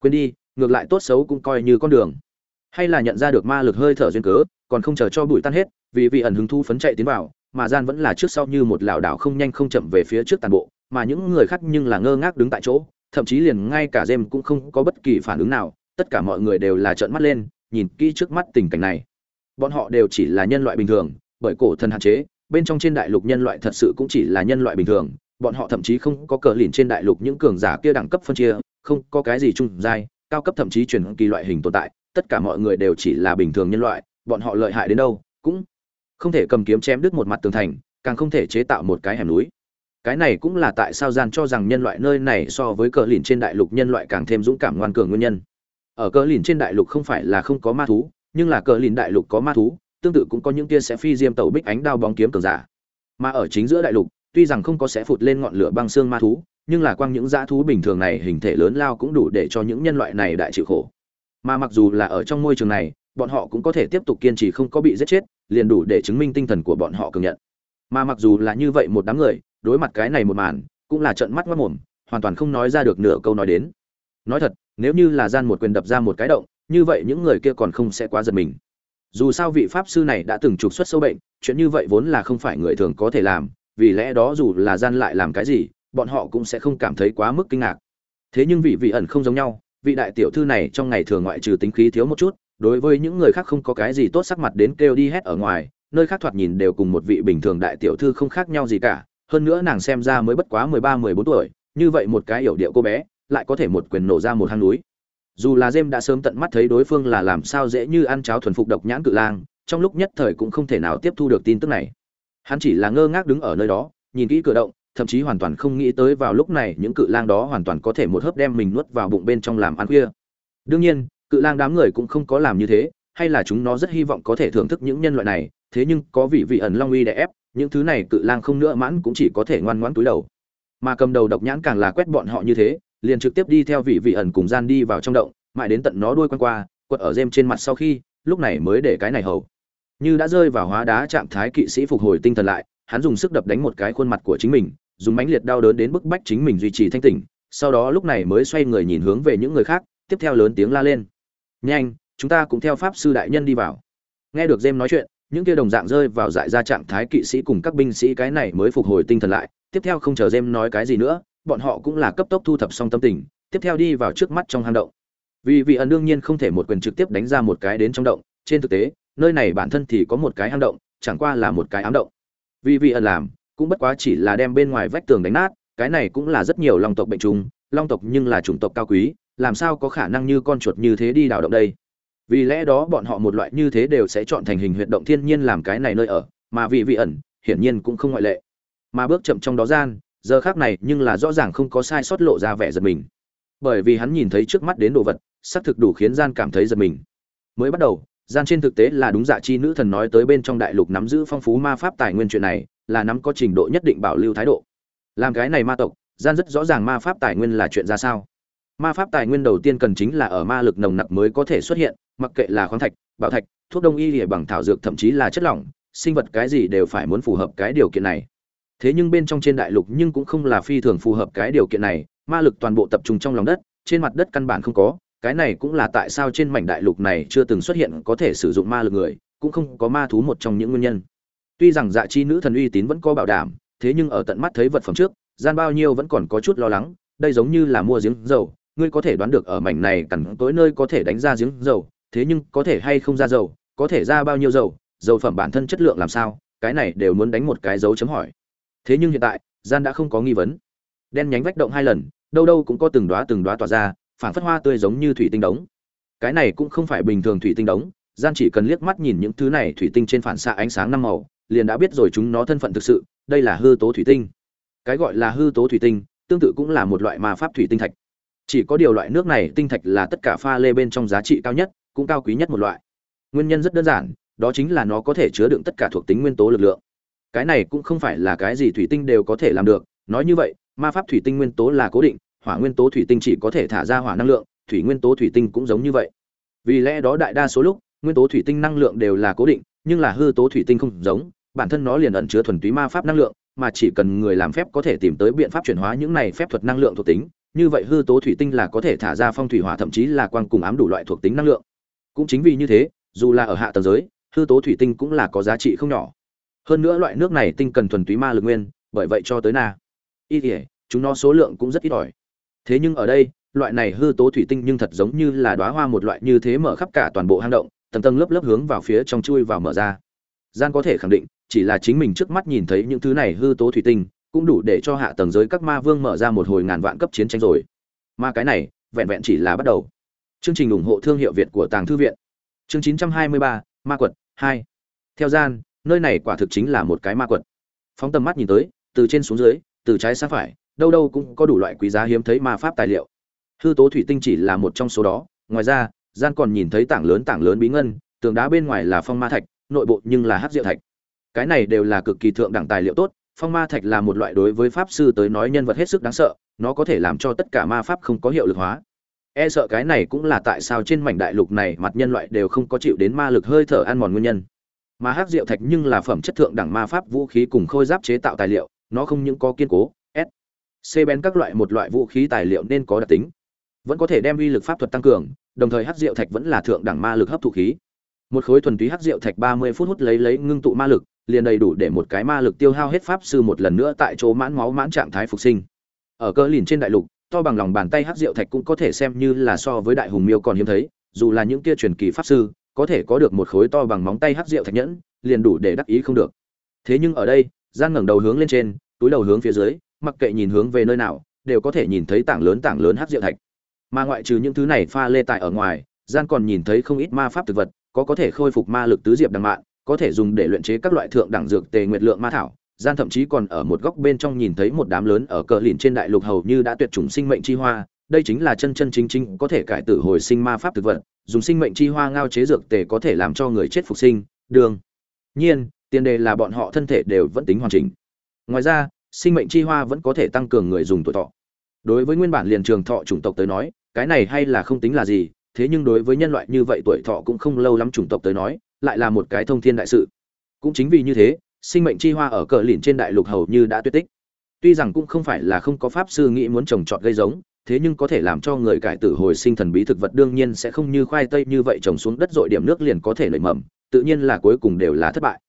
quên đi, ngược lại tốt xấu cũng coi như con đường. Hay là nhận ra được ma lực hơi thở duyên cớ, còn không chờ cho bụi tan hết, vì vị ẩn hứng thu phấn chạy tiến vào, mà gian vẫn là trước sau như một lảo đảo không nhanh không chậm về phía trước tàn bộ, mà những người khác nhưng là ngơ ngác đứng tại chỗ, thậm chí liền ngay cả jem cũng không có bất kỳ phản ứng nào, tất cả mọi người đều là trợn mắt lên, nhìn kỹ trước mắt tình cảnh này. Bọn họ đều chỉ là nhân loại bình thường, bởi cổ thần hạn chế, bên trong trên đại lục nhân loại thật sự cũng chỉ là nhân loại bình thường, bọn họ thậm chí không có cờ lìn trên đại lục những cường giả kia đẳng cấp phân chia không có cái gì trung giai, cao cấp thậm chí chuyển kỳ loại hình tồn tại, tất cả mọi người đều chỉ là bình thường nhân loại, bọn họ lợi hại đến đâu, cũng không thể cầm kiếm chém đứt một mặt tường thành, càng không thể chế tạo một cái hẻm núi. Cái này cũng là tại sao gian cho rằng nhân loại nơi này so với cờ lìn trên đại lục nhân loại càng thêm dũng cảm ngoan cường nguyên nhân. Ở cờ lìn trên đại lục không phải là không có ma thú, nhưng là cờ lìn đại lục có ma thú, tương tự cũng có những tia sẽ phi diêm tàu bích ánh đao bóng kiếm cường giả. Mà ở chính giữa đại lục, tuy rằng không có sẽ phụt lên ngọn lửa băng xương ma thú nhưng là quang những dã thú bình thường này hình thể lớn lao cũng đủ để cho những nhân loại này đại chịu khổ. Mà mặc dù là ở trong môi trường này, bọn họ cũng có thể tiếp tục kiên trì không có bị giết chết, liền đủ để chứng minh tinh thần của bọn họ cường nhận. Mà mặc dù là như vậy một đám người, đối mặt cái này một màn, cũng là trợn mắt ngất mồm hoàn toàn không nói ra được nửa câu nói đến. Nói thật, nếu như là gian một quyền đập ra một cái động, như vậy những người kia còn không sẽ quá giật mình. Dù sao vị pháp sư này đã từng trục xuất sâu bệnh, chuyện như vậy vốn là không phải người thường có thể làm, vì lẽ đó dù là gian lại làm cái gì bọn họ cũng sẽ không cảm thấy quá mức kinh ngạc. Thế nhưng vị vị ẩn không giống nhau, vị đại tiểu thư này trong ngày thường ngoại trừ tính khí thiếu một chút, đối với những người khác không có cái gì tốt sắc mặt đến kêu đi hết ở ngoài, nơi khác thoạt nhìn đều cùng một vị bình thường đại tiểu thư không khác nhau gì cả, hơn nữa nàng xem ra mới bất quá mười ba, mười bốn tuổi, như vậy một cái hiểu điệu cô bé, lại có thể một quyền nổ ra một hang núi. Dù là jem đã sớm tận mắt thấy đối phương là làm sao dễ như ăn cháo thuần phục độc nhãn cự lang, trong lúc nhất thời cũng không thể nào tiếp thu được tin tức này. Hắn chỉ là ngơ ngác đứng ở nơi đó, nhìn kỹ cửa động thậm chí hoàn toàn không nghĩ tới vào lúc này những cự lang đó hoàn toàn có thể một hớp đem mình nuốt vào bụng bên trong làm ăn khuya. Đương nhiên, cự lang đám người cũng không có làm như thế, hay là chúng nó rất hy vọng có thể thưởng thức những nhân loại này, thế nhưng có vị vị ẩn long uy đè ép, những thứ này cự lang không nữa mãn cũng chỉ có thể ngoan ngoãn túi đầu. Mà cầm đầu độc nhãn càng là quét bọn họ như thế, liền trực tiếp đi theo vị vị ẩn cùng gian đi vào trong động, mãi đến tận nó đuôi quanh qua, quật ở rêm trên mặt sau khi, lúc này mới để cái này hầu. Như đã rơi vào hóa đá trạng thái kỵ sĩ phục hồi tinh thần lại hắn dùng sức đập đánh một cái khuôn mặt của chính mình, dùng mãnh liệt đau đớn đến bức bách chính mình duy trì thanh tỉnh, sau đó lúc này mới xoay người nhìn hướng về những người khác, tiếp theo lớn tiếng la lên. Nhanh, chúng ta cũng theo pháp sư đại nhân đi vào. Nghe được jem nói chuyện, những kia đồng dạng rơi vào dại ra trạng thái kỵ sĩ cùng các binh sĩ cái này mới phục hồi tinh thần lại, tiếp theo không chờ jem nói cái gì nữa, bọn họ cũng là cấp tốc thu thập xong tâm tình, tiếp theo đi vào trước mắt trong hang động. Vì vị ẩn đương nhiên không thể một quyền trực tiếp đánh ra một cái đến trong động, trên thực tế, nơi này bản thân thì có một cái hang động, chẳng qua là một cái ám động vì vị ẩn làm, cũng bất quá chỉ là đem bên ngoài vách tường đánh nát, cái này cũng là rất nhiều long tộc bệnh trùng, long tộc nhưng là chủng tộc cao quý, làm sao có khả năng như con chuột như thế đi đào động đây? Vì lẽ đó bọn họ một loại như thế đều sẽ chọn thành hình huyệt động thiên nhiên làm cái này nơi ở, mà vị vị ẩn, hiển nhiên cũng không ngoại lệ. Mà bước chậm trong đó gian, giờ khác này nhưng là rõ ràng không có sai sót lộ ra vẻ giật mình. Bởi vì hắn nhìn thấy trước mắt đến đồ vật, xác thực đủ khiến gian cảm thấy giật mình. Mới bắt đầu gian trên thực tế là đúng dạ chi nữ thần nói tới bên trong đại lục nắm giữ phong phú ma pháp tài nguyên chuyện này, là nắm có trình độ nhất định bảo lưu thái độ. Làm cái này ma tộc, gian rất rõ ràng ma pháp tài nguyên là chuyện ra sao. Ma pháp tài nguyên đầu tiên cần chính là ở ma lực nồng nặc mới có thể xuất hiện, mặc kệ là khoáng thạch, bảo thạch, thuốc đông y lìa bằng thảo dược thậm chí là chất lỏng, sinh vật cái gì đều phải muốn phù hợp cái điều kiện này. Thế nhưng bên trong trên đại lục nhưng cũng không là phi thường phù hợp cái điều kiện này, ma lực toàn bộ tập trung trong lòng đất, trên mặt đất căn bản không có cái này cũng là tại sao trên mảnh đại lục này chưa từng xuất hiện có thể sử dụng ma lực người, cũng không có ma thú một trong những nguyên nhân. Tuy rằng dạ chi nữ thần uy tín vẫn có bảo đảm, thế nhưng ở tận mắt thấy vật phẩm trước, gian bao nhiêu vẫn còn có chút lo lắng, đây giống như là mua giếng dầu, ngươi có thể đoán được ở mảnh này cằn tối nơi có thể đánh ra giếng dầu, thế nhưng có thể hay không ra dầu, có thể ra bao nhiêu dầu dầu phẩm bản thân chất lượng làm sao, cái này đều muốn đánh một cái dấu chấm hỏi. Thế nhưng hiện tại, gian đã không có nghi vấn. Đen nhánh vách động hai lần, đâu đâu cũng có từng đóa từng đóa tỏa ra phản phất hoa tươi giống như thủy tinh đống. Cái này cũng không phải bình thường thủy tinh đống gian chỉ cần liếc mắt nhìn những thứ này thủy tinh trên phản xạ ánh sáng năm màu, liền đã biết rồi chúng nó thân phận thực sự, đây là hư tố thủy tinh. Cái gọi là hư tố thủy tinh, tương tự cũng là một loại ma pháp thủy tinh thạch. Chỉ có điều loại nước này tinh thạch là tất cả pha lê bên trong giá trị cao nhất, cũng cao quý nhất một loại. Nguyên nhân rất đơn giản, đó chính là nó có thể chứa đựng tất cả thuộc tính nguyên tố lực lượng. Cái này cũng không phải là cái gì thủy tinh đều có thể làm được, nói như vậy, ma pháp thủy tinh nguyên tố là cố định hỏa nguyên tố thủy tinh chỉ có thể thả ra hỏa năng lượng, thủy nguyên tố thủy tinh cũng giống như vậy. Vì lẽ đó đại đa số lúc, nguyên tố thủy tinh năng lượng đều là cố định, nhưng là hư tố thủy tinh không giống, bản thân nó liền ẩn chứa thuần túy ma pháp năng lượng, mà chỉ cần người làm phép có thể tìm tới biện pháp chuyển hóa những này phép thuật năng lượng thuộc tính, như vậy hư tố thủy tinh là có thể thả ra phong thủy hỏa thậm chí là quang cùng ám đủ loại thuộc tính năng lượng. Cũng chính vì như thế, dù là ở hạ tầng giới, hư tố thủy tinh cũng là có giá trị không nhỏ. Hơn nữa loại nước này tinh cần thuần túy ma lực nguyên, bởi vậy cho tới na. Y thể chúng nó số lượng cũng rất ít ỏi thế nhưng ở đây loại này hư tố thủy tinh nhưng thật giống như là đóa hoa một loại như thế mở khắp cả toàn bộ hang động tầng tầng lớp lớp hướng vào phía trong chui vào mở ra. Gian có thể khẳng định chỉ là chính mình trước mắt nhìn thấy những thứ này hư tố thủy tinh cũng đủ để cho hạ tầng giới các ma vương mở ra một hồi ngàn vạn cấp chiến tranh rồi. Mà cái này vẹn vẹn chỉ là bắt đầu. Chương trình ủng hộ thương hiệu việt của tàng thư viện. Chương 923, ma quật 2. theo gian nơi này quả thực chính là một cái ma quật. Phóng tầm mắt nhìn tới từ trên xuống dưới từ trái sang phải đâu đâu cũng có đủ loại quý giá hiếm thấy ma pháp tài liệu. Hư tố thủy tinh chỉ là một trong số đó, ngoài ra, gian còn nhìn thấy tảng lớn tảng lớn bí ngân, tường đá bên ngoài là phong ma thạch, nội bộ nhưng là hắc diệu thạch. Cái này đều là cực kỳ thượng đẳng tài liệu tốt, phong ma thạch là một loại đối với pháp sư tới nói nhân vật hết sức đáng sợ, nó có thể làm cho tất cả ma pháp không có hiệu lực hóa. E sợ cái này cũng là tại sao trên mảnh đại lục này mặt nhân loại đều không có chịu đến ma lực hơi thở ăn mòn nguyên nhân. Mà hắc diệu thạch nhưng là phẩm chất thượng đẳng ma pháp vũ khí cùng khôi giáp chế tạo tài liệu, nó không những có kiên cố xê bén các loại một loại vũ khí tài liệu nên có đặc tính. Vẫn có thể đem uy lực pháp thuật tăng cường đồng thời hắc diệu thạch vẫn là thượng đẳng ma lực hấp thụ khí. Một khối thuần túy hắc diệu thạch ba mươi phút hút lấy lấy ngưng tụ ma lực liền đầy đủ để một cái ma lực tiêu hao hết pháp sư một lần nữa tại chỗ mãn máu mãn trạng thái phục sinh. Ở cơ lìn trên đại lục to bằng lòng bàn tay hắc diệu thạch cũng có thể xem như là so với đại hùng miêu còn hiếm thấy dù là những kia truyền kỳ pháp sư có thể có được một khối to bằng móng tay hắc rượu thạch nhẫn, liền đủ để đắc ý không được. Thế nhưng ở đây, gian ngẩng đầu hướng lên trên, túi đầu hướng phía dưới, mặc kệ nhìn hướng về nơi nào, đều có thể nhìn thấy tảng lớn tảng lớn hắc rượu thạch. Mà ngoại trừ những thứ này pha lê tại ở ngoài, gian còn nhìn thấy không ít ma pháp thực vật, có có thể khôi phục ma lực tứ diệp đằng mạn, có thể dùng để luyện chế các loại thượng đẳng dược tề nguyệt lượng ma thảo. Gian thậm chí còn ở một góc bên trong nhìn thấy một đám lớn ở cờ lìn trên đại lục hầu như đã tuyệt chủng sinh mệnh chi hoa, đây chính là chân chân chính chính có thể cải tử hồi sinh ma pháp thực vật, dùng sinh mệnh chi hoa ngao chế dược tề có thể làm cho người chết phục sinh, đường. Nhiên, tiền đề là bọn họ thân thể đều vẫn tính hoàn chỉnh. Ngoài ra, sinh mệnh chi hoa vẫn có thể tăng cường người dùng tuổi thọ. Đối với nguyên bản liền trường thọ chủng tộc tới nói, cái này hay là không tính là gì, thế nhưng đối với nhân loại như vậy tuổi thọ cũng không lâu lắm chủng tộc tới nói, lại là một cái thông thiên đại sự. Cũng chính vì như thế, sinh mệnh chi hoa ở cờ lìn trên đại lục hầu như đã tuyệt tích. Tuy rằng cũng không phải là không có pháp sư nghĩ muốn trồng trọt gây giống, thế nhưng có thể làm cho người cải tử hồi sinh thần bí thực vật đương nhiên sẽ không như khoai tây như vậy trồng xuống đất dội điểm nước liền có thể nảy mầm, tự nhiên là cuối cùng đều là thất bại.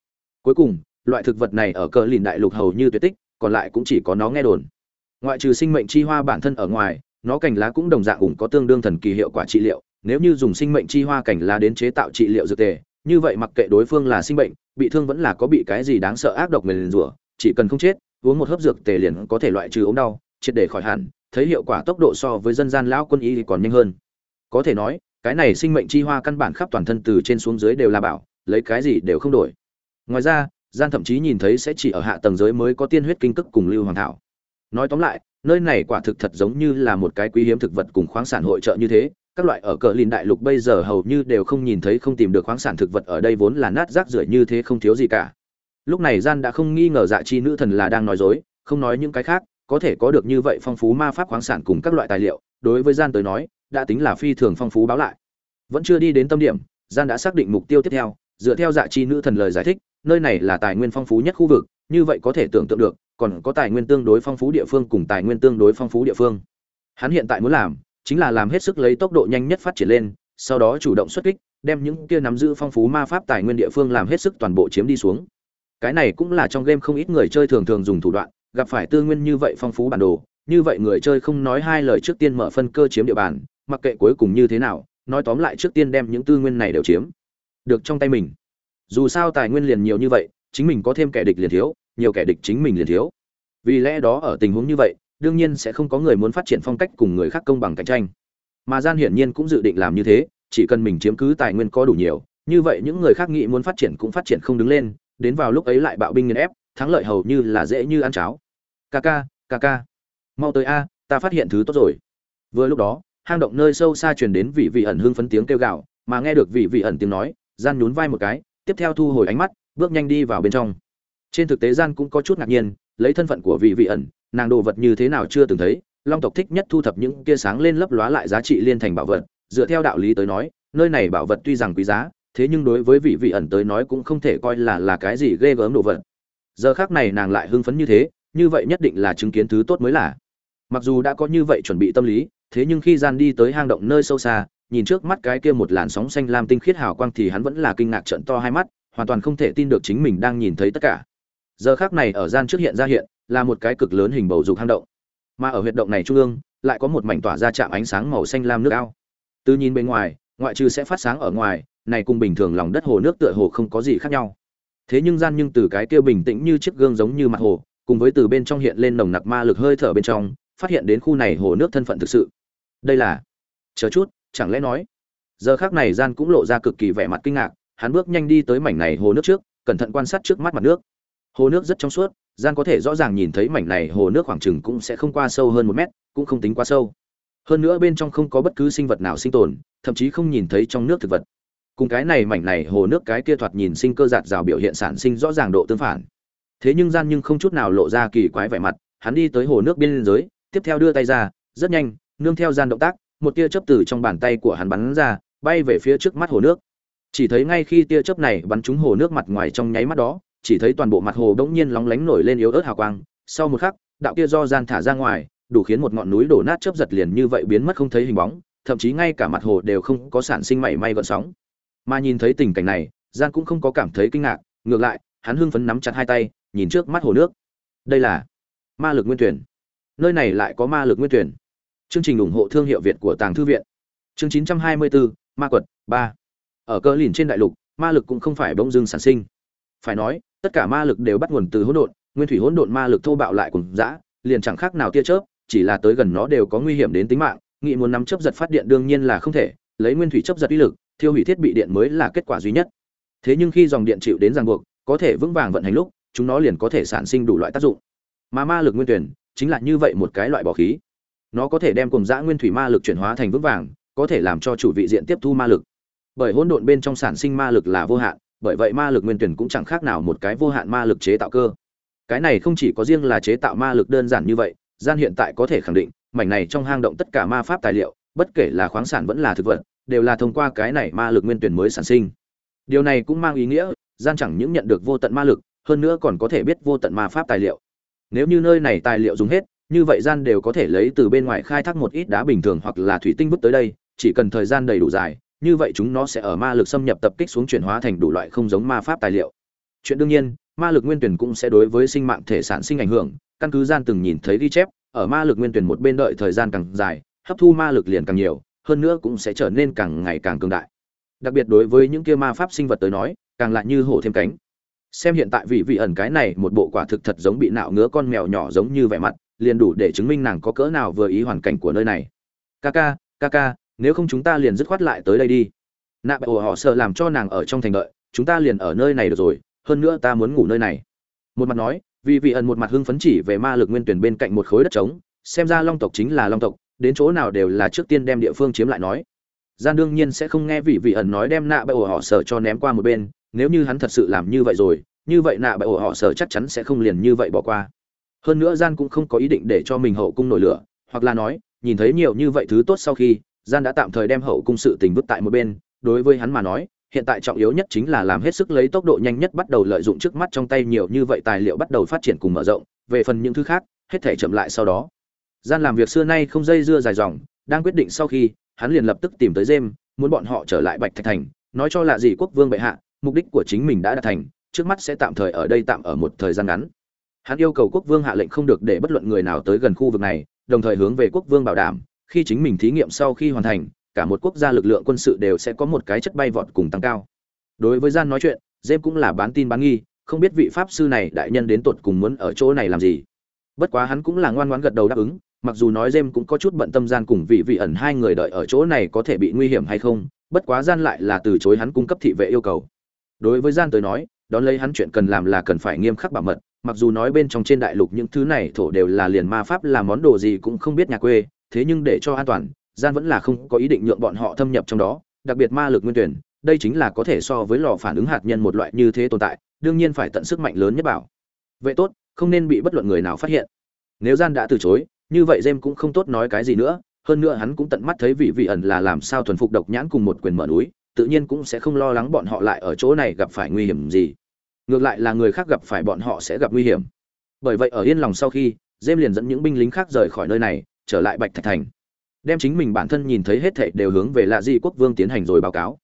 Cuối cùng, loại thực vật này ở cờ lìn đại lục hầu như tuyệt tích, còn lại cũng chỉ có nó nghe đồn. Ngoại trừ sinh mệnh chi hoa bản thân ở ngoài, nó cành lá cũng đồng dạng ủng có tương đương thần kỳ hiệu quả trị liệu, nếu như dùng sinh mệnh chi hoa cành lá đến chế tạo trị liệu dược tề, như vậy mặc kệ đối phương là sinh bệnh, bị thương vẫn là có bị cái gì đáng sợ ác độc nguyền rủa, chỉ cần không chết, uống một hớp dược tề liền có thể loại trừ ốm đau, triệt để khỏi hẳn, thấy hiệu quả tốc độ so với dân gian lão quân y thì còn nhanh hơn. Có thể nói cái này sinh mệnh chi hoa căn bản khắp toàn thân từ trên xuống dưới đều là bảo lấy cái gì đều không đổi. Ngoài ra gian thậm chí nhìn thấy sẽ chỉ ở hạ tầng giới mới có tiên huyết kinh cức cùng lưu hoàng thảo. Nói tóm lại, nơi này quả thực thật giống như là một cái quý hiếm thực vật cùng khoáng sản hội trợ như thế, các loại ở cờ lìn đại lục bây giờ hầu như đều không nhìn thấy không tìm được khoáng sản thực vật ở đây vốn là nát rác rưởi như thế không thiếu gì cả. Lúc này gian đã không nghi ngờ dạ chi nữ thần là đang nói dối, không nói những cái khác, có thể có được như vậy phong phú ma pháp khoáng sản cùng các loại tài liệu, đối với gian tới nói, đã tính là phi thường phong phú báo lại. Vẫn chưa đi đến tâm điểm, gian đã xác định mục tiêu tiếp theo, dựa theo dạ chi nữ thần lời giải thích nơi này là tài nguyên phong phú nhất khu vực, như vậy có thể tưởng tượng được, còn có tài nguyên tương đối phong phú địa phương cùng tài nguyên tương đối phong phú địa phương. Hắn hiện tại muốn làm, chính là làm hết sức lấy tốc độ nhanh nhất phát triển lên, sau đó chủ động xuất kích, đem những kia nắm giữ phong phú ma pháp tài nguyên địa phương làm hết sức toàn bộ chiếm đi xuống. Cái này cũng là trong game không ít người chơi thường thường dùng thủ đoạn, gặp phải tư nguyên như vậy phong phú bản đồ, như vậy người chơi không nói hai lời trước tiên mở phân cơ chiếm địa bàn, mặc kệ cuối cùng như thế nào, nói tóm lại trước tiên đem những tư nguyên này đều chiếm được trong tay mình dù sao tài nguyên liền nhiều như vậy, chính mình có thêm kẻ địch liền thiếu, nhiều kẻ địch chính mình liền thiếu. Vì lẽ đó ở tình huống như vậy, đương nhiên sẽ không có người muốn phát triển phong cách cùng người khác công bằng cạnh tranh. Mà gian hiển nhiên cũng dự định làm như thế, chỉ cần mình chiếm cứ tài nguyên có đủ nhiều, như vậy những người khác nghĩ muốn phát triển cũng phát triển không đứng lên, đến vào lúc ấy lại bạo binh nghiền ép, thắng lợi hầu như là dễ như ăn cháo. Ca ca ca ca. Mau tới a, ta phát hiện thứ tốt rồi. Vừa lúc đó, hang động nơi sâu xa truyền đến vị vị ẩn hương phấn tiếng kêu gào, mà nghe được vị vị ẩn tiếng nói, gian nhún vai một cái tiếp theo thu hồi ánh mắt, bước nhanh đi vào bên trong. Trên thực tế gian cũng có chút ngạc nhiên, lấy thân phận của vị vị ẩn, nàng đồ vật như thế nào chưa từng thấy, long tộc thích nhất thu thập những kia sáng lên lấp lóa lại giá trị liên thành bảo vật, dựa theo đạo lý tới nói, nơi này bảo vật tuy rằng quý giá, thế nhưng đối với vị vị ẩn tới nói cũng không thể coi là là cái gì ghê gớm đồ vật. Giờ khác này nàng lại hưng phấn như thế, như vậy nhất định là chứng kiến thứ tốt mới là. Mặc dù đã có như vậy chuẩn bị tâm lý, thế nhưng khi gian đi tới hang động nơi sâu xa nhìn trước mắt cái kia một làn sóng xanh lam tinh khiết hào quang thì hắn vẫn là kinh ngạc trận to hai mắt, hoàn toàn không thể tin được chính mình đang nhìn thấy tất cả. Giờ khác này ở gian trước hiện ra hiện, là một cái cực lớn hình bầu dục hang động. Mà ở huyệt động này trung ương, lại có một mảnh tỏa ra chạm ánh sáng màu xanh lam nước ao. Từ nhìn bên ngoài, ngoại trừ sẽ phát sáng ở ngoài, này cùng bình thường lòng đất hồ nước tựa hồ không có gì khác nhau. Thế nhưng gian nhưng từ cái kia bình tĩnh như chiếc gương giống như mặt hồ, cùng với từ bên trong hiện lên nồng nặc ma lực hơi thở bên trong, phát hiện đến khu này hồ nước thân phận thực sự. Đây là, chờ chút chẳng lẽ nói? Giờ khác này gian cũng lộ ra cực kỳ vẻ mặt kinh ngạc, hắn bước nhanh đi tới mảnh này hồ nước trước, cẩn thận quan sát trước mắt mặt nước. Hồ nước rất trong suốt, gian có thể rõ ràng nhìn thấy mảnh này hồ nước khoảng chừng cũng sẽ không qua sâu hơn một mét, cũng không tính quá sâu. Hơn nữa bên trong không có bất cứ sinh vật nào sinh tồn, thậm chí không nhìn thấy trong nước thực vật. Cùng cái này mảnh này hồ nước cái kia thoạt nhìn sinh cơ giạt rào biểu hiện sản sinh rõ ràng độ tương phản. Thế nhưng gian nhưng không chút nào lộ ra kỳ quái vẻ mặt, hắn đi tới hồ nước biên giới, tiếp theo đưa tay ra, rất nhanh, nương theo gian động tác một tia chớp từ trong bàn tay của hắn bắn ra, bay về phía trước mắt hồ nước. Chỉ thấy ngay khi tia chớp này bắn trúng hồ nước mặt ngoài trong nháy mắt đó, chỉ thấy toàn bộ mặt hồ đống nhiên lóng lánh nổi lên yếu ớt hào quang. Sau một khắc, đạo kia do gian thả ra ngoài, đủ khiến một ngọn núi đổ nát chớp giật liền như vậy biến mất không thấy hình bóng, thậm chí ngay cả mặt hồ đều không có sản sinh mảy may gợn sóng. Mà nhìn thấy tình cảnh này gian cũng không có cảm thấy kinh ngạc, ngược lại, hắn hưng phấn nắm chặt hai tay, nhìn trước mắt hồ nước. Đây là ma lực nguyên tuyển. Nơi này lại có ma lực nguyên tuyển chương trình ủng hộ thương hiệu việt của tàng thư viện. Chương 924, ma quật 3. ở cơ lìn trên đại lục ma lực cũng không phải bỗng dưng sản sinh. Phải nói tất cả ma lực đều bắt nguồn từ hỗn độn nguyên thủy hỗn độn ma lực thô bạo lại cùng dã liền chẳng khác nào tia chớp chỉ là tới gần nó đều có nguy hiểm đến tính mạng nghị muốn nắm chớp giật phát điện đương nhiên là không thể lấy nguyên thủy chớp giật uy lực thiêu hủy thiết bị điện mới là kết quả duy nhất. Thế nhưng khi dòng điện chịu đến ràng buộc có thể vững vàng vận hành lúc chúng nó liền có thể sản sinh đủ loại tác dụng. Mà ma lực nguyên tuyển chính là như vậy một cái loại bỏ khí nó có thể đem cùng dã nguyên thủy ma lực chuyển hóa thành vững vàng, có thể làm cho chủ vị diện tiếp thu ma lực. Bởi hỗn độn bên trong sản sinh ma lực là vô hạn, bởi vậy ma lực nguyên tuyển cũng chẳng khác nào một cái vô hạn ma lực chế tạo cơ. Cái này không chỉ có riêng là chế tạo ma lực đơn giản như vậy, gian hiện tại có thể khẳng định, mảnh này trong hang động tất cả ma pháp tài liệu, bất kể là khoáng sản vẫn là thực vật, đều là thông qua cái này ma lực nguyên tuyển mới sản sinh. Điều này cũng mang ý nghĩa, gian chẳng những nhận được vô tận ma lực, hơn nữa còn có thể biết vô tận ma pháp tài liệu. Nếu như nơi này tài liệu dùng hết như vậy gian đều có thể lấy từ bên ngoài khai thác một ít đá bình thường hoặc là thủy tinh vứt tới đây, chỉ cần thời gian đầy đủ dài, như vậy chúng nó sẽ ở ma lực xâm nhập tập kích xuống chuyển hóa thành đủ loại không giống ma pháp tài liệu. Chuyện đương nhiên, ma lực nguyên tuyển cũng sẽ đối với sinh mạng thể sản sinh ảnh hưởng, căn cứ gian từng nhìn thấy ghi chép, ở ma lực nguyên tuyển một bên đợi thời gian càng dài, hấp thu ma lực liền càng nhiều, hơn nữa cũng sẽ trở nên càng ngày càng cường đại. Đặc biệt đối với những kia ma pháp sinh vật tới nói, càng lại như hổ thêm cánh. Xem hiện tại vị vị ẩn cái này, một bộ quả thực thật giống bị nạo ngứa con mèo nhỏ giống như vẻ mặt liền đủ để chứng minh nàng có cỡ nào vừa ý hoàn cảnh của nơi này. Kaka, Kaka, nếu không chúng ta liền dứt khoát lại tới đây đi. Nạ bệ họ sợ làm cho nàng ở trong thành đợi chúng ta liền ở nơi này được rồi hơn nữa ta muốn ngủ nơi này. Một mặt nói vì vị ẩn một mặt hưng phấn chỉ về ma lực nguyên tuyển bên cạnh một khối đất trống xem ra long tộc chính là long tộc đến chỗ nào đều là trước tiên đem địa phương chiếm lại nói. Gian đương nhiên sẽ không nghe vị vị ẩn nói đem nạ bệ ổ họ sở cho ném qua một bên nếu như hắn thật sự làm như vậy rồi như vậy nạ bệ ổ họ sở chắc chắn sẽ không liền như vậy bỏ qua hơn nữa gian cũng không có ý định để cho mình hậu cung nổi lửa, hoặc là nói, nhìn thấy nhiều như vậy thứ tốt sau khi, gian đã tạm thời đem hậu cung sự tình vứt tại một bên. Đối với hắn mà nói, hiện tại trọng yếu nhất chính là làm hết sức lấy tốc độ nhanh nhất bắt đầu lợi dụng trước mắt trong tay nhiều như vậy tài liệu bắt đầu phát triển cùng mở rộng. Về phần những thứ khác, hết thể chậm lại sau đó. Gian làm việc xưa nay không dây dưa dài dòng, đang quyết định sau khi, hắn liền lập tức tìm tới jem, muốn bọn họ trở lại bạch thạch thành. Nói cho là gì quốc vương bệ hạ, mục đích của chính mình đã đạt thành, trước mắt sẽ tạm thời ở đây tạm ở một thời gian ngắn hắn yêu cầu quốc vương hạ lệnh không được để bất luận người nào tới gần khu vực này, đồng thời hướng về quốc vương bảo đảm, khi chính mình thí nghiệm sau khi hoàn thành, cả một quốc gia lực lượng quân sự đều sẽ có một cái chất bay vọt cùng tăng cao. Đối với gian nói chuyện jem cũng là bán tin bán nghi, không biết vị pháp sư này đại nhân đến tột cùng muốn ở chỗ này làm gì. Bất quá hắn cũng là ngoan ngoãn gật đầu đáp ứng, mặc dù nói jem cũng có chút bận tâm gian cùng vị vị ẩn hai người đợi ở chỗ này có thể bị nguy hiểm hay không, bất quá gian lại là từ chối hắn cung cấp thị vệ yêu cầu. Đối với gian tới nói, đón lấy hắn chuyện cần làm là cần phải nghiêm khắc bảo mật mặc dù nói bên trong trên đại lục những thứ này thổ đều là liền ma pháp, là món đồ gì cũng không biết nhà quê, thế nhưng để cho an toàn, gian vẫn là không có ý định nhượng bọn họ thâm nhập trong đó, đặc biệt ma lực nguyên tuyển, đây chính là có thể so với lò phản ứng hạt nhân một loại như thế tồn tại, đương nhiên phải tận sức mạnh lớn nhất bảo. Vậy tốt, không nên bị bất luận người nào phát hiện. Nếu gian đã từ chối, như vậy jem cũng không tốt nói cái gì nữa, hơn nữa hắn cũng tận mắt thấy vị vị ẩn là làm sao thuần phục độc nhãn cùng một quyền mở núi, tự nhiên cũng sẽ không lo lắng bọn họ lại ở chỗ này gặp phải nguy hiểm gì ngược lại là người khác gặp phải bọn họ sẽ gặp nguy hiểm. Bởi vậy ở yên lòng sau khi dêm liền dẫn những binh lính khác rời khỏi nơi này, trở lại bạch thạch thành. Đem chính mình bản thân nhìn thấy hết thảy đều hướng về lạ dị quốc vương tiến hành rồi báo cáo.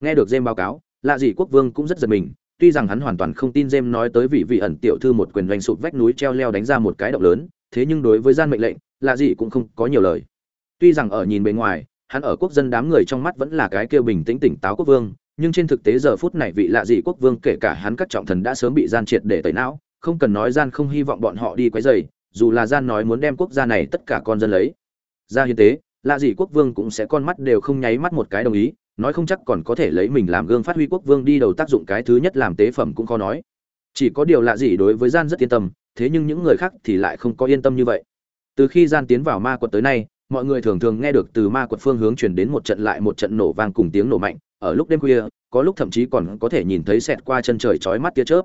Nghe được dêm báo cáo, lạ dị quốc vương cũng rất giật mình, tuy rằng hắn hoàn toàn không tin dêm nói tới vị vị ẩn tiểu thư một quyền doanh sụt vách núi treo leo đánh ra một cái động lớn, thế nhưng đối với gian mệnh lệnh, lạ dị cũng không có nhiều lời. Tuy rằng ở nhìn bề ngoài, hắn ở quốc dân đám người trong mắt vẫn là cái kia bình tĩnh tỉnh táo quốc vương nhưng trên thực tế giờ phút này vị lạ dị quốc vương kể cả hắn các trọng thần đã sớm bị gian triệt để tẩy não, không cần nói gian không hy vọng bọn họ đi quấy rầy, dù là gian nói muốn đem quốc gia này tất cả con dân lấy. Ra hiến tế, lạ dị quốc vương cũng sẽ con mắt đều không nháy mắt một cái đồng ý, nói không chắc còn có thể lấy mình làm gương phát huy quốc vương đi đầu tác dụng cái thứ nhất làm tế phẩm cũng khó nói. Chỉ có điều lạ gì đối với gian rất yên tâm, thế nhưng những người khác thì lại không có yên tâm như vậy. Từ khi gian tiến vào ma quật tới nay mọi người thường thường nghe được từ ma quật phương hướng truyền đến một trận lại một trận nổ vang cùng tiếng nổ mạnh, ở lúc đêm khuya, có lúc thậm chí còn có thể nhìn thấy xẹt qua chân trời chói mắt tia chớp.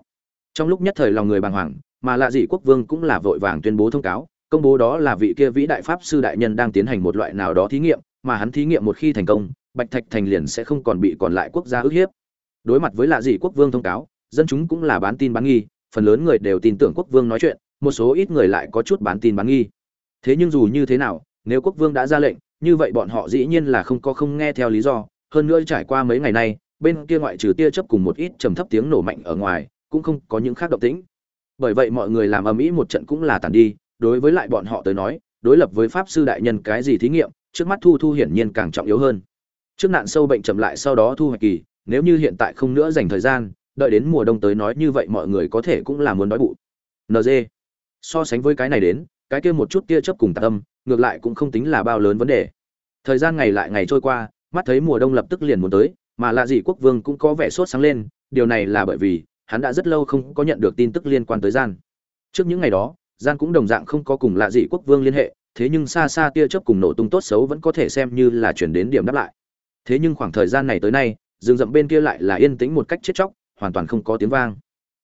Trong lúc nhất thời lòng người bàng hoàng, mà lạ dị quốc vương cũng là vội vàng tuyên bố thông cáo, công bố đó là vị kia vĩ đại pháp sư đại nhân đang tiến hành một loại nào đó thí nghiệm, mà hắn thí nghiệm một khi thành công, bạch thạch thành liền sẽ không còn bị còn lại quốc gia ức hiếp. Đối mặt với lạ dị quốc vương thông cáo, dân chúng cũng là bán tin bán nghi, phần lớn người đều tin tưởng quốc vương nói chuyện, một số ít người lại có chút bán tin bán nghi. Thế nhưng dù như thế nào nếu quốc vương đã ra lệnh, như vậy bọn họ dĩ nhiên là không có không nghe theo lý do. Hơn nữa trải qua mấy ngày nay, bên kia ngoại trừ tia chớp cùng một ít trầm thấp tiếng nổ mạnh ở ngoài, cũng không có những khác động tĩnh. Bởi vậy mọi người làm âm ỉ một trận cũng là tàn đi. Đối với lại bọn họ tới nói, đối lập với pháp sư đại nhân cái gì thí nghiệm, trước mắt thu thu hiển nhiên càng trọng yếu hơn. Trước nạn sâu bệnh chậm lại sau đó thu hoạch kỳ, nếu như hiện tại không nữa dành thời gian, đợi đến mùa đông tới nói như vậy mọi người có thể cũng là muốn đói bụng. Nd so sánh với cái này đến cái kia một chút tia chớp cùng tạc âm, ngược lại cũng không tính là bao lớn vấn đề. Thời gian ngày lại ngày trôi qua, mắt thấy mùa đông lập tức liền muốn tới, mà lạ gì quốc vương cũng có vẻ sốt sáng lên, điều này là bởi vì, hắn đã rất lâu không có nhận được tin tức liên quan tới gian. Trước những ngày đó, gian cũng đồng dạng không có cùng lạ dị quốc vương liên hệ, thế nhưng xa xa tia chớp cùng nổ tung tốt xấu vẫn có thể xem như là chuyển đến điểm đáp lại. Thế nhưng khoảng thời gian này tới nay, rừng rậm bên kia lại là yên tĩnh một cách chết chóc, hoàn toàn không có tiếng vang.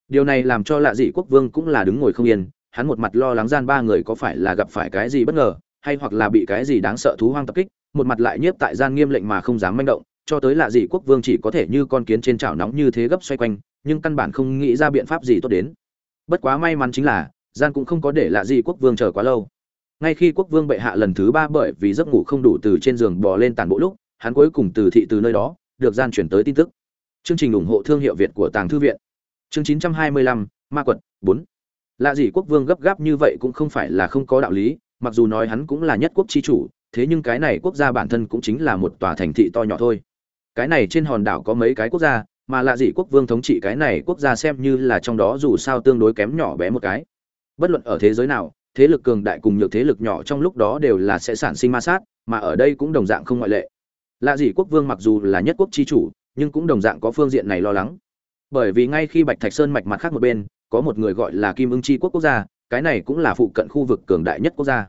Điều này làm cho lạ dị quốc vương cũng là đứng ngồi không yên hắn một mặt lo lắng gian ba người có phải là gặp phải cái gì bất ngờ hay hoặc là bị cái gì đáng sợ thú hoang tập kích một mặt lại nhiếp tại gian nghiêm lệnh mà không dám manh động cho tới lạ gì quốc vương chỉ có thể như con kiến trên chảo nóng như thế gấp xoay quanh nhưng căn bản không nghĩ ra biện pháp gì tốt đến. Bất quá may mắn chính là gian cũng không có để lạ gì quốc vương chờ quá lâu. Ngay khi quốc vương bệ hạ lần thứ ba bởi vì giấc ngủ không đủ từ trên giường bò lên tàn bộ lúc hắn cuối cùng từ thị từ nơi đó được gian chuyển tới tin tức. Chương trình ủng hộ thương hiệu việt của tàng thư viện. Chương 925, ma quật 4 lạ gì quốc vương gấp gáp như vậy cũng không phải là không có đạo lý, mặc dù nói hắn cũng là nhất quốc chi chủ, thế nhưng cái này quốc gia bản thân cũng chính là một tòa thành thị to nhỏ thôi. Cái này trên hòn đảo có mấy cái quốc gia, mà lạ gì quốc vương thống trị cái này quốc gia xem như là trong đó dù sao tương đối kém nhỏ bé một cái. Bất luận ở thế giới nào, thế lực cường đại cùng nhược thế lực nhỏ trong lúc đó đều là sẽ sản sinh ma sát, mà ở đây cũng đồng dạng không ngoại lệ. Lạ gì quốc vương mặc dù là nhất quốc chi chủ, nhưng cũng đồng dạng có phương diện này lo lắng. Bởi vì ngay khi bạch thạch sơn mạch mặt khác một bên có một người gọi là kim ưng chi quốc quốc gia, cái này cũng là phụ cận khu vực cường đại nhất quốc gia.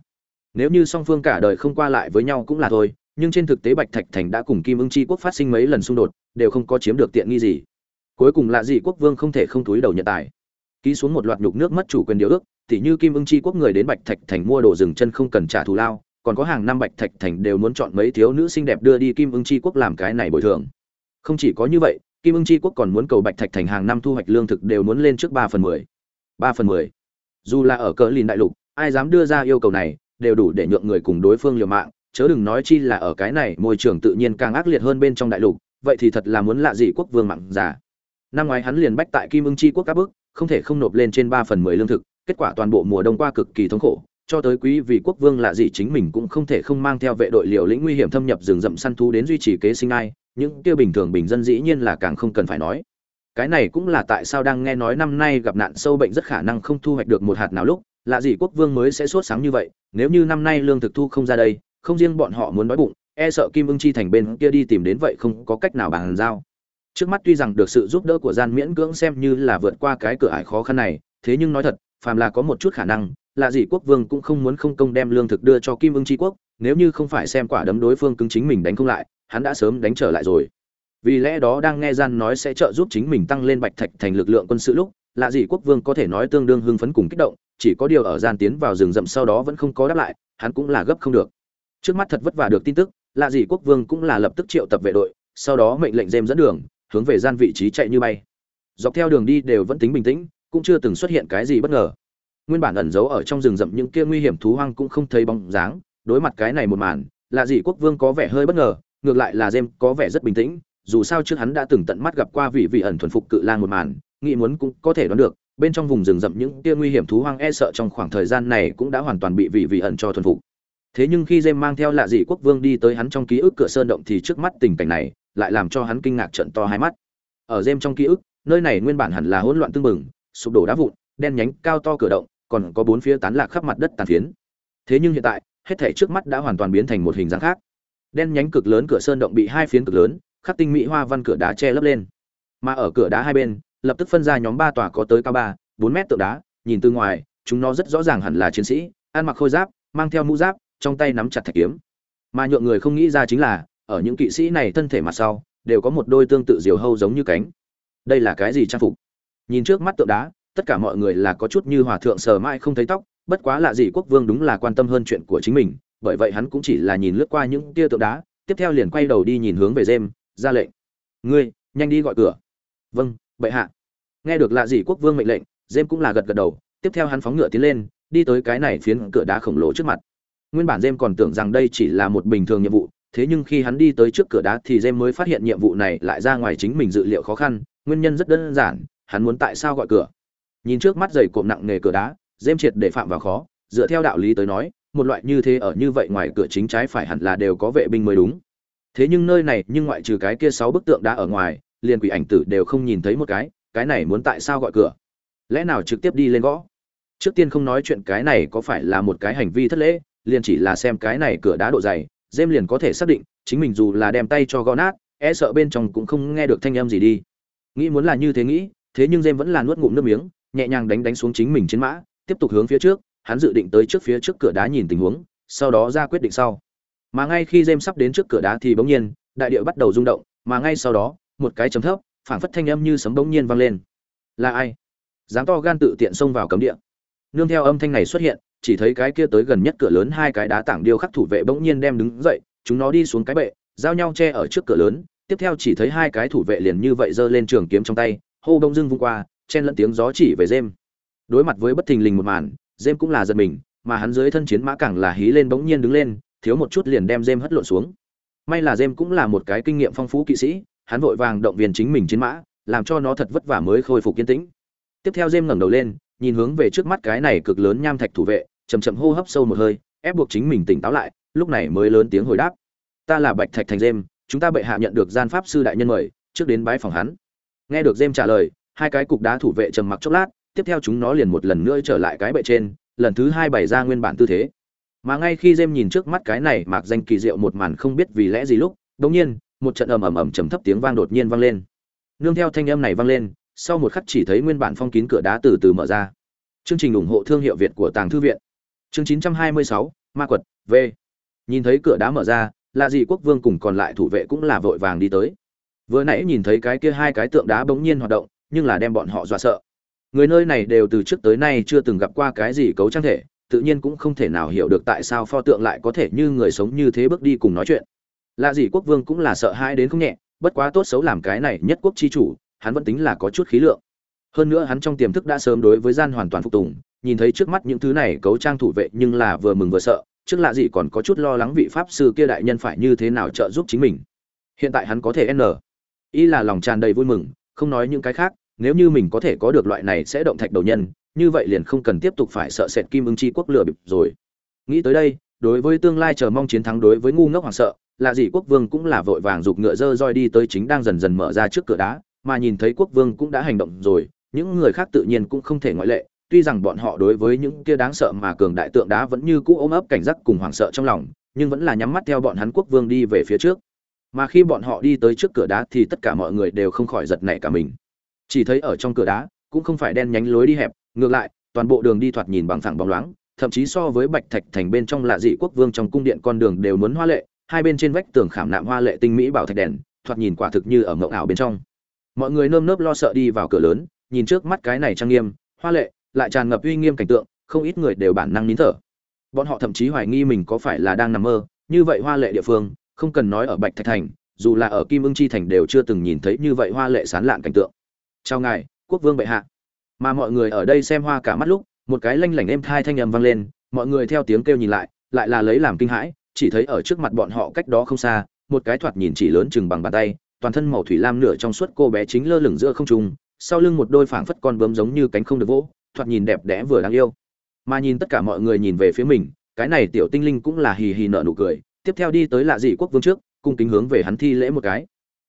Nếu như song phương cả đời không qua lại với nhau cũng là thôi, nhưng trên thực tế bạch thạch thành đã cùng kim ưng chi quốc phát sinh mấy lần xung đột, đều không có chiếm được tiện nghi gì. Cuối cùng là gì quốc vương không thể không túi đầu nhận tài. Ký xuống một loạt nhục nước mất chủ quyền điều ước thì như kim ưng chi quốc người đến bạch thạch thành mua đồ rừng chân không cần trả thù lao, còn có hàng năm bạch thạch thành đều muốn chọn mấy thiếu nữ xinh đẹp đưa đi kim ưng chi quốc làm cái này bồi thường. Không chỉ có như vậy kim ưng chi quốc còn muốn cầu bạch thạch thành hàng năm thu hoạch lương thực đều muốn lên trước ba phần mười. Ba phần mười. Dù là ở cỡ lìn đại lục, ai dám đưa ra yêu cầu này, đều đủ để nhượng người cùng đối phương liều mạng. Chớ đừng nói chi là ở cái này, môi trường tự nhiên càng ác liệt hơn bên trong đại lục, vậy thì thật là muốn lạ gì quốc vương mạng giả năm ngoái hắn liền bách tại kim ưng chi quốc các bước, không thể không nộp lên trên ba phần mười lương thực, kết quả toàn bộ mùa đông qua cực kỳ thống khổ, cho tới quý vị quốc vương lạ gì chính mình cũng không thể không mang theo vệ đội liều lĩnh nguy hiểm thâm nhập rừng rậm săn thú đến duy trì kế sinh ai những kia bình thường bình dân dĩ nhiên là càng không cần phải nói. Cái này cũng là tại sao đang nghe nói năm nay gặp nạn sâu bệnh rất khả năng không thu hoạch được một hạt nào lúc, lạ gì quốc vương mới sẽ sốt sáng như vậy, nếu như năm nay lương thực thu không ra đây, không riêng bọn họ muốn đói bụng e sợ kim ưng chi thành bên kia đi tìm đến vậy không có cách nào bàn giao. Trước mắt tuy rằng được sự giúp đỡ của gian miễn cưỡng xem như là vượt qua cái cửa ải khó khăn này, thế nhưng nói thật, phàm là có một chút khả năng là gì quốc vương cũng không muốn không công đem lương thực đưa cho kim ưng Chi quốc, nếu như không phải xem quả đấm đối phương cứng chính mình đánh không lại hắn đã sớm đánh trở lại rồi. Vì lẽ đó đang nghe gian nói sẽ trợ giúp chính mình tăng lên bạch thạch thành lực lượng quân sự lúc, lạ gì quốc vương có thể nói tương đương hưng phấn cùng kích động, chỉ có điều ở gian tiến vào rừng rậm sau đó vẫn không có đáp lại, hắn cũng là gấp không được. Trước mắt thật vất vả được tin tức, lạ gì quốc vương cũng là lập tức triệu tập vệ đội, sau đó mệnh lệnh dêm dẫn đường, hướng về gian vị trí chạy như bay. Dọc theo đường đi đều vẫn tính bình tĩnh, cũng chưa từng xuất hiện cái gì bất ngờ. Nguyên bản ẩn giấu ở trong rừng rậm những kia nguy hiểm thú hoang cũng không thấy bóng dáng, đối mặt cái này một màn là gì quốc vương có vẻ hơi bất ngờ ngược lại là jem có vẻ rất bình tĩnh, dù sao trước hắn đã từng tận mắt gặp qua vị vị ẩn thuần phục cự lang một màn, nghĩ muốn cũng có thể đoán được, bên trong vùng rừng rậm những kia nguy hiểm thú hoang e sợ trong khoảng thời gian này cũng đã hoàn toàn bị vị vị ẩn cho thuần phục. Thế nhưng khi jem mang theo lạ dị quốc vương đi tới hắn trong ký ức cửa sơn động thì trước mắt tình cảnh này lại làm cho hắn kinh ngạc trận to hai mắt. Ở jem trong ký ức, nơi này nguyên bản hẳn là hỗn loạn tương mừng sụp đổ đá vụn, đen nhánh cao to cửa động, còn có bốn phía tán lạc khắp mặt đất tàn phiến. Thế nhưng hiện tại, hết thảy trước mắt đã hoàn toàn biến thành một hình dáng khác đen nhánh cực lớn cửa sơn động bị hai phiến cực lớn, khắc tinh mỹ hoa văn cửa đá che lấp lên. Mà ở cửa đá hai bên, lập tức phân ra nhóm ba tòa có tới cao ba, bốn mét tượng đá, nhìn từ ngoài, chúng nó rất rõ ràng hẳn là chiến sĩ, ăn mặc khôi giáp, mang theo mũ giáp, trong tay nắm chặt thạch kiếm. Mà nhượng người không nghĩ ra chính là, ở những kỵ sĩ này thân thể mặt sau, đều có một đôi tương tự diều hâu giống như cánh. Đây là cái gì trang phục? Nhìn trước mắt tượng đá, tất cả mọi người là có chút như hòa thượng sờ mãi không thấy tóc, bất quá lạ gì quốc vương đúng là quan tâm hơn chuyện của chính mình bởi vậy hắn cũng chỉ là nhìn lướt qua những tia tượng đá, tiếp theo liền quay đầu đi nhìn hướng về dêm ra lệnh. Ngươi, nhanh đi gọi cửa. Vâng bệ hạ. Nghe được lạ gì quốc vương mệnh lệnh dêm cũng là gật gật đầu, tiếp theo hắn phóng ngựa tiến lên, đi tới cái này phiến cửa đá khổng lồ trước mặt. Nguyên bản dêm còn tưởng rằng đây chỉ là một bình thường nhiệm vụ, thế nhưng khi hắn đi tới trước cửa đá thì dêm mới phát hiện nhiệm vụ này lại ra ngoài chính mình dự liệu khó khăn, nguyên nhân rất đơn giản, hắn muốn tại sao gọi cửa. Nhìn trước mắt dày cộm nặng nề cửa đá dêm triệt để phạm vào khó, dựa theo đạo lý tới nói một loại như thế ở như vậy ngoài cửa chính trái phải hẳn là đều có vệ binh mới đúng. Thế nhưng nơi này, nhưng ngoại trừ cái kia sáu bức tượng đá ở ngoài, liền quỷ ảnh tử đều không nhìn thấy một cái cái này muốn tại sao gọi cửa? Lẽ nào trực tiếp đi lên gõ? Trước tiên không nói chuyện cái này có phải là một cái hành vi thất lễ, liền chỉ là xem cái này cửa đá độ dày dêm liền có thể xác định, chính mình dù là đem tay cho gõ nát e sợ bên trong cũng không nghe được thanh âm gì đi. Nghĩ muốn là như thế nghĩ, thế nhưng dêm vẫn là nuốt ngụm nước miếng, nhẹ nhàng đánh đánh xuống chính mình trên mã, tiếp tục hướng phía trước hắn dự định tới trước phía trước cửa đá nhìn tình huống, sau đó ra quyết định sau. Mà ngay khi James sắp đến trước cửa đá thì bỗng nhiên, đại địa bắt đầu rung động, mà ngay sau đó, một cái chấm thấp, phảng phất thanh âm như sấm bỗng nhiên vang lên. Là ai? Dám to gan tự tiện xông vào cấm địa. Nương theo âm thanh này xuất hiện, chỉ thấy cái kia tới gần nhất cửa lớn hai cái đá tảng điêu khắc thủ vệ bỗng nhiên đem đứng dậy, chúng nó đi xuống cái bệ, giao nhau che ở trước cửa lớn, tiếp theo chỉ thấy hai cái thủ vệ liền như vậy giơ lên trường kiếm trong tay, hô đông dưng vung qua, chen lẫn tiếng gió chỉ về dêm đối mặt với bất thình lình một màn dêm cũng là giật mình, mà hắn dưới thân chiến mã càng là hí lên bỗng nhiên đứng lên, thiếu một chút liền đem dêm hất lộn xuống. May là dêm cũng là một cái kinh nghiệm phong phú kỵ sĩ, hắn vội vàng động viên chính mình chiến mã, làm cho nó thật vất vả mới khôi phục kiên tĩnh. Tiếp theo dêm ngẩng đầu lên, nhìn hướng về trước mắt cái này cực lớn nham thạch thủ vệ chầm chậm hô hấp sâu một hơi, ép buộc chính mình tỉnh táo lại, lúc này mới lớn tiếng hồi đáp. Ta là bạch thạch thành dêm chúng ta bệ hạ nhận được gian pháp sư đại nhân mời, trước đến bái phòng hắn. Nghe được dêm trả lời, hai cái cục đá thủ vệ trầm mặc chốc lát tiếp theo chúng nó liền một lần nữa trở lại cái bệ trên lần thứ hai bày ra nguyên bản tư thế. Mà ngay khi dêm nhìn trước mắt cái này mạc danh kỳ diệu một màn không biết vì lẽ gì lúc đột nhiên một trận ầm ầm ầm trầm thấp tiếng vang đột nhiên vang lên. Nương theo thanh âm này vang lên sau một khắc chỉ thấy nguyên bản phong kín cửa đá từ từ mở ra. Chương trình ủng hộ thương hiệu việt của tàng thư viện. Chương 926, ma quật v. Nhìn thấy cửa đá mở ra là gì quốc vương cùng còn lại thủ vệ cũng là vội vàng đi tới. Vừa nãy nhìn thấy cái kia hai cái tượng đá bỗng nhiên hoạt động nhưng là đem bọn họ dọa sợ người nơi này đều từ trước tới nay chưa từng gặp qua cái gì cấu trang thể, tự nhiên cũng không thể nào hiểu được tại sao pho tượng lại có thể như người sống như thế bước đi cùng nói chuyện. Lạ gì quốc vương cũng là sợ hãi đến không nhẹ, bất quá tốt xấu làm cái này nhất quốc chi chủ, hắn vẫn tính là có chút khí lượng. Hơn nữa hắn trong tiềm thức đã sớm đối với gian hoàn toàn phục tùng, nhìn thấy trước mắt những thứ này cấu trang thủ vệ nhưng là vừa mừng vừa sợ, trước lạ gì còn có chút lo lắng vị pháp sư kia đại nhân phải như thế nào trợ giúp chính mình. Hiện tại hắn có thể n. Y là lòng tràn đầy vui mừng, không nói những cái khác nếu như mình có thể có được loại này sẽ động thạch đầu nhân, như vậy liền không cần tiếp tục phải sợ sệt kim ưng chi quốc lừa bịp rồi. Nghĩ tới đây, đối với tương lai chờ mong chiến thắng đối với ngu ngốc hoàng sợ là gì quốc vương cũng là vội vàng giục ngựa dơ roi đi tới chính đang dần dần mở ra trước cửa đá, mà nhìn thấy quốc vương cũng đã hành động rồi, những người khác tự nhiên cũng không thể ngoại lệ, tuy rằng bọn họ đối với những kia đáng sợ mà cường đại tượng đá vẫn như cũ ôm ấp cảnh giác cùng hoảng sợ trong lòng, nhưng vẫn là nhắm mắt theo bọn hắn quốc vương đi về phía trước. Mà khi bọn họ đi tới trước cửa đá thì tất cả mọi người đều không khỏi giật nảy cả mình chỉ thấy ở trong cửa đá, cũng không phải đen nhánh lối đi hẹp, ngược lại, toàn bộ đường đi thoạt nhìn bằng thẳng bóng loáng, thậm chí so với bạch thạch thành bên trong lạ dị quốc vương trong cung điện con đường đều muốn hoa lệ, hai bên trên vách tường khảm nạm hoa lệ tinh mỹ bảo thạch đèn, thoạt nhìn quả thực như ở mộng ảo bên trong. Mọi người nơm nớp lo sợ đi vào cửa lớn, nhìn trước mắt cái này trang nghiêm, hoa lệ, lại tràn ngập uy nghiêm cảnh tượng, không ít người đều bản năng nín thở. Bọn họ thậm chí hoài nghi mình có phải là đang nằm mơ, như vậy hoa lệ địa phương, không cần nói ở bạch thạch thành, dù là ở kim ưng chi thành đều chưa từng nhìn thấy như vậy hoa lệ sán lạn cảnh tượng chào ngài, quốc vương bệ hạ. Mà mọi người ở đây xem hoa cả mắt lúc, một cái lanh lảnh êm thai thanh âm vang lên, mọi người theo tiếng kêu nhìn lại lại là lấy làm kinh hãi, chỉ thấy ở trước mặt bọn họ cách đó không xa, một cái thoạt nhìn chỉ lớn chừng bằng bàn tay, toàn thân màu thủy lam nửa trong suốt cô bé chính lơ lửng giữa không trung, sau lưng một đôi phảng phất con bướm giống như cánh không được vỗ, thoạt nhìn đẹp đẽ vừa đáng yêu. Mà nhìn tất cả mọi người nhìn về phía mình, cái này tiểu tinh linh cũng là hì hì nở nụ cười, tiếp theo đi tới lạ dị quốc vương trước, cung kính hướng về hắn thi lễ một cái.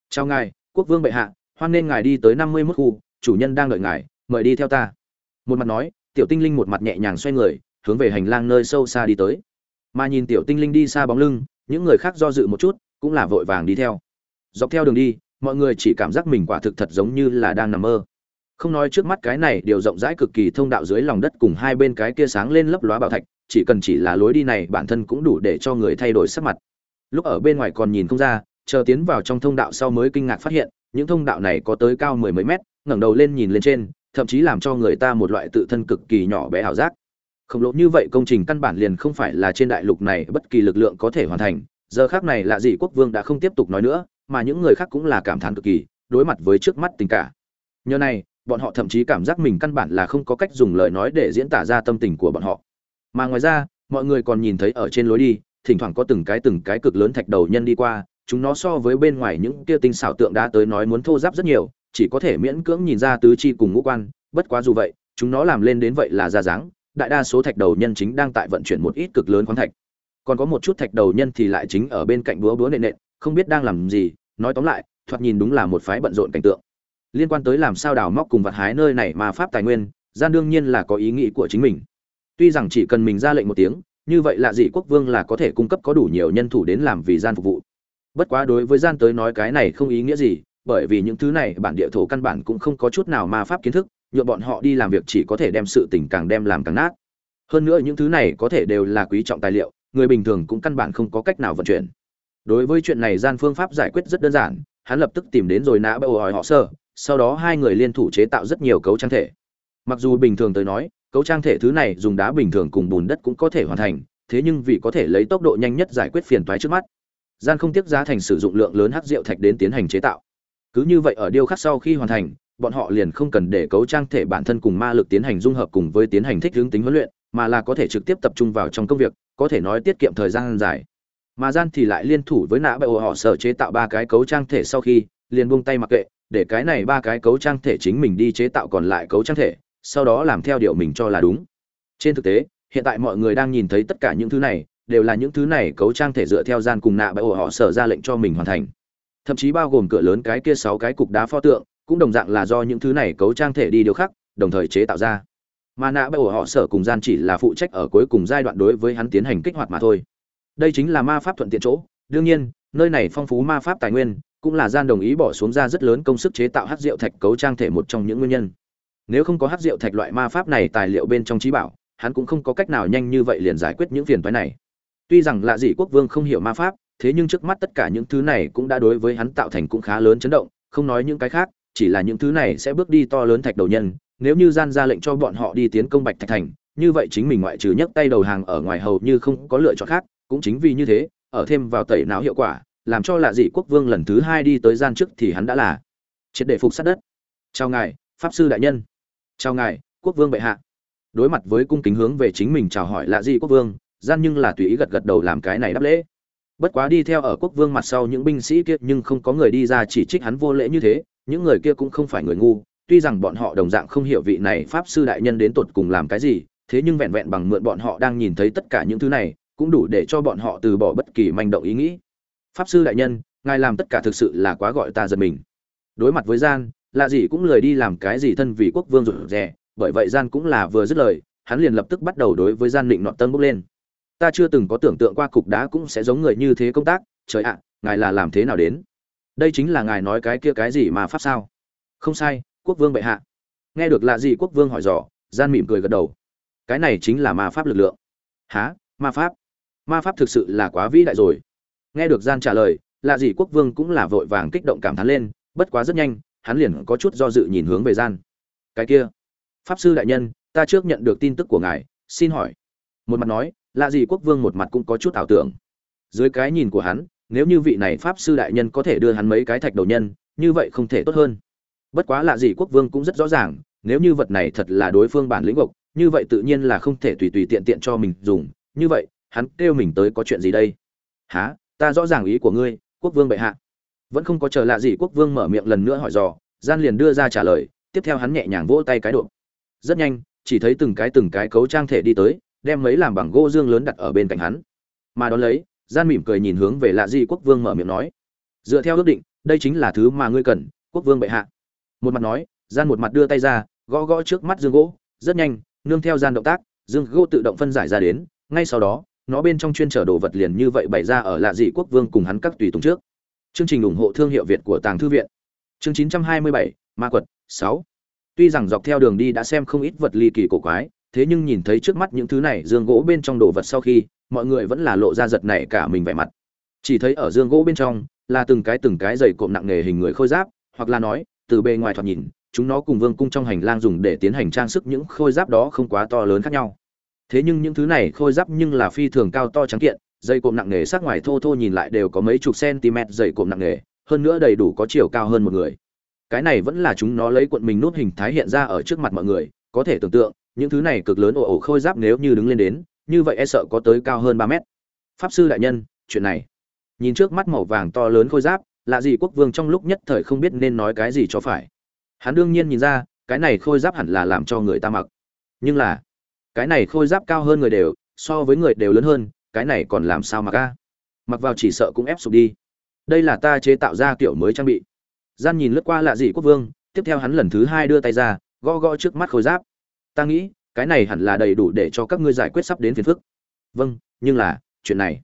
Chào ngài, quốc vương bệ hạ hoan nên ngài đi tới năm mươi mốt khu, chủ nhân đang đợi ngài, mời đi theo ta. Một mặt nói, tiểu tinh linh một mặt nhẹ nhàng xoay người, hướng về hành lang nơi sâu xa đi tới. Mà nhìn tiểu tinh linh đi xa bóng lưng, những người khác do dự một chút, cũng là vội vàng đi theo. Dọc theo đường đi, mọi người chỉ cảm giác mình quả thực thật giống như là đang nằm mơ. Không nói trước mắt cái này điều rộng rãi cực kỳ thông đạo dưới lòng đất cùng hai bên cái kia sáng lên lấp lóa bảo thạch, chỉ cần chỉ là lối đi này bản thân cũng đủ để cho người thay đổi sắc mặt. Lúc ở bên ngoài còn nhìn không ra, chờ tiến vào trong thông đạo sau mới kinh ngạc phát hiện những thông đạo này có tới cao mười mấy mét, ngẩng đầu lên nhìn lên trên, thậm chí làm cho người ta một loại tự thân cực kỳ nhỏ bé ảo giác. Khổng lồ như vậy công trình căn bản liền không phải là trên đại lục này bất kỳ lực lượng có thể hoàn thành, giờ khác này là gì quốc vương đã không tiếp tục nói nữa, mà những người khác cũng là cảm thán cực kỳ, đối mặt với trước mắt tình cả. Nhờ này, bọn họ thậm chí cảm giác mình căn bản là không có cách dùng lời nói để diễn tả ra tâm tình của bọn họ. Mà ngoài ra, mọi người còn nhìn thấy ở trên lối đi, thỉnh thoảng có từng cái từng cái cực lớn thạch đầu nhân đi qua chúng nó so với bên ngoài những kia tinh xảo tượng đã tới nói muốn thô giáp rất nhiều, chỉ có thể miễn cưỡng nhìn ra tứ chi cùng ngũ quan, bất quá dù vậy, chúng nó làm lên đến vậy là ra dáng, đại đa số thạch đầu nhân chính đang tại vận chuyển một ít cực lớn khoáng thạch. Còn có một chút thạch đầu nhân thì lại chính ở bên cạnh búa búa nện nện, không biết đang làm gì, nói tóm lại, thoạt nhìn đúng là một phái bận rộn cảnh tượng. Liên quan tới làm sao đào móc cùng vặt hái nơi này mà pháp tài nguyên, gian đương nhiên là có ý nghĩ của chính mình. Tuy rằng chỉ cần mình ra lệnh một tiếng, như vậy là dị quốc vương là có thể cung cấp có đủ nhiều nhân thủ đến làm vì gian phục vụ bất quá đối với gian tới nói cái này không ý nghĩa gì, bởi vì những thứ này bản địa thổ căn bản cũng không có chút nào ma pháp kiến thức nhuộm bọn họ đi làm việc chỉ có thể đem sự tình càng đem làm càng nát. Hơn nữa những thứ này có thể đều là quý trọng tài liệu, người bình thường cũng căn bản không có cách nào vận chuyển. Đối với chuyện này gian phương pháp giải quyết rất đơn giản, hắn lập tức tìm đến rồi nã bầu hỏi họ sơ, sau đó hai người liên thủ chế tạo rất nhiều cấu trang thể. Mặc dù bình thường tới nói, cấu trang thể thứ này dùng đá bình thường cùng bùn đất cũng có thể hoàn thành, thế nhưng vì có thể lấy tốc độ nhanh nhất giải quyết phiền toái trước mắt gian không tiếc giá thành sử dụng lượng lớn hắc rượu thạch đến tiến hành chế tạo. Cứ như vậy ở điêu khắc sau khi hoàn thành, bọn họ liền không cần để cấu trang thể bản thân cùng ma lực tiến hành dung hợp cùng với tiến hành thích hướng tính huấn luyện, mà là có thể trực tiếp tập trung vào trong công việc, có thể nói tiết kiệm thời gian dài. Mà gian thì lại liên thủ với nã bệ họ sở chế tạo ba cái cấu trang thể sau khi, liền buông tay mặc kệ, để cái này ba cái cấu trang thể chính mình đi chế tạo còn lại cấu trang thể, sau đó làm theo điều mình cho là đúng. Trên thực tế, hiện tại mọi người đang nhìn thấy tất cả những thứ này đều là những thứ này cấu trang thể dựa theo gian cùng nạ bại ổ họ sở ra lệnh cho mình hoàn thành. Thậm chí bao gồm cửa lớn cái kia sáu cái cục đá pho tượng, cũng đồng dạng là do những thứ này cấu trang thể đi điều khắc, đồng thời chế tạo ra. Mà nạ bại ổ họ sở cùng gian chỉ là phụ trách ở cuối cùng giai đoạn đối với hắn tiến hành kích hoạt mà thôi. Đây chính là ma pháp thuận tiện chỗ. Đương nhiên, nơi này phong phú ma pháp tài nguyên, cũng là gian đồng ý bỏ xuống ra rất lớn công sức chế tạo hát rượu thạch cấu trang thể một trong những nguyên nhân. Nếu không có hát rượu thạch loại ma pháp này tài liệu bên trong trí bảo, hắn cũng không có cách nào nhanh như vậy liền giải quyết những phiền toái này tuy rằng lạ dị quốc vương không hiểu ma pháp, thế nhưng trước mắt tất cả những thứ này cũng đã đối với hắn tạo thành cũng khá lớn chấn động, không nói những cái khác, chỉ là những thứ này sẽ bước đi to lớn thạch đầu nhân, nếu như gian ra lệnh cho bọn họ đi tiến công bạch thạch thành, như vậy chính mình ngoại trừ nhấc tay đầu hàng ở ngoài hầu như không có lựa chọn khác, cũng chính vì như thế, ở thêm vào tẩy não hiệu quả, làm cho lạ dị quốc vương lần thứ hai đi tới gian trước thì hắn đã là triệt để phục sát đất. Chào ngài, pháp sư đại nhân. Chào ngài, quốc vương bệ hạ. Đối mặt với cung kính hướng về chính mình chào hỏi lạ dị quốc vương gian nhưng là tùy ý gật gật đầu làm cái này đáp lễ. Bất quá đi theo ở quốc vương mặt sau những binh sĩ kia nhưng không có người đi ra chỉ trích hắn vô lễ như thế, những người kia cũng không phải người ngu, tuy rằng bọn họ đồng dạng không hiểu vị này pháp sư đại nhân đến tột cùng làm cái gì, thế nhưng vẹn vẹn bằng mượn bọn họ đang nhìn thấy tất cả những thứ này, cũng đủ để cho bọn họ từ bỏ bất kỳ manh động ý nghĩ. Pháp sư đại nhân, ngài làm tất cả thực sự là quá gọi ta giật mình. Đối mặt với gian là gì cũng lười đi làm cái gì thân vì quốc vương rụt rè, bởi vậy gian cũng là vừa dứt lời, hắn liền lập tức bắt đầu đối với gian định nọ tân bốc lên ta chưa từng có tưởng tượng qua cục đá cũng sẽ giống người như thế công tác, trời ạ, ngài là làm thế nào đến? Đây chính là ngài nói cái kia cái gì mà pháp sao? Không sai, quốc vương bệ hạ. Nghe được là gì quốc vương hỏi dò, gian mỉm cười gật đầu. Cái này chính là ma pháp lực lượng. Há ma pháp? Ma pháp thực sự là quá vĩ đại rồi. Nghe được gian trả lời là gì quốc vương cũng là vội vàng kích động cảm thán lên, bất quá rất nhanh, hắn liền có chút do dự nhìn hướng về gian. Cái kia? Pháp sư đại nhân, ta trước nhận được tin tức của ngài, xin hỏi. Một mặt nói là gì quốc vương một mặt cũng có chút ảo tưởng. Dưới cái nhìn của hắn, nếu như vị này pháp sư đại nhân có thể đưa hắn mấy cái thạch đầu nhân, như vậy không thể tốt hơn. Bất quá là gì quốc vương cũng rất rõ ràng, nếu như vật này thật là đối phương bản lĩnh gộc như vậy tự nhiên là không thể tùy tùy tiện tiện cho mình dùng. Như vậy, hắn kêu mình tới có chuyện gì đây? Há ta rõ ràng ý của ngươi, quốc vương bệ hạ. Vẫn không có chờ lạ gì quốc vương mở miệng lần nữa hỏi dò, gian liền đưa ra trả lời, tiếp theo hắn nhẹ nhàng vỗ tay cái độ. Rất nhanh, chỉ thấy từng cái từng cái cấu trang thể đi tới đem mấy làm bằng gỗ dương lớn đặt ở bên cạnh hắn. Mà đón lấy gian mỉm cười nhìn hướng về lạ di quốc vương mở miệng nói dựa theo ước định đây chính là thứ mà ngươi cần quốc vương bệ hạ. Một mặt nói gian một mặt đưa tay ra gõ gõ trước mắt dương gỗ rất nhanh nương theo gian động tác dương gỗ tự động phân giải ra đến ngay sau đó nó bên trong chuyên trở đồ vật liền như vậy bày ra ở lạ dị quốc vương cùng hắn các tùy tùng trước. Chương trình ủng hộ thương hiệu việt của tàng thư viện. Chương 927, ma quật 6. tuy rằng dọc theo đường đi đã xem không ít vật ly kỳ cổ quái thế nhưng nhìn thấy trước mắt những thứ này dương gỗ bên trong đồ vật sau khi, mọi người vẫn là lộ ra giật này cả mình vẻ mặt. Chỉ thấy ở dương gỗ bên trong, là từng cái từng cái dày cộm nặng nghề hình người khôi giáp, hoặc là nói, từ bề ngoài thoạt nhìn, chúng nó cùng vương cung trong hành lang dùng để tiến hành trang sức những khôi giáp đó không quá to lớn khác nhau. Thế nhưng những thứ này khôi giáp nhưng là phi thường cao to trắng kiện dây cộm nặng nghề sắc ngoài thô thô nhìn lại đều có mấy chục cm dày cộm nặng nghề, hơn nữa đầy đủ có chiều cao hơn một người. Cái này vẫn là chúng nó lấy cuộn mình nút hình thái hiện ra ở trước mặt mọi người, có thể tưởng tượng những thứ này cực lớn ồ ồ khôi giáp nếu như đứng lên đến, như vậy e sợ có tới cao hơn ba mét. Pháp sư đại nhân, chuyện này. Nhìn trước mắt màu vàng to lớn khôi giáp, lạ gì quốc vương trong lúc nhất thời không biết nên nói cái gì cho phải. Hắn đương nhiên nhìn ra, cái này khôi giáp hẳn là làm cho người ta mặc. Nhưng là, cái này khôi giáp cao hơn người đều, so với người đều lớn hơn, cái này còn làm sao mặc a? Mặc vào chỉ sợ cũng ép sụp đi. Đây là ta chế tạo ra kiểu mới trang bị. Gian nhìn lướt qua lạ dị quốc vương, tiếp theo hắn lần thứ hai đưa tay ra, gõ gõ trước mắt khôi giáp ta nghĩ, cái này hẳn là đầy đủ để cho các ngươi giải quyết sắp đến phiền phức. Vâng nhưng là, chuyện này.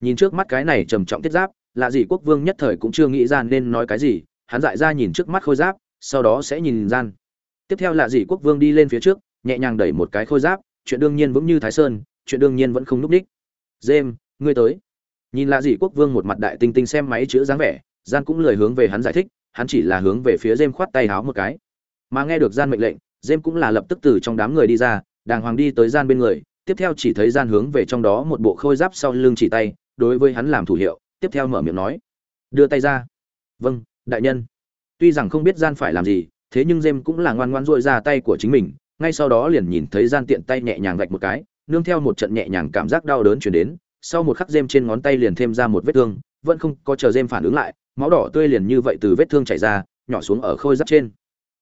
Nhìn trước mắt cái này trầm trọng tiết giáp, lạ gì quốc vương nhất thời cũng chưa nghĩ ra nên nói cái gì, hắn dại ra nhìn trước mắt khôi giáp, sau đó sẽ nhìn gian. Tiếp theo lạ gì quốc vương đi lên phía trước, nhẹ nhàng đẩy một cái khôi giáp, chuyện đương nhiên vững như thái sơn, chuyện đương nhiên vẫn không núp đích. Jem ngươi tới. Nhìn lạ gì quốc vương một mặt đại tinh tinh xem máy chữ dáng vẻ, gian cũng lời hướng về hắn giải thích, hắn chỉ là hướng về phía jem khoát tay háo một cái. Mà nghe được gian mệnh lệnh dêm cũng là lập tức từ trong đám người đi ra, đàng hoàng đi tới gian bên người, tiếp theo chỉ thấy gian hướng về trong đó một bộ khôi giáp sau lưng chỉ tay, đối với hắn làm thủ hiệu, tiếp theo mở miệng nói, đưa tay ra. Vâng đại nhân. Tuy rằng không biết gian phải làm gì, thế nhưng dêm cũng là ngoan ngoan duỗi ra tay của chính mình, ngay sau đó liền nhìn thấy gian tiện tay nhẹ nhàng vạch một cái, nương theo một trận nhẹ nhàng cảm giác đau đớn chuyển đến, sau một khắc dêm trên ngón tay liền thêm ra một vết thương, vẫn không có chờ dêm phản ứng lại, máu đỏ tươi liền như vậy từ vết thương chảy ra, nhỏ xuống ở khôi giáp trên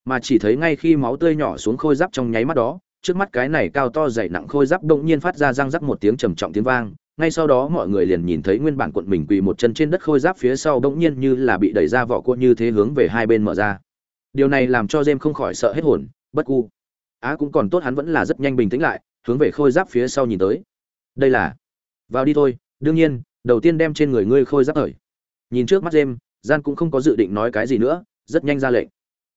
mà chỉ thấy ngay khi máu tươi nhỏ xuống khôi giáp trong nháy mắt đó, trước mắt cái này cao to dày nặng khôi giáp đông nhiên phát ra răng rắc một tiếng trầm trọng tiếng vang. Ngay sau đó mọi người liền nhìn thấy nguyên bản cuộn mình quỳ một chân trên đất khôi giáp phía sau bỗng nhiên như là bị đẩy ra vỏ cua như thế hướng về hai bên mở ra. Điều này làm cho jem không khỏi sợ hết hồn, bất cu. Á à, cũng còn tốt hắn vẫn là rất nhanh bình tĩnh lại, hướng về khôi giáp phía sau nhìn tới. Đây là vào đi thôi, đương nhiên, đầu tiên đem trên người ngươi khôi giáp thời. Nhìn trước mắt jem, gian cũng không có dự định nói cái gì nữa, rất nhanh ra lệnh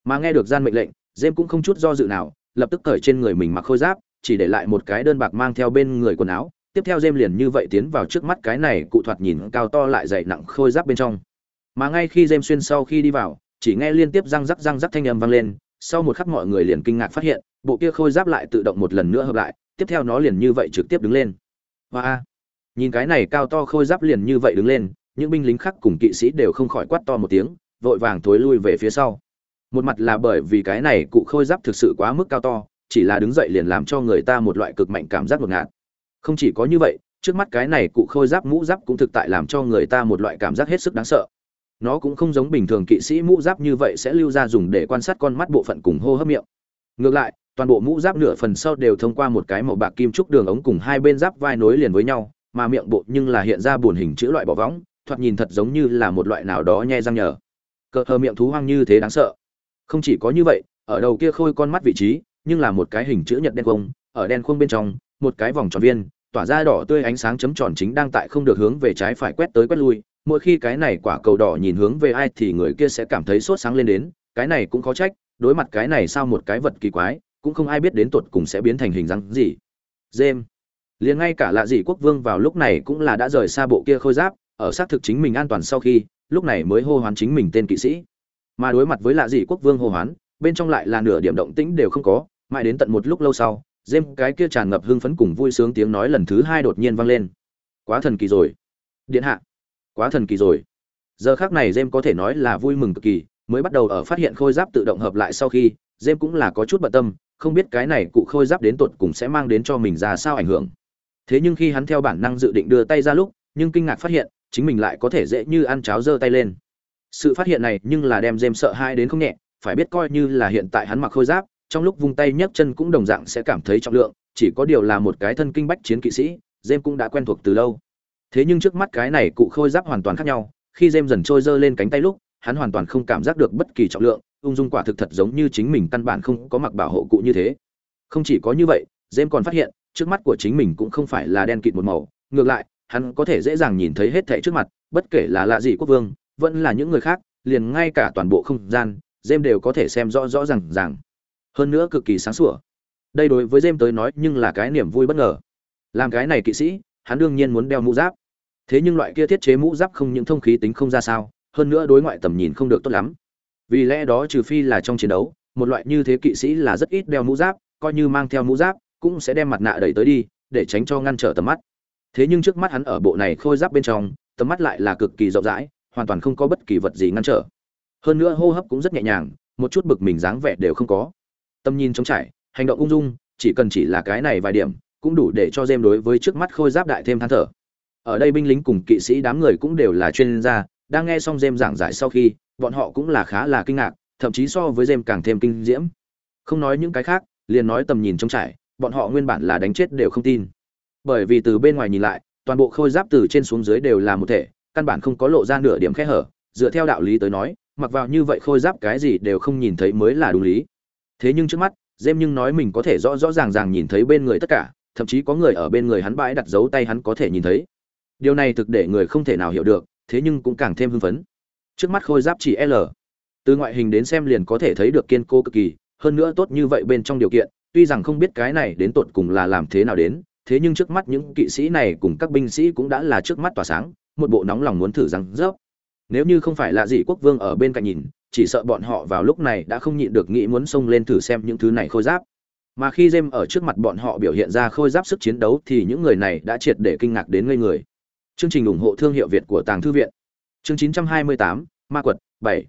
mà nghe được gian mệnh lệnh dêm cũng không chút do dự nào, lập tức cởi trên người mình mặc khôi giáp, chỉ để lại một cái đơn bạc mang theo bên người quần áo. Tiếp theo dêm liền như vậy tiến vào trước mắt cái này cụ thoạt nhìn cao to lại dày nặng khôi giáp bên trong. Mà ngay khi dêm xuyên sau khi đi vào, chỉ nghe liên tiếp răng rắc răng rắc thanh âm vang lên. Sau một khắc mọi người liền kinh ngạc phát hiện, bộ kia khôi giáp lại tự động một lần nữa hợp lại, tiếp theo nó liền như vậy trực tiếp đứng lên. Hoa! Nhìn cái này cao to khôi giáp liền như vậy đứng lên, những binh lính khác cùng kỵ sĩ đều không khỏi quát to một tiếng, vội vàng thối lui về phía sau một mặt là bởi vì cái này cụ khôi giáp thực sự quá mức cao to, chỉ là đứng dậy liền làm cho người ta một loại cực mạnh cảm giác ngột ngạt. Không chỉ có như vậy, trước mắt cái này cụ khôi giáp mũ giáp cũng thực tại làm cho người ta một loại cảm giác hết sức đáng sợ. Nó cũng không giống bình thường kỵ sĩ mũ giáp như vậy sẽ lưu ra dùng để quan sát con mắt bộ phận cùng hô hấp miệng. Ngược lại, toàn bộ mũ giáp nửa phần sau đều thông qua một cái màu bạc kim trúc đường ống cùng hai bên giáp vai nối liền với nhau, mà miệng bộ nhưng là hiện ra buồn hình chữ loại bỏ võng, thoạt nhìn thật giống như là một loại nào đó nhe răng nhở. Cờ hờ miệng thú hoang như thế đáng sợ không chỉ có như vậy, ở đầu kia khôi con mắt vị trí, nhưng là một cái hình chữ nhật đen khuông, ở đen khuông bên trong, một cái vòng tròn viên, tỏa ra đỏ tươi ánh sáng chấm tròn chính đang tại không được hướng về trái phải quét tới quét lui. Mỗi khi cái này quả cầu đỏ nhìn hướng về ai thì người kia sẽ cảm thấy sốt sáng lên đến, cái này cũng khó trách, đối mặt cái này sao một cái vật kỳ quái, cũng không ai biết đến tột cùng sẽ biến thành hình dáng gì. Dêm liền ngay cả lạ dị quốc vương vào lúc này cũng là đã rời xa bộ kia khôi giáp, ở xác thực chính mình an toàn sau khi, lúc này mới hô hoán chính mình tên kỵ sĩ mà đối mặt với lạ dị quốc vương hô hoán, bên trong lại là nửa điểm động tĩnh đều không có, mãi đến tận một lúc lâu sau dêm cái kia tràn ngập hưng phấn cùng vui sướng tiếng nói lần thứ hai đột nhiên vang lên. Quá thần kỳ rồi. Điện hạ. Quá thần kỳ rồi. Giờ khác này dêm có thể nói là vui mừng cực kỳ, mới bắt đầu ở phát hiện khôi giáp tự động hợp lại sau khi dêm cũng là có chút bận tâm, không biết cái này cụ khôi giáp đến tột cùng sẽ mang đến cho mình ra sao ảnh hưởng. Thế nhưng khi hắn theo bản năng dự định đưa tay ra lúc, nhưng kinh ngạc phát hiện, chính mình lại có thể dễ như ăn cháo giơ tay lên sự phát hiện này nhưng là đem Dêm sợ hai đến không nhẹ, phải biết coi như là hiện tại hắn mặc khôi giáp, trong lúc vung tay nhấc chân cũng đồng dạng sẽ cảm thấy trọng lượng, chỉ có điều là một cái thân kinh bách chiến kỵ sĩ Dêm cũng đã quen thuộc từ lâu. Thế nhưng trước mắt cái này cụ khôi giáp hoàn toàn khác nhau, khi Dêm dần trôi dơ lên cánh tay lúc, hắn hoàn toàn không cảm giác được bất kỳ trọng lượng, ung dung quả thực thật giống như chính mình căn bản không có mặc bảo hộ cụ như thế. Không chỉ có như vậy Dêm còn phát hiện, trước mắt của chính mình cũng không phải là đen kịt một màu, ngược lại, hắn có thể dễ dàng nhìn thấy hết thảy trước mặt, bất kể là lạ gì quốc vương vẫn là những người khác, liền ngay cả toàn bộ không gian jem đều có thể xem rõ rõ ràng ràng. Hơn nữa cực kỳ sáng sủa. Đây đối với jem tới nói nhưng là cái niềm vui bất ngờ. Làm cái này kỵ sĩ, hắn đương nhiên muốn đeo mũ giáp. Thế nhưng loại kia thiết chế mũ giáp không những thông khí tính không ra sao, hơn nữa đối ngoại tầm nhìn không được tốt lắm. Vì lẽ đó trừ phi là trong chiến đấu, một loại như thế kỵ sĩ là rất ít đeo mũ giáp, coi như mang theo mũ giáp, cũng sẽ đem mặt nạ đẩy tới đi, để tránh cho ngăn trở tầm mắt. Thế nhưng trước mắt hắn ở bộ này khôi giáp bên trong, tầm mắt lại là cực kỳ rộng rãi hoàn toàn không có bất kỳ vật gì ngăn trở. Hơn nữa hô hấp cũng rất nhẹ nhàng, một chút bực mình dáng vẻ đều không có. Tâm nhìn trống trải, hành động ung dung, chỉ cần chỉ là cái này vài điểm, cũng đủ để cho dêm đối với trước mắt khôi giáp đại thêm than thở. Ở đây binh lính cùng kỵ sĩ đám người cũng đều là chuyên gia, đang nghe xong dêm giảng giải sau khi, bọn họ cũng là khá là kinh ngạc, thậm chí so với dêm càng thêm kinh diễm. Không nói những cái khác, liền nói tầm nhìn trống trải, bọn họ nguyên bản là đánh chết đều không tin. Bởi vì từ bên ngoài nhìn lại, toàn bộ khôi giáp từ trên xuống dưới đều là một thể căn bản không có lộ ra nửa điểm khe hở, dựa theo đạo lý tới nói, mặc vào như vậy khôi giáp cái gì đều không nhìn thấy mới là đúng lý. Thế nhưng trước mắt dêm nhưng nói mình có thể rõ rõ ràng ràng nhìn thấy bên người tất cả, thậm chí có người ở bên người hắn bãi đặt dấu tay hắn có thể nhìn thấy. Điều này thực để người không thể nào hiểu được, thế nhưng cũng càng thêm hưng phấn. Trước mắt khôi giáp chỉ l. Từ ngoại hình đến xem liền có thể thấy được kiên cố cực kỳ, hơn nữa tốt như vậy bên trong điều kiện, tuy rằng không biết cái này đến tột cùng là làm thế nào đến, thế nhưng trước mắt những kỵ sĩ này cùng các binh sĩ cũng đã là trước mắt tỏa sáng một bộ nóng lòng muốn thử rằng rớp. Nếu như không phải là gì quốc vương ở bên cạnh nhìn chỉ sợ bọn họ vào lúc này đã không nhịn được nghĩ muốn xông lên thử xem những thứ này khôi giáp. Mà khi jem ở trước mặt bọn họ biểu hiện ra khôi giáp sức chiến đấu thì những người này đã triệt để kinh ngạc đến ngây người. Chương trình ủng hộ thương hiệu việt của tàng thư viện. Chương 928, ma quật 7.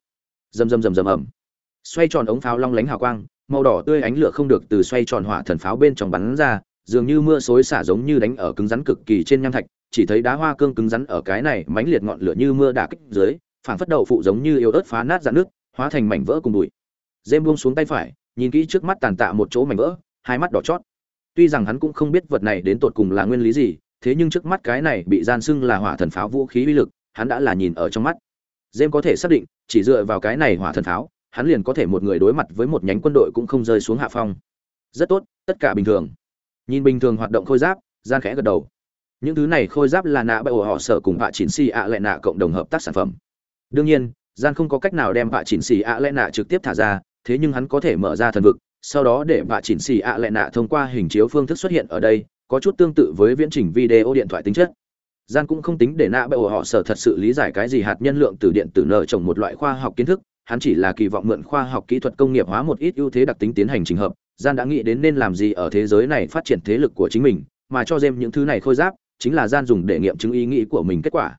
dầm dầm dầm dầm ầm. Xoay tròn ống pháo long lánh hào quang màu đỏ tươi ánh lửa không được từ xoay tròn hỏa thần pháo bên trong bắn ra dường như mưa xối xả giống như đánh ở cứng rắn cực kỳ trên nham thạch chỉ thấy đá hoa cương cứng rắn ở cái này mãnh liệt ngọn lửa như mưa đả kích dưới, phảng phất đầu phụ giống như yếu ớt phá nát dạn nước hóa thành mảnh vỡ cùng bụi. Dêm buông xuống tay phải, nhìn kỹ trước mắt tàn tạ một chỗ mảnh vỡ, hai mắt đỏ chót. Tuy rằng hắn cũng không biết vật này đến tột cùng là nguyên lý gì, thế nhưng trước mắt cái này bị gian xưng là hỏa thần pháo vũ khí uy lực, hắn đã là nhìn ở trong mắt. Dêm có thể xác định, chỉ dựa vào cái này hỏa thần pháo, hắn liền có thể một người đối mặt với một nhánh quân đội cũng không rơi xuống hạ phong. Rất tốt, tất cả bình thường. Nhìn bình thường hoạt động khôi giáp, gian khẽ gật đầu những thứ này khôi giáp là nạ bởi họ sở cùng vạ chỉnh xì ạ lệ nạ cộng đồng hợp tác sản phẩm. Đương nhiên, gian không có cách nào đem vạ chỉnh xì ạ lệ nạ trực tiếp thả ra, thế nhưng hắn có thể mở ra thần vực, sau đó để vạ chỉnh xì ạ lệ nạ thông qua hình chiếu phương thức xuất hiện ở đây, có chút tương tự với viễn trình video điện thoại tính chất. Gian cũng không tính để nạ bởi họ sở thật sự lý giải cái gì hạt nhân lượng từ điện tử nợ trồng một loại khoa học kiến thức, hắn chỉ là kỳ vọng mượn khoa học kỹ thuật công nghiệp hóa một ít ưu thế đặc tính tiến hành trình hợp. Gian đã nghĩ đến nên làm gì ở thế giới này phát triển thế lực của chính mình, mà cho Gem những thứ này khôi giáp chính là gian dùng để nghiệm chứng ý nghĩ của mình kết quả.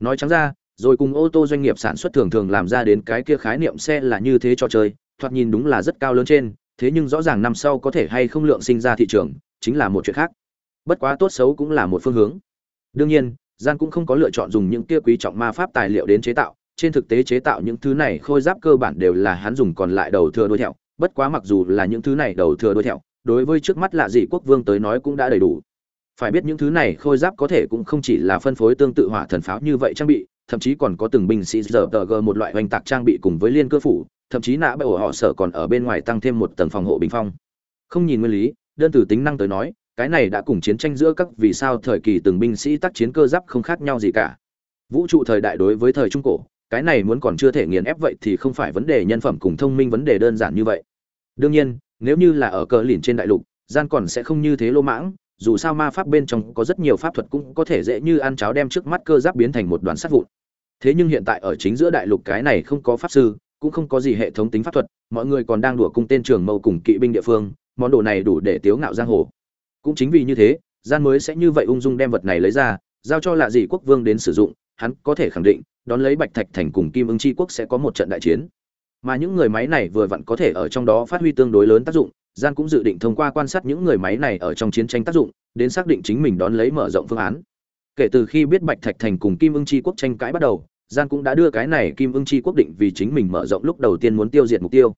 Nói trắng ra, rồi cùng ô tô doanh nghiệp sản xuất thường thường làm ra đến cái kia khái niệm xe là như thế cho chơi, thoạt nhìn đúng là rất cao lớn trên, thế nhưng rõ ràng năm sau có thể hay không lượng sinh ra thị trường, chính là một chuyện khác. Bất quá tốt xấu cũng là một phương hướng. Đương nhiên gian cũng không có lựa chọn dùng những kia quý trọng ma pháp tài liệu đến chế tạo, trên thực tế chế tạo những thứ này khôi giáp cơ bản đều là hắn dùng còn lại đầu thừa đuôi thẹo, bất quá mặc dù là những thứ này đầu thừa đuôi thẹo, đối với trước mắt lạ dị quốc vương tới nói cũng đã đầy đủ phải biết những thứ này khôi giáp có thể cũng không chỉ là phân phối tương tự hỏa thần pháo như vậy trang bị, thậm chí còn có từng binh sĩ giờ tờ g một loại oanh tạc trang bị cùng với liên cơ phủ, thậm chí nã bởi họ sở còn ở bên ngoài tăng thêm một tầng phòng hộ bình phong. Không nhìn nguyên lý, đơn từ tính năng tới nói, cái này đã cùng chiến tranh giữa các vì sao thời kỳ từng binh sĩ tác chiến cơ giáp không khác nhau gì cả. Vũ trụ thời đại đối với thời trung cổ, cái này muốn còn chưa thể nghiền ép vậy thì không phải vấn đề nhân phẩm cùng thông minh vấn đề đơn giản như vậy. Đương nhiên, nếu như là ở cờ lìn trên đại lục, gian còn sẽ không như thế lô mãng dù sao ma pháp bên trong có rất nhiều pháp thuật cũng có thể dễ như ăn cháo đem trước mắt cơ giáp biến thành một đoàn sắt vụn. Thế nhưng hiện tại ở chính giữa đại lục cái này không có pháp sư, cũng không có gì hệ thống tính pháp thuật, mọi người còn đang đùa cung tên trường mâu cùng kỵ binh địa phương, món đồ này đủ để tiếu ngạo giang hồ. Cũng chính vì như thế, gian mới sẽ như vậy ung dung đem vật này lấy ra, giao cho lạ dị quốc vương đến sử dụng, hắn có thể khẳng định, đón lấy bạch thạch thành cùng kim ưng chi quốc sẽ có một trận đại chiến. Mà những người máy này vừa vặn có thể ở trong đó phát huy tương đối lớn tác dụng gian cũng dự định thông qua quan sát những người máy này ở trong chiến tranh tác dụng, đến xác định chính mình đón lấy mở rộng phương án. Kể từ khi biết bạch thạch thành cùng kim ưng chi quốc tranh cãi bắt đầu, gian cũng đã đưa cái này kim ưng chi quốc định vì chính mình mở rộng lúc đầu tiên muốn tiêu diệt mục tiêu.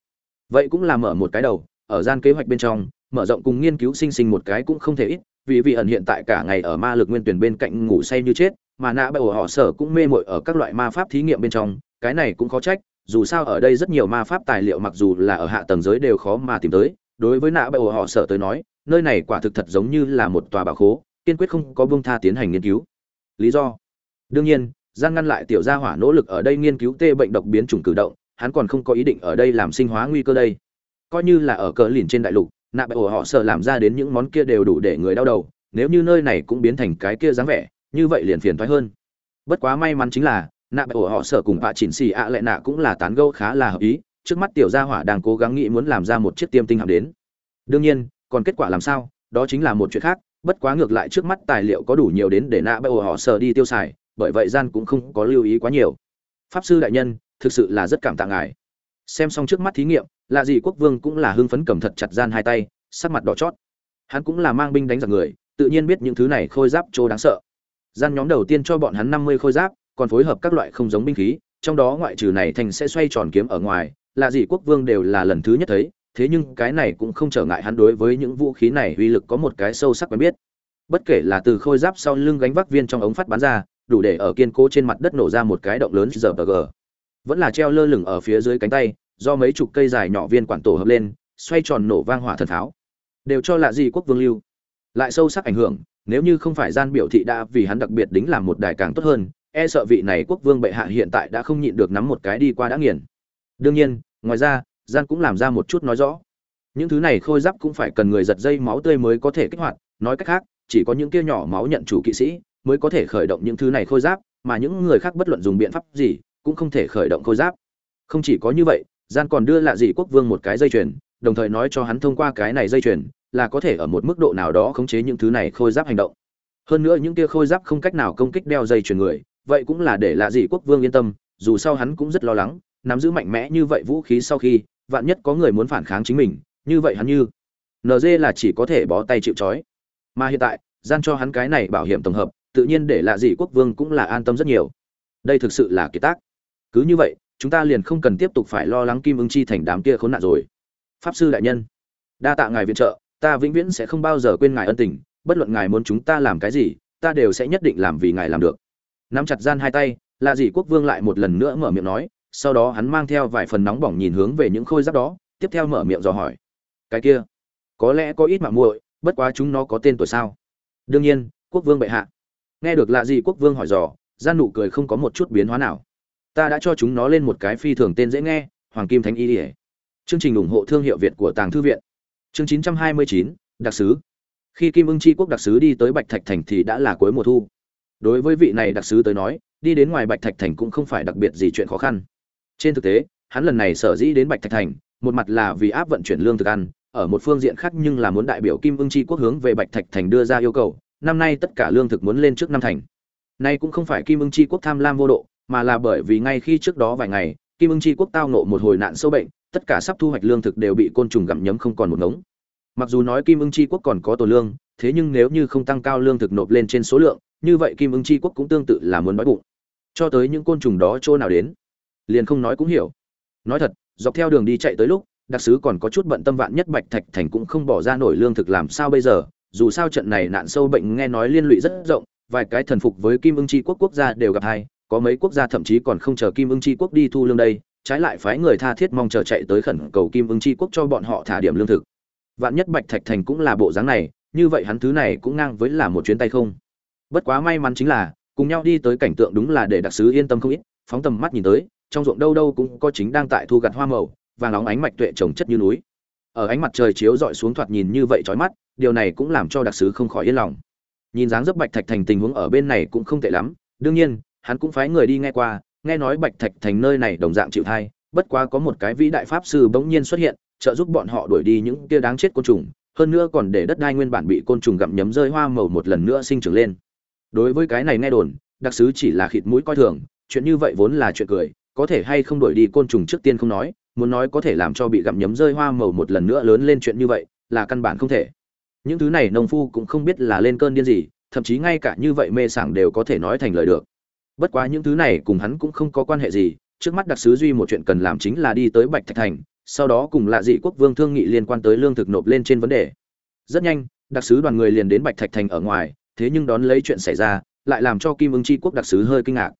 Vậy cũng là mở một cái đầu, ở gian kế hoạch bên trong, mở rộng cùng nghiên cứu sinh sinh một cái cũng không thể ít, vì vị ẩn hiện tại cả ngày ở ma lực nguyên tuyển bên cạnh ngủ say như chết, mà nã bởi họ sở cũng mê mội ở các loại ma pháp thí nghiệm bên trong, cái này cũng khó trách, dù sao ở đây rất nhiều ma pháp tài liệu mặc dù là ở hạ tầng giới đều khó mà tìm tới đối với nạ bởi họ sở tới nói, nơi này quả thực thật giống như là một tòa bảo khố, kiên quyết không có bông tha tiến hành nghiên cứu. Lý do? Đương nhiên gian ngăn lại tiểu gia hỏa nỗ lực ở đây nghiên cứu tê bệnh độc biến chủng cử động, hắn còn không có ý định ở đây làm sinh hóa nguy cơ đây. Coi như là ở cờ lìn trên đại lục, nạ bệ ổ họ sợ làm ra đến những món kia đều đủ để người đau đầu, nếu như nơi này cũng biến thành cái kia dáng vẻ, như vậy liền phiền thoái hơn. Bất quá may mắn chính là, nạ bệ ổ họ sợ cùng bạ chỉnh xì ạ lại nạ cũng là tán gẫu khá là hợp ý trước mắt tiểu gia hỏa đang cố gắng nghĩ muốn làm ra một chiếc tiêm tinh hạm đến. Đương nhiên, còn kết quả làm sao, đó chính là một chuyện khác, bất quá ngược lại trước mắt tài liệu có đủ nhiều đến để nạ bệ họ sợ đi tiêu xài, bởi vậy gian cũng không có lưu ý quá nhiều. Pháp sư đại nhân, thực sự là rất cảm tạ ngài. Xem xong trước mắt thí nghiệm là gì quốc vương cũng là hưng phấn cầm thật chặt gian hai tay, sắc mặt đỏ chót. Hắn cũng là mang binh đánh giặc người, tự nhiên biết những thứ này khôi giáp trô đáng sợ. Gian nhóm đầu tiên cho bọn hắn năm mươi khôi giáp, còn phối hợp các loại không giống binh khí, trong đó ngoại trừ này thành sẽ xoay tròn kiếm ở ngoài là gì quốc vương đều là lần thứ nhất thấy, thế nhưng cái này cũng không trở ngại hắn đối với những vũ khí này uy lực có một cái sâu sắc quen biết. Bất kể là từ khôi giáp sau lưng gánh vác viên trong ống phát bắn ra, đủ để ở kiên cố trên mặt đất nổ ra một cái động lớn giờ g vẫn là treo lơ lửng ở phía dưới cánh tay, do mấy chục cây dài nhỏ viên quản tổ hợp lên, xoay tròn nổ vang hỏa thần pháo. Đều cho lạ gì quốc vương lưu. Lại sâu sắc ảnh hưởng, nếu như không phải gian biểu thị đã vì hắn đặc biệt đính làm một đài càng tốt hơn e sợ vị này quốc vương bệ hạ hiện tại đã không nhịn được nắm một cái đi qua đã nghiền. Đương nhiên ngoài ra gian cũng làm ra một chút nói rõ. Những thứ này khôi giáp cũng phải cần người giật dây máu tươi mới có thể kích hoạt. Nói cách khác, chỉ có những kia nhỏ máu nhận chủ kỵ sĩ mới có thể khởi động những thứ này khôi giáp, mà những người khác bất luận dùng biện pháp gì cũng không thể khởi động khôi giáp. Không chỉ có như vậy gian còn đưa lạ dị quốc vương một cái dây chuyền, đồng thời nói cho hắn thông qua cái này dây chuyền là có thể ở một mức độ nào đó khống chế những thứ này khôi giáp hành động. Hơn nữa những kia khôi giáp không cách nào công kích đeo dây chuyền người, vậy cũng là để lạ dị quốc vương yên tâm, dù sao hắn cũng rất lo lắng nắm giữ mạnh mẽ như vậy vũ khí sau khi, vạn nhất có người muốn phản kháng chính mình, như vậy hắn như nd là chỉ có thể bó tay chịu trói. Mà hiện tại, gian cho hắn cái này bảo hiểm tổng hợp, tự nhiên để lạ dị quốc vương cũng là an tâm rất nhiều. Đây thực sự là kiệt tác. Cứ như vậy, chúng ta liền không cần tiếp tục phải lo lắng kim ưng chi thành đám kia khốn nạn rồi. Pháp sư đại nhân, đa tạ ngài viện trợ, ta vĩnh viễn sẽ không bao giờ quên ngài ân tình, bất luận ngài muốn chúng ta làm cái gì, ta đều sẽ nhất định làm vì ngài làm được. Nắm chặt gian hai tay, lạ dị quốc vương lại một lần nữa mở miệng nói sau đó hắn mang theo vài phần nóng bỏng nhìn hướng về những khôi giáp đó tiếp theo mở miệng dò hỏi. Cái kia có lẽ có ít mạng muội bất quá chúng nó có tên tuổi sao? Đương nhiên quốc vương bệ hạ. Nghe được lạ gì quốc vương hỏi dò gian nụ cười không có một chút biến hóa nào. Ta đã cho chúng nó lên một cái phi thường tên dễ nghe hoàng kim thánh y ỉa chương trình ủng hộ thương hiệu việt của tàng thư viện. Chương 929, đặc sứ. Khi kim ưng c quốc đặc sứ đi tới bạch thạch thành thì đã là cuối mùa thu. Đối với vị này đặc sứ tới nói đi đến ngoài bạch thạch thành cũng không phải đặc biệt gì chuyện khó khăn trên thực tế, hắn lần này sở dĩ đến bạch thạch thành, một mặt là vì áp vận chuyển lương thực ăn, ở một phương diện khác nhưng là muốn đại biểu kim ưng c quốc hướng về bạch thạch thành đưa ra yêu cầu, năm nay tất cả lương thực muốn lên trước năm thành. Nay cũng không phải kim ưng c quốc tham lam vô độ, mà là bởi vì ngay khi trước đó vài ngày, kim ưng c quốc tao nộ một hồi nạn sâu bệnh, tất cả sắp thu hoạch lương thực đều bị côn trùng gặm nhấm không còn một ngống. Mặc dù nói kim ưng c quốc còn có tổ lương, thế nhưng nếu như không tăng cao lương thực nộp lên trên số lượng, như vậy kim ưng c quốc cũng tương tự là muốn đói bụng. Cho tới những côn trùng đó chỗ nào đến liền không nói cũng hiểu. Nói thật, dọc theo đường đi chạy tới lúc, đặc sứ còn có chút bận tâm vạn nhất bạch thạch thành cũng không bỏ ra nổi lương thực làm sao bây giờ, dù sao trận này nạn sâu bệnh nghe nói liên lụy rất rộng, vài cái thần phục với kim ưng c quốc quốc gia đều gặp hai, có mấy quốc gia thậm chí còn không chờ kim ưng c quốc đi thu lương đây, trái lại phái người tha thiết mong chờ chạy tới khẩn cầu kim ưng c quốc cho bọn họ thả điểm lương thực. Vạn nhất bạch thạch thành cũng là bộ dáng này, như vậy hắn thứ này cũng ngang với là một chuyến tay không. Bất quá may mắn chính là, cùng nhau đi tới cảnh tượng đúng là để đặc sứ yên tâm không ít, phóng tầm mắt nhìn tới trong ruộng đâu đâu cũng có chính đang tại thu gặt hoa màu, vàng óng ánh mạch tuệ trồng chất như núi. Ở ánh mặt trời chiếu dọi xuống thoạt nhìn như vậy chói mắt, điều này cũng làm cho đặc sứ không khỏi yên lòng. Nhìn dáng dấp bạch thạch thành tình huống ở bên này cũng không tệ lắm, đương nhiên, hắn cũng phái người đi nghe qua, nghe nói bạch thạch thành nơi này đồng dạng chịu thai, bất quá có một cái vĩ đại pháp sư bỗng nhiên xuất hiện, trợ giúp bọn họ đuổi đi những kia đáng chết côn trùng, hơn nữa còn để đất đai nguyên bản bị côn trùng gặm nhấm rơi hoa màu một lần nữa sinh trưởng lên. Đối với cái này nghe đồn, đặc sứ chỉ là khịt mũi coi thường, chuyện như vậy vốn là chuyện cười có thể hay không đổi đi côn trùng trước tiên không nói, muốn nói có thể làm cho bị gặm nhấm rơi hoa màu một lần nữa lớn lên chuyện như vậy, là căn bản không thể. Những thứ này nông phu cũng không biết là lên cơn điên gì, thậm chí ngay cả như vậy mê sảng đều có thể nói thành lời được. Bất quá những thứ này cùng hắn cũng không có quan hệ gì, trước mắt đặc sứ duy một chuyện cần làm chính là đi tới bạch thạch thành, sau đó cùng lạ dị quốc vương thương nghị liên quan tới lương thực nộp lên trên vấn đề. Rất nhanh, đặc sứ đoàn người liền đến bạch thạch thành ở ngoài, thế nhưng đón lấy chuyện xảy ra, lại làm cho kim ưng c quốc đặc sứ hơi kinh ngạc.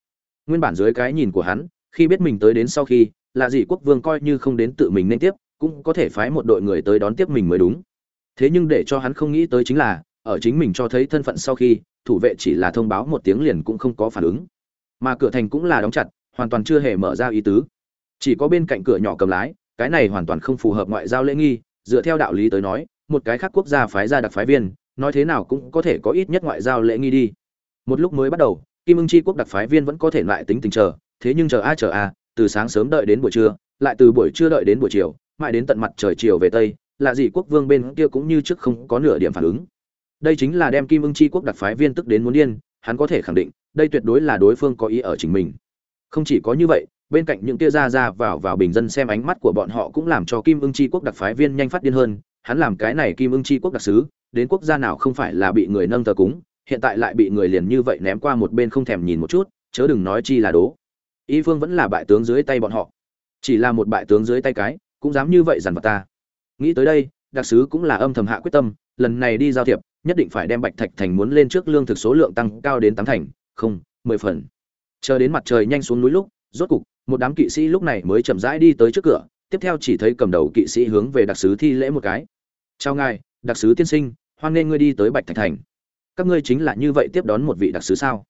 Nguyên bản dưới cái nhìn của hắn khi biết mình tới đến sau khi, là dị quốc vương coi như không đến tự mình nên tiếp, cũng có thể phái một đội người tới đón tiếp mình mới đúng. Thế nhưng để cho hắn không nghĩ tới chính là, ở chính mình cho thấy thân phận sau khi, thủ vệ chỉ là thông báo một tiếng liền cũng không có phản ứng. Mà cửa thành cũng là đóng chặt, hoàn toàn chưa hề mở ra ý tứ. Chỉ có bên cạnh cửa nhỏ cầm lái, cái này hoàn toàn không phù hợp ngoại giao lễ nghi, dựa theo đạo lý tới nói, một cái khác quốc gia phái ra đặc phái viên, nói thế nào cũng có thể có ít nhất ngoại giao lễ nghi đi. Một lúc mới bắt đầu, kim ưng chi quốc đặc phái viên vẫn có thể lại tính tình chờ thế nhưng chờ a chờ a, từ sáng sớm đợi đến buổi trưa, lại từ buổi trưa đợi đến buổi chiều, mãi đến tận mặt trời chiều về tây là gì quốc vương bên kia cũng như trước không có nửa điểm phản ứng. Đây chính là đem kim ưng chi quốc đặc phái viên tức đến muốn điên, hắn có thể khẳng định, đây tuyệt đối là đối phương có ý ở chính mình. Không chỉ có như vậy, bên cạnh những tia ra ra vào vào bình dân xem ánh mắt của bọn họ cũng làm cho kim ưng chi quốc đặc phái viên nhanh phát điên hơn, hắn làm cái này kim ưng chi quốc đặc sứ, đến quốc gia nào không phải là bị người nâng thờ cúng, hiện tại lại bị người liền như vậy ném qua một bên không thèm nhìn một chút, chớ đừng nói chi là đố y phương vẫn là bại tướng dưới tay bọn họ. Chỉ là một bại tướng dưới tay cái, cũng dám như vậy dằn vào ta. Nghĩ tới đây, đặc sứ cũng là âm thầm hạ quyết tâm, lần này đi giao thiệp, nhất định phải đem bạch thạch thành muốn lên trước lương thực số lượng tăng cao đến tám thành, không, mười phần. Chờ đến mặt trời nhanh xuống núi lúc, rốt cục, một đám kỵ sĩ lúc này mới chậm rãi đi tới trước cửa, tiếp theo chỉ thấy cầm đầu kỵ sĩ hướng về đặc sứ thi lễ một cái. Chào ngài, đặc sứ tiên sinh, hoan nghênh ngươi đi tới bạch thạch thành. Các ngươi chính là như vậy tiếp đón một vị đặc sứ sao?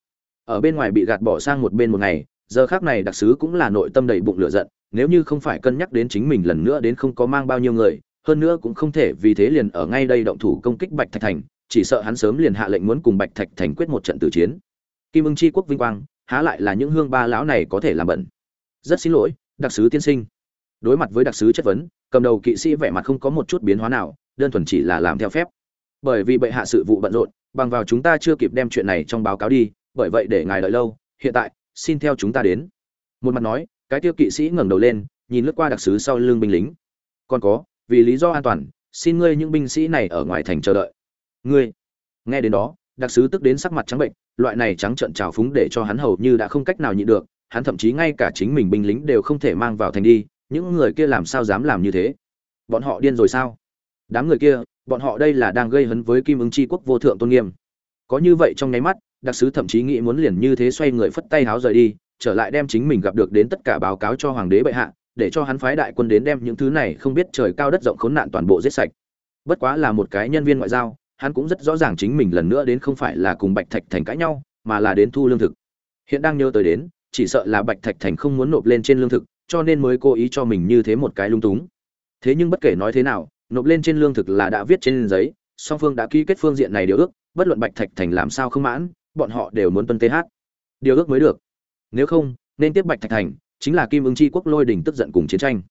Ở bên ngoài bị gạt bỏ sang một bên một ngày giờ khác này đặc sứ cũng là nội tâm đầy bụng lửa giận, nếu như không phải cân nhắc đến chính mình lần nữa đến không có mang bao nhiêu người, hơn nữa cũng không thể vì thế liền ở ngay đây động thủ công kích bạch thạch thành, chỉ sợ hắn sớm liền hạ lệnh muốn cùng bạch thạch thành quyết một trận tử chiến. Kim ưng chi quốc vinh quang, há lại là những hương ba lão này có thể làm bẩn. Rất xin lỗi, đặc sứ tiên sinh. Đối mặt với đặc sứ chất vấn, cầm đầu kỵ sĩ vẻ mặt không có một chút biến hóa nào, đơn thuần chỉ là làm theo phép. Bởi vì bệ hạ sự vụ bận rộn, bằng vào chúng ta chưa kịp đem chuyện này trong báo cáo đi, bởi vậy để ngài đợi lâu, hiện tại xin theo chúng ta đến. Một mặt nói, cái tiêu kỵ sĩ ngẩng đầu lên, nhìn lướt qua đặc sứ sau lưng binh lính. Còn có, vì lý do an toàn, xin ngươi những binh sĩ này ở ngoài thành chờ đợi. Ngươi, nghe đến đó, đặc sứ tức đến sắc mặt trắng bệnh, loại này trắng trợn trào phúng để cho hắn hầu như đã không cách nào nhịn được, hắn thậm chí ngay cả chính mình binh lính đều không thể mang vào thành đi, những người kia làm sao dám làm như thế? Bọn họ điên rồi sao? Đám người kia, bọn họ đây là đang gây hấn với kim ứng chi quốc vô thượng tôn nghiêm. Có như vậy trong nháy mắt đặc sứ thậm chí nghĩ muốn liền như thế xoay người phất tay háo rời đi, trở lại đem chính mình gặp được đến tất cả báo cáo cho hoàng đế bệ hạ, để cho hắn phái đại quân đến đem những thứ này không biết trời cao đất rộng khốn nạn toàn bộ giết sạch. Bất quá là một cái nhân viên ngoại giao, hắn cũng rất rõ ràng chính mình lần nữa đến không phải là cùng bạch thạch thành cãi nhau, mà là đến thu lương thực. Hiện đang nhớ tới đến, chỉ sợ là bạch thạch thành không muốn nộp lên trên lương thực, cho nên mới cố ý cho mình như thế một cái lung túng. Thế nhưng bất kể nói thế nào, nộp lên trên lương thực là đã viết trên giấy, song phương đã ký kết phương diện này điều ước, bất luận bạch thạch thành làm sao không mãn bọn họ đều muốn tuân th điều ước mới được. Nếu không, nên tiếp bạch thạch thành, chính là kim ứng chi quốc lôi đình tức giận cùng chiến tranh.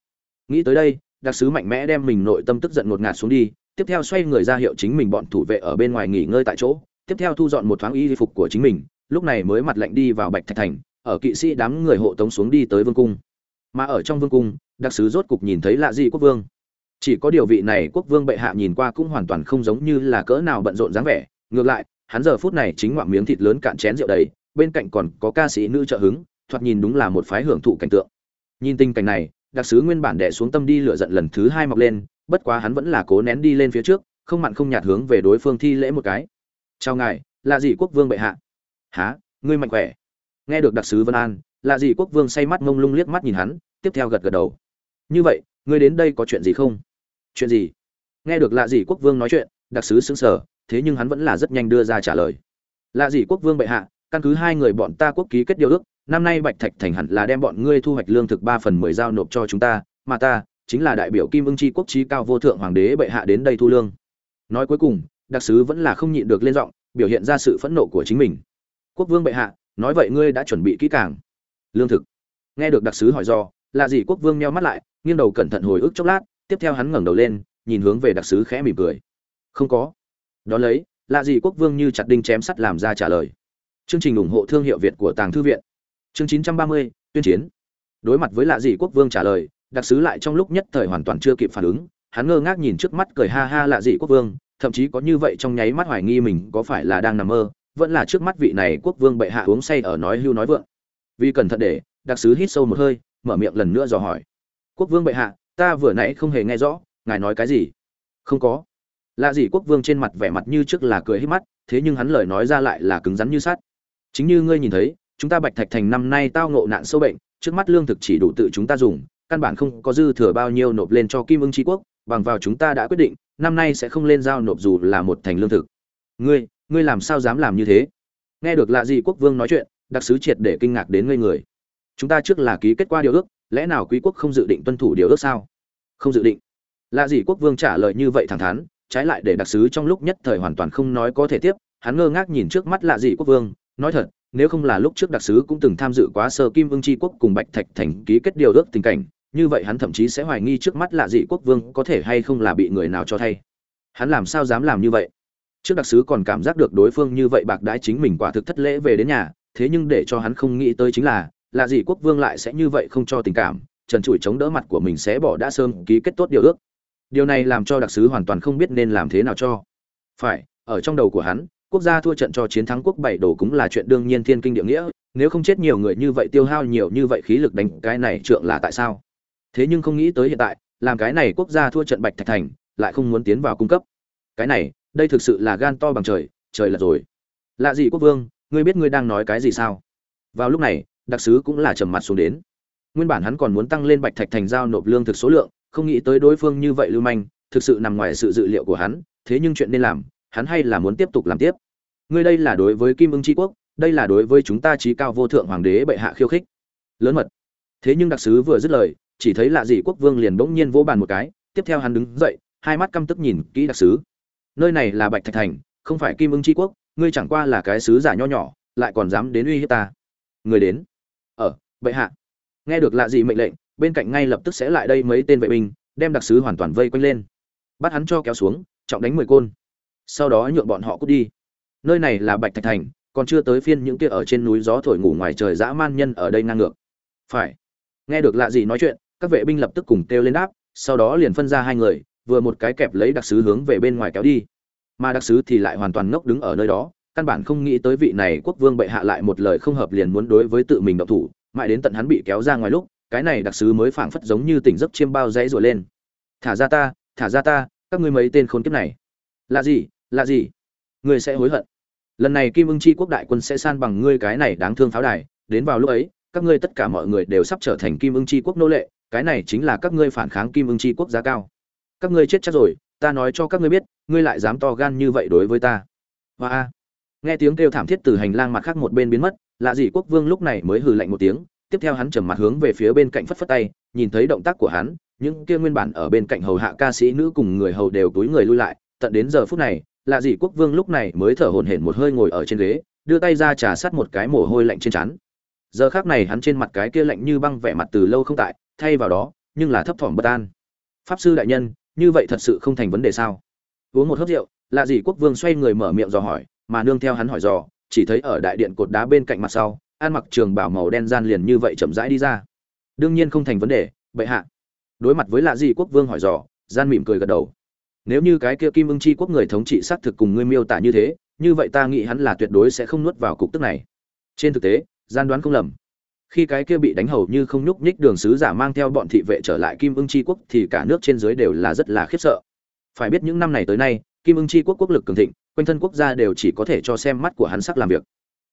Nghĩ tới đây, đặc sứ mạnh mẽ đem mình nội tâm tức giận ngột ngạt xuống đi, tiếp theo xoay người ra hiệu chính mình bọn thủ vệ ở bên ngoài nghỉ ngơi tại chỗ, tiếp theo thu dọn một thoáng y phục của chính mình, lúc này mới mặt lạnh đi vào bạch thạch thành, ở kỵ sĩ đám người hộ tống xuống đi tới vương cung. Mà ở trong vương cung, đặc sứ rốt cục nhìn thấy lạ gì quốc vương. Chỉ có điều vị này quốc vương bệ hạ nhìn qua cũng hoàn toàn không giống như là cỡ nào bận rộn dáng vẻ, ngược lại hắn giờ phút này chính ngoạm miếng thịt lớn cạn chén rượu đầy, bên cạnh còn có ca sĩ nữ trợ hứng, thoạt nhìn đúng là một phái hưởng thụ cảnh tượng. Nhìn tình cảnh này, đặc sứ nguyên bản đẻ xuống tâm đi lựa giận lần thứ hai mọc lên, bất quá hắn vẫn là cố nén đi lên phía trước, không mặn không nhạt hướng về đối phương thi lễ một cái. Chào ngài là gì quốc vương bệ hạ. Há ngươi mạnh khỏe. Nghe được đặc sứ vân an là gì quốc vương say mắt ngông lung liếc mắt nhìn hắn, tiếp theo gật gật đầu. Như vậy, ngươi đến đây có chuyện gì không? Chuyện gì? Nghe được lạ gì quốc vương nói chuyện, đặc sứ xứng sở thế nhưng hắn vẫn là rất nhanh đưa ra trả lời. Lạ gì quốc vương bệ hạ, căn cứ hai người bọn ta quốc ký kết điều ước, năm nay bạch thạch thành hẳn là đem bọn ngươi thu hoạch lương thực ba phần mười giao nộp cho chúng ta, mà ta chính là đại biểu kim ưng chi quốc trí cao vô thượng hoàng đế bệ hạ đến đây thu lương. Nói cuối cùng, đặc sứ vẫn là không nhịn được lên giọng, biểu hiện ra sự phẫn nộ của chính mình. Quốc vương bệ hạ, nói vậy ngươi đã chuẩn bị kỹ càng. Lương thực. Nghe được đặc sứ hỏi do là gì quốc vương meo mắt lại, nghiêng đầu cẩn thận hồi ức chốc lát, tiếp theo hắn ngẩng đầu lên, nhìn hướng về đặc sứ khẽ mỉm cười. Không có đó lấy là gì quốc vương như chặt đinh chém sắt làm ra trả lời. Chương trình ủng hộ thương hiệu việt của tàng thư viện. Chương 930, tuyên chiến. Đối mặt với lạ gì quốc vương trả lời đặc sứ lại trong lúc nhất thời hoàn toàn chưa kịp phản ứng. Hắn ngơ ngác nhìn trước mắt cười ha ha lạ gì quốc vương thậm chí có như vậy trong nháy mắt hoài nghi mình có phải là đang nằm mơ vẫn là trước mắt vị này quốc vương bệ hạ uống say ở nói hưu nói vượng. Vì cẩn thận để đặc sứ hít sâu một hơi mở miệng lần nữa dò hỏi. Quốc vương bệ hạ ta vừa nãy không hề nghe rõ ngài nói cái gì? Không có lạ gì quốc vương trên mặt vẻ mặt như trước là cười hết mắt, thế nhưng hắn lời nói ra lại là cứng rắn như sắt. Chính như ngươi nhìn thấy, chúng ta bạch thạch thành năm nay tao ngộ nạn sâu bệnh, trước mắt lương thực chỉ đủ tự chúng ta dùng, căn bản không có dư thừa bao nhiêu nộp lên cho kim ưng tri quốc, bằng vào chúng ta đã quyết định, năm nay sẽ không lên giao nộp dù là một thành lương thực. Ngươi ngươi làm sao dám làm như thế? Nghe được lạ gì quốc vương nói chuyện, đặc sứ triệt để kinh ngạc đến ngây người. Chúng ta trước là ký kết quả điều ước, lẽ nào quý quốc không dự định tuân thủ điều ước sao? Không dự định. Lạ gì quốc vương trả lời như vậy thẳng thắn trái lại để đặc sứ trong lúc nhất thời hoàn toàn không nói có thể tiếp, hắn ngơ ngác nhìn trước mắt lạ gì quốc vương, nói thật, nếu không là lúc trước đặc sứ cũng từng tham dự quá sơ kim ưng tri quốc cùng bạch thạch thành ký kết điều ước tình cảnh, như vậy hắn thậm chí sẽ hoài nghi trước mắt lạ dị quốc vương có thể hay không là bị người nào cho thay. Hắn làm sao dám làm như vậy? Trước đặc sứ còn cảm giác được đối phương như vậy bạc đãi chính mình quả thực thất lễ về đến nhà, thế nhưng để cho hắn không nghĩ tới chính là, lạ dị quốc vương lại sẽ như vậy không cho tình cảm, trần trụi chống đỡ mặt của mình sẽ bỏ đã sơm ký kết tốt điều ước điều này làm cho đặc sứ hoàn toàn không biết nên làm thế nào cho. Phải, ở trong đầu của hắn, quốc gia thua trận cho chiến thắng quốc bảy đồ cũng là chuyện đương nhiên thiên kinh địa nghĩa, nếu không chết nhiều người như vậy tiêu hao nhiều như vậy khí lực đánh cái này trượng là tại sao? Thế nhưng không nghĩ tới hiện tại, làm cái này quốc gia thua trận bạch thạch thành, lại không muốn tiến vào cung cấp. Cái này, đây thực sự là gan to bằng trời trời là rồi. Lạ gì quốc vương, ngươi biết ngươi đang nói cái gì sao? Vào lúc này, đặc sứ cũng là trầm mặt xuống đến. Nguyên bản hắn còn muốn tăng lên bạch thạch thành giao nộp lương thực số lượng không nghĩ tới đối phương như vậy lưu manh, thực sự nằm ngoài sự dự liệu của hắn, thế nhưng chuyện nên làm, hắn hay là muốn tiếp tục làm tiếp. Ngươi đây là đối với kim ưng tri quốc, đây là đối với chúng ta trí cao vô thượng hoàng đế bệ hạ khiêu khích. Lớn mật. Thế nhưng đặc sứ vừa dứt lời, chỉ thấy lạ dị quốc vương liền bỗng nhiên vỗ bàn một cái, tiếp theo hắn đứng dậy, hai mắt căm tức nhìn kỹ đặc sứ. Nơi này là bạch thạch thành, không phải kim ưng tri quốc, ngươi chẳng qua là cái sứ giả nho nhỏ, lại còn dám đến uy hiếp ta. Người đến. Ở bệ hạ. Nghe được lạ dị mệnh lệnh bên cạnh ngay lập tức sẽ lại đây mấy tên vệ binh, đem đặc sứ hoàn toàn vây quanh lên. Bắt hắn cho kéo xuống, trọng đánh mười côn. Sau đó nhượng bọn họ cút đi. Nơi này là bạch thạch thành, còn chưa tới phiên những kia ở trên núi gió thổi ngủ ngoài trời dã man nhân ở đây ngang ngược. Phải. Nghe được lạ gì nói chuyện, các vệ binh lập tức cùng kêu lên đáp, sau đó liền phân ra hai người, vừa một cái kẹp lấy đặc sứ hướng về bên ngoài kéo đi. Mà đặc sứ thì lại hoàn toàn ngốc đứng ở nơi đó, căn bản không nghĩ tới vị này quốc vương bệ hạ lại một lời không hợp liền muốn đối với tự mình động thủ, mãi đến tận hắn bị kéo ra ngoài lúc cái này đặc sứ mới phảng phất giống như tỉnh giấc chiêm bao dãy rồi lên. Thả ra ta, thả ra ta, các ngươi mấy tên khốn kiếp này. Là gì là gì? Ngươi sẽ hối hận. Lần này kim ưng chi quốc đại quân sẽ san bằng ngươi cái này đáng thương pháo đài. Đến vào lúc ấy, các ngươi tất cả mọi người đều sắp trở thành kim ưng chi quốc nô lệ. Cái này chính là các ngươi phản kháng kim ưng chi quốc giá cao. Các ngươi chết chắc rồi, ta nói cho các ngươi biết, ngươi lại dám to gan như vậy đối với ta. Và a nghe tiếng kêu thảm thiết từ hành lang mặt khác một bên biến mất, lạ gì quốc vương lúc này mới hừ lạnh một tiếng tiếp theo hắn trầm mặt hướng về phía bên cạnh phất phất tay, nhìn thấy động tác của hắn, những kia nguyên bản ở bên cạnh hầu hạ ca sĩ nữ cùng người hầu đều túi người lui lại, tận đến giờ phút này, lạ gì quốc vương lúc này mới thở hổn hển một hơi ngồi ở trên ghế, đưa tay ra trà sát một cái mồ hôi lạnh trên trán. Giờ khác này hắn trên mặt cái kia lạnh như băng vẻ mặt từ lâu không tại, thay vào đó, nhưng là thấp thỏm bất an. Pháp sư đại nhân, như vậy thật sự không thành vấn đề sao? Uống một hớp rượu, lạ gì quốc vương xoay người mở miệng dò hỏi, mà nương theo hắn hỏi dò, chỉ thấy ở đại điện cột đá bên cạnh mặt sau ăn mặc trường bảo màu đen gian liền như vậy chậm rãi đi ra. Đương nhiên không thành vấn đề, bệ hạ. Đối mặt với lạ gì quốc vương hỏi dò, gian mỉm cười gật đầu. Nếu như cái kia kim ưng chi quốc người thống trị xác thực cùng ngươi miêu tả như thế, như vậy ta nghĩ hắn là tuyệt đối sẽ không nuốt vào cục tức này. Trên thực tế, gian đoán không lầm. Khi cái kia bị đánh hầu như không nhúc nhích đường sứ giả mang theo bọn thị vệ trở lại kim ưng chi quốc thì cả nước trên dưới đều là rất là khiếp sợ. Phải biết những năm này tới nay, kim ưng chi quốc quốc lực cường thịnh, quanh thân quốc gia đều chỉ có thể cho xem mắt của hắn sắc làm việc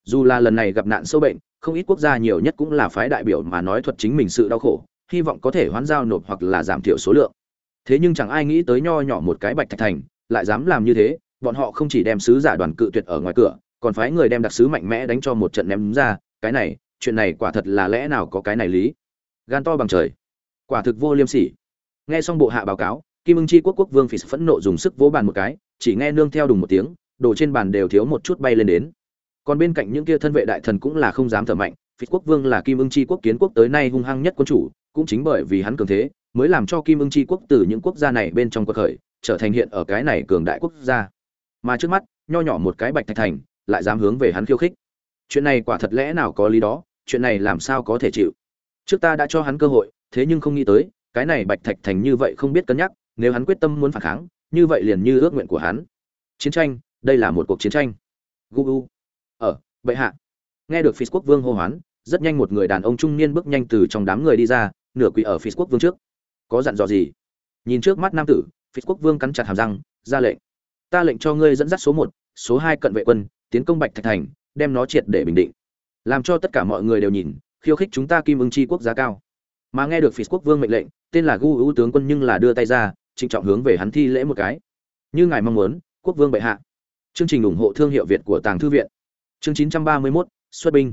dù là lần này gặp nạn sâu bệnh, không ít quốc gia nhiều nhất cũng là phái đại biểu mà nói thuật chính mình sự đau khổ, hy vọng có thể hoán giao nộp hoặc là giảm thiểu số lượng. Thế nhưng chẳng ai nghĩ tới nho nhỏ một cái bạch thạch thành, lại dám làm như thế, bọn họ không chỉ đem sứ giả đoàn cự tuyệt ở ngoài cửa, còn phái người đem đặc sứ mạnh mẽ đánh cho một trận ném ra, cái này, chuyện này quả thật là lẽ nào có cái này lý? Gan to bằng trời. Quả thực vô liêm sỉ. Nghe xong bộ hạ báo cáo, kim ưng chi quốc quốc vương phỉ phẫn nộ dùng sức vỗ bàn một cái, chỉ nghe nương theo đùng một tiếng, đồ trên bàn đều thiếu một chút bay lên đến còn bên cạnh những kia thân vệ đại thần cũng là không dám thở mạnh phỉ quốc vương là kim ưng chi quốc kiến quốc tới nay hung hăng nhất quân chủ, cũng chính bởi vì hắn cường thế, mới làm cho kim ưng chi quốc từ những quốc gia này bên trong quật khởi, trở thành hiện ở cái này cường đại quốc gia. Mà trước mắt, nho nhỏ một cái bạch thạch thành, lại dám hướng về hắn khiêu khích. Chuyện này quả thật lẽ nào có lý đó, chuyện này làm sao có thể chịu? Trước ta đã cho hắn cơ hội, thế nhưng không nghĩ tới, cái này bạch thạch thành như vậy không biết cân nhắc, nếu hắn quyết tâm muốn phản kháng, như vậy liền như ước nguyện của hắn. Chiến tranh, đây là một cuộc chiến tranh. Gu bệ hạ. Nghe được phi quốc vương hô hoán, rất nhanh một người đàn ông trung niên bước nhanh từ trong đám người đi ra, nửa quỳ ở phi quốc vương trước. Có dặn dò gì? Nhìn trước mắt nam tử phi quốc vương cắn chặt hàm răng, ra lệnh. Ta lệnh cho ngươi dẫn dắt số một, số hai cận vệ quân, tiến công bạch thạch thành, đem nó triệt để bình định. Làm cho tất cả mọi người đều nhìn, khiêu khích chúng ta kim ưng chi quốc giá cao. Mà nghe được phi quốc vương mệnh lệnh, tên là gu ưu tướng quân nhưng là đưa tay ra, trịnh trọng hướng về hắn thi lễ một cái. Như ngài mong muốn, quốc vương bệ hạ. Chương trình ủng hộ thương hiệu việt của tàng thư viện chương 931, xuất binh.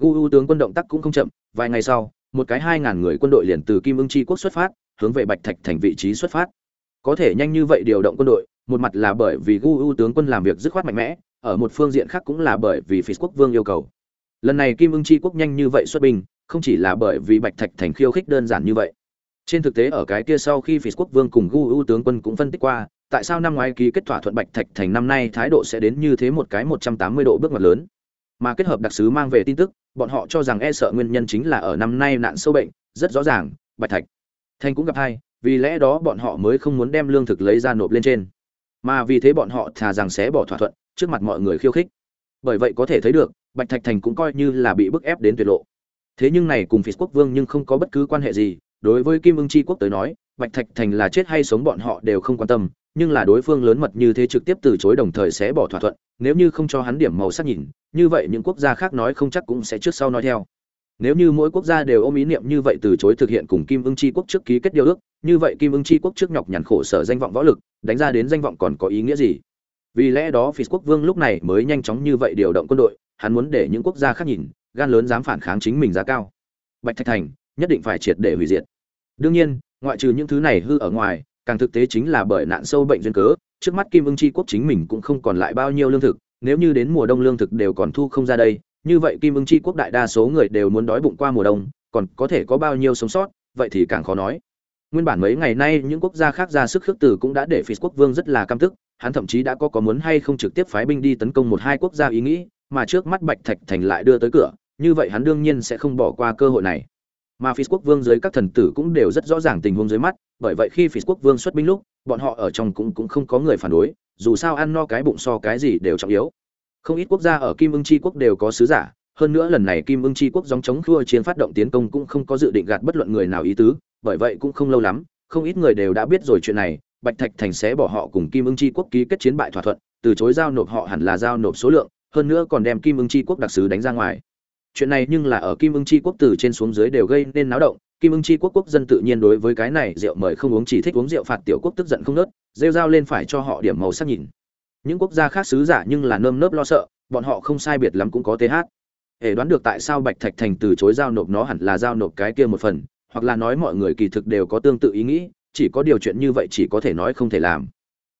Gu u tướng quân động tác cũng không chậm vài ngày sau một cái hai ngàn người quân đội liền từ kim ưng chi quốc xuất phát hướng về bạch thạch thành vị trí xuất phát. Có thể nhanh như vậy điều động quân đội một mặt là bởi vì gu u tướng quân làm việc dứt khoát mạnh mẽ ở một phương diện khác cũng là bởi vì phi quốc vương yêu cầu. Lần này kim ưng chi quốc nhanh như vậy xuất binh không chỉ là bởi vì bạch thạch thành khiêu khích đơn giản như vậy. Trên thực tế ở cái kia sau khi phi quốc vương cùng gu u tướng quân cũng phân tích qua tại sao năm ngoái ký kết thỏa thuận bạch thạch thành năm nay thái độ sẽ đến như thế một cái một trăm tám mươi độ bước ngoặt lớn? Mà kết hợp đặc sứ mang về tin tức, bọn họ cho rằng e sợ nguyên nhân chính là ở năm nay nạn sâu bệnh, rất rõ ràng, bạch thạch thành cũng gặp hai, vì lẽ đó bọn họ mới không muốn đem lương thực lấy ra nộp lên trên. Mà vì thế bọn họ thà rằng sẽ bỏ thỏa thuận, trước mặt mọi người khiêu khích. Bởi vậy có thể thấy được, bạch thạch thành cũng coi như là bị bức ép đến tuyệt lộ. Thế nhưng này cùng phi quốc vương nhưng không có bất cứ quan hệ gì. Đối với kim ưng Chi quốc tới nói, bạch thạch thành là chết hay sống bọn họ đều không quan tâm nhưng là đối phương lớn mật như thế trực tiếp từ chối đồng thời sẽ bỏ thỏa thuận, nếu như không cho hắn điểm màu sắc nhìn, như vậy những quốc gia khác nói không chắc cũng sẽ trước sau nói theo. Nếu như mỗi quốc gia đều ôm ý niệm như vậy từ chối thực hiện cùng kim ưng c quốc trước ký kết điều ước, như vậy kim ưng c quốc trước nhọc nhằn khổ sở danh vọng võ lực, đánh ra đến danh vọng còn có ý nghĩa gì? Vì lẽ đó phi quốc vương lúc này mới nhanh chóng như vậy điều động quân đội, hắn muốn để những quốc gia khác nhìn, gan lớn dám phản kháng chính mình giá cao. Bạch thạch thành, nhất định phải triệt để hủy diệt. Đương nhiên, ngoại trừ những thứ này hư ở ngoài càng thực tế chính là bởi nạn sâu bệnh duyên cớ, trước mắt kim ưng c quốc chính mình cũng không còn lại bao nhiêu lương thực, nếu như đến mùa đông lương thực đều còn thu không ra đây, như vậy kim ưng c quốc đại đa số người đều muốn đói bụng qua mùa đông, còn có thể có bao nhiêu sống sót, vậy thì càng khó nói. Nguyên bản mấy ngày nay những quốc gia khác ra sức khước từ cũng đã để phi quốc vương rất là căm tức, hắn thậm chí đã có có muốn hay không trực tiếp phái binh đi tấn công một hai quốc gia ý nghĩ, mà trước mắt bạch thạch thành lại đưa tới cửa, như vậy hắn đương nhiên sẽ không bỏ qua cơ hội này mà phi quốc vương dưới các thần tử cũng đều rất rõ ràng tình huống dưới mắt, bởi vậy khi phi quốc vương xuất binh lúc, bọn họ ở trong cũng cũng không có người phản đối, dù sao ăn no cái bụng so cái gì đều trọng yếu. Không ít quốc gia ở kim ưng c quốc đều có sứ giả, hơn nữa lần này kim ưng c quốc dòng chống khua chiến phát động tiến công cũng không có dự định gạt bất luận người nào ý tứ, bởi vậy cũng không lâu lắm, không ít người đều đã biết rồi chuyện này, bạch thạch thành sẽ bỏ họ cùng kim ưng c quốc ký kết chiến bại thỏa thuận, từ chối giao nộp họ hẳn là giao nộp số lượng, hơn nữa còn đem kim ưng c quốc đặc sứ đánh ra ngoài chuyện này nhưng là ở kim ưng c quốc từ trên xuống dưới đều gây nên náo động. Kim ưng c quốc quốc dân tự nhiên đối với cái này rượu mời không uống, chỉ thích uống rượu phạt tiểu quốc tức giận không nớt, rêu dao lên phải cho họ điểm màu sắc nhìn. Những quốc gia khác sứ giả nhưng là nơm nớp lo sợ, bọn họ không sai biệt lắm cũng có th hệ đoán được tại sao bạch thạch thành từ chối giao nộp nó hẳn là giao nộp cái kia một phần, hoặc là nói mọi người kỳ thực đều có tương tự ý nghĩ, chỉ có điều chuyện như vậy chỉ có thể nói không thể làm.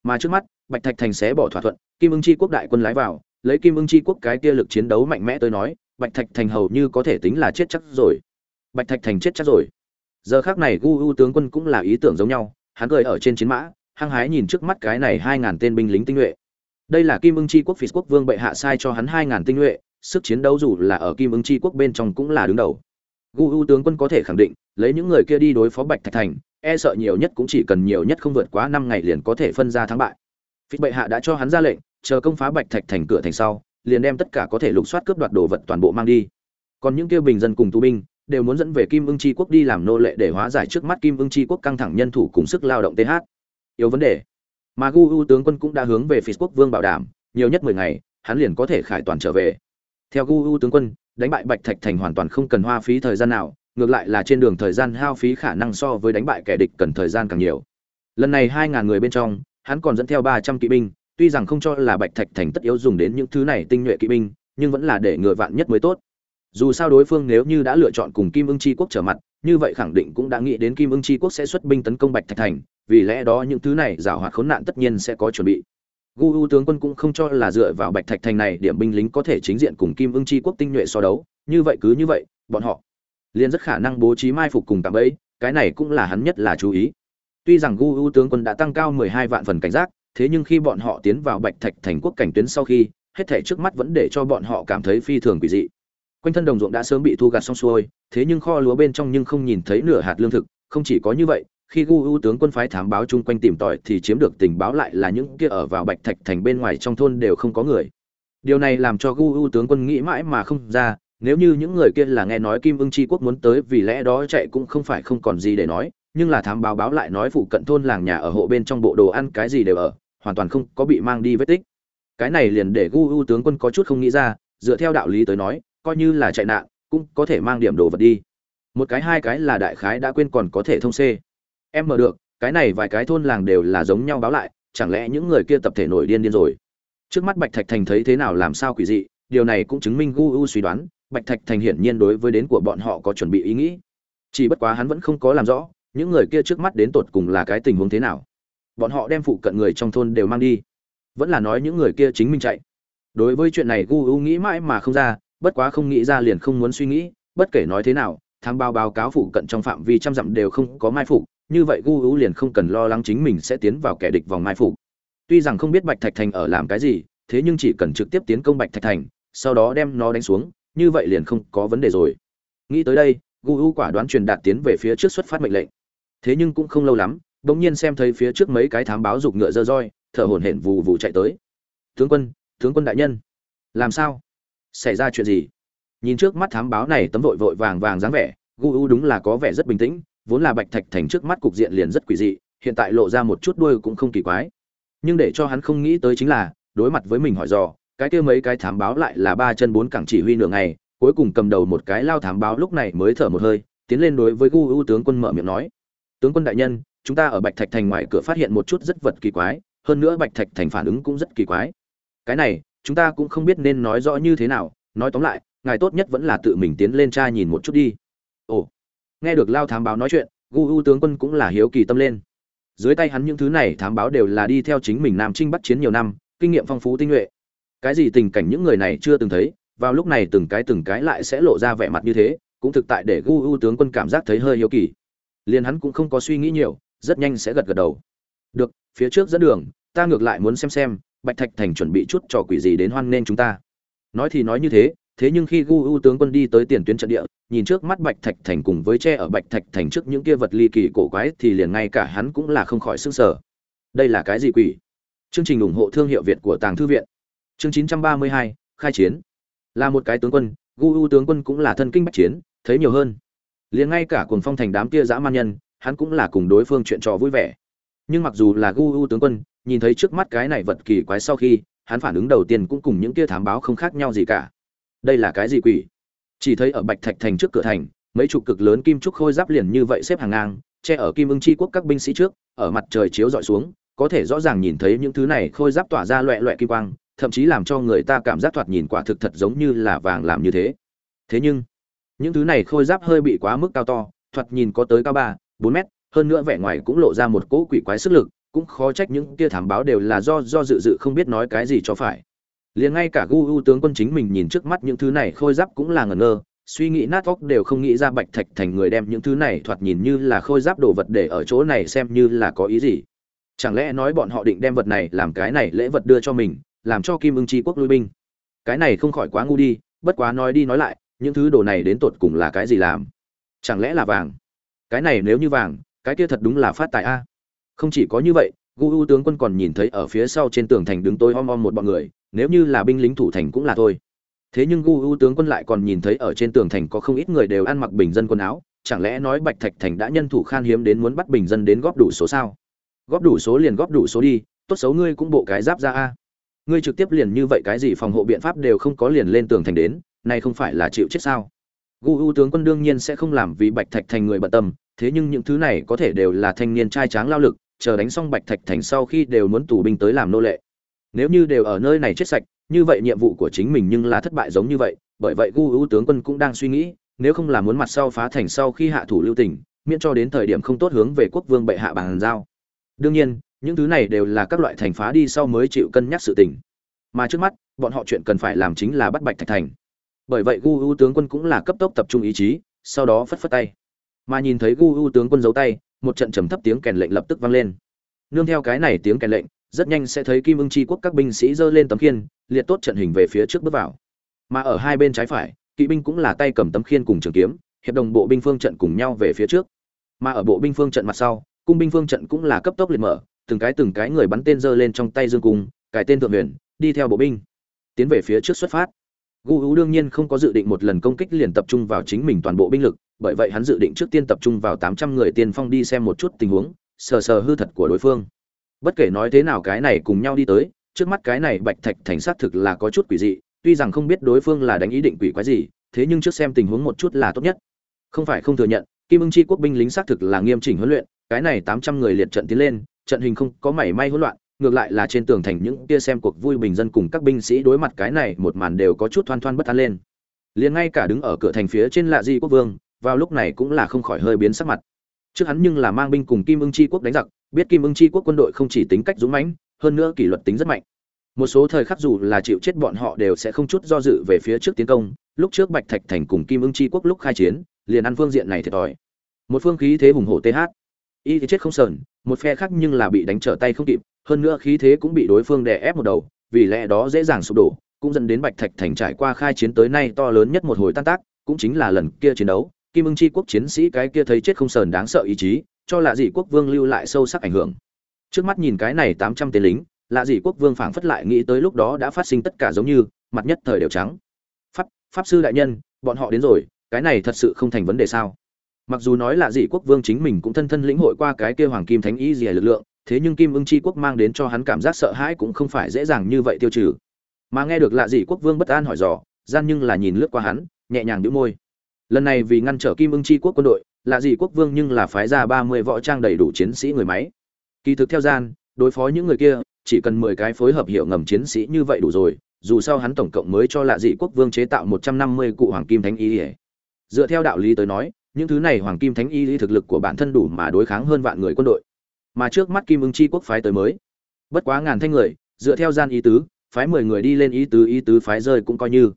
Mà trước mắt, bạch thạch thành sẽ bỏ thỏa thuận, kim ưng chi quốc đại quân lái vào, lấy kim ưng chi quốc cái kia lực chiến đấu mạnh mẽ tới nói bạch thạch thành hầu như có thể tính là chết chắc rồi. Bạch thạch thành chết chắc rồi. Giờ khác này gu u tướng quân cũng là ý tưởng giống nhau, hắn cười ở trên chiến mã, hăng hái nhìn trước mắt cái này hai ngàn tên binh lính tinh nhuệ. Đây là kim ưng chi quốc phỉ quốc vương bệ hạ sai cho hắn hai ngàn tinh nhuệ, sức chiến đấu dù là ở kim ưng chi quốc bên trong cũng là đứng đầu. Gu u tướng quân có thể khẳng định, lấy những người kia đi đối phó bạch thạch thành e sợ nhiều nhất cũng chỉ cần nhiều nhất không vượt quá năm ngày liền có thể phân ra thắng bại. Phỉ bệ hạ đã cho hắn ra lệnh, chờ công phá bạch thạch thành cửa thành sau liền đem tất cả có thể lục soát cướp đoạt đồ vật toàn bộ mang đi. Còn những kia bình dân cùng tù binh, đều muốn dẫn về kim ưng chi quốc đi làm nô lệ để hóa giải trước mắt kim ưng chi quốc căng thẳng nhân thủ cùng sức lao động th yếu vấn đề. Mà gu u tướng quân cũng đã hướng về phía quốc vương bảo đảm, nhiều nhất mười ngày, hắn liền có thể khải toàn trở về. Theo gu u tướng quân, đánh bại bạch thạch thành hoàn toàn không cần hoa phí thời gian nào, ngược lại là trên đường thời gian hao phí khả năng so với đánh bại kẻ địch cần thời gian càng nhiều. Lần này hai ngàn người bên trong, hắn còn dẫn theo ba trăm kỵ binh tuy rằng không cho là bạch thạch thành tất yếu dùng đến những thứ này tinh nhuệ kỵ binh, nhưng vẫn là để ngựa vạn nhất mới tốt. Dù sao đối phương nếu như đã lựa chọn cùng kim ưng c quốc trở mặt, như vậy khẳng định cũng đã nghĩ đến kim ưng c quốc sẽ xuất binh tấn công bạch thạch thành, vì lẽ đó những thứ này giảo hoạt khốn nạn tất nhiên sẽ có chuẩn bị. Gu u tướng quân cũng không cho là dựa vào bạch thạch thành này điểm binh lính có thể chính diện cùng kim ưng c quốc tinh nhuệ so đấu, như vậy cứ như vậy, bọn họ liền rất khả năng bố trí mai phục cùng tạm ấy cái này cũng là hắn nhất là chú ý. Tuy rằng gu u tướng quân đã tăng cao mười hai vạn phần cảnh giác thế nhưng khi bọn họ tiến vào bạch thạch thành quốc cảnh tuyến sau khi, hết thể trước mắt vẫn để cho bọn họ cảm thấy phi thường quỷ dị. Quanh thân đồng ruộng đã sớm bị thu gặt xong xuôi, thế nhưng kho lúa bên trong nhưng không nhìn thấy nửa hạt lương thực, không chỉ có như vậy, khi gu u tướng quân phái thám báo chung quanh tìm tòi thì chiếm được tình báo lại là những kia ở vào bạch thạch thành bên ngoài trong thôn đều không có người. Điều này làm cho gu u tướng quân nghĩ mãi mà không ra, nếu như những người kia là nghe nói kim ưng chi quốc muốn tới vì lẽ đó chạy cũng không phải không còn gì để nói, nhưng là thám báo báo lại nói phụ cận thôn làng nhà ở hộ bên trong bộ đồ ăn cái gì đều ở hoàn toàn không có bị mang đi vết tích. Cái này liền để gu u tướng quân có chút không nghĩ ra, dựa theo đạo lý tới nói, coi như là chạy nạn, cũng có thể mang điểm đồ vật đi. Một cái hai cái là đại khái đã quên còn có thể thông c. Em mở được, cái này vài cái thôn làng đều là giống nhau báo lại, chẳng lẽ những người kia tập thể nổi điên điên rồi? Trước mắt bạch thạch thành thấy thế nào làm sao quỷ dị, điều này cũng chứng minh gu u suy đoán, bạch thạch thành hiển nhiên đối với đến của bọn họ có chuẩn bị ý nghĩ. Chỉ bất quá hắn vẫn không có làm rõ, những người kia trước mắt đến tột cùng là cái tình huống thế nào bọn họ đem phụ cận người trong thôn đều mang đi. Vẫn là nói những người kia chính mình chạy. Đối với chuyện này gu u nghĩ mãi mà không ra, bất quá không nghĩ ra liền không muốn suy nghĩ, bất kể nói thế nào thám báo báo cáo phụ cận trong phạm vi trăm dặm đều không có mai phục, như vậy gu u liền không cần lo lắng chính mình sẽ tiến vào kẻ địch vòng mai phục. Tuy rằng không biết bạch thạch thành ở làm cái gì, thế nhưng chỉ cần trực tiếp tiến công bạch thạch thành, sau đó đem nó đánh xuống, như vậy liền không có vấn đề rồi. Nghĩ tới đây, gu u quả đoán truyền đạt tiến về phía trước xuất phát mệnh lệnh. Thế nhưng cũng không lâu lắm bỗng nhiên xem thấy phía trước mấy cái thám báo giục ngựa dơ roi, thở hổn hển vù vù chạy tới. Tướng quân tướng quân đại nhân, làm sao? Xảy ra chuyện gì? Nhìn trước mắt thám báo này tấm vội vội vàng vàng dáng vẻ, gu u đúng là có vẻ rất bình tĩnh, vốn là bạch thạch thành trước mắt cục diện liền rất quỷ dị, hiện tại lộ ra một chút đuôi cũng không kỳ quái. Nhưng để cho hắn không nghĩ tới chính là, đối mặt với mình hỏi dò, cái kia mấy cái thám báo lại là ba chân bốn cẳng chỉ huy nửa ngày, cuối cùng cầm đầu một cái lao thám báo lúc này mới thở một hơi, tiến lên đối với gu u tướng quân mở miệng nói, tướng quân đại nhân chúng ta ở bạch thạch thành ngoài cửa phát hiện một chút rất vật kỳ quái, hơn nữa bạch thạch thành phản ứng cũng rất kỳ quái. Cái này, chúng ta cũng không biết nên nói rõ như thế nào, nói tóm lại, ngài tốt nhất vẫn là tự mình tiến lên tra nhìn một chút đi. Ồ, nghe được lao thám báo nói chuyện, gu u tướng quân cũng là hiếu kỳ tâm lên. Dưới tay hắn những thứ này, thám báo đều là đi theo chính mình nam trinh bắt chiến nhiều năm, kinh nghiệm phong phú tinh nhuệ. Cái gì tình cảnh những người này chưa từng thấy, vào lúc này từng cái từng cái lại sẽ lộ ra vẻ mặt như thế, cũng thực tại để gu u tướng quân cảm giác thấy hơi hiếu kỳ. Liền hắn cũng không có suy nghĩ nhiều rất nhanh sẽ gật gật đầu. Được phía trước dẫn đường ta ngược lại muốn xem xem bạch thạch thành chuẩn bị chút trò quỷ gì đến hoan nên chúng ta. Nói thì nói như thế thế nhưng khi gu u tướng quân đi tới tiền tuyến trận địa nhìn trước mắt bạch thạch thành cùng với tre ở bạch thạch thành trước những kia vật ly kỳ cổ quái thì liền ngay cả hắn cũng là không khỏi sức sở đây là cái gì quỷ? Chương trình ủng hộ thương hiệu việt của tàng thư viện. Chương 932, khai chiến. Là một cái tướng quân gu u tướng quân cũng là thân kinh bách chiến thấy nhiều hơn. Liền ngay cả cuồng phong thành đám kia dã man nhân hắn cũng là cùng đối phương chuyện trò vui vẻ. Nhưng mặc dù là gu u tướng quân, nhìn thấy trước mắt cái này vật kỳ quái sau khi, hắn phản ứng đầu tiên cũng cùng những kia thám báo không khác nhau gì cả. Đây là cái gì quỷ? Chỉ thấy ở bạch thạch thành trước cửa thành, mấy chục cực lớn kim trúc khôi giáp liền như vậy xếp hàng ngang, che ở kim ưng chi quốc các binh sĩ trước, ở mặt trời chiếu dọi xuống, có thể rõ ràng nhìn thấy những thứ này khôi giáp tỏa ra loẹ loẹ kim quang, thậm chí làm cho người ta cảm giác thoạt nhìn quả thực thật giống như là vàng làm như thế. Thế nhưng, những thứ này khôi giáp hơi bị quá mức cao to, thoạt nhìn có tới cao ba bốn mét, hơn nữa vẻ ngoài cũng lộ ra một cỗ quỷ quái sức lực, cũng khó trách những kia thảm báo đều là do do dự dự không biết nói cái gì cho phải. Liền ngay cả gu u tướng quân chính mình nhìn trước mắt những thứ này khôi giáp cũng là ngẩn ngơ, suy nghĩ nát óc đều không nghĩ ra bạch thạch thành người đem những thứ này thoạt nhìn như là khôi giáp đồ vật để ở chỗ này xem như là có ý gì. Chẳng lẽ nói bọn họ định đem vật này làm cái này lễ vật đưa cho mình, làm cho kim ưng tri quốc lui binh? Cái này không khỏi quá ngu đi, bất quá nói đi nói lại, những thứ đồ này đến tột cùng là cái gì làm? Chẳng lẽ là vàng? Cái này nếu như vàng, cái kia thật đúng là phát tài a. Không chỉ có như vậy, gu u tướng quân còn nhìn thấy ở phía sau trên tường thành đứng tôi om om một bọn người, nếu như là binh lính thủ thành cũng là thôi. Thế nhưng gu u tướng quân lại còn nhìn thấy ở trên tường thành có không ít người đều ăn mặc bình dân quần áo, chẳng lẽ nói bạch thạch thành đã nhân thủ khan hiếm đến muốn bắt bình dân đến góp đủ số sao? Góp đủ số liền góp đủ số đi, tốt xấu ngươi cũng bộ cái giáp ra a. Ngươi trực tiếp liền như vậy cái gì phòng hộ biện pháp đều không có liền lên tường thành đến này không phải là chịu chết sao? Gu u tướng quân đương nhiên sẽ không làm vì bạch thạch thành người bận tâm, thế nhưng những thứ này có thể đều là thanh niên trai tráng lao lực, chờ đánh xong bạch thạch thành sau khi đều muốn tù binh tới làm nô lệ. Nếu như đều ở nơi này chết sạch, như vậy nhiệm vụ của chính mình nhưng là thất bại giống như vậy, bởi vậy gu u tướng quân cũng đang suy nghĩ, nếu không là muốn mặt sau phá thành sau khi hạ thủ lưu tình, miễn cho đến thời điểm không tốt hướng về quốc vương bệ hạ bàn giao. Đương nhiên, những thứ này đều là các loại thành phá đi sau mới chịu cân nhắc sự tình. Mà trước mắt, bọn họ chuyện cần phải làm chính là bắt bạch thạch thành bởi vậy gu u tướng quân cũng là cấp tốc tập trung ý chí, sau đó phất phất tay. Mà nhìn thấy gu u tướng quân giấu tay, một trận trầm thấp tiếng kèn lệnh lập tức vang lên. Nương theo cái này tiếng kèn lệnh, rất nhanh sẽ thấy kim ưng tri quốc các binh sĩ giơ lên tấm khiên, liệt tốt trận hình về phía trước bước vào. Mà ở hai bên trái phải, kỵ binh cũng là tay cầm tấm khiên cùng trường kiếm, hiệp đồng bộ binh phương trận cùng nhau về phía trước. Mà ở bộ binh phương trận mặt sau, cung binh phương trận cũng là cấp tốc liệt mở, từng cái từng cái người bắn tên giơ lên trong tay dương cung cải tên thượng huyền, đi theo bộ binh, tiến về phía trước xuất phát gu u đương nhiên không có dự định một lần công kích liền tập trung vào chính mình toàn bộ binh lực, bởi vậy hắn dự định trước tiên tập trung vào tám trăm người tiên phong đi xem một chút tình huống, sờ sờ hư thật của đối phương. Bất kể nói thế nào cái này cùng nhau đi tới, trước mắt cái này bạch thạch thành xác thực là có chút quỷ dị, tuy rằng không biết đối phương là đánh ý định quỷ quái gì, thế nhưng trước xem tình huống một chút là tốt nhất. Không phải không thừa nhận, kim ưng chi quốc binh lính xác thực là nghiêm chỉnh huấn luyện, cái này tám trăm người liệt trận tiến lên, trận hình không có mảy may hỗn loạn ngược lại là trên tường thành những kia xem cuộc vui bình dân cùng các binh sĩ đối mặt cái này một màn đều có chút thoăn thoăn bất an lên. Liền ngay cả đứng ở cửa thành phía trên lạ di quốc vương, vào lúc này cũng là không khỏi hơi biến sắc mặt. Trước hắn nhưng là mang binh cùng kim ưng chi quốc đánh giặc, biết kim ưng chi quốc quân đội không chỉ tính cách dũng mãnh, hơn nữa kỷ luật tính rất mạnh. Một số thời khắc dù là chịu chết bọn họ đều sẽ không chút do dự về phía trước tiến công, lúc trước bạch thạch thành cùng kim ưng chi quốc lúc khai chiến, liền ăn phương diện này thiệt thòi. Một phương khí thế hùng hổ th y thì chết không sờn, một phe khác nhưng là bị đánh trở tay không kịp hơn nữa khí thế cũng bị đối phương đè ép một đầu, vì lẽ đó dễ dàng sụp đổ, cũng dẫn đến bạch thạch thành trải qua khai chiến tới nay to lớn nhất một hồi tan tác, cũng chính là lần kia chiến đấu, kim ưng chi quốc chiến sĩ cái kia thấy chết không sờn đáng sợ ý chí, cho lạ dị quốc vương lưu lại sâu sắc ảnh hưởng. Trước mắt nhìn cái này tám trăm tên lính, lạ dị quốc vương phảng phất lại nghĩ tới lúc đó đã phát sinh tất cả giống như, mặt nhất thời đều trắng. Pháp pháp sư đại nhân, bọn họ đến rồi, cái này thật sự không thành vấn đề sao? Mặc dù nói là dị quốc vương chính mình cũng thân thân lĩnh hội qua cái kia hoàng kim thánh ý gì lực lượng thế nhưng kim ưng chi quốc mang đến cho hắn cảm giác sợ hãi cũng không phải dễ dàng như vậy tiêu trừ. Mà nghe được lạ gì quốc vương bất an hỏi dò, gian nhưng là nhìn lướt qua hắn, nhẹ nhàng đĩu môi. Lần này vì ngăn trở kim ưng chi quốc quân đội, lạ gì quốc vương nhưng là phái ra ba mươi võ trang đầy đủ chiến sĩ người máy. Kỳ thực theo gian, đối phó những người kia, chỉ cần mười cái phối hợp hiệu ngầm chiến sĩ như vậy đủ rồi, dù sao hắn tổng cộng mới cho lạ dị quốc vương chế tạo một trăm năm mươi cụ hoàng kim thánh y dựa theo đạo lý tới nói, những thứ này hoàng kim thánh y lý thực lực của bản thân đủ mà đối kháng hơn vạn người quân đội mà trước mắt kim ưng chi quốc phái tới mới. Bất quá ngàn thanh người, dựa theo gian ý tứ, phái mười người đi lên ý tứ ý tứ phái rơi cũng coi như.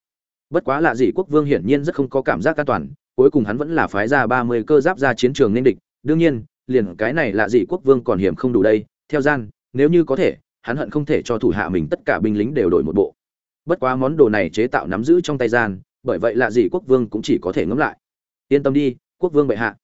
Bất quá lạ gì quốc vương hiển nhiên rất không có cảm giác an toàn, cuối cùng hắn vẫn là phái ra ba mươi cơ giáp ra chiến trường nên địch. Đương nhiên, liền cái này lạ gì quốc vương còn hiểm không đủ đây. Theo gian, nếu như có thể, hắn hận không thể cho thủ hạ mình tất cả binh lính đều đổi một bộ. Bất quá món đồ này chế tạo nắm giữ trong tay gian, bởi vậy lạ gì quốc vương cũng chỉ có thể ngẫm lại. Yên tâm đi, quốc vương bệ hạ.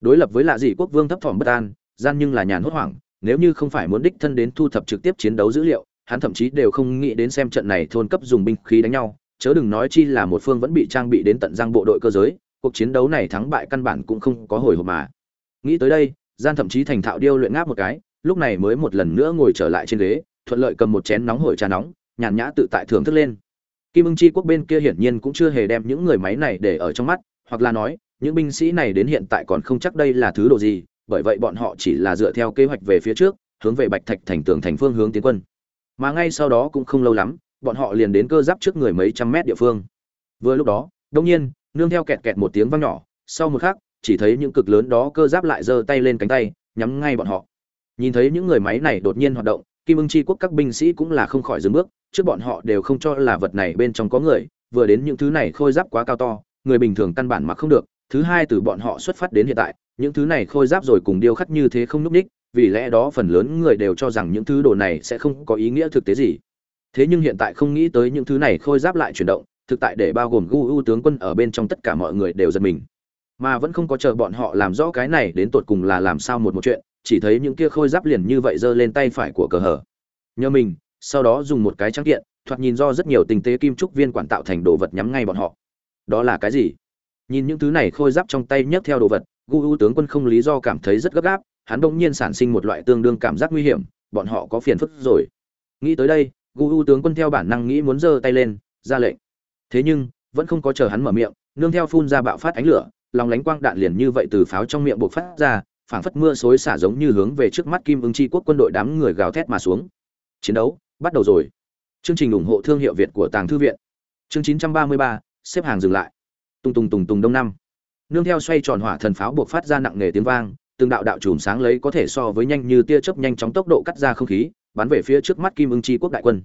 Đối lập với lạ gì quốc vương thấp thỏm bất an gian nhưng là nhàn hốt hoảng, nếu như không phải muốn đích thân đến thu thập trực tiếp chiến đấu dữ liệu, hắn thậm chí đều không nghĩ đến xem trận này thôn cấp dùng binh khí đánh nhau, chớ đừng nói chi là một phương vẫn bị trang bị đến tận răng bộ đội cơ giới, cuộc chiến đấu này thắng bại căn bản cũng không có hồi hộp mà. Nghĩ tới đây, gian thậm chí thành thạo điêu luyện ngáp một cái, lúc này mới một lần nữa ngồi trở lại trên ghế, thuận lợi cầm một chén nóng hổi trà nóng, nhàn nhã tự tại thưởng thức lên. Kim ưng chi quốc bên kia hiển nhiên cũng chưa hề đem những người máy này để ở trong mắt, hoặc là nói, những binh sĩ này đến hiện tại còn không chắc đây là thứ đồ gì bởi vậy bọn họ chỉ là dựa theo kế hoạch về phía trước, hướng về bạch thạch thành tường thành phương hướng tiến quân. Mà ngay sau đó cũng không lâu lắm, bọn họ liền đến cơ giáp trước người mấy trăm mét địa phương. Vừa lúc đó, đông nhiên, nương theo kẹt kẹt một tiếng vang nhỏ, sau một khắc, chỉ thấy những cực lớn đó cơ giáp lại giơ tay lên cánh tay, nhắm ngay bọn họ. Nhìn thấy những người máy này đột nhiên hoạt động, kim ưng chi quốc các binh sĩ cũng là không khỏi dừng bước, trước bọn họ đều không cho là vật này bên trong có người, vừa đến những thứ này khôi giáp quá cao to, người bình thường căn bản mà không được, thứ hai từ bọn họ xuất phát đến hiện tại những thứ này khôi giáp rồi cùng điêu khắc như thế không núp ních, vì lẽ đó phần lớn người đều cho rằng những thứ đồ này sẽ không có ý nghĩa thực tế gì. Thế nhưng hiện tại không nghĩ tới những thứ này khôi giáp lại chuyển động, thực tại để bao gồm gu ưu tướng quân ở bên trong tất cả mọi người đều giật mình. Mà vẫn không có chờ bọn họ làm rõ cái này đến tột cùng là làm sao một một chuyện, chỉ thấy những kia khôi giáp liền như vậy giơ lên tay phải của cờ hở. Nhờ mình, sau đó dùng một cái trắng kiện, thoạt nhìn do rất nhiều tình tế kim trúc viên quản tạo thành đồ vật nhắm ngay bọn họ. Đó là cái gì? Nhìn những thứ này khôi giáp trong tay nhấc theo đồ vật gu u tướng quân không lý do cảm thấy rất gấp gáp hắn đột nhiên sản sinh một loại tương đương cảm giác nguy hiểm bọn họ có phiền phức rồi. Nghĩ tới đây gu u tướng quân theo bản năng nghĩ muốn giơ tay lên ra lệnh. Thế nhưng vẫn không có chờ hắn mở miệng nương theo phun ra bạo phát ánh lửa lòng lánh quang đạn liền như vậy từ pháo trong miệng buộc phát ra phảng phất mưa xối xả giống như hướng về trước mắt kim ưng chi quốc quân đội đám người gào thét mà xuống. Chiến đấu bắt đầu rồi. Chương trình ủng hộ thương hiệu việt của tàng thư viện. Chương 933, xếp hàng dừng lại. Tung tùng tùng tùng đông năm nương theo xoay tròn hỏa thần pháo buộc phát ra nặng nề tiếng vang, từng đạo đạo chùm sáng lấy có thể so với nhanh như tia chớp nhanh chóng tốc độ cắt ra không khí, bắn về phía trước mắt kim ưng chi quốc đại quân.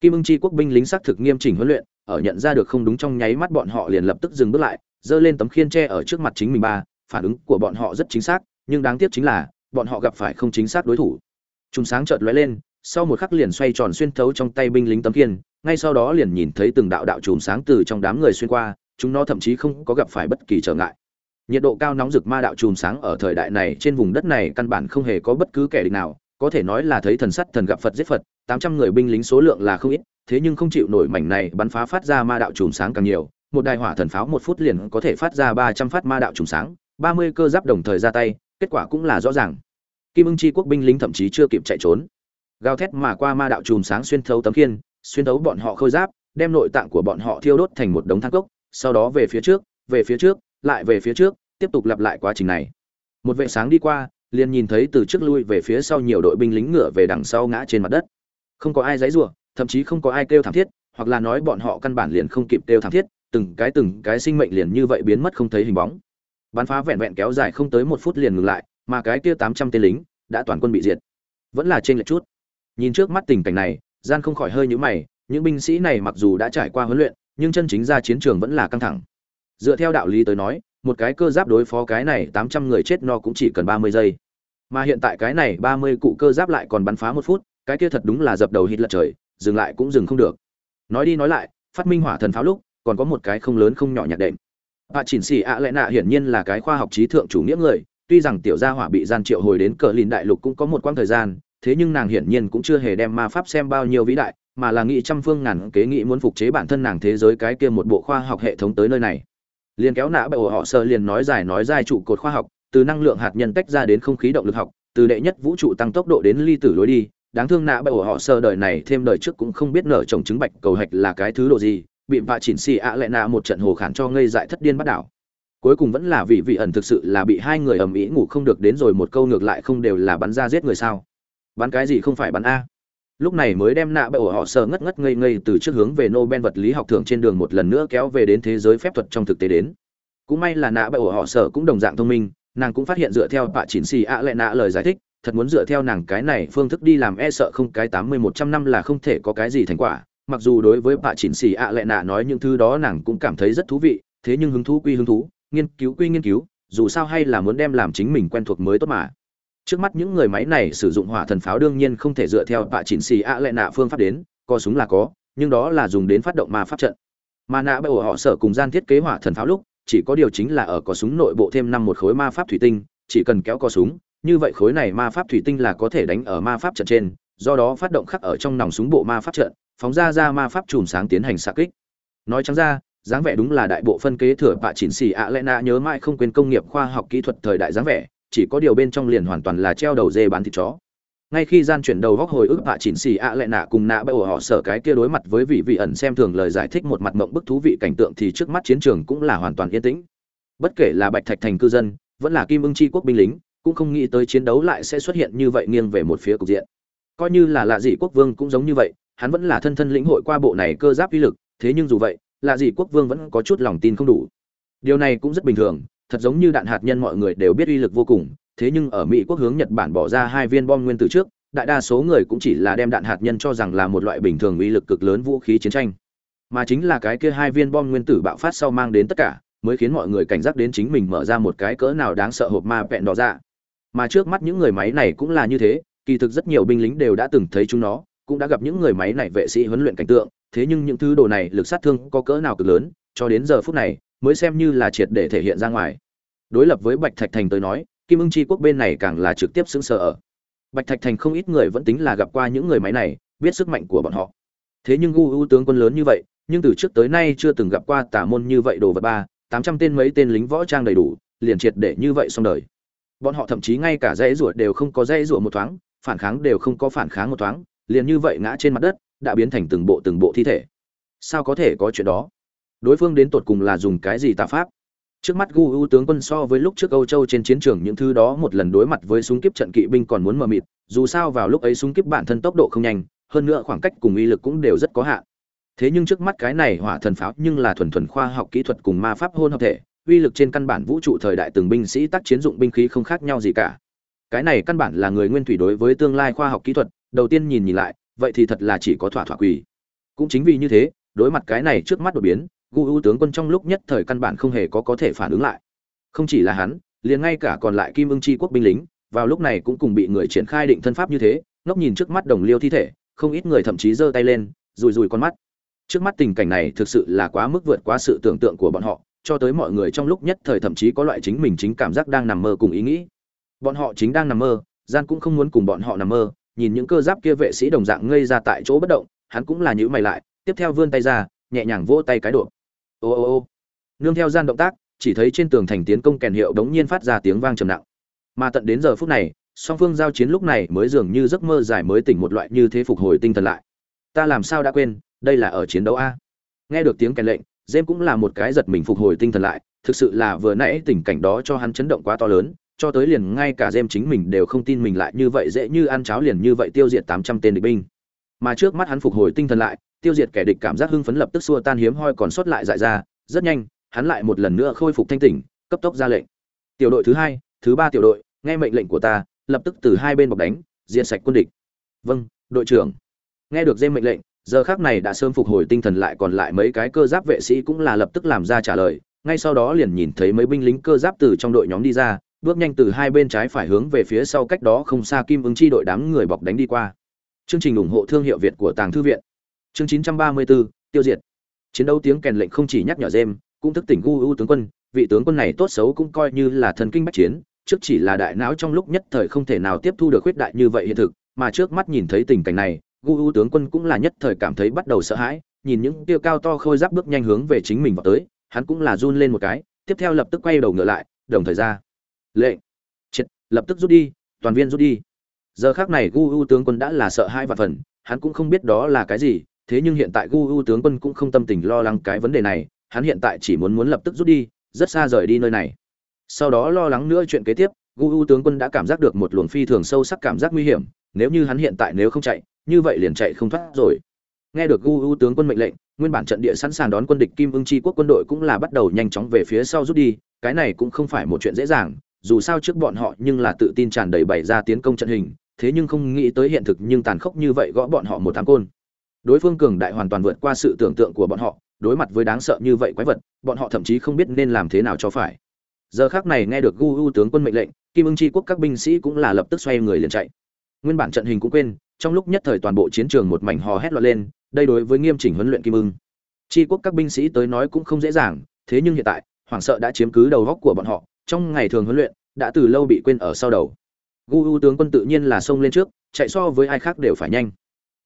Kim ưng chi quốc binh lính xác thực nghiêm chỉnh huấn luyện, ở nhận ra được không đúng trong nháy mắt bọn họ liền lập tức dừng bước lại, giơ lên tấm khiên tre ở trước mặt chính mình ba, phản ứng của bọn họ rất chính xác, nhưng đáng tiếc chính là, bọn họ gặp phải không chính xác đối thủ. Chùm sáng chợt lóe lên, sau một khắc liền xoay tròn xuyên thấu trong tay binh lính tấm khiên, ngay sau đó liền nhìn thấy từng đạo đạo chùm sáng từ trong đám người xuyên qua chúng nó thậm chí không có gặp phải bất kỳ trở ngại. Nhiệt độ cao nóng rực ma đạo chùm sáng ở thời đại này trên vùng đất này căn bản không hề có bất cứ kẻ địch nào, có thể nói là thấy thần sắt thần gặp phật giết phật, tám trăm người binh lính số lượng là không ít, thế nhưng không chịu nổi mảnh này bắn phá phát ra ma đạo chùm sáng càng nhiều, một đài hỏa thần pháo một phút liền có thể phát ra ba trăm phát ma đạo chùm sáng, ba mươi cơ giáp đồng thời ra tay, kết quả cũng là rõ ràng. Kim ưng chi quốc binh lính thậm chí chưa kịp chạy trốn. Gào thét mà qua ma đạo chùm sáng xuyên thấu tấm khiên, xuyên thấu bọn họ khôi giáp, đem nội tạng của bọn họ thiêu đốt thành một đống than cốc sau đó về phía trước, về phía trước, lại về phía trước, tiếp tục lặp lại quá trình này. Một vệ sáng đi qua, liền nhìn thấy từ trước lui về phía sau nhiều đội binh lính ngựa về đằng sau ngã trên mặt đất. Không có ai giãy rủa thậm chí không có ai kêu thảm thiết, hoặc là nói bọn họ căn bản liền không kịp kêu thảm thiết, từng cái từng cái sinh mệnh liền như vậy biến mất không thấy hình bóng. Bắn phá vẹn vẹn kéo dài không tới một phút liền ngừng lại, mà cái kia tám trăm tên lính đã toàn quân bị diệt. Vẫn là trên lệch chút. Nhìn trước mắt tình cảnh này, gian không khỏi hơi nhũ mày, những binh sĩ này mặc dù đã trải qua huấn luyện nhưng chân chính ra chiến trường vẫn là căng thẳng. Dựa theo đạo lý tới nói, một cái cơ giáp đối phó cái này tám trăm người chết no cũng chỉ cần ba mươi giây. Mà hiện tại cái này ba mươi cụ cơ giáp lại còn bắn phá một phút, cái kia thật đúng là dập đầu hít lật trời, dừng lại cũng dừng không được. Nói đi nói lại, phát minh hỏa thần pháo lúc, còn có một cái không lớn không nhỏ nhạc đệm. Bà chỉnh xì ạ lẽ nạ hiển nhiên là cái khoa học trí thượng chủ nghĩa người, tuy rằng tiểu gia hỏa bị gian triệu hồi đến cờ lìn đại lục cũng có một quãng thời gian, thế nhưng nàng hiển nhiên cũng chưa hề đem ma pháp xem bao nhiêu vĩ đại mà là nghị trăm phương ngàn kế nghị muốn phục chế bản thân nàng thế giới cái kia một bộ khoa học hệ thống tới nơi này. Liền kéo nã bởi họ sợ liền nói dài nói dài trụ cột khoa học, từ năng lượng hạt nhân tách ra đến không khí động lực học, từ đệ nhất vũ trụ tăng tốc độ đến ly tử lối đi. Đáng thương nã bởi họ sợ đời này thêm đời trước cũng không biết nở trồng trứng bạch cầu hạch là cái thứ độ gì, bị vạ chỉnh xì ạ lại nạ một trận hồ khản cho ngây dại thất điên bắt đảo. Cuối cùng vẫn là vì vị ẩn thực sự là bị hai người ầm ĩ ngủ không được đến rồi một câu ngược lại không đều là bắn ra giết người sao? Bắn cái gì không phải bắn a? Lúc này mới đem nạ bởi họ sợ ngất ngất ngây ngây từ trước hướng về nobel vật lý học thưởng trên đường một lần nữa kéo về đến thế giới phép thuật trong thực tế đến. Cũng may là nạ bởi họ sợ cũng đồng dạng thông minh, nàng cũng phát hiện dựa theo bạ chỉnh xì ạ lại nạ lời giải thích, thật muốn dựa theo nàng cái này phương thức đi làm e sợ không cái tám mươi một trăm năm là không thể có cái gì thành quả. Mặc dù đối với bạ chỉnh xì ạ lại nạ nói những thứ đó nàng cũng cảm thấy rất thú vị, thế nhưng hứng thú quy hứng thú, nghiên cứu quy nghiên cứu, dù sao hay là muốn đem làm chính mình quen thuộc mới tốt mà trước mắt những người máy này sử dụng hỏa thần pháo đương nhiên không thể dựa theo bạ chỉnh xì ạ lại nạ phương pháp đến, có súng là có, nhưng đó là dùng đến phát động ma pháp trận. Mà nạ bởi họ sở cùng gian thiết kế hỏa thần pháo lúc, chỉ có điều chính là ở có súng nội bộ thêm năm một khối ma pháp thủy tinh, chỉ cần kéo có súng, như vậy khối này ma pháp thủy tinh là có thể đánh ở ma pháp trận trên, do đó phát động khắc ở trong nòng súng bộ ma pháp trận, phóng ra ra ma pháp chùm sáng tiến hành xạ kích. Nói trắng ra, dáng vẻ đúng là đại bộ phân kế thừa bạ chỉnh xì ạ lẽ nạ nhớ mãi không quên công nghiệp khoa học kỹ thuật thời đại dáng vẻ chỉ có điều bên trong liền hoàn toàn là treo đầu dê bán thịt chó. Ngay khi gian chuyển đầu góc hồi ức hạ chỉnh xì ạ lại nạ cùng nạ bậy họ sở cái kia đối mặt với vị vị ẩn xem thường lời giải thích một mặt mộng bức thú vị cảnh tượng thì trước mắt chiến trường cũng là hoàn toàn yên tĩnh. Bất kể là bạch thạch thành cư dân, vẫn là kim ưng chi quốc binh lính, cũng không nghĩ tới chiến đấu lại sẽ xuất hiện như vậy nghiêng về một phía cục diện. Coi như là lạ dị quốc vương cũng giống như vậy, hắn vẫn là thân thân lĩnh hội qua bộ này cơ giáp uy lực, thế nhưng dù vậy, lạ dị quốc vương vẫn có chút lòng tin không đủ. Điều này cũng rất bình thường thật giống như đạn hạt nhân mọi người đều biết uy lực vô cùng, thế nhưng ở mỹ quốc hướng nhật bản bỏ ra hai viên bom nguyên tử trước, đại đa số người cũng chỉ là đem đạn hạt nhân cho rằng là một loại bình thường uy lực cực lớn vũ khí chiến tranh. Mà chính là cái kia hai viên bom nguyên tử bạo phát sau mang đến tất cả, mới khiến mọi người cảnh giác đến chính mình mở ra một cái cỡ nào đáng sợ hộp ma vẹn đỏ ra mà trước mắt những người máy này cũng là như thế, kỳ thực rất nhiều binh lính đều đã từng thấy chúng nó, cũng đã gặp những người máy này vệ sĩ huấn luyện cảnh tượng, thế nhưng những thứ đồ này lực sát thương có cỡ nào cực lớn, cho đến giờ phút này mới xem như là triệt để thể hiện ra ngoài. Đối lập với bạch thạch thành tới nói, kim ưng chi quốc bên này càng là trực tiếp xứng sờ. ở. Bạch thạch thành không ít người vẫn tính là gặp qua những người máy này, biết sức mạnh của bọn họ. Thế nhưng gu ưu tướng quân lớn như vậy, nhưng từ trước tới nay chưa từng gặp qua tả môn như vậy đồ vật ba, tám trăm tên mấy tên lính võ trang đầy đủ, liền triệt để như vậy xong đời. Bọn họ thậm chí ngay cả dãy ruột đều không có dãy ruột một thoáng, phản kháng đều không có phản kháng một thoáng, liền như vậy ngã trên mặt đất, đã biến thành từng bộ từng bộ thi thể. Sao có thể có chuyện đó? Đối phương đến tột cùng là dùng cái gì tà pháp? Trước mắt gu u tướng quân so với lúc trước âu châu trên chiến trường những thứ đó một lần đối mặt với súng kiếp trận kỵ binh còn muốn mờ mịt, dù sao vào lúc ấy súng kiếp bản thân tốc độ không nhanh, hơn nữa khoảng cách cùng uy lực cũng đều rất có hạn. Thế nhưng trước mắt cái này hỏa thần pháo nhưng là thuần thuần khoa học kỹ thuật cùng ma pháp hôn hợp thể, uy lực trên căn bản vũ trụ thời đại từng binh sĩ tác chiến dụng binh khí không khác nhau gì cả. Cái này căn bản là người nguyên thủy đối với tương lai khoa học kỹ thuật, đầu tiên nhìn nhìn lại, vậy thì thật là chỉ có thỏa thỏa quỳ. Cũng chính vì như thế, đối mặt cái này trước mắt đột biến gu ưu tướng quân trong lúc nhất thời căn bản không hề có có thể phản ứng lại. Không chỉ là hắn, liền ngay cả còn lại kim ưng chi quốc binh lính, vào lúc này cũng cùng bị người triển khai định thân pháp như thế, ngốc nhìn trước mắt đồng liêu thi thể, không ít người thậm chí giơ tay lên, rùi rùi con mắt. Trước mắt tình cảnh này thực sự là quá mức vượt quá sự tưởng tượng của bọn họ, cho tới mọi người trong lúc nhất thời thậm chí có loại chính mình chính cảm giác đang nằm mơ cùng ý nghĩ. Bọn họ chính đang nằm mơ, gian cũng không muốn cùng bọn họ nằm mơ, nhìn những cơ giáp kia vệ sĩ đồng dạng ngây ra tại chỗ bất động, hắn cũng là nhữ mày lại, tiếp theo vươn tay ra, nhẹ nhàng vỗ tay cái đột ô ô ô. Nương theo gian động tác, chỉ thấy trên tường thành tiến công kèn hiệu đống nhiên phát ra tiếng vang trầm nặng. Mà tận đến giờ phút này, song phương giao chiến lúc này mới dường như giấc mơ dài mới tỉnh một loại như thế phục hồi tinh thần lại. Ta làm sao đã quên, đây là ở chiến đấu a? Nghe được tiếng kèn lệnh jem cũng là một cái giật mình phục hồi tinh thần lại, thực sự là vừa nãy tình cảnh đó cho hắn chấn động quá to lớn, cho tới liền ngay cả jem chính mình đều không tin mình lại như vậy dễ như ăn cháo liền như vậy tiêu diệt tám trăm tên địch binh. Mà trước mắt hắn phục hồi tinh thần lại tiêu diệt kẻ địch cảm giác hưng phấn lập tức xua tan hiếm hoi còn sót lại dại ra, rất nhanh, hắn lại một lần nữa khôi phục thanh tỉnh, cấp tốc ra lệnh. Tiểu đội thứ hai, thứ ba tiểu đội, nghe mệnh lệnh của ta, lập tức từ hai bên bọc đánh, diệt sạch quân địch. Vâng đội trưởng. Nghe được dê mệnh lệnh, giờ khác này đã sớm phục hồi tinh thần lại còn lại mấy cái cơ giáp vệ sĩ cũng là lập tức làm ra trả lời, ngay sau đó liền nhìn thấy mấy binh lính cơ giáp từ trong đội nhóm đi ra, bước nhanh từ hai bên trái phải hướng về phía sau cách đó không xa kim ứng chi đội đám người bọc đánh đi qua. Chương trình ủng hộ thương hiệu việt của tàng thư viện chương 934, tiêu diệt. Chiến đấu tiếng kèn lệnh không chỉ nhắc nhở dêm cũng thức tỉnh gu u tướng quân vị tướng quân này tốt xấu cũng coi như là thần kinh bách chiến trước chỉ là đại não trong lúc nhất thời không thể nào tiếp thu được khuyết đại như vậy hiện thực mà trước mắt nhìn thấy tình cảnh này gu u tướng quân cũng là nhất thời cảm thấy bắt đầu sợ hãi nhìn những tiêu cao to khôi giáp bước nhanh hướng về chính mình vào tới hắn cũng là run lên một cái tiếp theo lập tức quay đầu ngựa lại đồng thời ra. Lệnh. Triệt lập tức rút đi toàn viên rút đi. Giờ khác này gu u tướng quân đã là sợ hai và phần hắn cũng không biết đó là cái gì thế nhưng hiện tại gu u tướng quân cũng không tâm tình lo lắng cái vấn đề này, hắn hiện tại chỉ muốn muốn lập tức rút đi, rất xa rời đi nơi này. Sau đó lo lắng nữa chuyện kế tiếp, gu u tướng quân đã cảm giác được một luồng phi thường sâu sắc cảm giác nguy hiểm, nếu như hắn hiện tại nếu không chạy, như vậy liền chạy không thoát rồi. Nghe được gu u tướng quân mệnh lệnh, nguyên bản trận địa sẵn sàng đón quân địch kim ưng chi quốc quân đội cũng là bắt đầu nhanh chóng về phía sau rút đi, cái này cũng không phải một chuyện dễ dàng, dù sao trước bọn họ nhưng là tự tin tràn đầy bày ra tiến công trận hình, thế nhưng không nghĩ tới hiện thực nhưng tàn khốc như vậy gõ bọn họ một thám côn đối phương cường đại hoàn toàn vượt qua sự tưởng tượng của bọn họ, đối mặt với đáng sợ như vậy quái vật, bọn họ thậm chí không biết nên làm thế nào cho phải. Giờ khác này nghe được gu u tướng quân mệnh lệnh, kim ưng tri quốc các binh sĩ cũng là lập tức xoay người liền chạy. Nguyên bản trận hình cũng quên, trong lúc nhất thời toàn bộ chiến trường một mảnh hò hét loạn lên, đây đối với nghiêm chỉnh huấn luyện kim ưng. Tri quốc các binh sĩ tới nói cũng không dễ dàng, thế nhưng hiện tại, hoảng sợ đã chiếm cứ đầu góc của bọn họ, trong ngày thường huấn luyện, đã từ lâu bị quên ở sau đầu. Gu u tướng quân tự nhiên là xông lên trước, chạy so với ai khác đều phải nhanh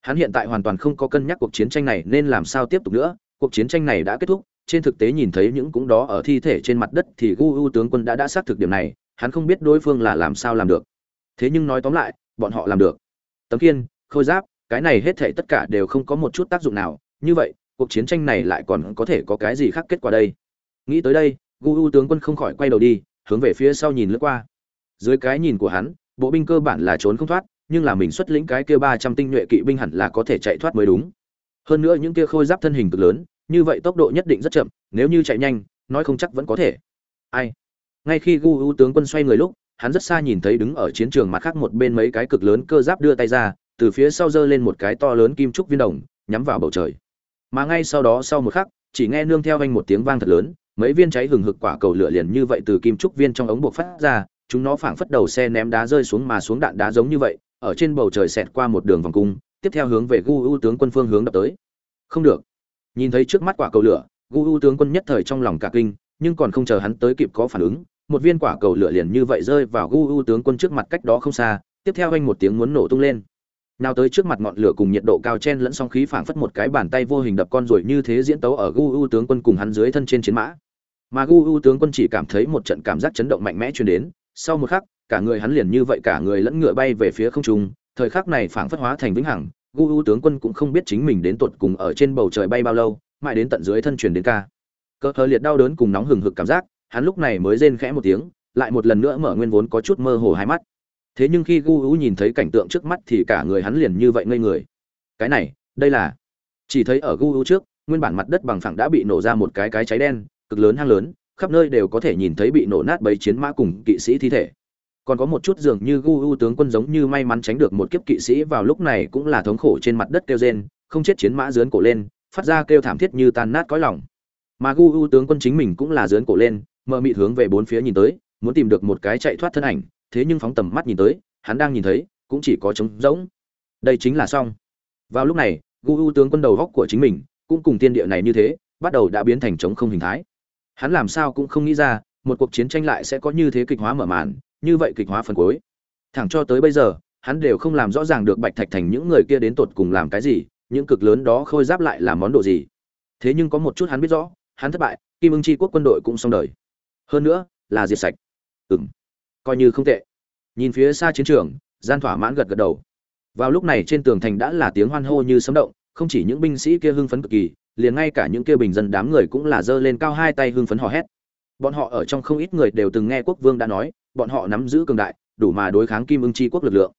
hắn hiện tại hoàn toàn không có cân nhắc cuộc chiến tranh này nên làm sao tiếp tục nữa, cuộc chiến tranh này đã kết thúc, trên thực tế nhìn thấy những cũng đó ở thi thể trên mặt đất thì gu u tướng quân đã đã xác thực điểm này, hắn không biết đối phương là làm sao làm được. Thế nhưng nói tóm lại, bọn họ làm được. Tấm kiên, khôi giáp, cái này hết thảy tất cả đều không có một chút tác dụng nào, như vậy, cuộc chiến tranh này lại còn có thể có cái gì khác kết quả đây? Nghĩ tới đây, gu u tướng quân không khỏi quay đầu đi, hướng về phía sau nhìn lướt qua. Dưới cái nhìn của hắn, bộ binh cơ bản là trốn không thoát nhưng là mình xuất lĩnh cái kia ba trăm tinh nhuệ kỵ binh hẳn là có thể chạy thoát mới đúng. Hơn nữa những kia khôi giáp thân hình cực lớn, như vậy tốc độ nhất định rất chậm, nếu như chạy nhanh, nói không chắc vẫn có thể. Ai? Ngay khi gu u tướng quân xoay người lúc, hắn rất xa nhìn thấy đứng ở chiến trường mặt khác một bên mấy cái cực lớn cơ giáp đưa tay ra, từ phía sau giơ lên một cái to lớn kim trúc viên đồng, nhắm vào bầu trời. Mà ngay sau đó sau một khắc, chỉ nghe nương theo anh một tiếng vang thật lớn, mấy viên cháy hừng hực quả cầu lửa liền như vậy từ kim trúc viên trong ống buộc phát ra, chúng nó phảng phất đầu xe ném đá rơi xuống mà xuống đạn đá giống như vậy ở trên bầu trời xẹt qua một đường vòng cung, tiếp theo hướng về gu u tướng quân phương hướng đập tới. Không được. Nhìn thấy trước mắt quả cầu lửa, gu u tướng quân nhất thời trong lòng cả kinh, nhưng còn không chờ hắn tới kịp có phản ứng, một viên quả cầu lửa liền như vậy rơi vào gu u tướng quân trước mặt cách đó không xa, tiếp theo anh một tiếng muốn nổ tung lên. Nào tới trước mặt ngọn lửa cùng nhiệt độ cao chen lẫn song khí phảng phất một cái bàn tay vô hình đập con rồi như thế diễn tấu ở gu u tướng quân cùng hắn dưới thân trên chiến mã. Mà gu u tướng quân chỉ cảm thấy một trận cảm giác chấn động mạnh mẽ truyền đến, sau một khắc cả người hắn liền như vậy cả người lẫn ngựa bay về phía không trung, thời khắc này phảng phất hóa thành vĩnh hằng, gu u tướng quân cũng không biết chính mình đến tuột cùng ở trên bầu trời bay bao lâu, mãi đến tận dưới thân truyền đến ca. Cơ hờ liệt đau đớn cùng nóng hừng hực cảm giác, hắn lúc này mới rên khẽ một tiếng, lại một lần nữa mở nguyên vốn có chút mơ hồ hai mắt. Thế nhưng khi gu u nhìn thấy cảnh tượng trước mắt thì cả người hắn liền như vậy ngây người. Cái này, đây là chỉ thấy ở gu u trước, nguyên bản mặt đất bằng phẳng đã bị nổ ra một cái cái cháy đen, cực lớn hang lớn, khắp nơi đều có thể nhìn thấy bị nổ nát bấy chiến mã cùng kỵ sĩ thi thể còn có một chút dường như gu u tướng quân giống như may mắn tránh được một kiếp kỵ sĩ vào lúc này cũng là thống khổ trên mặt đất kêu rên, không chết chiến mã dướn cổ lên, phát ra kêu thảm thiết như tan nát cõi lòng. Mà gu u tướng quân chính mình cũng là dướn cổ lên, mờ mịt hướng về bốn phía nhìn tới, muốn tìm được một cái chạy thoát thân ảnh, thế nhưng phóng tầm mắt nhìn tới, hắn đang nhìn thấy, cũng chỉ có trống rỗng. Đây chính là xong. Vào lúc này, gu u tướng quân đầu góc của chính mình cũng cùng tiên địa này như thế, bắt đầu đã biến thành trống không hình thái. Hắn làm sao cũng không nghĩ ra, một cuộc chiến tranh lại sẽ có như thế kịch hóa mở màn như vậy kịch hóa phần cuối. Thẳng cho tới bây giờ, hắn đều không làm rõ ràng được bạch thạch thành những người kia đến tột cùng làm cái gì, những cực lớn đó khôi giáp lại là món đồ gì. Thế nhưng có một chút hắn biết rõ, hắn thất bại, kim ưng tri quốc quân đội cũng xong đời. Hơn nữa, là diệt sạch. Ừm, coi như không tệ. Nhìn phía xa chiến trường, gian thỏa mãn gật gật đầu. Vào lúc này trên tường thành đã là tiếng hoan hô như sấm động, không chỉ những binh sĩ kia hưng phấn cực kỳ, liền ngay cả những kia bình dân đám người cũng là giơ lên cao hai tay hưng phấn hò hét bọn họ ở trong không ít người đều từng nghe quốc vương đã nói, bọn họ nắm giữ cường đại, đủ mà đối kháng kim ưng chi quốc lực lượng.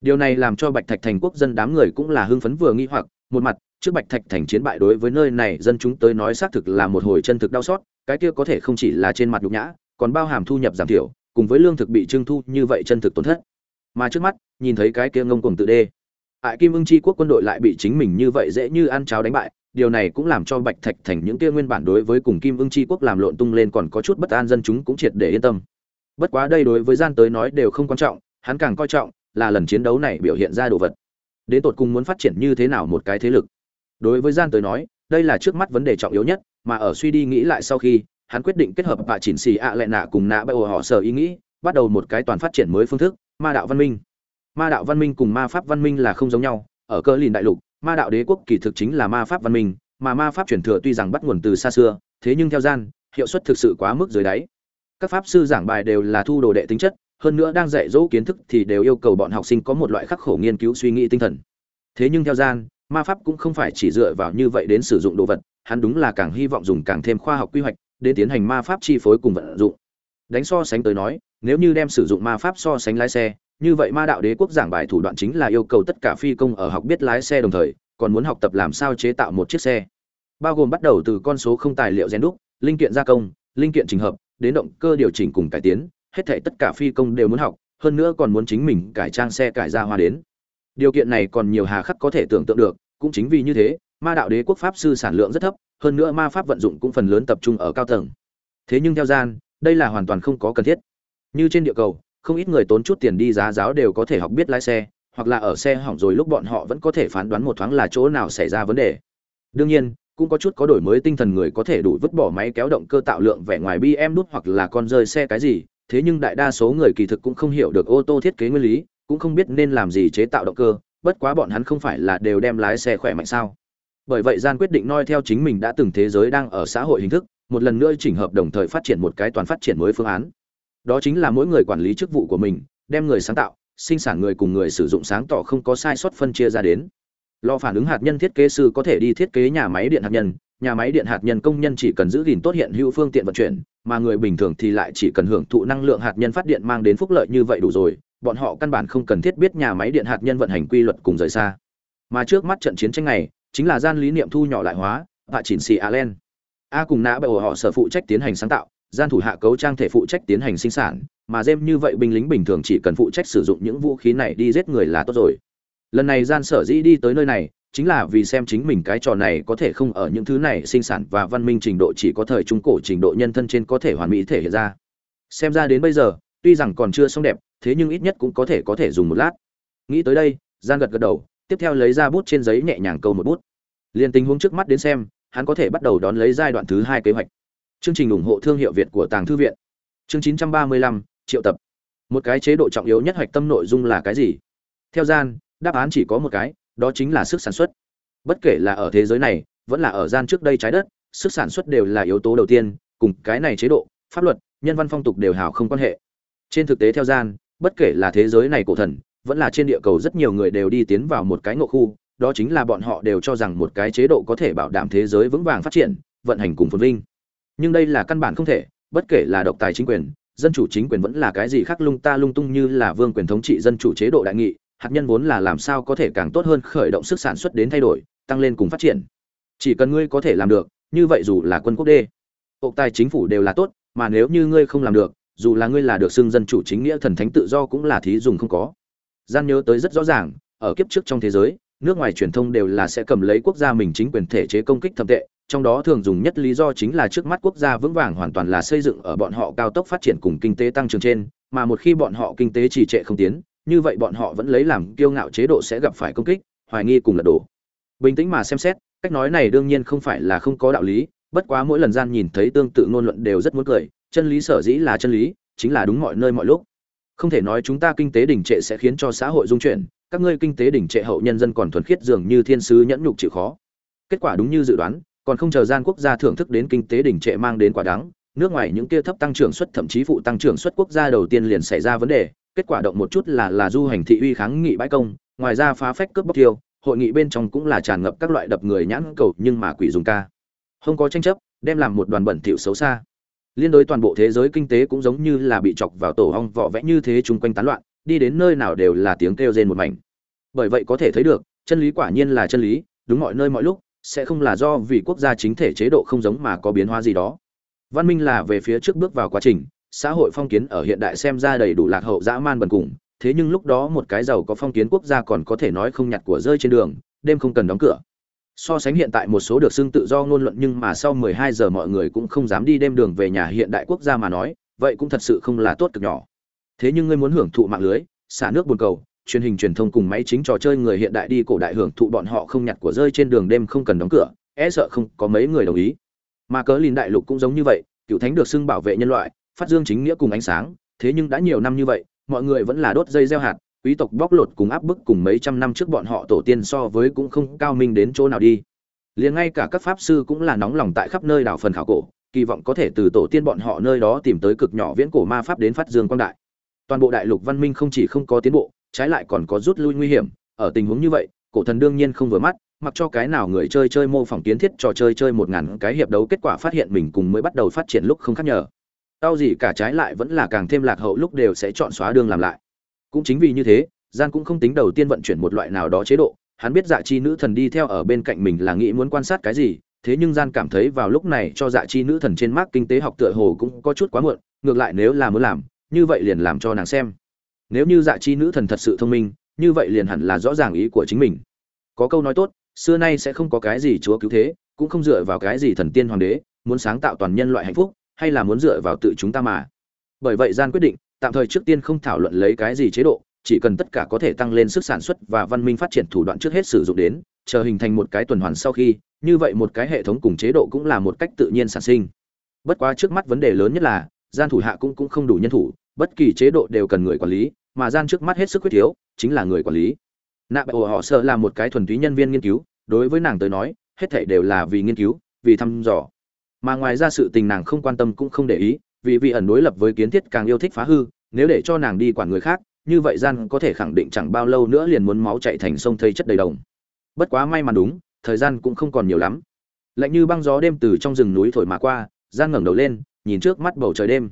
Điều này làm cho bạch thạch thành quốc dân đám người cũng là hưng phấn vừa nghi hoặc, một mặt, trước bạch thạch thành chiến bại đối với nơi này dân chúng tới nói xác thực là một hồi chân thực đau xót, cái kia có thể không chỉ là trên mặt nhục nhã, còn bao hàm thu nhập giảm thiểu, cùng với lương thực bị trưng thu như vậy chân thực tổn thất. Mà trước mắt, nhìn thấy cái kia ngông cuồng tự đê. Ại kim ưng chi quốc quân đội lại bị chính mình như vậy dễ như ăn cháo đánh bại điều này cũng làm cho bạch thạch thành những kia nguyên bản đối với cùng kim ưng chi quốc làm lộn tung lên còn có chút bất an dân chúng cũng triệt để yên tâm. Bất quá đây đối với gian tới nói đều không quan trọng, hắn càng coi trọng là lần chiến đấu này biểu hiện ra đồ vật. Đến tột cùng muốn phát triển như thế nào một cái thế lực? Đối với gian tới nói, đây là trước mắt vấn đề trọng yếu nhất, mà ở suy đi nghĩ lại sau khi, hắn quyết định kết hợp bạ chỉnh xì ạ à lệ nạ cùng nạ bệ họ sở ý nghĩ, bắt đầu một cái toàn phát triển mới phương thức, ma đạo văn minh. Ma đạo văn minh cùng ma pháp văn minh là không giống nhau, ở cơ lìn đại lục ma đạo đế quốc kỳ thực chính là ma pháp văn minh, mà ma pháp truyền thừa tuy rằng bắt nguồn từ xa xưa, thế nhưng theo gian, hiệu suất thực sự quá mức dưới đáy. Các pháp sư giảng bài đều là thu đồ đệ tính chất, hơn nữa đang dạy dỗ kiến thức thì đều yêu cầu bọn học sinh có một loại khắc khổ nghiên cứu suy nghĩ tinh thần. Thế nhưng theo gian, ma pháp cũng không phải chỉ dựa vào như vậy đến sử dụng đồ vật, hắn đúng là càng hy vọng dùng càng thêm khoa học quy hoạch đến tiến hành ma pháp chi phối cùng vận dụng. Đánh so sánh tới nói, nếu như đem sử dụng ma pháp so sánh lái xe như vậy ma đạo đế quốc giảng bài thủ đoạn chính là yêu cầu tất cả phi công ở học biết lái xe đồng thời, còn muốn học tập làm sao chế tạo một chiếc xe. Bao gồm bắt đầu từ con số không tài liệu gen đúc, linh kiện gia công, linh kiện trình hợp, đến động cơ điều chỉnh cùng cải tiến, hết thảy tất cả phi công đều muốn học, hơn nữa còn muốn chính mình cải trang xe cải ra hoa đến. Điều kiện này còn nhiều hà khắc có thể tưởng tượng được, cũng chính vì như thế, ma đạo đế quốc pháp sư sản lượng rất thấp, hơn nữa ma pháp vận dụng cũng phần lớn tập trung ở cao tầng. Thế nhưng theo gian, đây là hoàn toàn không có cần thiết. Như trên địa cầu không ít người tốn chút tiền đi giá giáo đều có thể học biết lái xe, hoặc là ở xe hỏng rồi lúc bọn họ vẫn có thể phán đoán một thoáng là chỗ nào xảy ra vấn đề. Đương nhiên, cũng có chút có đổi mới tinh thần người có thể đủ vứt bỏ máy kéo động cơ tạo lượng vẻ ngoài bm đút hoặc là con rơi xe cái gì, thế nhưng đại đa số người kỳ thực cũng không hiểu được ô tô thiết kế nguyên lý, cũng không biết nên làm gì chế tạo động cơ, bất quá bọn hắn không phải là đều đem lái xe khỏe mạnh sao. Bởi vậy gian quyết định noi theo chính mình đã từng thế giới đang ở xã hội hình thức, một lần nữa chỉnh hợp đồng thời phát triển một cái toàn phát triển mới phương án đó chính là mỗi người quản lý chức vụ của mình đem người sáng tạo sinh sản người cùng người sử dụng sáng tỏ không có sai sót phân chia ra đến lò phản ứng hạt nhân thiết kế sư có thể đi thiết kế nhà máy điện hạt nhân nhà máy điện hạt nhân công nhân chỉ cần giữ gìn tốt hiện hữu phương tiện vận chuyển mà người bình thường thì lại chỉ cần hưởng thụ năng lượng hạt nhân phát điện mang đến phúc lợi như vậy đủ rồi bọn họ căn bản không cần thiết biết nhà máy điện hạt nhân vận hành quy luật cùng rời xa mà trước mắt trận chiến tranh này chính là gian lý niệm thu nhỏ lại hóa và chỉnh xì Allen. A cùng nã bởi họ sở phụ trách tiến hành sáng tạo, gian thủ hạ cấu trang thể phụ trách tiến hành sinh sản, mà dêm như vậy binh lính bình thường chỉ cần phụ trách sử dụng những vũ khí này đi giết người là tốt rồi. Lần này gian sở dĩ đi tới nơi này, chính là vì xem chính mình cái trò này có thể không ở những thứ này sinh sản và văn minh trình độ chỉ có thời trung cổ trình độ nhân thân trên có thể hoàn mỹ thể hiện ra. Xem ra đến bây giờ, tuy rằng còn chưa xong đẹp, thế nhưng ít nhất cũng có thể có thể dùng một lát. Nghĩ tới đây, gian gật gật đầu, tiếp theo lấy ra bút trên giấy nhẹ nhàng câu một bút. liền tình huống trước mắt đến xem, hắn có thể bắt đầu đón lấy giai đoạn thứ hai kế hoạch. Chương trình ủng hộ thương hiệu Việt của Tàng thư viện. Chương 935, triệu tập. Một cái chế độ trọng yếu nhất hoạch tâm nội dung là cái gì? Theo gian, đáp án chỉ có một cái, đó chính là sức sản xuất. Bất kể là ở thế giới này, vẫn là ở gian trước đây trái đất, sức sản xuất đều là yếu tố đầu tiên, cùng cái này chế độ, pháp luật, nhân văn phong tục đều hào không quan hệ. Trên thực tế theo gian, bất kể là thế giới này cổ thần, vẫn là trên địa cầu rất nhiều người đều đi tiến vào một cái ngộ khu, đó chính là bọn họ đều cho rằng một cái chế độ có thể bảo đảm thế giới vững vàng phát triển, vận hành cùng phồn vinh. Nhưng đây là căn bản không thể, bất kể là độc tài chính quyền, dân chủ chính quyền vẫn là cái gì khác lung ta lung tung như là vương quyền thống trị dân chủ chế độ đại nghị, hạt nhân vốn là làm sao có thể càng tốt hơn khởi động sức sản xuất đến thay đổi, tăng lên cùng phát triển. Chỉ cần ngươi có thể làm được, như vậy dù là quân quốc đê, ộc tài chính phủ đều là tốt, mà nếu như ngươi không làm được, dù là ngươi là được xưng dân chủ chính nghĩa thần thánh tự do cũng là thí dùng không có. Gian nhớ tới rất rõ ràng, ở kiếp trước trong thế giới, nước ngoài truyền thông đều là sẽ cầm lấy quốc gia mình chính quyền thể chế công kích thậm tệ, trong đó thường dùng nhất lý do chính là trước mắt quốc gia vững vàng hoàn toàn là xây dựng ở bọn họ cao tốc phát triển cùng kinh tế tăng trưởng trên, mà một khi bọn họ kinh tế trì trệ không tiến, như vậy bọn họ vẫn lấy làm kiêu ngạo chế độ sẽ gặp phải công kích, hoài nghi cùng lật đổ. Bình tĩnh mà xem xét, cách nói này đương nhiên không phải là không có đạo lý, bất quá mỗi lần gian nhìn thấy tương tự ngôn luận đều rất muốn cười chân lý sở dĩ là chân lý chính là đúng mọi nơi mọi lúc không thể nói chúng ta kinh tế đình trệ sẽ khiến cho xã hội dung chuyển các ngươi kinh tế đình trệ hậu nhân dân còn thuần khiết dường như thiên sứ nhẫn nhục chịu khó kết quả đúng như dự đoán còn không chờ gian quốc gia thưởng thức đến kinh tế đỉnh trệ mang đến quả đắng, nước ngoài những kia thấp tăng trưởng suất, thậm chí phụ tăng trưởng suất quốc gia đầu tiên liền xảy ra vấn đề, kết quả động một chút là là du hành thị uy kháng nghị bãi công, ngoài ra phá phách cướp bóc tiêu, hội nghị bên trong cũng là tràn ngập các loại đập người nhãn cầu, nhưng mà quỷ dùng ca. Không có tranh chấp, đem làm một đoàn bẩn thỉu xấu xa. Liên đối toàn bộ thế giới kinh tế cũng giống như là bị chọc vào tổ hong vỏ vẽ như thế chung quanh tán loạn, đi đến nơi nào đều là tiếng kêu rên một mảnh. Bởi vậy có thể thấy được, chân lý quả nhiên là chân lý, đúng mọi nơi mọi lúc sẽ không là do vì quốc gia chính thể chế độ không giống mà có biến hóa gì đó. Văn minh là về phía trước bước vào quá trình, xã hội phong kiến ở hiện đại xem ra đầy đủ lạc hậu dã man bần cùng, thế nhưng lúc đó một cái giàu có phong kiến quốc gia còn có thể nói không nhặt của rơi trên đường, đêm không cần đóng cửa. So sánh hiện tại một số được xưng tự do ngôn luận nhưng mà sau 12 giờ mọi người cũng không dám đi đêm đường về nhà hiện đại quốc gia mà nói, vậy cũng thật sự không là tốt cực nhỏ. Thế nhưng ngươi muốn hưởng thụ mạng lưới, xả nước buồn cầu truyền hình truyền thông cùng máy chính trò chơi người hiện đại đi cổ đại hưởng thụ bọn họ không nhặt của rơi trên đường đêm không cần đóng cửa e sợ không có mấy người đồng ý. Mà cớ lìn đại lục cũng giống như vậy, cựu thánh được xưng bảo vệ nhân loại, phát dương chính nghĩa cùng ánh sáng, thế nhưng đã nhiều năm như vậy, mọi người vẫn là đốt dây gieo hạt, quý tộc bóc lột cùng áp bức cùng mấy trăm năm trước bọn họ tổ tiên so với cũng không cao minh đến chỗ nào đi. Liền ngay cả các pháp sư cũng là nóng lòng tại khắp nơi đảo phần khảo cổ, kỳ vọng có thể từ tổ tiên bọn họ nơi đó tìm tới cực nhỏ viễn cổ ma pháp đến phát dương quang đại. Toàn bộ đại lục văn minh không chỉ không có tiến bộ trái lại còn có rút lui nguy hiểm, ở tình huống như vậy, cổ thần đương nhiên không vừa mắt, mặc cho cái nào người chơi chơi mô phỏng kiến thiết trò chơi chơi một ngàn cái hiệp đấu kết quả phát hiện mình cùng mới bắt đầu phát triển lúc không khác nhờ. Đau gì cả trái lại vẫn là càng thêm lạc hậu lúc đều sẽ chọn xóa đường làm lại. Cũng chính vì như thế gian cũng không tính đầu tiên vận chuyển một loại nào đó chế độ, hắn biết dạ chi nữ thần đi theo ở bên cạnh mình là nghĩ muốn quan sát cái gì, thế nhưng gian cảm thấy vào lúc này cho dạ chi nữ thần trên mác kinh tế học tựa hồ cũng có chút quá muộn, ngược lại nếu là muốn làm, như vậy liền làm cho nàng xem nếu như dạ chi nữ thần thật sự thông minh, như vậy liền hẳn là rõ ràng ý của chính mình. Có câu nói tốt, xưa nay sẽ không có cái gì chúa cứu thế, cũng không dựa vào cái gì thần tiên hoàng đế, muốn sáng tạo toàn nhân loại hạnh phúc, hay là muốn dựa vào tự chúng ta mà. Bởi vậy gian quyết định, tạm thời trước tiên không thảo luận lấy cái gì chế độ, chỉ cần tất cả có thể tăng lên sức sản xuất và văn minh phát triển thủ đoạn trước hết sử dụng đến, chờ hình thành một cái tuần hoàn sau khi, như vậy một cái hệ thống cùng chế độ cũng là một cách tự nhiên sản sinh. Bất quá trước mắt vấn đề lớn nhất là, gian thủ hạ cũng cũng không đủ nhân thủ bất kỳ chế độ đều cần người quản lý, mà gian trước mắt hết sức quyết thiếu, chính là người quản lý. Nạ bệ họ sợ là một cái thuần túy nhân viên nghiên cứu, đối với nàng tới nói, hết thảy đều là vì nghiên cứu, vì thăm dò. Mà ngoài ra sự tình nàng không quan tâm cũng không để ý, vì vị ẩn đối lập với kiến thiết càng yêu thích phá hư, nếu để cho nàng đi quản người khác, như vậy gian có thể khẳng định chẳng bao lâu nữa liền muốn máu chạy thành sông thây chất đầy đồng. Bất quá may mắn đúng, thời gian cũng không còn nhiều lắm. Lạnh như băng gió đêm từ trong rừng núi thổi mà qua, gian ngẩng đầu lên, nhìn trước mắt bầu trời đêm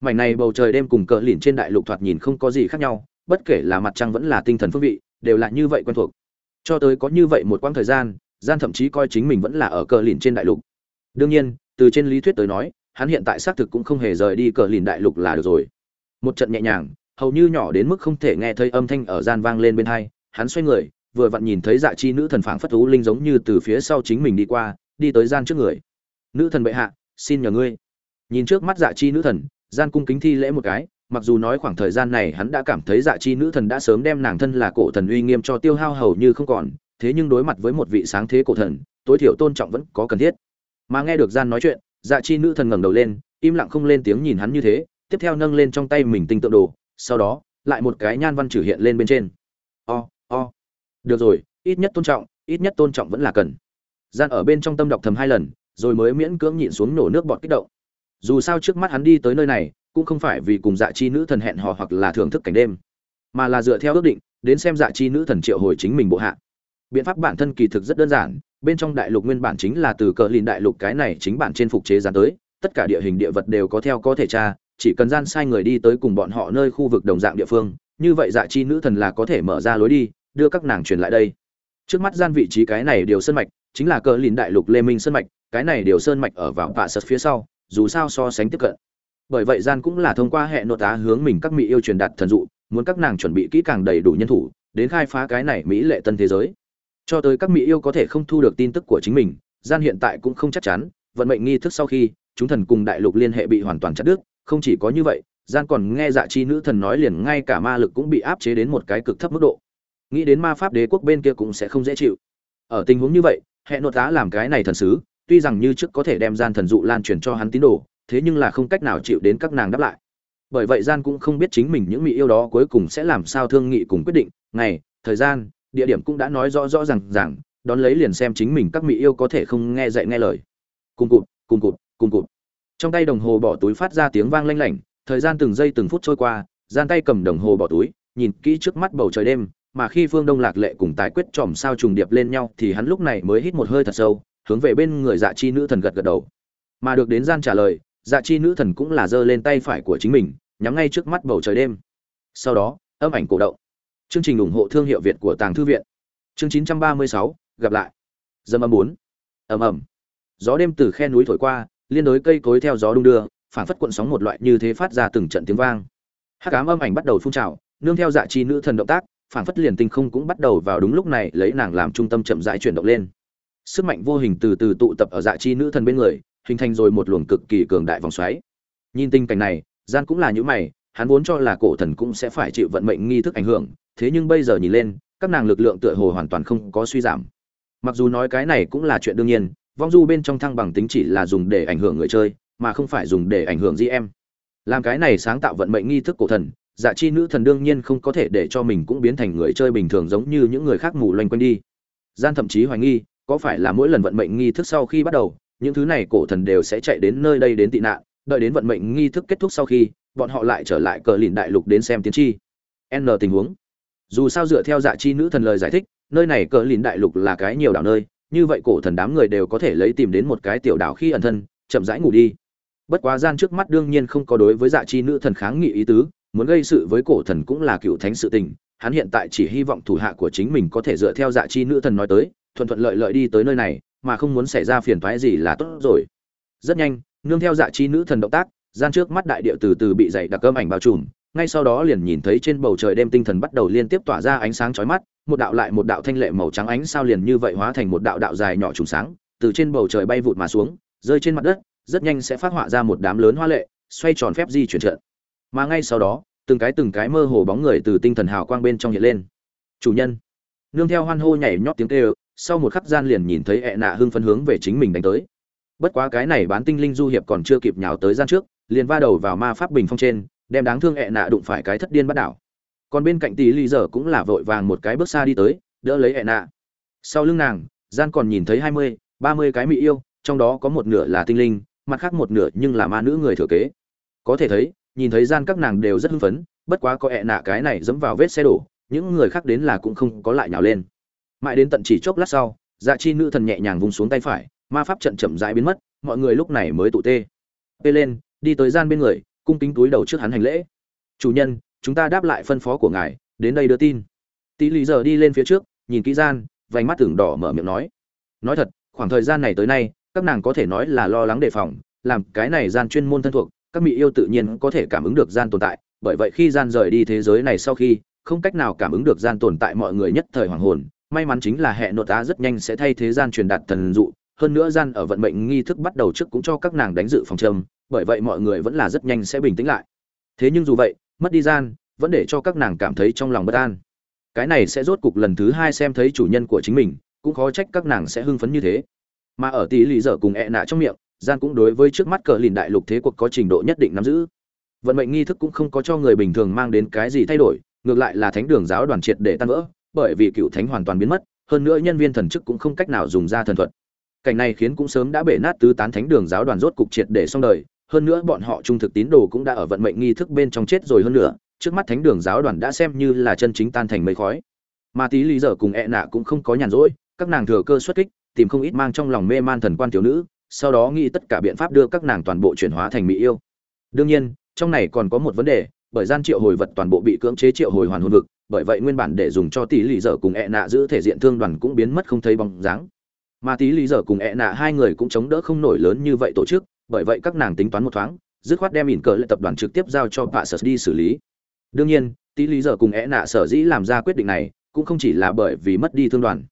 mảnh này bầu trời đêm cùng cờ lìn trên đại lục thoạt nhìn không có gì khác nhau, bất kể là mặt trăng vẫn là tinh thần phương vị, đều là như vậy quen thuộc. Cho tới có như vậy một quãng thời gian gian thậm chí coi chính mình vẫn là ở cờ lìn trên đại lục. Đương nhiên, từ trên lý thuyết tới nói, hắn hiện tại xác thực cũng không hề rời đi cờ lìn đại lục là được rồi. Một trận nhẹ nhàng, hầu như nhỏ đến mức không thể nghe thấy âm thanh ở gian vang lên bên hai, hắn xoay người, vừa vặn nhìn thấy dạ chi nữ thần phảng phất thú linh giống như từ phía sau chính mình đi qua, đi tới gian trước người. Nữ thần bệ hạ, xin nhờ ngươi. Nhìn trước mắt dạ chi nữ thần gian cung kính thi lễ một cái, mặc dù nói khoảng thời gian này hắn đã cảm thấy dạ chi nữ thần đã sớm đem nàng thân là cổ thần uy nghiêm cho tiêu hao hầu như không còn, thế nhưng đối mặt với một vị sáng thế cổ thần, tối thiểu tôn trọng vẫn có cần thiết. Mà nghe được gian nói chuyện dạ chi nữ thần ngẩng đầu lên, im lặng không lên tiếng nhìn hắn như thế, tiếp theo nâng lên trong tay mình tinh tượng đồ, sau đó, lại một cái nhan văn chử hiện lên bên trên. O o. Được rồi, ít nhất tôn trọng, ít nhất tôn trọng vẫn là cần. Gian ở bên trong tâm đọc thầm hai lần, rồi mới miễn cưỡng nhịn xuống nổ nước bọt kích động dù sao trước mắt hắn đi tới nơi này, cũng không phải vì cùng dạ chi nữ thần hẹn hò hoặc là thưởng thức cảnh đêm, mà là dựa theo ước định, đến xem dạ chi nữ thần triệu hồi chính mình bộ hạ. Biện pháp bản thân kỳ thực rất đơn giản, bên trong đại lục nguyên bản chính là từ cờ lìn đại lục cái này chính bản trên phục chế dán tới, tất cả địa hình địa vật đều có theo có thể tra, chỉ cần gian sai người đi tới cùng bọn họ nơi khu vực đồng dạng địa phương, như vậy dạ chi nữ thần là có thể mở ra lối đi, đưa các nàng truyền lại đây. Trước mắt gian vị trí cái này điều sơn mạch, chính là cờ lìn đại lục lê minh sơn mạch, cái này điều sơn mạch ở vào vạ sật phía sau dù sao so sánh tiếp cận. Bởi vậy gian cũng là thông qua hệ nội tá hướng mình các mỹ yêu truyền đạt thần dụ, muốn các nàng chuẩn bị kỹ càng đầy đủ nhân thủ, đến khai phá cái này mỹ lệ tân thế giới. Cho tới các mỹ yêu có thể không thu được tin tức của chính mình, gian hiện tại cũng không chắc chắn, vận mệnh nghi thức sau khi, chúng thần cùng đại lục liên hệ bị hoàn toàn chặt đứt, không chỉ có như vậy, gian còn nghe dạ chi nữ thần nói liền ngay cả ma lực cũng bị áp chế đến một cái cực thấp mức độ. Nghĩ đến ma pháp đế quốc bên kia cũng sẽ không dễ chịu. Ở tình huống như vậy, hệ nội tá làm cái này thần sứ tuy rằng như trước có thể đem gian thần dụ lan truyền cho hắn tín đồ, thế nhưng là không cách nào chịu đến các nàng đáp lại. Bởi vậy gian cũng không biết chính mình những mỹ yêu đó cuối cùng sẽ làm sao thương nghị cùng quyết định. Ngày, thời gian, địa điểm cũng đã nói rõ rõ rằng rằng đón lấy liền xem chính mình các mỹ yêu có thể không nghe dạy nghe lời. Cùng cụt cùng cụt cùng cụt. Trong tay đồng hồ bỏ túi phát ra tiếng vang lanh lảnh, thời gian từng giây từng phút trôi qua, gian tay cầm đồng hồ bỏ túi, nhìn kỹ trước mắt bầu trời đêm, mà khi phương đông lạc lệ cùng tái quyết chòm sao trùng điệp lên nhau thì hắn lúc này mới hít một hơi thật sâu hướng về bên người dạ chi nữ thần gật gật đầu. Mà được đến gian trả lời dạ chi nữ thần cũng là giơ lên tay phải của chính mình nhắm ngay trước mắt bầu trời đêm. Sau đó âm ảnh cổ động. Chương trình ủng hộ thương hiệu việt của tàng thư viện. Chương 936, gặp lại. Dâm âm bốn. Ầm ầm. Gió đêm từ khe núi thổi qua liên đối cây cối theo gió đung đưa phảng phất cuộn sóng một loại như thế phát ra từng trận tiếng vang. Hắc ám âm ảnh bắt đầu phun trào nương theo dạ chi nữ thần động tác phảng phất liền tinh không cũng bắt đầu vào đúng lúc này lấy nàng làm trung tâm chậm rãi chuyển động lên sức mạnh vô hình từ từ tụ tập ở dạ chi nữ thần bên người, hình thành rồi một luồng cực kỳ cường đại vòng xoáy. Nhìn tình cảnh này, gian cũng là những mày, hắn vốn cho là cổ thần cũng sẽ phải chịu vận mệnh nghi thức ảnh hưởng, thế nhưng bây giờ nhìn lên, các nàng lực lượng tựa hồ hoàn toàn không có suy giảm. Mặc dù nói cái này cũng là chuyện đương nhiên, vong du bên trong thăng bằng tính chỉ là dùng để ảnh hưởng người chơi, mà không phải dùng để ảnh hưởng em. làm cái này sáng tạo vận mệnh nghi thức cổ thần dạ chi nữ thần đương nhiên không có thể để cho mình cũng biến thành người chơi bình thường giống như những người khác mù loanh quanh đi. Gian thậm chí hoài nghi có phải là mỗi lần vận mệnh nghi thức sau khi bắt đầu, những thứ này cổ thần đều sẽ chạy đến nơi đây đến tị nạn, đợi đến vận mệnh nghi thức kết thúc sau khi, bọn họ lại trở lại cờ lìn đại lục đến xem tiến chi. N tình huống. Dù sao dựa theo dạ chi nữ thần lời giải thích, nơi này cờ lìn đại lục là cái nhiều đảo nơi, như vậy cổ thần đám người đều có thể lấy tìm đến một cái tiểu đảo khi ẩn thân, chậm rãi ngủ đi. Bất quá gian trước mắt đương nhiên không có đối với dạ chi nữ thần kháng nghị ý tứ, muốn gây sự với cổ thần cũng là cựu thánh sự tình, hắn hiện tại chỉ hy vọng thủ hạ của chính mình có thể dựa theo dạ chi nữ thần nói tới thuận thuận lợi lợi đi tới nơi này, mà không muốn xảy ra phiền toái gì là tốt rồi. Rất nhanh, nương theo dạ chi nữ thần động tác, gian trước mắt đại địa từ từ bị dày đặc cơm ảnh bao trùm, ngay sau đó liền nhìn thấy trên bầu trời đêm tinh thần bắt đầu liên tiếp tỏa ra ánh sáng chói mắt, một đạo lại một đạo thanh lệ màu trắng ánh sao liền như vậy hóa thành một đạo đạo dài nhỏ trùng sáng, từ trên bầu trời bay vụt mà xuống, rơi trên mặt đất, rất nhanh sẽ phát họa ra một đám lớn hoa lệ, xoay tròn phép di chuyển trận. Mà ngay sau đó, từng cái từng cái mơ hồ bóng người từ tinh thần hào quang bên trong hiện lên. Chủ nhân! Nương theo hoan hô nhảy nhót tiếng kêu sau một khắc gian liền nhìn thấy ẹ nạ hưng phấn hướng về chính mình đánh tới. Bất quá cái này bán tinh linh du hiệp còn chưa kịp nhào tới gian trước, liền va đầu vào ma pháp bình phong trên, đem đáng thương ẹ nạ đụng phải cái thất điên bắt đảo. Còn bên cạnh tỷ ly giờ cũng là vội vàng một cái bước xa đi tới, đỡ lấy ẹ nạ. Sau lưng nàng, gian còn nhìn thấy hai mươi, ba mươi cái mỹ yêu, trong đó có một nửa là tinh linh, mặt khác một nửa nhưng là ma nữ người thừa kế. Có thể thấy, nhìn thấy gian các nàng đều rất hưng phấn, bất quá có ẹ nạ cái này dẫm vào vết xe đổ, những người khác đến là cũng không có lại nhào lên mãi đến tận chỉ chốc lát sau dạ chi nữ thần nhẹ nhàng vùng xuống tay phải, ma pháp trận chậm rãi biến mất, mọi người lúc này mới tụ tê. Tê lên, đi tới gian bên người, cung kính túi đầu trước hắn hành lễ. Chủ nhân, chúng ta đáp lại phân phó của ngài, đến đây đưa tin. Tỷ lý giờ đi lên phía trước, nhìn kỹ gian, vành mắt tưởng đỏ mở miệng nói. Nói thật, khoảng thời gian này tới nay, các nàng có thể nói là lo lắng đề phòng, làm cái này gian chuyên môn thân thuộc, các mỹ yêu tự nhiên có thể cảm ứng được gian tồn tại, bởi vậy khi gian rời đi thế giới này sau khi, không cách nào cảm ứng được gian tồn tại mọi người nhất thời hoàng hồn may mắn chính là hệ nội tá rất nhanh sẽ thay thế gian truyền đạt thần dụ, hơn nữa gian ở vận mệnh nghi thức bắt đầu trước cũng cho các nàng đánh dự phòng trầm. bởi vậy mọi người vẫn là rất nhanh sẽ bình tĩnh lại. Thế nhưng dù vậy, mất đi gian, vẫn để cho các nàng cảm thấy trong lòng bất an. Cái này sẽ rốt cục lần thứ hai xem thấy chủ nhân của chính mình, cũng khó trách các nàng sẽ hưng phấn như thế. Mà ở tỷ lì dở cùng ẹ nạ trong miệng, gian cũng đối với trước mắt cờ lìn đại lục thế cuộc có trình độ nhất định nắm giữ. Vận mệnh nghi thức cũng không có cho người bình thường mang đến cái gì thay đổi, ngược lại là thánh đường giáo đoàn triệt để tan vỡ bởi vì cựu thánh hoàn toàn biến mất, hơn nữa nhân viên thần chức cũng không cách nào dùng ra thần thuật. Cảnh này khiến cũng sớm đã bể nát tứ tán thánh đường giáo đoàn rốt cục triệt để xong đời, hơn nữa bọn họ trung thực tín đồ cũng đã ở vận mệnh nghi thức bên trong chết rồi hơn nữa, trước mắt thánh đường giáo đoàn đã xem như là chân chính tan thành mây khói. Mà tí lý giờ cùng ẹ e nạ cũng không có nhàn rỗi, các nàng thừa cơ xuất kích, tìm không ít mang trong lòng mê man thần quan thiếu nữ, sau đó nghĩ tất cả biện pháp đưa các nàng toàn bộ chuyển hóa thành mỹ yêu. Đương nhiên, trong này còn có một vấn đề, bởi gian triệu hồi vật toàn bộ bị cưỡng chế triệu hồi hoàn hồn vực bởi vậy nguyên bản để dùng cho tỷ lì dở cùng ẹ e nạ giữ thể diện thương đoàn cũng biến mất không thấy bóng dáng. Mà tỷ lì dở cùng ẹ e nạ hai người cũng chống đỡ không nổi lớn như vậy tổ chức, bởi vậy các nàng tính toán một thoáng, dứt khoát đem ỉn cờ lại tập đoàn trực tiếp giao cho bà sở đi xử lý. Đương nhiên tỷ lì dở cùng ẹ e nạ sở dĩ làm ra quyết định này cũng không chỉ là bởi vì mất đi thương đoàn.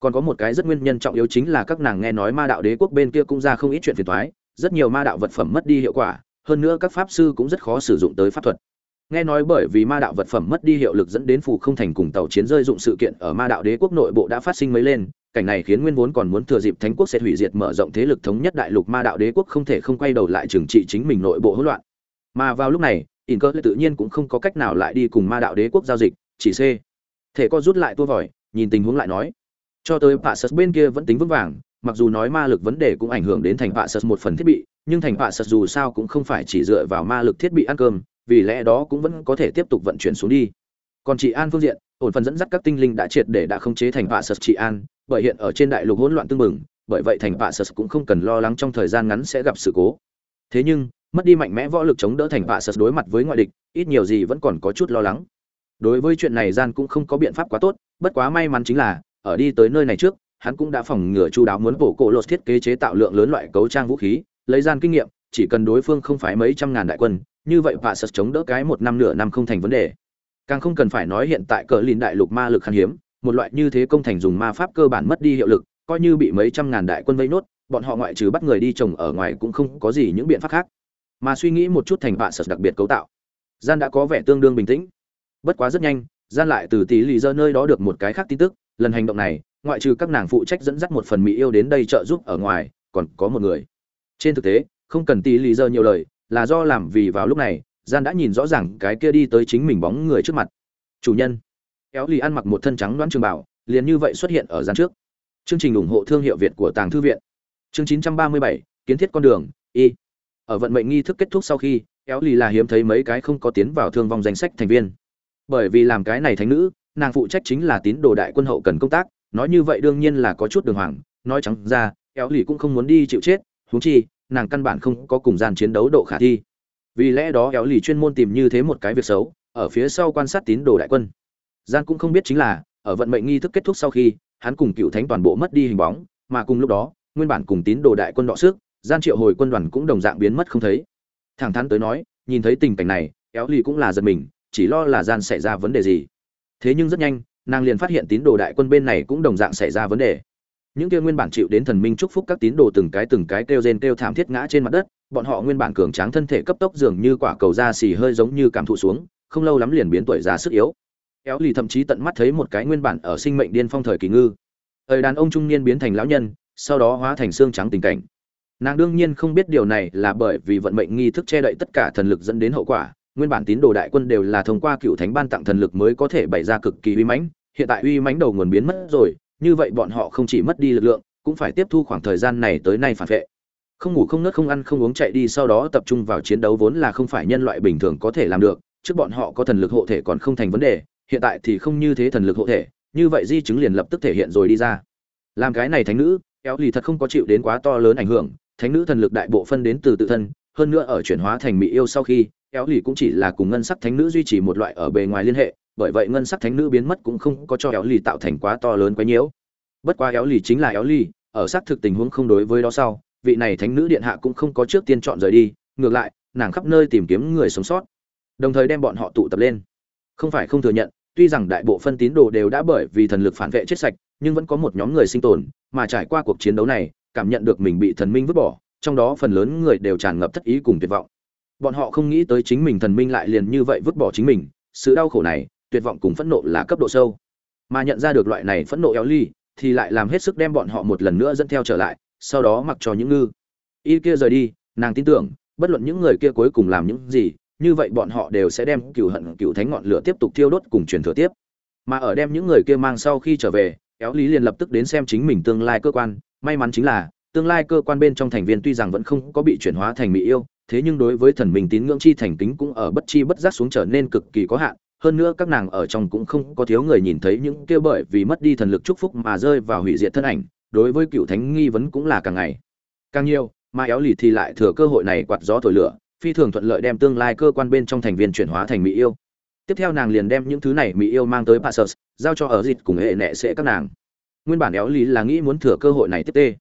Còn có một cái rất nguyên nhân trọng yếu chính là các nàng nghe nói ma đạo đế quốc bên kia cũng ra không ít chuyện phiền toái, rất nhiều ma đạo vật phẩm mất đi hiệu quả, hơn nữa các pháp sư cũng rất khó sử dụng tới pháp thuật nghe nói bởi vì ma đạo vật phẩm mất đi hiệu lực dẫn đến phù không thành cùng tàu chiến rơi dụng sự kiện ở ma đạo đế quốc nội bộ đã phát sinh mấy lên, cảnh này khiến nguyên vốn còn muốn thừa dịp thánh quốc sẽ hủy diệt mở rộng thế lực thống nhất đại lục ma đạo đế quốc không thể không quay đầu lại trừng trị chính mình nội bộ hỗn loạn. Mà vào lúc này in cơ tự nhiên cũng không có cách nào lại đi cùng ma đạo đế quốc giao dịch, chỉ c thể co rút lại tua vòi, nhìn tình huống lại nói. Cho tới pạ sật bên kia vẫn tính vững vàng, mặc dù nói ma lực vấn đề cũng ảnh hưởng đến thành pạ sật một phần thiết bị, nhưng thành pạ sật dù sao cũng không phải chỉ dựa vào ma lực thiết bị ăn cơm vì lẽ đó cũng vẫn có thể tiếp tục vận chuyển xuống đi. Còn chị an phương diện, ổn phần dẫn dắt các tinh linh đã triệt để đã khống chế thành pạ sật chị an, bởi hiện ở trên đại lục hỗn loạn tương mừng, bởi vậy thành pạ sật cũng không cần lo lắng trong thời gian ngắn sẽ gặp sự cố. Thế nhưng, mất đi mạnh mẽ võ lực chống đỡ thành pạ sật đối mặt với ngoại địch, ít nhiều gì vẫn còn có chút lo lắng. Đối với chuyện này gian cũng không có biện pháp quá tốt, bất quá may mắn chính là, ở đi tới nơi này trước, hắn cũng đã phòng ngừa chu đáo muốn bổ cổ lột thiết kế chế tạo lượng lớn loại cấu trang vũ khí, lấy gian kinh nghiệm chỉ cần đối phương không phải mấy trăm ngàn đại quân, như vậy vạ sật chống đỡ cái một năm nửa năm không thành vấn đề. Càng không cần phải nói hiện tại cờ lìn đại lục ma lực khan hiếm, một loại như thế công thành dùng ma pháp cơ bản mất đi hiệu lực, coi như bị mấy trăm ngàn đại quân vây nốt, bọn họ ngoại trừ bắt người đi trồng ở ngoài cũng không có gì những biện pháp khác. Mà suy nghĩ một chút thành vạ sật đặc biệt cấu tạo. Gian đã có vẻ tương đương bình tĩnh. Bất quá rất nhanh, gian lại từ tỷ lì dơ nơi đó được một cái khác tin tức, lần hành động này, ngoại trừ các nàng phụ trách dẫn dắt một phần mỹ yêu đến đây trợ giúp ở ngoài, còn có một người. Trên thực tế không cần tỷ lý giờ nhiều lời là do làm vì vào lúc này gian đã nhìn rõ ràng cái kia đi tới chính mình bóng người trước mặt. Chủ nhân. Kéo lì ăn mặc một thân trắng đoán trường bảo liền như vậy xuất hiện ở gian trước. Chương trình ủng hộ thương hiệu việt của tàng thư viện. Chương 937, kiến thiết con đường y. Ở vận mệnh nghi thức kết thúc sau khi kéo lì là hiếm thấy mấy cái không có tiến vào thương vong danh sách thành viên. Bởi vì làm cái này thánh nữ nàng phụ trách chính là tín đồ đại quân hậu cần công tác nói như vậy đương nhiên là có chút đường hoàng nói trắng ra kéo lì cũng không muốn đi chịu chết huống chi nàng căn bản không có cùng gian chiến đấu độ khả thi. Vì lẽ đó kéo lì chuyên môn tìm như thế một cái việc xấu, ở phía sau quan sát tín đồ đại quân. Gian cũng không biết chính là, ở vận mệnh nghi thức kết thúc sau khi, hắn cùng cựu thánh toàn bộ mất đi hình bóng, mà cùng lúc đó, nguyên bản cùng tín đồ đại quân đọ sức, gian triệu hồi quân đoàn cũng đồng dạng biến mất không thấy. Thẳng thắn tới nói, nhìn thấy tình cảnh này, kéo lì cũng là giật mình, chỉ lo là gian xảy ra vấn đề gì. Thế nhưng rất nhanh, nàng liền phát hiện tín đồ đại quân bên này cũng đồng dạng xảy ra vấn đề những kia nguyên bản chịu đến thần minh chúc phúc các tín đồ từng cái từng cái kêu rên kêu thảm thiết ngã trên mặt đất, bọn họ nguyên bản cường tráng thân thể cấp tốc dường như quả cầu da xì hơi giống như cảm thụ xuống, không lâu lắm liền biến tuổi già sức yếu. Éo lì thậm chí tận mắt thấy một cái nguyên bản ở sinh mệnh điên phong thời kỳ ngư. Thời đàn ông trung niên biến thành lão nhân, sau đó hóa thành xương trắng tình cảnh. Nàng đương nhiên không biết điều này là bởi vì vận mệnh nghi thức che đậy tất cả thần lực dẫn đến hậu quả, nguyên bản tín đồ đại quân đều là thông qua cựu thánh ban tặng thần lực mới có thể bày ra cực kỳ uy mãnh, hiện tại uy mãnh đầu nguồn biến mất rồi như vậy bọn họ không chỉ mất đi lực lượng, cũng phải tiếp thu khoảng thời gian này tới nay phản vệ. Không ngủ không nớt, không ăn không uống chạy đi sau đó tập trung vào chiến đấu vốn là không phải nhân loại bình thường có thể làm được, trước bọn họ có thần lực hộ thể còn không thành vấn đề, hiện tại thì không như thế thần lực hộ thể, như vậy di chứng liền lập tức thể hiện rồi đi ra. Làm cái này thánh nữ éo lì thật không có chịu đến quá to lớn ảnh hưởng, thánh nữ thần lực đại bộ phân đến từ tự thân, hơn nữa ở chuyển hóa thành mỹ yêu sau khi éo lì cũng chỉ là cùng ngân sắc thánh nữ duy trì một loại ở bề ngoài liên hệ bởi vậy ngân sắc thánh nữ biến mất cũng không có cho éo lì tạo thành quá to lớn quá nhiễu. Bất quá éo lì chính là éo lì, ở xác thực tình huống không đối với đó sau, vị này thánh nữ điện hạ cũng không có trước tiên chọn rời đi, ngược lại, nàng khắp nơi tìm kiếm người sống sót, đồng thời đem bọn họ tụ tập lên. Không phải không thừa nhận, tuy rằng đại bộ phân tín đồ đều đã bởi vì thần lực phản vệ chết sạch, nhưng vẫn có một nhóm người sinh tồn, mà trải qua cuộc chiến đấu này, cảm nhận được mình bị thần minh vứt bỏ, trong đó phần lớn người đều tràn ngập thất ý cùng tuyệt vọng. Bọn họ không nghĩ tới chính mình thần minh lại liền như vậy vứt bỏ chính mình, sự đau khổ này tuyệt vọng cùng phẫn nộ là cấp độ sâu. Mà nhận ra được loại này phẫn nộ éo ly, thì lại làm hết sức đem bọn họ một lần nữa dẫn theo trở lại, sau đó mặc cho những ngư. Y kia rời đi, nàng tin tưởng, bất luận những người kia cuối cùng làm những gì, như vậy bọn họ đều sẽ đem cựu hận cựu thánh ngọn lửa tiếp tục thiêu đốt cùng truyền thừa tiếp. Mà ở đem những người kia mang sau khi trở về éo lý liền lập tức đến xem chính mình tương lai cơ quan. May mắn chính là, tương lai cơ quan bên trong thành viên tuy rằng vẫn không có bị chuyển hóa thành mỹ yêu, thế nhưng đối với thần mình tín ngưỡng chi thành kính cũng ở bất chi bất giác xuống trở nên cực kỳ có hạn hơn nữa các nàng ở trong cũng không có thiếu người nhìn thấy những kia bởi vì mất đi thần lực chúc phúc mà rơi vào hủy diệt thân ảnh, đối với cựu thánh nghi vấn cũng là càng ngày càng nhiều, mà éo lì thì lại thừa cơ hội này quạt gió thổi lửa, phi thường thuận lợi đem tương lai cơ quan bên trong thành viên chuyển hóa thành mỹ yêu. Tiếp theo nàng liền đem những thứ này mỹ yêu mang tới passus giao cho ở dịt cùng hệ nệ sẽ các nàng. Nguyên bản éo lý là nghĩ muốn thừa cơ hội này tiếp tê.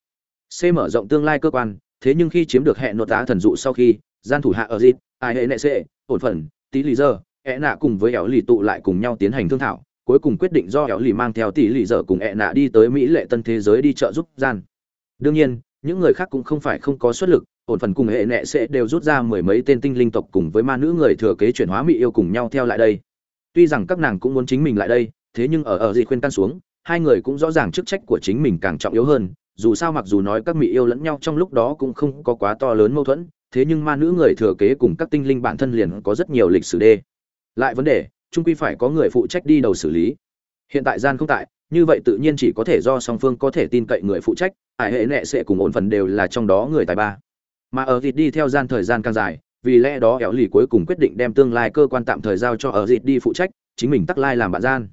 C mở rộng tương lai cơ quan, thế nhưng khi chiếm được hệ nội tá thần dụ sau khi, gian thủ hạ ở dịt ai hệ nệ sẽ, ổn phần tí lý giờ ẹ nạ cùng với éo lì tụ lại cùng nhau tiến hành thương thảo, cuối cùng quyết định do éo lì mang theo tỷ lì dở cùng ẹ nạ đi tới mỹ lệ tân thế giới đi trợ giúp gian. Đương nhiên, những người khác cũng không phải không có xuất lực, ổn phần cùng hệ nệ sẽ đều rút ra mười mấy tên tinh linh tộc cùng với ma nữ người thừa kế chuyển hóa mỹ yêu cùng nhau theo lại đây. Tuy rằng các nàng cũng muốn chính mình lại đây, thế nhưng ở ở gì khuyên can xuống, hai người cũng rõ ràng chức trách của chính mình càng trọng yếu hơn, dù sao mặc dù nói các mỹ yêu lẫn nhau trong lúc đó cũng không có quá to lớn mâu thuẫn, thế nhưng ma nữ người thừa kế cùng các tinh linh bản thân liền có rất nhiều lịch sử đê lại vấn đề, trung quy phải có người phụ trách đi đầu xử lý. Hiện tại gian không tại, như vậy tự nhiên chỉ có thể do song phương có thể tin cậy người phụ trách ải hệ nệ sẽ cùng ổn phần đều là trong đó người tài ba. Mà ở dịt đi theo gian thời gian càng dài, vì lẽ đó éo lì cuối cùng quyết định đem tương lai cơ quan tạm thời giao cho ở dịt đi phụ trách, chính mình tắc lai làm bạn gian.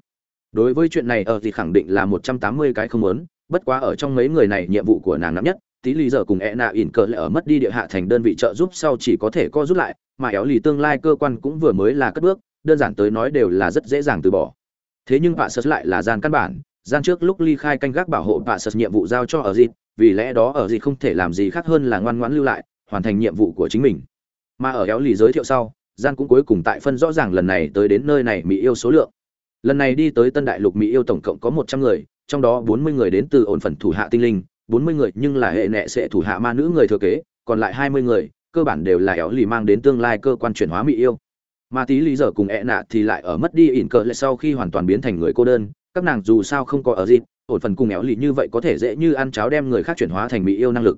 Đối với chuyện này ở dịt khẳng định là một trăm tám mươi cái không muốn, bất quá ở trong mấy người này nhiệm vụ của nàng nặng nhất, tí lý giờ cùng e nạ ỉn cờ lại ở mất đi địa hạ thành đơn vị trợ giúp sau chỉ có thể co rút lại, mà éo lì tương lai cơ quan cũng vừa mới là cất bước đơn giản tới nói đều là rất dễ dàng từ bỏ. Thế nhưng vạ sơ lại là gian căn bản, gian trước lúc ly khai canh gác bảo hộ vạ sơ nhiệm vụ giao cho ở dịp, vì lẽ đó ở dịp không thể làm gì khác hơn là ngoan ngoãn lưu lại, hoàn thành nhiệm vụ của chính mình. Mà ở éo lì giới thiệu sau, gian cũng cuối cùng tại phân rõ ràng lần này tới đến nơi này mỹ yêu số lượng. Lần này đi tới tân đại lục mỹ yêu tổng cộng có một trăm người, trong đó bốn mươi người đến từ ổn phần thủ hạ tinh linh, bốn mươi người nhưng là hệ nệ sẽ thủ hạ ma nữ người thừa kế, còn lại hai mươi người, cơ bản đều là éo lì mang đến tương lai cơ quan chuyển hóa mỹ yêu mà tí lý giờ cùng ẹ nạ thì lại ở mất đi ỉn cờ lại sau khi hoàn toàn biến thành người cô đơn. Các nàng dù sao không có ở gì, ổn phần cùng éo lì như vậy có thể dễ như ăn cháo đem người khác chuyển hóa thành mỹ yêu năng lực.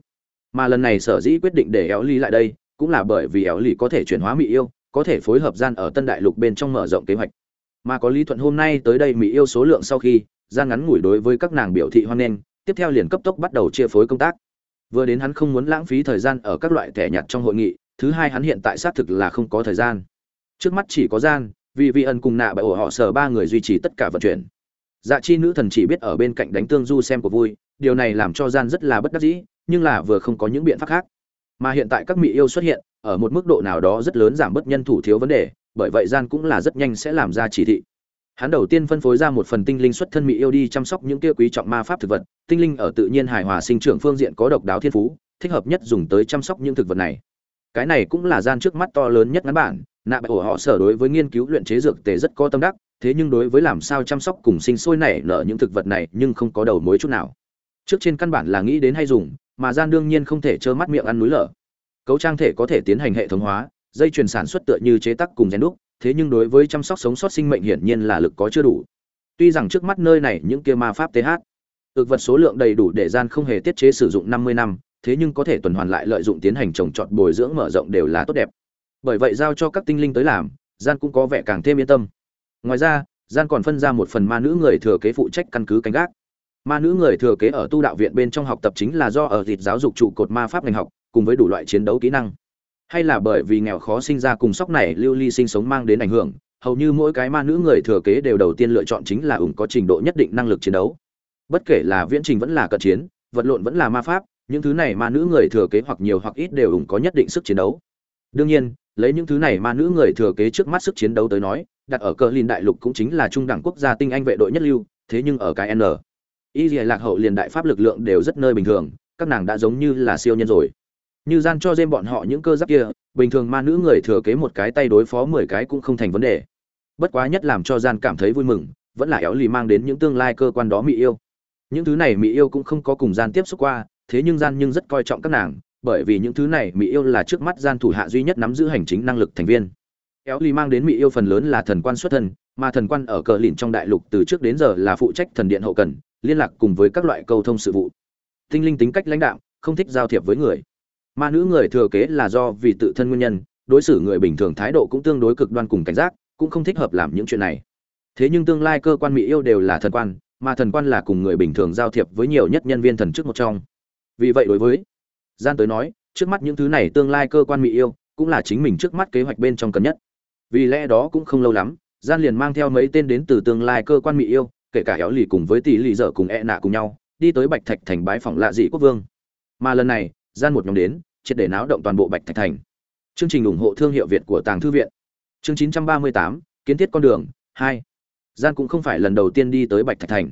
Mà lần này sở dĩ quyết định để éo lì lại đây cũng là bởi vì éo lì có thể chuyển hóa mỹ yêu có thể phối hợp gian ở tân đại lục bên trong mở rộng kế hoạch. Mà có lý thuận hôm nay tới đây mỹ yêu số lượng sau khi gian ngắn ngủi đối với các nàng biểu thị hoan nghênh tiếp theo liền cấp tốc bắt đầu chia phối công tác. Vừa đến hắn không muốn lãng phí thời gian ở các loại thẻ nhặt trong hội nghị thứ hai hắn hiện tại xác thực là không có thời gian trước mắt chỉ có gian vì Vi ẩn cùng nạ bởi ổ họ sở ba người duy trì tất cả vận chuyển. Dạ chi nữ thần chỉ biết ở bên cạnh đánh tương du xem của vui, điều này làm cho gian rất là bất đắc dĩ, nhưng là vừa không có những biện pháp khác. Mà hiện tại các mỹ yêu xuất hiện, ở một mức độ nào đó rất lớn giảm bớt nhân thủ thiếu vấn đề, bởi vậy gian cũng là rất nhanh sẽ làm ra chỉ thị. Hắn đầu tiên phân phối ra một phần tinh linh xuất thân mỹ yêu đi chăm sóc những kia quý trọng ma pháp thực vật, tinh linh ở tự nhiên hài hòa sinh trưởng phương diện có độc đáo thiên phú, thích hợp nhất dùng tới chăm sóc những thực vật này cái này cũng là gian trước mắt to lớn nhất ngắn bản, nạ bại ổ họ sở đối với nghiên cứu luyện chế dược tề rất có tâm đắc, thế nhưng đối với làm sao chăm sóc cùng sinh sôi nảy nở những thực vật này nhưng không có đầu mối chút nào. Trước trên căn bản là nghĩ đến hay dùng, mà gian đương nhiên không thể trơ mắt miệng ăn núi lở. Cấu trang thể có thể tiến hành hệ thống hóa, dây chuyền sản xuất tựa như chế tác cùng rèn đúc, thế nhưng đối với chăm sóc sống sót sinh mệnh hiển nhiên là lực có chưa đủ. Tuy rằng trước mắt nơi này những kia ma pháp th thực vật số lượng đầy đủ để gian không hề tiết chế sử dụng 50 năm thế nhưng có thể tuần hoàn lại lợi dụng tiến hành trồng trọt bồi dưỡng mở rộng đều là tốt đẹp. Bởi vậy giao cho các tinh linh tới làm, gian cũng có vẻ càng thêm yên tâm. Ngoài ra, gian còn phân ra một phần ma nữ người thừa kế phụ trách căn cứ canh gác. Ma nữ người thừa kế ở tu đạo viện bên trong học tập chính là do ở dịp giáo dục trụ cột ma pháp ngành học, cùng với đủ loại chiến đấu kỹ năng. Hay là bởi vì nghèo khó sinh ra cùng sóc này lưu ly sinh sống mang đến ảnh hưởng, hầu như mỗi cái ma nữ người thừa kế đều đầu tiên lựa chọn chính là ủng có trình độ nhất định năng lực chiến đấu. Bất kể là viễn trình vẫn là cận chiến, vật lộn vẫn là ma pháp những thứ này ma nữ người thừa kế hoặc nhiều hoặc ít đều ủng có nhất định sức chiến đấu. Đương nhiên, lấy những thứ này ma nữ người thừa kế trước mắt sức chiến đấu tới nói, đặt ở cờ lìn đại lục cũng chính là trung đẳng quốc gia tinh anh vệ đội nhất lưu, thế nhưng ở cái n. Y lạc hậu liền đại pháp lực lượng đều rất nơi bình thường, các nàng đã giống như là siêu nhân rồi. Như gian cho dêm bọn họ những cơ giáp kia, bình thường ma nữ người thừa kế một cái tay đối phó mười cái cũng không thành vấn đề. Bất quá nhất làm cho gian cảm thấy vui mừng, vẫn là éo lì mang đến những tương lai cơ quan đó mỹ yêu. Những thứ này mỹ yêu cũng không có cùng gian tiếp xúc qua thế nhưng gian nhưng rất coi trọng các nàng, bởi vì những thứ này mỹ yêu là trước mắt gian thủ hạ duy nhất nắm giữ hành chính năng lực thành viên. Éo ly mang đến mỹ yêu phần lớn là thần quan xuất thân, mà thần quan ở cờ lìn trong đại lục từ trước đến giờ là phụ trách thần điện hậu cần, liên lạc cùng với các loại câu thông sự vụ. Tinh linh tính cách lãnh đạo không thích giao thiệp với người. Ma nữ người thừa kế là do vì tự thân nguyên nhân, đối xử người bình thường thái độ cũng tương đối cực đoan cùng cảnh giác, cũng không thích hợp làm những chuyện này. Thế nhưng tương lai cơ quan mỹ yêu đều là thần quan, mà thần quan là cùng người bình thường giao thiệp với nhiều nhất nhân viên thần chức một trong vì vậy đối với gian tới nói trước mắt những thứ này tương lai cơ quan mỹ yêu cũng là chính mình trước mắt kế hoạch bên trong cần nhất. Vì lẽ đó cũng không lâu lắm gian liền mang theo mấy tên đến từ tương lai cơ quan mỹ yêu kể cả éo lì cùng với tỷ lì dở cùng e nạ cùng nhau đi tới bạch thạch thành bái phỏng lạ dị quốc vương. Mà lần này gian một nhóm đến triệt để náo động toàn bộ bạch thạch thành. Chương trình ủng hộ thương hiệu việt của tàng thư viện. Chương 938, kiến thiết con đường 2. gian cũng không phải lần đầu tiên đi tới bạch thạch thành.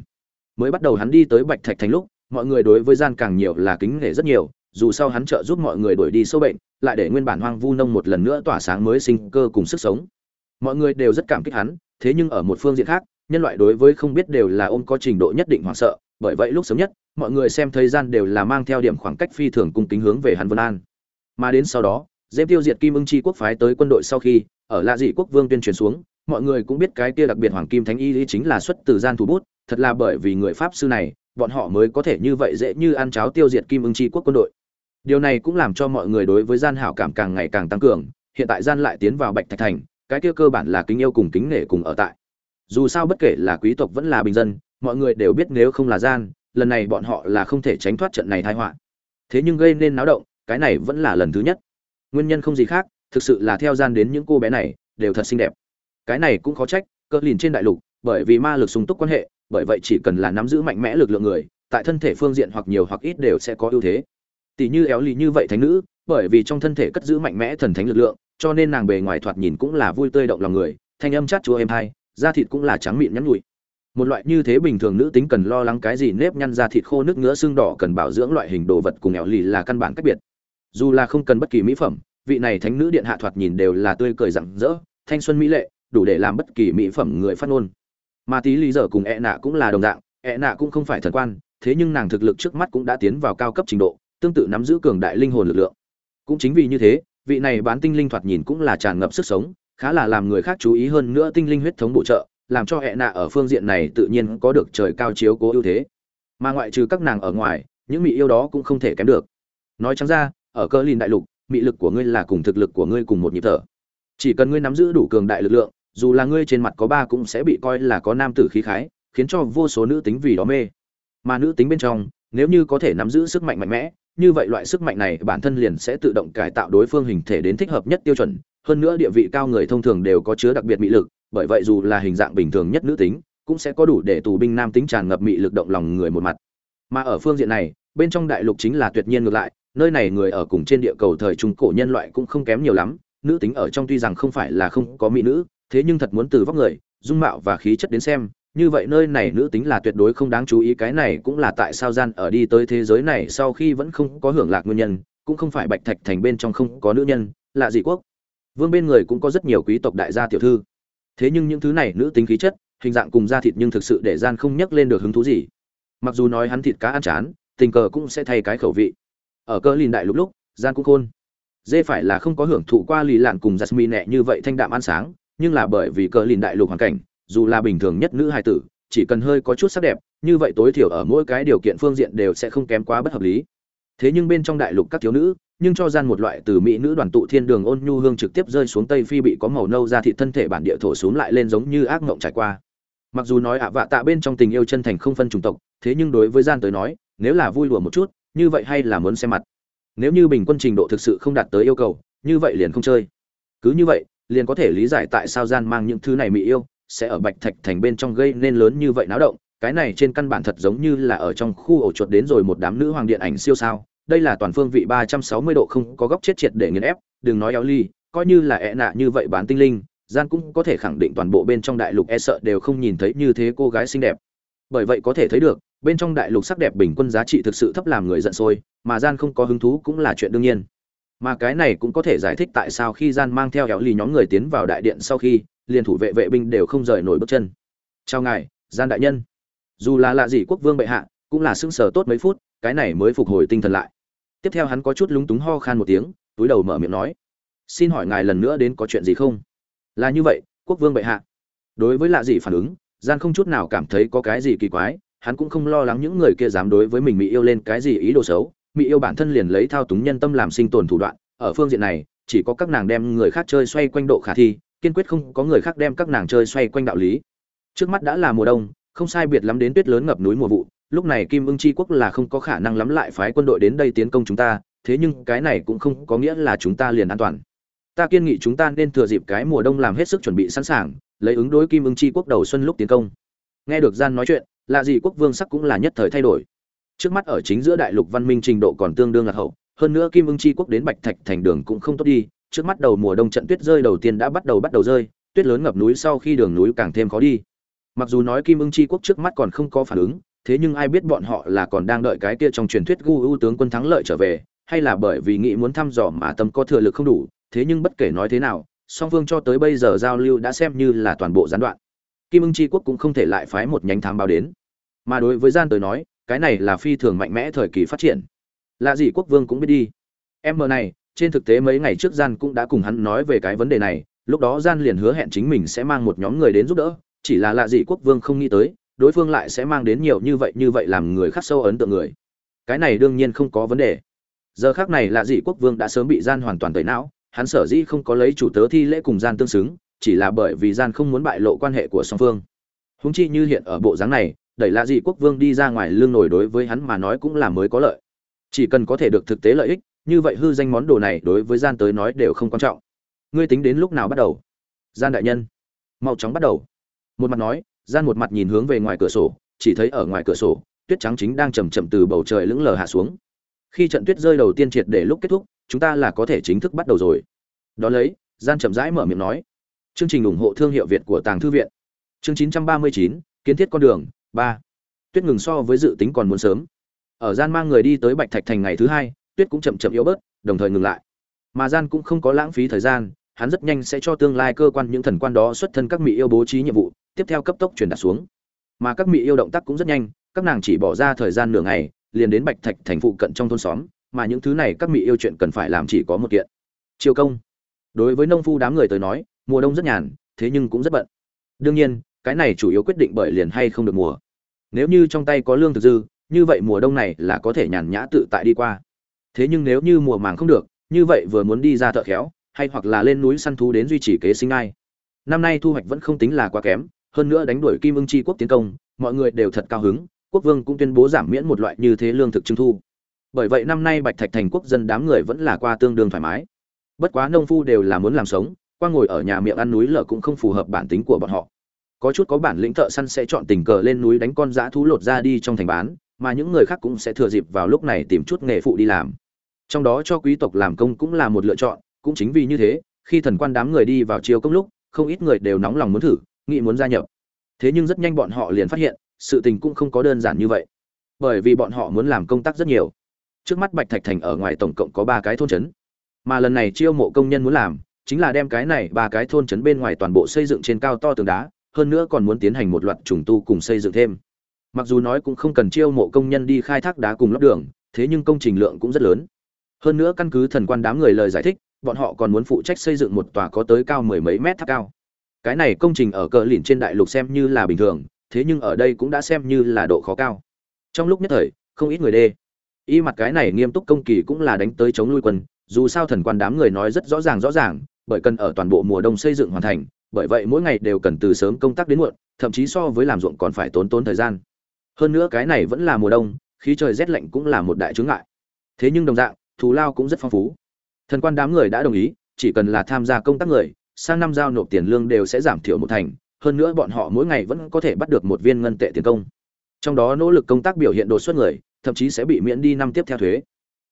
Mới bắt đầu hắn đi tới bạch thạch thành lúc mọi người đối với gian càng nhiều là kính nể rất nhiều, dù sao hắn trợ giúp mọi người đuổi đi sâu bệnh, lại để nguyên bản hoang vu nông một lần nữa tỏa sáng mới sinh cơ cùng sức sống. Mọi người đều rất cảm kích hắn, thế nhưng ở một phương diện khác, nhân loại đối với không biết đều là ôm có trình độ nhất định hoảng sợ, bởi vậy lúc sớm nhất, mọi người xem thời gian đều là mang theo điểm khoảng cách phi thường cung kính hướng về hắn vân an. Mà đến sau đó dêm tiêu diệt kim ưng chi quốc phái tới quân đội sau khi, ở lạ dị quốc vương tuyên truyền xuống, mọi người cũng biết cái kia đặc biệt hoàng kim thánh y lý chính là xuất từ gian thủ bút, thật là bởi vì người pháp sư này bọn họ mới có thể như vậy dễ như ăn cháo tiêu diệt kim ưng Chi quốc quân đội. Điều này cũng làm cho mọi người đối với gian hảo cảm càng ngày càng tăng cường, hiện tại gian lại tiến vào bạch thạch thành, cái kia cơ bản là kính yêu cùng kính nể cùng ở tại. Dù sao bất kể là quý tộc vẫn là bình dân, mọi người đều biết nếu không là gian, lần này bọn họ là không thể tránh thoát trận này tai họa. Thế nhưng gây nên náo động, cái này vẫn là lần thứ nhất. Nguyên nhân không gì khác, thực sự là theo gian đến những cô bé này, đều thật xinh đẹp. Cái này cũng khó trách cơ lìn trên đại lục, bởi vì ma lực sung túc quan hệ bởi vậy chỉ cần là nắm giữ mạnh mẽ lực lượng người, tại thân thể phương diện hoặc nhiều hoặc ít đều sẽ có ưu thế. Tỷ như éo lì như vậy thánh nữ, bởi vì trong thân thể cất giữ mạnh mẽ thần thánh lực lượng, cho nên nàng bề ngoài thoạt nhìn cũng là vui tươi động lòng người, thanh âm chát chúa êm hai da thịt cũng là trắng mịn nhắn nhụi một loại như thế bình thường nữ tính cần lo lắng cái gì nếp nhăn da thịt khô nước ngứa xương đỏ cần bảo dưỡng loại hình đồ vật cùng éo lì là căn bản cách biệt. Dù là không cần bất kỳ mỹ phẩm, vị này thánh nữ điện hạ thoạt nhìn đều là tươi cười rạng rỡ, thanh xuân mỹ lệ, đủ để làm bất kỳ mỹ phẩm người phát ngôn mà tí lý giờ cùng e nạ cũng là đồng dạng e nạ cũng không phải thần quan, thế nhưng nàng thực lực trước mắt cũng đã tiến vào cao cấp trình độ, tương tự nắm giữ cường đại linh hồn lực lượng. Cũng chính vì như thế, vị này bán tinh linh thoạt nhìn cũng là tràn ngập sức sống, khá là làm người khác chú ý hơn nữa tinh linh huyết thống bổ trợ, làm cho E nạ ở phương diện này tự nhiên có được trời cao chiếu cố ưu thế. Mà ngoại trừ các nàng ở ngoài, những mỹ yêu đó cũng không thể kém được. Nói trắng ra, ở cơ lìn đại lục, mị lực của ngươi là cùng thực lực của ngươi cùng một nhịp thở. Chỉ cần ngươi nắm giữ đủ cường đại lực lượng dù là ngươi trên mặt có ba cũng sẽ bị coi là có nam tử khí khái, khiến cho vô số nữ tính vì đó mê. Mà nữ tính bên trong, nếu như có thể nắm giữ sức mạnh mạnh mẽ, như vậy loại sức mạnh này bản thân liền sẽ tự động cải tạo đối phương hình thể đến thích hợp nhất tiêu chuẩn. Hơn nữa địa vị cao người thông thường đều có chứa đặc biệt mị lực, bởi vậy dù là hình dạng bình thường nhất nữ tính, cũng sẽ có đủ để tù binh nam tính tràn ngập mị lực động lòng người một mặt. Mà ở phương diện này, bên trong đại lục chính là tuyệt nhiên ngược lại, nơi này người ở cùng trên địa cầu thời trung cổ nhân loại cũng không kém nhiều lắm, nữ tính ở trong tuy rằng không phải là không có mỹ nữ thế nhưng thật muốn từ vóc người, dung mạo và khí chất đến xem, như vậy nơi này nữ tính là tuyệt đối không đáng chú ý, cái này cũng là tại sao gian ở đi tới thế giới này sau khi vẫn không có hưởng lạc nguyên nhân, cũng không phải bạch thạch thành bên trong không có nữ nhân, là gì quốc. Vương bên người cũng có rất nhiều quý tộc đại gia tiểu thư. Thế nhưng những thứ này nữ tính khí chất, hình dạng cùng da thịt nhưng thực sự để gian không nhắc lên được hứng thú gì. Mặc dù nói hắn thịt cá ăn chán, tình cờ cũng sẽ thay cái khẩu vị. Ở cơ lìn đại lúc lúc, gian cũng khôn. Dê phải là không có hưởng thụ qua lì lạn cùng jasmine nhẹ như vậy thanh đạm ăn sáng nhưng là bởi vì cờ lìn đại lục hoàn cảnh, dù là bình thường nhất nữ hài tử, chỉ cần hơi có chút sắc đẹp, như vậy tối thiểu ở mỗi cái điều kiện phương diện đều sẽ không kém quá bất hợp lý. Thế nhưng bên trong đại lục các thiếu nữ, nhưng cho gian một loại từ mỹ nữ đoàn tụ thiên đường ôn nhu hương trực tiếp rơi xuống tây phi bị có màu nâu ra thị thân thể bản địa thổ xuống lại lên giống như ác mộng trải qua. Mặc dù nói ạ vạ tạ bên trong tình yêu chân thành không phân chủng tộc, thế nhưng đối với gian tới nói, nếu là vui lùa một chút, như vậy hay là muốn xem mặt. Nếu như bình quân trình độ thực sự không đạt tới yêu cầu, như vậy liền không chơi. Cứ như vậy liền có thể lý giải tại sao gian mang những thứ này mỹ yêu sẽ ở bạch thạch thành bên trong gây nên lớn như vậy náo động. Cái này trên căn bản thật giống như là ở trong khu ổ chuột đến rồi một đám nữ hoàng điện ảnh siêu sao. Đây là toàn phương vị ba trăm sáu mươi độ không có góc chết triệt để nghiền ép, đừng nói éo ly, coi như là ẹ nạ như vậy bán tinh linh, gian cũng có thể khẳng định toàn bộ bên trong đại lục e sợ đều không nhìn thấy như thế cô gái xinh đẹp. Bởi vậy có thể thấy được, bên trong đại lục sắc đẹp bình quân giá trị thực sự thấp làm người giận sôi, mà gian không có hứng thú cũng là chuyện đương nhiên mà cái này cũng có thể giải thích tại sao khi gian mang theo kéo lì nhóm người tiến vào đại điện sau khi, liền thủ vệ vệ binh đều không rời nổi bước chân. Chào ngài, gian đại nhân. Dù là lạ gì quốc vương bệ hạ, cũng là sững sờ tốt mấy phút, cái này mới phục hồi tinh thần lại. Tiếp theo hắn có chút lúng túng ho khan một tiếng, túi đầu mở miệng nói. Xin hỏi ngài lần nữa đến có chuyện gì không? Là như vậy, quốc vương bệ hạ. Đối với lạ gì phản ứng, gian không chút nào cảm thấy có cái gì kỳ quái, hắn cũng không lo lắng những người kia dám đối với mình mỹ yêu lên cái gì ý đồ xấu mỹ yêu bản thân liền lấy thao túng nhân tâm làm sinh tồn thủ đoạn, ở phương diện này, chỉ có các nàng đem người khác chơi xoay quanh độ khả thi, kiên quyết không có người khác đem các nàng chơi xoay quanh đạo lý. Trước mắt đã là mùa đông, không sai biệt lắm đến tuyết lớn ngập núi mùa vụ, lúc này kim ưng chi quốc là không có khả năng lắm lại phái quân đội đến đây tiến công chúng ta, thế nhưng cái này cũng không có nghĩa là chúng ta liền an toàn. Ta kiên nghị chúng ta nên thừa dịp cái mùa đông làm hết sức chuẩn bị sẵn sàng, lấy ứng đối kim ưng chi quốc đầu xuân lúc tiến công. Nghe được gian nói chuyện là gì quốc vương sắc cũng là nhất thời thay đổi trước mắt ở chính giữa đại lục văn minh trình độ còn tương đương là hậu, hơn nữa kim ưng chi quốc đến bạch thạch thành đường cũng không tốt đi, trước mắt đầu mùa đông trận tuyết rơi đầu tiên đã bắt đầu bắt đầu rơi, tuyết lớn ngập núi sau khi đường núi càng thêm khó đi. Mặc dù nói kim ưng chi quốc trước mắt còn không có phản ứng, thế nhưng ai biết bọn họ là còn đang đợi cái kia trong truyền thuyết gu ưu tướng quân thắng lợi trở về, hay là bởi vì nghĩ muốn thăm dò mà tâm có thừa lực không đủ, thế nhưng bất kể nói thế nào, song phương cho tới bây giờ giao lưu đã xem như là toàn bộ gián đoạn. Kim ưng chi quốc cũng không thể lại phái một nhánh thám báo đến. Mà đối với gian tới nói cái này là phi thường mạnh mẽ thời kỳ phát triển. Là gì quốc vương cũng biết đi. Em mờ này, trên thực tế mấy ngày trước gian cũng đã cùng hắn nói về cái vấn đề này, lúc đó gian liền hứa hẹn chính mình sẽ mang một nhóm người đến giúp đỡ, chỉ là lạ gì quốc vương không nghĩ tới, đối phương lại sẽ mang đến nhiều như vậy như vậy làm người khắc sâu ấn tượng người. Cái này đương nhiên không có vấn đề. Giờ khác này là dị quốc vương đã sớm bị gian hoàn toàn tẩy não, hắn sở dĩ không có lấy chủ tớ thi lễ cùng gian tương xứng, chỉ là bởi vì gian không muốn bại lộ quan hệ của song phương. Húng chi như hiện ở bộ dáng này đẩy là dị quốc vương đi ra ngoài lương nổi đối với hắn mà nói cũng là mới có lợi. Chỉ cần có thể được thực tế lợi ích như vậy hư danh món đồ này đối với gian tới nói đều không quan trọng. Ngươi tính đến lúc nào bắt đầu? Gian đại nhân. Mau chóng bắt đầu. Một mặt nói gian một mặt nhìn hướng về ngoài cửa sổ chỉ thấy ở ngoài cửa sổ tuyết trắng chính đang chầm chậm từ bầu trời lững lờ hạ xuống. Khi trận tuyết rơi đầu tiên triệt để lúc kết thúc chúng ta là có thể chính thức bắt đầu rồi. Đó lấy gian chậm rãi mở miệng nói. Chương trình ủng hộ thương hiệu việt của tàng thư viện. Chương 939, kiến thiết con đường ba. Tuyết ngừng so với dự tính còn muốn sớm. Ở gian mang người đi tới bạch thạch thành ngày thứ hai, tuyết cũng chậm chậm yếu bớt, đồng thời ngừng lại. Mà gian cũng không có lãng phí thời gian, hắn rất nhanh sẽ cho tương lai cơ quan những thần quan đó xuất thân các mỹ yêu bố trí nhiệm vụ, tiếp theo cấp tốc truyền đạt xuống. Mà các mỹ yêu động tác cũng rất nhanh, các nàng chỉ bỏ ra thời gian nửa ngày, liền đến bạch thạch thành phụ cận trong thôn xóm, mà những thứ này các mỹ yêu chuyện cần phải làm chỉ có một kiện. Chiêu công. Đối với nông phu đám người tới nói, mùa đông rất nhàn, thế nhưng cũng rất bận. Đương nhiên, cái này chủ yếu quyết định bởi liền hay không được mùa nếu như trong tay có lương thực dư, như vậy mùa đông này là có thể nhàn nhã tự tại đi qua. Thế nhưng nếu như mùa màng không được, như vậy vừa muốn đi ra thợ khéo, hay hoặc là lên núi săn thú đến duy trì kế sinh ai. Năm nay thu hoạch vẫn không tính là quá kém, hơn nữa đánh đuổi kim ưng chi quốc tiến công, mọi người đều thật cao hứng, quốc vương cũng tuyên bố giảm miễn một loại như thế lương thực trưng thu. Bởi vậy năm nay bạch thạch thành quốc dân đám người vẫn là qua tương đương thoải mái. Bất quá nông phu đều là muốn làm sống, qua ngồi ở nhà miệng ăn núi lở cũng không phù hợp bản tính của bọn họ có chút có bản lĩnh thợ săn sẽ chọn tình cờ lên núi đánh con dã thú lột ra đi trong thành bán, mà những người khác cũng sẽ thừa dịp vào lúc này tìm chút nghề phụ đi làm. Trong đó cho quý tộc làm công cũng là một lựa chọn, cũng chính vì như thế, khi thần quan đám người đi vào chiều công lúc, không ít người đều nóng lòng muốn thử, nghĩ muốn gia nhập. Thế nhưng rất nhanh bọn họ liền phát hiện, sự tình cũng không có đơn giản như vậy. Bởi vì bọn họ muốn làm công tác rất nhiều. Trước mắt bạch thạch thành ở ngoài tổng cộng có ba cái thôn trấn. Mà lần này chiêu mộ công nhân muốn làm, chính là đem cái này ba cái thôn trấn bên ngoài toàn bộ xây dựng trên cao to tường đá hơn nữa còn muốn tiến hành một loạt trùng tu cùng xây dựng thêm. Mặc dù nói cũng không cần chiêu mộ công nhân đi khai thác đá cùng lắp đường, thế nhưng công trình lượng cũng rất lớn. Hơn nữa căn cứ thần quan đám người lời giải thích, bọn họ còn muốn phụ trách xây dựng một tòa có tới cao mười mấy mét tháp cao. Cái này công trình ở cờ lìn trên đại lục xem như là bình thường, thế nhưng ở đây cũng đã xem như là độ khó cao. Trong lúc nhất thời, không ít người đê. Y mặt cái này nghiêm túc công kỳ cũng là đánh tới chống lui quân, dù sao thần quan đám người nói rất rõ ràng rõ ràng, bởi cần ở toàn bộ mùa đông xây dựng hoàn thành bởi vậy mỗi ngày đều cần từ sớm công tác đến muộn, thậm chí so với làm ruộng còn phải tốn tốn thời gian. Hơn nữa cái này vẫn là mùa đông, khí trời rét lạnh cũng là một đại chướng ngại. Thế nhưng đồng dạng, thù lao cũng rất phong phú. Thần quan đám người đã đồng ý, chỉ cần là tham gia công tác người, sang năm giao nộp tiền lương đều sẽ giảm thiểu một thành, hơn nữa bọn họ mỗi ngày vẫn có thể bắt được một viên ngân tệ tiền công. Trong đó nỗ lực công tác biểu hiện đột xuất người, thậm chí sẽ bị miễn đi năm tiếp theo thuế.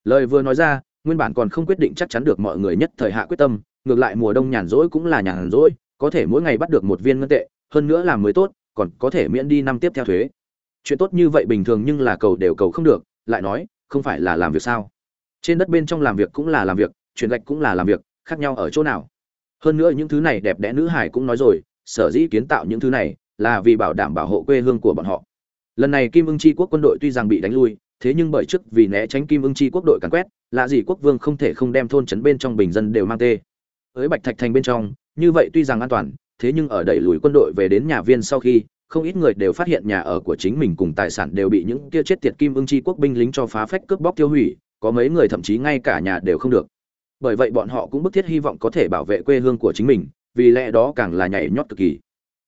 Lời vừa nói ra, nguyên bản còn không quyết định chắc chắn được mọi người nhất thời hạ quyết tâm, ngược lại mùa đông nhàn rỗi cũng là nhàn rỗi có thể mỗi ngày bắt được một viên ngân tệ, hơn nữa làm mới tốt, còn có thể miễn đi năm tiếp theo thuế. Chuyện tốt như vậy bình thường nhưng là cầu đều cầu không được, lại nói, không phải là làm việc sao? Trên đất bên trong làm việc cũng là làm việc chuyển gạch cũng là làm việc, khác nhau ở chỗ nào? Hơn nữa những thứ này đẹp đẽ nữ hải cũng nói rồi, sở dĩ kiến tạo những thứ này là vì bảo đảm bảo hộ quê hương của bọn họ. Lần này kim ưng chi quốc quân đội tuy rằng bị đánh lui, thế nhưng bởi trước vì né tránh kim ưng chi quốc đội càn quét, lạ gì quốc vương không thể không đem thôn trấn bên trong bình dân đều mang tê. Với bạch thạch thành bên trong như vậy tuy rằng an toàn, thế nhưng ở đẩy lùi quân đội về đến nhà viên sau khi, không ít người đều phát hiện nhà ở của chính mình cùng tài sản đều bị những kia chết tiệt kim ưng chi quốc binh lính cho phá phách cướp bóc tiêu hủy, có mấy người thậm chí ngay cả nhà đều không được. Bởi vậy bọn họ cũng bức thiết hy vọng có thể bảo vệ quê hương của chính mình, vì lẽ đó càng là nhảy nhót cực kỳ.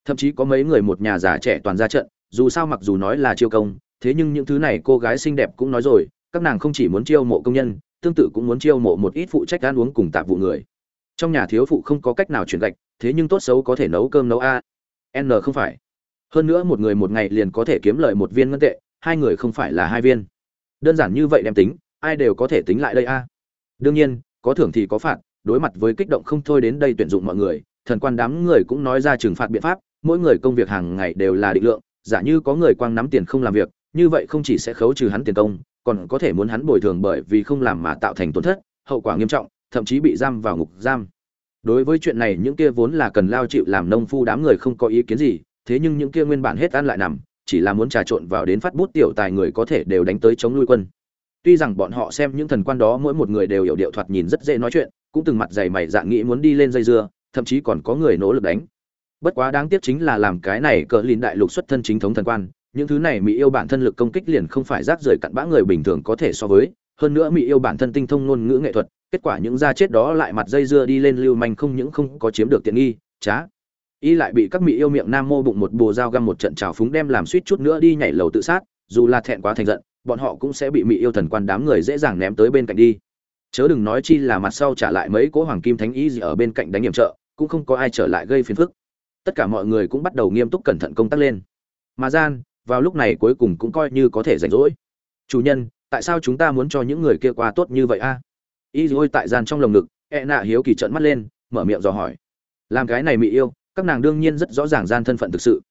Thậm chí có mấy người một nhà già trẻ toàn ra trận, dù sao mặc dù nói là chiêu công, thế nhưng những thứ này cô gái xinh đẹp cũng nói rồi, các nàng không chỉ muốn chiêu mộ công nhân, tương tự cũng muốn chiêu mộ một ít phụ trách ăn uống cùng tạp vụ người trong nhà thiếu phụ không có cách nào chuyển gạch, thế nhưng tốt xấu có thể nấu cơm nấu a. N không phải. Hơn nữa một người một ngày liền có thể kiếm lợi một viên ngân tệ, hai người không phải là hai viên. Đơn giản như vậy đem tính, ai đều có thể tính lại đây a. Đương nhiên, có thưởng thì có phạt, đối mặt với kích động không thôi đến đây tuyển dụng mọi người, thần quan đám người cũng nói ra trừng phạt biện pháp, mỗi người công việc hàng ngày đều là định lượng, giả như có người quang nắm tiền không làm việc, như vậy không chỉ sẽ khấu trừ hắn tiền công, còn có thể muốn hắn bồi thường bởi vì không làm mà tạo thành tổn thất, hậu quả nghiêm trọng thậm chí bị giam vào ngục giam. Đối với chuyện này, những kia vốn là cần lao chịu làm nông phu đám người không có ý kiến gì, thế nhưng những kia nguyên bản hết ăn lại nằm, chỉ là muốn trà trộn vào đến phát bút tiểu tài người có thể đều đánh tới chống nuôi quân. Tuy rằng bọn họ xem những thần quan đó mỗi một người đều hiểu điệu thoạt nhìn rất dễ nói chuyện, cũng từng mặt dày mày dạng nghĩ muốn đi lên dây dưa, thậm chí còn có người nỗ lực đánh. Bất quá đáng tiếc chính là làm cái này cờ lìn đại lục xuất thân chính thống thần quan, những thứ này mỹ yêu bản thân lực công kích liền không phải rác rưởi cặn bã người bình thường có thể so với, hơn nữa mỹ yêu bản thân tinh thông ngôn ngữ nghệ thuật kết quả những da chết đó lại mặt dây dưa đi lên lưu manh không những không có chiếm được tiện nghi, trá. Y lại bị các mỹ yêu miệng nam mô bụng một bồ dao găm một trận trào phúng đem làm suýt chút nữa đi nhảy lầu tự sát, dù là thẹn quá thành giận, bọn họ cũng sẽ bị mỹ yêu thần quan đám người dễ dàng ném tới bên cạnh đi. Chớ đừng nói chi là mặt sau trả lại mấy cỗ hoàng kim thánh y gì ở bên cạnh đánh nhiệm trợ, cũng không có ai trở lại gây phiền phức. Tất cả mọi người cũng bắt đầu nghiêm túc cẩn thận công tác lên. Mà gian, vào lúc này cuối cùng cũng coi như có thể rảnh rỗi. Chủ nhân, tại sao chúng ta muốn cho những người kia qua tốt như vậy a? Y ôi tại gian trong lồng ngực e nạ hiếu kỳ trận mắt lên, mở miệng dò hỏi. Làm cái này mỹ yêu, các nàng đương nhiên rất rõ ràng gian thân phận thực sự.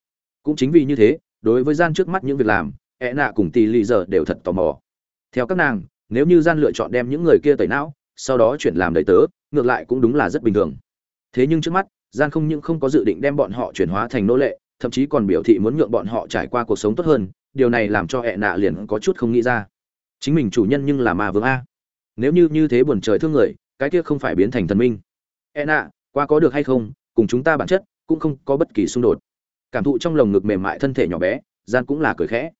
Cũng chính vì như thế, đối với gian trước mắt những việc làm e nạ cùng tỷ lì giờ đều thật tò mò. Theo các nàng, nếu như gian lựa chọn đem những người kia tẩy não, sau đó chuyển làm đầy tớ, ngược lại cũng đúng là rất bình thường. Thế nhưng trước mắt, gian không những không có dự định đem bọn họ chuyển hóa thành nô lệ, thậm chí còn biểu thị muốn nhượng bọn họ trải qua cuộc sống tốt hơn, điều này làm cho ẹ nạ liền có chút không nghĩ ra. Chính mình chủ nhân nhưng là ma vương a nếu như như thế buồn trời thương người, cái kia không phải biến thành thần minh. E nạ, qua có được hay không, cùng chúng ta bản chất, cũng không có bất kỳ xung đột. Cảm thụ trong lồng ngực mềm mại thân thể nhỏ bé, gian cũng là cười khẽ.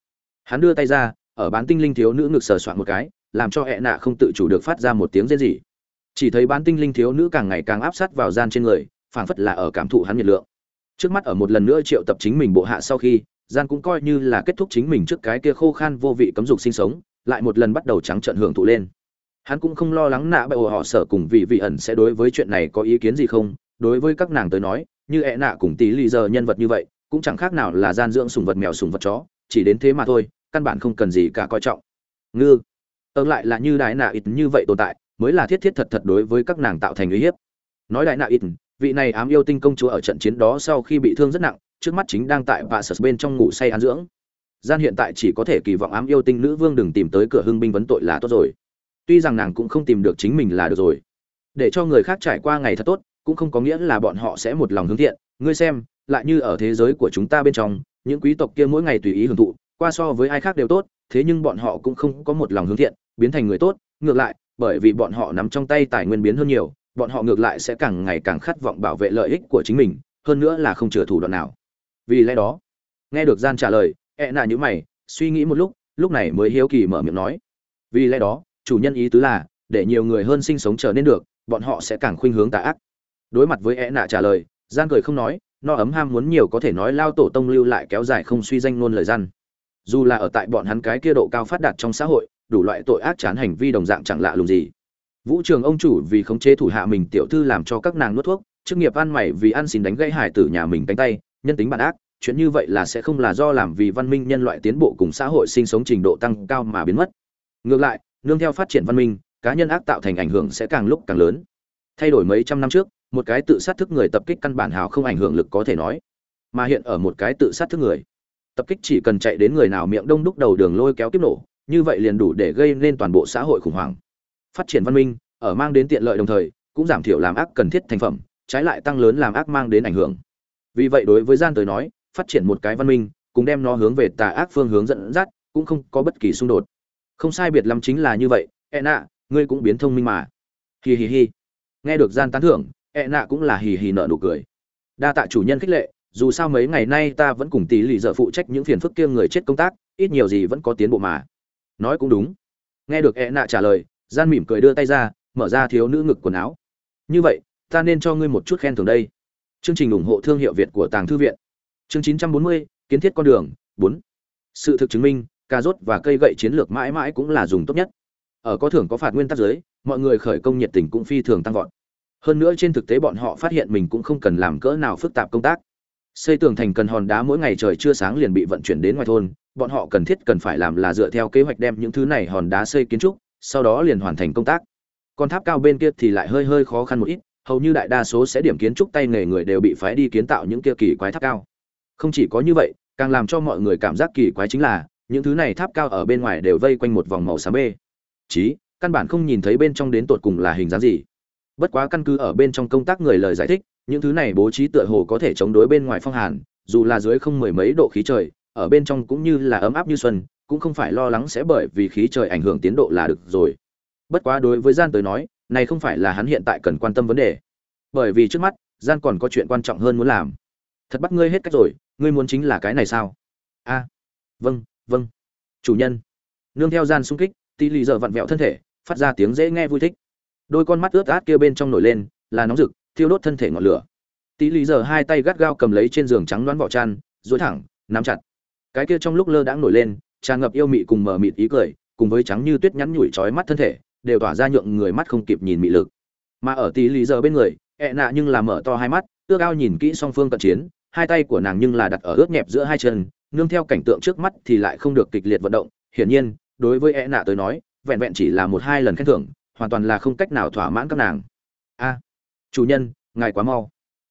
Hắn đưa tay ra, ở bán tinh linh thiếu nữ ngực sờ soạn một cái, làm cho hệ nạ không tự chủ được phát ra một tiếng rên rỉ. Chỉ thấy bán tinh linh thiếu nữ càng ngày càng áp sát vào gian trên người, phảng phất là ở cảm thụ hắn nhiệt lượng. Trước mắt ở một lần nữa triệu tập chính mình bộ hạ sau khi, gian cũng coi như là kết thúc chính mình trước cái kia khô khan vô vị cấm dục sinh sống, lại một lần bắt đầu trắng trợn hưởng thụ lên hắn cũng không lo lắng nạ bệ họ sở cùng vị vị ẩn sẽ đối với chuyện này có ý kiến gì không. Đối với các nàng tới nói, như ẹ nạ cùng tí lì giờ nhân vật như vậy, cũng chẳng khác nào là gian dưỡng sùng vật mèo sùng vật chó, chỉ đến thế mà thôi, căn bản không cần gì cả coi trọng. Ngư. Ơ lại là như đại nạ ít như vậy tồn tại, mới là thiết thiết thật thật đối với các nàng tạo thành uy hiếp. Nói đại nạ ít, vị này ám yêu tinh công chúa ở trận chiến đó sau khi bị thương rất nặng, trước mắt chính đang tại vạ sật bên trong ngủ say an dưỡng. Gian hiện tại chỉ có thể kỳ vọng ám yêu tinh nữ vương đừng tìm tới cửa hưng binh vấn tội là tốt rồi tuy rằng nàng cũng không tìm được chính mình là được rồi. Để cho người khác trải qua ngày thật tốt, cũng không có nghĩa là bọn họ sẽ một lòng hướng thiện. Ngươi xem, lại như ở thế giới của chúng ta bên trong, những quý tộc kia mỗi ngày tùy ý hưởng thụ, qua so với ai khác đều tốt, thế nhưng bọn họ cũng không có một lòng hướng thiện, biến thành người tốt. Ngược lại, bởi vì bọn họ nắm trong tay tài nguyên biến hơn nhiều, bọn họ ngược lại sẽ càng ngày càng khát vọng bảo vệ lợi ích của chính mình, hơn nữa là không chừa thủ đoạn nào. Vì lẽ đó, nghe được gian trả lời ẹ nạ như mày, suy nghĩ một lúc lúc này mới hiếu kỳ mở miệng nói. Vì lẽ đó chủ nhân ý tứ là, để nhiều người hơn sinh sống trở nên được, bọn họ sẽ càng khuynh hướng tà ác. Đối mặt với e nạ trả lời gian cười không nói, no ấm ham muốn nhiều có thể nói lao tổ tông lưu lại kéo dài không suy danh ngôn lời gian. Dù là ở tại bọn hắn cái kia độ cao phát đạt trong xã hội, đủ loại tội ác chán hành vi đồng dạng chẳng lạ lùng gì. Vũ trường ông chủ vì khống chế thủ hạ mình tiểu thư làm cho các nàng nuốt thuốc, chức nghiệp ăn mày vì ăn xin đánh gãy hải tử nhà mình cánh tay, nhân tính bản ác, chuyện như vậy là sẽ không là do làm vì văn minh nhân loại tiến bộ cùng xã hội sinh sống trình độ tăng cao mà biến mất. Ngược lại nương theo phát triển văn minh, cá nhân ác tạo thành ảnh hưởng sẽ càng lúc càng lớn. Thay đổi mấy trăm năm trước, một cái tự sát thức người tập kích căn bản hào không ảnh hưởng lực có thể nói. Mà hiện ở một cái tự sát thức người, tập kích chỉ cần chạy đến người nào miệng đông đúc đầu đường lôi kéo kiếp nổ, như vậy liền đủ để gây nên toàn bộ xã hội khủng hoảng. Phát triển văn minh, ở mang đến tiện lợi đồng thời, cũng giảm thiểu làm ác cần thiết thành phẩm, trái lại tăng lớn làm ác mang đến ảnh hưởng. Vì vậy đối với gian tới nói, phát triển một cái văn minh, cùng đem nó hướng về tà ác phương hướng dẫn dắt, cũng không có bất kỳ xung đột không sai biệt lắm chính là như vậy e nạ ngươi cũng biến thông minh mà. Hì hì hì nghe được gian tán thưởng e nạ cũng là hì hì nợ nụ cười. Đa tạ chủ nhân khích lệ dù sao mấy ngày nay ta vẫn cùng tỷ lì dợ phụ trách những phiền phức kia người chết công tác ít nhiều gì vẫn có tiến bộ mà. Nói cũng đúng. Nghe được e nạ trả lời gian mỉm cười đưa tay ra mở ra thiếu nữ ngực quần áo. Như vậy ta nên cho ngươi một chút khen thưởng đây. Chương trình ủng hộ thương hiệu việt của tàng thư viện. Chương 940, kiến thiết con đường 4. sự thực chứng minh cà rốt và cây gậy chiến lược mãi mãi cũng là dùng tốt nhất. Ở có thưởng có phạt nguyên tắc dưới, mọi người khởi công nhiệt tình cũng phi thường tăng vọt. Hơn nữa trên thực tế bọn họ phát hiện mình cũng không cần làm cỡ nào phức tạp công tác. Xây tường thành cần hòn đá mỗi ngày trời chưa sáng liền bị vận chuyển đến ngoài thôn bọn họ cần thiết cần phải làm là dựa theo kế hoạch đem những thứ này hòn đá xây kiến trúc sau đó liền hoàn thành công tác. Còn tháp cao bên kia thì lại hơi hơi khó khăn một ít hầu như đại đa số sẽ điểm kiến trúc tay nghề người đều bị phái đi kiến tạo những kia kỳ quái tháp cao. Không chỉ có như vậy càng làm cho mọi người cảm giác kỳ quái chính là những thứ này tháp cao ở bên ngoài đều vây quanh một vòng màu xám bê. Chí, căn bản không nhìn thấy bên trong đến tột cùng là hình dáng gì. Bất quá căn cứ ở bên trong công tác người lời giải thích, những thứ này bố trí tựa hồ có thể chống đối bên ngoài phong hàn, dù là dưới không mười mấy độ khí trời, ở bên trong cũng như là ấm áp như xuân, cũng không phải lo lắng sẽ bởi vì khí trời ảnh hưởng tiến độ là được rồi. Bất quá đối với gian tới nói, này không phải là hắn hiện tại cần quan tâm vấn đề. Bởi vì trước mắt, gian còn có chuyện quan trọng hơn muốn làm. Thật bắt ngươi hết cách rồi, ngươi muốn chính là cái này sao? A. Vâng vâng. Chủ nhân. Nương theo gian sung kích tỷ lì giờ vặn vẹo thân thể, phát ra tiếng dễ nghe vui thích. Đôi con mắt ướt át kia bên trong nổi lên, là nóng rực, thiêu đốt thân thể ngọn lửa. Tỷ lì giờ hai tay gắt gao cầm lấy trên giường trắng đoán vỏ chăn dối thẳng, nắm chặt. Cái kia trong lúc lơ đãng nổi lên, tràn ngập yêu mị cùng mờ mịt ý cười, cùng với trắng như tuyết nhắn nhủi trói mắt thân thể, đều tỏa ra nhượng người mắt không kịp nhìn mị lực. Mà ở tỷ lì giờ bên người ẹ nạ nhưng là mở to hai mắt, ước ao nhìn kỹ song phương cận chiến, hai tay của nàng nhưng là đặt ở ướt nhẹp giữa hai chân nương theo cảnh tượng trước mắt thì lại không được kịch liệt vận động. Hiển nhiên, đối với e nạ tới nói, vẹn vẹn chỉ là một hai lần khen thưởng, hoàn toàn là không cách nào thỏa mãn các nàng. A, chủ nhân, ngài quá mau.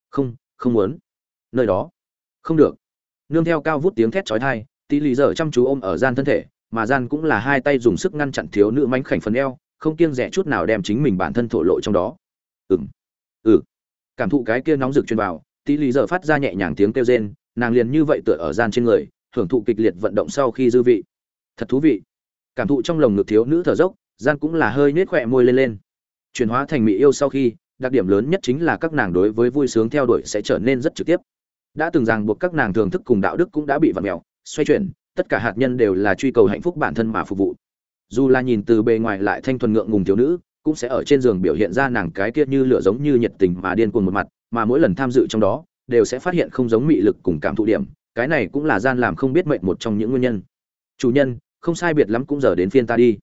Không không muốn. Nơi đó. Không được. Nương theo cao vút tiếng thét chói tai tỷ lì dở chăm chú ôm ở gian thân thể, mà gian cũng là hai tay dùng sức ngăn chặn thiếu nữ mánh khảnh phần eo, không kiêng rẻ chút nào đem chính mình bản thân thổ lộ trong đó. Ừm. Ừ. Cảm thụ cái kia nóng rực truyền vào tỷ lì dở phát ra nhẹ nhàng tiếng kêu rên nàng liền như vậy tựa ở gian trên người, hưởng thụ kịch liệt vận động sau khi dư vị. Thật thú vị. Cảm thụ trong lồng ngực thiếu nữ thở dốc, gian cũng là hơi nết khỏe môi lên lên. Chuyển hóa thành mỹ yêu sau khi, đặc điểm lớn nhất chính là các nàng đối với vui sướng theo đuổi sẽ trở nên rất trực tiếp. Đã từng ràng buộc các nàng thường thức cùng đạo đức cũng đã bị vặn mèo, xoay chuyển, tất cả hạt nhân đều là truy cầu hạnh phúc bản thân mà phục vụ. Dù là nhìn từ bề ngoài lại thanh thuần ngượng ngùng thiếu nữ, cũng sẽ ở trên giường biểu hiện ra nàng cái kia như lửa giống như nhiệt tình mà điên cuồng một mặt, mà mỗi lần tham dự trong đó đều sẽ phát hiện không giống mị lực cùng cảm thụ điểm, cái này cũng là gian làm không biết mệnh một trong những nguyên nhân. Chủ nhân, không sai biệt lắm cũng giờ đến phiên ta đi.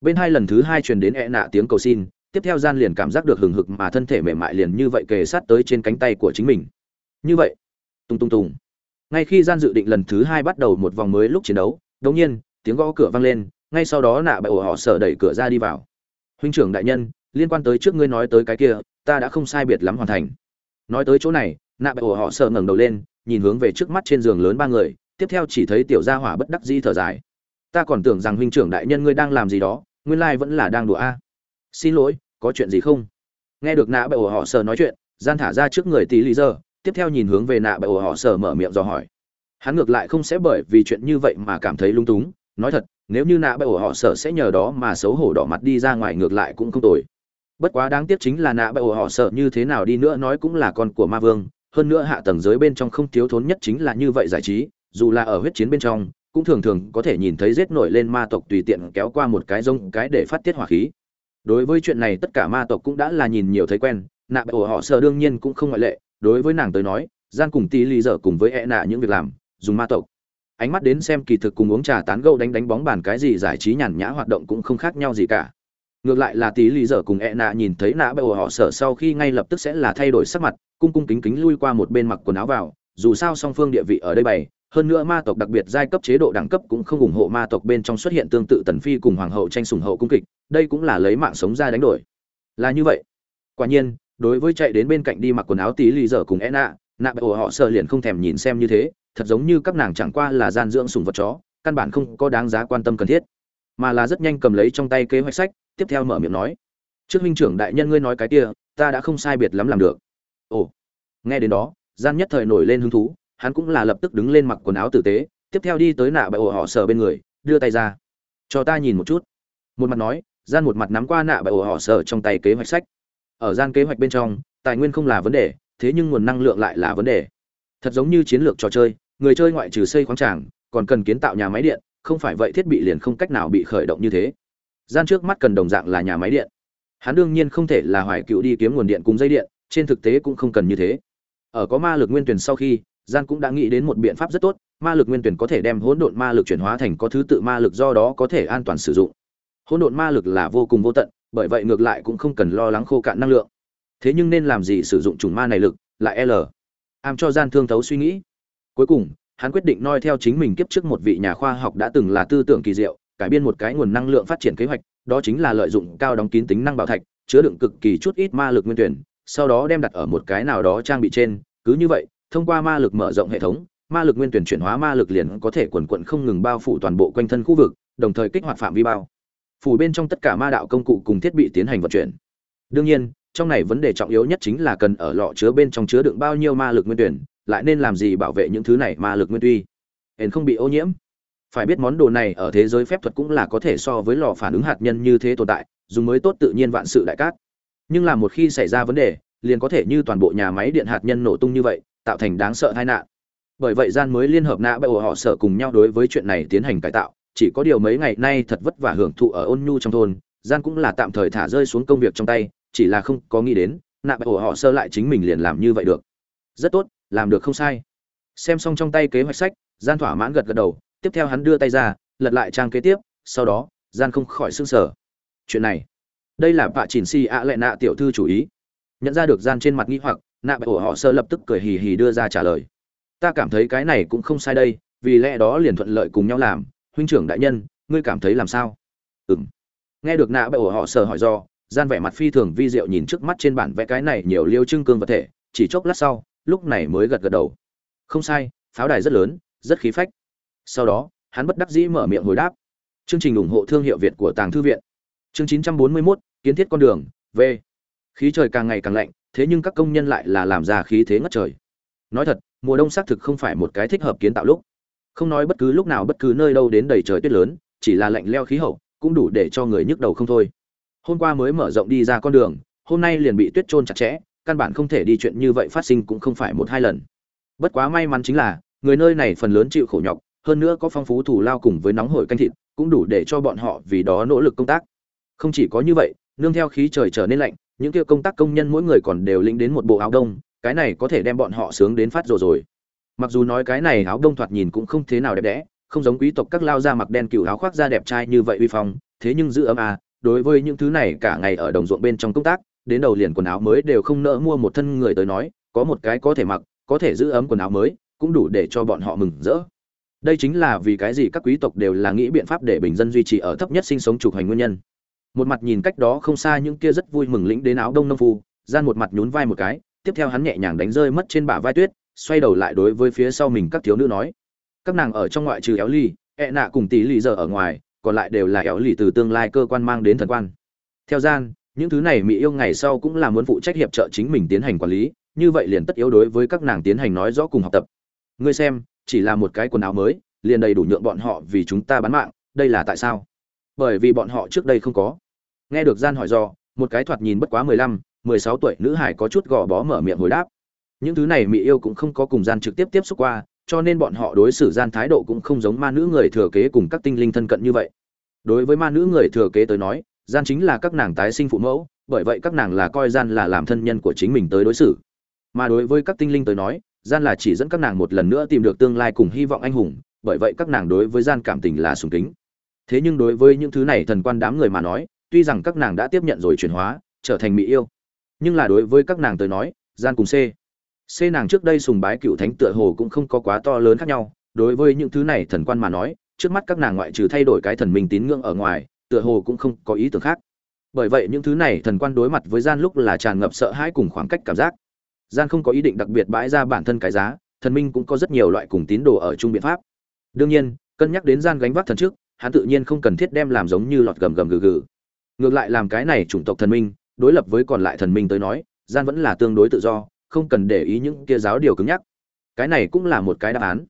Bên hai lần thứ hai truyền đến e nạ tiếng cầu xin, tiếp theo gian liền cảm giác được hừng hực mà thân thể mềm mại liền như vậy kề sát tới trên cánh tay của chính mình. Như vậy tung tung tung ngay khi gian dự định lần thứ hai bắt đầu một vòng mới lúc chiến đấu đống nhiên, tiếng gõ cửa vang lên, ngay sau đó nạ bại ổ họ sở đẩy cửa ra đi vào. Huynh trưởng đại nhân, liên quan tới trước ngươi nói tới cái kia, ta đã không sai biệt lắm hoàn thành. Nói tới chỗ này nạ bại ổ họ sợ ngẩng đầu lên, nhìn hướng về trước mắt trên giường lớn ba người, tiếp theo chỉ thấy tiểu gia hỏa bất đắc dĩ thở dài. Ta còn tưởng rằng huynh trưởng đại nhân ngươi đang làm gì đó, nguyên lai vẫn là đang đùa a. Xin lỗi, có chuyện gì không? Nghe được nạ bại ổ họ sợ nói chuyện, gian thả ra trước người tí lý giờ, tiếp theo nhìn hướng về nạ bại ổ họ sợ mở miệng dò hỏi. Hắn ngược lại không sẽ bởi vì chuyện như vậy mà cảm thấy lung túng, nói thật, nếu như nạ bại ổ họ sợ sẽ nhờ đó mà xấu hổ đỏ mặt đi ra ngoài ngược lại cũng không tồi. Bất quá đáng tiếc chính là nạ bại ổ họ sợ như thế nào đi nữa nói cũng là con của ma vương hơn nữa hạ tầng giới bên trong không thiếu thốn nhất chính là như vậy giải trí, dù là ở huyết chiến bên trong, cũng thường thường có thể nhìn thấy rết nổi lên ma tộc tùy tiện kéo qua một cái rông, cái để phát tiết hỏa khí. Đối với chuyện này tất cả ma tộc cũng đã là nhìn nhiều thấy quen, nạ bệ ổ họ sợ đương nhiên cũng không ngoại lệ, đối với nàng tới nói gian cùng tí lý dở cùng với e nạ những việc làm, dùng ma tộc. Ánh mắt đến xem kỳ thực cùng uống trà tán gẫu đánh đánh bóng bàn cái gì giải trí nhàn nhã hoạt động cũng không khác nhau gì cả. Ngược lại là tí lý dở cùng e nạ nhìn thấy nạ bại họ sợ sau khi ngay lập tức sẽ là thay đổi sắc mặt cung cung kính kính lui qua một bên mặc quần áo vào, dù sao song phương địa vị ở đây bày, hơn nữa ma tộc đặc biệt giai cấp chế độ đẳng cấp cũng không ủng hộ ma tộc bên trong xuất hiện tương tự tần phi cùng hoàng hậu tranh sủng hậu cung kịch, đây cũng là lấy mạng sống ra đánh đổi. Là như vậy. Quả nhiên, đối với chạy đến bên cạnh đi mặc quần áo tí lì dở cùng e nạ nạ bệ họ sợ liền không thèm nhìn xem như thế, thật giống như các nàng chẳng qua là gian dưỡng sùng vật chó, căn bản không có đáng giá quan tâm cần thiết. Mà là rất nhanh cầm lấy trong tay kế hoạch sách, tiếp theo mở miệng nói, trước huynh trưởng đại nhân ngươi nói cái kia, ta đã không sai biệt lắm làm được ồ. Nghe đến đó, gian nhất thời nổi lên hứng thú, hắn cũng là lập tức đứng lên mặc quần áo tử tế, tiếp theo đi tới nạ bệ họ sở bên người, đưa tay ra. Cho ta nhìn một chút. Một mặt nói, gian một mặt nắm qua nạ bệ họ sở trong tay kế hoạch sách. Ở gian kế hoạch bên trong, tài nguyên không là vấn đề, thế nhưng nguồn năng lượng lại là vấn đề. Thật giống như chiến lược trò chơi, người chơi ngoại trừ xây khoáng tràng, còn cần kiến tạo nhà máy điện, không phải vậy thiết bị liền không cách nào bị khởi động như thế. Gian trước mắt cần đồng dạng là nhà máy điện. Hắn đương nhiên không thể là hoài cựu đi kiếm nguồn điện cùng dây điện trên thực tế cũng không cần như thế. Ở có ma lực nguyên tuyển sau khi gian cũng đã nghĩ đến một biện pháp rất tốt, ma lực nguyên tuyển có thể đem hỗn độn ma lực chuyển hóa thành có thứ tự ma lực do đó có thể an toàn sử dụng. Hỗn độn ma lực là vô cùng vô tận, bởi vậy ngược lại cũng không cần lo lắng khô cạn năng lượng. Thế nhưng nên làm gì sử dụng chủng ma này lực, lại l. Am cho gian thương thấu suy nghĩ. Cuối cùng, hắn quyết định noi theo chính mình kiếp trước một vị nhà khoa học đã từng là tư tưởng kỳ diệu, cải biên một cái nguồn năng lượng phát triển kế hoạch, đó chính là lợi dụng cao đóng kín tính năng bảo thạch, chứa đựng cực kỳ chút ít ma lực nguyên tuyển sau đó đem đặt ở một cái nào đó trang bị trên, cứ như vậy, thông qua ma lực mở rộng hệ thống, ma lực nguyên tuyển chuyển hóa ma lực liền có thể quần quận không ngừng bao phủ toàn bộ quanh thân khu vực, đồng thời kích hoạt phạm vi bao. Phủ bên trong tất cả ma đạo công cụ cùng thiết bị tiến hành vận chuyển. Đương nhiên, trong này vấn đề trọng yếu nhất chính là cần ở lọ chứa bên trong chứa đựng bao nhiêu ma lực nguyên tuyển, lại nên làm gì bảo vệ những thứ này ma lực nguyên tuy. Hển không bị ô nhiễm. Phải biết món đồ này ở thế giới phép thuật cũng là có thể so với lò phản ứng hạt nhân như thế tồn tại, dùng mới tốt tự nhiên vạn sự đại cát nhưng là một khi xảy ra vấn đề, liền có thể như toàn bộ nhà máy điện hạt nhân nổ tung như vậy, tạo thành đáng sợ tai nạn. Bởi vậy gian mới liên hợp nạ bệ ổ họ sở cùng nhau đối với chuyện này tiến hành cải tạo, chỉ có điều mấy ngày nay thật vất vả hưởng thụ ở ôn nhu trong thôn, gian cũng là tạm thời thả rơi xuống công việc trong tay, chỉ là không có nghĩ đến, nạ bệ ổ họ sơ lại chính mình liền làm như vậy được. Rất tốt, làm được không sai. Xem xong trong tay kế hoạch sách, gian thỏa mãn gật gật đầu, tiếp theo hắn đưa tay ra, lật lại trang kế tiếp, sau đó, gian không khỏi s sở chuyện này đây là vạ chỉnh si ạ lệ nạ tiểu thư chủ ý. Nhận ra được gian trên mặt nghi hoặc, nạ bệ ổ họ sơ lập tức cười hì hì đưa ra trả lời. Ta cảm thấy cái này cũng không sai đây, vì lẽ đó liền thuận lợi cùng nhau làm. Huynh trưởng đại nhân, ngươi cảm thấy làm sao? Ừm. nghe được nạ bệ ổ họ sơ hỏi do, gian vẻ mặt phi thường vi diệu nhìn trước mắt trên bản vẽ cái này nhiều liêu trưng cương vật thể, chỉ chốc lát sau, lúc này mới gật gật đầu. Không sai, pháo đài rất lớn, rất khí phách. Sau đó, hắn bất đắc dĩ mở miệng hồi đáp. Chương trình ủng hộ thương hiệu việt của tàng thư viện chương 941, kiến thiết con đường v. Khí trời càng ngày càng lạnh thế nhưng các công nhân lại là làm ra khí thế ngất trời. Nói thật mùa đông xác thực không phải một cái thích hợp kiến tạo lúc. Không nói bất cứ lúc nào bất cứ nơi đâu đến đầy trời tuyết lớn chỉ là lạnh leo khí hậu cũng đủ để cho người nhức đầu không thôi. Hôm qua mới mở rộng đi ra con đường hôm nay liền bị tuyết trôn chặt chẽ căn bản không thể đi chuyện như vậy phát sinh cũng không phải một hai lần. Bất quá may mắn chính là người nơi này phần lớn chịu khổ nhọc hơn nữa có phong phú thủ lao cùng với nóng hổi canh thịt cũng đủ để cho bọn họ vì đó nỗ lực công tác không chỉ có như vậy, nương theo khí trời trở nên lạnh, những kia công tác công nhân mỗi người còn đều lĩnh đến một bộ áo đông, cái này có thể đem bọn họ sướng đến phát rồi rồi. Mặc dù nói cái này áo đông thoạt nhìn cũng không thế nào đẹp đẽ, không giống quý tộc các lao da mặc đen cựu áo khoác da đẹp trai như vậy uy phong, thế nhưng giữ ấm à đối với những thứ này cả ngày ở đồng ruộng bên trong công tác, đến đầu liền quần áo mới đều không nỡ mua một thân người tới nói, có một cái có thể mặc, có thể giữ ấm quần áo mới, cũng đủ để cho bọn họ mừng rỡ. Đây chính là vì cái gì các quý tộc đều là nghĩ biện pháp để bình dân duy trì ở thấp nhất sinh sống trục hành nguyên nhân một mặt nhìn cách đó không xa những kia rất vui mừng lĩnh đến áo đông nông phu, gian một mặt nhún vai một cái, tiếp theo hắn nhẹ nhàng đánh rơi mất trên bả vai tuyết, xoay đầu lại đối với phía sau mình các thiếu nữ nói, các nàng ở trong ngoại trừ éo ly ẹ e nạ cùng tỷ lì giờ ở ngoài, còn lại đều là éo lì từ tương lai cơ quan mang đến thần quan. Theo gian, những thứ này mỹ yêu ngày sau cũng là muốn phụ trách hiệp trợ chính mình tiến hành quản lý, như vậy liền tất yếu đối với các nàng tiến hành nói rõ cùng học tập. Ngươi xem, chỉ là một cái quần áo mới, liền đầy đủ nhượng bọn họ vì chúng ta bán mạng, đây là tại sao? Bởi vì bọn họ trước đây không có nghe được gian hỏi do, một cái thoạt nhìn bất quá mười lăm, mười sáu tuổi nữ hải có chút gò bó mở miệng hồi đáp. Những thứ này mỹ yêu cũng không có cùng gian trực tiếp tiếp xúc qua, cho nên bọn họ đối xử gian thái độ cũng không giống ma nữ người thừa kế cùng các tinh linh thân cận như vậy. Đối với ma nữ người thừa kế tới nói, gian chính là các nàng tái sinh phụ mẫu, bởi vậy các nàng là coi gian là làm thân nhân của chính mình tới đối xử. Mà đối với các tinh linh tới nói, gian là chỉ dẫn các nàng một lần nữa tìm được tương lai cùng hy vọng anh hùng, bởi vậy các nàng đối với gian cảm tình là sùng kính. Thế nhưng đối với những thứ này thần quan đám người mà nói tuy rằng các nàng đã tiếp nhận rồi chuyển hóa, trở thành mỹ yêu, nhưng là đối với các nàng tới nói, gian cùng c. C nàng trước đây sùng bái cựu thánh tựa hồ cũng không có quá to lớn khác nhau, đối với những thứ này thần quan mà nói, trước mắt các nàng ngoại trừ thay đổi cái thần mình tín ngưỡng ở ngoài, tựa hồ cũng không có ý tưởng khác. Bởi vậy những thứ này thần quan đối mặt với gian lúc là tràn ngập sợ hãi cùng khoảng cách cảm giác. Gian không có ý định đặc biệt bãi ra bản thân cái giá, thần minh cũng có rất nhiều loại cùng tín đồ ở chung biện pháp. Đương nhiên, cân nhắc đến gian gánh vác thần trước, hắn tự nhiên không cần thiết đem làm giống như lọt gầm gầm gừ gừ ngược lại làm cái này chủng tộc thần minh, đối lập với còn lại thần minh tới nói, gian vẫn là tương đối tự do, không cần để ý những kia giáo điều cứng nhắc. Cái này cũng là một cái đáp án.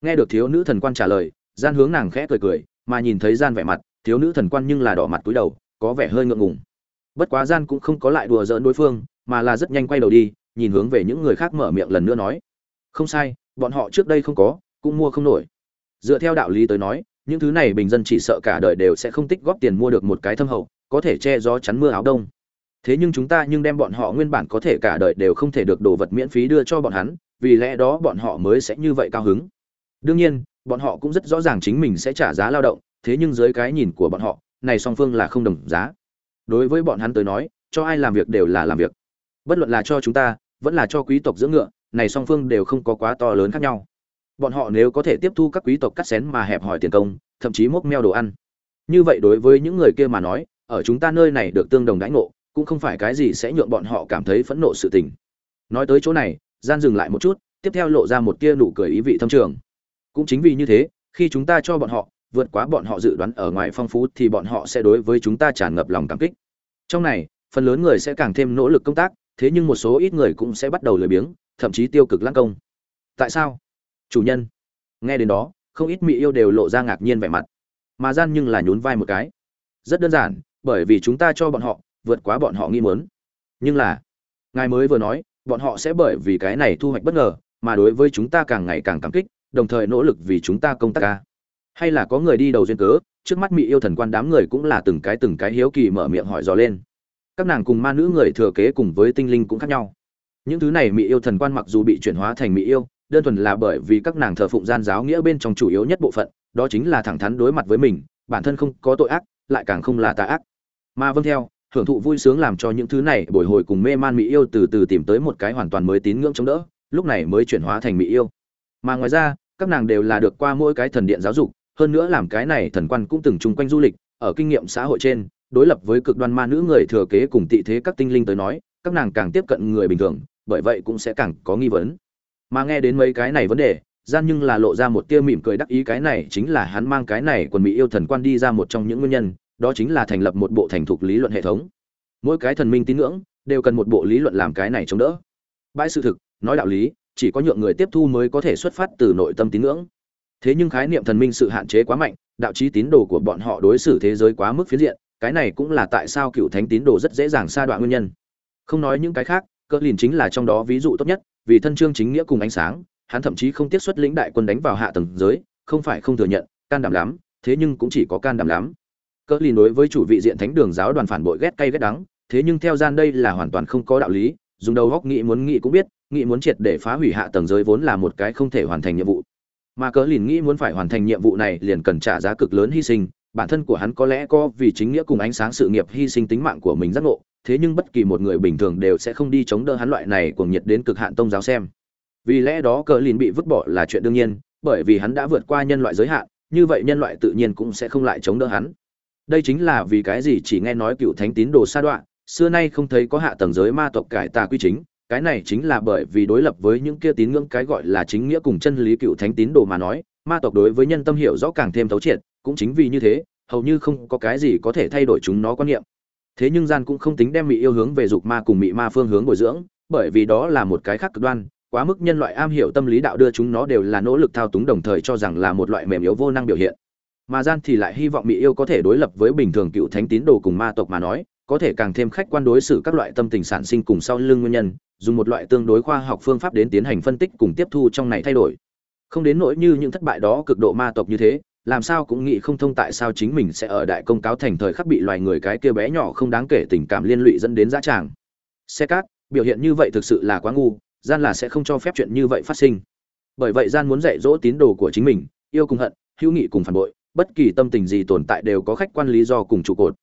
Nghe được thiếu nữ thần quan trả lời, gian hướng nàng khẽ cười cười, mà nhìn thấy gian vẻ mặt, thiếu nữ thần quan nhưng là đỏ mặt túi đầu, có vẻ hơi ngượng ngùng. Bất quá gian cũng không có lại đùa giỡn đối phương, mà là rất nhanh quay đầu đi, nhìn hướng về những người khác mở miệng lần nữa nói. Không sai, bọn họ trước đây không có, cũng mua không nổi. Dựa theo đạo lý tới nói, những thứ này bình dân chỉ sợ cả đời đều sẽ không tích góp tiền mua được một cái thâm hậu có thể che gió chắn mưa áo đông. Thế nhưng chúng ta nhưng đem bọn họ nguyên bản có thể cả đời đều không thể được đồ vật miễn phí đưa cho bọn hắn, vì lẽ đó bọn họ mới sẽ như vậy cao hứng. Đương nhiên, bọn họ cũng rất rõ ràng chính mình sẽ trả giá lao động, thế nhưng dưới cái nhìn của bọn họ, này song phương là không đồng giá. Đối với bọn hắn tới nói, cho ai làm việc đều là làm việc. Bất luận là cho chúng ta, vẫn là cho quý tộc dưỡng ngựa, này song phương đều không có quá to lớn khác nhau. Bọn họ nếu có thể tiếp thu các quý tộc cắt xén mà hẹp hỏi tiền công, thậm chí mốc meo đồ ăn. Như vậy đối với những người kia mà nói ở chúng ta nơi này được tương đồng đãi ngộ, cũng không phải cái gì sẽ nhượng bọn họ cảm thấy phẫn nộ sự tình. Nói tới chỗ này, gian dừng lại một chút, tiếp theo lộ ra một tia nụ cười ý vị thâm trường. Cũng chính vì như thế, khi chúng ta cho bọn họ, vượt quá bọn họ dự đoán ở ngoài phong phú thì bọn họ sẽ đối với chúng ta tràn ngập lòng cảm kích. Trong này, phần lớn người sẽ càng thêm nỗ lực công tác, thế nhưng một số ít người cũng sẽ bắt đầu lười biếng, thậm chí tiêu cực lãng công. Tại sao? Chủ nhân. Nghe đến đó, không ít mỹ yêu đều lộ ra ngạc nhiên vẻ mặt. Mà gian nhưng là nhún vai một cái. Rất đơn giản bởi vì chúng ta cho bọn họ vượt quá bọn họ nghi muốn. Nhưng là, ngài mới vừa nói, bọn họ sẽ bởi vì cái này thu hoạch bất ngờ, mà đối với chúng ta càng ngày càng cảm kích, đồng thời nỗ lực vì chúng ta công tác ca hay là có người đi đầu duyên cớ, trước mắt mỹ yêu thần quan đám người cũng là từng cái từng cái hiếu kỳ mở miệng hỏi dò lên. Các nàng cùng ma nữ người thừa kế cùng với tinh linh cũng khác nhau. Những thứ này mỹ yêu thần quan mặc dù bị chuyển hóa thành mỹ yêu, đơn thuần là bởi vì các nàng thờ phụng gian giáo nghĩa bên trong chủ yếu nhất bộ phận, đó chính là thẳng thắn đối mặt với mình, bản thân không có tội ác, lại càng không là tà ác mà vâng theo, hưởng thụ vui sướng làm cho những thứ này bồi hồi cùng mê man mỹ yêu từ từ tìm tới một cái hoàn toàn mới tín ngưỡng chống đỡ, lúc này mới chuyển hóa thành mỹ yêu. Mà ngoài ra, các nàng đều là được qua mỗi cái thần điện giáo dục, hơn nữa làm cái này thần quan cũng từng chung quanh du lịch, ở kinh nghiệm xã hội trên, đối lập với cực đoan ma nữ người thừa kế cùng tị thế các tinh linh tới nói, các nàng càng tiếp cận người bình thường, bởi vậy cũng sẽ càng có nghi vấn. Mà nghe đến mấy cái này vấn đề, gian nhưng là lộ ra một tia mỉm cười đắc ý cái này chính là hắn mang cái này quần mỹ yêu thần quan đi ra một trong những nguyên nhân đó chính là thành lập một bộ thành thục lý luận hệ thống. Mỗi cái thần minh tín ngưỡng đều cần một bộ lý luận làm cái này chống đỡ. Bãi sự thực, nói đạo lý, chỉ có nhượng người tiếp thu mới có thể xuất phát từ nội tâm tín ngưỡng. Thế nhưng khái niệm thần minh sự hạn chế quá mạnh, đạo trí tín đồ của bọn họ đối xử thế giới quá mức phiến diện, cái này cũng là tại sao cựu thánh tín đồ rất dễ dàng xa đoạn nguyên nhân. Không nói những cái khác cỡ lìn chính là trong đó ví dụ tốt nhất, vì thân chương chính nghĩa cùng ánh sáng, hắn thậm chí không tiếc xuất lĩnh đại quân đánh vào hạ tầng giới, không phải không thừa nhận, can đảm lắm, thế nhưng cũng chỉ có can đảm lắm cỡ lìn đối với chủ vị diện thánh đường giáo đoàn phản bội ghét cay ghét đắng, thế nhưng theo gian đây là hoàn toàn không có đạo lý, dùng đầu góc nghĩ muốn nghĩ cũng biết, nghĩ muốn triệt để phá hủy hạ tầng giới vốn là một cái không thể hoàn thành nhiệm vụ. Mà cỡ lìn nghĩ muốn phải hoàn thành nhiệm vụ này liền cần trả giá cực lớn hy sinh, bản thân của hắn có lẽ có vì chính nghĩa cùng ánh sáng sự nghiệp hy sinh tính mạng của mình giác ngộ, thế nhưng bất kỳ một người bình thường đều sẽ không đi chống đỡ hắn loại này cuồng nhiệt đến cực hạn tông giáo xem. Vì lẽ đó cờ lìn bị vứt bỏ là chuyện đương nhiên, bởi vì hắn đã vượt qua nhân loại giới hạn, như vậy nhân loại tự nhiên cũng sẽ không lại chống đỡ hắn đây chính là vì cái gì chỉ nghe nói cựu thánh tín đồ sa đoạn xưa nay không thấy có hạ tầng giới ma tộc cải tà quy chính, cái này chính là bởi vì đối lập với những kia tín ngưỡng cái gọi là chính nghĩa cùng chân lý cựu thánh tín đồ mà nói, ma tộc đối với nhân tâm hiểu rõ càng thêm thấu triệt, cũng chính vì như thế, hầu như không có cái gì có thể thay đổi chúng nó quan niệm. Thế nhưng gian cũng không tính đem mỹ yêu hướng về dục ma cùng mỹ ma phương hướng bồi dưỡng, bởi vì đó là một cái khác cực đoan, quá mức nhân loại am hiểu tâm lý đạo đưa chúng nó đều là nỗ lực thao túng đồng thời cho rằng là một loại mềm yếu vô năng biểu hiện mà gian thì lại hy vọng mỹ yêu có thể đối lập với bình thường cựu thánh tín đồ cùng ma tộc mà nói, có thể càng thêm khách quan đối xử các loại tâm tình sản sinh cùng sau lưng nguyên nhân, dùng một loại tương đối khoa học phương pháp đến tiến hành phân tích cùng tiếp thu trong này thay đổi. Không đến nỗi như những thất bại đó cực độ ma tộc như thế, làm sao cũng nghĩ không thông tại sao chính mình sẽ ở đại công cáo thành thời khắc bị loài người cái kia bé nhỏ không đáng kể tình cảm liên lụy dẫn đến dã tràng. Xe cát, biểu hiện như vậy thực sự là quá ngu, gian là sẽ không cho phép chuyện như vậy phát sinh. Bởi vậy gian muốn dạy dỗ tín đồ của chính mình, yêu cùng hận, hữu nghị cùng phản bội bất kỳ tâm tình gì tồn tại đều có khách quan lý do cùng trụ cột.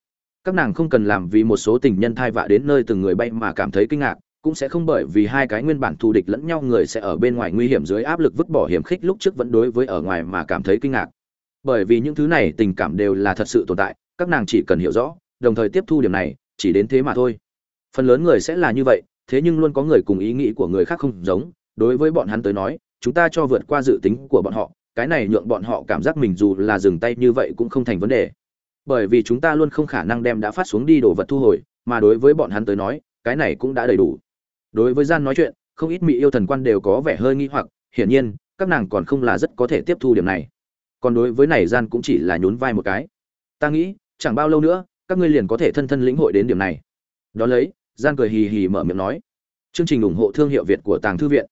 Các nàng không cần làm vì một số tình nhân thai vạ đến nơi từng người bay mà cảm thấy kinh ngạc, cũng sẽ không bởi vì hai cái nguyên bản thù địch lẫn nhau người sẽ ở bên ngoài nguy hiểm dưới áp lực vứt bỏ hiểm khích lúc trước vẫn đối với ở ngoài mà cảm thấy kinh ngạc. Bởi vì những thứ này tình cảm đều là thật sự tồn tại, các nàng chỉ cần hiểu rõ, đồng thời tiếp thu điểm này, chỉ đến thế mà thôi. Phần lớn người sẽ là như vậy, thế nhưng luôn có người cùng ý nghĩ của người khác không giống. Đối với bọn hắn tới nói, chúng ta cho vượt qua dự tính của bọn họ cái này nhượng bọn họ cảm giác mình dù là dừng tay như vậy cũng không thành vấn đề. Bởi vì chúng ta luôn không khả năng đem đã phát xuống đi đồ vật thu hồi mà đối với bọn hắn tới nói cái này cũng đã đầy đủ. Đối với gian nói chuyện không ít mỹ yêu thần quan đều có vẻ hơi nghi hoặc hiển nhiên các nàng còn không là rất có thể tiếp thu điểm này. Còn đối với này gian cũng chỉ là nhún vai một cái. Ta nghĩ chẳng bao lâu nữa các ngươi liền có thể thân thân lĩnh hội đến điểm này. Đó lấy gian cười hì hì mở miệng nói. Chương trình ủng hộ thương hiệu việt của tàng thư viện.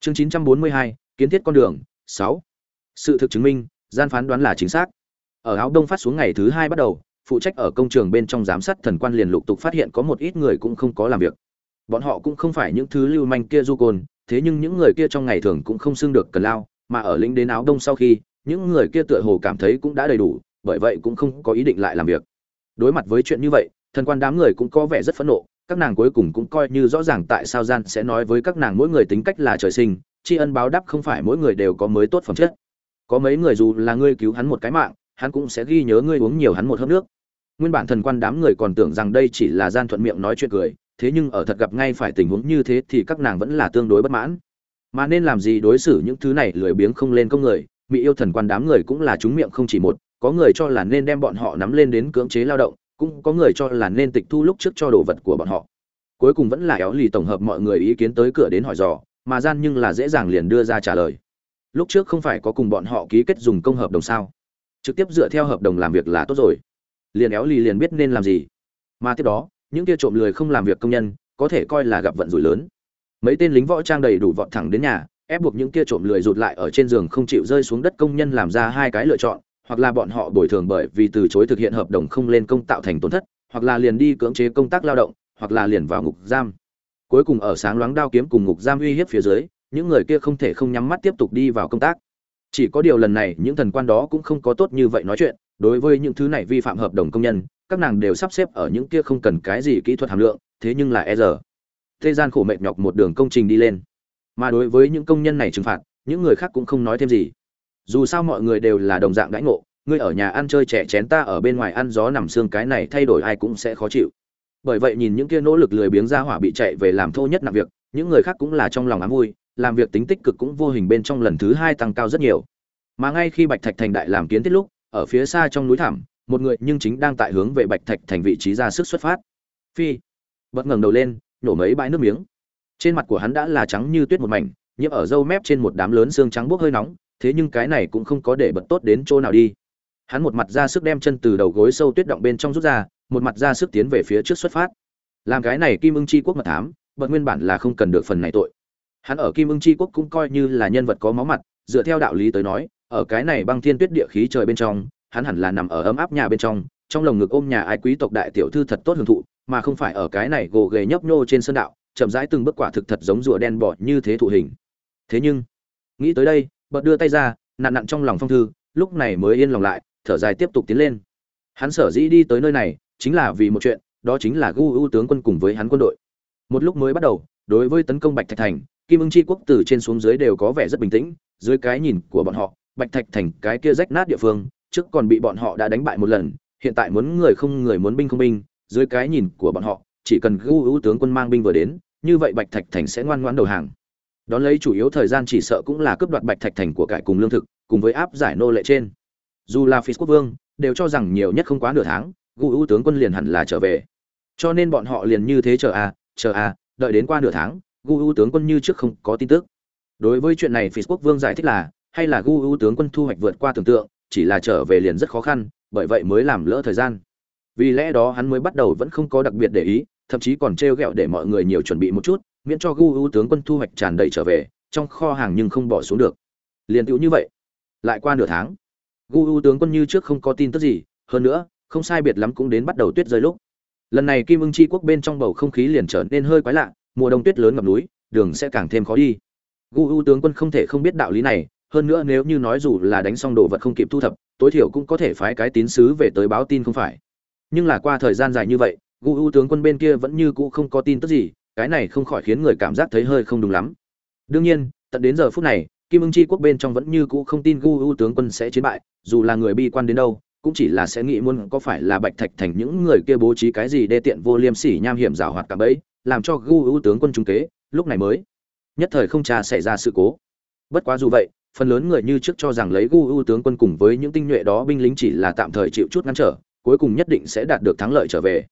Chương 942, kiến thiết con đường 6 sự thực chứng minh, gian phán đoán là chính xác. Ở áo đông phát xuống ngày thứ hai bắt đầu, phụ trách ở công trường bên trong giám sát thần quan liền lục tục phát hiện có một ít người cũng không có làm việc. Bọn họ cũng không phải những thứ lưu manh kia du côn, thế nhưng những người kia trong ngày thường cũng không xưng được cần lao, mà ở lĩnh đến áo đông sau khi, những người kia tựa hồ cảm thấy cũng đã đầy đủ, bởi vậy cũng không có ý định lại làm việc. Đối mặt với chuyện như vậy, thần quan đám người cũng có vẻ rất phẫn nộ, các nàng cuối cùng cũng coi như rõ ràng tại sao gian sẽ nói với các nàng mỗi người tính cách là trời sinh, tri ân báo đáp không phải mỗi người đều có mới tốt phẩm chất có mấy người dù là ngươi cứu hắn một cái mạng, hắn cũng sẽ ghi nhớ ngươi uống nhiều hắn một hớp nước. Nguyên bản thần quan đám người còn tưởng rằng đây chỉ là gian thuận miệng nói chuyện cười, thế nhưng ở thật gặp ngay phải tình huống như thế thì các nàng vẫn là tương đối bất mãn. Mà nên làm gì đối xử những thứ này lười biếng không lên công người, mỹ yêu thần quan đám người cũng là chúng miệng không chỉ một, có người cho là nên đem bọn họ nắm lên đến cưỡng chế lao động, cũng có người cho là nên tịch thu lúc trước cho đồ vật của bọn họ. Cuối cùng vẫn là éo lì tổng hợp mọi người ý kiến tới cửa đến hỏi dò, mà gian nhưng là dễ dàng liền đưa ra trả lời lúc trước không phải có cùng bọn họ ký kết dùng công hợp đồng sao? Trực tiếp dựa theo hợp đồng làm việc là tốt rồi. Liền éo lì liền biết nên làm gì. Mà tiếp đó, những kia trộm lười không làm việc công nhân, có thể coi là gặp vận rủi lớn. Mấy tên lính võ trang đầy đủ vọt thẳng đến nhà, ép buộc những kia trộm lười rụt lại ở trên giường không chịu rơi xuống đất công nhân làm ra hai cái lựa chọn, hoặc là bọn họ bồi thường bởi vì từ chối thực hiện hợp đồng không lên công tạo thành tổn thất, hoặc là liền đi cưỡng chế công tác lao động, hoặc là liền vào ngục giam. Cuối cùng ở sáng loáng đao kiếm cùng ngục giam uy hiếp phía dưới những người kia không thể không nhắm mắt tiếp tục đi vào công tác. Chỉ có điều lần này, những thần quan đó cũng không có tốt như vậy nói chuyện. Đối với những thứ này vi phạm hợp đồng công nhân, các nàng đều sắp xếp ở những kia không cần cái gì kỹ thuật hàm lượng, thế nhưng là e giờ. Thế gian khổ mệt nhọc một đường công trình đi lên. Mà đối với những công nhân này trừng phạt, những người khác cũng không nói thêm gì. Dù sao mọi người đều là đồng dạng đãi ngộ, ngươi ở nhà ăn chơi trẻ chén ta ở bên ngoài ăn gió nằm xương cái này thay đổi ai cũng sẽ khó chịu. Bởi vậy nhìn những kia nỗ lực lười biếng ra hỏa bị chạy về làm thô nhất nặng việc, những người khác cũng là trong lòng ám vui làm việc tính tích cực cũng vô hình bên trong lần thứ hai tăng cao rất nhiều. Mà ngay khi bạch thạch thành đại làm kiến thiết lúc, ở phía xa trong núi thảm một người nhưng chính đang tại hướng về bạch thạch thành vị trí ra sức xuất phát. Phi. Bật ngẩng đầu lên, nhổ mấy bãi nước miếng. Trên mặt của hắn đã là trắng như tuyết một mảnh, nhiễm ở râu mép trên một đám lớn xương trắng bốc hơi nóng, thế nhưng cái này cũng không có để bật tốt đến chỗ nào đi. Hắn một mặt ra sức đem chân từ đầu gối sâu tuyết động bên trong rút ra, một mặt ra sức tiến về phía trước xuất phát. Làm cái này kim ưng chi quốc mật thám, bật nguyên bản là không cần được phần này tội hắn ở kim ưng chi quốc cũng coi như là nhân vật có máu mặt, dựa theo đạo lý tới nói, ở cái này băng thiên tuyết địa khí trời bên trong, hắn hẳn là nằm ở ấm áp nhà bên trong trong lồng ngực ôm nhà ai quý tộc đại tiểu thư thật tốt hưởng thụ, mà không phải ở cái này gồ ghề nhấp nhô trên sơn đạo, chậm rãi từng bước quả thực thật giống rùa đen bọt như thế thụ hình. Thế nhưng, nghĩ tới đây, bật đưa tay ra, nặn nặn trong lòng phong thư, lúc này mới yên lòng lại, thở dài tiếp tục tiến lên. Hắn sở dĩ đi tới nơi này, chính là vì một chuyện, đó chính là gu ưu tướng quân cùng với hắn quân đội. Một lúc mới bắt đầu, đối với tấn công bạch thạch thành kim ưng chi quốc từ trên xuống dưới đều có vẻ rất bình tĩnh, dưới cái nhìn của bọn họ, bạch thạch thành, cái kia rách nát địa phương, trước còn bị bọn họ đã đánh bại một lần, hiện tại muốn người không người muốn binh không binh, dưới cái nhìn của bọn họ, chỉ cần gu ưu tướng quân mang binh vừa đến, như vậy bạch thạch thành sẽ ngoan ngoãn đầu hàng. Đón lấy chủ yếu thời gian chỉ sợ cũng là cướp đoạt bạch thạch thành của cải cùng lương thực, cùng với áp giải nô lệ trên. Dù là phi quốc vương, đều cho rằng nhiều nhất không quá nửa tháng, gu ưu tướng quân liền hẳn là trở về. Cho nên bọn họ liền như thế chờ a chờ a đợi đến qua nửa tháng gu u tướng quân như trước không có tin tức. Đối với chuyện này Facebook quốc vương giải thích là, hay là gu u tướng quân thu hoạch vượt qua tưởng tượng, chỉ là trở về liền rất khó khăn, bởi vậy mới làm lỡ thời gian. Vì lẽ đó hắn mới bắt đầu vẫn không có đặc biệt để ý, thậm chí còn trêu ghẹo để mọi người nhiều chuẩn bị một chút, miễn cho gu u tướng quân thu hoạch tràn đầy trở về, trong kho hàng nhưng không bỏ xuống được. Liền tựu như vậy. Lại qua nửa tháng, gu u tướng quân như trước không có tin tức gì, hơn nữa, không sai biệt lắm cũng đến bắt đầu tuyết rơi lúc. Lần này kim ưng c quốc bên trong bầu không khí liền trở nên hơi quái lạ mùa đông tuyết lớn ngập núi, đường sẽ càng thêm khó đi. Gu U tướng quân không thể không biết đạo lý này, hơn nữa nếu như nói dù là đánh xong đồ vật không kịp thu thập, tối thiểu cũng có thể phái cái tín sứ về tới báo tin không phải. Nhưng là qua thời gian dài như vậy, gu U tướng quân bên kia vẫn như cũ không có tin tức gì, cái này không khỏi khiến người cảm giác thấy hơi không đúng lắm. Đương nhiên, tận đến giờ phút này, kim ưng chi quốc bên trong vẫn như cũ không tin gu U tướng quân sẽ chiến bại, dù là người bi quan đến đâu, cũng chỉ là sẽ nghĩ muốn có phải là bạch thạch thành những người kia bố trí cái gì đê tiện vô liêm sỉ nham hiểm rào hoạt cả bấy làm cho gu ưu tướng quân trung kế, lúc này mới. Nhất thời không trà xảy ra sự cố. Bất quá dù vậy, phần lớn người như trước cho rằng lấy gu ưu tướng quân cùng với những tinh nhuệ đó binh lính chỉ là tạm thời chịu chút ngăn trở, cuối cùng nhất định sẽ đạt được thắng lợi trở về.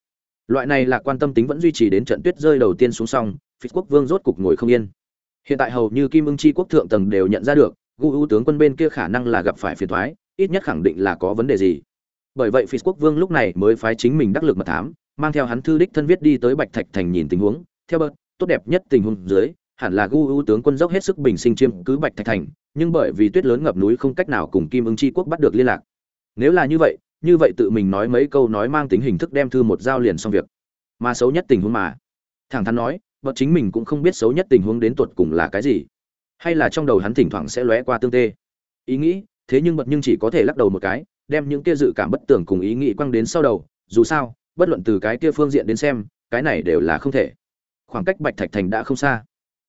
Loại này là quan tâm tính vẫn duy trì đến trận tuyết rơi đầu tiên xuống xong phi quốc vương rốt cục ngồi không yên. Hiện tại hầu như kim ưng chi quốc thượng tầng đều nhận ra được, gu ưu tướng quân bên kia khả năng là gặp phải phiền thoái ít nhất khẳng định là có vấn đề gì. Bởi vậy phi quốc vương lúc này mới phái chính mình đắc lực mật thám mang theo hắn thư đích thân viết đi tới bạch thạch thành nhìn tình huống. Theo bớt, tốt đẹp nhất tình huống dưới, hẳn là gu U tướng quân dốc hết sức bình sinh chiêm cứ bạch thạch thành, nhưng bởi vì tuyết lớn ngập núi không cách nào cùng kim ưng chi quốc bắt được liên lạc. Nếu là như vậy như vậy tự mình nói mấy câu nói mang tính hình thức đem thư một giao liền xong việc. Mà xấu nhất tình huống mà. Thẳng thắn nói vợ chính mình cũng không biết xấu nhất tình huống đến tuột cùng là cái gì. Hay là trong đầu hắn thỉnh thoảng sẽ lóe qua tương tê. Ý nghĩ, thế nhưng bật nhưng chỉ có thể lắc đầu một cái, đem những kia dự cảm bất tưởng cùng ý nghĩ quăng đến sau đầu. Dù sao bất luận từ cái kia phương diện đến xem, cái này đều là không thể. Khoảng cách bạch thạch thành đã không xa.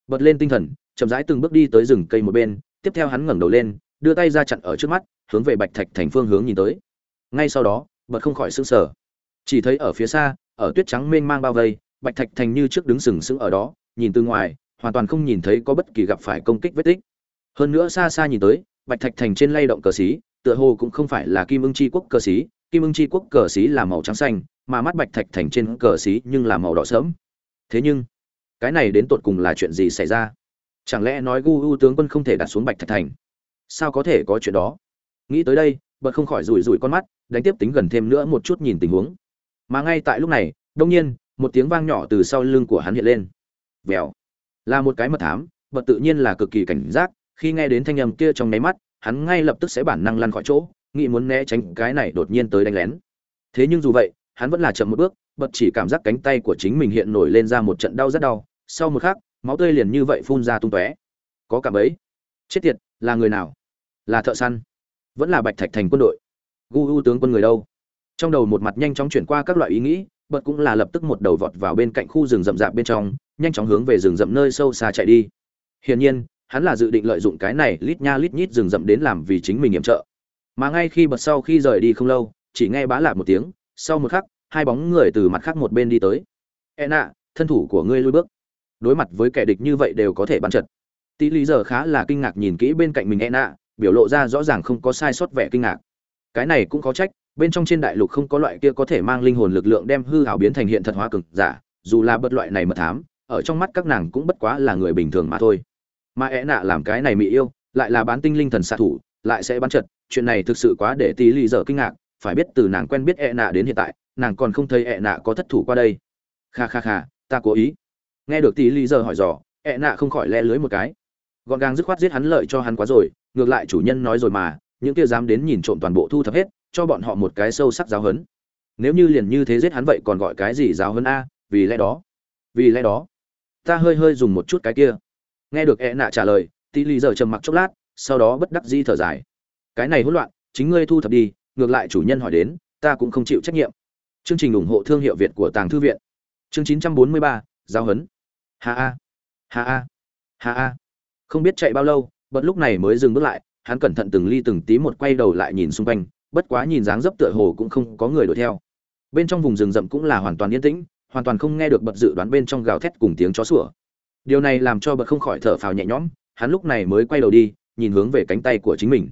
Bật lên tinh thần, chậm rãi từng bước đi tới rừng cây một bên, tiếp theo hắn ngẩng đầu lên, đưa tay ra chặn ở trước mắt, hướng về bạch thạch thành phương hướng nhìn tới. Ngay sau đó, bật không khỏi sững sờ. Chỉ thấy ở phía xa, ở tuyết trắng mênh mang bao vây, bạch thạch thành như trước đứng sừng sững ở đó, nhìn từ ngoài, hoàn toàn không nhìn thấy có bất kỳ gặp phải công kích vết tích. Hơn nữa xa xa nhìn tới, bạch thạch thành trên lay động cờ xí, tựa hồ cũng không phải là kim ưng chi quốc cờ xí, kim ưng chi quốc cờ xí là màu trắng xanh mà mắt bạch thạch thành trên cờ xí nhưng là màu đỏ sớm thế nhưng, cái này đến tột cùng là chuyện gì xảy ra? Chẳng lẽ nói gu u tướng quân không thể đặt xuống bạch thạch thành? Sao có thể có chuyện đó? Nghĩ tới đây, bật không khỏi rủi rủi con mắt, đánh tiếp tính gần thêm nữa một chút nhìn tình huống. Mà ngay tại lúc này đông nhiên, một tiếng vang nhỏ từ sau lưng của hắn hiện lên. Vèo. Là một cái mật thám, bật tự nhiên là cực kỳ cảnh giác, khi nghe đến thanh âm kia trong nháy mắt, hắn ngay lập tức sẽ bản năng lăn khỏi chỗ, nghĩ muốn né tránh cái này đột nhiên tới đánh lén. Thế nhưng dù vậy hắn vẫn là chậm một bước, bật chỉ cảm giác cánh tay của chính mình hiện nổi lên ra một trận đau rất đau, sau một khắc, máu tươi liền như vậy phun ra tung tóe. Có cảm ấy. Chết tiệt, là người nào? Là thợ săn. Vẫn là bạch thạch thành quân đội. Gu u tướng quân người đâu? Trong đầu một mặt nhanh chóng chuyển qua các loại ý nghĩ, bật cũng là lập tức một đầu vọt vào bên cạnh khu rừng rậm rạp bên trong, nhanh chóng hướng về rừng rậm nơi sâu xa chạy đi. Hiển nhiên, hắn là dự định lợi dụng cái này lít nha lít nhít rừng rậm đến làm vì chính mình nghiệm trợ. Mà ngay khi bật sau khi rời đi không lâu, chỉ nghe bá lạc một tiếng sau một khắc, hai bóng người từ mặt khác một bên đi tới. E nạ, thân thủ của ngươi lui bước. Đối mặt với kẻ địch như vậy đều có thể bắn chật. Tỷ lý giờ khá là kinh ngạc nhìn kỹ bên cạnh mình e nạ, biểu lộ ra rõ ràng không có sai sót vẻ kinh ngạc. Cái này cũng có trách, bên trong trên đại lục không có loại kia có thể mang linh hồn lực lượng đem hư hảo biến thành hiện thật hóa cực giả, dù là bất loại này mà thám, ở trong mắt các nàng cũng bất quá là người bình thường mà thôi. Mà e nạ làm cái này mỹ yêu, lại là bán tinh linh thần xạ thủ, lại sẽ bắn chật, chuyện này thực sự quá để tí lì dở kinh ngạc phải biết từ nàng quen biết ẹ nạ đến hiện tại, nàng còn không thấy ẹ nạ có thất thủ qua đây. Kha kha kha, ta cố ý. Nghe được tỷ lý dở hỏi dò ẹ nạ không khỏi le lưới một cái. Gọn gàng dứt khoát giết hắn lợi cho hắn quá rồi, ngược lại chủ nhân nói rồi mà, những kia dám đến nhìn trộm toàn bộ thu thập hết, cho bọn họ một cái sâu sắc giáo hấn nếu như liền như thế giết hắn vậy còn gọi cái gì giáo hấn a, vì lẽ đó, vì lẽ đó, ta hơi hơi dùng một chút cái kia. Nghe được e nạ trả lời tỷ lý giờ trầm mặc chốc lát, sau đó bất đắc di thở dài. Cái này hỗn loạn, chính ngươi thu thập đi ngược lại chủ nhân hỏi đến ta cũng không chịu trách nhiệm. Chương trình ủng hộ thương hiệu việt của tàng thư viện. Chương 943, giao hấn. Ha a ha a ha a không biết chạy bao lâu bật lúc này mới dừng bước lại hắn cẩn thận từng ly từng tí một quay đầu lại nhìn xung quanh bất quá nhìn dáng dấp tựa hồ cũng không có người đuổi theo. Bên trong vùng rừng rậm cũng là hoàn toàn yên tĩnh hoàn toàn không nghe được bật dự đoán bên trong gào thét cùng tiếng chó sủa. Điều này làm cho bật không khỏi thở phào nhẹ nhõm hắn lúc này mới quay đầu đi nhìn hướng về cánh tay của chính mình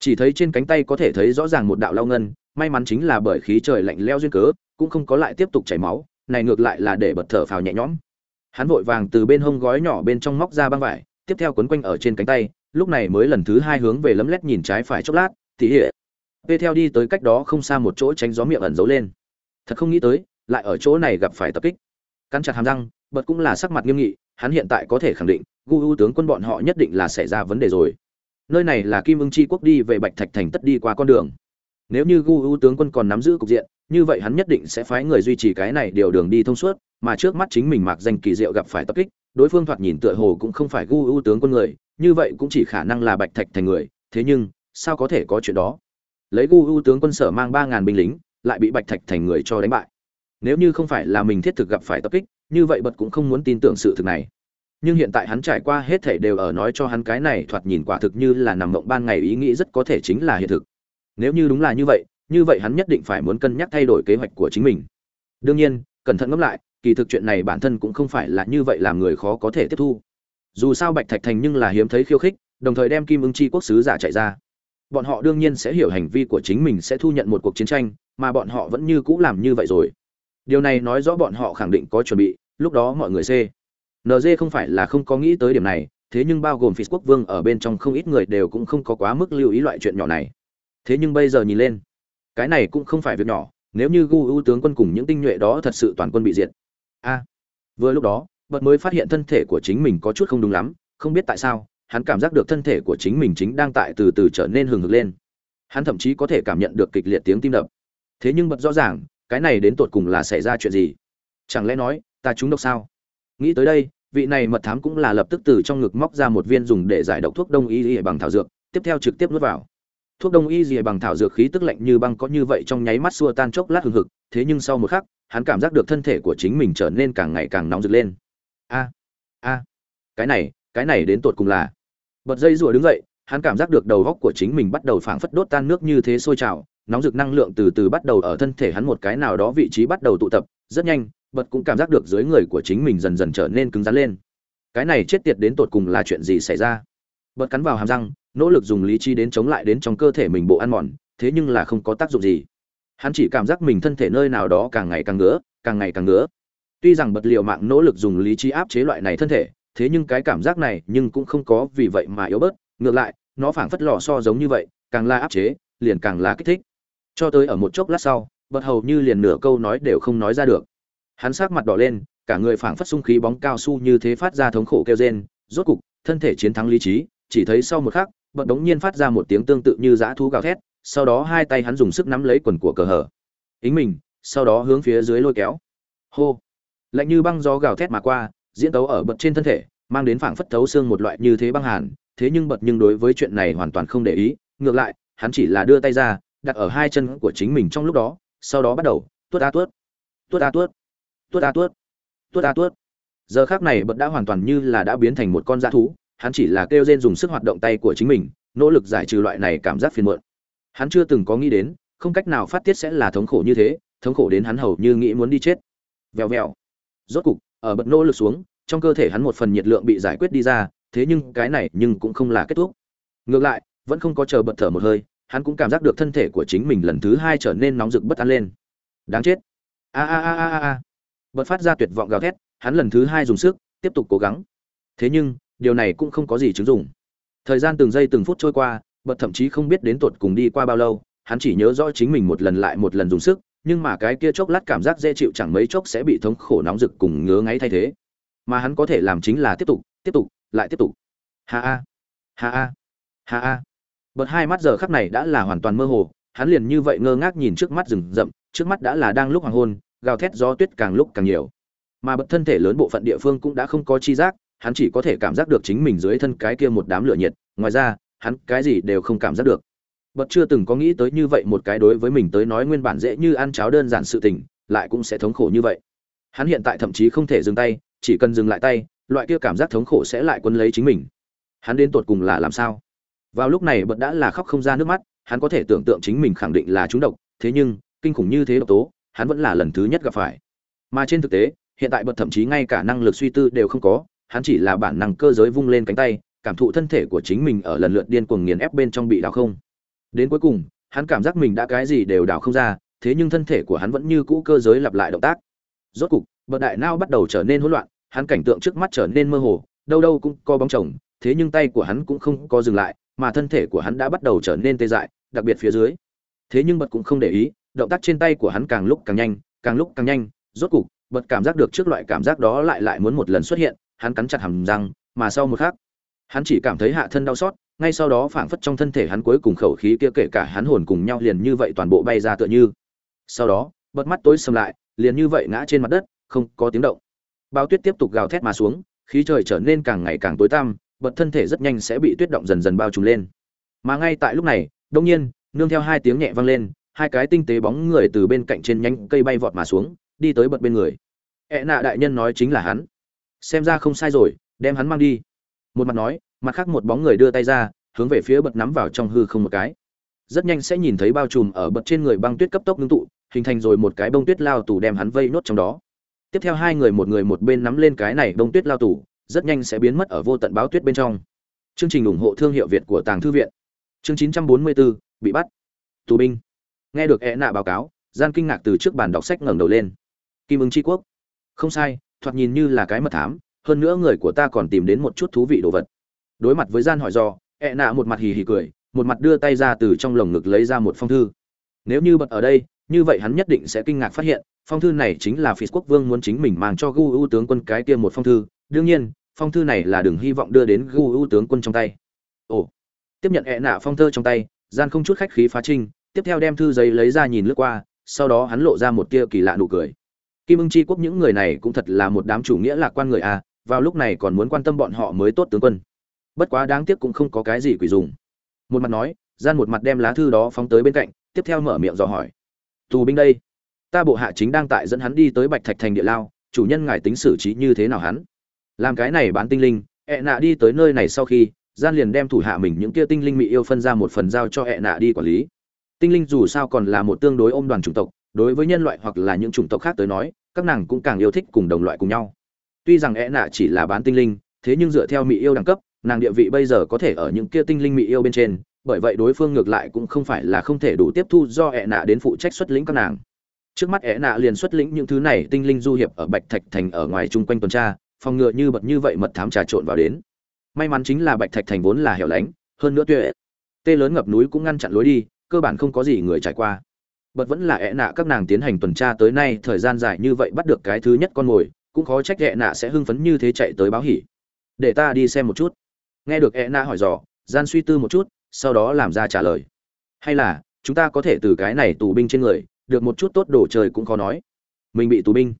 chỉ thấy trên cánh tay có thể thấy rõ ràng một đạo lao ngân, may mắn chính là bởi khí trời lạnh leo duyên cớ, cũng không có lại tiếp tục chảy máu, này ngược lại là để bật thở phào nhẹ nhõm. Hắn vội vàng từ bên hông gói nhỏ bên trong móc ra băng vải, tiếp theo quấn quanh ở trên cánh tay, lúc này mới lần thứ hai hướng về lấm lét nhìn trái phải chốc lát, thì hệ p theo đi tới cách đó không xa một chỗ tránh gió miệng ẩn giấu lên. Thật không nghĩ tới, lại ở chỗ này gặp phải tập kích. Cắn chặt hàm răng, bật cũng là sắc mặt nghiêm nghị, hắn hiện tại có thể khẳng định, gu u tướng quân bọn họ nhất định là xảy ra vấn đề rồi nơi này là kim ưng chi quốc đi về bạch thạch thành tất đi qua con đường. Nếu như gu u tướng quân còn nắm giữ cục diện, như vậy hắn nhất định sẽ phái người duy trì cái này điều đường đi thông suốt, mà trước mắt chính mình mặc danh kỳ diệu gặp phải tập kích, đối phương thoạt nhìn tựa hồ cũng không phải gu u tướng quân người, như vậy cũng chỉ khả năng là bạch thạch thành người, thế nhưng, sao có thể có chuyện đó? Lấy gu u tướng quân sở mang ba ngàn binh lính, lại bị bạch thạch thành người cho đánh bại. Nếu như không phải là mình thiết thực gặp phải tập kích, như vậy bật cũng không muốn tin tưởng sự thực này nhưng hiện tại hắn trải qua hết thảy đều ở nói cho hắn cái này thoạt nhìn quả thực như là nằm mộng ban ngày, ý nghĩ rất có thể chính là hiện thực. Nếu như đúng là như vậy như vậy hắn nhất định phải muốn cân nhắc thay đổi kế hoạch của chính mình. Đương nhiên, cẩn thận ngẫm lại, kỳ thực chuyện này bản thân cũng không phải là như vậy làm người khó có thể tiếp thu. Dù sao bạch thạch thành nhưng là hiếm thấy khiêu khích, đồng thời đem kim ưng chi quốc sứ giả chạy ra. Bọn họ đương nhiên sẽ hiểu hành vi của chính mình sẽ thu nhận một cuộc chiến tranh, mà bọn họ vẫn như cũ làm như vậy rồi. Điều này nói rõ bọn họ khẳng định có chuẩn bị, lúc đó mọi người c NG không phải là không có nghĩ tới điểm này, thế nhưng bao gồm phí quốc vương ở bên trong không ít người đều cũng không có quá mức lưu ý loại chuyện nhỏ này. Thế nhưng bây giờ nhìn lên, cái này cũng không phải việc nhỏ, nếu như gu ưu tướng quân cùng những tinh nhuệ đó thật sự toàn quân bị diệt. A, vừa lúc đó, bật mới phát hiện thân thể của chính mình có chút không đúng lắm, không biết tại sao, hắn cảm giác được thân thể của chính mình chính đang tại từ từ trở nên hừng hực lên. Hắn thậm chí có thể cảm nhận được kịch liệt tiếng tim đập. Thế nhưng bật rõ ràng, cái này đến tột cùng là xảy ra chuyện gì? Chẳng lẽ nói, ta trúng độc sao? Nghĩ tới đây vị này mật thám cũng là lập tức từ trong ngực móc ra một viên dùng để giải độc thuốc đông y y bằng thảo dược, tiếp theo trực tiếp nuốt vào. Thuốc đông y y bằng thảo dược khí tức lạnh như băng có như vậy trong nháy mắt xua tan chốc lát hừng hực, thế nhưng sau một khắc, hắn cảm giác được thân thể của chính mình trở nên càng ngày càng nóng rực lên. A a, cái này cái này đến tột cùng là. Bật dây rùa đứng dậy, hắn cảm giác được đầu góc của chính mình bắt đầu phảng phất đốt tan nước như thế sôi trào, nóng rực năng lượng từ từ bắt đầu ở thân thể hắn một cái nào đó vị trí bắt đầu tụ tập, rất nhanh bật cũng cảm giác được dưới người của chính mình dần dần trở nên cứng rắn lên. Cái này chết tiệt đến tột cùng là chuyện gì xảy ra? Bật cắn vào hàm răng, nỗ lực dùng lý trí đến chống lại đến trong cơ thể mình bộ ăn mòn, thế nhưng là không có tác dụng gì. Hắn chỉ cảm giác mình thân thể nơi nào đó càng ngày càng ngứa, càng ngày càng ngứa. Tuy rằng bật liệu mạng nỗ lực dùng lý trí áp chế loại này thân thể, thế nhưng cái cảm giác này nhưng cũng không có vì vậy mà yếu bớt. Ngược lại, nó phảng phất lò so giống như vậy, càng là áp chế, liền càng là kích thích. Cho tới ở một chốc lát sau, bật hầu như liền nửa câu nói đều không nói ra được hắn sắc mặt đỏ lên, cả người phảng phất sung khí bóng cao su như thế phát ra thống khổ kêu rên, rốt cục, thân thể chiến thắng lý trí, chỉ thấy sau một khắc bận đống nhiên phát ra một tiếng tương tự như dã thú gào thét, sau đó hai tay hắn dùng sức nắm lấy quần của cờ hở. Ính mình, sau đó hướng phía dưới lôi kéo. Hô! Lạnh như băng gió gào thét mà qua, diễn tấu ở bật trên thân thể, mang đến phảng phất thấu xương một loại như thế băng hàn, thế nhưng bật nhưng đối với chuyện này hoàn toàn không để ý, ngược lại, hắn chỉ là đưa tay ra, đặt ở hai chân của chính mình trong lúc đó, sau đó bắt đầu, tuốt a tuốt. Tuốt a tuốt tuốt a tuốt tuốt a tuốt. Giờ khác này bật đã hoàn toàn như là đã biến thành một con dã thú, hắn chỉ là kêu rên dùng sức hoạt động tay của chính mình, nỗ lực giải trừ loại này cảm giác phiền muộn. Hắn chưa từng có nghĩ đến, không cách nào phát tiết sẽ là thống khổ như thế, thống khổ đến hắn hầu như nghĩ muốn đi chết. Vèo vèo. Rốt cục, ở bật nỗ lực xuống, trong cơ thể hắn một phần nhiệt lượng bị giải quyết đi ra, thế nhưng cái này nhưng cũng không là kết thúc. Ngược lại, vẫn không có chờ bật thở một hơi, hắn cũng cảm giác được thân thể của chính mình lần thứ hai trở nên nóng rực bất an lên. Đáng chết. A a a a a bật phát ra tuyệt vọng gào thét, hắn lần thứ hai dùng sức, tiếp tục cố gắng. Thế nhưng, điều này cũng không có gì chứng dụng. Thời gian từng giây từng phút trôi qua, bật thậm chí không biết đến tột cùng đi qua bao lâu, hắn chỉ nhớ rõ chính mình một lần lại một lần dùng sức, nhưng mà cái kia chốc lát cảm giác dễ chịu chẳng mấy chốc sẽ bị thống khổ nóng rực cùng ngứa ngáy thay thế. Mà hắn có thể làm chính là tiếp tục tiếp tục, lại tiếp tục. Ha a ha a ha a. Bật hai mắt giờ khắc này đã là hoàn toàn mơ hồ, hắn liền như vậy ngơ ngác nhìn trước mắt rừng rậm, trước mắt đã là đang lúc hoàng hôn gào thét gió tuyết càng lúc càng nhiều. Mà bật thân thể lớn bộ phận địa phương cũng đã không có chi giác, hắn chỉ có thể cảm giác được chính mình dưới thân cái kia một đám lửa nhiệt, ngoài ra, hắn cái gì đều không cảm giác được. Bật chưa từng có nghĩ tới như vậy một cái đối với mình tới nói nguyên bản dễ như ăn cháo đơn giản sự tình, lại cũng sẽ thống khổ như vậy. Hắn hiện tại thậm chí không thể dừng tay, chỉ cần dừng lại tay, loại kia cảm giác thống khổ sẽ lại quân lấy chính mình. Hắn đến tột cùng là làm sao? Vào lúc này bật đã là khóc không ra nước mắt, hắn có thể tưởng tượng chính mình khẳng định là trúng độc, thế nhưng, kinh khủng như thế độc tố hắn vẫn là lần thứ nhất gặp phải. Mà trên thực tế, hiện tại bật thậm chí ngay cả năng lực suy tư đều không có, hắn chỉ là bản năng cơ giới vung lên cánh tay, cảm thụ thân thể của chính mình ở lần lượt điên cuồng nghiền ép bên trong bị đào không. Đến cuối cùng, hắn cảm giác mình đã cái gì đều đào không ra, thế nhưng thân thể của hắn vẫn như cũ cơ giới lặp lại động tác. Rốt cục bật đại nao bắt đầu trở nên hỗn loạn, hắn cảnh tượng trước mắt trở nên mơ hồ, đâu đâu cũng có bóng chồng, thế nhưng tay của hắn cũng không có dừng lại, mà thân thể của hắn đã bắt đầu trở nên tê dại, đặc biệt phía dưới. Thế nhưng bật cũng không để ý động tác trên tay của hắn càng lúc càng nhanh, càng lúc càng nhanh, rốt cục, bật cảm giác được trước loại cảm giác đó lại lại muốn một lần xuất hiện, hắn cắn chặt hàm răng, mà sau một khắc, hắn chỉ cảm thấy hạ thân đau xót, ngay sau đó phảng phất trong thân thể hắn cuối cùng khẩu khí kia kể cả hắn hồn cùng nhau liền như vậy toàn bộ bay ra tựa như. Sau đó, bật mắt tối sầm lại, liền như vậy ngã trên mặt đất, không có tiếng động. Bao tuyết tiếp tục gào thét mà xuống, khí trời trở nên càng ngày càng tối tăm, bật thân thể rất nhanh sẽ bị tuyết động dần dần bao trùm lên. Mà ngay tại lúc này đông nhiên, nương theo hai tiếng nhẹ vang lên hai cái tinh tế bóng người từ bên cạnh trên nhánh cây bay vọt mà xuống đi tới bật bên người. Ẹ nạ đại nhân nói chính là hắn. Xem ra không sai rồi đem hắn mang đi. Một mặt nói mặt khác một bóng người đưa tay ra hướng về phía bật nắm vào trong hư không một cái. Rất nhanh sẽ nhìn thấy bao trùm ở bật trên người băng tuyết cấp tốc ngưng tụ hình thành rồi một cái bông tuyết lao tù đem hắn vây nốt trong đó. Tiếp theo hai người một người một bên nắm lên cái này bông tuyết lao tù rất nhanh sẽ biến mất ở vô tận báo tuyết bên trong. Chương trình ủng hộ thương hiệu việt của tàng thư viện. Chương 944, bị bắt. Tù binh nghe được e nạ báo cáo gian kinh ngạc từ trước bàn đọc sách ngẩng đầu lên. Kim ứng tri quốc. Không sai, thoạt nhìn như là cái mật thám, hơn nữa người của ta còn tìm đến một chút thú vị đồ vật. Đối mặt với gian hỏi do e nạ một mặt hì hì cười, một mặt đưa tay ra từ trong lồng ngực lấy ra một phong thư. Nếu như bật ở đây, như vậy hắn nhất định sẽ kinh ngạc phát hiện, phong thư này chính là phi quốc vương muốn chính mình mang cho gu u tướng quân cái kia một phong thư. Đương nhiên, phong thư này là đừng hy vọng đưa đến gu u tướng quân trong tay. Ồ. Tiếp nhận e nạ phong thơ trong tay, gian không chút khách khí phá trinh tiếp theo đem thư giấy lấy ra nhìn lướt qua, sau đó hắn lộ ra một tia kỳ lạ nụ cười. Kim ưng chi quốc những người này cũng thật là một đám chủ nghĩa lạc quan người à vào lúc này còn muốn quan tâm bọn họ mới tốt tướng quân. Bất quá đáng tiếc cũng không có cái gì quỷ dùng. Một mặt nói, gian một mặt đem lá thư đó phóng tới bên cạnh, tiếp theo mở miệng dò hỏi. Tù binh đây, ta bộ hạ chính đang tại dẫn hắn đi tới bạch thạch thành địa lao, chủ nhân ngài tính xử trí như thế nào hắn? Làm cái này bán tinh linh, ẹ nạ đi tới nơi này sau khi, gian liền đem thủ hạ mình những kia tinh linh mỹ yêu phân ra một phần giao cho ẹ nạ đi quản lý tinh linh dù sao còn là một tương đối ôm đoàn chủng tộc, đối với nhân loại hoặc là những chủng tộc khác tới nói, các nàng cũng càng yêu thích cùng đồng loại cùng nhau. Tuy rằng e nạ chỉ là bán tinh linh, thế nhưng dựa theo mỹ yêu đẳng cấp, nàng địa vị bây giờ có thể ở những kia tinh linh mỹ yêu bên trên, bởi vậy đối phương ngược lại cũng không phải là không thể đủ tiếp thu do e nạ đến phụ trách xuất lĩnh các nàng. Trước mắt e nạ liền xuất lĩnh những thứ này tinh linh du hiệp ở bạch thạch thành ở ngoài chung quanh tuần tra, phòng ngừa như bật như vậy mật thám trà trộn vào đến. May mắn chính là bạch thạch thành vốn là hẻo lánh, hơn nữa tuệ. Tê lớn ngập núi cũng ngăn chặn lối đi cơ bản không có gì người trải qua. Bật vẫn là ẹ nạ các nàng tiến hành tuần tra tới nay, thời gian dài như vậy bắt được cái thứ nhất con mồi, cũng khó trách ẹ nạ sẽ hưng phấn như thế chạy tới báo hỉ. Để ta đi xem một chút. Nghe được e na hỏi dò, gian suy tư một chút, sau đó làm ra trả lời. Hay là, chúng ta có thể từ cái này tù binh trên người, được một chút tốt đồ trời cũng khó nói. Mình bị tù binh.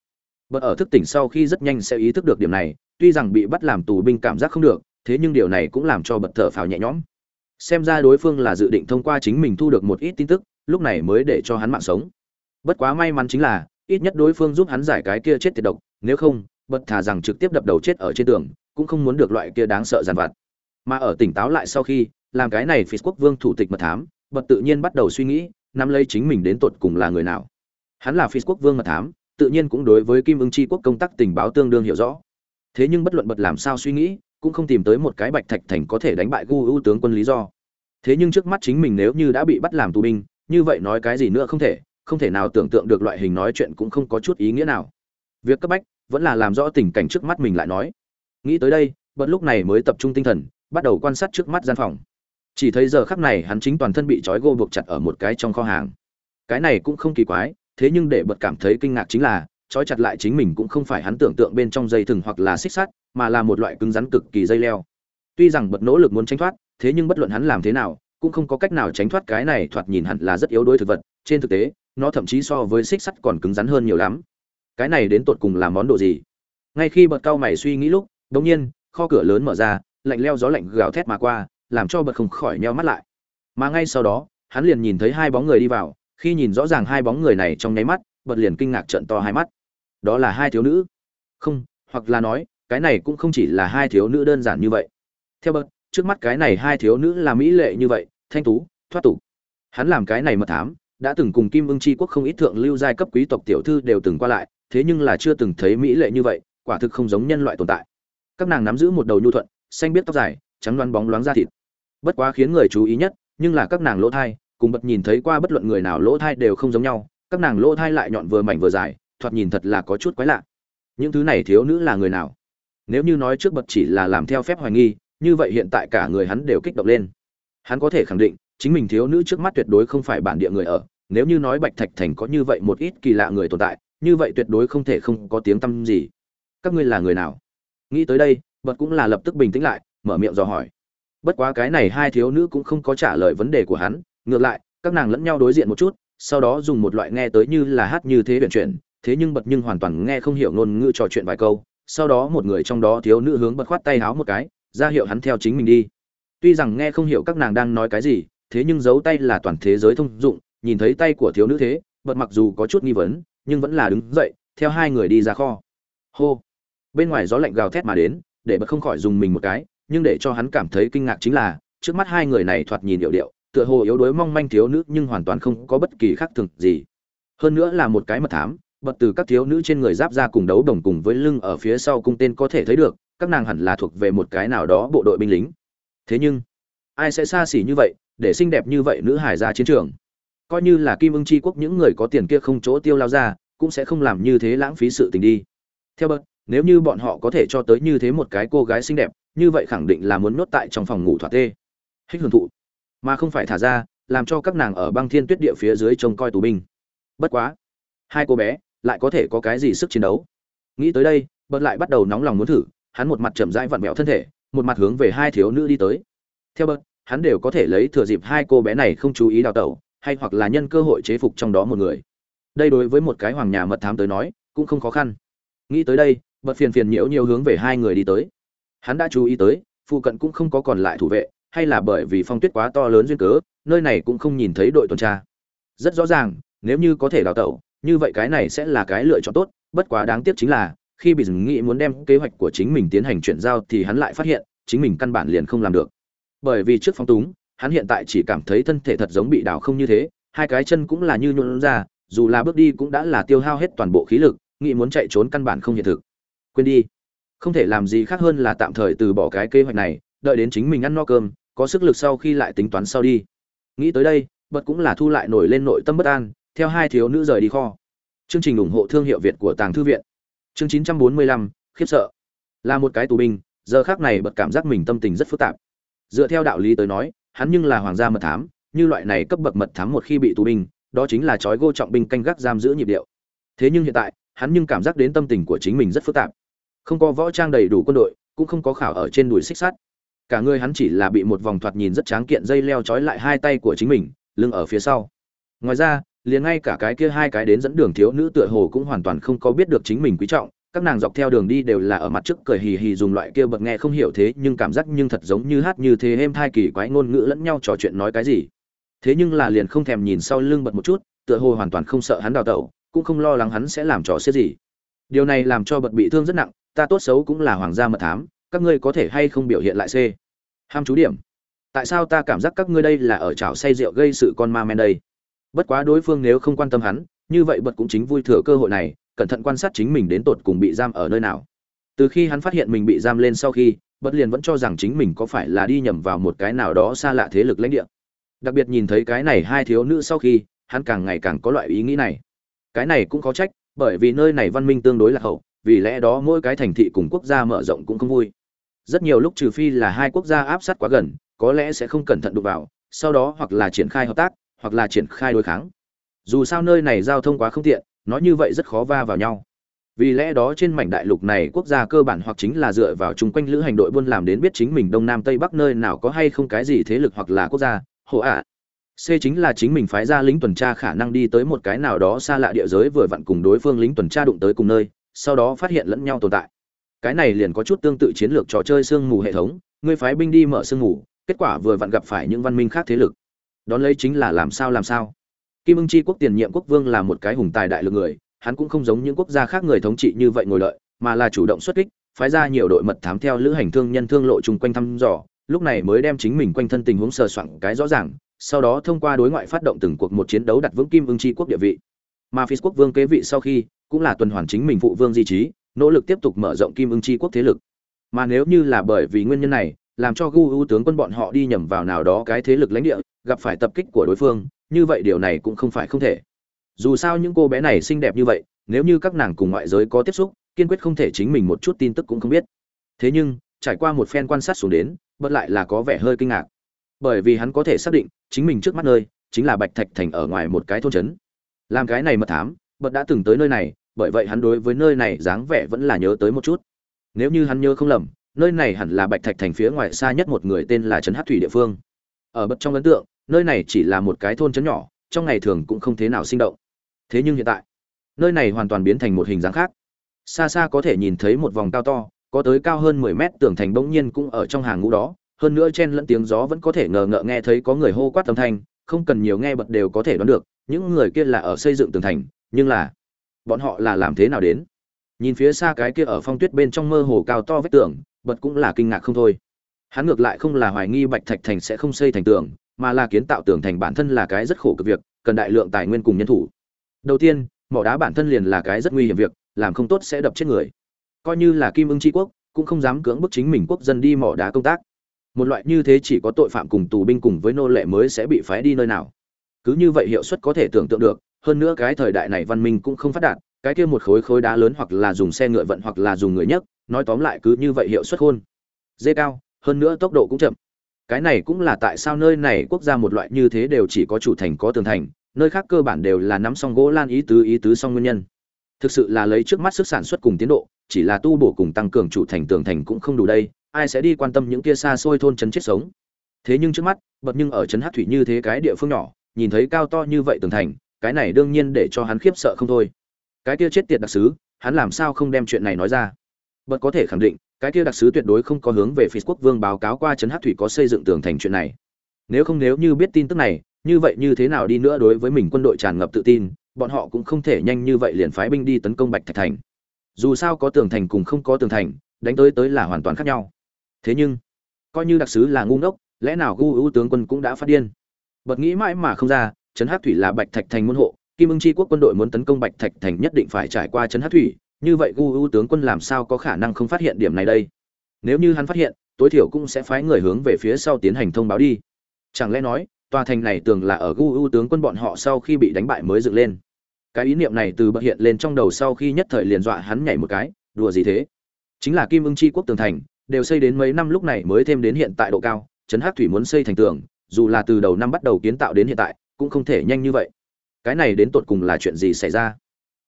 Bật ở thức tỉnh sau khi rất nhanh sẽ ý thức được điểm này, tuy rằng bị bắt làm tù binh cảm giác không được, thế nhưng điều này cũng làm cho bật thở phào nhẹ nhõm xem ra đối phương là dự định thông qua chính mình thu được một ít tin tức, lúc này mới để cho hắn mạng sống. Bất quá may mắn chính là, ít nhất đối phương giúp hắn giải cái kia chết tiệt độc, nếu không bật thả rằng trực tiếp đập đầu chết ở trên tường, cũng không muốn được loại kia đáng sợ giàn vặt. Mà ở tỉnh táo lại sau khi, làm cái này phi quốc vương thủ tịch mật thám, bật tự nhiên bắt đầu suy nghĩ, nắm lấy chính mình đến tột cùng là người nào. Hắn là phi quốc vương mật thám, tự nhiên cũng đối với kim ưng chi quốc công tác tình báo tương đương hiểu rõ. Thế nhưng bất luận bật làm sao suy nghĩ cũng không tìm tới một cái bạch thạch thành có thể đánh bại gu ưu tướng quân lý do. Thế nhưng trước mắt chính mình nếu như đã bị bắt làm tù binh, như vậy nói cái gì nữa không thể không thể nào tưởng tượng được loại hình nói chuyện cũng không có chút ý nghĩa nào. Việc cấp bách vẫn là làm rõ tình cảnh trước mắt mình lại nói. Nghĩ tới đây, bật lúc này mới tập trung tinh thần, bắt đầu quan sát trước mắt gian phòng. Chỉ thấy giờ khắc này hắn chính toàn thân bị trói gô buộc chặt ở một cái trong kho hàng. Cái này cũng không kỳ quái, thế nhưng để bật cảm thấy kinh ngạc chính là, trói chặt lại chính mình cũng không phải hắn tưởng tượng bên trong dây thừng hoặc là xích sắt mà là một loại cứng rắn cực kỳ dây leo. Tuy rằng bật nỗ lực muốn tránh thoát, thế nhưng bất luận hắn làm thế nào, cũng không có cách nào tránh thoát cái này thoạt nhìn hẳn là rất yếu đuối thực vật. Trên thực tế, nó thậm chí so với xích sắt còn cứng rắn hơn nhiều lắm. Cái này đến tột cùng là món đồ gì? Ngay khi bật cao mày suy nghĩ lúc, đột nhiên, kho cửa lớn mở ra, lạnh leo gió lạnh gào thét mà qua, làm cho bật không khỏi nheo mắt lại. Mà ngay sau đó, hắn liền nhìn thấy hai bóng người đi vào. Khi nhìn rõ ràng hai bóng người này trong nháy mắt, bật liền kinh ngạc trận to hai mắt. Đó là hai thiếu nữ. Không, hoặc là nói cái này cũng không chỉ là hai thiếu nữ đơn giản như vậy. Theo bậc, trước mắt cái này hai thiếu nữ là mỹ lệ như vậy, thanh tú, thoát tục. Hắn làm cái này mật thám, đã từng cùng kim ưng c quốc không ít thượng lưu giai cấp quý tộc tiểu thư đều từng qua lại, thế nhưng là chưa từng thấy mỹ lệ như vậy, quả thực không giống nhân loại tồn tại. Các nàng nắm giữ một đầu nhu thuận, xanh biết tóc dài, trắng loáng bóng loáng da thịt. Bất quá khiến người chú ý nhất, nhưng là các nàng lỗ thai, cùng bật nhìn thấy qua bất luận người nào lỗ thai đều không giống nhau, các nàng lỗ thai lại nhọn vừa mảnh vừa dài, thoạt nhìn thật là có chút quái lạ. Những thứ này thiếu nữ là người nào? Nếu như nói trước bật chỉ là làm theo phép hoài nghi như vậy hiện tại cả người hắn đều kích động lên. Hắn có thể khẳng định chính mình thiếu nữ trước mắt tuyệt đối không phải bản địa người ở. Nếu như nói bạch thạch thành có như vậy một ít kỳ lạ người tồn tại như vậy tuyệt đối không thể không có tiếng tăm gì. Các ngươi là người nào? Nghĩ tới đây bật cũng là lập tức bình tĩnh lại mở miệng dò hỏi. Bất quá cái này hai thiếu nữ cũng không có trả lời vấn đề của hắn. Ngược lại các nàng lẫn nhau đối diện một chút sau đó dùng một loại nghe tới như là hát như thế biện chuyển, thế nhưng bật nhưng hoàn toàn nghe không hiểu ngôn ngữ trò chuyện vài câu sau đó một người trong đó thiếu nữ hướng bật khoát tay háo một cái, ra hiệu hắn theo chính mình đi. Tuy rằng nghe không hiểu các nàng đang nói cái gì, thế nhưng giấu tay là toàn thế giới thông dụng, nhìn thấy tay của thiếu nữ thế, bật mặc dù có chút nghi vấn, nhưng vẫn là đứng dậy, theo hai người đi ra kho. Hô. Bên ngoài gió lạnh gào thét mà đến, để bật không khỏi dùng mình một cái, nhưng để cho hắn cảm thấy kinh ngạc chính là, trước mắt hai người này thoạt nhìn điệu điệu, tựa hồ yếu đuối mong manh thiếu nữ nhưng hoàn toàn không có bất kỳ khác thường gì. Hơn nữa là một cái mật thám bật từ các thiếu nữ trên người giáp ra cùng đấu đồng cùng với lưng ở phía sau cung tên có thể thấy được, các nàng hẳn là thuộc về một cái nào đó bộ đội binh lính. Thế nhưng, ai sẽ xa xỉ như vậy để xinh đẹp như vậy nữ hải ra chiến trường? Coi như là kim ưng c quốc những người có tiền kia không chỗ tiêu lao ra, cũng sẽ không làm như thế lãng phí sự tình đi. Theo bật, nếu như bọn họ có thể cho tới như thế một cái cô gái xinh đẹp, như vậy khẳng định là muốn nốt tại trong phòng ngủ thoạt tê. Hích hưởng thụ. Mà không phải thả ra, làm cho các nàng ở băng thiên tuyết địa phía dưới trông coi tù binh. Bất quá, hai cô bé lại có thể có cái gì sức chiến đấu. Nghĩ tới đây, bật lại bắt đầu nóng lòng muốn thử, hắn một mặt chậm rãi vặn vẹo thân thể, một mặt hướng về hai thiếu nữ đi tới. Theo bật, hắn đều có thể lấy thừa dịp hai cô bé này không chú ý đào tẩu, hay hoặc là nhân cơ hội chế phục trong đó một người. Đây đối với một cái hoàng nhà mật thám tới nói, cũng không khó khăn. Nghĩ tới đây, bật phiền phiền nhiễu nhiều hướng về hai người đi tới. Hắn đã chú ý tới, phụ cận cũng không có còn lại thủ vệ, hay là bởi vì phong tuyết quá to lớn duyên cớ, nơi này cũng không nhìn thấy đội tuần tra. Rất rõ ràng, nếu như có thể đào tẩu như vậy cái này sẽ là cái lựa chọn tốt, bất quá đáng tiếc chính là, khi bị dừng nghĩ muốn đem kế hoạch của chính mình tiến hành chuyển giao thì hắn lại phát hiện, chính mình căn bản liền không làm được. Bởi vì trước phong túng, hắn hiện tại chỉ cảm thấy thân thể thật giống bị đào không như thế, hai cái chân cũng là như nhuộn ra, dù là bước đi cũng đã là tiêu hao hết toàn bộ khí lực, nghĩ muốn chạy trốn căn bản không hiện thực. Quên đi. Không thể làm gì khác hơn là tạm thời từ bỏ cái kế hoạch này, đợi đến chính mình ăn no cơm, có sức lực sau khi lại tính toán sau đi. Nghĩ tới đây bật cũng là thu lại nổi lên nội tâm bất an theo hai thiếu nữ rời đi kho. Chương trình ủng hộ thương hiệu việt của tàng thư viện. Chương 945, khiếp sợ. Là một cái tù binh giờ khác này bật cảm giác mình tâm tình rất phức tạp. Dựa theo đạo lý tới nói hắn nhưng là hoàng gia mật thám như loại này cấp bậc mật thám một khi bị tù binh đó chính là trói gô trọng binh canh gác giam giữ nhịp điệu. Thế nhưng hiện tại hắn nhưng cảm giác đến tâm tình của chính mình rất phức tạp. Không có võ trang đầy đủ quân đội cũng không có khảo ở trên đùi xích sắt. Cả người hắn chỉ là bị một vòng thoạt nhìn rất tráng kiện dây leo trói lại hai tay của chính mình lưng ở phía sau. Ngoài ra liền ngay cả cái kia hai cái đến dẫn đường thiếu nữ tựa hồ cũng hoàn toàn không có biết được chính mình quý trọng. Các nàng dọc theo đường đi đều là ở mặt trước cười hì hì dùng loại kia bật nghe không hiểu thế, nhưng cảm giác nhưng thật giống như hát như thế êm thai kỳ quái ngôn ngữ lẫn nhau trò chuyện nói cái gì. Thế nhưng là liền không thèm nhìn sau lưng bật một chút, tựa hồ hoàn toàn không sợ hắn đào tẩu, cũng không lo lắng hắn sẽ làm trò xếp gì. Điều này làm cho bật bị thương rất nặng, ta tốt xấu cũng là hoàng gia mật thám, các ngươi có thể hay không biểu hiện lại c ham chú điểm. Tại sao ta cảm giác các ngươi đây là ở chảo say rượu gây sự con ma men đây? Bất quá đối phương nếu không quan tâm hắn, như vậy bật cũng chính vui thừa cơ hội này, cẩn thận quan sát chính mình đến tột cùng bị giam ở nơi nào. Từ khi hắn phát hiện mình bị giam lên sau khi, bật liền vẫn cho rằng chính mình có phải là đi nhầm vào một cái nào đó xa lạ thế lực lãnh địa. Đặc biệt nhìn thấy cái này hai thiếu nữ sau khi, hắn càng ngày càng có loại ý nghĩ này. Cái này cũng có trách, bởi vì nơi này văn minh tương đối là hậu, vì lẽ đó mỗi cái thành thị cùng quốc gia mở rộng cũng không vui. Rất nhiều lúc trừ phi là hai quốc gia áp sát quá gần, có lẽ sẽ không cẩn thận đụng vào, sau đó hoặc là triển khai hợp tác hoặc là triển khai đối kháng. Dù sao nơi này giao thông quá không tiện, nói như vậy rất khó va vào nhau. Vì lẽ đó trên mảnh đại lục này quốc gia cơ bản hoặc chính là dựa vào chung quanh lữ hành đội buôn làm đến biết chính mình đông nam tây bắc nơi nào có hay không cái gì thế lực hoặc là quốc gia hộ ạ. C chính là chính mình phái ra lính tuần tra khả năng đi tới một cái nào đó xa lạ địa giới vừa vặn cùng đối phương lính tuần tra đụng tới cùng nơi, sau đó phát hiện lẫn nhau tồn tại. Cái này liền có chút tương tự chiến lược trò chơi sương mù hệ thống ngươi phái binh đi mở sương mù, kết quả vừa vặn gặp phải những văn minh khác thế lực đón lấy chính là làm sao làm sao. Kim ưng chi quốc tiền nhiệm quốc vương là một cái hùng tài đại lực người, hắn cũng không giống những quốc gia khác người thống trị như vậy ngồi lợi mà là chủ động xuất kích, phái ra nhiều đội mật thám theo lữ hành thương nhân thương lộ chung quanh thăm dò, lúc này mới đem chính mình quanh thân tình huống sờ soạn cái rõ ràng, sau đó thông qua đối ngoại phát động từng cuộc một chiến đấu đặt vững kim ưng chi quốc địa vị. Mà phi quốc vương kế vị sau khi, cũng là tuần hoàn chính mình phụ vương di trí, nỗ lực tiếp tục mở rộng kim ưng chi quốc thế lực. Mà nếu như là bởi vì nguyên nhân này, làm cho gu u tướng quân bọn họ đi nhầm vào nào đó cái thế lực lãnh địa gặp phải tập kích của đối phương, như vậy điều này cũng không phải không thể. Dù sao những cô bé này xinh đẹp như vậy, nếu như các nàng cùng ngoại giới có tiếp xúc, kiên quyết không thể chính mình một chút tin tức cũng không biết. Thế nhưng, trải qua một phen quan sát xuống đến bất lại là có vẻ hơi kinh ngạc. Bởi vì hắn có thể xác định, chính mình trước mắt nơi, chính là bạch thạch thành ở ngoài một cái thôn trấn. Làm cái này mật thám, bật đã từng tới nơi này, bởi vậy hắn đối với nơi này dáng vẻ vẫn là nhớ tới một chút. Nếu như hắn nhớ không lầm, nơi này hẳn là bạch thạch thành phía ngoài xa nhất một người tên là trấn hát thủy địa phương. Ở bật trong ấn tượng nơi này chỉ là một cái thôn trấn nhỏ, trong ngày thường cũng không thế nào sinh động. Thế nhưng hiện tại, nơi này hoàn toàn biến thành một hình dáng khác. Xa xa có thể nhìn thấy một vòng cao to, có tới cao hơn mười mét tường thành bỗng nhiên cũng ở trong hàng ngũ đó, hơn nữa chen lẫn tiếng gió vẫn có thể ngờ ngợ nghe thấy có người hô quát âm thanh, không cần nhiều nghe bật đều có thể đoán được, những người kia là ở xây dựng tường thành, nhưng là, bọn họ là làm thế nào đến? Nhìn phía xa cái kia ở phong tuyết bên trong mơ hồ cao to vách tường, bật cũng là kinh ngạc không thôi. Hắn ngược lại không là hoài nghi bạch thạch thành sẽ không xây thành tường mà là kiến tạo tường thành bản thân là cái rất khổ cực việc, cần đại lượng tài nguyên cùng nhân thủ. Đầu tiên, mỏ đá bản thân liền là cái rất nguy hiểm việc, làm không tốt sẽ đập chết người. Coi như là kim ưng tri quốc, cũng không dám cưỡng bức chính mình quốc dân đi mỏ đá công tác. Một loại như thế chỉ có tội phạm cùng tù binh cùng với nô lệ mới sẽ bị phái đi nơi nào. Cứ như vậy hiệu suất có thể tưởng tượng được, hơn nữa cái thời đại này văn minh cũng không phát đạt, cái kia một khối khối đá lớn hoặc là dùng xe ngựa vận hoặc là dùng người nhấc, nói tóm lại cứ như vậy hiệu suất khôn. Dê cao, hơn nữa tốc độ cũng chậm cái này cũng là tại sao nơi này quốc gia một loại như thế đều chỉ có chủ thành có tường thành, nơi khác cơ bản đều là nắm xong gỗ lan ý tứ ý tứ xong nguyên nhân. Thực sự là lấy trước mắt sức sản xuất cùng tiến độ, chỉ là tu bổ cùng tăng cường chủ thành tường thành cũng không đủ đây, ai sẽ đi quan tâm những kia xa xôi thôn trấn chết sống. Thế nhưng trước mắt bật nhưng ở trấn hát thủy như thế cái địa phương nhỏ, nhìn thấy cao to như vậy tường thành, cái này đương nhiên để cho hắn khiếp sợ không thôi. Cái kia chết tiệt đặc sứ, hắn làm sao không đem chuyện này nói ra? Bật có thể khẳng định cái kia đặc sứ tuyệt đối không có hướng về phía quốc vương báo cáo qua trấn hát thủy có xây dựng tường thành chuyện này. Nếu không nếu như biết tin tức này, như vậy như thế nào đi nữa đối với mình quân đội tràn ngập tự tin, bọn họ cũng không thể nhanh như vậy liền phái binh đi tấn công bạch thạch thành. Dù sao có tường thành cùng không có tường thành, đánh tới tới là hoàn toàn khác nhau. Thế nhưng, coi như đặc sứ là ngu ngốc, lẽ nào gu ưu tướng quân cũng đã phát điên? Bật nghĩ mãi mà không ra, trấn hát thủy là bạch thạch thành môn hộ, kim ưng c quốc quân đội muốn tấn công bạch thạch thành nhất định phải trải qua trấn hát thủy như vậy gu U tướng quân làm sao có khả năng không phát hiện điểm này đây? Nếu như hắn phát hiện, tối thiểu cũng sẽ phái người hướng về phía sau tiến hành thông báo đi. Chẳng lẽ nói, tòa thành này tưởng là ở gu U tướng quân bọn họ sau khi bị đánh bại mới dựng lên? Cái ý niệm này từ bậc hiện lên trong đầu sau khi nhất thời liền dọa hắn nhảy một cái, đùa gì thế? Chính là kim ưng c quốc tường thành, đều xây đến mấy năm lúc này mới thêm đến hiện tại độ cao, trấn hát thủy muốn xây thành tường, dù là từ đầu năm bắt đầu kiến tạo đến hiện tại, cũng không thể nhanh như vậy. Cái này đến tột cùng là chuyện gì xảy ra?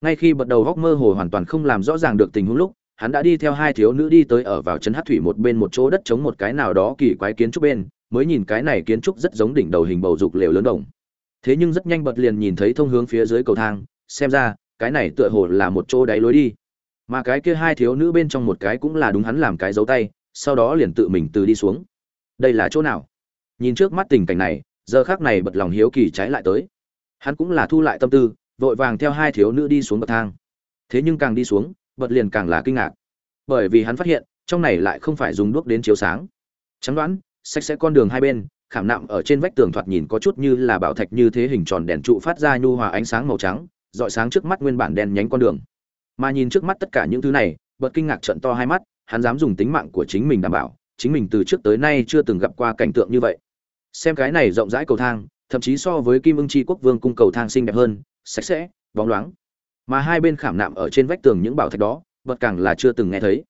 Ngay khi bật đầu góc mơ hồ hoàn toàn không làm rõ ràng được tình huống lúc, hắn đã đi theo hai thiếu nữ đi tới ở vào chân hát thủy một bên một chỗ đất chống một cái nào đó kỳ quái kiến trúc bên, mới nhìn cái này kiến trúc rất giống đỉnh đầu hình bầu dục lều lớn đồng. Thế nhưng rất nhanh bật liền nhìn thấy thông hướng phía dưới cầu thang, xem ra, cái này tựa hồ là một chỗ đáy lối đi. Mà cái kia hai thiếu nữ bên trong một cái cũng là đúng hắn làm cái dấu tay, sau đó liền tự mình từ đi xuống. Đây là chỗ nào? Nhìn trước mắt tình cảnh này, giờ khác này bật lòng hiếu kỳ trái lại tới. Hắn cũng là thu lại tâm tư vội vàng theo hai thiếu nữ đi xuống bậc thang. Thế nhưng càng đi xuống bật liền càng là kinh ngạc. Bởi vì hắn phát hiện, trong này lại không phải dùng đuốc đến chiếu sáng. Chắn đoán, sạch sẽ con đường hai bên, khảm nạm ở trên vách tường thoạt nhìn có chút như là bảo thạch như thế hình tròn đèn trụ phát ra nhu hòa ánh sáng màu trắng dọi sáng trước mắt nguyên bản đen nhánh con đường. Mà nhìn trước mắt tất cả những thứ này bật kinh ngạc trận to hai mắt, hắn dám dùng tính mạng của chính mình đảm bảo, chính mình từ trước tới nay chưa từng gặp qua cảnh tượng như vậy. Xem cái này rộng rãi cầu thang, thậm chí so với kim ưng Chi quốc vương cung cầu thang xinh đẹp hơn sạch sẽ, bóng loáng. Mà hai bên khảm nạm ở trên vách tường những bảo thạch đó, bật càng là chưa từng nghe thấy.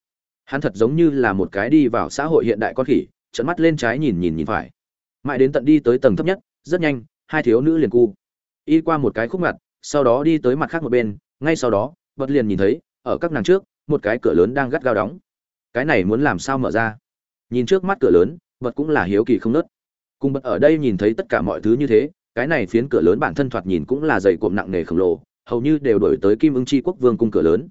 Hắn thật giống như là một cái đi vào xã hội hiện đại con khỉ trận mắt lên trái nhìn nhìn nhìn phải. Mãi đến tận đi tới tầng thấp nhất, rất nhanh, hai thiếu nữ liền cu. Y qua một cái khúc mặt, sau đó đi tới mặt khác một bên, ngay sau đó, bật liền nhìn thấy, ở các nàng trước, một cái cửa lớn đang gắt gao đóng. Cái này muốn làm sao mở ra? Nhìn trước mắt cửa lớn, bật cũng là hiếu kỳ không nớt. Cùng bật ở đây nhìn thấy tất cả mọi thứ như thế cái này phiến cửa lớn bản thân thoạt nhìn cũng là dày cộm nặng nề khổng lồ, hầu như đều đổi tới kim ưng c quốc vương cung cửa lớn.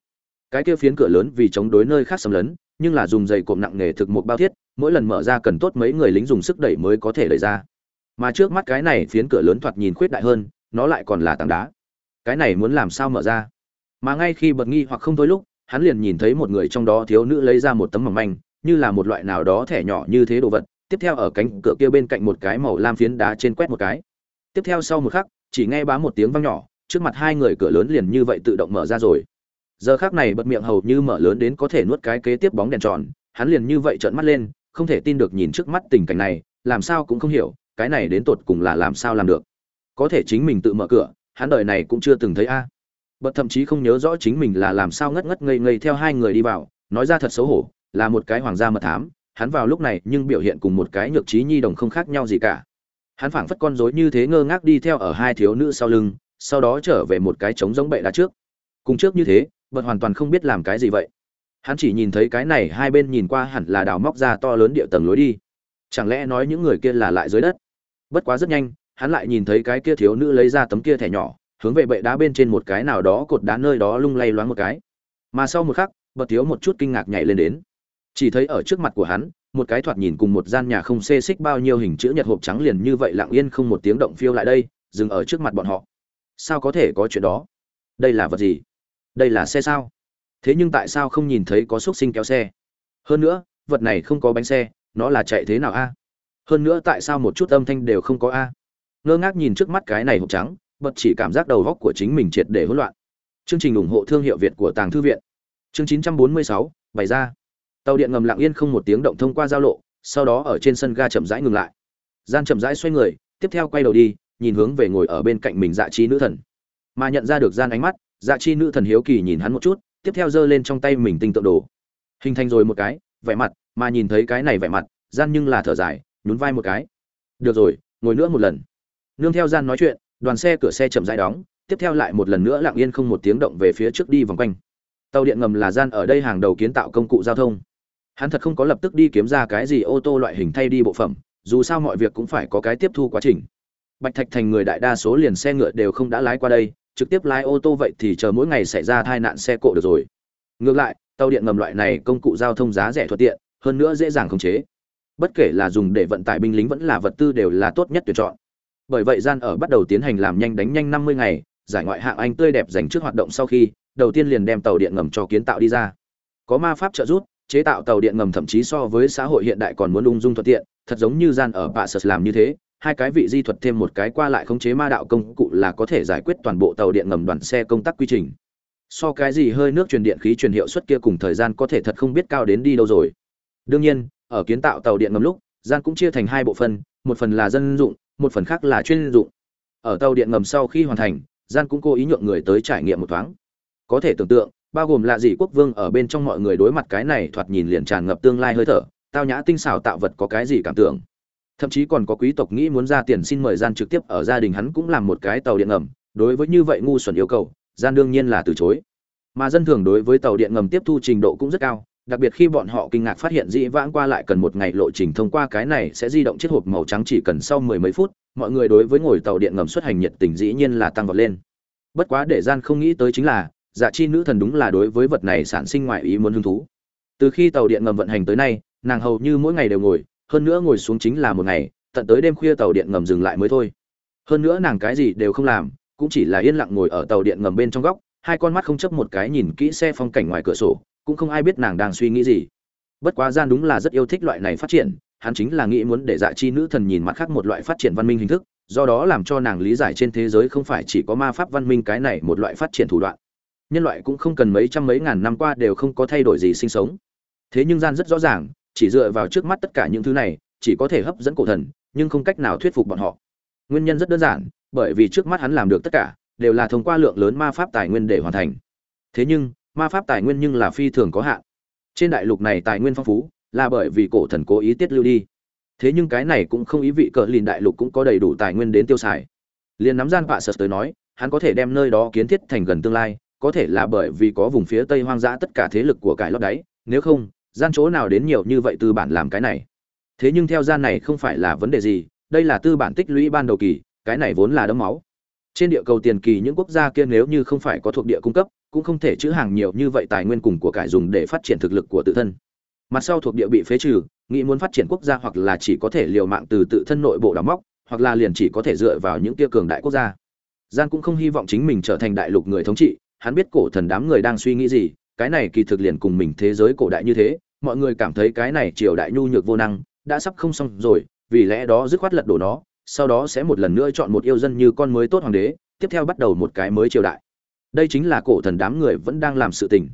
Cái kia phiến cửa lớn vì chống đối nơi khác xâm lấn, nhưng là dùng dày cộm nặng nề thực một bao thiết, mỗi lần mở ra cần tốt mấy người lính dùng sức đẩy mới có thể đẩy ra. Mà trước mắt cái này phiến cửa lớn thoạt nhìn khuyết đại hơn, nó lại còn là tảng đá. Cái này muốn làm sao mở ra? Mà ngay khi bật nghi hoặc không thôi lúc, hắn liền nhìn thấy một người trong đó thiếu nữ lấy ra một tấm mỏng manh, như là một loại nào đó thẻ nhỏ như thế đồ vật, tiếp theo ở cánh cửa kia bên cạnh một cái màu lam phiến đá trên quét một cái tiếp theo sau một khắc, chỉ nghe bá một tiếng vang nhỏ, trước mặt hai người cửa lớn liền như vậy tự động mở ra rồi. Giờ khác này bật miệng hầu như mở lớn đến có thể nuốt cái kế tiếp bóng đèn tròn, hắn liền như vậy trợn mắt lên, không thể tin được nhìn trước mắt tình cảnh này, làm sao cũng không hiểu, cái này đến tột cùng là làm sao làm được. Có thể chính mình tự mở cửa, hắn đời này cũng chưa từng thấy a. Bật thậm chí không nhớ rõ chính mình là làm sao ngất ngất ngây ngây theo hai người đi vào, nói ra thật xấu hổ, là một cái hoàng gia mật thám, hắn vào lúc này nhưng biểu hiện cùng một cái nhược trí nhi đồng không khác nhau gì cả hắn phảng phất con rối như thế ngơ ngác đi theo ở hai thiếu nữ sau lưng, sau đó trở về một cái trống giống bệ đá trước. Cùng trước như thế, bật hoàn toàn không biết làm cái gì vậy. Hắn chỉ nhìn thấy cái này, hai bên nhìn qua hẳn là đào móc ra to lớn địa tầng lối đi. Chẳng lẽ nói những người kia là lại dưới đất? Bất quá rất nhanh, hắn lại nhìn thấy cái kia thiếu nữ lấy ra tấm kia thẻ nhỏ, hướng về bệ đá bên trên một cái nào đó cột đá nơi đó lung lay loáng một cái. Mà sau một khắc, bật thiếu một chút kinh ngạc nhảy lên đến chỉ thấy ở trước mặt của hắn một cái thoạt nhìn cùng một gian nhà không xê xích bao nhiêu hình chữ nhật hộp trắng liền như vậy lặng yên không một tiếng động phiêu lại đây dừng ở trước mặt bọn họ. Sao có thể có chuyện đó? Đây là vật gì? Đây là xe sao? Thế nhưng tại sao không nhìn thấy có x u ấ t sinh kéo xe? Hơn nữa vật này không có bánh xe nó là chạy thế nào a? Hơn nữa tại sao một chút âm thanh đều không có a? Ngơ ngác nhìn trước mắt cái này hộp trắng bật chỉ cảm giác đầu góc của chính mình triệt để hỗn loạn. Chương trình ủng hộ thương hiệu việt của tàng thư viện. Chương 946, bày ra tàu điện ngầm lặng yên không một tiếng động thông qua giao lộ, sau đó ở trên sân ga chậm rãi ngừng lại. Gian chậm rãi xoay người, tiếp theo quay đầu đi, nhìn hướng về ngồi ở bên cạnh mình dạ chi nữ thần. Mà nhận ra được gian ánh mắt dạ chi nữ thần hiếu kỳ nhìn hắn một chút, tiếp theo giơ lên trong tay mình tinh tượng đồ. Hình thành rồi một cái, vẻ mặt, mà nhìn thấy cái này vẻ mặt, gian nhưng là thở dài, nhún vai một cái. Được rồi, ngồi nữa một lần. Nương theo gian nói chuyện, đoàn xe cửa xe chậm rãi đóng, tiếp theo lại một lần nữa lặng yên không một tiếng động về phía trước đi vòng quanh. Tàu điện ngầm là gian ở đây hàng đầu kiến tạo công cụ giao thông hắn thật không có lập tức đi kiếm ra cái gì ô tô loại hình thay đi bộ phẩm, dù sao mọi việc cũng phải có cái tiếp thu quá trình. Bạch thạch thành người đại đa số liền xe ngựa đều không đã lái qua đây, trực tiếp lái ô tô vậy thì chờ mỗi ngày xảy ra tai nạn xe cộ được rồi. Ngược lại, tàu điện ngầm loại này công cụ giao thông giá rẻ thuận tiện, hơn nữa dễ dàng khống chế. Bất kể là dùng để vận tải binh lính vẫn là vật tư đều là tốt nhất tuyển chọn. Bởi vậy gian ở bắt đầu tiến hành làm nhanh đánh nhanh 50 ngày, giải ngoại hạng anh tươi đẹp dành trước hoạt động sau khi, đầu tiên liền đem tàu điện ngầm cho kiến tạo đi ra. Có ma pháp trợ giúp chế tạo tàu điện ngầm thậm chí so với xã hội hiện đại còn muốn ung dung thuận tiện, thật giống như gian ở bạ sật làm như thế, hai cái vị di thuật thêm một cái qua lại khống chế ma đạo công cụ là có thể giải quyết toàn bộ tàu điện ngầm đoàn xe công tác quy trình. So cái gì hơi nước truyền điện khí truyền hiệu suất kia cùng thời gian có thể thật không biết cao đến đi đâu rồi. Đương nhiên, ở kiến tạo tàu điện ngầm lúc, gian cũng chia thành hai bộ phận, một phần là dân dụng, một phần khác là chuyên dụng. Ở tàu điện ngầm sau khi hoàn thành, gian cũng cố ý nhượng người tới trải nghiệm một thoáng. Có thể tưởng tượng bao gồm là gì quốc vương ở bên trong mọi người đối mặt cái này thoạt nhìn liền tràn ngập tương lai hơi thở, tao nhã tinh xảo tạo vật có cái gì cảm tưởng. Thậm chí còn có quý tộc nghĩ muốn ra tiền xin mời gian trực tiếp ở gia đình hắn cũng làm một cái tàu điện ngầm, đối với như vậy ngu xuẩn yêu cầu, gian đương nhiên là từ chối. Mà dân thường đối với tàu điện ngầm tiếp thu trình độ cũng rất cao, đặc biệt khi bọn họ kinh ngạc phát hiện dĩ vãng qua lại cần một ngày lộ trình thông qua cái này sẽ di động chiếc hộp màu trắng chỉ cần sau mười mấy phút, mọi người đối với ngồi tàu điện ngầm xuất hành nhiệt tình dĩ nhiên là tăng vọt lên. Bất quá để gian không nghĩ tới chính là dạ chi nữ thần đúng là đối với vật này sản sinh ngoại ý muốn hứng thú. Từ khi tàu điện ngầm vận hành tới nay, nàng hầu như mỗi ngày đều ngồi, hơn nữa ngồi xuống chính là một ngày, tận tới đêm khuya tàu điện ngầm dừng lại mới thôi. Hơn nữa nàng cái gì đều không làm, cũng chỉ là yên lặng ngồi ở tàu điện ngầm bên trong góc, hai con mắt không chấp một cái nhìn kỹ xe phong cảnh ngoài cửa sổ, cũng không ai biết nàng đang suy nghĩ gì. Bất quá gian đúng là rất yêu thích loại này phát triển, hắn chính là nghĩ muốn để dạ chi nữ thần nhìn mặt khác một loại phát triển văn minh hình thức, do đó làm cho nàng lý giải trên thế giới không phải chỉ có ma pháp văn minh cái này một loại phát triển thủ đoạn nhân loại cũng không cần mấy trăm mấy ngàn năm qua đều không có thay đổi gì sinh sống. Thế nhưng gian rất rõ ràng, chỉ dựa vào trước mắt tất cả những thứ này, chỉ có thể hấp dẫn cổ thần, nhưng không cách nào thuyết phục bọn họ. Nguyên nhân rất đơn giản, bởi vì trước mắt hắn làm được tất cả, đều là thông qua lượng lớn ma pháp tài nguyên để hoàn thành. Thế nhưng, ma pháp tài nguyên nhưng là phi thường có hạn. Trên đại lục này tài nguyên phong phú, là bởi vì cổ thần cố ý tiết lưu đi. Thế nhưng cái này cũng không ý vị cờ lìn đại lục cũng có đầy đủ tài nguyên đến tiêu xài. Liền nắm gian vạ sợ tới nói, hắn có thể đem nơi đó kiến thiết thành gần tương lai có thể là bởi vì có vùng phía tây hoang dã tất cả thế lực của cải lót đáy, nếu không, gian chỗ nào đến nhiều như vậy tư bản làm cái này? Thế nhưng theo gian này không phải là vấn đề gì, đây là tư bản tích lũy ban đầu kỳ, cái này vốn là đấm máu. Trên địa cầu tiền kỳ những quốc gia kia nếu như không phải có thuộc địa cung cấp, cũng không thể chữ hàng nhiều như vậy tài nguyên cùng của cải dùng để phát triển thực lực của tự thân. Mặt sau thuộc địa bị phế trừ, nghĩ muốn phát triển quốc gia hoặc là chỉ có thể liều mạng từ tự thân nội bộ đào móc, hoặc là liền chỉ có thể dựa vào những kia cường đại quốc gia. Gian cũng không hy vọng chính mình trở thành đại lục người thống trị hắn biết cổ thần đám người đang suy nghĩ gì, cái này kỳ thực liền cùng mình thế giới cổ đại như thế, mọi người cảm thấy cái này triều đại nhu nhược vô năng, đã sắp không xong rồi, vì lẽ đó dứt khoát lật đổ nó, sau đó sẽ một lần nữa chọn một yêu dân như con mới tốt hoàng đế, tiếp theo bắt đầu một cái mới triều đại. Đây chính là cổ thần đám người vẫn đang làm sự tình.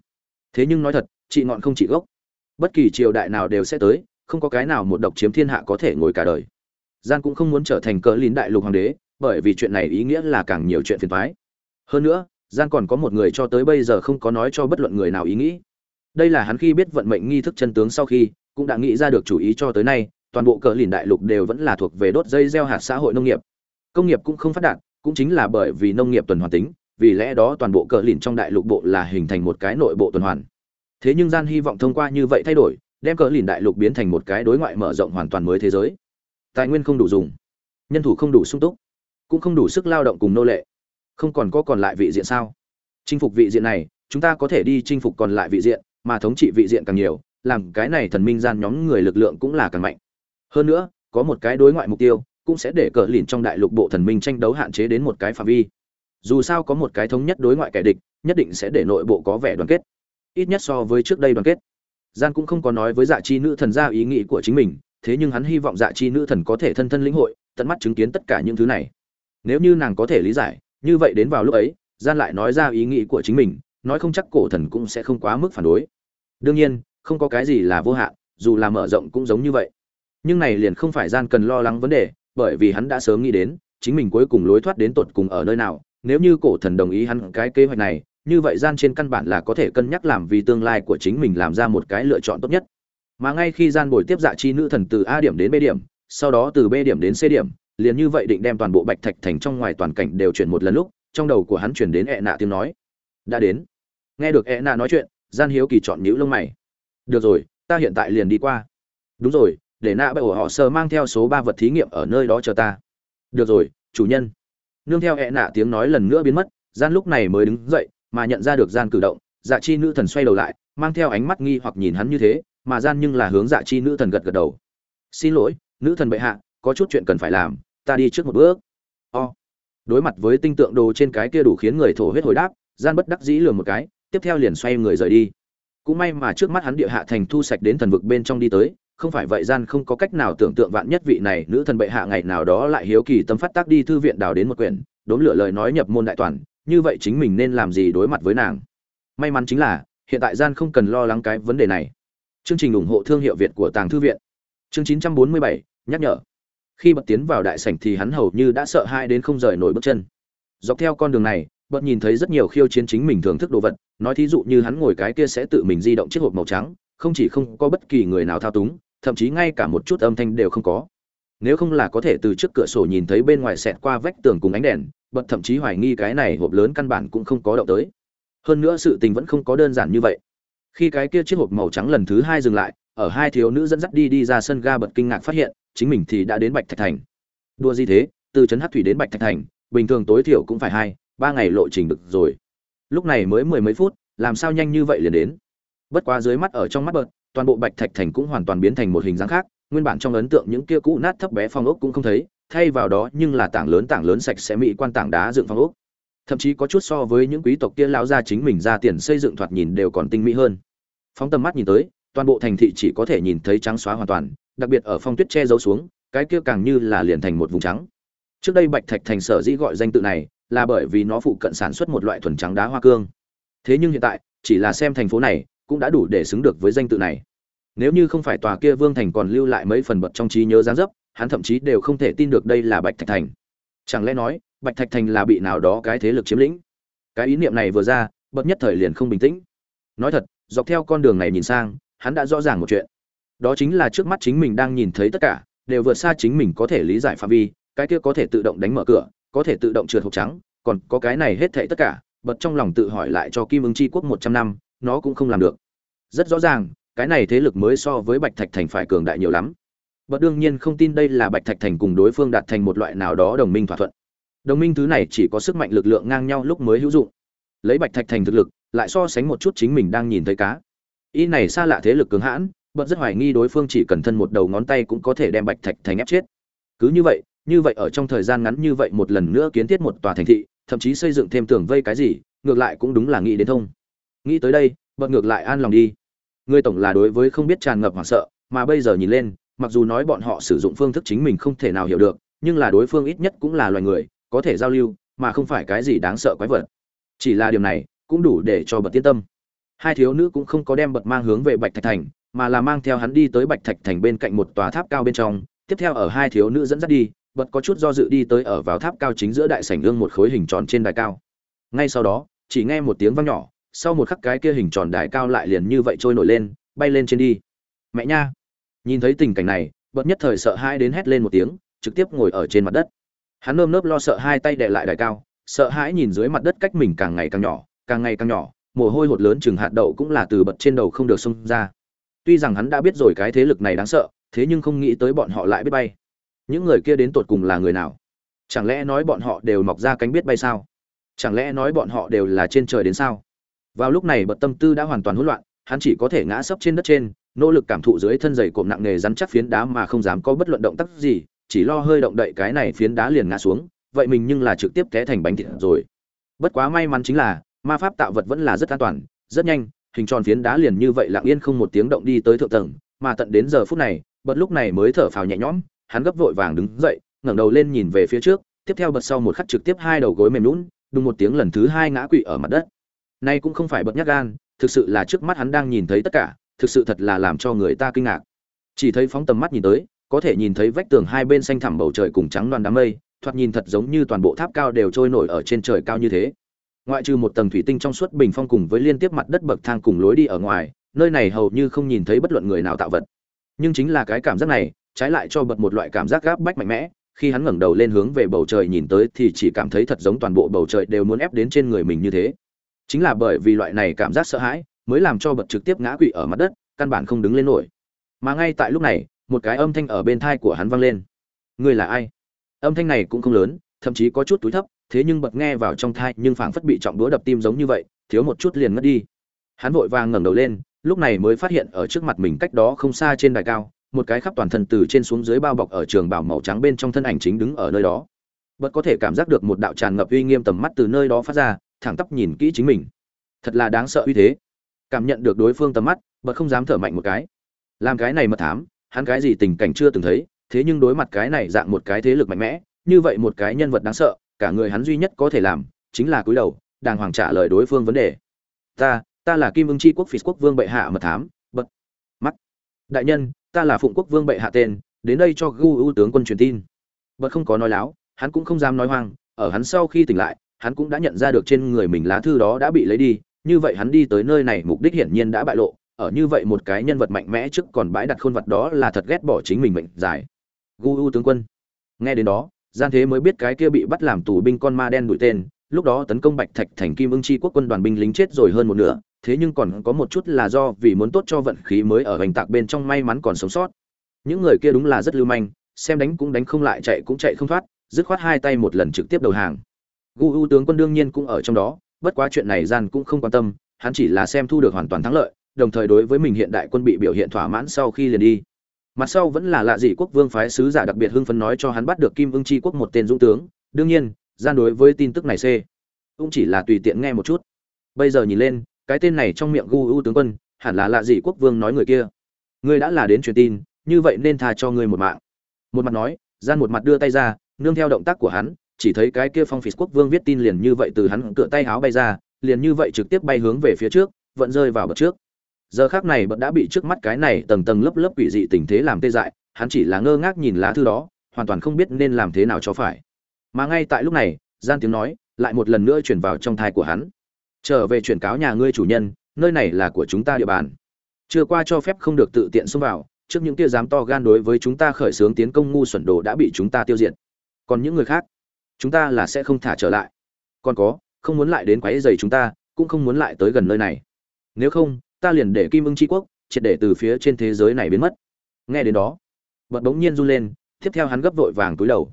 Thế nhưng nói thật trị ngọn không trị gốc. Bất kỳ triều đại nào đều sẽ tới, không có cái nào một độc chiếm thiên hạ có thể ngồi cả đời. Gian cũng không muốn trở thành cỡ lín đại lục hoàng đế, bởi vì chuyện này ý nghĩa là càng nhiều chuyện phiền toái. Hơn nữa gian còn có một người cho tới bây giờ không có nói cho bất luận người nào ý nghĩ. Đây là hắn khi biết vận mệnh nghi thức chân tướng sau khi, cũng đã nghĩ ra được chủ ý cho tới nay, toàn bộ cờ lìn đại lục đều vẫn là thuộc về đốt dây gieo hạt xã hội nông nghiệp. Công nghiệp cũng không phát đạt, cũng chính là bởi vì nông nghiệp tuần hoàn tính, vì lẽ đó toàn bộ cờ lìn trong đại lục bộ là hình thành một cái nội bộ tuần hoàn. Thế nhưng gian hy vọng thông qua như vậy thay đổi, đem cờ lìn đại lục biến thành một cái đối ngoại mở rộng hoàn toàn mới thế giới. Tài nguyên không đủ dùng, nhân thủ không đủ sung túc, cũng không đủ sức lao động cùng nô lệ không còn có còn lại vị diện sao? Chinh phục vị diện này, chúng ta có thể đi chinh phục còn lại vị diện, mà thống trị vị diện càng nhiều, làm cái này thần minh gian nhóm người lực lượng cũng là càng mạnh. Hơn nữa, có một cái đối ngoại mục tiêu, cũng sẽ để cờ lìn trong đại lục bộ thần minh tranh đấu hạn chế đến một cái phạm vi. Dù sao có một cái thống nhất đối ngoại kẻ địch, nhất định sẽ để nội bộ có vẻ đoàn kết. Ít nhất so với trước đây đoàn kết. Gian cũng không có nói với dạ chi nữ thần ra ý nghĩ của chính mình, thế nhưng hắn hy vọng dạ chi nữ thần có thể thân thân lĩnh hội, tận mắt chứng kiến tất cả những thứ này. Nếu như nàng có thể lý giải như vậy đến vào lúc ấy, gian lại nói ra ý nghĩ của chính mình, nói không chắc cổ thần cũng sẽ không quá mức phản đối. Đương nhiên, không có cái gì là vô hạn, dù là mở rộng cũng giống như vậy. Nhưng này liền không phải gian cần lo lắng vấn đề, bởi vì hắn đã sớm nghĩ đến, chính mình cuối cùng lối thoát đến tột cùng ở nơi nào. Nếu như cổ thần đồng ý hắn cái kế hoạch này, như vậy gian trên căn bản là có thể cân nhắc làm vì tương lai của chính mình làm ra một cái lựa chọn tốt nhất. Mà ngay khi gian bồi tiếp dạ chi nữ thần từ a điểm đến b điểm, sau đó từ b điểm đến c điểm liền như vậy định đem toàn bộ bạch thạch thành trong ngoài toàn cảnh đều chuyển một lần lúc, trong đầu của hắn chuyển đến e ẹ nạ tiếng nói. Đã đến. Nghe được e ẹ nạ nói chuyện, gian hiếu kỳ chọn nhữ lông mày. Được rồi, ta hiện tại liền đi qua. Đúng rồi, để nạ bởi họ sờ mang theo số ba vật thí nghiệm ở nơi đó chờ ta. Được rồi, chủ nhân. Nương theo e ẹ nạ tiếng nói lần nữa biến mất, gian lúc này mới đứng dậy, mà nhận ra được gian cử động dạ chi nữ thần xoay đầu lại, mang theo ánh mắt nghi hoặc nhìn hắn như thế, mà gian nhưng là hướng dạ chi nữ thần gật gật đầu. Xin lỗi, nữ thần bệ hạ, có chút chuyện cần phải làm ta đi trước một bước. O. Đối mặt với tinh tượng đồ trên cái kia đủ khiến người thổ huyết hồi đáp gian bất đắc dĩ lừa một cái tiếp theo liền xoay người rời đi. Cũng may mà trước mắt hắn địa hạ thành thu sạch đến thần vực bên trong đi tới không phải vậy gian không có cách nào tưởng tượng vạn nhất vị này nữ thần bệ hạ ngày nào đó lại hiếu kỳ tâm phát tác đi thư viện đào đến một quyển đốn lửa lời nói nhập môn đại toàn như vậy chính mình nên làm gì đối mặt với nàng? May mắn chính là hiện tại gian không cần lo lắng cái vấn đề này. Chương trình ủng hộ thương hiệu việt của tàng thư viện. Chương 947, nhắc nhở khi bật tiến vào đại sảnh thì hắn hầu như đã sợ hãi đến không rời nổi bước chân. Dọc theo con đường này, bật nhìn thấy rất nhiều khiêu chiến chính mình thưởng thức đồ vật, nói thí dụ như hắn ngồi cái kia sẽ tự mình di động chiếc hộp màu trắng, không chỉ không có bất kỳ người nào thao túng, thậm chí ngay cả một chút âm thanh đều không có. Nếu không là có thể từ trước cửa sổ nhìn thấy bên ngoài xẹt qua vách tường cùng ánh đèn, bật thậm chí hoài nghi cái này hộp lớn căn bản cũng không có động tới. Hơn nữa sự tình vẫn không có đơn giản như vậy. Khi cái kia chiếc hộp màu trắng lần thứ hai dừng lại ở hai thiếu nữ dẫn dắt đi đi ra sân ga bật kinh ngạc phát hiện, chính mình thì đã đến bạch thạch thành. Đua gì thế? Từ trấn hát thủy đến bạch thạch thành, bình thường tối thiểu cũng phải hai, ba ngày lộ trình được rồi. Lúc này mới mười mấy phút, làm sao nhanh như vậy liền đến? Bất quá dưới mắt ở trong mắt bật, toàn bộ bạch thạch thành cũng hoàn toàn biến thành một hình dáng khác, nguyên bản trong ấn tượng những kia cũ nát thấp bé phong ốc cũng không thấy, thay vào đó nhưng là tảng lớn tảng lớn sạch sẽ mỹ quan tảng đá dựng phong ốc. Thậm chí có chút so với những quý tộc kia lao ra chính mình ra tiền xây dựng thoạt nhìn đều còn tinh mỹ hơn. Phóng tầm mắt nhìn tới toàn bộ thành thị chỉ có thể nhìn thấy trắng xóa hoàn toàn, đặc biệt ở phong tuyết che giấu xuống, cái kia càng như là liền thành một vùng trắng. Trước đây bạch thạch thành sở dĩ gọi danh tự này, là bởi vì nó phụ cận sản xuất một loại thuần trắng đá hoa cương. Thế nhưng hiện tại, chỉ là xem thành phố này, cũng đã đủ để xứng được với danh tự này. Nếu như không phải tòa kia vương thành còn lưu lại mấy phần bật trong trí nhớ dáng dấp, hắn thậm chí đều không thể tin được đây là bạch thạch thành. Chẳng lẽ nói, bạch thạch thành là bị nào đó cái thế lực chiếm lĩnh? Cái ý niệm này vừa ra bật nhất thời liền không bình tĩnh. Nói thật, dọc theo con đường này nhìn sang hắn đã rõ ràng một chuyện. Đó chính là trước mắt chính mình đang nhìn thấy tất cả, đều vượt xa chính mình có thể lý giải phạm vi, cái kia có thể tự động đánh mở cửa, có thể tự động trượt hộp trắng, còn có cái này hết thảy tất cả, bật trong lòng tự hỏi lại cho kim ứng chi quốc một trăm năm, nó cũng không làm được. Rất rõ ràng, cái này thế lực mới so với bạch thạch thành phải cường đại nhiều lắm. Bật đương nhiên không tin đây là bạch thạch thành cùng đối phương đạt thành một loại nào đó đồng minh thỏa thuận. Đồng minh thứ này chỉ có sức mạnh lực lượng ngang nhau lúc mới hữu dụng. Lấy bạch thạch thành thực lực, lại so sánh một chút chính mình đang nhìn thấy cá y này xa lạ thế lực cường hãn, bật rất hoài nghi đối phương chỉ cần thân một đầu ngón tay cũng có thể đem bạch thạch thành ép chết. Cứ như vậy như vậy ở trong thời gian ngắn như vậy một lần nữa kiến thiết một tòa thành thị, thậm chí xây dựng thêm tường vây cái gì, ngược lại cũng đúng là nghĩ đến thông. Nghĩ tới đây, bật ngược lại an lòng đi. Người tổng là đối với không biết tràn ngập hoảng sợ, mà bây giờ nhìn lên, mặc dù nói bọn họ sử dụng phương thức chính mình không thể nào hiểu được, nhưng là đối phương ít nhất cũng là loài người, có thể giao lưu, mà không phải cái gì đáng sợ quái vật. Chỉ là điều này, cũng đủ để cho bật yên tâm hai thiếu nữ cũng không có đem bật mang hướng về bạch thạch thành, mà là mang theo hắn đi tới bạch thạch thành bên cạnh một tòa tháp cao bên trong. Tiếp theo ở hai thiếu nữ dẫn dắt đi, bật có chút do dự đi tới ở vào tháp cao chính giữa đại sảnh ương một khối hình tròn trên đài cao. Ngay sau đó, chỉ nghe một tiếng vang nhỏ, sau một khắc cái kia hình tròn đài cao lại liền như vậy trôi nổi lên, bay lên trên đi. Mẹ nha! Nhìn thấy tình cảnh này, bật nhất thời sợ hãi đến hét lên một tiếng, trực tiếp ngồi ở trên mặt đất. Hắn nơm nớp lo sợ hai tay đè lại đài cao, sợ hãi nhìn dưới mặt đất cách mình càng ngày càng nhỏ, càng ngày càng nhỏ mồ hôi hột lớn chừng hạt đậu cũng là từ bật trên đầu không được xông ra. Tuy rằng hắn đã biết rồi cái thế lực này đáng sợ, thế nhưng không nghĩ tới bọn họ lại biết bay. Những người kia đến tột cùng là người nào? Chẳng lẽ nói bọn họ đều mọc ra cánh biết bay sao? Chẳng lẽ nói bọn họ đều là trên trời đến sao? Vào lúc này bật tâm tư đã hoàn toàn hỗn loạn, hắn chỉ có thể ngã sấp trên đất trên, nỗ lực cảm thụ dưới thân dày cộm nặng nề rắn chắc phiến đá mà không dám có bất luận động tác gì, chỉ lo hơi động đậy cái này phiến đá liền ngã xuống, vậy mình nhưng là trực tiếp té thành bánh thịt rồi. Bất quá may mắn chính là ma pháp tạo vật vẫn là rất an toàn, rất nhanh, hình tròn phiến đá liền như vậy lặng yên không một tiếng động đi tới thượng tầng, mà tận đến giờ phút này, bật lúc này mới thở phào nhẹ nhõm, hắn gấp vội vàng đứng dậy, ngẩng đầu lên nhìn về phía trước, tiếp theo bật sau một khắc trực tiếp hai đầu gối mềm lún đùng một tiếng lần thứ hai ngã quỵ ở mặt đất. Nay cũng không phải bật nhát gan, thực sự là trước mắt hắn đang nhìn thấy tất cả, thực sự thật là làm cho người ta kinh ngạc. Chỉ thấy phóng tầm mắt nhìn tới, có thể nhìn thấy vách tường hai bên xanh thẳm bầu trời cùng trắng đoàn đám mây, thoạt nhìn thật giống như toàn bộ tháp cao đều trôi nổi ở trên trời cao như thế ngoại trừ một tầng thủy tinh trong suốt bình phong cùng với liên tiếp mặt đất bậc thang cùng lối đi ở ngoài, nơi này hầu như không nhìn thấy bất luận người nào tạo vật. Nhưng chính là cái cảm giác này, trái lại cho bật một loại cảm giác gáp bách mạnh mẽ, khi hắn ngẩng đầu lên hướng về bầu trời nhìn tới thì chỉ cảm thấy thật giống toàn bộ bầu trời đều muốn ép đến trên người mình như thế. Chính là bởi vì loại này cảm giác sợ hãi, mới làm cho bật trực tiếp ngã quỵ ở mặt đất, căn bản không đứng lên nổi. Mà ngay tại lúc này, một cái âm thanh ở bên thai của hắn vang lên. Người là ai? Âm thanh này cũng không lớn, thậm chí có chút túi thấp thế nhưng bật nghe vào trong thai nhưng phảng phất bị trọng đũa đập tim giống như vậy, thiếu một chút liền ngất đi. Hắn vội vàng ngẩng đầu lên, lúc này mới phát hiện ở trước mặt mình cách đó không xa trên đài cao, một cái khắp toàn thân từ trên xuống dưới bao bọc ở trường bảo màu trắng bên trong thân ảnh chính đứng ở nơi đó. Bật có thể cảm giác được một đạo tràn ngập uy nghiêm tầm mắt từ nơi đó phát ra, thẳng tắp nhìn kỹ chính mình. Thật là đáng sợ uy thế. Cảm nhận được đối phương tầm mắt bật không dám thở mạnh một cái. Làm cái này mật thám, hắn cái gì tình cảnh chưa từng thấy, thế nhưng đối mặt cái này dạng một cái thế lực mạnh mẽ, như vậy một cái nhân vật đáng sợ cả người hắn duy nhất có thể làm, chính là cúi đầu, đàng hoàng trả lời đối phương vấn đề. Ta ta là kim ưng c quốc phí quốc vương bệ hạ mật thám, bật mắt đại nhân, ta là phụng quốc vương bệ hạ tên, đến đây cho gu ưu tướng quân truyền tin. Bật không có nói láo, hắn cũng không dám nói hoang, ở hắn sau khi tỉnh lại, hắn cũng đã nhận ra được trên người mình lá thư đó đã bị lấy đi, như vậy hắn đi tới nơi này mục đích hiển nhiên đã bại lộ, ở như vậy một cái nhân vật mạnh mẽ trước còn bãi đặt khôn vật đó là thật ghét bỏ chính mình mệnh giải gu ưu tướng quân, nghe đến đó gian thế mới biết cái kia bị bắt làm tù binh con ma đen đuổi tên, lúc đó tấn công bạch thạch thành kim ưng chi quốc quân đoàn binh lính chết rồi hơn một nửa, thế nhưng còn có một chút là do vì muốn tốt cho vận khí mới ở hành tạc bên trong may mắn còn sống sót. Những người kia đúng là rất lưu manh, xem đánh cũng đánh không lại chạy cũng chạy không thoát, dứt khoát hai tay một lần trực tiếp đầu hàng. Gu u tướng quân đương nhiên cũng ở trong đó, bất quá chuyện này gian cũng không quan tâm, hắn chỉ là xem thu được hoàn toàn thắng lợi, đồng thời đối với mình hiện đại quân bị biểu hiện thỏa mãn sau khi liền đi mặt sau vẫn là lạ dị quốc vương phái sứ giả đặc biệt hưng phấn nói cho hắn bắt được kim ưng chi quốc một tên dũng tướng. Đương nhiên, gian đối với tin tức này c, cũng chỉ là tùy tiện nghe một chút. Bây giờ nhìn lên, cái tên này trong miệng gu u tướng quân, hẳn là lạ dị quốc vương nói người kia. Ngươi đã là đến truyền tin, như vậy nên tha cho ngươi một mạng. Một mặt nói, gian một mặt đưa tay ra, nương theo động tác của hắn, chỉ thấy cái kia phong phỉ quốc vương viết tin liền như vậy từ hắn cửa tay háo bay ra, liền như vậy trực tiếp bay hướng về phía trước vẫn rơi vào bậc trước giờ khác này bận đã bị trước mắt cái này tầng tầng lớp lớp quỷ dị tình thế làm tê dại, hắn chỉ là ngơ ngác nhìn lá thư đó, hoàn toàn không biết nên làm thế nào cho phải. Mà ngay tại lúc này, gian tiếng nói lại một lần nữa chuyển vào trong thai của hắn. Trở về chuyển cáo nhà ngươi chủ nhân, nơi này là của chúng ta địa bàn. Chưa qua cho phép không được tự tiện xông vào, trước những kia dám to gan đối với chúng ta khởi xướng tiến công ngu xuẩn đồ đã bị chúng ta tiêu diệt. Còn những người khác, chúng ta là sẽ không thả trở lại. Còn có, không muốn lại đến quấy rầy chúng ta, cũng không muốn lại tới gần nơi này. Nếu không ta liền để kim ưng tri quốc triệt để từ phía trên thế giới này biến mất. Nghe đến đó, bật bỗng nhiên run lên, tiếp theo hắn gấp vội vàng túi đầu.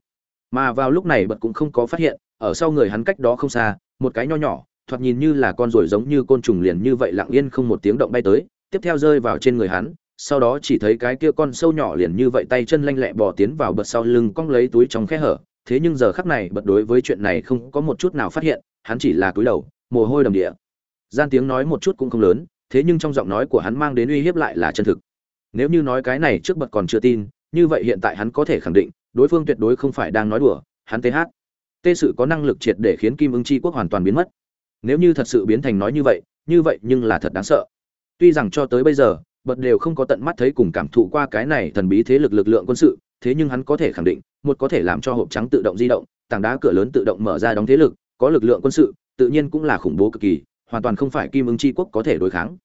Mà vào lúc này bật cũng không có phát hiện, ở sau người hắn cách đó không xa, một cái nho nhỏ, thoạt nhìn như là con ruồi giống như côn trùng liền như vậy lặng yên không một tiếng động bay tới, tiếp theo rơi vào trên người hắn, sau đó chỉ thấy cái kia con sâu nhỏ liền như vậy tay chân lanh lẹ bò tiến vào bật sau lưng cong lấy túi trong khe hở. Thế nhưng giờ khắc này bật đối với chuyện này không có một chút nào phát hiện, hắn chỉ là túi đầu, mồ hôi đầm địa. Gian tiếng nói một chút cũng không lớn thế nhưng trong giọng nói của hắn mang đến uy hiếp lại là chân thực. Nếu như nói cái này trước bật còn chưa tin, như vậy hiện tại hắn có thể khẳng định, đối phương tuyệt đối không phải đang nói đùa, hắn th tê sự có năng lực triệt để khiến kim ưng c quốc hoàn toàn biến mất. Nếu như thật sự biến thành nói như vậy như vậy nhưng là thật đáng sợ. Tuy rằng cho tới bây giờ, bật đều không có tận mắt thấy cùng cảm thụ qua cái này thần bí thế lực lực lượng quân sự, thế nhưng hắn có thể khẳng định, một có thể làm cho hộp trắng tự động di động, tảng đá cửa lớn tự động mở ra đóng thế lực, có lực lượng quân sự, tự nhiên cũng là khủng bố cực kỳ hoàn toàn không phải kim ưng tri quốc có thể đối kháng.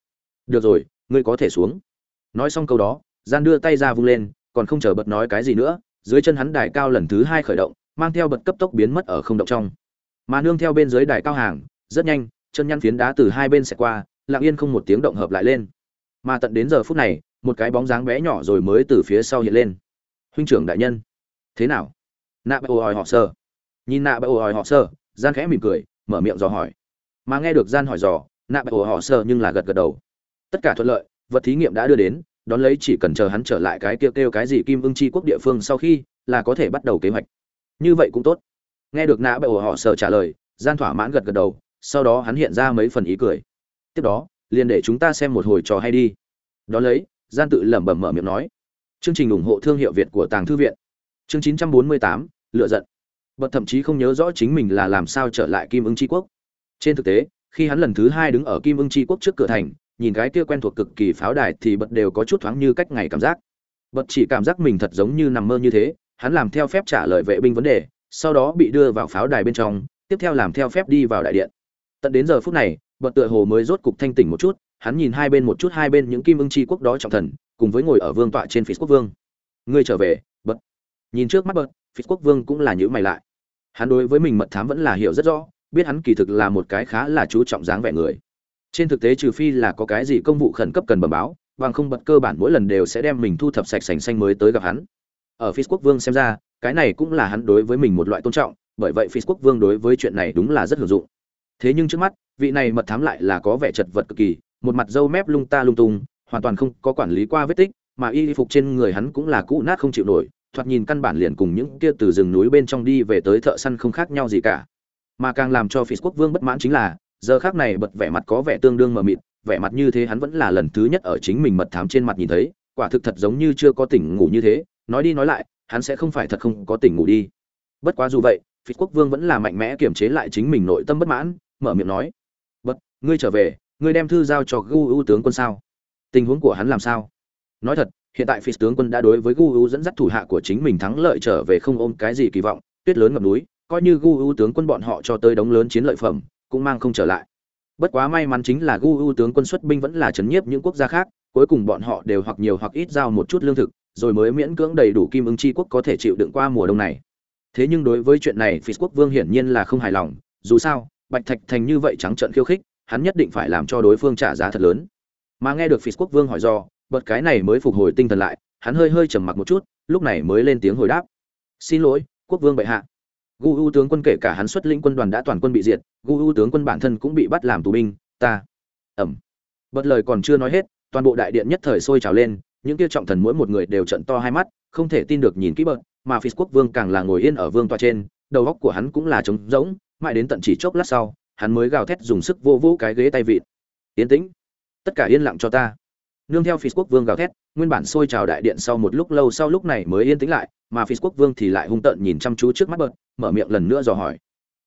Được rồi, ngươi có thể xuống. Nói xong câu đó, gian đưa tay ra vung lên, còn không chờ bật nói cái gì nữa, dưới chân hắn đài cao lần thứ hai khởi động, mang theo bật cấp tốc biến mất ở không động trong. Mà nương theo bên dưới đài cao hàng, rất nhanh, chân nhăn phiến đá từ hai bên sẽ qua, lặng yên không một tiếng động hợp lại lên. Mà tận đến giờ phút này, một cái bóng dáng bé nhỏ rồi mới từ phía sau hiện lên. Huynh trưởng đại nhân, thế nào? Nạ bại ồ hỏi họ sơ nhìn nạ bại ồ hỏi họ sơ gian khẽ mỉm cười, mở miệng dò hỏi mà nghe được gian hỏi dò nạ bạch ổ họ sơ nhưng là gật gật đầu. Tất cả thuận lợi vật thí nghiệm đã đưa đến đón lấy chỉ cần chờ hắn trở lại cái kêu kêu cái gì kim ưng chi quốc địa phương sau khi là có thể bắt đầu kế hoạch. Như vậy cũng tốt. Nghe được nạ bệ ổ họ sơ trả lời gian thỏa mãn gật gật đầu sau đó hắn hiện ra mấy phần ý cười. Tiếp đó liền để chúng ta xem một hồi trò hay đi. Đón lấy gian tự lẩm bẩm mở miệng nói. Chương trình ủng hộ thương hiệu việt của tàng thư viện. Chương 948, lựa giận. Bật thậm chí không nhớ rõ chính mình là làm sao trở lại kim ứng tri quốc trên thực tế, khi hắn lần thứ hai đứng ở kim ưng tri quốc trước cửa thành, nhìn cái kia quen thuộc cực kỳ pháo đài thì bật đều có chút thoáng như cách ngày cảm giác. Bật chỉ cảm giác mình thật giống như nằm mơ như thế, hắn làm theo phép trả lời vệ binh vấn đề, sau đó bị đưa vào pháo đài bên trong, tiếp theo làm theo phép đi vào đại điện. Tận đến giờ phút này, bật tựa hồ mới rốt cục thanh tỉnh một chút, hắn nhìn hai bên một chút hai bên những kim ưng chi quốc đó trọng thần, cùng với ngồi ở vương tọa trên phía quốc vương. Ngươi trở về, bật. Nhìn trước mắt bật phía quốc vương cũng là những mày lại. Hắn đối với mình mật thám vẫn là hiểu rất rõ biết hắn kỳ thực là một cái khá là chú trọng dáng vẻ người. Trên thực tế trừ phi là có cái gì công vụ khẩn cấp cần bẩm báo, bằng không bật cơ bản mỗi lần đều sẽ đem mình thu thập sạch sành xanh mới tới gặp hắn. Ở phi quốc vương xem ra, cái này cũng là hắn đối với mình một loại tôn trọng, bởi vậy phi quốc vương đối với chuyện này đúng là rất hữu dụng. Thế nhưng trước mắt, vị này mật thám lại là có vẻ chật vật cực kỳ, một mặt dâu mép lung ta lung tung, hoàn toàn không có quản lý qua vết tích, mà y phục trên người hắn cũng là cũ nát không chịu nổi, thoạt nhìn căn bản liền cùng những kia từ rừng núi bên trong đi về tới thợ săn không khác nhau gì cả mà càng làm cho phí quốc vương bất mãn chính là, giờ khác này bật vẻ mặt có vẻ tương đương mờ mịt, vẻ mặt như thế hắn vẫn là lần thứ nhất ở chính mình mật thám trên mặt nhìn thấy, quả thực thật giống như chưa có tỉnh ngủ như thế, nói đi nói lại, hắn sẽ không phải thật không có tỉnh ngủ đi. Bất quá dù vậy phí quốc vương vẫn là mạnh mẽ kiềm chế lại chính mình nội tâm bất mãn, mở miệng nói bất ngươi trở về, ngươi đem thư giao cho gu u tướng quân sao? Tình huống của hắn làm sao? Nói thật, hiện tại phi tướng quân đã đối với gu ưu dẫn dắt thủ hạ của chính mình thắng lợi trở về không ôm cái gì kỳ vọng, tuyết lớn ngập núi coi như gu u tướng quân bọn họ cho tới đống lớn chiến lợi phẩm, cũng mang không trở lại. Bất quá may mắn chính là gu u tướng quân xuất binh vẫn là chấn nhiếp những quốc gia khác, cuối cùng bọn họ đều hoặc nhiều hoặc ít giao một chút lương thực, rồi mới miễn cưỡng đầy đủ kim ứng chi quốc có thể chịu đựng qua mùa đông này. Thế nhưng đối với chuyện này phi quốc vương hiển nhiên là không hài lòng, dù sao, bạch thạch thành như vậy trắng trợn khiêu khích, hắn nhất định phải làm cho đối phương trả giá thật lớn. Mà nghe được phi quốc vương hỏi do, bật cái này mới phục hồi tinh thần lại, hắn hơi hơi trầm mặc một chút, lúc này mới lên tiếng hồi đáp. Xin lỗi, quốc vương bệ hạ gu u tướng quân kể cả hắn xuất lĩnh quân đoàn đã toàn quân bị diệt, gu u tướng quân bản thân cũng bị bắt làm tù binh, ta. Ẩm. Bật lời còn chưa nói hết, toàn bộ đại điện nhất thời sôi trào lên, những kia trọng thần mỗi một người đều trận to hai mắt, không thể tin được nhìn kỹ bợt mà phi quốc vương càng là ngồi yên ở vương tòa trên, đầu góc của hắn cũng là trống rỗng, mãi đến tận chỉ chốc lát sau, hắn mới gào thét dùng sức vô vũ cái ghế tay vịt. Yên tĩnh. Tất cả yên lặng cho ta. Nương theo phi quốc vương gào thét nguyên bản sôi trào đại điện sau một lúc lâu sau lúc này mới yên tĩnh lại, mà phi quốc vương thì lại hung tợn nhìn chăm chú trước mắt bợt mở miệng lần nữa dò hỏi.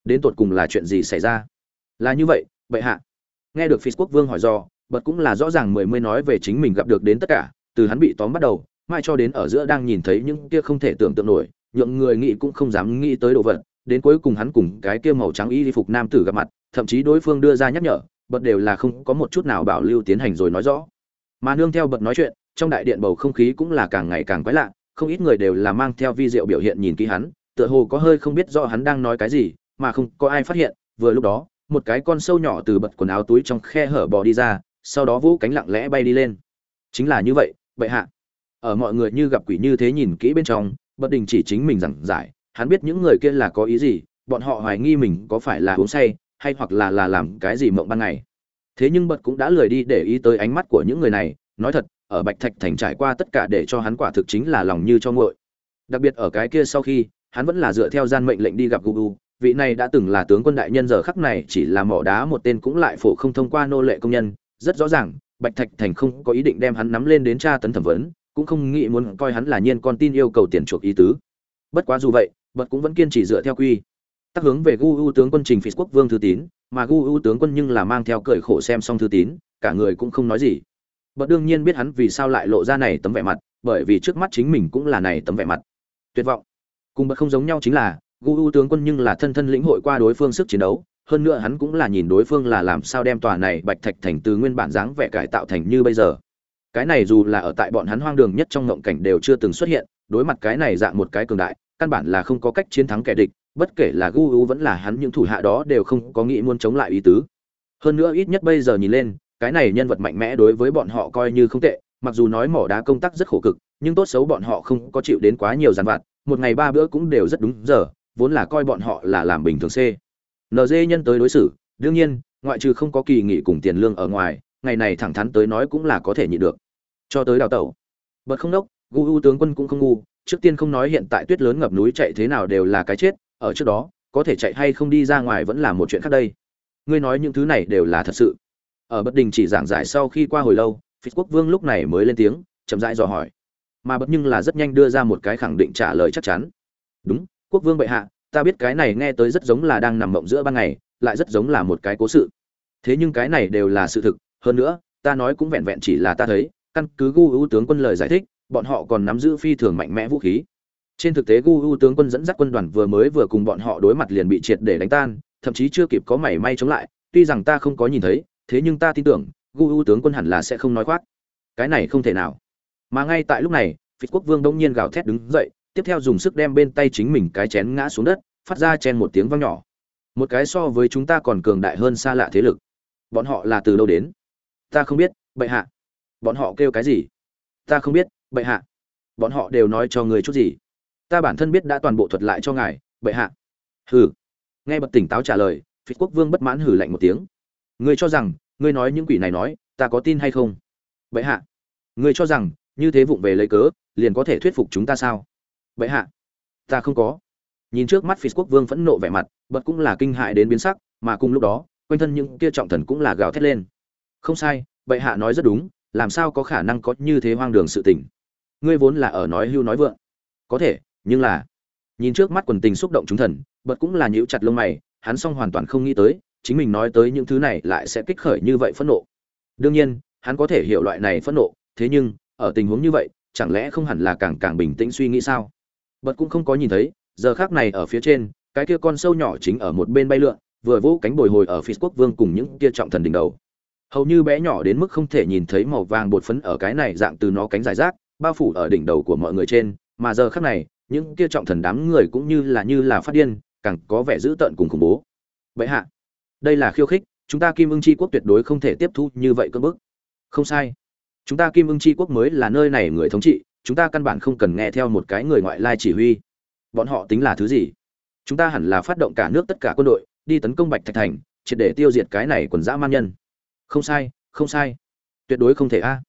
Đến tột cùng là chuyện gì xảy ra? Là như vậy, bệ hạ. Nghe được phi quốc vương hỏi do bật cũng là rõ ràng mười mươi nói về chính mình gặp được đến tất cả, từ hắn bị tóm bắt đầu, mai cho đến ở giữa đang nhìn thấy những kia không thể tưởng tượng nổi, nhượng người nghĩ cũng không dám nghĩ tới đồ vật, đến cuối cùng hắn cùng cái kia màu trắng y phục nam tử gặp mặt, thậm chí đối phương đưa ra nhắc nhở, bật đều là không có một chút nào bảo lưu tiến hành rồi nói rõ. Mà nương theo bật nói chuyện trong đại điện bầu không khí cũng là càng ngày càng quái lạ, không ít người đều là mang theo vi diệu biểu hiện nhìn kỹ hắn, tựa hồ có hơi không biết rõ hắn đang nói cái gì, mà không có ai phát hiện, vừa lúc đó, một cái con sâu nhỏ từ bật quần áo túi trong khe hở bò đi ra, sau đó vũ cánh lặng lẽ bay đi lên. Chính là như vậy, bệ hạ. Ở mọi người như gặp quỷ như thế nhìn kỹ bên trong, bất đình chỉ chính mình giảng giải, hắn biết những người kia là có ý gì, bọn họ hoài nghi mình có phải là uống say, hay hoặc là là làm cái gì mộng ban ngày. Thế nhưng bật cũng đã lười đi để ý tới ánh mắt của những người này, nói thật ở bạch thạch thành trải qua tất cả để cho hắn quả thực chính là lòng như cho nguội. Đặc biệt ở cái kia sau khi, hắn vẫn là dựa theo gian mệnh lệnh đi gặp gugu vị này đã từng là tướng quân đại nhân giờ khắc này chỉ là mỏ đá một tên cũng lại phổ không thông qua nô lệ công nhân. Rất rõ ràng, bạch thạch thành không có ý định đem hắn nắm lên đến tra tấn thẩm vấn, cũng không nghĩ muốn coi hắn là nhiên con tin yêu cầu tiền chuộc ý tứ. Bất quá dù vậy bật cũng vẫn kiên trì dựa theo quy. Tác hướng về gu u tướng quân trình phí quốc vương thư tín, mà gu u tướng quân nhưng là mang theo cởi khổ xem xong thư tín, cả người cũng không nói gì bất đương nhiên biết hắn vì sao lại lộ ra này tấm vẻ mặt, bởi vì trước mắt chính mình cũng là này tấm vẻ mặt. Tuyệt vọng. Cùng bất không giống nhau chính là, gu u tướng quân nhưng là thân thân lĩnh hội qua đối phương sức chiến đấu, hơn nữa hắn cũng là nhìn đối phương là làm sao đem tòa này bạch thạch thành từ nguyên bản dáng vẻ cải tạo thành như bây giờ. Cái này dù là ở tại bọn hắn hoang đường nhất trong ngộng cảnh đều chưa từng xuất hiện, đối mặt cái này dạng một cái cường đại, căn bản là không có cách chiến thắng kẻ địch, bất kể là gu u vẫn là hắn những thủ hạ đó đều không có nghĩ muốn chống lại ý tứ. Hơn nữa ít nhất bây giờ nhìn lên cái này nhân vật mạnh mẽ đối với bọn họ coi như không tệ, mặc dù nói mỏ đá công tác rất khổ cực, nhưng tốt xấu bọn họ không có chịu đến quá nhiều giàn vặt, một ngày ba bữa cũng đều rất đúng giờ, vốn là coi bọn họ là làm bình thường c. Nd nhân tới đối xử, đương nhiên, ngoại trừ không có kỳ nghỉ cùng tiền lương ở ngoài, ngày này thẳng thắn tới nói cũng là có thể nhịn được. Cho tới đào tẩu. Bật không đốc, gu u tướng quân cũng không ngu, trước tiên không nói hiện tại tuyết lớn ngập núi chạy thế nào đều là cái chết, ở trước đó, có thể chạy hay không đi ra ngoài vẫn là một chuyện khác đây. Ngươi nói những thứ này đều là thật sự ở bất đình chỉ giảng giải sau khi qua hồi lâu phi quốc vương lúc này mới lên tiếng, chậm rãi dò hỏi. Mà bất nhưng là rất nhanh đưa ra một cái khẳng định trả lời chắc chắn. Đúng, quốc vương bệ hạ, ta biết cái này nghe tới rất giống là đang nằm mộng giữa ban ngày, lại rất giống là một cái cố sự. Thế nhưng cái này đều là sự thực, hơn nữa, ta nói cũng vẹn vẹn chỉ là ta thấy, căn cứ gu ưu tướng quân lời giải thích, bọn họ còn nắm giữ phi thường mạnh mẽ vũ khí. Trên thực tế gu ưu tướng quân dẫn dắt quân đoàn vừa mới vừa cùng bọn họ đối mặt liền bị triệt để đánh tan, thậm chí chưa kịp có mảy may chống lại, tuy rằng ta không có nhìn thấy thế nhưng ta tin tưởng, gu u tướng quân hẳn là sẽ không nói khoác. Cái này không thể nào. Mà ngay tại lúc này phi quốc vương đông nhiên gào thét đứng dậy, tiếp theo dùng sức đem bên tay chính mình cái chén ngã xuống đất, phát ra chen một tiếng vang nhỏ. Một cái so với chúng ta còn cường đại hơn xa lạ thế lực. Bọn họ là từ đâu đến? Ta không biết, bệ hạ. Bọn họ kêu cái gì? Ta không biết, bệ hạ. Bọn họ đều nói cho người chút gì. Ta bản thân biết đã toàn bộ thuật lại cho ngài, bệ hạ. Hừ. Nghe bật tỉnh táo trả lời phi quốc vương bất mãn hử lạnh một tiếng ngươi cho rằng, ngươi nói những quỷ này nói, ta có tin hay không? Bệ hạ. Ngươi cho rằng, như thế vụng về lấy cớ, liền có thể thuyết phục chúng ta sao? Bệ hạ. Ta không có. Nhìn trước mắt phi quốc vương phẫn nộ vẻ mặt, bật cũng là kinh hại đến biến sắc, mà cùng lúc đó, quanh thân những kia trọng thần cũng là gào thét lên. Không sai, bệ hạ nói rất đúng, làm sao có khả năng có như thế hoang đường sự tình? Ngươi vốn là ở nói hưu nói vượng. Có thể, nhưng là, nhìn trước mắt quần tình xúc động chúng thần, bật cũng là nhíu chặt lông mày, hắn song hoàn toàn không nghĩ tới chính mình nói tới những thứ này lại sẽ kích khởi như vậy phẫn nộ. Đương nhiên, hắn có thể hiểu loại này phẫn nộ, thế nhưng, ở tình huống như vậy, chẳng lẽ không hẳn là càng càng bình tĩnh suy nghĩ sao? Bật cũng không có nhìn thấy, giờ khác này ở phía trên, cái kia con sâu nhỏ chính ở một bên bay lượn, vừa vỗ cánh bồi hồi ở phía quốc vương cùng những kia trọng thần đỉnh đầu. Hầu như bé nhỏ đến mức không thể nhìn thấy màu vàng bột phấn ở cái này dạng từ nó cánh dài rác, bao phủ ở đỉnh đầu của mọi người trên, mà giờ khác này, những kia trọng thần đám người cũng như là như là phát điên, càng có vẻ dữ tợn cùng khủng bố. Vậy hạ đây là khiêu khích, chúng ta kim ưng tri quốc tuyệt đối không thể tiếp thu như vậy cơ bức. Không sai. Chúng ta kim ưng tri quốc mới là nơi này người thống trị, chúng ta căn bản không cần nghe theo một cái người ngoại lai chỉ huy. Bọn họ tính là thứ gì? Chúng ta hẳn là phát động cả nước tất cả quân đội, đi tấn công bạch thạch thành, triệt để tiêu diệt cái này quần dã man nhân. Không sai không sai. Tuyệt đối không thể a.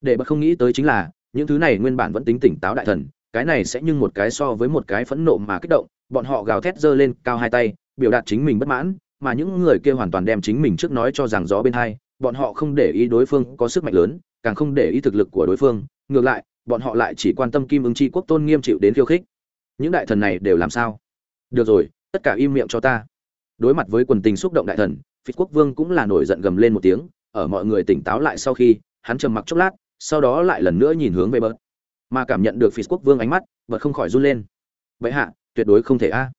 Để bật không nghĩ tới chính là, những thứ này nguyên bản vẫn tính tỉnh táo đại thần, cái này sẽ nhưng một cái so với một cái phẫn nộ mà kích động, bọn họ gào thét giơ lên cao hai tay, biểu đạt chính mình bất mãn mà những người kia hoàn toàn đem chính mình trước nói cho rằng gió bên hai, bọn họ không để ý đối phương có sức mạnh lớn, càng không để ý thực lực của đối phương. Ngược lại, bọn họ lại chỉ quan tâm kim Ưng chi quốc tôn nghiêm chịu đến khiêu khích. Những đại thần này đều làm sao? Được rồi, tất cả im miệng cho ta. Đối mặt với quần tình xúc động đại thần Phí quốc vương cũng là nổi giận gầm lên một tiếng, ở mọi người tỉnh táo lại sau khi, hắn trầm mặc chốc lát, sau đó lại lần nữa nhìn hướng về bớt mà cảm nhận được Phí quốc vương ánh mắt bớt không khỏi run lên. Vậy hạ, tuyệt đối không thể a.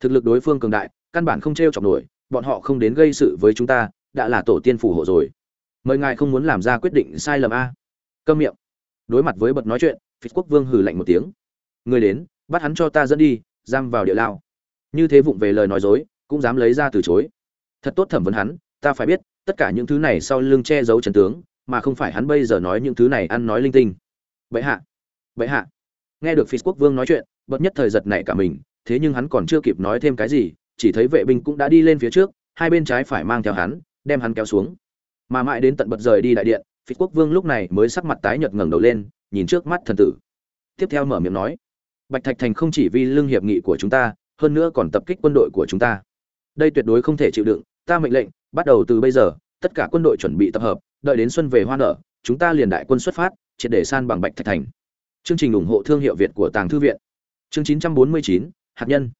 Thực lực đối phương cường đại, căn bản không trêu chọc nổi bọn họ không đến gây sự với chúng ta, đã là tổ tiên phù hộ rồi. Mời ngài không muốn làm ra quyết định sai lầm a? Câm miệng. Đối mặt với bật nói chuyện, phích quốc vương hừ lạnh một tiếng. Người đến, bắt hắn cho ta dẫn đi, giam vào địa lao. Như thế vụng về lời nói dối, cũng dám lấy ra từ chối. Thật tốt thẩm vấn hắn, ta phải biết, tất cả những thứ này sau lưng che giấu trần tướng, mà không phải hắn bây giờ nói những thứ này ăn nói linh tinh. Bệ hạ. Bệ hạ. Nghe được Phí quốc vương nói chuyện, bật nhất thời giật này cả mình, thế nhưng hắn còn chưa kịp nói thêm cái gì chỉ thấy vệ binh cũng đã đi lên phía trước hai bên trái phải mang theo hắn đem hắn kéo xuống. Mà mãi đến tận bật rời đi đại điện phi quốc vương lúc này mới sắc mặt tái nhợt ngẩng đầu lên nhìn trước mắt thần tử. Tiếp theo mở miệng nói bạch thạch thành không chỉ vì lương hiệp nghị của chúng ta hơn nữa còn tập kích quân đội của chúng ta. Đây tuyệt đối không thể chịu đựng ta mệnh lệnh bắt đầu từ bây giờ tất cả quân đội chuẩn bị tập hợp đợi đến xuân về hoa nở chúng ta liền đại quân xuất phát triệt để san bằng bạch thạch thành. Chương trình ủng hộ thương hiệu việt của tàng thư viện. Chương 949, hạt nhân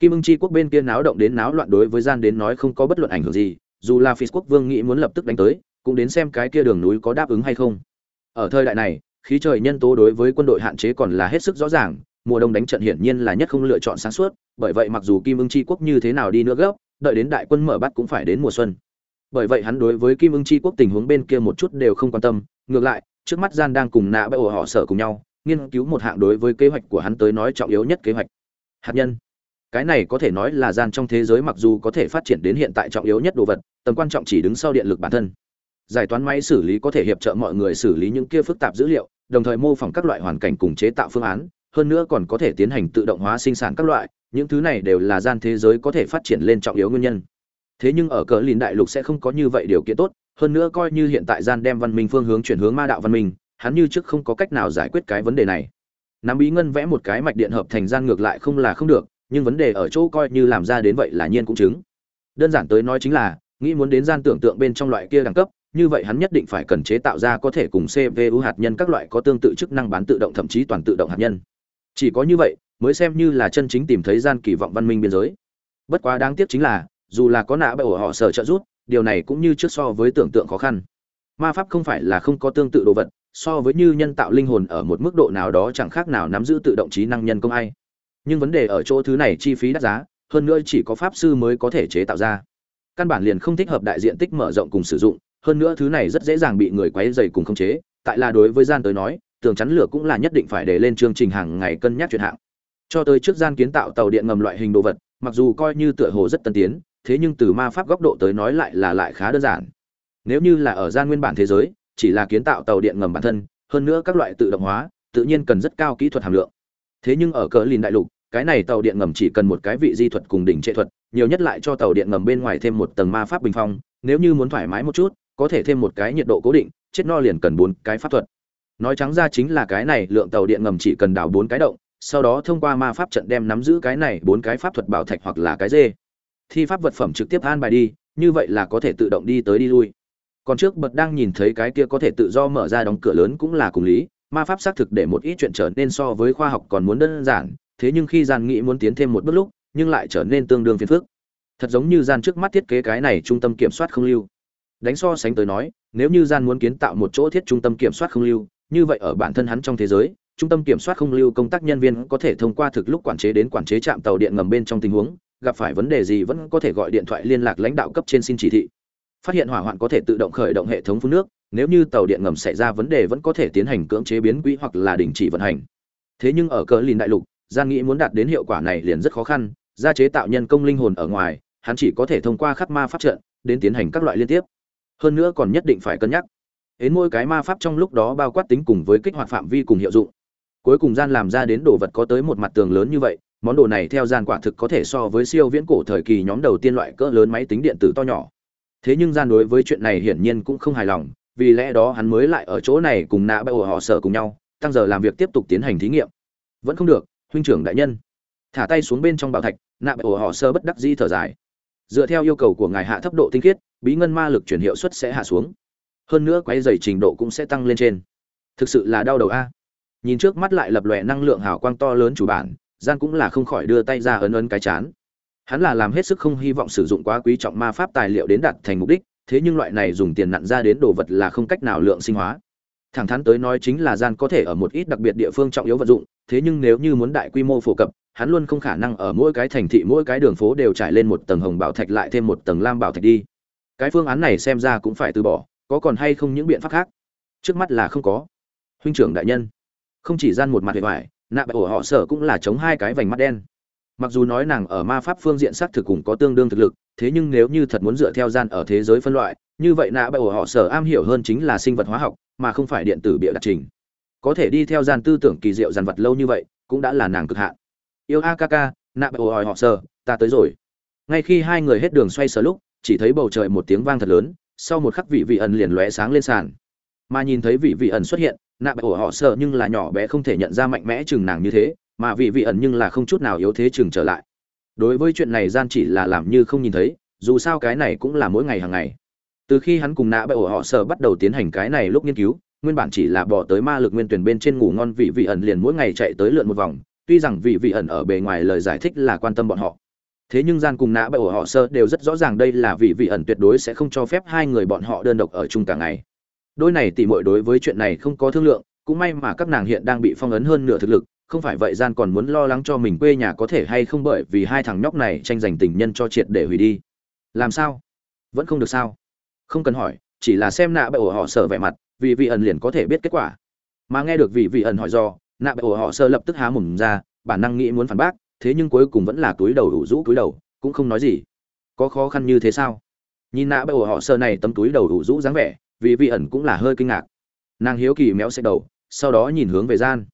kim ưng chi quốc bên kia náo động đến náo loạn đối với gian đến nói không có bất luận ảnh hưởng gì, dù là phi quốc vương nghĩ muốn lập tức đánh tới, cũng đến xem cái kia đường núi có đáp ứng hay không. Ở thời đại này, khí trời nhân tố đối với quân đội hạn chế còn là hết sức rõ ràng, mùa đông đánh trận hiển nhiên là nhất không lựa chọn sáng suốt, bởi vậy mặc dù kim ưng chi quốc như thế nào đi nữa gấp, đợi đến đại quân mở bắt cũng phải đến mùa xuân. Bởi vậy hắn đối với kim ưng chi quốc tình huống bên kia một chút đều không quan tâm, ngược lại, trước mắt gian đang cùng nạ bãi ổ họ sở cùng nhau, nghiên cứu một hạng đối với kế hoạch của hắn tới nói trọng yếu nhất kế hoạch. Hạt nhân cái này có thể nói là gian trong thế giới mặc dù có thể phát triển đến hiện tại trọng yếu nhất đồ vật, tầm quan trọng chỉ đứng sau điện lực bản thân. Giải toán máy xử lý có thể hiệp trợ mọi người xử lý những kia phức tạp dữ liệu, đồng thời mô phỏng các loại hoàn cảnh cùng chế tạo phương án, hơn nữa còn có thể tiến hành tự động hóa sinh sản các loại, những thứ này đều là gian thế giới có thể phát triển lên trọng yếu nguyên nhân. Thế nhưng ở cờ lìn đại lục sẽ không có như vậy điều kiện tốt, hơn nữa coi như hiện tại gian đem văn minh phương hướng chuyển hướng ma đạo văn minh, hắn như trước không có cách nào giải quyết cái vấn đề này. Nắm bí ngân vẽ một cái mạch điện hợp thành gian ngược lại không là không được nhưng vấn đề ở chỗ coi như làm ra đến vậy là nhiên cũng chứng. Đơn giản tới nói chính là, nghĩ muốn đến gian tưởng tượng bên trong loại kia đẳng cấp, như vậy hắn nhất định phải cần chế tạo ra có thể cùng cpu hạt nhân các loại có tương tự chức năng bán tự động thậm chí toàn tự động hạt nhân. Chỉ có như vậy, mới xem như là chân chính tìm thấy gian kỳ vọng văn minh biên giới. Bất quá đáng tiếc chính là, dù là có nạ bởi họ sở trợ giúp, điều này cũng như trước so với tưởng tượng khó khăn. Ma pháp không phải là không có tương tự đồ vật, so với như nhân tạo linh hồn ở một mức độ nào đó chẳng khác nào nắm giữ tự động trí năng nhân công ai nhưng vấn đề ở chỗ thứ này chi phí đắt giá, hơn nữa chỉ có pháp sư mới có thể chế tạo ra. Căn bản liền không thích hợp đại diện tích mở rộng cùng sử dụng, hơn nữa thứ này rất dễ dàng bị người quấy dày cùng khống chế, tại là đối với gian tới nói, tường chắn lửa cũng là nhất định phải để lên chương trình hàng ngày cân nhắc chuyện hạng. Cho tới trước gian kiến tạo tàu điện ngầm loại hình đồ vật, mặc dù coi như tựa hồ rất tân tiến, thế nhưng từ ma pháp góc độ tới nói lại là lại khá đơn giản. Nếu như là ở gian nguyên bản thế giới, chỉ là kiến tạo tàu điện ngầm bản thân, hơn nữa các loại tự động hóa, tự nhiên cần rất cao kỹ thuật hàm lượng. Thế nhưng ở cỡ lìn đại lục cái này tàu điện ngầm chỉ cần một cái vị di thuật cùng đỉnh trệ thuật, nhiều nhất lại cho tàu điện ngầm bên ngoài thêm một tầng ma pháp bình phong, nếu như muốn thoải mái một chút, có thể thêm một cái nhiệt độ cố định, chết no liền cần bốn cái pháp thuật. Nói trắng ra chính là cái này, lượng tàu điện ngầm chỉ cần đào bốn cái động, sau đó thông qua ma pháp trận đem nắm giữ cái này bốn cái pháp thuật bảo thạch hoặc là cái dê. Thi pháp vật phẩm trực tiếp an bài đi, như vậy là có thể tự động đi tới đi lui. Còn trước bật đang nhìn thấy cái kia có thể tự do mở ra đóng cửa lớn cũng là cùng lý, ma pháp xác thực để một ít chuyện trở nên so với khoa học còn muốn đơn giản thế nhưng khi gian nghĩ muốn tiến thêm một bước lúc, nhưng lại trở nên tương đương phiền phức. Thật giống như gian trước mắt thiết kế cái này trung tâm kiểm soát không lưu. Đánh so sánh tới nói, nếu như gian muốn kiến tạo một chỗ thiết trung tâm kiểm soát không lưu, như vậy ở bản thân hắn trong thế giới, trung tâm kiểm soát không lưu công tác nhân viên có thể thông qua thực lúc quản chế đến quản chế trạm tàu điện ngầm bên trong tình huống, gặp phải vấn đề gì vẫn có thể gọi điện thoại liên lạc lãnh đạo cấp trên xin chỉ thị. Phát hiện hỏa hoạn có thể tự động khởi động hệ thống phun nước, nếu như tàu điện ngầm xảy ra vấn đề vẫn có thể tiến hành cưỡng chế biến quỹ hoặc là đình chỉ vận hành. Thế nhưng ở cờ lìn đại lục gian nghĩ muốn đạt đến hiệu quả này liền rất khó khăn, gia chế tạo nhân công linh hồn ở ngoài, hắn chỉ có thể thông qua khắc ma pháp trận đến tiến hành các loại liên tiếp. Hơn nữa còn nhất định phải cân nhắc. Đến mỗi cái ma pháp trong lúc đó bao quát tính cùng với kích hoạt phạm vi cùng hiệu dụng. Cuối cùng gian làm ra đến đồ vật có tới một mặt tường lớn như vậy, món đồ này theo gian quả thực có thể so với siêu viễn cổ thời kỳ nhóm đầu tiên loại cỡ lớn máy tính điện tử to nhỏ. Thế nhưng gian đối với chuyện này hiển nhiên cũng không hài lòng, vì lẽ đó hắn mới lại ở chỗ này cùng nạ bại ổ họ sở cùng nhau, tăng giờ làm việc tiếp tục tiến hành thí nghiệm. Vẫn không được huynh trưởng đại nhân. Thả tay xuống bên trong bảo thạch, nạ bại ổ họ sơ bất đắc di thở dài. Dựa theo yêu cầu của ngài hạ thấp độ tinh khiết, bí ngân ma lực chuyển hiệu suất sẽ hạ xuống. Hơn nữa quay dày trình độ cũng sẽ tăng lên trên. Thực sự là đau đầu a. Nhìn trước mắt lại lập lòe năng lượng hào quang to lớn chủ bản gian cũng là không khỏi đưa tay ra ấn ấn cái chán. Hắn là làm hết sức không hy vọng sử dụng quá quý trọng ma pháp tài liệu đến đạt thành mục đích, thế nhưng loại này dùng tiền nặn ra đến đồ vật là không cách nào lượng sinh hóa thẳng thắn tới nói chính là gian có thể ở một ít đặc biệt địa phương trọng yếu vận dụng thế nhưng nếu như muốn đại quy mô phổ cập hắn luôn không khả năng ở mỗi cái thành thị mỗi cái đường phố đều trải lên một tầng hồng bảo thạch lại thêm một tầng lam bảo thạch đi. Cái phương án này xem ra cũng phải từ bỏ có còn hay không những biện pháp khác? Trước mắt là không có. Huynh trưởng đại nhân không chỉ gian một mặt vẻ vải, nạ bại ổ họ sở cũng là chống hai cái vành mắt đen. Mặc dù nói nàng ở ma pháp phương diện xác thực cũng có tương đương thực lực thế nhưng nếu như thật muốn dựa theo gian ở thế giới phân loại như vậy nạ bại ổ họ sở am hiểu hơn chính là sinh vật hóa học mà không phải điện tử bịa đặt trình. Có thể đi theo gian tư tưởng kỳ diệu dàn vật lâu như vậy, cũng đã là nàng cực hạn. Yêu a ca ca nạ bại hỏi họ sờ, ta tới rồi. Ngay khi hai người hết đường xoay sở lúc, chỉ thấy bầu trời một tiếng vang thật lớn, sau một khắc vị vị ẩn liền lóe sáng lên sàn. Mà nhìn thấy vị vị ẩn xuất hiện, nạp ồ họ sợ nhưng là nhỏ bé không thể nhận ra mạnh mẽ chừng nàng như thế, mà vị vị ẩn nhưng là không chút nào yếu thế chừng trở lại. Đối với chuyện này gian chỉ là làm như không nhìn thấy, dù sao cái này cũng là mỗi ngày hàng ngày từ khi hắn cùng nạ bệ ổ họ sở bắt đầu tiến hành cái này lúc nghiên cứu, nguyên bản chỉ là bỏ tới ma lực nguyên tuyển bên trên ngủ ngon vị vị ẩn liền mỗi ngày chạy tới lượn một vòng, tuy rằng vị vị ẩn ở bề ngoài lời giải thích là quan tâm bọn họ. Thế nhưng gian cùng nạ bại ổ họ sơ đều rất rõ ràng đây là vị vị ẩn tuyệt đối sẽ không cho phép hai người bọn họ đơn độc ở chung cả ngày. Đôi này tỉ mội đối với chuyện này không có thương lượng, cũng may mà các nàng hiện đang bị phong ấn hơn nửa thực lực, không phải vậy gian còn muốn lo lắng cho mình quê nhà có thể hay không bởi vì hai thằng nhóc này tranh giành tình nhân cho triệt để hủy đi. Làm sao? Vẫn không được sao? Không cần hỏi, chỉ là xem nạ bại ổ họ sợ vẻ mặt, vì vị ẩn liền có thể biết kết quả. Mà nghe được vị vị ẩn hỏi do, nạ bại ổ họ sơ lập tức há mồm ra, bản năng nghĩ muốn phản bác, thế nhưng cuối cùng vẫn là túi đầu đủ rũ túi đầu, cũng không nói gì. Có khó khăn như thế sao? Nhìn nạ bại ổ họ sơ này tấm túi đầu đủ rũ dáng vẻ vì vị ẩn cũng là hơi kinh ngạc. Nàng hiếu kỳ méo xẹt đầu, sau đó nhìn hướng về gian.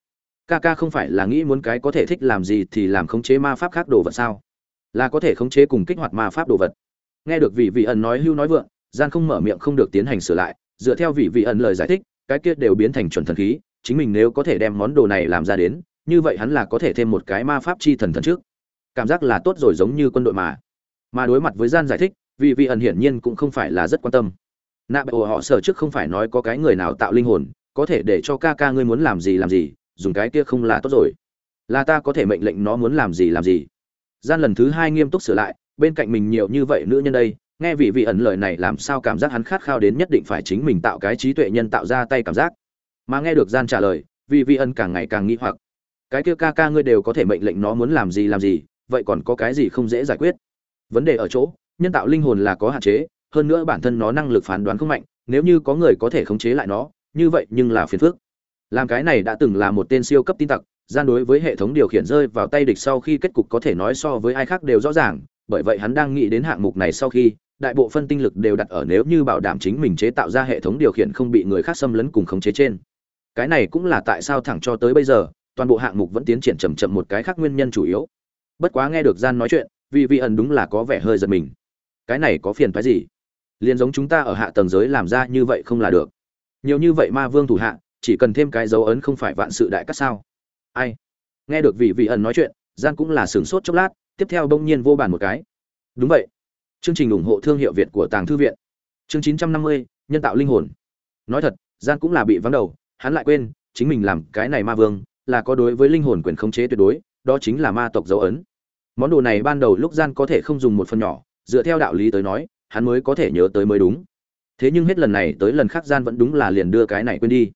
Ca ca không phải là nghĩ muốn cái có thể thích làm gì thì làm khống chế ma pháp khác đồ vật sao? Là có thể khống chế cùng kích hoạt ma pháp đồ vật. Nghe được vị vị ẩn nói hưu nói vượng gian không mở miệng không được tiến hành sửa lại, dựa theo vị vị ẩn lời giải thích, cái kia đều biến thành chuẩn thần khí, chính mình nếu có thể đem món đồ này làm ra đến, như vậy hắn là có thể thêm một cái ma pháp chi thần thần trước. Cảm giác là tốt rồi giống như quân đội mà. Mà đối mặt với gian giải thích, vị vị ẩn hiển nhiên cũng không phải là rất quan tâm. Nạ bệ họ sở trước không phải nói có cái người nào tạo linh hồn, có thể để cho ca ca ngươi muốn làm gì làm gì, dùng cái kia không là tốt rồi. Là ta có thể mệnh lệnh nó muốn làm gì làm gì. Gian lần thứ hai nghiêm túc sửa lại, bên cạnh mình nhiều như vậy nữ nhân đây nghe vị vị ẩn lời này làm sao cảm giác hắn khát khao đến nhất định phải chính mình tạo cái trí tuệ nhân tạo ra tay cảm giác. Mà nghe được gian trả lời, vị vị ẩn càng ngày càng nghi hoặc. Cái kia ca ca ngươi đều có thể mệnh lệnh nó muốn làm gì làm gì, vậy còn có cái gì không dễ giải quyết? Vấn đề ở chỗ, nhân tạo linh hồn là có hạn chế, hơn nữa bản thân nó năng lực phán đoán không mạnh, nếu như có người có thể khống chế lại nó, như vậy nhưng là phiền phức. Làm cái này đã từng là một tên siêu cấp tin tặc, gian đối với hệ thống điều khiển rơi vào tay địch sau khi kết cục có thể nói so với ai khác đều rõ ràng, bởi vậy hắn đang nghĩ đến hạng mục này sau khi đại bộ phân tinh lực đều đặt ở nếu như bảo đảm chính mình chế tạo ra hệ thống điều khiển không bị người khác xâm lấn cùng khống chế trên. Cái này cũng là tại sao thẳng cho tới bây giờ, toàn bộ hạng mục vẫn tiến triển chậm chậm một cái khác nguyên nhân chủ yếu. Bất quá nghe được gian nói chuyện vì vị ẩn đúng là có vẻ hơi giật mình. Cái này có phiền phải gì? Liên giống chúng ta ở hạ tầng giới làm ra như vậy không là được. Nhiều như vậy ma vương thủ hạ, chỉ cần thêm cái dấu ấn không phải vạn sự đại cát sao? Ai? Nghe được vị vị ẩn nói chuyện, gian cũng là sửng sốt chốc lát, tiếp theo bỗng nhiên vô bàn một cái. Đúng vậy chương trình ủng hộ thương hiệu việt của tàng thư viện. Chương chín trăm năm mươi, nhân tạo linh hồn. Nói thật gian cũng là bị vắng đầu, hắn lại quên, chính mình làm cái này ma vương, là có đối với linh hồn quyền khống chế tuyệt đối, đó chính là ma tộc dấu ấn. Món đồ này ban đầu lúc gian có thể không dùng một phần nhỏ, dựa theo đạo lý tới nói, hắn mới có thể nhớ tới mới đúng. Thế nhưng hết lần này tới lần khác gian vẫn đúng là liền đưa cái này quên đi.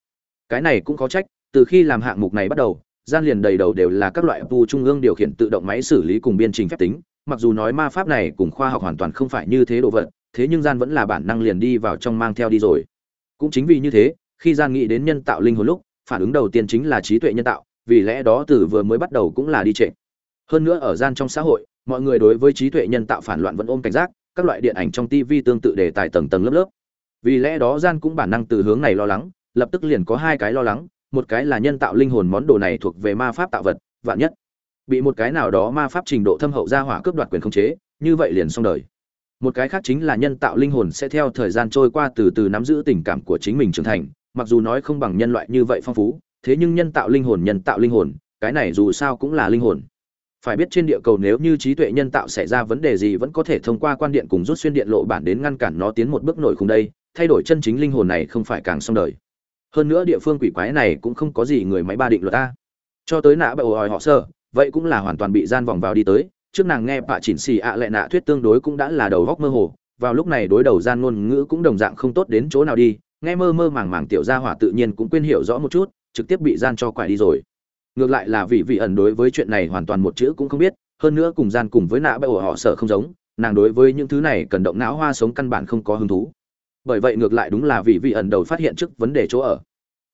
Cái này cũng có trách, từ khi làm hạng mục này bắt đầu gian liền đầy đầu đều là các loại vu trung ương điều khiển tự động máy xử lý cùng biên trình phép tính mặc dù nói ma pháp này cùng khoa học hoàn toàn không phải như thế đồ vật, thế nhưng gian vẫn là bản năng liền đi vào trong mang theo đi rồi. Cũng chính vì như thế, khi gian nghĩ đến nhân tạo linh hồn lúc, phản ứng đầu tiên chính là trí tuệ nhân tạo, vì lẽ đó từ vừa mới bắt đầu cũng là đi trệ. Hơn nữa ở gian trong xã hội, mọi người đối với trí tuệ nhân tạo phản loạn vẫn ôm cảnh giác, các loại điện ảnh trong tv tương tự đề tài tầng tầng lớp lớp. Vì lẽ đó gian cũng bản năng từ hướng này lo lắng, lập tức liền có hai cái lo lắng, một cái là nhân tạo linh hồn món đồ này thuộc về ma pháp tạo vật, vạn nhất bị một cái nào đó ma pháp trình độ thâm hậu ra hỏa cướp đoạt quyền khống chế, như vậy liền xong đời. Một cái khác chính là nhân tạo linh hồn sẽ theo thời gian trôi qua từ từ nắm giữ tình cảm của chính mình trưởng thành, mặc dù nói không bằng nhân loại như vậy phong phú, thế nhưng nhân tạo linh hồn, nhân tạo linh hồn, cái này dù sao cũng là linh hồn. Phải biết trên địa cầu nếu như trí tuệ nhân tạo xảy ra vấn đề gì vẫn có thể thông qua quan điện cùng rút xuyên điện lộ bản đến ngăn cản nó tiến một bước nổi khung đây, thay đổi chân chính linh hồn này không phải càng xong đời. Hơn nữa địa phương quỷ quái này cũng không có gì người máy ba định luật ta. Cho tới nã bầu hỏi họ sơ vậy cũng là hoàn toàn bị gian vòng vào đi tới. Trước nàng nghe bạ chỉnh xì ạ à lệ nạ thuyết tương đối cũng đã là đầu góc mơ hồ. Vào lúc này đối đầu gian ngôn ngữ cũng đồng dạng không tốt đến chỗ nào đi. Nghe mơ mơ màng màng tiểu gia hỏa tự nhiên cũng quên hiểu rõ một chút, trực tiếp bị gian cho quải đi rồi. Ngược lại là vị vị ẩn đối với chuyện này hoàn toàn một chữ cũng không biết, hơn nữa cùng gian cùng với nạ bệ ổ họ sợ không giống, nàng đối với những thứ này cần động não hoa sống căn bản không có hứng thú. Bởi vậy ngược lại đúng là vị vị ẩn đầu phát hiện trước vấn đề chỗ ở.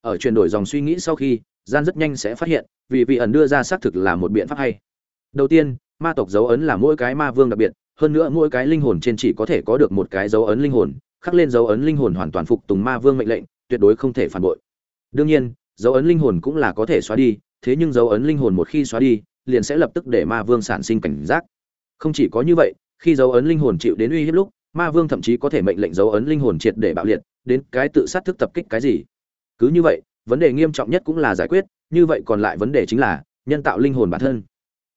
Ở chuyển đổi dòng suy nghĩ sau khi gian rất nhanh sẽ phát hiện, Vì vị ẩn đưa ra xác thực là một biện pháp hay. Đầu tiên, ma tộc dấu ấn là mỗi cái ma vương đặc biệt, hơn nữa mỗi cái linh hồn trên chỉ có thể có được một cái dấu ấn linh hồn, khắc lên dấu ấn linh hồn hoàn toàn phục tùng ma vương mệnh lệnh, tuyệt đối không thể phản bội. Đương nhiên, dấu ấn linh hồn cũng là có thể xóa đi, thế nhưng dấu ấn linh hồn một khi xóa đi, liền sẽ lập tức để ma vương sản sinh cảnh giác. Không chỉ có như vậy, khi dấu ấn linh hồn chịu đến uy hiếp lúc, ma vương thậm chí có thể mệnh lệnh dấu ấn linh hồn triệt để bạo liệt, đến cái tự sát thức tập kích cái gì. Cứ như vậy vấn đề nghiêm trọng nhất cũng là giải quyết, như vậy còn lại vấn đề chính là nhân tạo linh hồn bản thân.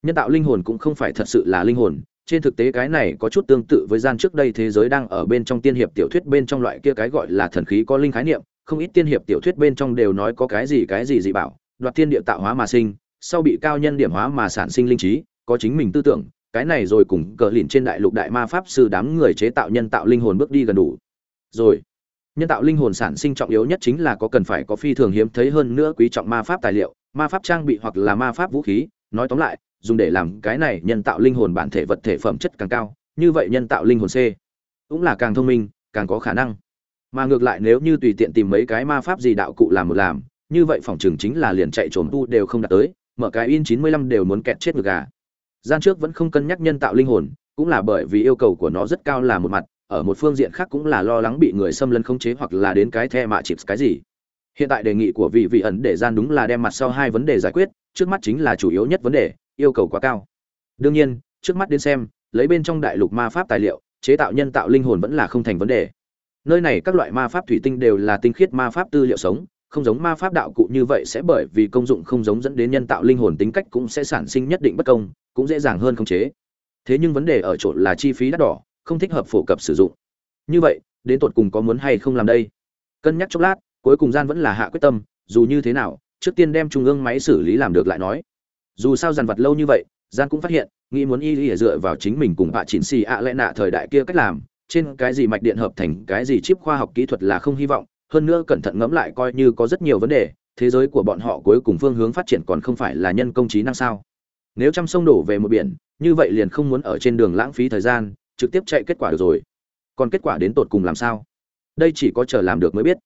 Nhân tạo linh hồn cũng không phải thật sự là linh hồn, trên thực tế cái này có chút tương tự với gian trước đây thế giới đang ở bên trong tiên hiệp tiểu thuyết bên trong loại kia cái gọi là thần khí có linh khái niệm, không ít tiên hiệp tiểu thuyết bên trong đều nói có cái gì cái gì dị bảo, đoạt thiên địa tạo hóa mà sinh, sau bị cao nhân điểm hóa mà sản sinh linh trí, có chính mình tư tưởng, cái này rồi cùng cờ lìn trên đại lục đại ma pháp sư đám người chế tạo nhân tạo linh hồn bước đi gần đủ. Rồi nhân tạo linh hồn sản sinh trọng yếu nhất chính là có cần phải có phi thường hiếm thấy hơn nữa quý trọng ma pháp tài liệu, ma pháp trang bị hoặc là ma pháp vũ khí. Nói tóm lại, dùng để làm cái này nhân tạo linh hồn bản thể vật thể phẩm chất càng cao, như vậy nhân tạo linh hồn c cũng là càng thông minh, càng có khả năng. Mà ngược lại nếu như tùy tiện tìm mấy cái ma pháp gì đạo cụ làm một làm, như vậy phòng trường chính là liền chạy trốn tu đều không đạt tới, mở cái in 95 đều muốn kẹt chết ngược gà. Gian trước vẫn không cân nhắc nhân tạo linh hồn, cũng là bởi vì yêu cầu của nó rất cao là một mặt ở một phương diện khác cũng là lo lắng bị người xâm lấn khống chế hoặc là đến cái the mạ chịp cái gì. Hiện tại đề nghị của vị vị ẩn để gian đúng là đem mặt sau hai vấn đề giải quyết, trước mắt chính là chủ yếu nhất vấn đề, yêu cầu quá cao. Đương nhiên, trước mắt đến xem, lấy bên trong đại lục ma pháp tài liệu, chế tạo nhân tạo linh hồn vẫn là không thành vấn đề. Nơi này các loại ma pháp thủy tinh đều là tinh khiết ma pháp tư liệu sống, không giống ma pháp đạo cụ như vậy sẽ bởi vì công dụng không giống dẫn đến nhân tạo linh hồn tính cách cũng sẽ sản sinh nhất định bất công, cũng dễ dàng hơn khống chế. Thế nhưng vấn đề ở chỗ là chi phí đắt đỏ không thích hợp phổ cập sử dụng. Như vậy, đến tột cùng có muốn hay không làm đây? Cân nhắc chốc lát, cuối cùng gian vẫn là hạ quyết tâm, dù như thế nào, trước tiên đem trung ương máy xử lý làm được lại nói. Dù sao dằn vặt lâu như vậy, gian cũng phát hiện, nghĩ muốn y y dựa vào chính mình cùng bạ chỉnh xì ạ lẽ nạ thời đại kia cách làm, trên cái gì mạch điện hợp thành cái gì chip khoa học kỹ thuật là không hy vọng, hơn nữa cẩn thận ngẫm lại coi như có rất nhiều vấn đề, thế giới của bọn họ cuối cùng phương hướng phát triển còn không phải là nhân công trí năng sao? Nếu trăm sông đổ về một biển, như vậy liền không muốn ở trên đường lãng phí thời gian trực tiếp chạy kết quả được rồi. Còn kết quả đến tột cùng làm sao? Đây chỉ có chờ làm được mới biết.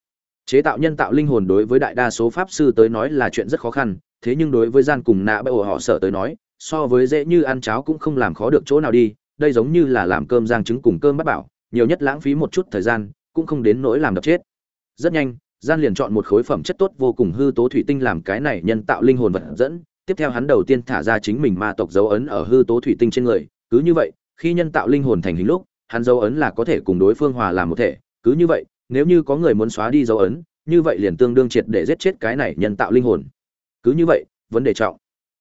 Chế tạo nhân tạo linh hồn đối với đại đa số pháp sư tới nói là chuyện rất khó khăn, thế nhưng đối với gian cùng nạ bởi họ sợ tới nói, so với dễ như ăn cháo cũng không làm khó được chỗ nào đi, đây giống như là làm cơm giang trứng cùng cơm bắt bảo, nhiều nhất lãng phí một chút thời gian, cũng không đến nỗi làm đập chết. Rất nhanh, gian liền chọn một khối phẩm chất tốt vô cùng hư tố thủy tinh làm cái này nhân tạo linh hồn vật dẫn, tiếp theo hắn đầu tiên thả ra chính mình ma tộc dấu ấn ở hư tố thủy tinh trên người, cứ như vậy khi nhân tạo linh hồn thành hình lúc, hắn dấu ấn là có thể cùng đối phương hòa làm một thể. Cứ như vậy, nếu như có người muốn xóa đi dấu ấn, như vậy liền tương đương triệt để giết chết cái này nhân tạo linh hồn. Cứ như vậy, vấn đề trọng.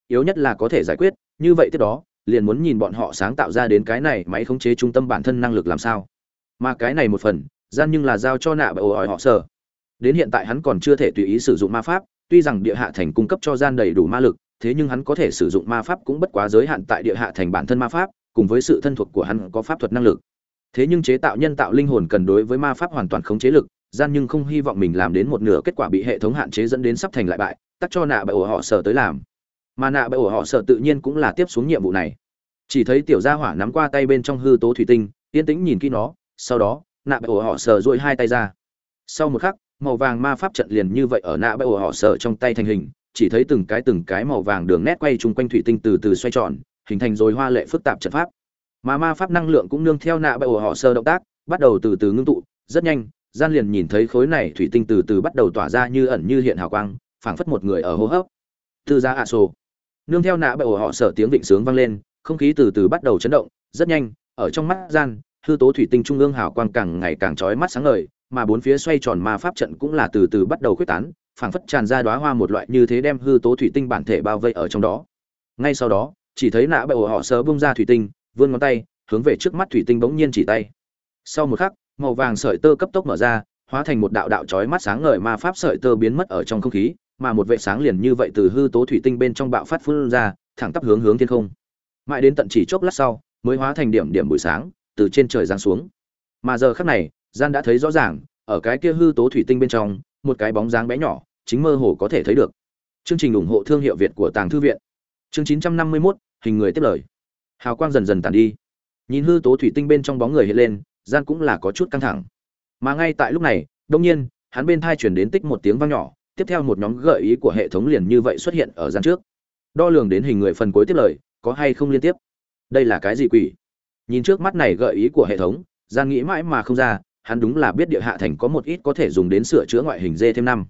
Yếu nhất là có thể giải quyết, như vậy tiếp đó, liền muốn nhìn bọn họ sáng tạo ra đến cái này máy khống chế trung tâm bản thân năng lực làm sao. Mà cái này một phần, gian nhưng là giao cho nạ bởi ỏi họ sở đến hiện tại hắn còn chưa thể tùy ý sử dụng ma pháp, tuy rằng địa hạ thành cung cấp cho gian đầy đủ ma lực, thế nhưng hắn có thể sử dụng ma pháp cũng bất quá giới hạn tại địa hạ thành bản thân ma pháp cùng với sự thân thuộc của hắn có pháp thuật năng lực. Thế nhưng chế tạo nhân tạo linh hồn cần đối với ma pháp hoàn toàn khống chế lực, gian nhưng không hy vọng mình làm đến một nửa kết quả bị hệ thống hạn chế dẫn đến sắp thành lại bại tắt cho nạ bởi ổ họ sở tới làm. Mà nạ bởi ổ họ sở tự nhiên cũng là tiếp xuống nhiệm vụ này. Chỉ thấy tiểu gia hỏa nắm qua tay bên trong hư tố thủy tinh, yên tĩnh nhìn kỹ nó, sau đó, nạ bởi ổ họ sở duỗi hai tay ra. Sau một khắc, màu vàng ma pháp trận liền như vậy ở nạ bởi ổ họ sở trong tay thành hình, chỉ thấy từng cái từng cái màu vàng đường nét quay chung quanh thủy tinh từ từ xoay tròn hình thành rồi hoa lệ phức tạp trận pháp. Mà ma pháp năng lượng cũng nương theo nạ bại ổ họ sơ động tác, bắt đầu từ từ ngưng tụ, rất nhanh, gian liền nhìn thấy khối này thủy tinh từ từ bắt đầu tỏa ra như ẩn như hiện hào quang, phảng phất một người ở hô hấp. Từ ra ạ sổ. Nương theo nạ bại ổ họ sở tiếng vịnh sướng vang lên, không khí từ từ bắt đầu chấn động, rất nhanh, ở trong mắt gian, hư tố thủy tinh trung ương hào quang càng ngày càng chói mắt sáng ngời, mà bốn phía xoay tròn ma pháp trận cũng là từ từ bắt đầu khuếch tán, phảng phất tràn ra đóa hoa một loại như thế đem hư tố thủy tinh bản thể bao vây ở trong đó. Ngay sau đó chỉ thấy nạ bệ ổ họ sơ bung ra thủy tinh vươn ngón tay hướng về trước mắt thủy tinh bỗng nhiên chỉ tay. Sau một khắc màu vàng sợi tơ cấp tốc mở ra hóa thành một đạo đạo chói mắt sáng ngời ma pháp sợi tơ biến mất ở trong không khí mà một vệ sáng liền như vậy từ hư tố thủy tinh bên trong bạo phát phun ra thẳng tắp hướng hướng thiên không. Mãi đến tận chỉ chốc lát sau mới hóa thành điểm điểm buổi sáng từ trên trời giáng xuống. Mà giờ khắc này gian đã thấy rõ ràng ở cái kia hư tố thủy tinh bên trong một cái bóng dáng bé nhỏ chính mơ hồ có thể thấy được. Chương trình ủng hộ thương hiệu việt của tàng thư viện. Chương 951, hình người tiếp lời. Hào quang dần dần tàn đi. Nhìn hư tố thủy tinh bên trong bóng người hiện lên, gian cũng là có chút căng thẳng. Mà ngay tại lúc này đông nhiên, hắn bên thai chuyển đến tích một tiếng vang nhỏ, tiếp theo một nhóm gợi ý của hệ thống liền như vậy xuất hiện ở gian trước. Đo lường đến hình người phần cuối tiếp lời, có hay không liên tiếp? Đây là cái gì quỷ? Nhìn trước mắt này gợi ý của hệ thống, gian nghĩ mãi mà không ra, hắn đúng là biết địa hạ thành có một ít có thể dùng đến sửa chữa ngoại hình dê thêm năm.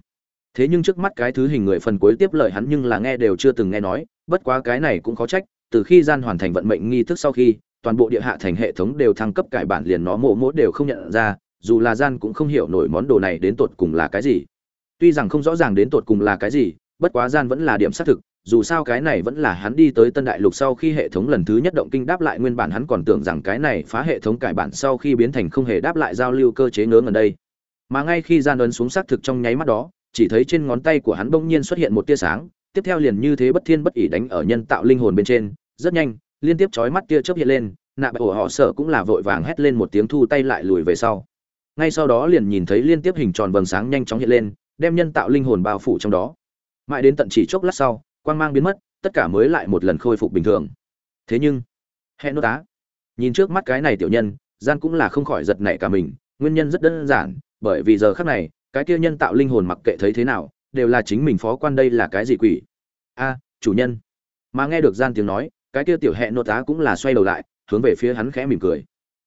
Thế nhưng trước mắt cái thứ hình người phần cuối tiếp lời hắn nhưng là nghe đều chưa từng nghe nói, bất quá cái này cũng khó trách từ khi gian hoàn thành vận mệnh nghi thức sau khi, toàn bộ địa hạ thành hệ thống đều thăng cấp cải bản liền nó mộ mỗ đều không nhận ra, dù là gian cũng không hiểu nổi món đồ này đến tột cùng là cái gì. Tuy rằng không rõ ràng đến tột cùng là cái gì, bất quá gian vẫn là điểm xác thực, dù sao cái này vẫn là hắn đi tới tân đại lục sau khi hệ thống lần thứ nhất động kinh đáp lại nguyên bản hắn còn tưởng rằng cái này phá hệ thống cải bản sau khi biến thành không hề đáp lại giao lưu cơ chế ngớ ngẩn đây. Mà ngay khi gian ấn xuống xác thực trong nháy mắt đó, chỉ thấy trên ngón tay của hắn bỗng nhiên xuất hiện một tia sáng, tiếp theo liền như thế bất thiên bất ỷ đánh ở nhân tạo linh hồn bên trên rất nhanh, liên tiếp chói mắt tia chớp hiện lên, nạ bại của họ sợ cũng là vội vàng hét lên một tiếng thu tay lại lùi về sau. Ngay sau đó liền nhìn thấy liên tiếp hình tròn vầng sáng nhanh chóng hiện lên, đem nhân tạo linh hồn bao phủ trong đó. Mãi đến tận chỉ chốc lát sau, quang mang biến mất, tất cả mới lại một lần khôi phục bình thường. Thế nhưng hẹn nốt tá, nhìn trước mắt cái này tiểu nhân, gian cũng là không khỏi giật nảy cả mình, nguyên nhân rất đơn giản, bởi vì giờ khắc này, cái kia nhân tạo linh hồn mặc kệ thấy thế nào, đều là chính mình phó quan đây là cái gì quỷ? A, chủ nhân. Mà nghe được gian tiếng nói cái kia tiểu hẹn nô tá cũng là xoay đầu lại, hướng về phía hắn khẽ mỉm cười.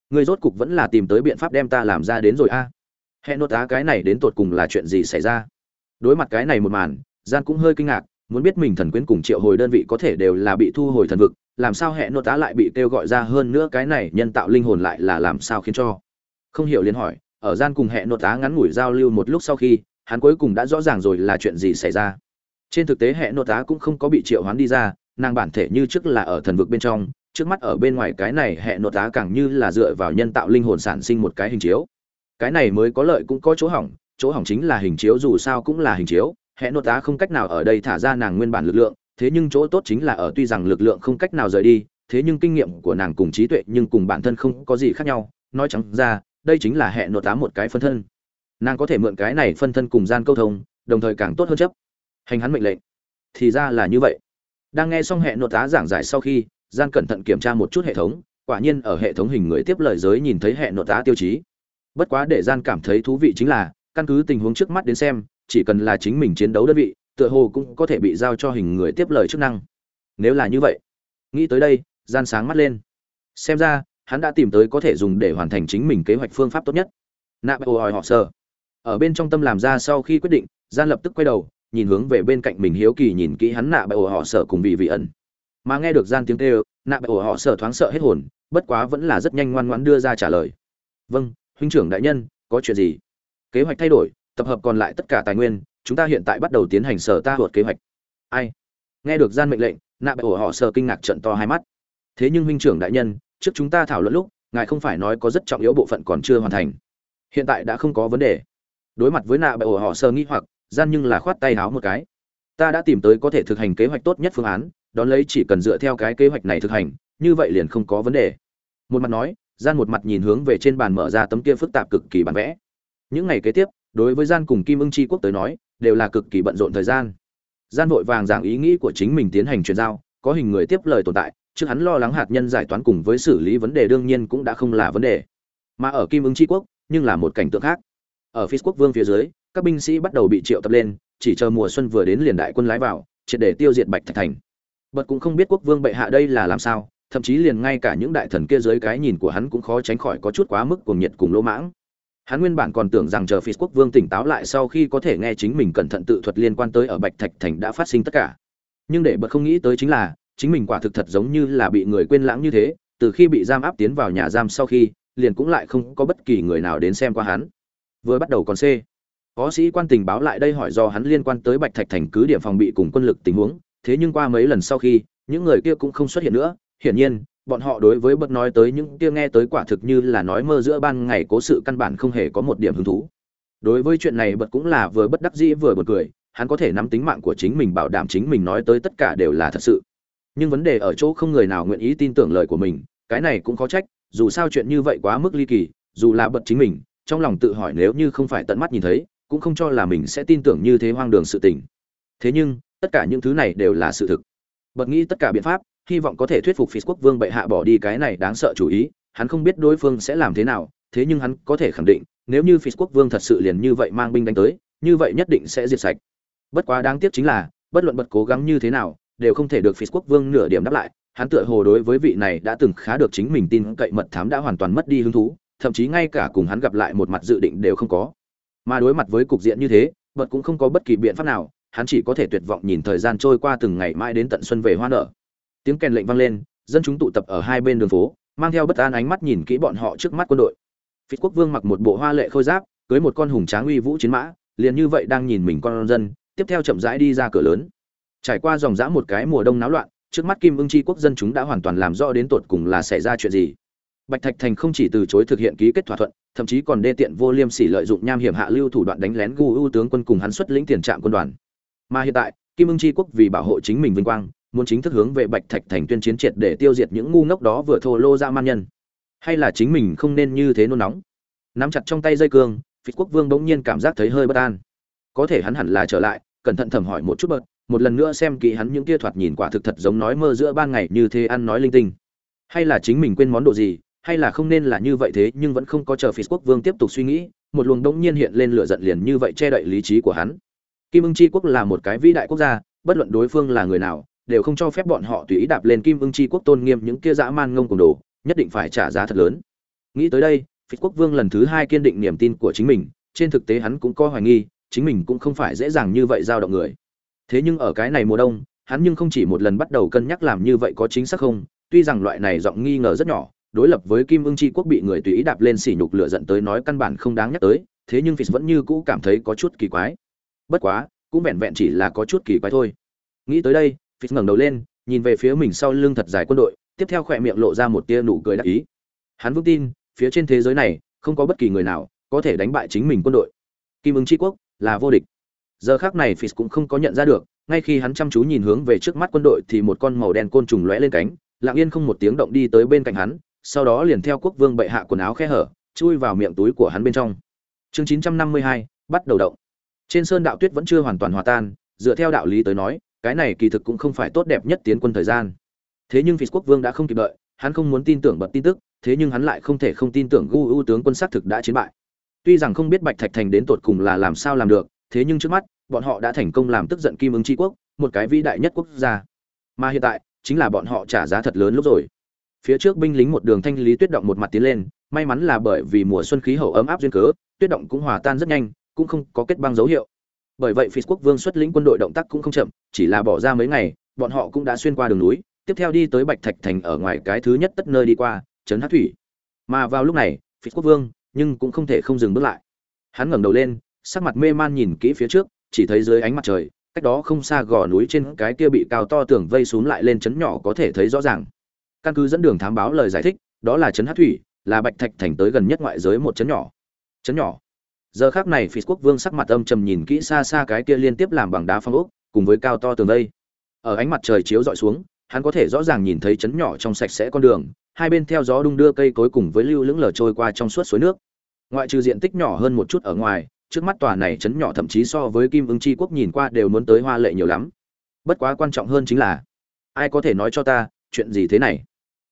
Ngươi rốt cục vẫn là tìm tới biện pháp đem ta làm ra đến rồi a. Hẹn nô tá cái này đến tột cùng là chuyện gì xảy ra? Đối mặt cái này một màn, gian cũng hơi kinh ngạc, muốn biết mình thần quyến cùng triệu hồi đơn vị có thể đều là bị thu hồi thần vực, làm sao hẹn nô tá lại bị kêu gọi ra hơn nữa cái này nhân tạo linh hồn lại là làm sao khiến cho? Không hiểu liền hỏi, ở gian cùng hẹn nô tá ngắn ngủi giao lưu một lúc sau khi, hắn cuối cùng đã rõ ràng rồi là chuyện gì xảy ra. Trên thực tế hẹn nô tá cũng không có bị triệu hoán đi ra nàng bản thể như trước là ở thần vực bên trong, trước mắt ở bên ngoài cái này hẹn nội tá càng như là dựa vào nhân tạo linh hồn sản sinh một cái hình chiếu. Cái này mới có lợi cũng có chỗ hỏng chỗ hỏng chính là hình chiếu dù sao cũng là hình chiếu hẹn nội tá không cách nào ở đây thả ra nàng nguyên bản lực lượng, thế nhưng chỗ tốt chính là ở tuy rằng lực lượng không cách nào rời đi, thế nhưng kinh nghiệm của nàng cùng trí tuệ nhưng cùng bản thân không có gì khác nhau, nói trắng ra, đây chính là hẹn nội tá một cái phân thân. Nàng có thể mượn cái này phân thân cùng gian câu thông, đồng thời càng tốt hơn chấp. Hành hắn mệnh lệnh. Thì ra là như vậy đang nghe xong hệ nội tá giảng giải sau khi gian cẩn thận kiểm tra một chút hệ thống, quả nhiên ở hệ thống hình người tiếp lời giới nhìn thấy hệ nội tá tiêu chí. Bất quá để gian cảm thấy thú vị chính là, căn cứ tình huống trước mắt đến xem, chỉ cần là chính mình chiến đấu đơn vị, tựa hồ cũng có thể bị giao cho hình người tiếp lời chức năng. Nếu là như vậy, nghĩ tới đây gian sáng mắt lên. Xem ra, hắn đã tìm tới có thể dùng để hoàn thành chính mình kế hoạch phương pháp tốt nhất. Nạp bại hỏi họ sơ ở bên trong tâm làm ra sau khi quyết định gian lập tức quay đầu nhìn hướng về bên cạnh mình hiếu kỳ nhìn kỹ hắn nạ bại họ sở cùng vị vị ẩn. Mà nghe được gian tiếng kêu, nạ bại họ sở thoáng sợ hết hồn, bất quá vẫn là rất nhanh ngoan ngoãn đưa ra trả lời. Vâng huynh trưởng đại nhân, có chuyện gì? Kế hoạch thay đổi, tập hợp còn lại tất cả tài nguyên, chúng ta hiện tại bắt đầu tiến hành sở ta luật kế hoạch. Ai? Nghe được gian mệnh lệnh, nạ bại họ sở kinh ngạc trận to hai mắt. Thế nhưng huynh trưởng đại nhân, trước chúng ta thảo luận lúc, ngài không phải nói có rất trọng yếu bộ phận còn chưa hoàn thành. Hiện tại đã không có vấn đề. Đối mặt với nạ bại họ sơ nghĩ hoặc gian nhưng là khoát tay háo một cái. Ta đã tìm tới có thể thực hành kế hoạch tốt nhất phương án, đón lấy chỉ cần dựa theo cái kế hoạch này thực hành, như vậy liền không có vấn đề. Một mặt nói, gian một mặt nhìn hướng về trên bàn mở ra tấm kia phức tạp cực kỳ bản vẽ. Những ngày kế tiếp, đối với gian cùng kim ưng chi quốc tới nói, đều là cực kỳ bận rộn thời gian. Gian vội vàng giảng ý nghĩ của chính mình tiến hành truyền giao, có hình người tiếp lời tồn tại, trước hắn lo lắng hạt nhân giải toán cùng với xử lý vấn đề đương nhiên cũng đã không là vấn đề. Mà ở kim ưng chi quốc, nhưng là một cảnh tượng khác. Ở phi quốc vương phía dưới các binh sĩ bắt đầu bị triệu tập lên, chỉ chờ mùa xuân vừa đến liền đại quân lái vào, triệt để tiêu diệt bạch thạch thành. Bật cũng không biết quốc vương bệ hạ đây là làm sao, thậm chí liền ngay cả những đại thần kia dưới cái nhìn của hắn cũng khó tránh khỏi có chút quá mức cuồng nhiệt cùng lỗ mãng. Hắn nguyên bản còn tưởng rằng chờ phi quốc vương tỉnh táo lại sau khi có thể nghe chính mình cẩn thận tự thuật liên quan tới ở bạch thạch thành đã phát sinh tất cả. Nhưng để bật không nghĩ tới chính là, chính mình quả thực thật giống như là bị người quên lãng như thế, từ khi bị giam áp tiến vào nhà giam sau khi, liền cũng lại không có bất kỳ người nào đến xem qua hắn. Vừa bắt đầu còn c có sĩ quan tình báo lại đây hỏi do hắn liên quan tới bạch thạch thành cứ điểm phòng bị cùng quân lực tình huống, thế nhưng qua mấy lần sau khi, những người kia cũng không xuất hiện nữa. Hiển nhiên, bọn họ đối với bất nói tới những kia nghe tới quả thực như là nói mơ giữa ban ngày cố sự căn bản không hề có một điểm hứng thú. Đối với chuyện này bật cũng là vừa bất đắc dĩ vừa bật cười, hắn có thể nắm tính mạng của chính mình bảo đảm chính mình nói tới tất cả đều là thật sự. Nhưng vấn đề ở chỗ không người nào nguyện ý tin tưởng lời của mình, cái này cũng khó trách, dù sao chuyện như vậy quá mức ly kỳ, dù là bật chính mình, trong lòng tự hỏi nếu như không phải tận mắt nhìn thấy cũng không cho là mình sẽ tin tưởng như thế hoang đường sự tình. Thế nhưng, tất cả những thứ này đều là sự thực. Bật nghĩ tất cả biện pháp, hy vọng có thể thuyết phục phi quốc vương bệ hạ bỏ đi cái này đáng sợ chủ ý, hắn không biết đối phương sẽ làm thế nào, thế nhưng hắn có thể khẳng định, nếu như phi quốc vương thật sự liền như vậy mang binh đánh tới, như vậy nhất định sẽ diệt sạch. Bất quá đáng tiếc chính là, bất luận bật cố gắng như thế nào, đều không thể được phi quốc vương nửa điểm đáp lại, hắn tựa hồ đối với vị này đã từng khá được chính mình tin cậy mật thám đã hoàn toàn mất đi hứng thú, thậm chí ngay cả cùng hắn gặp lại một mặt dự định đều không có mà đối mặt với cục diện như thế, bật cũng không có bất kỳ biện pháp nào, hắn chỉ có thể tuyệt vọng nhìn thời gian trôi qua từng ngày mãi đến tận xuân về hoa nở. Tiếng kèn lệnh vang lên, dân chúng tụ tập ở hai bên đường phố, mang theo bất an ánh mắt nhìn kỹ bọn họ trước mắt quân đội. Phi quốc vương mặc một bộ hoa lệ khôi giáp, cưới một con hùng tráng uy vũ chiến mã, liền như vậy đang nhìn mình con dân, tiếp theo chậm rãi đi ra cửa lớn. Trải qua dòng dã một cái mùa đông náo loạn, trước mắt kim ưng chi quốc dân chúng đã hoàn toàn làm rõ đến tột cùng là xảy ra chuyện gì bạch thạch thành không chỉ từ chối thực hiện ký kết thỏa thuận, thậm chí còn đê tiện vô liêm sỉ lợi dụng nham hiểm hạ lưu thủ đoạn đánh lén gu ưu tướng quân cùng hắn xuất lĩnh tiền trạm quân đoàn. Mà hiện tại, kim ưng chi quốc vì bảo hộ chính mình vinh quang, muốn chính thức hướng về bạch thạch thành tuyên chiến triệt để tiêu diệt những ngu ngốc đó vừa thô lô ra man nhân. Hay là chính mình không nên như thế nôn nóng? Nắm chặt trong tay dây cương phí quốc vương bỗng nhiên cảm giác thấy hơi bất an. Có thể hắn hẳn là trở lại, cẩn thận thẩm hỏi một chút bớt, một lần nữa xem kỹ hắn những kia thoạt nhìn quả thực thật giống nói mơ giữa ban ngày như thế ăn nói linh tinh. Hay là chính mình quên món đồ gì hay là không nên là như vậy thế, nhưng vẫn không có chờ phí quốc vương tiếp tục suy nghĩ, một luồng đống nhiên hiện lên lửa giận liền như vậy che đậy lý trí của hắn. Kim ưng chi quốc là một cái vĩ đại quốc gia, bất luận đối phương là người nào, đều không cho phép bọn họ tùy ý đạp lên kim ưng chi quốc tôn nghiêm những kia dã man ngông cùng đồ, nhất định phải trả giá thật lớn. Nghĩ tới đây phí quốc vương lần thứ hai kiên định niềm tin của chính mình, trên thực tế hắn cũng có hoài nghi, chính mình cũng không phải dễ dàng như vậy giao động người. Thế nhưng ở cái này mùa đông, hắn nhưng không chỉ một lần bắt đầu cân nhắc làm như vậy có chính xác không, tuy rằng loại này giọng nghi ngờ rất nhỏ đối lập với kim ưng chi quốc bị người tùy ý đạp lên sỉ nhục lựa giận tới nói căn bản không đáng nhắc tới, thế nhưng phí vẫn như cũ cảm thấy có chút kỳ quái. Bất quá, cũng vẹn vẹn chỉ là có chút kỳ quái thôi. Nghĩ tới đây phí ngẩng đầu lên, nhìn về phía mình sau lưng thật dài quân đội, tiếp theo khỏe miệng lộ ra một tia nụ cười đắc ý. Hắn vững tin, phía trên thế giới này, không có bất kỳ người nào có thể đánh bại chính mình quân đội. Kim ứng tri quốc là vô địch. Giờ khác này phí cũng không có nhận ra được, ngay khi hắn chăm chú nhìn hướng về trước mắt quân đội thì một con màu đen côn trùng lóe lên cánh, lặng yên không một tiếng động đi tới bên cạnh hắn sau đó liền theo quốc vương bệ hạ quần áo khe hở, chui vào miệng túi của hắn bên trong. Chương chín trăm năm mươi hai, bắt đầu động. Trên sơn đạo tuyết vẫn chưa hoàn toàn hòa tan, dựa theo đạo lý tới nói, cái này kỳ thực cũng không phải tốt đẹp nhất tiến quân thời gian. Thế nhưng phi quốc vương đã không kịp đợi, hắn không muốn tin tưởng bật tin tức, thế nhưng hắn lại không thể không tin tưởng gu ưu tướng quân xác thực đã chiến bại. Tuy rằng không biết bạch thạch thành đến tột cùng là làm sao làm được, thế nhưng trước mắt, bọn họ đã thành công làm tức giận kim ứng tri quốc, một cái vĩ đại nhất quốc gia. Mà hiện tại, chính là bọn họ trả giá thật lớn lúc rồi phía trước binh lính một đường thanh lý tuyết động một mặt tiến lên, may mắn là bởi vì mùa xuân khí hậu ấm áp duyên cớ, tuyết động cũng hòa tan rất nhanh, cũng không có kết băng dấu hiệu. Bởi vậy phi quốc vương xuất lĩnh quân đội động tác cũng không chậm, chỉ là bỏ ra mấy ngày, bọn họ cũng đã xuyên qua đường núi, tiếp theo đi tới bạch thạch thành ở ngoài cái thứ nhất tất nơi đi qua, trấn hát thủy. Mà vào lúc này phi quốc vương, nhưng cũng không thể không dừng bước lại. Hắn ngẩng đầu lên, sắc mặt mê man nhìn kỹ phía trước, chỉ thấy dưới ánh mặt trời, cách đó không xa gò núi trên cái kia bị cao to tường vây xuống lại lên chấn nhỏ có thể thấy rõ ràng căn cứ dẫn đường thám báo lời giải thích, đó là chấn hát thủy, là bạch thạch thành tới gần nhất ngoại giới một chấn nhỏ. Chấn nhỏ. Giờ khác này phi quốc vương sắc mặt âm trầm nhìn kỹ xa xa cái kia liên tiếp làm bằng đá phong ốc, cùng với cao to tường đây ở ánh mặt trời chiếu dọi xuống, hắn có thể rõ ràng nhìn thấy chấn nhỏ trong sạch sẽ con đường, hai bên theo gió đung đưa cây cối cùng với lưu lững lờ trôi qua trong suốt suối nước. Ngoại trừ diện tích nhỏ hơn một chút ở ngoài, trước mắt tòa này chấn nhỏ thậm chí so với kim ưng chi quốc nhìn qua đều muốn tới hoa lệ nhiều lắm. Bất quá quan trọng hơn chính là, ai có thể nói cho ta, chuyện gì thế này?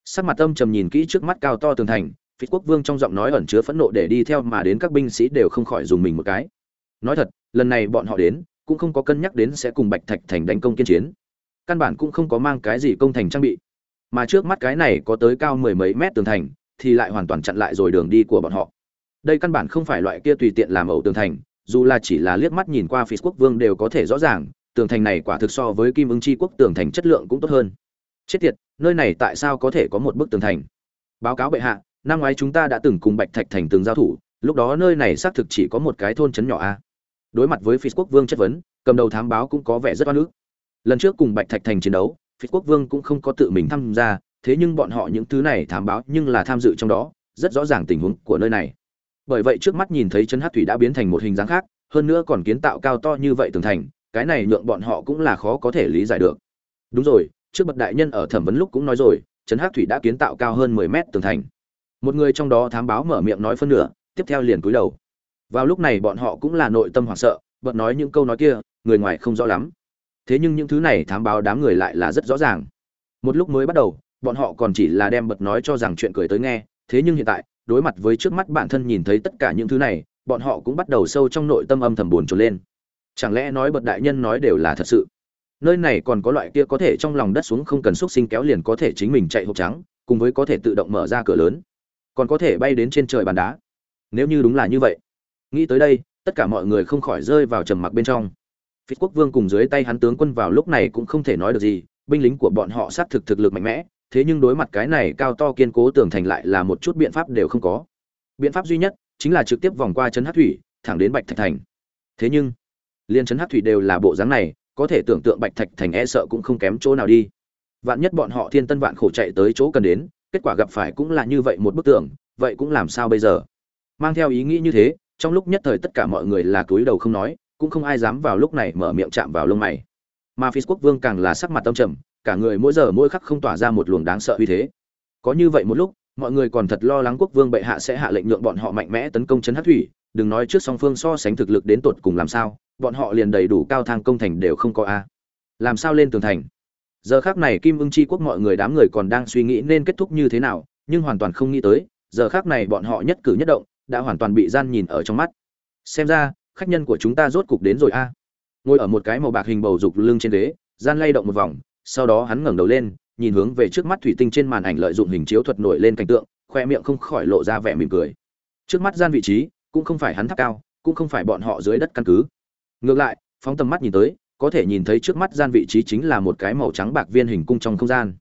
Sắc mặt âm trầm nhìn kỹ trước mắt cao to tường thành Phí quốc vương trong giọng nói ẩn chứa phẫn nộ để đi theo mà đến các binh sĩ đều không khỏi dùng mình một cái. Nói thật, lần này bọn họ đến, cũng không có cân nhắc đến sẽ cùng Bạch Thạch thành đánh công kiên chiến. căn bản cũng không có mang cái gì công thành trang bị mà trước mắt cái này có tới cao mười mấy mét tường thành thì lại hoàn toàn chặn lại rồi đường đi của bọn họ đây căn bản không phải loại kia tùy tiện làm ẩu tường thành dù là chỉ là liếc mắt nhìn qua phi quốc vương đều có thể rõ ràng tường thành này quả thực so với kim ưng chi quốc tường thành chất lượng cũng tốt hơn chết tiệt, nơi này tại sao có thể có một bức tường thành? Báo cáo bệ hạ, năm ngoái chúng ta đã từng cùng bạch thạch thành từng giao thủ, lúc đó nơi này xác thực chỉ có một cái thôn trấn nhỏ a. Đối mặt với phi quốc vương chất vấn, cầm đầu thám báo cũng có vẻ rất oan ức. Lần trước cùng bạch thạch thành chiến đấu phi quốc vương cũng không có tự mình tham gia, thế nhưng bọn họ những thứ này thám báo nhưng là tham dự trong đó, rất rõ ràng tình huống của nơi này. Bởi vậy trước mắt nhìn thấy chân hát thủy đã biến thành một hình dáng khác, hơn nữa còn kiến tạo cao to như vậy tường thành, cái này nhượng bọn họ cũng là khó có thể lý giải được. Đúng rồi trước bậc đại nhân ở thẩm vấn lúc cũng nói rồi, trấn hát thủy đã kiến tạo cao hơn mười mét tường thành. Một người trong đó thám báo mở miệng nói phân nửa, tiếp theo liền cúi đầu. Vào lúc này bọn họ cũng là nội tâm hoảng sợ bận nói những câu nói kia, người ngoài không rõ lắm. Thế nhưng những thứ này thám báo đám người lại là rất rõ ràng. Một lúc mới bắt đầu, bọn họ còn chỉ là đem bật nói cho rằng chuyện cười tới nghe, thế nhưng hiện tại, đối mặt với trước mắt bản thân nhìn thấy tất cả những thứ này, bọn họ cũng bắt đầu sâu trong nội tâm âm thầm buồn trồn lên. Chẳng lẽ nói bật đại nhân nói đều là thật sự? Nơi này còn có loại kia có thể trong lòng đất xuống không cần xúc sinh kéo liền có thể chính mình chạy hộp trắng, cùng với có thể tự động mở ra cửa lớn. Còn có thể bay đến trên trời bàn đá. Nếu như đúng là như vậy, nghĩ tới đây, tất cả mọi người không khỏi rơi vào trầm mặc bên trong. Phí quốc vương cùng dưới tay hắn tướng quân vào lúc này cũng không thể nói được gì, binh lính của bọn họ sát thực thực lực mạnh mẽ, thế nhưng đối mặt cái này cao to kiên cố tường thành lại là một chút biện pháp đều không có. Biện pháp duy nhất chính là trực tiếp vòng qua chân hát thủy, thẳng đến bạch thạch thành. Thế nhưng, liên trấn hát thủy đều là bộ dáng này có thể tưởng tượng bạch thạch thành e sợ cũng không kém chỗ nào đi. Vạn nhất bọn họ thiên tân vạn khổ chạy tới chỗ cần đến kết quả gặp phải cũng là như vậy một bức tường, vậy cũng làm sao bây giờ? Mang theo ý nghĩ như thế trong lúc nhất thời tất cả mọi người là túi đầu không nói cũng không ai dám vào lúc này mở miệng chạm vào lông mày. Mà phi quốc vương càng là sắc mặt tâm trầm cả người mỗi giờ mỗi khắc không tỏa ra một luồng đáng sợ uy thế. Có như vậy một lúc mọi người còn thật lo lắng quốc vương bệ hạ sẽ hạ lệnh nhượng bọn họ mạnh mẽ tấn công chấn hát thủy đừng nói trước song phương so sánh thực lực đến tột cùng làm sao bọn họ liền đầy đủ cao thang công thành đều không có a. Làm sao lên tường thành? Giờ khác này kim ưng chi quốc mọi người đám người còn đang suy nghĩ nên kết thúc như thế nào nhưng hoàn toàn không nghĩ tới giờ khác này bọn họ nhất cử nhất động đã hoàn toàn bị gian nhìn ở trong mắt. Xem ra khách nhân của chúng ta rốt cục đến rồi a. Ngồi ở một cái màu bạc hình bầu dục lưng trên đế, gian lay động một vòng sau đó hắn ngẩng đầu lên nhìn hướng về trước mắt thủy tinh trên màn ảnh lợi dụng hình chiếu thuật nổi lên cảnh tượng khoe miệng không khỏi lộ ra vẻ mỉm cười. Trước mắt gian vị trí cũng không phải hắn tháp cao cũng không phải bọn họ dưới đất căn cứ ngược lại phóng tầm mắt nhìn tới có thể nhìn thấy trước mắt gian vị trí chính là một cái màu trắng bạc viên hình cung trong không gian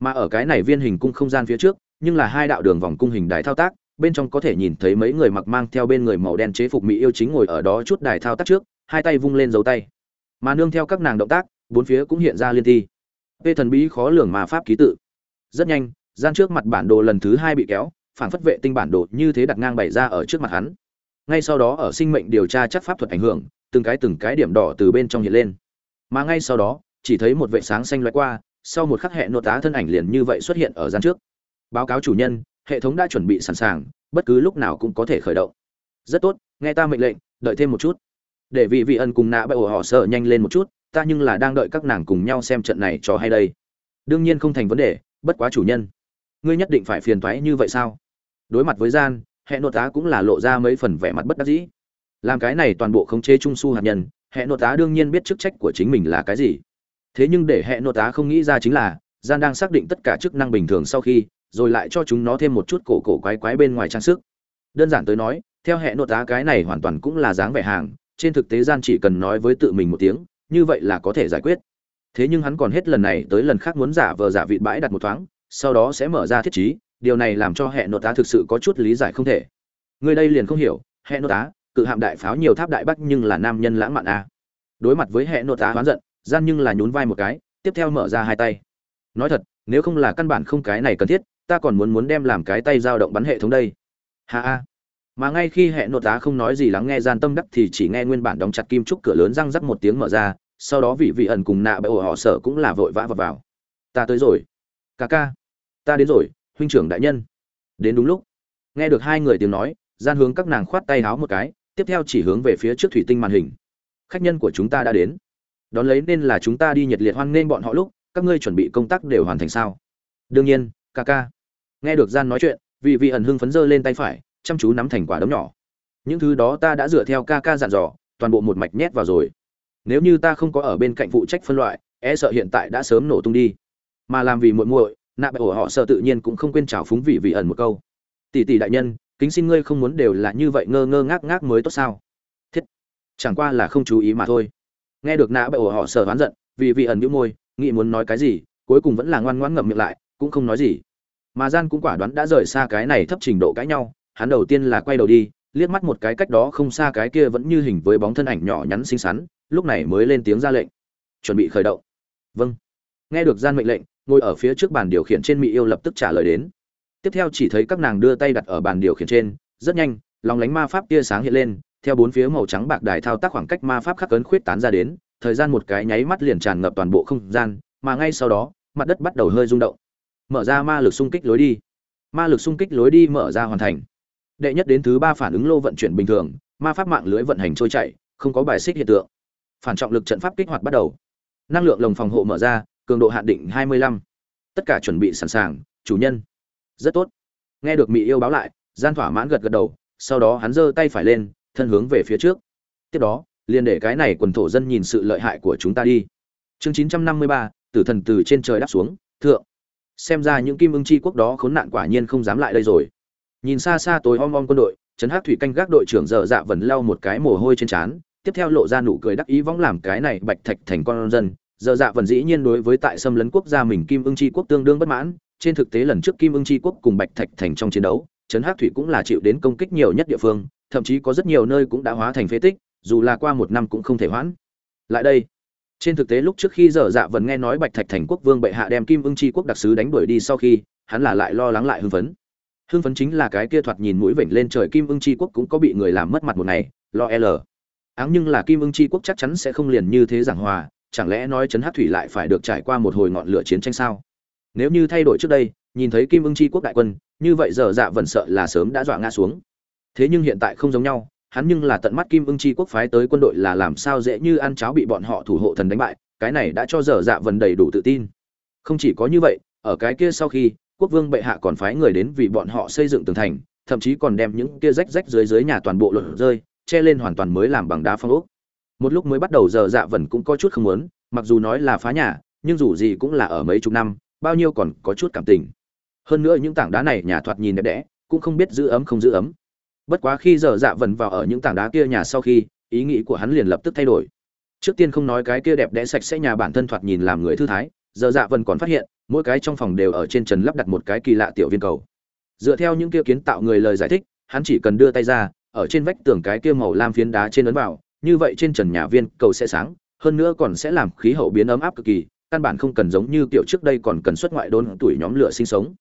mà ở cái này viên hình cung không gian phía trước nhưng là hai đạo đường vòng cung hình đài thao tác bên trong có thể nhìn thấy mấy người mặc mang theo bên người màu đen chế phục mỹ yêu chính ngồi ở đó chút đài thao tác trước hai tay vung lên dấu tay mà nương theo các nàng động tác bốn phía cũng hiện ra liên thi Vê thần bí khó lường mà pháp ký tự. Rất nhanh, gian trước mặt bản đồ lần thứ hai bị kéo, phản phất vệ tinh bản đồ như thế đặt ngang bày ra ở trước mặt hắn. Ngay sau đó ở sinh mệnh điều tra chắc pháp thuật ảnh hưởng, từng cái từng cái điểm đỏ từ bên trong hiện lên. Mà ngay sau đó, chỉ thấy một vệ sáng xanh lóe qua, sau một khắc hệ nội tá thân ảnh liền như vậy xuất hiện ở gian trước. Báo cáo chủ nhân, hệ thống đã chuẩn bị sẵn sàng, bất cứ lúc nào cũng có thể khởi động. Rất tốt, nghe ta mệnh lệnh, đợi thêm một chút. Để vị vị ân cùng nạ bại ổ họ sợ nhanh lên một chút, ta nhưng là đang đợi các nàng cùng nhau xem trận này cho hay đây đương nhiên không thành vấn đề bất quá chủ nhân ngươi nhất định phải phiền toái như vậy sao đối mặt với gian hệ nội tá cũng là lộ ra mấy phần vẻ mặt bất đắc dĩ làm cái này toàn bộ khống chế trung su hạt nhân, hệ nội tá đương nhiên biết chức trách của chính mình là cái gì. Thế nhưng để hệ nội tá không nghĩ ra chính là, gian đang xác định tất cả chức năng bình thường sau khi, rồi lại cho chúng nó thêm một chút cổ cổ quái quái bên ngoài trang sức. Đơn giản tới nói, theo hệ nội tá cái này hoàn toàn cũng là dáng vẻ hàng, trên thực tế gian chỉ cần nói với tự mình một tiếng, như vậy là có thể giải quyết. Thế nhưng hắn còn hết lần này tới lần khác muốn giả vờ giả vịt bãi đặt một thoáng, sau đó sẽ mở ra thiết trí, điều này làm cho hệ nội tá thực sự có chút lý giải không thể. Người đây liền không hiểu, hệ nội tá cự hạm đại pháo nhiều tháp đại bắc nhưng là nam nhân lãng mạn a. À. đối mặt với hệ nội tá oán giận, gian nhưng là nhún vai một cái, tiếp theo mở ra hai tay. Nói thật, nếu không là căn bản không cái này cần thiết, ta còn muốn muốn đem làm cái tay dao động bắn hệ thống đây. Ha ha. Mà ngay khi hệ nội tá không nói gì lắng nghe gian tâm đắc thì chỉ nghe nguyên bản đóng chặt kim trúc cửa lớn răng rắc một tiếng mở ra, sau đó vị vị ẩn cùng nạ bởi họ sợ cũng là vội vã vào vào. Ta tới rồi. Ca ca. Ta đến rồi, huynh trưởng đại nhân. Đến đúng lúc. Nghe được hai người tiếng nói, gian hướng các nàng khoát tay háo một cái tiếp theo chỉ hướng về phía trước thủy tinh màn hình. Khách nhân của chúng ta đã đến. Đón lấy nên là chúng ta đi nhiệt liệt hoan nghênh bọn họ lúc, các ngươi chuẩn bị công tác đều hoàn thành sao? Đương nhiên, ca ca. Nghe được gian nói chuyện, vị vị ẩn hưng phấn dơ lên tay phải, chăm chú nắm thành quả đấm nhỏ. Những thứ đó ta đã dựa theo ca ca dặn dò, toàn bộ một mạch nhét vào rồi. Nếu như ta không có ở bên cạnh phụ trách phân loại e sợ hiện tại đã sớm nổ tung đi. Mà làm vì muội muội, nạ bệ ổ họ sợ tự nhiên cũng không quên chào phúng vị vị ẩn một câu. Tỷ tỷ đại nhân kính xin ngươi không muốn đều là như vậy ngơ ngơ ngác ngác mới tốt sao? Thiết, chẳng qua là không chú ý mà thôi. Nghe được nã bậy ổ họ sợ oán giận, vì vị ẩn nhũ môi, nghĩ muốn nói cái gì, cuối cùng vẫn là ngoan ngoãn ngậm miệng lại, cũng không nói gì. Mà gian cũng quả đoán đã rời xa cái này thấp trình độ cãi nhau, hắn đầu tiên là quay đầu đi, liếc mắt một cái cách đó không xa cái kia vẫn như hình với bóng thân ảnh nhỏ nhắn xinh xắn, lúc này mới lên tiếng ra lệnh. Chuẩn bị khởi động. Vâng. Nghe được gian mệnh lệnh, ngồi ở phía trước bàn điều khiển trên mỹ yêu lập tức trả lời đến tiếp theo chỉ thấy các nàng đưa tay đặt ở bàn điều khiển trên, rất nhanh, lòng lánh ma pháp tia sáng hiện lên, theo bốn phía màu trắng bạc đài thao tác khoảng cách ma pháp khắc cấn khuyết tán ra đến, thời gian một cái nháy mắt liền tràn ngập toàn bộ không gian, mà ngay sau đó, mặt đất bắt đầu hơi rung động. Mở ra ma lực xung kích lối đi. Ma lực xung kích lối đi mở ra hoàn thành. Đệ nhất đến thứ ba phản ứng lô vận chuyển bình thường, ma pháp mạng lưới vận hành trôi chảy, không có bài xích hiện tượng. Phản trọng lực trận pháp kích hoạt bắt đầu. Năng lượng lồng phòng hộ mở ra, cường độ hạn định 25. tất cả chuẩn bị sẵn sàng, chủ nhân rất tốt. Nghe được mỹ yêu báo lại gian thỏa mãn gật gật đầu sau đó hắn giơ tay phải lên thân hướng về phía trước. Tiếp đó liền để cái này quần thổ dân nhìn sự lợi hại của chúng ta đi. Chương 953, tử thần từ trên trời đáp xuống thượng. Xem ra những kim ưng chi quốc đó khốn nạn quả nhiên không dám lại đây rồi. Nhìn xa xa tối om om quân đội trấn hát thủy canh gác đội trưởng dở dạ vần lau một cái mồ hôi trên trán tiếp theo lộ ra nụ cười đắc ý võng làm cái này bạch thạch thành con dân. Dở dạ vần dĩ nhiên đối với tại xâm lấn quốc gia mình kim ưng chi quốc tương đương bất mãn trên thực tế lần trước kim ưng chi quốc cùng bạch thạch thành trong chiến đấu, trấn hát thủy cũng là chịu đến công kích nhiều nhất địa phương, thậm chí có rất nhiều nơi cũng đã hóa thành phế tích, dù là qua một năm cũng không thể hoãn. Lại đây, trên thực tế lúc trước khi dở dạ vần nghe nói bạch thạch thành quốc vương bệ hạ đem kim ưng chi quốc đặc sứ đánh đuổi đi sau khi, hắn là lại lo lắng lại hưng phấn. Hưng phấn chính là cái kia thoạt nhìn mũi vểnh lên trời kim ưng chi quốc cũng có bị người làm mất mặt một ngày, lo e l áng nhưng là kim ưng chi quốc chắc chắn sẽ không liền như thế giảng hòa, chẳng lẽ nói trấn hát thủy lại phải được trải qua một hồi ngọn lửa chiến tranh sao? Nếu như thay đổi trước đây, nhìn thấy kim ưng chi quốc đại quân, như vậy giờ dạ vẫn sợ là sớm đã dọa ngã xuống. Thế nhưng hiện tại không giống nhau, hắn nhưng là tận mắt kim ưng chi quốc phái tới quân đội là làm sao dễ như ăn cháo bị bọn họ thủ hộ thần đánh bại, cái này đã cho dở dạ vần đầy đủ tự tin. Không chỉ có như vậy, ở cái kia sau khi, quốc vương bệ hạ còn phái người đến vì bọn họ xây dựng tường thành, thậm chí còn đem những kia rách rách dưới dưới nhà toàn bộ lột rơi, che lên hoàn toàn mới làm bằng đá phong ốc. Một lúc mới bắt đầu giờ dạ vần cũng có chút không muốn, mặc dù nói là phá nhà, nhưng dù gì cũng là ở mấy chục năm bao nhiêu còn có chút cảm tình. Hơn nữa những tảng đá này nhà thoạt nhìn đẹp đẽ, cũng không biết giữ ấm không giữ ấm. Bất quá khi giờ dạ vần vào ở những tảng đá kia nhà sau khi, ý nghĩ của hắn liền lập tức thay đổi. Trước tiên không nói cái kia đẹp đẽ sạch sẽ nhà bản thân thoạt nhìn làm người thư thái, giờ dạ vần còn phát hiện, mỗi cái trong phòng đều ở trên trần lắp đặt một cái kỳ lạ tiểu viên cầu. Dựa theo những kia kiến tạo người lời giải thích, hắn chỉ cần đưa tay ra, ở trên vách tường cái kia màu lam phiến đá trên ấn vào, như vậy trên trần nhà viên cầu sẽ sáng, hơn nữa còn sẽ làm khí hậu biến ấm áp cực kỳ căn bản không cần giống như kiểu trước đây còn cần xuất ngoại đôn tuổi nhóm lửa sinh sống.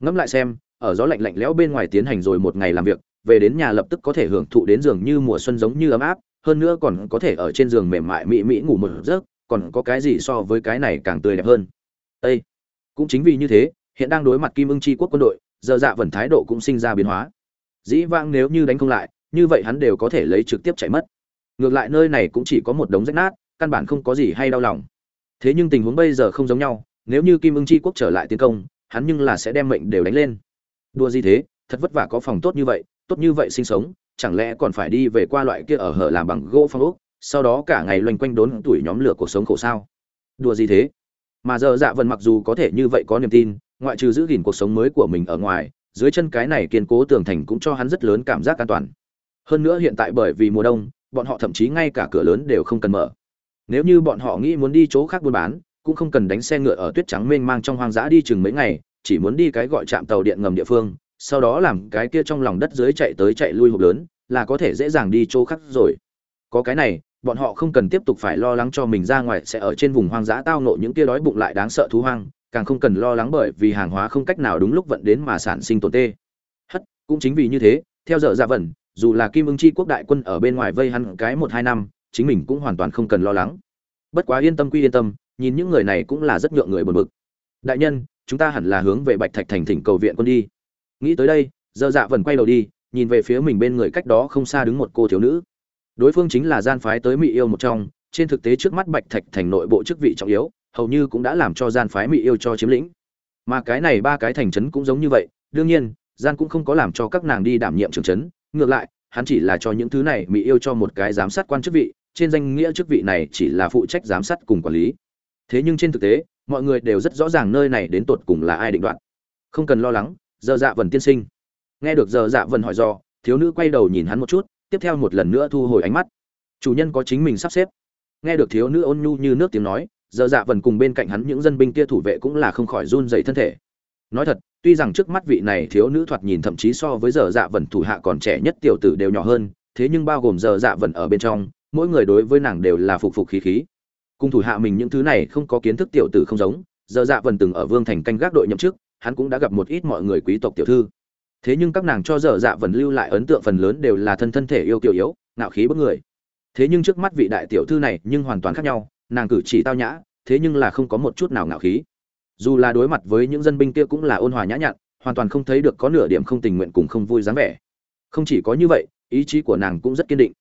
Ngẫm lại xem, ở gió lạnh lạnh lẽo bên ngoài tiến hành rồi một ngày làm việc, về đến nhà lập tức có thể hưởng thụ đến giường như mùa xuân giống như ấm áp, hơn nữa còn có thể ở trên giường mềm mại mỹ mỹ ngủ một giấc, còn có cái gì so với cái này càng tươi đẹp hơn. Ê! cũng chính vì như thế, hiện đang đối mặt kim ưng chi quốc quân đội, giờ dạ vẫn thái độ cũng sinh ra biến hóa. Dĩ vãng nếu như đánh không lại, như vậy hắn đều có thể lấy trực tiếp chạy mất. Ngược lại nơi này cũng chỉ có một đống rách nát, căn bản không có gì hay đau lòng thế nhưng tình huống bây giờ không giống nhau, nếu như kim ưng chi quốc trở lại tiến công, hắn nhưng là sẽ đem mệnh đều đánh lên. Đua gì thế, thật vất vả có phòng tốt như vậy, tốt như vậy sinh sống, chẳng lẽ còn phải đi về qua loại kia ở hở làm bằng gỗ phong ốc, sau đó cả ngày loanh quanh đốn tuổi nhóm lửa cuộc sống khổ sao? Đùa gì thế? Mà giờ dạ vần mặc dù có thể như vậy có niềm tin, ngoại trừ giữ gìn cuộc sống mới của mình ở ngoài, dưới chân cái này kiên cố tường thành cũng cho hắn rất lớn cảm giác an toàn. Hơn nữa hiện tại bởi vì mùa đông, bọn họ thậm chí ngay cả cửa lớn đều không cần mở nếu như bọn họ nghĩ muốn đi chỗ khác buôn bán, cũng không cần đánh xe ngựa ở tuyết trắng mênh mang trong hoang dã đi chừng mấy ngày, chỉ muốn đi cái gọi trạm tàu điện ngầm địa phương, sau đó làm cái kia trong lòng đất dưới chạy tới chạy lui hộp lớn, là có thể dễ dàng đi chỗ khác rồi. Có cái này, bọn họ không cần tiếp tục phải lo lắng cho mình ra ngoài sẽ ở trên vùng hoang dã tao nộ những kia đói bụng lại đáng sợ thú hoang, càng không cần lo lắng bởi vì hàng hóa không cách nào đúng lúc vận đến mà sản sinh tổn tê. Hất, cũng chính vì như thế, theo dở ra vẩn dù là kim ưng chi quốc đại quân ở bên ngoài vây hắn cái một hai năm chính mình cũng hoàn toàn không cần lo lắng. Bất quá yên tâm quy yên tâm, nhìn những người này cũng là rất nhượng người buồn bực. Đại nhân, chúng ta hẳn là hướng về bạch thạch thành thỉnh cầu viện quân đi. Nghĩ tới đây, dơ dạ vần quay đầu đi, nhìn về phía mình bên người cách đó không xa đứng một cô thiếu nữ. Đối phương chính là gian phái tới mỹ yêu một trong, trên thực tế trước mắt bạch thạch thành nội bộ chức vị trọng yếu, hầu như cũng đã làm cho gian phái mỹ yêu cho chiếm lĩnh. Mà cái này ba cái thành trấn cũng giống như vậy, đương nhiên, gian cũng không có làm cho các nàng đi đảm nhiệm trưởng trấn, ngược lại, hắn chỉ là cho những thứ này mỹ yêu cho một cái giám sát quan chức vị trên danh nghĩa chức vị này chỉ là phụ trách giám sát cùng quản lý. Thế nhưng trên thực tế, mọi người đều rất rõ ràng nơi này đến tột cùng là ai định đoạt. Không cần lo lắng giờ dạ vần tiên sinh. Nghe được giờ dạ vần hỏi do, thiếu nữ quay đầu nhìn hắn một chút, tiếp theo một lần nữa thu hồi ánh mắt. Chủ nhân có chính mình sắp xếp. Nghe được thiếu nữ ôn nhu như nước tiếng nói giờ dạ vần cùng bên cạnh hắn những dân binh kia thủ vệ cũng là không khỏi run dày thân thể. Nói thật, tuy rằng trước mắt vị này thiếu nữ thoạt nhìn thậm chí so với giờ dạ vần thủ hạ còn trẻ nhất tiểu tử đều nhỏ hơn, thế nhưng bao gồm giờ dạ vần ở bên trong mỗi người đối với nàng đều là phục phục khí khí. Cùng thủ hạ mình những thứ này không có kiến thức tiểu tử không giống, giờ dạ vần từng ở vương thành canh gác đội nhậm chức, hắn cũng đã gặp một ít mọi người quý tộc tiểu thư. Thế nhưng các nàng cho giờ dạ vần lưu lại ấn tượng phần lớn đều là thân thân thể yêu kiểu yếu, ngạo khí bất người. Thế nhưng trước mắt vị đại tiểu thư này nhưng hoàn toàn khác nhau, nàng cử chỉ tao nhã, thế nhưng là không có một chút nào ngạo khí. Dù là đối mặt với những dân binh kia cũng là ôn hòa nhã nhặn, hoàn toàn không thấy được có nửa điểm không tình nguyện cùng không vui dáng vẻ. Không chỉ có như vậy, ý chí của nàng cũng rất kiên định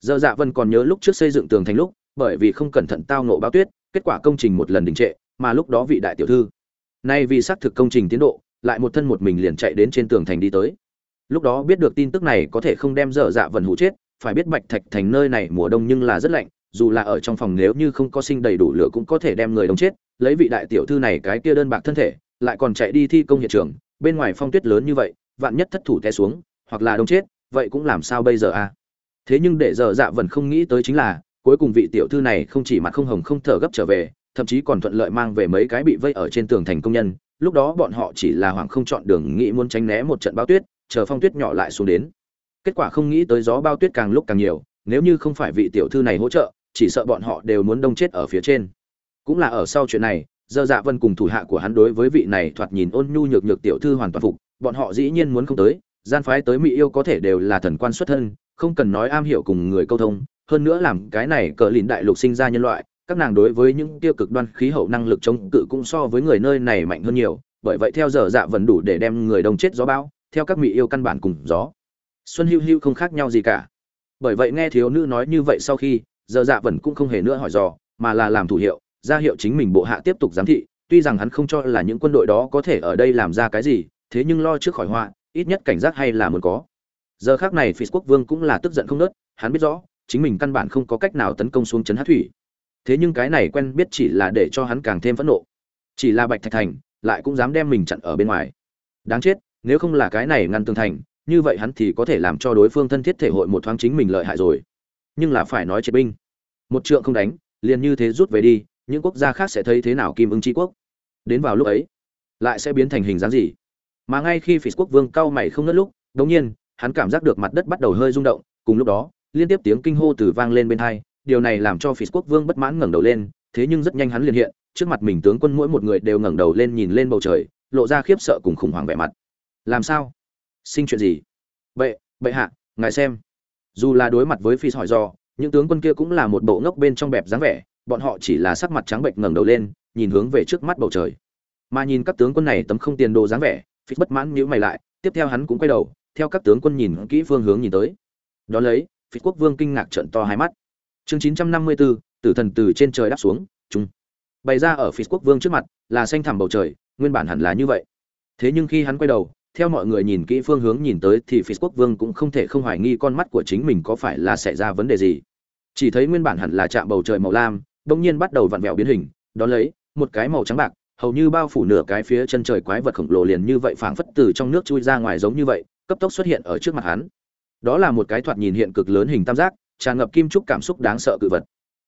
giờ dạ vân còn nhớ lúc trước xây dựng tường thành lúc, bởi vì không cẩn thận tao nộ bao tuyết, kết quả công trình một lần đình trệ, mà lúc đó vị đại tiểu thư. Nay vì xác thực công trình tiến độ, lại một thân một mình liền chạy đến trên tường thành đi tới. Lúc đó biết được tin tức này có thể không đem dở dạ vần hụ chết, phải biết bạch thạch thành nơi này mùa đông nhưng là rất lạnh, dù là ở trong phòng nếu như không có sinh đầy đủ lửa cũng có thể đem người đông chết, lấy vị đại tiểu thư này cái kia đơn bạc thân thể, lại còn chạy đi thi công hiện trường, bên ngoài phong tuyết lớn như vậy, vạn nhất thất thủ té xuống, hoặc là đông chết, vậy cũng làm sao bây giờ à? Thế nhưng để giờ dạ vần không nghĩ tới chính là, cuối cùng vị tiểu thư này không chỉ mặt không hồng không thở gấp trở về, thậm chí còn thuận lợi mang về mấy cái bị vây ở trên tường thành công nhân. Lúc đó bọn họ chỉ là hoảng không chọn đường nghĩ muốn tránh né một trận bao tuyết, chờ phong tuyết nhỏ lại xuống đến. Kết quả không nghĩ tới gió bao tuyết càng lúc càng nhiều, nếu như không phải vị tiểu thư này hỗ trợ, chỉ sợ bọn họ đều muốn đông chết ở phía trên. Cũng là ở sau chuyện này dơ dạ vân cùng thủ hạ của hắn đối với vị này thoạt nhìn ôn nhu nhược nhược tiểu thư hoàn toàn phục, bọn họ dĩ nhiên muốn không tới, gian phái tới mỹ yêu có thể đều là thần quan xuất thân không cần nói am hiểu cùng người câu thông, hơn nữa làm cái này cờ lìn đại lục sinh ra nhân loại, các nàng đối với những tiêu cực đoan khí hậu năng lực chống cự cũng so với người nơi này mạnh hơn nhiều, bởi vậy theo giờ dạ vẫn đủ để đem người đông chết gió bão, theo các mỹ yêu căn bản cùng gió. Xuân hưu hưu không khác nhau gì cả. Bởi vậy nghe thiếu nữ nói như vậy sau khi, giờ dạ vẫn cũng không hề nữa hỏi dò, mà là làm thủ hiệu, ra hiệu chính mình bộ hạ tiếp tục giám thị, tuy rằng hắn không cho là những quân đội đó có thể ở đây làm ra cái gì, thế nhưng lo trước khỏi họa, ít nhất cảnh giác hay là muốn có giờ khác này phi quốc vương cũng là tức giận không nớt, hắn biết rõ, chính mình căn bản không có cách nào tấn công xuống trấn hát thủy. Thế nhưng cái này quen biết chỉ là để cho hắn càng thêm phẫn nộ. Chỉ là bạch thạch thành lại cũng dám đem mình chặn ở bên ngoài. Đáng chết, nếu không là cái này ngăn tường thành, như vậy hắn thì có thể làm cho đối phương thân thiết thể hội một thoáng chính mình lợi hại rồi. Nhưng là phải nói triệt binh. Một trượng không đánh, liền như thế rút về đi, những quốc gia khác sẽ thấy thế nào kim ưng tri quốc? Đến vào lúc ấy, lại sẽ biến thành hình dáng gì? Mà ngay khi phỉ quốc vương cao mày không ngớt lúc đống nhiên hắn cảm giác được mặt đất bắt đầu hơi rung động, cùng lúc đó, liên tiếp tiếng kinh hô từ vang lên bên hai, điều này làm cho phỉ quốc vương bất mãn ngẩng đầu lên, thế nhưng rất nhanh hắn liền hiện, trước mặt mình tướng quân mỗi một người đều ngẩng đầu lên nhìn lên bầu trời, lộ ra khiếp sợ cùng khủng hoảng vẻ mặt. Làm sao? Sinh chuyện gì? Bệ bệ hạ, ngài xem. Dù là đối mặt với phi hỏi do những tướng quân kia cũng là một bộ ngốc bên trong bẹp dáng vẻ, bọn họ chỉ là sắc mặt trắng bệnh ngẩng đầu lên, nhìn hướng về trước mắt bầu trời. Mà nhìn các tướng quân này tấm không tiền đồ dáng vẻ phi bất mãn nhíu mày lại, tiếp theo hắn cũng quay đầu theo các tướng quân nhìn kỹ phương hướng nhìn tới. Đó lấy phi quốc vương kinh ngạc trợn to hai mắt. Chương 954, tử thần từ trên trời đáp xuống chúng bày ra ở phi quốc vương trước mặt là xanh thẳm bầu trời nguyên bản hẳn là như vậy. Thế nhưng khi hắn quay đầu theo mọi người nhìn kỹ phương hướng nhìn tới thì phi quốc vương cũng không thể không hoài nghi con mắt của chính mình có phải là xảy ra vấn đề gì. Chỉ thấy nguyên bản hẳn là chạm bầu trời màu lam bỗng nhiên bắt đầu vặn vẹo biến hình đó lấy một cái màu trắng bạc hầu như bao phủ nửa cái phía chân trời quái vật khổng lồ liền như vậy phảng phất từ trong nước chui ra ngoài giống như vậy cấp tốc xuất hiện ở trước mặt hắn. Đó là một cái thoạt nhìn hiện cực lớn hình tam giác, tràn ngập kim trúc cảm xúc đáng sợ cự vật.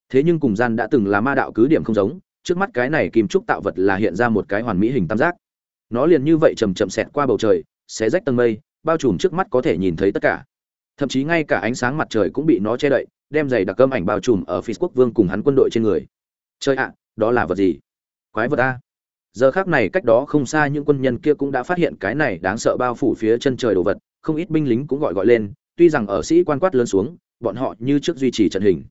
Thế nhưng cùng gian đã từng là ma đạo cứ điểm không giống, trước mắt cái này kim trúc tạo vật là hiện ra một cái hoàn mỹ hình tam giác. Nó liền như vậy chầm chậm xẹt qua bầu trời, xé rách tầng mây, bao trùm trước mắt có thể nhìn thấy tất cả. Thậm chí ngay cả ánh sáng mặt trời cũng bị nó che đậy, đem giày đặc cơm ảnh bao trùm ở phi quốc vương cùng hắn quân đội trên người. Chơi ạ, đó là vật gì? Quái vật a giờ khác này cách đó không xa những quân nhân kia cũng đã phát hiện cái này đáng sợ bao phủ phía chân trời đồ vật, không ít binh lính cũng gọi gọi lên, tuy rằng ở sĩ quan quát lớn xuống, bọn họ như trước duy trì trận hình.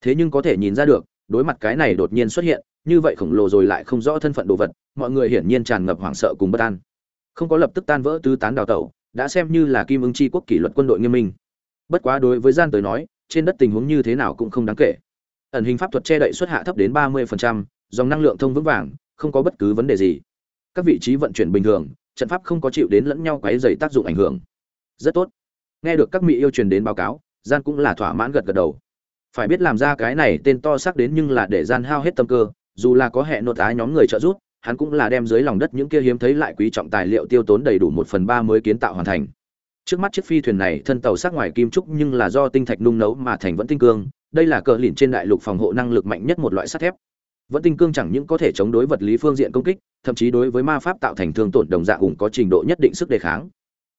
Thế nhưng có thể nhìn ra được, đối mặt cái này đột nhiên xuất hiện, như vậy khổng lồ rồi lại không rõ thân phận đồ vật, mọi người hiển nhiên tràn ngập hoảng sợ cùng bất an. Không có lập tức tan vỡ tứ tán đào tẩu, đã xem như là kim ưng chi quốc kỷ luật quân đội nghiêm minh. Bất quá đối với gian tới nói, trên đất tình huống như thế nào cũng không đáng kể. Ẩn hình pháp thuật che đậy xuất hạ thấp đến ba mươi dòng năng lượng thông vững vàng không có bất cứ vấn đề gì. Các vị trí vận chuyển bình thường, trận pháp không có chịu đến lẫn nhau quấy dày tác dụng ảnh hưởng. Rất tốt. Nghe được các mỹ yêu truyền đến báo cáo, gian cũng là thỏa mãn gật gật đầu. Phải biết làm ra cái này tên to xác đến nhưng là để gian hao hết tâm cơ, dù là có hệ nội tá nhóm người trợ giúp, hắn cũng là đem dưới lòng đất những kia hiếm thấy lại quý trọng tài liệu tiêu tốn đầy đủ một phần ba mới kiến tạo hoàn thành. Trước mắt chiếc phi thuyền này, thân tàu sắc ngoài kim trúc nhưng là do tinh thạch nung nấu mà thành vẫn tinh cương, đây là cờ lìn trên đại lục phòng hộ năng lực mạnh nhất một loại sắt thép vẫn tinh cương chẳng những có thể chống đối vật lý phương diện công kích, thậm chí đối với ma pháp tạo thành thương tổn đồng dạng hùng có trình độ nhất định sức đề kháng.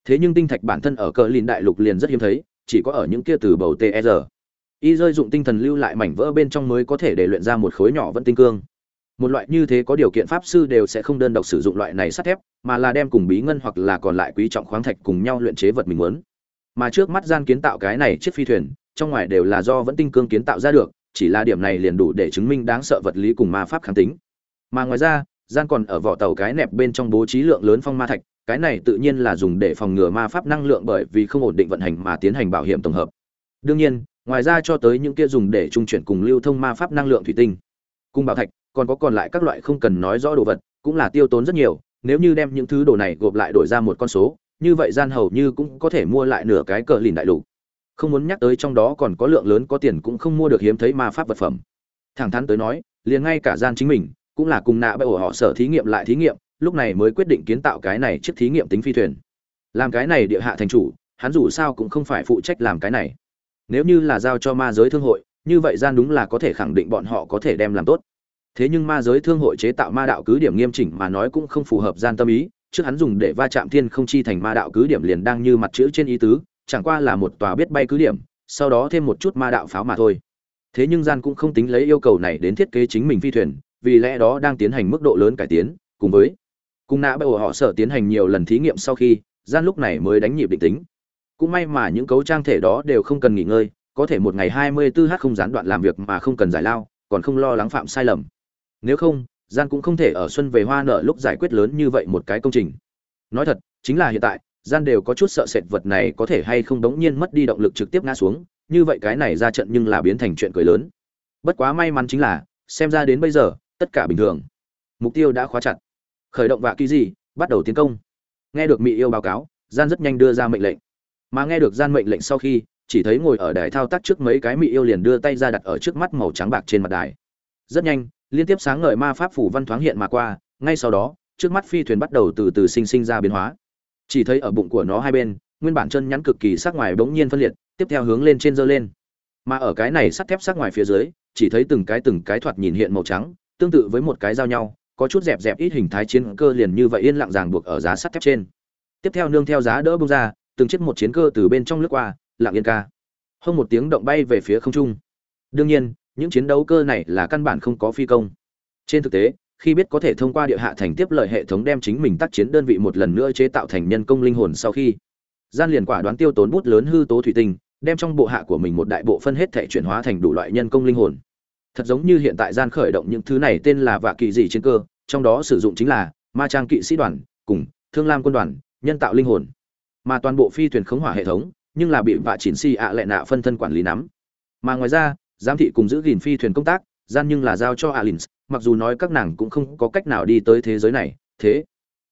Thế nhưng tinh thạch bản thân ở cờ lìn đại lục liền rất hiếm thấy, chỉ có ở những kia từ bầu tr e y rơi dụng tinh thần lưu lại mảnh vỡ bên trong mới có thể để luyện ra một khối nhỏ vẫn tinh cương. Một loại như thế có điều kiện pháp sư đều sẽ không đơn độc sử dụng loại này sắt thép, mà là đem cùng bí ngân hoặc là còn lại quý trọng khoáng thạch cùng nhau luyện chế vật mình muốn. Mà trước mắt gian kiến tạo cái này chiếc phi thuyền, trong ngoài đều là do vẫn tinh cương kiến tạo ra được chỉ là điểm này liền đủ để chứng minh đáng sợ vật lý cùng ma pháp kháng tính. Mà ngoài ra, gian còn ở vỏ tàu cái nẹp bên trong bố trí lượng lớn phong ma thạch, cái này tự nhiên là dùng để phòng ngừa ma pháp năng lượng bởi vì không ổn định vận hành mà tiến hành bảo hiểm tổng hợp. Đương nhiên, ngoài ra cho tới những kia dùng để trung chuyển cùng lưu thông ma pháp năng lượng thủy tinh cung bảo thạch, còn có còn lại các loại không cần nói rõ đồ vật, cũng là tiêu tốn rất nhiều, nếu như đem những thứ đồ này gộp lại đổi ra một con số, như vậy gian hầu như cũng có thể mua lại nửa cái cờ lìn đại lục không muốn nhắc tới trong đó còn có lượng lớn có tiền cũng không mua được hiếm thấy ma pháp vật phẩm. Thẳng thắn tới nói, liền ngay cả gian chính mình, cũng là cùng nạ bởi họ sở thí nghiệm lại thí nghiệm, lúc này mới quyết định kiến tạo cái này chiếc thí nghiệm tính phi thuyền. Làm cái này địa hạ thành chủ, hắn dù sao cũng không phải phụ trách làm cái này. Nếu như là giao cho ma giới thương hội, như vậy gian đúng là có thể khẳng định bọn họ có thể đem làm tốt. Thế nhưng ma giới thương hội chế tạo ma đạo cứ điểm nghiêm chỉnh mà nói cũng không phù hợp gian tâm ý, trước hắn dùng để va chạm thiên không chi thành ma đạo cứ điểm liền đang như mặt chữ trên ý tứ chẳng qua là một tòa biết bay cứ điểm, sau đó thêm một chút ma đạo pháo mà thôi. Thế nhưng gian cũng không tính lấy yêu cầu này đến thiết kế chính mình phi thuyền, vì lẽ đó đang tiến hành mức độ lớn cải tiến, cùng với cùng nã bởi họ sở tiến hành nhiều lần thí nghiệm sau khi, gian lúc này mới đánh nhịp định tính. Cũng may mà những cấu trang thể đó đều không cần nghỉ ngơi, có thể một ngày hai mươi 24h không gián đoạn làm việc mà không cần giải lao, còn không lo lắng phạm sai lầm. Nếu không, gian cũng không thể ở xuân về hoa nợ lúc giải quyết lớn như vậy một cái công trình. Nói thật, chính là hiện tại gian đều có chút sợ sệt vật này có thể hay không đống nhiên mất đi động lực trực tiếp ngã xuống, như vậy cái này ra trận nhưng là biến thành chuyện cười lớn. Bất quá may mắn chính là, xem ra đến bây giờ, tất cả bình thường. Mục tiêu đã khóa chặt. Khởi động vạ kỳ gì, bắt đầu tiến công. Nghe được mỹ yêu báo cáo, gian rất nhanh đưa ra mệnh lệnh. Mà nghe được gian mệnh lệnh sau khi, chỉ thấy ngồi ở đài thao tác trước mấy cái mỹ yêu liền đưa tay ra đặt ở trước mắt màu trắng bạc trên mặt đài. Rất nhanh, liên tiếp sáng ngời ma pháp phủ văn thoáng hiện mà qua, ngay sau đó, trước mắt phi thuyền bắt đầu từ từ sinh sinh ra biến hóa chỉ thấy ở bụng của nó hai bên, nguyên bản chân nhắn cực kỳ sắc ngoài bỗng nhiên phân liệt, tiếp theo hướng lên trên dơ lên. Mà ở cái này sắt thép sắc ngoài phía dưới, chỉ thấy từng cái từng cái thoạt nhìn hiện màu trắng, tương tự với một cái dao nhau, có chút dẹp dẹp ít hình thái chiến cơ liền như vậy yên lặng ràng buộc ở giá sắt thép trên. Tiếp theo nương theo giá đỡ bông ra, từng chiếc một chiến cơ từ bên trong lướt qua, lặng yên ca. Hơn một tiếng động bay về phía không trung. Đương nhiên, những chiến đấu cơ này là căn bản không có phi công. Trên thực tế khi biết có thể thông qua địa hạ thành tiếp lợi hệ thống đem chính mình tác chiến đơn vị một lần nữa chế tạo thành nhân công linh hồn sau khi, gian liền quả đoán tiêu tốn bút lớn hư tố thủy tinh, đem trong bộ hạ của mình một đại bộ phân hết thể chuyển hóa thành đủ loại nhân công linh hồn. Thật giống như hiện tại gian khởi động những thứ này tên là vạ kỳ dị trên cơ, trong đó sử dụng chính là ma trang kỵ sĩ đoàn cùng thương lam quân đoàn, nhân tạo linh hồn. Mà toàn bộ phi thuyền khống hỏa hệ thống, nhưng là bị vạ chỉnh si ạ lệ nạ phân thân quản lý nắm. Mà ngoài ra, giám thị cùng giữ gìn phi thuyền công tác, gian nhưng là giao cho alins mặc dù nói các nàng cũng không có cách nào đi tới thế giới này, thế,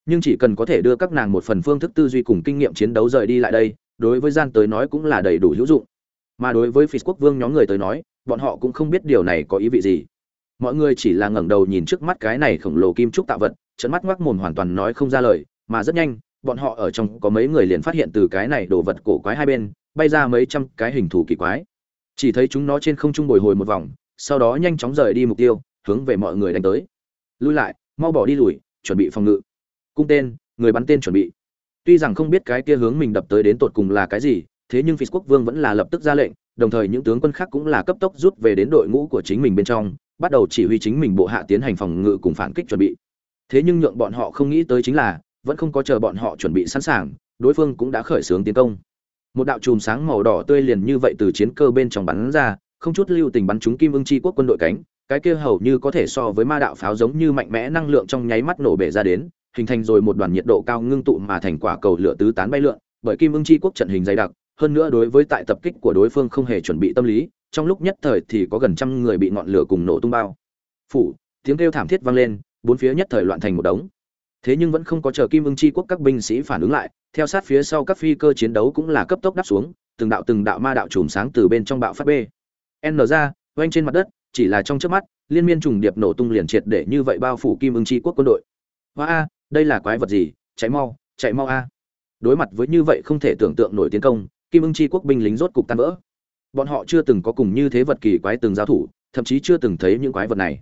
nhưng chỉ cần có thể đưa các nàng một phần phương thức tư duy cùng kinh nghiệm chiến đấu rời đi lại đây, đối với gian tới nói cũng là đầy đủ hữu dụng. Mà đối với phi quốc vương nhóm người tới nói, bọn họ cũng không biết điều này có ý vị gì. Mọi người chỉ là ngẩng đầu nhìn trước mắt cái này khổng lồ kim trúc tạo vật trận mắt ngoác mồm hoàn toàn nói không ra lời, mà rất nhanh, bọn họ ở trong có mấy người liền phát hiện từ cái này đồ vật cổ quái hai bên, bay ra mấy trăm cái hình thù kỳ quái. Chỉ thấy chúng nó trên không trung bồi hồi một vòng, sau đó nhanh chóng rời đi mục tiêu hướng về mọi người đánh tới. Lui lại, mau bỏ đi lùi, chuẩn bị phòng ngự. Cung tên, người bắn tên chuẩn bị. Tuy rằng không biết cái kia hướng mình đập tới đến tột cùng là cái gì, thế nhưng phi quốc vương vẫn là lập tức ra lệnh, đồng thời những tướng quân khác cũng là cấp tốc rút về đến đội ngũ của chính mình bên trong, bắt đầu chỉ huy chính mình bộ hạ tiến hành phòng ngự cùng phản kích chuẩn bị. Thế nhưng nhượng bọn họ không nghĩ tới chính là, vẫn không có chờ bọn họ chuẩn bị sẵn sàng, đối phương cũng đã khởi xướng tiến công. Một đạo chùm sáng màu đỏ tươi liền như vậy từ chiến cơ bên trong bắn ra, không chút lưu tình bắn trúng kim ưng chi quốc quân đội cánh cái kia hầu như có thể so với ma đạo pháo giống như mạnh mẽ năng lượng trong nháy mắt nổ bể ra đến, hình thành rồi một đoàn nhiệt độ cao ngưng tụ mà thành quả cầu lửa tứ tán bay lượn, bởi kim ưng chi quốc trận hình dày đặc, hơn nữa đối với tại tập kích của đối phương không hề chuẩn bị tâm lý, trong lúc nhất thời thì có gần trăm người bị ngọn lửa cùng nổ tung bao. Phủ, tiếng kêu thảm thiết vang lên, bốn phía nhất thời loạn thành một đống. Thế nhưng vẫn không có chờ kim ưng chi quốc các binh sĩ phản ứng lại, theo sát phía sau các phi cơ chiến đấu cũng là cấp tốc đáp xuống, từng đạo từng đạo ma đạo chùm sáng từ bên trong bạo phát b n ra, oanh trên mặt đất chỉ là trong chớp mắt, liên miên trùng điệp nổ tung liền triệt để như vậy bao phủ kim ưng chi quốc quân đội. Hoa a, đây là quái vật gì? Chạy mau chạy mau a. Đối mặt với như vậy không thể tưởng tượng nổi tiến công, kim ưng chi quốc binh lính rốt cục tan vỡ. Bọn họ chưa từng có cùng như thế vật kỳ quái từng giao thủ, thậm chí chưa từng thấy những quái vật này.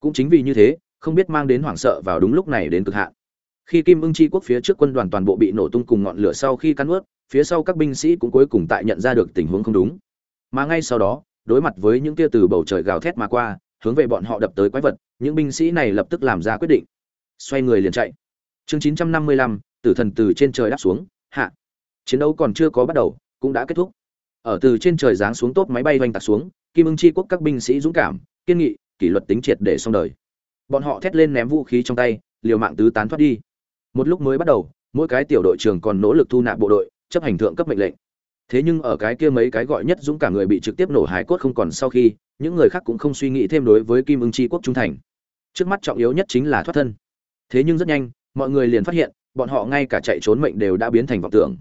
Cũng chính vì như thế, không biết mang đến hoảng sợ vào đúng lúc này đến cực hạn. Khi kim ưng chi quốc phía trước quân đoàn toàn bộ bị nổ tung cùng ngọn lửa sau khi cắn ướt phía sau các binh sĩ cũng cuối cùng tại nhận ra được tình huống không đúng. Mà ngay sau đó đối mặt với những kia từ bầu trời gào thét mà qua hướng về bọn họ đập tới quái vật những binh sĩ này lập tức làm ra quyết định. Xoay người liền chạy. Chương 955, tử thần từ trên trời đáp xuống hạ. Chiến đấu còn chưa có bắt đầu cũng đã kết thúc. Ở từ trên trời giáng xuống tốt máy bay vành tạc xuống kim ưng chi quốc các binh sĩ dũng cảm kiên nghị kỷ luật tính triệt để xong đời. Bọn họ thét lên ném vũ khí trong tay liều mạng tứ tán thoát đi. Một lúc mới bắt đầu mỗi cái tiểu đội trưởng còn nỗ lực thu nạp bộ đội chấp hành thượng cấp mệnh lệnh thế nhưng ở cái kia mấy cái gọi nhất dũng cả người bị trực tiếp nổ hải cốt không còn sau khi, những người khác cũng không suy nghĩ thêm đối với kim ưng chi quốc trung thành. Trước mắt trọng yếu nhất chính là thoát thân. Thế nhưng rất nhanh, mọi người liền phát hiện, bọn họ ngay cả chạy trốn mệnh đều đã biến thành vọng tưởng.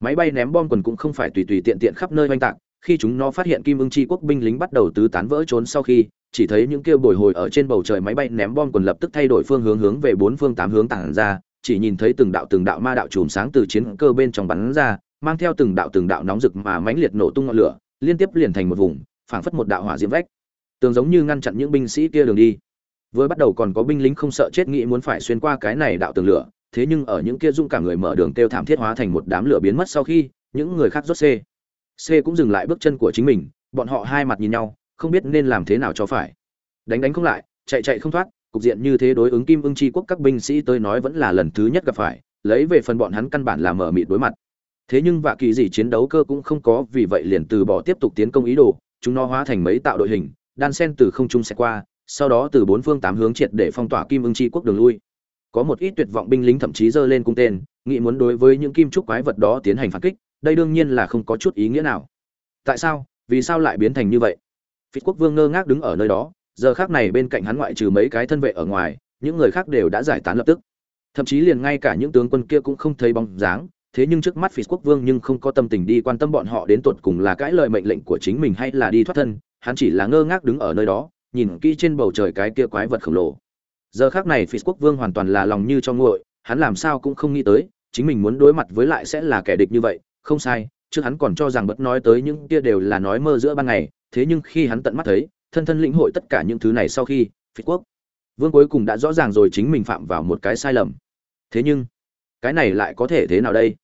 Máy bay ném bom quần cũng không phải tùy tùy tiện tiện khắp nơi oanh tạc, khi chúng nó phát hiện kim ưng chi quốc binh lính bắt đầu tứ tán vỡ trốn sau khi, chỉ thấy những kêu bồi hồi ở trên bầu trời máy bay ném bom quần lập tức thay đổi phương hướng hướng về bốn phương tám hướng tản ra, chỉ nhìn thấy từng đạo từng đạo ma đạo chùm sáng từ chiến cơ bên trong bắn ra mang theo từng đạo từng đạo nóng rực mà mãnh liệt nổ tung ngọn lửa, liên tiếp liền thành một vùng, phảng phất một đạo hỏa diễm vách. Tường giống như ngăn chặn những binh sĩ kia đường đi. Vừa bắt đầu còn có binh lính không sợ chết nghĩ muốn phải xuyên qua cái này đạo tường lửa, thế nhưng ở những kia dung cả người mở đường tiêu thảm thiết hóa thành một đám lửa biến mất sau khi, những người khác rốt c c cũng dừng lại bước chân của chính mình, bọn họ hai mặt nhìn nhau, không biết nên làm thế nào cho phải. Đánh đánh không lại, chạy chạy không thoát, cục diện như thế đối ứng kim ưng chi quốc các binh sĩ tôi nói vẫn là lần thứ nhất gặp phải, lấy về phần bọn hắn căn bản là mở mịt đối mặt thế nhưng vạ kỳ gì chiến đấu cơ cũng không có, vì vậy liền từ bỏ tiếp tục tiến công ý đồ, chúng nó hóa thành mấy tạo đội hình, đan sen từ không trung sẽ qua, sau đó từ bốn phương tám hướng triệt để phong tỏa kim ưng chi quốc đường lui. Có một ít tuyệt vọng binh lính thậm chí giơ lên cung tên, nghĩ muốn đối với những kim trúc quái vật đó tiến hành phản kích, đây đương nhiên là không có chút ý nghĩa nào. Tại sao? Vì sao lại biến thành như vậy? Phi quốc vương ngơ ngác đứng ở nơi đó, giờ khác này bên cạnh hắn ngoại trừ mấy cái thân vệ ở ngoài, những người khác đều đã giải tán lập tức. Thậm chí liền ngay cả những tướng quân kia cũng không thấy bóng dáng thế nhưng trước mắt phi quốc vương nhưng không có tâm tình đi quan tâm bọn họ đến tột cùng là cãi lời mệnh lệnh của chính mình hay là đi thoát thân, hắn chỉ là ngơ ngác đứng ở nơi đó, nhìn kỹ trên bầu trời cái kia quái vật khổng lồ. Giờ khác này phi quốc vương hoàn toàn là lòng như cho nguội, hắn làm sao cũng không nghĩ tới, chính mình muốn đối mặt với lại sẽ là kẻ địch như vậy, không sai, trước hắn còn cho rằng bất nói tới những kia đều là nói mơ giữa ban ngày, thế nhưng khi hắn tận mắt thấy, thân thân lĩnh hội tất cả những thứ này sau khi phi quốc vương cuối cùng đã rõ ràng rồi chính mình phạm vào một cái sai lầm. Thế nhưng, cái này lại có thể thế nào đây?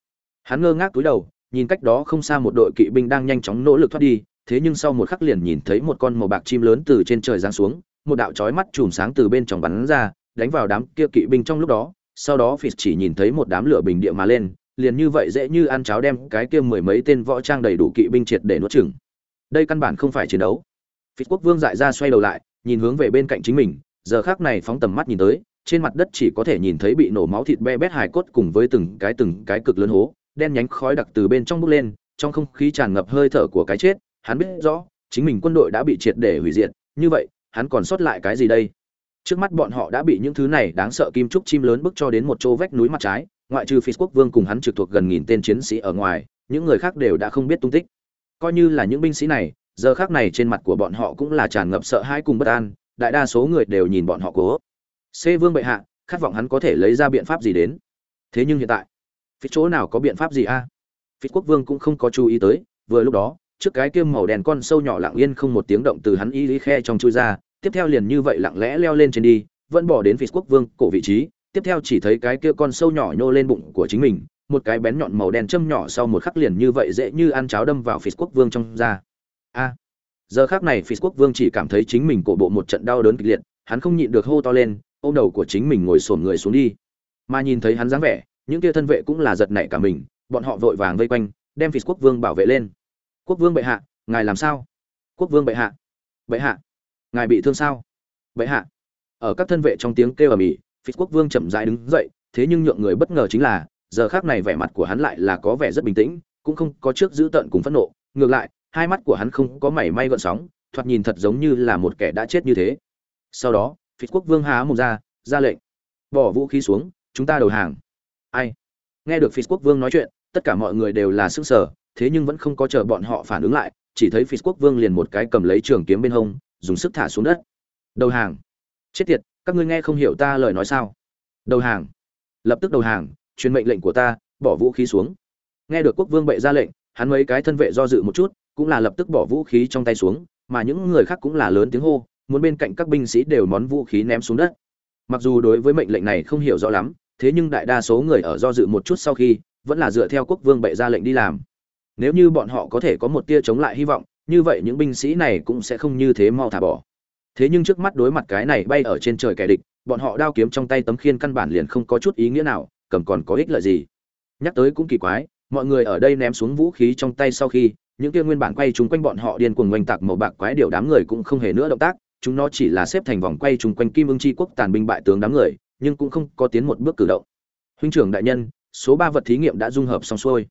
Hắn ngơ ngác túi đầu, nhìn cách đó không xa một đội kỵ binh đang nhanh chóng nỗ lực thoát đi, thế nhưng sau một khắc liền nhìn thấy một con màu bạc chim lớn từ trên trời giáng xuống, một đạo chói mắt chùm sáng từ bên trong bắn ra, đánh vào đám kia kỵ binh trong lúc đó. Sau đó phỉ chỉ nhìn thấy một đám lửa bình địa mà lên, liền như vậy dễ như ăn cháo đem cái kia mười mấy tên võ trang đầy đủ kỵ binh triệt để nuốt chửng. Đây căn bản không phải chiến đấu. Phỉ quốc vương dại ra xoay đầu lại, nhìn hướng về bên cạnh chính mình, giờ khác này phóng tầm mắt nhìn tới, trên mặt đất chỉ có thể nhìn thấy bị nổ máu thịt be bét hài cốt cùng với từng cái từng cái cực lớn hố đen nhánh khói đặc từ bên trong bốc lên, trong không khí tràn ngập hơi thở của cái chết, hắn biết rõ, chính mình quân đội đã bị triệt để hủy diệt, như vậy, hắn còn sót lại cái gì đây? Trước mắt bọn họ đã bị những thứ này đáng sợ kim trúc chim lớn bức cho đến một chỗ vách núi mặt trái, ngoại trừ phi quốc vương cùng hắn trực thuộc gần nghìn tên chiến sĩ ở ngoài, những người khác đều đã không biết tung tích. Coi như là những binh sĩ này, giờ khác này trên mặt của bọn họ cũng là tràn ngập sợ hãi cùng bất an, đại đa số người đều nhìn bọn họ cố. C vương bệ hạ, khát vọng hắn có thể lấy ra biện pháp gì đến. Thế nhưng hiện tại phía chỗ nào có biện pháp gì a? À? quốc vương cũng không có chú ý tới, vừa lúc đó, trước cái kia màu đèn con sâu nhỏ lặng yên không một tiếng động từ hắn y lý khe trong chui ra, tiếp theo liền như vậy lặng lẽ leo lên trên đi, vẫn bỏ đến phí quốc vương cổ vị trí, tiếp theo chỉ thấy cái kia con sâu nhỏ nhô lên bụng của chính mình, một cái bén nhọn màu đen châm nhỏ sau một khắc liền như vậy dễ như ăn cháo đâm vào phí quốc vương trong da. A! Giờ khác này phí quốc vương chỉ cảm thấy chính mình cổ bộ một trận đau đớn kịch liệt, hắn không nhịn được hô to lên, ôm đầu của chính mình ngồi xổm người xuống đi. Mà nhìn thấy hắn dáng vẻ những kia thân vệ cũng là giật nảy cả mình, bọn họ vội vàng vây quanh, đem phỉ quốc vương bảo vệ lên. Quốc vương bệ hạ, ngài làm sao? Quốc vương bệ hạ. Bệ hạ. Ngài bị thương sao? Bệ hạ. Ở các thân vệ trong tiếng kêu ở ĩ, phỉ quốc vương chậm rãi đứng dậy, thế nhưng nhượng người bất ngờ chính là, giờ khác này vẻ mặt của hắn lại là có vẻ rất bình tĩnh, cũng không có trước giữ tận cùng phẫn nộ. Ngược lại, hai mắt của hắn không có mảy may gợn sóng, thoạt nhìn thật giống như là một kẻ đã chết như thế. Sau đó, phỉ quốc vương há mồm ra ra lệnh. Bỏ vũ khí xuống, chúng ta đầu hàng ai? Nghe được phi quốc vương nói chuyện, tất cả mọi người đều là sức sở thế nhưng vẫn không có chờ bọn họ phản ứng lại, chỉ thấy phi quốc vương liền một cái cầm lấy trường kiếm bên hông, dùng sức thả xuống đất. Đầu hàng. Chết tiệt, các ngươi nghe không hiểu ta lời nói sao? Đầu hàng. Lập tức đầu hàng, truyền mệnh lệnh của ta, bỏ vũ khí xuống. Nghe được quốc vương bệ ra lệnh, hắn mấy cái thân vệ do dự một chút, cũng là lập tức bỏ vũ khí trong tay xuống, mà những người khác cũng là lớn tiếng hô, muốn bên cạnh các binh sĩ đều món vũ khí ném xuống đất. Mặc dù đối với mệnh lệnh này không hiểu rõ lắm thế nhưng đại đa số người ở do dự một chút sau khi, vẫn là dựa theo quốc vương bệ ra lệnh đi làm. Nếu như bọn họ có thể có một tia chống lại hy vọng, như vậy những binh sĩ này cũng sẽ không như thế mau thả bỏ. Thế nhưng trước mắt đối mặt cái này bay ở trên trời kẻ địch, bọn họ đao kiếm trong tay tấm khiên căn bản liền không có chút ý nghĩa nào, cầm còn có ích lợi gì? Nhắc tới cũng kỳ quái, mọi người ở đây ném xuống vũ khí trong tay sau khi, những kia nguyên bản quay chúng quanh bọn họ điên cuồng oanh tạc màu bạc quái điều đám người cũng không hề nữa động tác, chúng nó chỉ là xếp thành vòng quay chung quanh kim ưng chi quốc tàn binh bại tướng đám người nhưng cũng không có tiến một bước cử động. Huynh trưởng đại nhân, số ba vật thí nghiệm đã dung hợp xong xuôi.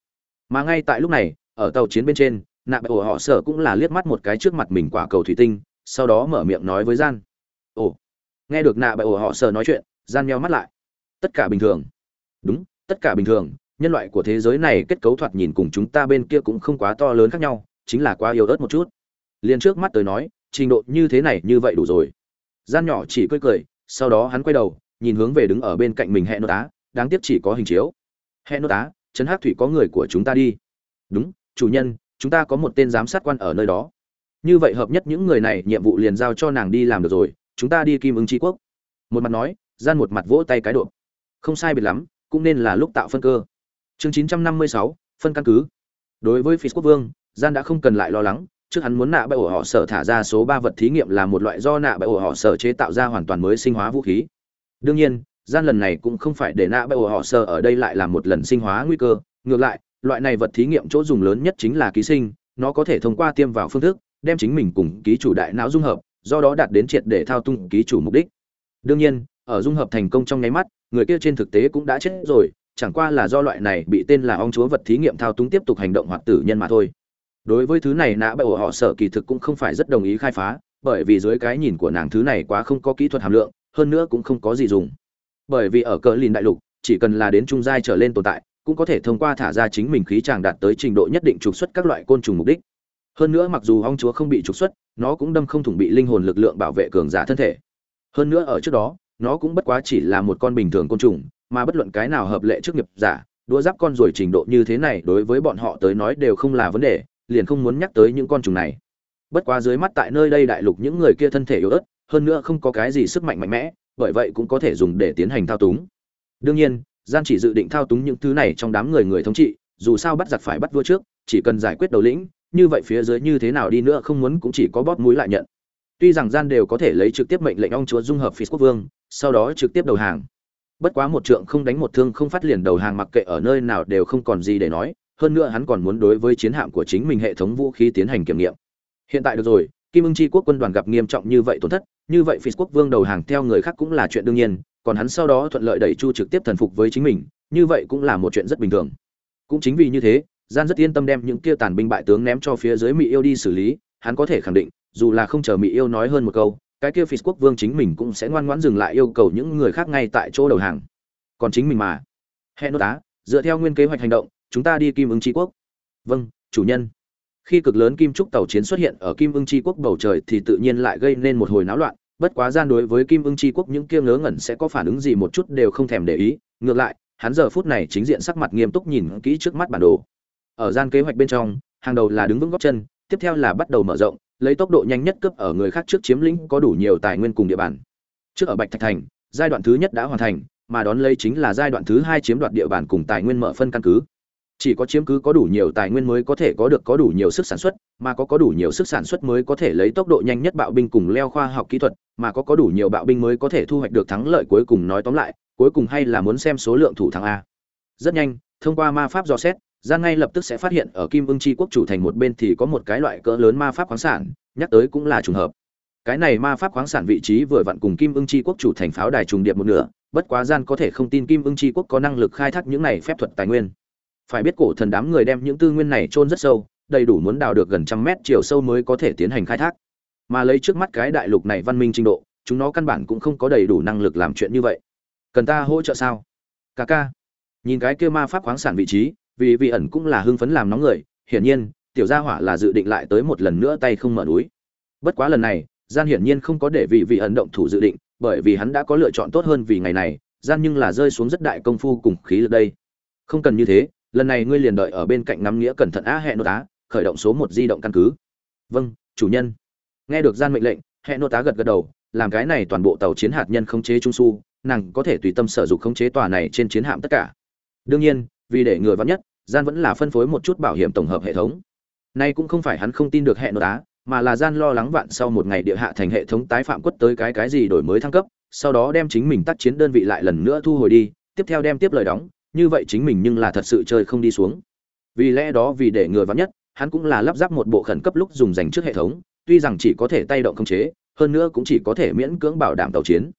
Mà ngay tại lúc này, ở tàu chiến bên trên nạ bại ổ họ sở cũng là liếc mắt một cái trước mặt mình quả cầu thủy tinh, sau đó mở miệng nói với gian. Ồ, nghe được nạ bại ổ họ sở nói chuyện, gian meo mắt lại. Tất cả bình thường. Đúng, tất cả bình thường. Nhân loại của thế giới này kết cấu thoạt nhìn cùng chúng ta bên kia cũng không quá to lớn khác nhau, chính là quá yếu ớt một chút. Liền trước mắt tới nói, trình độ như thế này như vậy đủ rồi. Gian nhỏ chỉ cười cười, sau đó hắn quay đầu nhìn hướng về đứng ở bên cạnh mình hẹn nô tá, đáng tiếc chỉ có hình chiếu. Hẹn nô tá, trấn hắc thủy có người của chúng ta đi. Đúng, chủ nhân, chúng ta có một tên giám sát quan ở nơi đó. Như vậy hợp nhất những người này, nhiệm vụ liền giao cho nàng đi làm được rồi, chúng ta đi kim ứng tri quốc. Một mặt nói, gian một mặt vỗ tay cái độ. Không sai biệt lắm, cũng nên là lúc tạo phân cơ. Chương chín trăm năm mươi sáu, phân căn cứ. Đối với phi quốc vương, gian đã không cần lại lo lắng, trước hắn muốn nạ bại ổ họ sở thả ra số ba vật thí nghiệm là một loại do nạ bại ổ họ sở chế tạo ra hoàn toàn mới sinh hóa vũ khí đương nhiên, gian lần này cũng không phải để nạ bởi ổ họ sơ ở đây lại là một lần sinh hóa nguy cơ. Ngược lại, loại này vật thí nghiệm chỗ dùng lớn nhất chính là ký sinh, nó có thể thông qua tiêm vào phương thức, đem chính mình cùng ký chủ đại não dung hợp, do đó đạt đến triệt để thao tung ký chủ mục đích. Đương nhiên, ở dung hợp thành công trong nháy mắt, người kia trên thực tế cũng đã chết rồi, chẳng qua là do loại này bị tên là ong chúa vật thí nghiệm thao túng tiếp tục hành động hoặc tử nhân mà thôi. Đối với thứ này nã bởi họ sở kỳ thực cũng không phải rất đồng ý khai phá, bởi vì dưới cái nhìn của nàng, thứ này quá không có kỹ thuật hàm lượng hơn nữa cũng không có gì dùng. Bởi vì ở cỡ lìn đại lục, chỉ cần là đến trung giai trở lên tồn tại, cũng có thể thông qua thả ra chính mình khí tràng đạt tới trình độ nhất định trục xuất các loại côn trùng mục đích. Hơn nữa mặc dù ong chúa không bị trục xuất, nó cũng đâm không thủng bị linh hồn lực lượng bảo vệ cường giả thân thể. Hơn nữa ở trước đó, nó cũng bất quá chỉ là một con bình thường côn trùng, mà bất luận cái nào hợp lệ trước nghiệp giả, đũa giáp con rồi trình độ như thế này đối với bọn họ tới nói đều không là vấn đề, liền không muốn nhắc tới những con trùng này. Bất quá dưới mắt tại nơi đây đại lục những người kia thân thể yếu ớt hơn nữa không có cái gì sức mạnh mạnh mẽ, bởi vậy cũng có thể dùng để tiến hành thao túng. Đương nhiên gian chỉ dự định thao túng những thứ này trong đám người người thống trị, dù sao bắt giặc phải bắt vua trước, chỉ cần giải quyết đầu lĩnh, như vậy phía dưới như thế nào đi nữa không muốn cũng chỉ có bóp mũi lại nhận. Tuy rằng gian đều có thể lấy trực tiếp mệnh lệnh ông chúa dung hợp phi quốc vương, sau đó trực tiếp đầu hàng. Bất quá một trượng không đánh một thương không phát liền đầu hàng mặc kệ ở nơi nào đều không còn gì để nói, hơn nữa hắn còn muốn đối với chiến hạm của chính mình hệ thống vũ khí tiến hành kiểm nghiệm. Hiện tại được rồi, kim ưng chi quốc quân đoàn gặp nghiêm trọng như vậy tổn thất như vậy phi quốc vương đầu hàng theo người khác cũng là chuyện đương nhiên, còn hắn sau đó thuận lợi đẩy chu trực tiếp thần phục với chính mình, như vậy cũng là một chuyện rất bình thường. Cũng chính vì như thế, gian rất yên tâm đem những kia tàn binh bại tướng ném cho phía dưới mỹ yêu đi xử lý, hắn có thể khẳng định, dù là không chờ mỹ yêu nói hơn một câu, cái kia phi quốc vương chính mình cũng sẽ ngoan ngoãn dừng lại yêu cầu những người khác ngay tại chỗ đầu hàng. Còn chính mình mà. Hẹn nốt tá dựa theo nguyên kế hoạch hành động, chúng ta đi kim ứng tri quốc. Vâng chủ nhân khi cực lớn kim trúc tàu chiến xuất hiện ở kim ưng Chi quốc bầu trời thì tự nhiên lại gây nên một hồi náo loạn, bất quá gian đối với kim ưng Chi quốc những kia ngớ ngẩn sẽ có phản ứng gì một chút đều không thèm để ý, ngược lại, hắn giờ phút này chính diện sắc mặt nghiêm túc nhìn kỹ trước mắt bản đồ. Ở gian kế hoạch bên trong, hàng đầu là đứng vững góc chân, tiếp theo là bắt đầu mở rộng, lấy tốc độ nhanh nhất cướp ở người khác trước chiếm lĩnh có đủ nhiều tài nguyên cùng địa bàn. Trước ở bạch thạch thành, giai đoạn thứ nhất đã hoàn thành, mà đón lấy chính là giai đoạn thứ hai chiếm đoạt địa bàn cùng tài nguyên mở phân căn cứ chỉ có chiếm cứ có đủ nhiều tài nguyên mới có thể có được có đủ nhiều sức sản xuất, mà có có đủ nhiều sức sản xuất mới có thể lấy tốc độ nhanh nhất bạo binh cùng leo khoa học kỹ thuật, mà có có đủ nhiều bạo binh mới có thể thu hoạch được thắng lợi cuối cùng nói tóm lại, cuối cùng hay là muốn xem số lượng thủ thắng a. Rất nhanh, thông qua ma pháp dò xét gian ngay lập tức sẽ phát hiện ở kim ưng chi quốc chủ thành một bên thì có một cái loại cỡ lớn ma pháp khoáng sản, nhắc tới cũng là trùng hợp. Cái này ma pháp khoáng sản vị trí vừa vặn cùng kim ưng chi quốc chủ thành pháo đài trùng điệp một nửa, bất quá gian có thể không tin kim ưng chi quốc có năng lực khai thác những này phép thuật tài nguyên phải biết cổ thần đám người đem những tư nguyên này chôn rất sâu, đầy đủ muốn đào được gần trăm mét chiều sâu mới có thể tiến hành khai thác. Mà lấy trước mắt cái đại lục này văn minh trình độ, chúng nó căn bản cũng không có đầy đủ năng lực làm chuyện như vậy. Cần ta hỗ trợ sao? Ca ca. Nhìn cái kia ma pháp khoáng sản vị trí, vì vị ẩn cũng là hưng phấn làm nóng người, hiển nhiên, tiểu gia hỏa là dự định lại tới một lần nữa tay không mở núi. Bất quá lần này, gian hiển nhiên không có để vị vị ẩn động thủ dự định, bởi vì hắn đã có lựa chọn tốt hơn vì ngày này, gian nhưng là rơi xuống rất đại công phu cùng khí lực đây. Không cần như thế lần này ngươi liền đợi ở bên cạnh ngắm nghĩa cẩn thận á hệ nô tá, khởi động số một di động căn cứ. Vâng chủ nhân. Nghe được gian mệnh lệnh hệ nô tá gật gật đầu, làm cái này toàn bộ tàu chiến hạt nhân khống chế trung su, nàng có thể tùy tâm sở dụng khống chế tòa này trên chiến hạm tất cả. Đương nhiên, vì để người vắn nhất, gian vẫn là phân phối một chút bảo hiểm tổng hợp hệ thống. Nay cũng không phải hắn không tin được hệ nô tá, mà là gian lo lắng vạn sau một ngày địa hạ thành hệ thống tái phạm quất tới cái cái gì đổi mới thăng cấp, sau đó đem chính mình tác chiến đơn vị lại lần nữa thu hồi đi, tiếp theo đem tiếp lời đóng như vậy chính mình nhưng là thật sự chơi không đi xuống. Vì lẽ đó vì để người vắn nhất, hắn cũng là lắp ráp một bộ khẩn cấp lúc dùng dành trước hệ thống, tuy rằng chỉ có thể tay động khống chế, hơn nữa cũng chỉ có thể miễn cưỡng bảo đảm tàu chiến,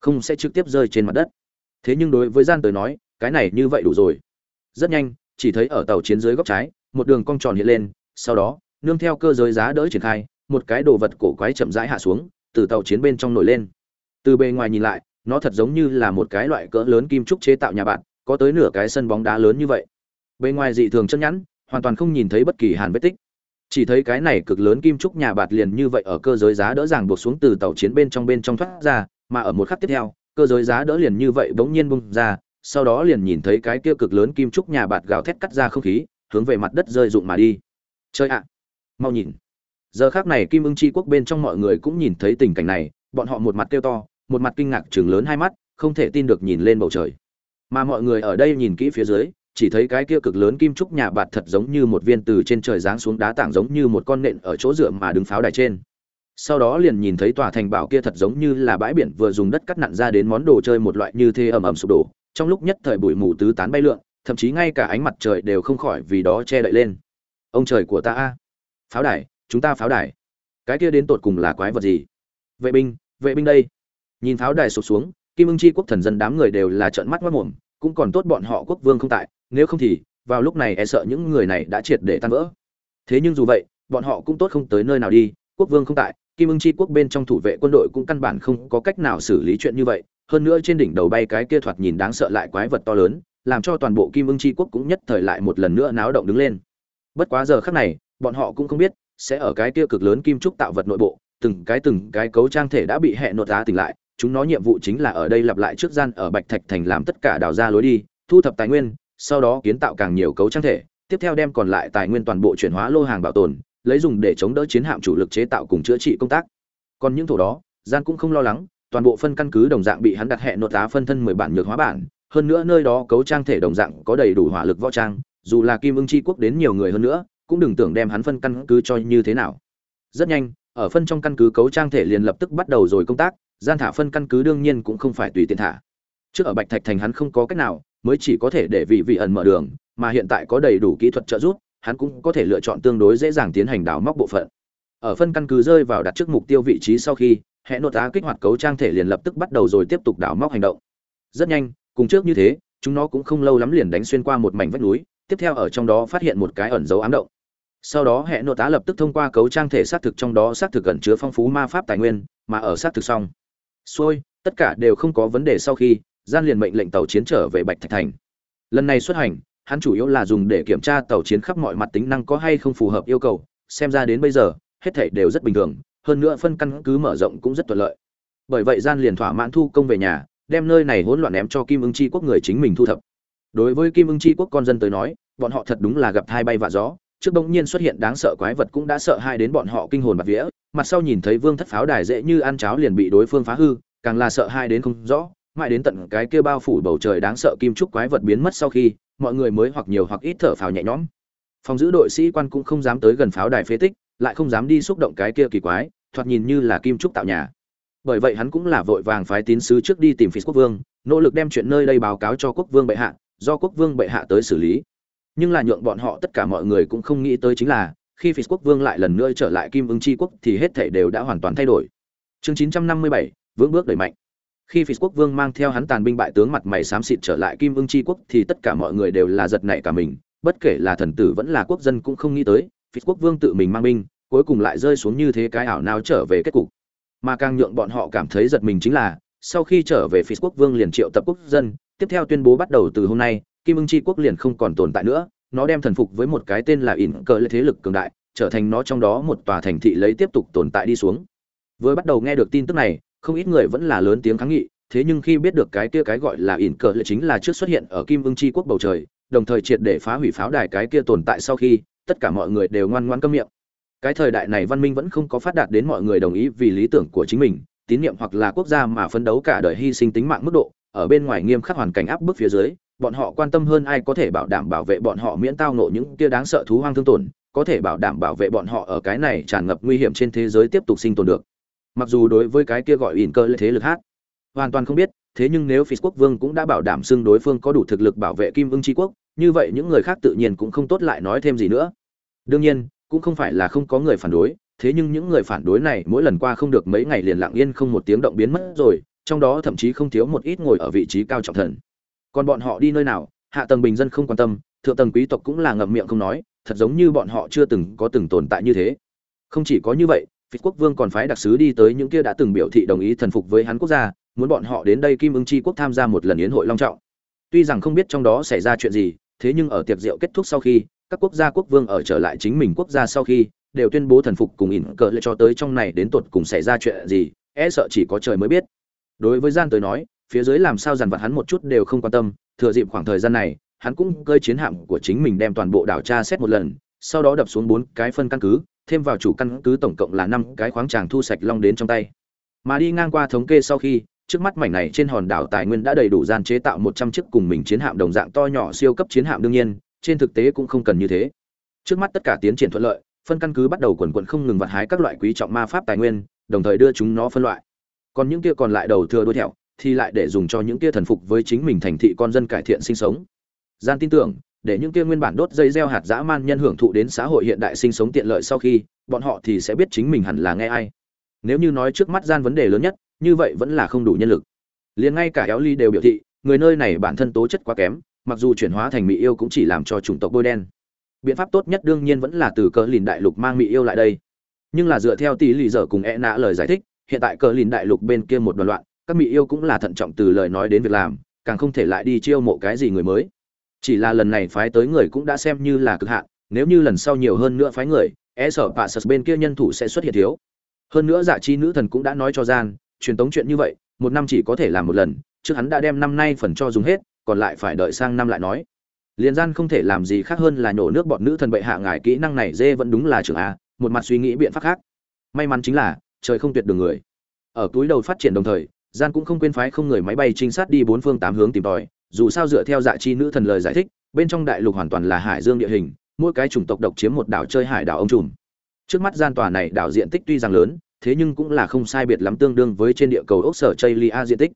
không sẽ trực tiếp rơi trên mặt đất. Thế nhưng đối với gian tới nói, cái này như vậy đủ rồi. Rất nhanh, chỉ thấy ở tàu chiến dưới góc trái, một đường cong tròn hiện lên, sau đó, nương theo cơ giới giá đỡ triển khai, một cái đồ vật cổ quái chậm rãi hạ xuống, từ tàu chiến bên trong nổi lên. Từ bề ngoài nhìn lại, nó thật giống như là một cái loại cỡ lớn kim trúc chế tạo nhà bạn có tới nửa cái sân bóng đá lớn như vậy. Bên ngoài dị thường chân nhẵn, hoàn toàn không nhìn thấy bất kỳ hàn vết tích. Chỉ thấy cái này cực lớn kim trúc nhà bạt liền như vậy ở cơ giới giá đỡ ràng buộc xuống từ tàu chiến bên trong bên trong thoát ra, mà ở một khắc tiếp theo, cơ giới giá đỡ liền như vậy bỗng nhiên bung ra, sau đó liền nhìn thấy cái kia cực lớn kim trúc nhà bạt gào thét cắt ra không khí, hướng về mặt đất rơi rụng mà đi. Chơi ạ! Mau nhìn! Giờ khác này kim ưng c quốc bên trong mọi người cũng nhìn thấy tình cảnh này, bọn họ một mặt kêu to, một mặt kinh ngạc chừng lớn hai mắt, không thể tin được nhìn lên bầu trời mà mọi người ở đây nhìn kỹ phía dưới, chỉ thấy cái kia cực lớn kim trúc nhà bạt thật giống như một viên từ trên trời giáng xuống đá tảng giống như một con nện ở chỗ dựa mà đứng pháo đài trên. Sau đó liền nhìn thấy tòa thành bảo kia thật giống như là bãi biển vừa dùng đất cắt nặn ra đến món đồ chơi một loại như thế ầm ầm sụp đổ, trong lúc nhất thời bụi mù tứ tán bay lượn, thậm chí ngay cả ánh mặt trời đều không khỏi vì đó che đậy lên. Ông trời của ta a, pháo đài, chúng ta pháo đài. Cái kia đến tột cùng là quái vật gì? Vệ binh vệ binh đây. Nhìn pháo đài sụp xuống kim ưng chi quốc thần dân đám người đều là trợn mắt mất mồm, cũng còn tốt bọn họ quốc vương không tại, nếu không thì, vào lúc này e sợ những người này đã triệt để tan vỡ. Thế nhưng dù vậy, bọn họ cũng tốt không tới nơi nào đi, quốc vương không tại, kim ưng chi quốc bên trong thủ vệ quân đội cũng căn bản không có cách nào xử lý chuyện như vậy, hơn nữa trên đỉnh đầu bay cái kia thoạt nhìn đáng sợ lại quái vật to lớn, làm cho toàn bộ kim ưng chi quốc cũng nhất thời lại một lần nữa náo động đứng lên. Bất quá giờ khác này, bọn họ cũng không biết, sẽ ở cái kia cực lớn kim trúc tạo vật nội bộ, từng cái từng cái cấu trang thể đã bị hẹn nột á tỉnh lại chúng nó nhiệm vụ chính là ở đây lặp lại trước gian ở bạch thạch thành làm tất cả đào ra lối đi, thu thập tài nguyên, sau đó kiến tạo càng nhiều cấu trang thể, tiếp theo đem còn lại tài nguyên toàn bộ chuyển hóa lô hàng bảo tồn, lấy dùng để chống đỡ chiến hạm chủ lực chế tạo cùng chữa trị công tác. Còn những thổ đó, gian cũng không lo lắng, toàn bộ phân căn cứ đồng dạng bị hắn đặt hẹn nội tá phân thân mười bản nhược hóa bản, hơn nữa nơi đó cấu trang thể đồng dạng có đầy đủ hỏa lực võ trang, dù là kim ưng chi quốc đến nhiều người hơn nữa, cũng đừng tưởng đem hắn phân căn cứ cho như thế nào. Rất nhanh, ở phân trong căn cứ cấu trang thể liền lập tức bắt đầu rồi công tác gian thả phân căn cứ đương nhiên cũng không phải tùy tiện thả. Trước ở bạch thạch thành hắn không có cách nào, mới chỉ có thể để vị vị ẩn mở đường, mà hiện tại có đầy đủ kỹ thuật trợ giúp, hắn cũng có thể lựa chọn tương đối dễ dàng tiến hành đào móc bộ phận. Ở phân căn cứ rơi vào đặt trước mục tiêu vị trí sau khi, hệ nội tá kích hoạt cấu trang thể liền lập tức bắt đầu rồi tiếp tục đào móc hành động. Rất nhanh, cùng trước như thế, chúng nó cũng không lâu lắm liền đánh xuyên qua một mảnh vách núi, tiếp theo ở trong đó phát hiện một cái ẩn dấu ám động. Sau đó hệ nội tá lập tức thông qua cấu trang thể xác thực trong đó xác thực ẩn chứa phong phú ma pháp tài nguyên, mà ở xác thực xong xuôi, tất cả đều không có vấn đề sau khi, gian liền mệnh lệnh tàu chiến trở về bạch thạch thành. Lần này xuất hành, hắn chủ yếu là dùng để kiểm tra tàu chiến khắp mọi mặt tính năng có hay không phù hợp yêu cầu. Xem ra đến bây giờ, hết thảy đều rất bình thường, hơn nữa phân căn cứ mở rộng cũng rất thuận lợi. Bởi vậy gian liền thỏa mãn thu công về nhà, đem nơi này hỗn loạn ném cho kim ưng chi quốc người chính mình thu thập. Đối với kim ưng chi quốc con dân tới nói, bọn họ thật đúng là gặp thai bay vạ gió. Trước bỗng nhiên xuất hiện đáng sợ quái vật cũng đã sợ hai đến bọn họ kinh hồn bạt vía mặt sau nhìn thấy vương thất pháo đài dễ như ăn cháo liền bị đối phương phá hư, càng là sợ hai đến không rõ, mãi đến tận cái kia bao phủ bầu trời đáng sợ kim trúc quái vật biến mất sau khi, mọi người mới hoặc nhiều hoặc ít thở phào nhẹ nhõm. Phòng giữ đội sĩ quan cũng không dám tới gần pháo đài phế tích, lại không dám đi xúc động cái kia kỳ quái, thoạt nhìn như là kim trúc tạo nhà. Bởi vậy hắn cũng là vội vàng phái tín sứ trước đi tìm phi quốc vương, nỗ lực đem chuyện nơi đây báo cáo cho quốc vương bệ hạ, do quốc vương bệ hạ tới xử lý. Nhưng là nhượng bọn họ tất cả mọi người cũng không nghĩ tới chính là khi Phí quốc vương lại lần nữa trở lại kim ưng tri quốc thì hết thể đều đã hoàn toàn thay đổi. Chương 957, vững bước đẩy mạnh. Khi Phí quốc vương mang theo hắn tàn binh bại tướng mặt mày xám xịt trở lại kim ưng tri quốc thì tất cả mọi người đều là giật nảy cả mình bất kể là thần tử vẫn là quốc dân cũng không nghĩ tới Phí quốc vương tự mình mang binh cuối cùng lại rơi xuống như thế cái ảo nào trở về kết cục. Mà càng nhượng bọn họ cảm thấy giật mình chính là sau khi trở về Phí quốc vương liền triệu tập quốc dân tiếp theo tuyên bố bắt đầu từ hôm nay kim ưng tri quốc liền không còn tồn tại nữa nó đem thần phục với một cái tên là ỉn cờ lệ thế lực cường đại, trở thành nó trong đó một tòa thành thị lấy tiếp tục tồn tại đi xuống. Vừa bắt đầu nghe được tin tức này, không ít người vẫn là lớn tiếng kháng nghị, thế nhưng khi biết được cái kia cái gọi là ỉn cờ lại chính là trước xuất hiện ở kim ưng chi quốc bầu trời, đồng thời triệt để phá hủy pháo đài cái kia tồn tại sau khi, tất cả mọi người đều ngoan ngoãn câm miệng. Cái thời đại này văn minh vẫn không có phát đạt đến mọi người đồng ý vì lý tưởng của chính mình, tín nhiệm hoặc là quốc gia mà phấn đấu cả đời hy sinh tính mạng mức độ, ở bên ngoài nghiêm khắc hoàn cảnh áp bức phía dưới bọn họ quan tâm hơn ai có thể bảo đảm bảo vệ bọn họ miễn tao nộ những kia đáng sợ thú hoang thương tổn, có thể bảo đảm bảo vệ bọn họ ở cái này tràn ngập nguy hiểm trên thế giới tiếp tục sinh tồn được. Mặc dù đối với cái kia gọi ỉn cơ lợi thế lực hát, hoàn toàn không biết, thế nhưng nếu phi quốc vương cũng đã bảo đảm xưng đối phương có đủ thực lực bảo vệ kim ưng tri quốc, như vậy những người khác tự nhiên cũng không tốt lại nói thêm gì nữa. Đương nhiên, cũng không phải là không có người phản đối, thế nhưng những người phản đối này mỗi lần qua không được mấy ngày liền lặng yên không một tiếng động biến mất rồi, trong đó thậm chí không thiếu một ít ngồi ở vị trí cao trọng thần còn bọn họ đi nơi nào, hạ tầng bình dân không quan tâm, thượng tầng quý tộc cũng là ngậm miệng không nói, thật giống như bọn họ chưa từng có từng tồn tại như thế. Không chỉ có như vậy phi quốc vương còn phái đặc sứ đi tới những kia đã từng biểu thị đồng ý thần phục với hắn quốc gia, muốn bọn họ đến đây kim ưng chi quốc tham gia một lần yến hội long trọng. Tuy rằng không biết trong đó xảy ra chuyện gì, thế nhưng ở tiệc rượu kết thúc sau khi, các quốc gia quốc vương ở trở lại chính mình quốc gia sau khi, đều tuyên bố thần phục cùng ỉn cờ lệ cho tới trong này đến tột cùng xảy ra chuyện gì e sợ chỉ có trời mới biết. Đối với gian tới nói phía dưới làm sao dằn vặt hắn một chút đều không quan tâm, thừa dịp khoảng thời gian này, hắn cũng cơi chiến hạm của chính mình đem toàn bộ đảo tra xét một lần, sau đó đập xuống bốn cái phân căn cứ, thêm vào chủ căn cứ tổng cộng là năm cái khoáng tràng thu sạch long đến trong tay. Mà đi ngang qua thống kê sau khi, trước mắt mảnh này trên hòn đảo tài nguyên đã đầy đủ gian chế tạo một trăm chiếc cùng mình chiến hạm đồng dạng to nhỏ siêu cấp chiến hạm đương nhiên, trên thực tế cũng không cần như thế. Trước mắt tất cả tiến triển thuận lợi, phân căn cứ bắt đầu quần quận không ngừng vặt hái các loại quý trọng ma pháp tài nguyên, đồng thời đưa chúng nó phân loại. Còn những kia còn lại đầu thừa đuôi thẹo thì lại để dùng cho những kia thần phục với chính mình thành thị con dân cải thiện sinh sống. Gian tin tưởng, để những kia nguyên bản đốt dây gieo hạt dã man nhân hưởng thụ đến xã hội hiện đại sinh sống tiện lợi sau khi, bọn họ thì sẽ biết chính mình hẳn là nghe ai. Nếu như nói trước mắt gian vấn đề lớn nhất, như vậy vẫn là không đủ nhân lực. Liền ngay cả éo ly đều biểu thị, người nơi này bản thân tố chất quá kém, mặc dù chuyển hóa thành mỹ yêu cũng chỉ làm cho chủng tộc bôi đen. Biện pháp tốt nhất đương nhiên vẫn là từ cờ lìn đại lục mang mỹ yêu lại đây. Nhưng là dựa theo tỷ lì dở cùng e nã lời giải thích, hiện tại cờ lìn đại lục bên kia một đoàn loạn các mỹ yêu cũng là thận trọng từ lời nói đến việc làm, càng không thể lại đi chiêu mộ cái gì người mới. Chỉ là lần này phái tới người cũng đã xem như là cực hạn, nếu như lần sau nhiều hơn nữa phái người e sợ bà sật bên kia nhân thủ sẽ xuất hiện thiếu. Hơn nữa giả chi nữ thần cũng đã nói cho gian, truyền tống chuyện như vậy, một năm chỉ có thể làm một lần, trước hắn đã đem năm nay phần cho dùng hết, còn lại phải đợi sang năm lại nói. Liền gian không thể làm gì khác hơn là nhổ nước bọn nữ thần bệ hạ ngài kỹ năng này dê vẫn đúng là trưởng a, một mặt suy nghĩ biện pháp khác. May mắn chính là, trời không tuyệt đường người. Ở túi đầu phát triển đồng thời gian cũng không quên phái không người máy bay trinh sát đi bốn phương tám hướng tìm tòi, dù sao dựa theo dạ chi nữ thần lời giải thích, bên trong đại lục hoàn toàn là hải dương địa hình, mỗi cái chủng tộc độc chiếm một đảo chơi hải đảo ông trùm. Trước mắt gian tòa này đảo diện tích tuy rằng lớn, thế nhưng cũng là không sai biệt lắm tương đương với trên địa cầu ốc sở chaylia diện tích.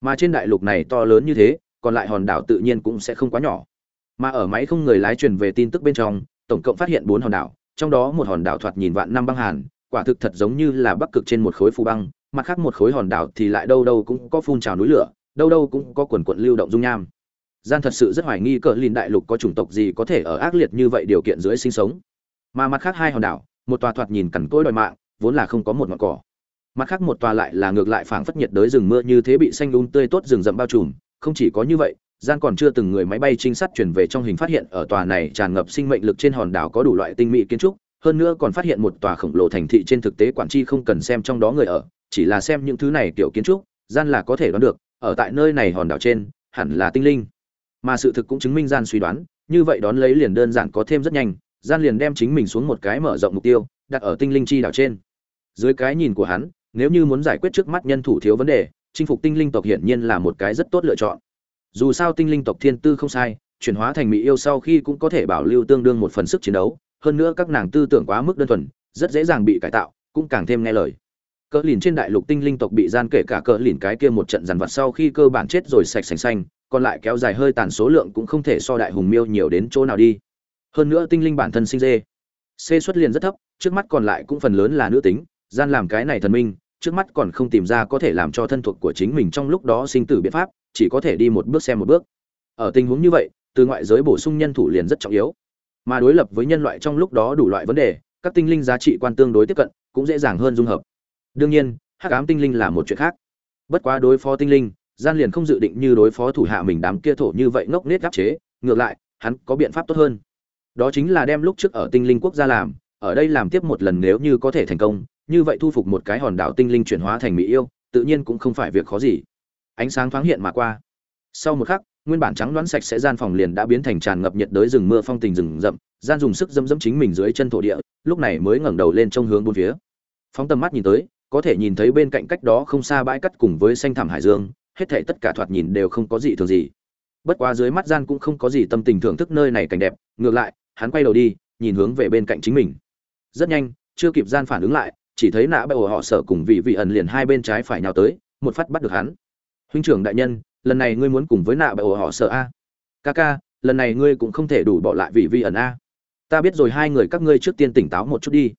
Mà trên đại lục này to lớn như thế, còn lại hòn đảo tự nhiên cũng sẽ không quá nhỏ. Mà ở máy không người lái truyền về tin tức bên trong, tổng cộng phát hiện bốn hòn đảo, trong đó một hòn đảo thoạt nhìn vạn năm băng hàn, quả thực thật giống như là bắc cực trên một khối phù băng mặt khác một khối hòn đảo thì lại đâu đâu cũng có phun trào núi lửa, đâu đâu cũng có quần quận lưu động dung nham. Gian thật sự rất hoài nghi cờ lìn đại lục có chủng tộc gì có thể ở ác liệt như vậy điều kiện dưới sinh sống. Mà mặt khác hai hòn đảo, một tòa thoạt nhìn cằn cỗi đòi mạng, vốn là không có một ngọn cỏ. Mặt khác một tòa lại là ngược lại phảng phất nhiệt đới rừng mưa như thế bị xanh um tươi tốt rừng rậm bao trùm, không chỉ có như vậy, gian còn chưa từng người máy bay trinh sát chuyển về trong hình phát hiện ở tòa này tràn ngập sinh mệnh lực trên hòn đảo có đủ loại tinh mỹ kiến trúc, hơn nữa còn phát hiện một tòa khổng lồ thành thị trên thực tế quản tri không cần xem trong đó người ở chỉ là xem những thứ này kiểu kiến trúc, gian là có thể đoán được, ở tại nơi này hòn đảo trên, hẳn là tinh linh. Mà sự thực cũng chứng minh gian suy đoán, như vậy đón lấy liền đơn giản có thêm rất nhanh, gian liền đem chính mình xuống một cái mở rộng mục tiêu, đặt ở tinh linh chi đảo trên. Dưới cái nhìn của hắn, nếu như muốn giải quyết trước mắt nhân thủ thiếu vấn đề, chinh phục tinh linh tộc hiển nhiên là một cái rất tốt lựa chọn. Dù sao tinh linh tộc thiên tư không sai, chuyển hóa thành mỹ yêu sau khi cũng có thể bảo lưu tương đương một phần sức chiến đấu, hơn nữa các nàng tư tưởng quá mức đơn thuần, rất dễ dàng bị cải tạo, cũng càng thêm nghe lời cỡ lìn trên đại lục tinh linh tộc bị gian kể cả cỡ lìn cái kia một trận dằn vặt sau khi cơ bản chết rồi sạch sành xanh, còn lại kéo dài hơi tàn số lượng cũng không thể so đại hùng miêu nhiều đến chỗ nào đi. Hơn nữa tinh linh bản thân sinh dê, c xuất liền rất thấp, trước mắt còn lại cũng phần lớn là nữ tính, gian làm cái này thần minh, trước mắt còn không tìm ra có thể làm cho thân thuộc của chính mình trong lúc đó sinh tử biện pháp, chỉ có thể đi một bước xem một bước. Ở tình huống như vậy, từ ngoại giới bổ sung nhân thủ liền rất trọng yếu. Mà đối lập với nhân loại trong lúc đó đủ loại vấn đề, các tinh linh giá trị quan tương đối tiếp cận, cũng dễ dàng hơn dung hợp đương nhiên, hắc ám tinh linh là một chuyện khác. Bất quá đối phó tinh linh, gian liền không dự định như đối phó thủ hạ mình đám kia thổ như vậy ngốc nết áp chế, ngược lại, hắn có biện pháp tốt hơn. Đó chính là đem lúc trước ở tinh linh quốc gia làm, ở đây làm tiếp một lần nếu như có thể thành công, như vậy thu phục một cái hòn đảo tinh linh chuyển hóa thành mỹ yêu, tự nhiên cũng không phải việc khó gì. Ánh sáng thoáng hiện mà qua. Sau một khắc, nguyên bản trắng đoán sạch sẽ gian phòng liền đã biến thành tràn ngập nhiệt đới rừng mưa phong tình rừng rậm, gian dùng sức dâm dẫm chính mình dưới chân thổ địa, lúc này mới ngẩng đầu lên trông hướng bốn phía. Phóng tầm mắt nhìn tới có thể nhìn thấy bên cạnh cách đó không xa bãi cắt cùng với xanh thảm hải dương, hết thảy tất cả thoạt nhìn đều không có gì thường gì. Bất quá dưới mắt gian cũng không có gì tâm tình thưởng thức nơi này cảnh đẹp, ngược lại, hắn quay đầu đi, nhìn hướng về bên cạnh chính mình. Rất nhanh, chưa kịp gian phản ứng lại, chỉ thấy nã bệ ổ họ sở cùng vị vị ẩn liền hai bên trái phải nhào tới, một phát bắt được hắn. Huynh trưởng đại nhân, lần này ngươi muốn cùng với nạ bệ ổ họ sợ a. Ca ca, lần này ngươi cũng không thể đủ bỏ lại vị vị ẩn a. Ta biết rồi hai người các ngươi trước tiên tỉnh táo một chút đi.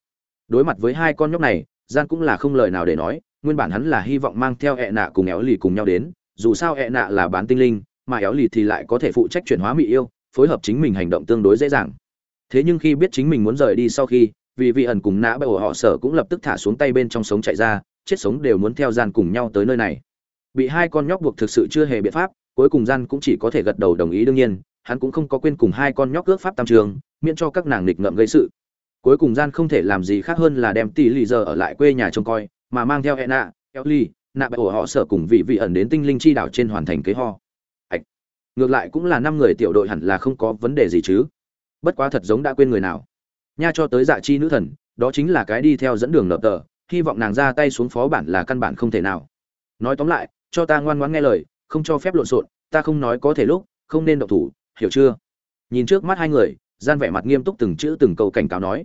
Đối mặt với hai con nhóc này gian cũng là không lời nào để nói, nguyên bản hắn là hy vọng mang theo ẹ nạ cùng éo lì cùng nhau đến, dù sao ẹ nạ là bán tinh linh, mà éo lì thì lại có thể phụ trách chuyển hóa mỹ yêu, phối hợp chính mình hành động tương đối dễ dàng. Thế nhưng khi biết chính mình muốn rời đi sau khi, vì vị ẩn cùng nã bởi ổ họ sở cũng lập tức thả xuống tay bên trong sống chạy ra, chết sống đều muốn theo gian cùng nhau tới nơi này. Bị hai con nhóc buộc thực sự chưa hề biện pháp, cuối cùng gian cũng chỉ có thể gật đầu đồng ý đương nhiên, hắn cũng không có quên cùng hai con nhóc ước pháp tam trường, miễn cho các nàng nghịch ngợm gây sự cuối cùng gian không thể làm gì khác hơn là đem tỷ lì giờ ở lại quê nhà trông coi mà mang theo Ena, Ellie, nạ bại ổ họ sợ cùng vị vị ẩn đến tinh linh chi đảo trên hoàn thành kế ho. Ảch. Ngược lại cũng là năm người tiểu đội hẳn là không có vấn đề gì chứ. Bất quá thật giống đã quên người nào. Nha cho tới dạ chi nữ thần, đó chính là cái đi theo dẫn đường lợp tờ, hy vọng nàng ra tay xuống phó bản là căn bản không thể nào. Nói tóm lại, cho ta ngoan ngoãn nghe lời không cho phép lộn xộn ta không nói có thể lúc không nên động thủ hiểu chưa nhìn trước mắt hai người gian vẻ mặt nghiêm túc từng chữ từng câu cảnh cáo nói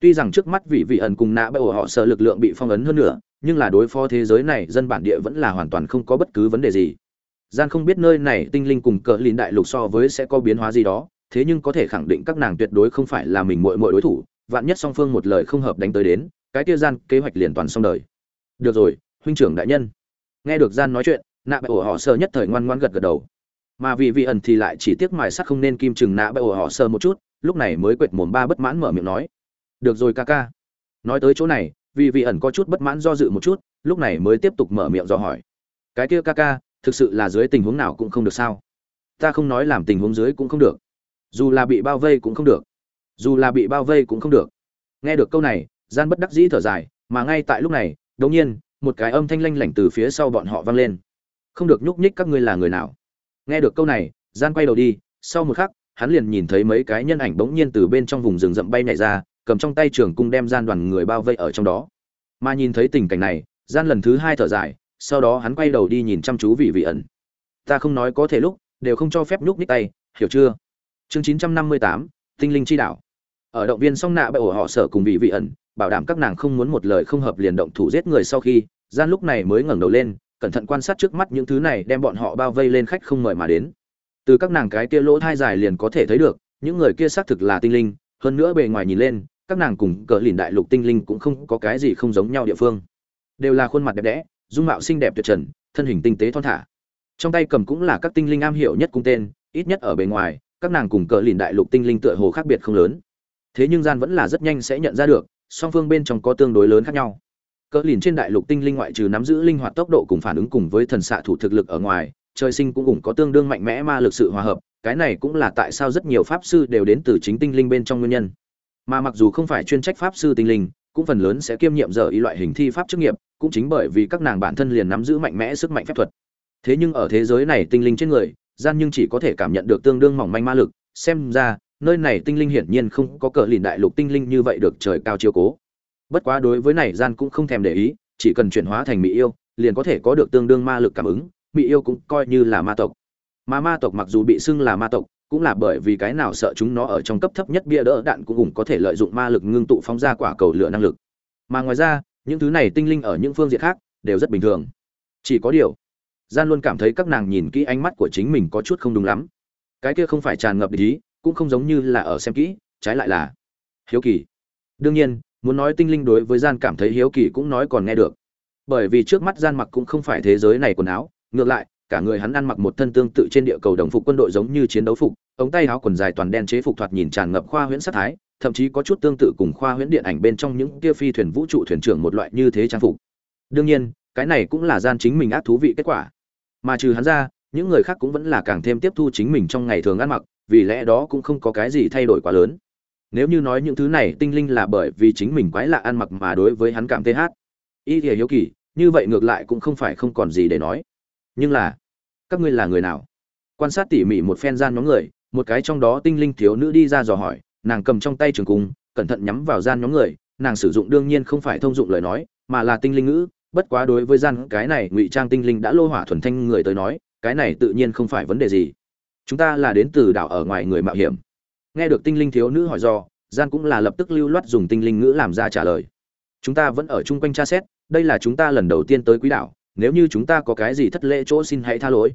tuy rằng trước mắt vị vị ẩn cùng nạ bởi họ sợ lực lượng bị phong ấn hơn nữa, nhưng là đối phó thế giới này, dân bản địa vẫn là hoàn toàn không có bất cứ vấn đề gì. Gian không biết nơi này tinh linh cùng cỡ lìn đại lục so với sẽ có biến hóa gì đó, thế nhưng có thể khẳng định các nàng tuyệt đối không phải là mình muội muội đối thủ, vạn nhất song phương một lời không hợp đánh tới đến, cái kia gian kế hoạch liền toàn xong đời. Được rồi, huynh trưởng đại nhân. Nghe được gian nói chuyện, nạ bệ ổ họ sơ nhất thời ngoan ngoan gật gật đầu. Mà vì vị ẩn thì lại chỉ tiếc mài sắc không nên kim chừng nạ bệ ổ họ sơ một chút, lúc này mới quệt mồm ba bất mãn mở miệng nói được rồi ca ca. Nói tới chỗ này vì vị ẩn có chút bất mãn do dự một chút, lúc này mới tiếp tục mở miệng dò hỏi. Cái kia ca ca, thực sự là dưới tình huống nào cũng không được sao? Ta không nói làm tình huống dưới cũng không được. Dù là bị bao vây cũng không được. Dù là bị bao vây cũng không được. Nghe được câu này, gian bất đắc dĩ thở dài, mà ngay tại lúc này, đột nhiên, một cái âm thanh lanh lảnh từ phía sau bọn họ vang lên. Không được nhúc nhích các ngươi là người nào? Nghe được câu này, gian quay đầu đi, sau một khắc, hắn liền nhìn thấy mấy cái nhân ảnh bỗng nhiên từ bên trong vùng rừng rậm bay nhảy ra cầm trong tay trường cung đem gian đoàn người bao vây ở trong đó. Mà nhìn thấy tình cảnh này, gian lần thứ hai thở dài, sau đó hắn quay đầu đi nhìn chăm chú vị vị ẩn. Ta không nói có thể lúc, đều không cho phép nhúc nhích tay, hiểu chưa? Chương chín trăm năm mươi tám, tinh linh chi đạo. Ở động viên song nạ bởi ổ họ sở cùng vị vị ẩn, bảo đảm các nàng không muốn một lời không hợp liền động thủ giết người sau khi, gian lúc này mới ngẩng đầu lên, cẩn thận quan sát trước mắt những thứ này đem bọn họ bao vây lên khách không mời mà đến. Từ các nàng cái kia lỗ thai dài liền có thể thấy được, những người kia xác thực là tinh linh, hơn nữa bề ngoài nhìn lên các nàng cùng cờ lìn đại lục tinh linh cũng không có cái gì không giống nhau địa phương. Đều là khuôn mặt đẹp đẽ, dung mạo xinh đẹp tuyệt trần, thân hình tinh tế thon thả. Trong tay cầm cũng là các tinh linh am hiểu nhất cung tên, ít nhất ở bề ngoài, các nàng cùng cờ lìn đại lục tinh linh tựa hồ khác biệt không lớn. Thế nhưng gian vẫn là rất nhanh sẽ nhận ra được, song phương bên trong có tương đối lớn khác nhau. Cỡ lìn trên đại lục tinh linh ngoại trừ nắm giữ linh hoạt tốc độ cùng phản ứng cùng với thần xạ thủ thực lực ở ngoài, trời sinh cũng cũng có tương đương mạnh mẽ ma lực sự hòa hợp, cái này cũng là tại sao rất nhiều pháp sư đều đến từ chính tinh linh bên trong nguyên nhân mà mặc dù không phải chuyên trách pháp sư tinh linh, cũng phần lớn sẽ kiêm nhiệm giờ ý loại hình thi pháp chức nghiệp, cũng chính bởi vì các nàng bản thân liền nắm giữ mạnh mẽ sức mạnh phép thuật. Thế nhưng ở thế giới này tinh linh trên người, gian nhưng chỉ có thể cảm nhận được tương đương mỏng manh ma lực, xem ra, nơi này tinh linh hiển nhiên không có cỡ lìn đại lục tinh linh như vậy được trời cao chiếu cố. Bất quá đối với này gian cũng không thèm để ý, chỉ cần chuyển hóa thành mỹ yêu, liền có thể có được tương đương ma lực cảm ứng, mỹ yêu cũng coi như là ma tộc. Mà ma tộc mặc dù bị xưng là ma tộc cũng là bởi vì cái nào sợ chúng nó ở trong cấp thấp nhất bia đỡ đạn cũng cùng có thể lợi dụng ma lực ngưng tụ phóng ra quả cầu lửa năng lực. Mà ngoài ra, những thứ này tinh linh ở những phương diện khác đều rất bình thường. Chỉ có điều, gian luôn cảm thấy các nàng nhìn kỹ ánh mắt của chính mình có chút không đúng lắm. Cái kia không phải tràn ngập ý, cũng không giống như là ở xem kỹ, trái lại là hiếu kỳ. Đương nhiên, muốn nói tinh linh đối với gian cảm thấy hiếu kỳ cũng nói còn nghe được. Bởi vì trước mắt gian mặc cũng không phải thế giới này quần áo, ngược lại cả người hắn ăn mặc một thân tương tự trên địa cầu đồng phục quân đội giống như chiến đấu phục, ống tay áo quần dài toàn đen chế phục thoạt nhìn tràn ngập khoa huyễn sát thái, thậm chí có chút tương tự cùng khoa huyễn điện ảnh bên trong những kia phi thuyền vũ trụ thuyền trưởng một loại như thế trang phục. Đương nhiên, cái này cũng là gian chính mình ác thú vị kết quả. Mà trừ hắn ra, những người khác cũng vẫn là càng thêm tiếp thu chính mình trong ngày thường ăn mặc, vì lẽ đó cũng không có cái gì thay đổi quá lớn. Nếu như nói những thứ này, tinh linh là bởi vì chính mình quái lạ ăn mặc mà đối với hắn cảm thấy hát. y thì hiếu kỳ, như vậy ngược lại cũng không phải không còn gì để nói nhưng là, các ngươi là người nào? Quan sát tỉ mỉ một phen gian nhóm người, một cái trong đó tinh linh thiếu nữ đi ra dò hỏi, nàng cầm trong tay trường cung, cẩn thận nhắm vào gian nhóm người, nàng sử dụng đương nhiên không phải thông dụng lời nói, mà là tinh linh ngữ, bất quá đối với gian cái này ngụy trang tinh linh đã lô hỏa thuần thanh người tới nói, cái này tự nhiên không phải vấn đề gì. Chúng ta là đến từ đảo ở ngoài người mạo hiểm. Nghe được tinh linh thiếu nữ hỏi do, gian cũng là lập tức lưu loát dùng tinh linh ngữ làm ra trả lời. Chúng ta vẫn ở chung quanh tra xét, đây là chúng ta lần đầu tiên tới quý đảo nếu như chúng ta có cái gì thất lễ chỗ xin hãy tha lỗi.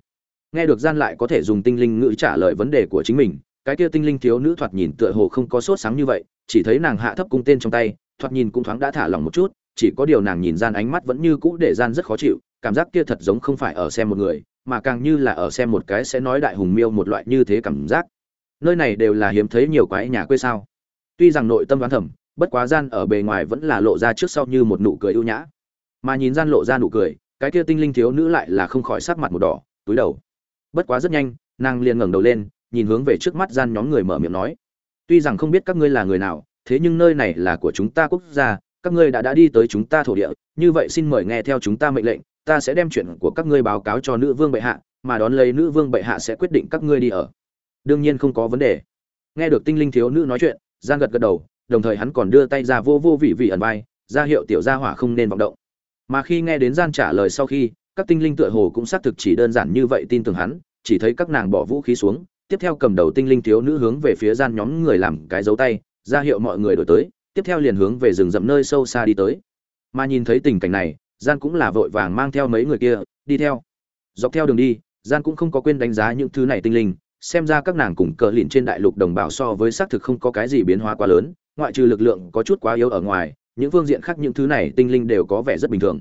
Nghe được gian lại có thể dùng tinh linh ngữ trả lời vấn đề của chính mình, cái kia tinh linh thiếu nữ thoạt nhìn tựa hồ không có sốt sáng như vậy, chỉ thấy nàng hạ thấp cung tên trong tay, thoạt nhìn cũng thoáng đã thả lỏng một chút, chỉ có điều nàng nhìn gian ánh mắt vẫn như cũ để gian rất khó chịu, cảm giác kia thật giống không phải ở xem một người, mà càng như là ở xem một cái sẽ nói đại hùng miêu một loại như thế cảm giác. Nơi này đều là hiếm thấy nhiều quái nhà quê sao? Tuy rằng nội tâm đoán thầm, bất quá gian ở bề ngoài vẫn là lộ ra trước sau như một nụ cười ưu nhã. Mà nhìn gian lộ ra nụ cười cái kia tinh linh thiếu nữ lại là không khỏi sắc mặt một đỏ, túi đầu. Bất quá rất nhanh, nàng liền ngẩng đầu lên, nhìn hướng về trước mắt gian nhóm người mở miệng nói. Tuy rằng không biết các ngươi là người nào, thế nhưng nơi này là của chúng ta quốc gia, các ngươi đã đã đi tới chúng ta thổ địa, như vậy xin mời nghe theo chúng ta mệnh lệnh, ta sẽ đem chuyện của các ngươi báo cáo cho nữ vương bệ hạ, mà đón lấy nữ vương bệ hạ sẽ quyết định các ngươi đi ở. Đương nhiên không có vấn đề. Nghe được tinh linh thiếu nữ nói chuyện gian gật gật đầu, đồng thời hắn còn đưa tay ra vô vô vị vị ẩn vai, ra hiệu tiểu gia hỏa không nên vọng động mà khi nghe đến gian trả lời sau khi, các tinh linh tựa hồ cũng xác thực chỉ đơn giản như vậy tin tưởng hắn, chỉ thấy các nàng bỏ vũ khí xuống, tiếp theo cầm đầu tinh linh thiếu nữ hướng về phía gian nhóm người làm cái dấu tay, ra hiệu mọi người đổi tới, tiếp theo liền hướng về rừng rậm nơi sâu xa đi tới. Mà nhìn thấy tình cảnh này, gian cũng là vội vàng mang theo mấy người kia, đi theo. Dọc theo đường đi, gian cũng không có quên đánh giá những thứ này tinh linh, xem ra các nàng cùng cờ lìn trên đại lục đồng bào so với xác thực không có cái gì biến hóa quá lớn, ngoại trừ lực lượng có chút quá yếu ở ngoài những phương diện khác những thứ này tinh linh đều có vẻ rất bình thường.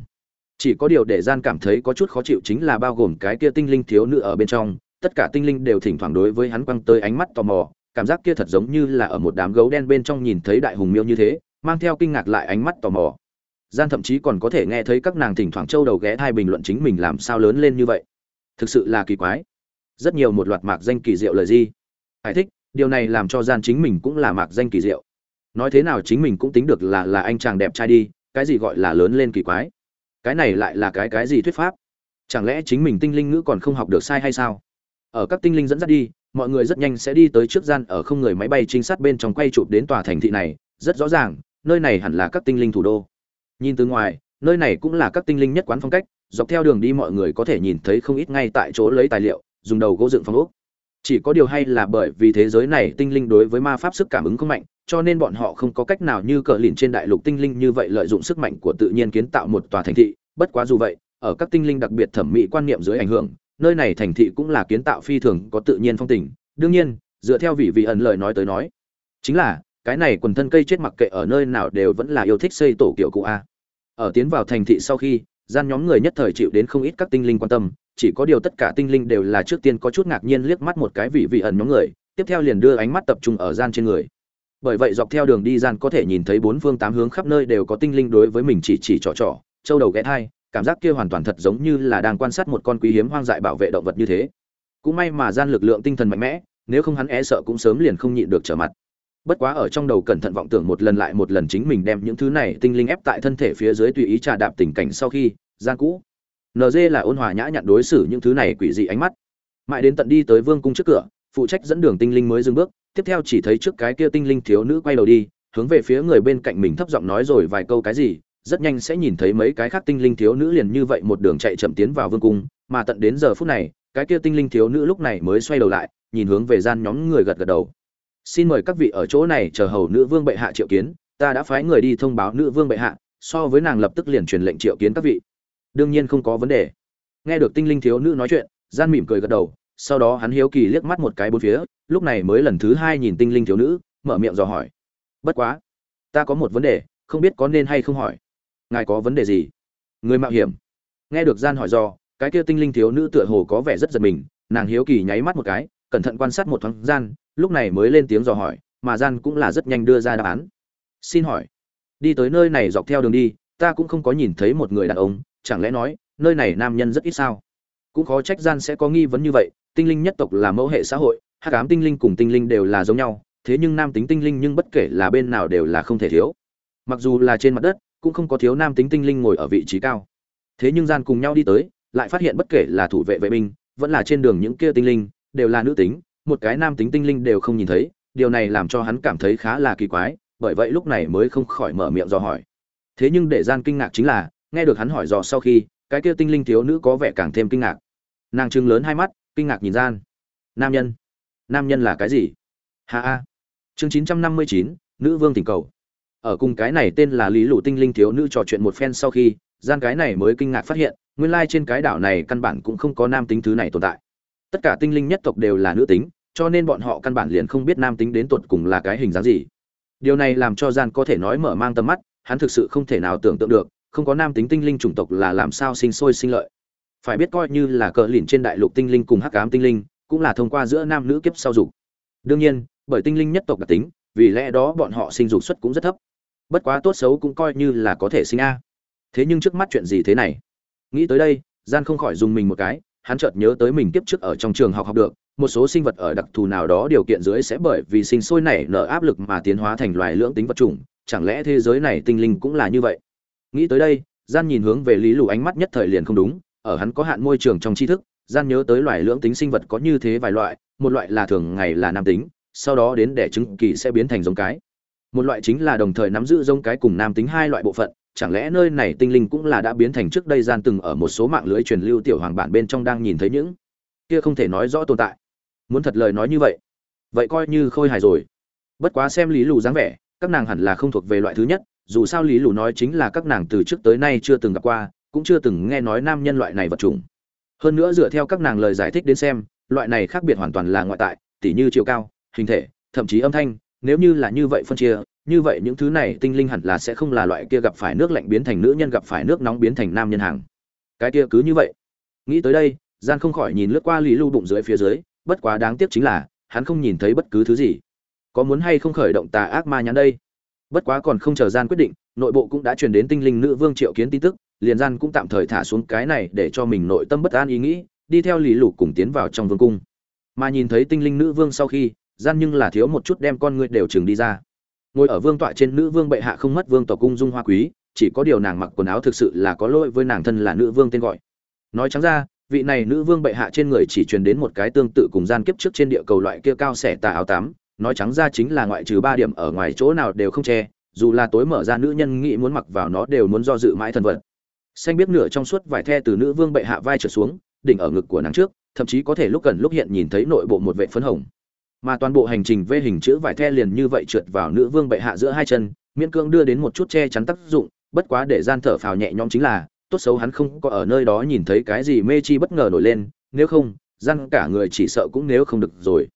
Chỉ có điều để gian cảm thấy có chút khó chịu chính là bao gồm cái kia tinh linh thiếu nữ ở bên trong, tất cả tinh linh đều thỉnh thoảng đối với hắn quăng tới ánh mắt tò mò, cảm giác kia thật giống như là ở một đám gấu đen bên trong nhìn thấy đại hùng miêu như thế, mang theo kinh ngạc lại ánh mắt tò mò. Gian thậm chí còn có thể nghe thấy các nàng thỉnh thoảng trâu đầu ghé thai bình luận chính mình làm sao lớn lên như vậy. Thực sự là kỳ quái. Rất nhiều một loạt mạc danh kỳ diệu lời gì. Giải thích, điều này làm cho gian chính mình cũng là mạc danh kỳ diệu nói thế nào chính mình cũng tính được là là anh chàng đẹp trai đi, cái gì gọi là lớn lên kỳ quái. Cái này lại là cái cái gì thuyết pháp? Chẳng lẽ chính mình tinh linh ngữ còn không học được sai hay sao? Ở các tinh linh dẫn dắt đi, mọi người rất nhanh sẽ đi tới trước gian ở không người máy bay trinh sát bên trong quay chụp đến tòa thành thị này, rất rõ ràng, nơi này hẳn là các tinh linh thủ đô. Nhìn từ ngoài, nơi này cũng là các tinh linh nhất quán phong cách, dọc theo đường đi mọi người có thể nhìn thấy không ít ngay tại chỗ lấy tài liệu, dùng đầu gỗ dựng phong ốc. Chỉ có điều hay là bởi vì thế giới này tinh linh đối với ma pháp sức cảm ứng không mạnh cho nên bọn họ không có cách nào như cờ lìn trên đại lục tinh linh như vậy lợi dụng sức mạnh của tự nhiên kiến tạo một tòa thành thị. Bất quá dù vậy, ở các tinh linh đặc biệt thẩm mỹ quan niệm dưới ảnh hưởng, nơi này thành thị cũng là kiến tạo phi thường có tự nhiên phong tình. Đương nhiên, dựa theo vị vị ẩn lời nói tới nói, chính là, cái này quần thân cây chết mặc kệ ở nơi nào đều vẫn là yêu thích xây tổ kiểu cụ a. Ở tiến vào thành thị sau khi, gian nhóm người nhất thời chịu đến không ít các tinh linh quan tâm, chỉ có điều tất cả tinh linh đều là trước tiên có chút ngạc nhiên liếc mắt một cái vị vị ẩn nhóm người, tiếp theo liền đưa ánh mắt tập trung ở gian trên người bởi vậy dọc theo đường đi gian có thể nhìn thấy bốn phương tám hướng khắp nơi đều có tinh linh đối với mình chỉ chỉ trò trò, châu đầu ghé thai, cảm giác kia hoàn toàn thật giống như là đang quan sát một con quý hiếm hoang dại bảo vệ động vật như thế. Cũng may mà gian lực lượng tinh thần mạnh mẽ, nếu không hắn e sợ cũng sớm liền không nhịn được trở mặt. Bất quá ở trong đầu cẩn thận vọng tưởng một lần lại một lần chính mình đem những thứ này tinh linh ép tại thân thể phía dưới tùy ý trà đạp tình cảnh sau khi, gian cũ. Nd là ôn hòa nhã nhặn đối xử những thứ này quỷ dị ánh mắt. Mãi đến tận đi tới vương cung trước cửa, phụ trách dẫn đường tinh linh mới dừng bước tiếp theo chỉ thấy trước cái kia tinh linh thiếu nữ quay đầu đi, hướng về phía người bên cạnh mình thấp giọng nói rồi vài câu cái gì, rất nhanh sẽ nhìn thấy mấy cái khác tinh linh thiếu nữ liền như vậy một đường chạy chậm tiến vào vương cung, mà tận đến giờ phút này, cái kia tinh linh thiếu nữ lúc này mới xoay đầu lại, nhìn hướng về gian nhóm người gật gật đầu. Xin mời các vị ở chỗ này chờ hầu nữ vương bệ hạ triệu kiến, ta đã phái người đi thông báo nữ vương bệ hạ, so với nàng lập tức liền truyền lệnh triệu kiến các vị. Đương nhiên không có vấn đề. Nghe được tinh linh thiếu nữ nói chuyện, gian mỉm cười gật đầu, sau đó hắn hiếu kỳ liếc mắt một cái bốn phía lúc này mới lần thứ hai nhìn tinh linh thiếu nữ, mở miệng dò hỏi. Bất quá, ta có một vấn đề, không biết có nên hay không hỏi. Ngài có vấn đề gì? Người mạo hiểm. Nghe được gian hỏi do, cái kia tinh linh thiếu nữ tựa hồ có vẻ rất giật mình, nàng hiếu kỳ nháy mắt một cái, cẩn thận quan sát một thoáng gian, lúc này mới lên tiếng dò hỏi, mà gian cũng là rất nhanh đưa ra đáp án. Xin hỏi, đi tới nơi này dọc theo đường đi, ta cũng không có nhìn thấy một người đàn ông, chẳng lẽ nói, nơi này nam nhân rất ít sao? Cũng khó trách gian sẽ có nghi vấn như vậy, tinh linh nhất tộc là mẫu hệ xã hội hắc ám tinh linh cùng tinh linh đều là giống nhau, thế nhưng nam tính tinh linh nhưng bất kể là bên nào đều là không thể thiếu. Mặc dù là trên mặt đất, cũng không có thiếu nam tính tinh linh ngồi ở vị trí cao. Thế nhưng gian cùng nhau đi tới, lại phát hiện bất kể là thủ vệ vệ binh, vẫn là trên đường những kia tinh linh, đều là nữ tính, một cái nam tính tinh linh đều không nhìn thấy. Điều này làm cho hắn cảm thấy khá là kỳ quái, bởi vậy lúc này mới không khỏi mở miệng do hỏi. Thế nhưng để gian kinh ngạc chính là, nghe được hắn hỏi dò sau khi, cái kia tinh linh thiếu nữ có vẻ càng thêm kinh ngạc. Nàng trừng lớn hai mắt, kinh ngạc nhìn gian. Nam nhân nam nhân là cái gì? Ha a chương chín trăm năm mươi chín, nữ vương tình cầu. Ở cùng cái này tên là lý lụ tinh linh thiếu nữ trò chuyện một phen sau khi, gian cái này mới kinh ngạc phát hiện, nguyên lai trên cái đảo này căn bản cũng không có nam tính thứ này tồn tại. Tất cả tinh linh nhất tộc đều là nữ tính, cho nên bọn họ căn bản liền không biết nam tính đến tột cùng là cái hình dáng gì. Điều này làm cho gian có thể nói mở mang tầm mắt, hắn thực sự không thể nào tưởng tượng được, không có nam tính tinh linh chủng tộc là làm sao sinh sôi sinh lợi. Phải biết coi như là cờ lìn trên đại lục tinh linh cùng hắc ám tinh linh cũng là thông qua giữa nam nữ kiếp sau dục. Đương nhiên, bởi tinh linh nhất tộc đặc tính, vì lẽ đó bọn họ sinh dục suất cũng rất thấp. Bất quá tốt xấu cũng coi như là có thể sinh a. Thế nhưng trước mắt chuyện gì thế này? Nghĩ tới đây, gian không khỏi dùng mình một cái, hắn chợt nhớ tới mình kiếp trước ở trong trường học học được, một số sinh vật ở đặc thù nào đó điều kiện dưới sẽ bởi vì sinh sôi nảy nở áp lực mà tiến hóa thành loài lưỡng tính vật chủng, chẳng lẽ thế giới này tinh linh cũng là như vậy? Nghĩ tới đây, gian nhìn hướng về lý lù ánh mắt nhất thời liền không đúng, ở hắn có hạn môi trường trong tri thức gian nhớ tới loài lưỡng tính sinh vật có như thế vài loại, một loại là thường ngày là nam tính, sau đó đến đẻ trứng kỳ sẽ biến thành giống cái. Một loại chính là đồng thời nắm giữ giống cái cùng nam tính hai loại bộ phận, chẳng lẽ nơi này tinh linh cũng là đã biến thành trước đây gian từng ở một số mạng lưới truyền lưu tiểu hoàng bản bên trong đang nhìn thấy những kia không thể nói rõ tồn tại? Muốn thật lời nói như vậy vậy coi như khôi hài rồi. Bất quá xem lý lù dáng vẻ, các nàng hẳn là không thuộc về loại thứ nhất, dù sao lý lù nói chính là các nàng từ trước tới nay chưa từng gặp qua, cũng chưa từng nghe nói nam nhân loại này vật chủng hơn nữa dựa theo các nàng lời giải thích đến xem, loại này khác biệt hoàn toàn là ngoại tại, tỉ như chiều cao, hình thể, thậm chí âm thanh, nếu như là như vậy phân chia, như vậy những thứ này tinh linh hẳn là sẽ không là loại kia gặp phải nước lạnh biến thành nữ nhân gặp phải nước nóng biến thành nam nhân hàng. Cái kia cứ như vậy. Nghĩ tới đây, gian không khỏi nhìn lướt qua lý lưu bụng dưới phía dưới, bất quá đáng tiếc chính là, hắn không nhìn thấy bất cứ thứ gì. Có muốn hay không khởi động tà ác ma nhắn đây? Bất quá còn không chờ gian quyết định, nội bộ cũng đã truyền đến tinh linh nữ vương triệu kiến tin tức, liền gian cũng tạm thời thả xuống cái này để cho mình nội tâm bất an ý nghĩ, đi theo lý lục cùng tiến vào trong vương cung. Mà nhìn thấy tinh linh nữ vương sau khi, gian nhưng là thiếu một chút đem con người đều chừng đi ra. Ngồi ở vương tọa trên nữ vương bệ hạ không mất vương tộc cung dung hoa quý, chỉ có điều nàng mặc quần áo thực sự là có lỗi với nàng thân là nữ vương tên gọi. Nói trắng ra, vị này nữ vương bệ hạ trên người chỉ truyền đến một cái tương tự cùng gian kiếp trước trên địa cầu loại kia cao xẻ tà áo tám nói trắng ra chính là ngoại trừ ba điểm ở ngoài chỗ nào đều không che, dù là tối mở ra nữ nhân nghĩ muốn mặc vào nó đều muốn do dự mãi thân vật. Xanh biết nửa trong suốt vải the từ nữ vương bệ hạ vai trở xuống, đỉnh ở ngực của nàng trước, thậm chí có thể lúc gần lúc hiện nhìn thấy nội bộ một vệ phấn hồng. Mà toàn bộ hành trình vê hình chữ vải the liền như vậy trượt vào nữ vương bệ hạ giữa hai chân, miễn cương đưa đến một chút che chắn tác dụng, bất quá để gian thở phào nhẹ nhõm chính là, tốt xấu hắn không có ở nơi đó nhìn thấy cái gì mê chi bất ngờ nổi lên, nếu không gian cả người chỉ sợ cũng nếu không được rồi.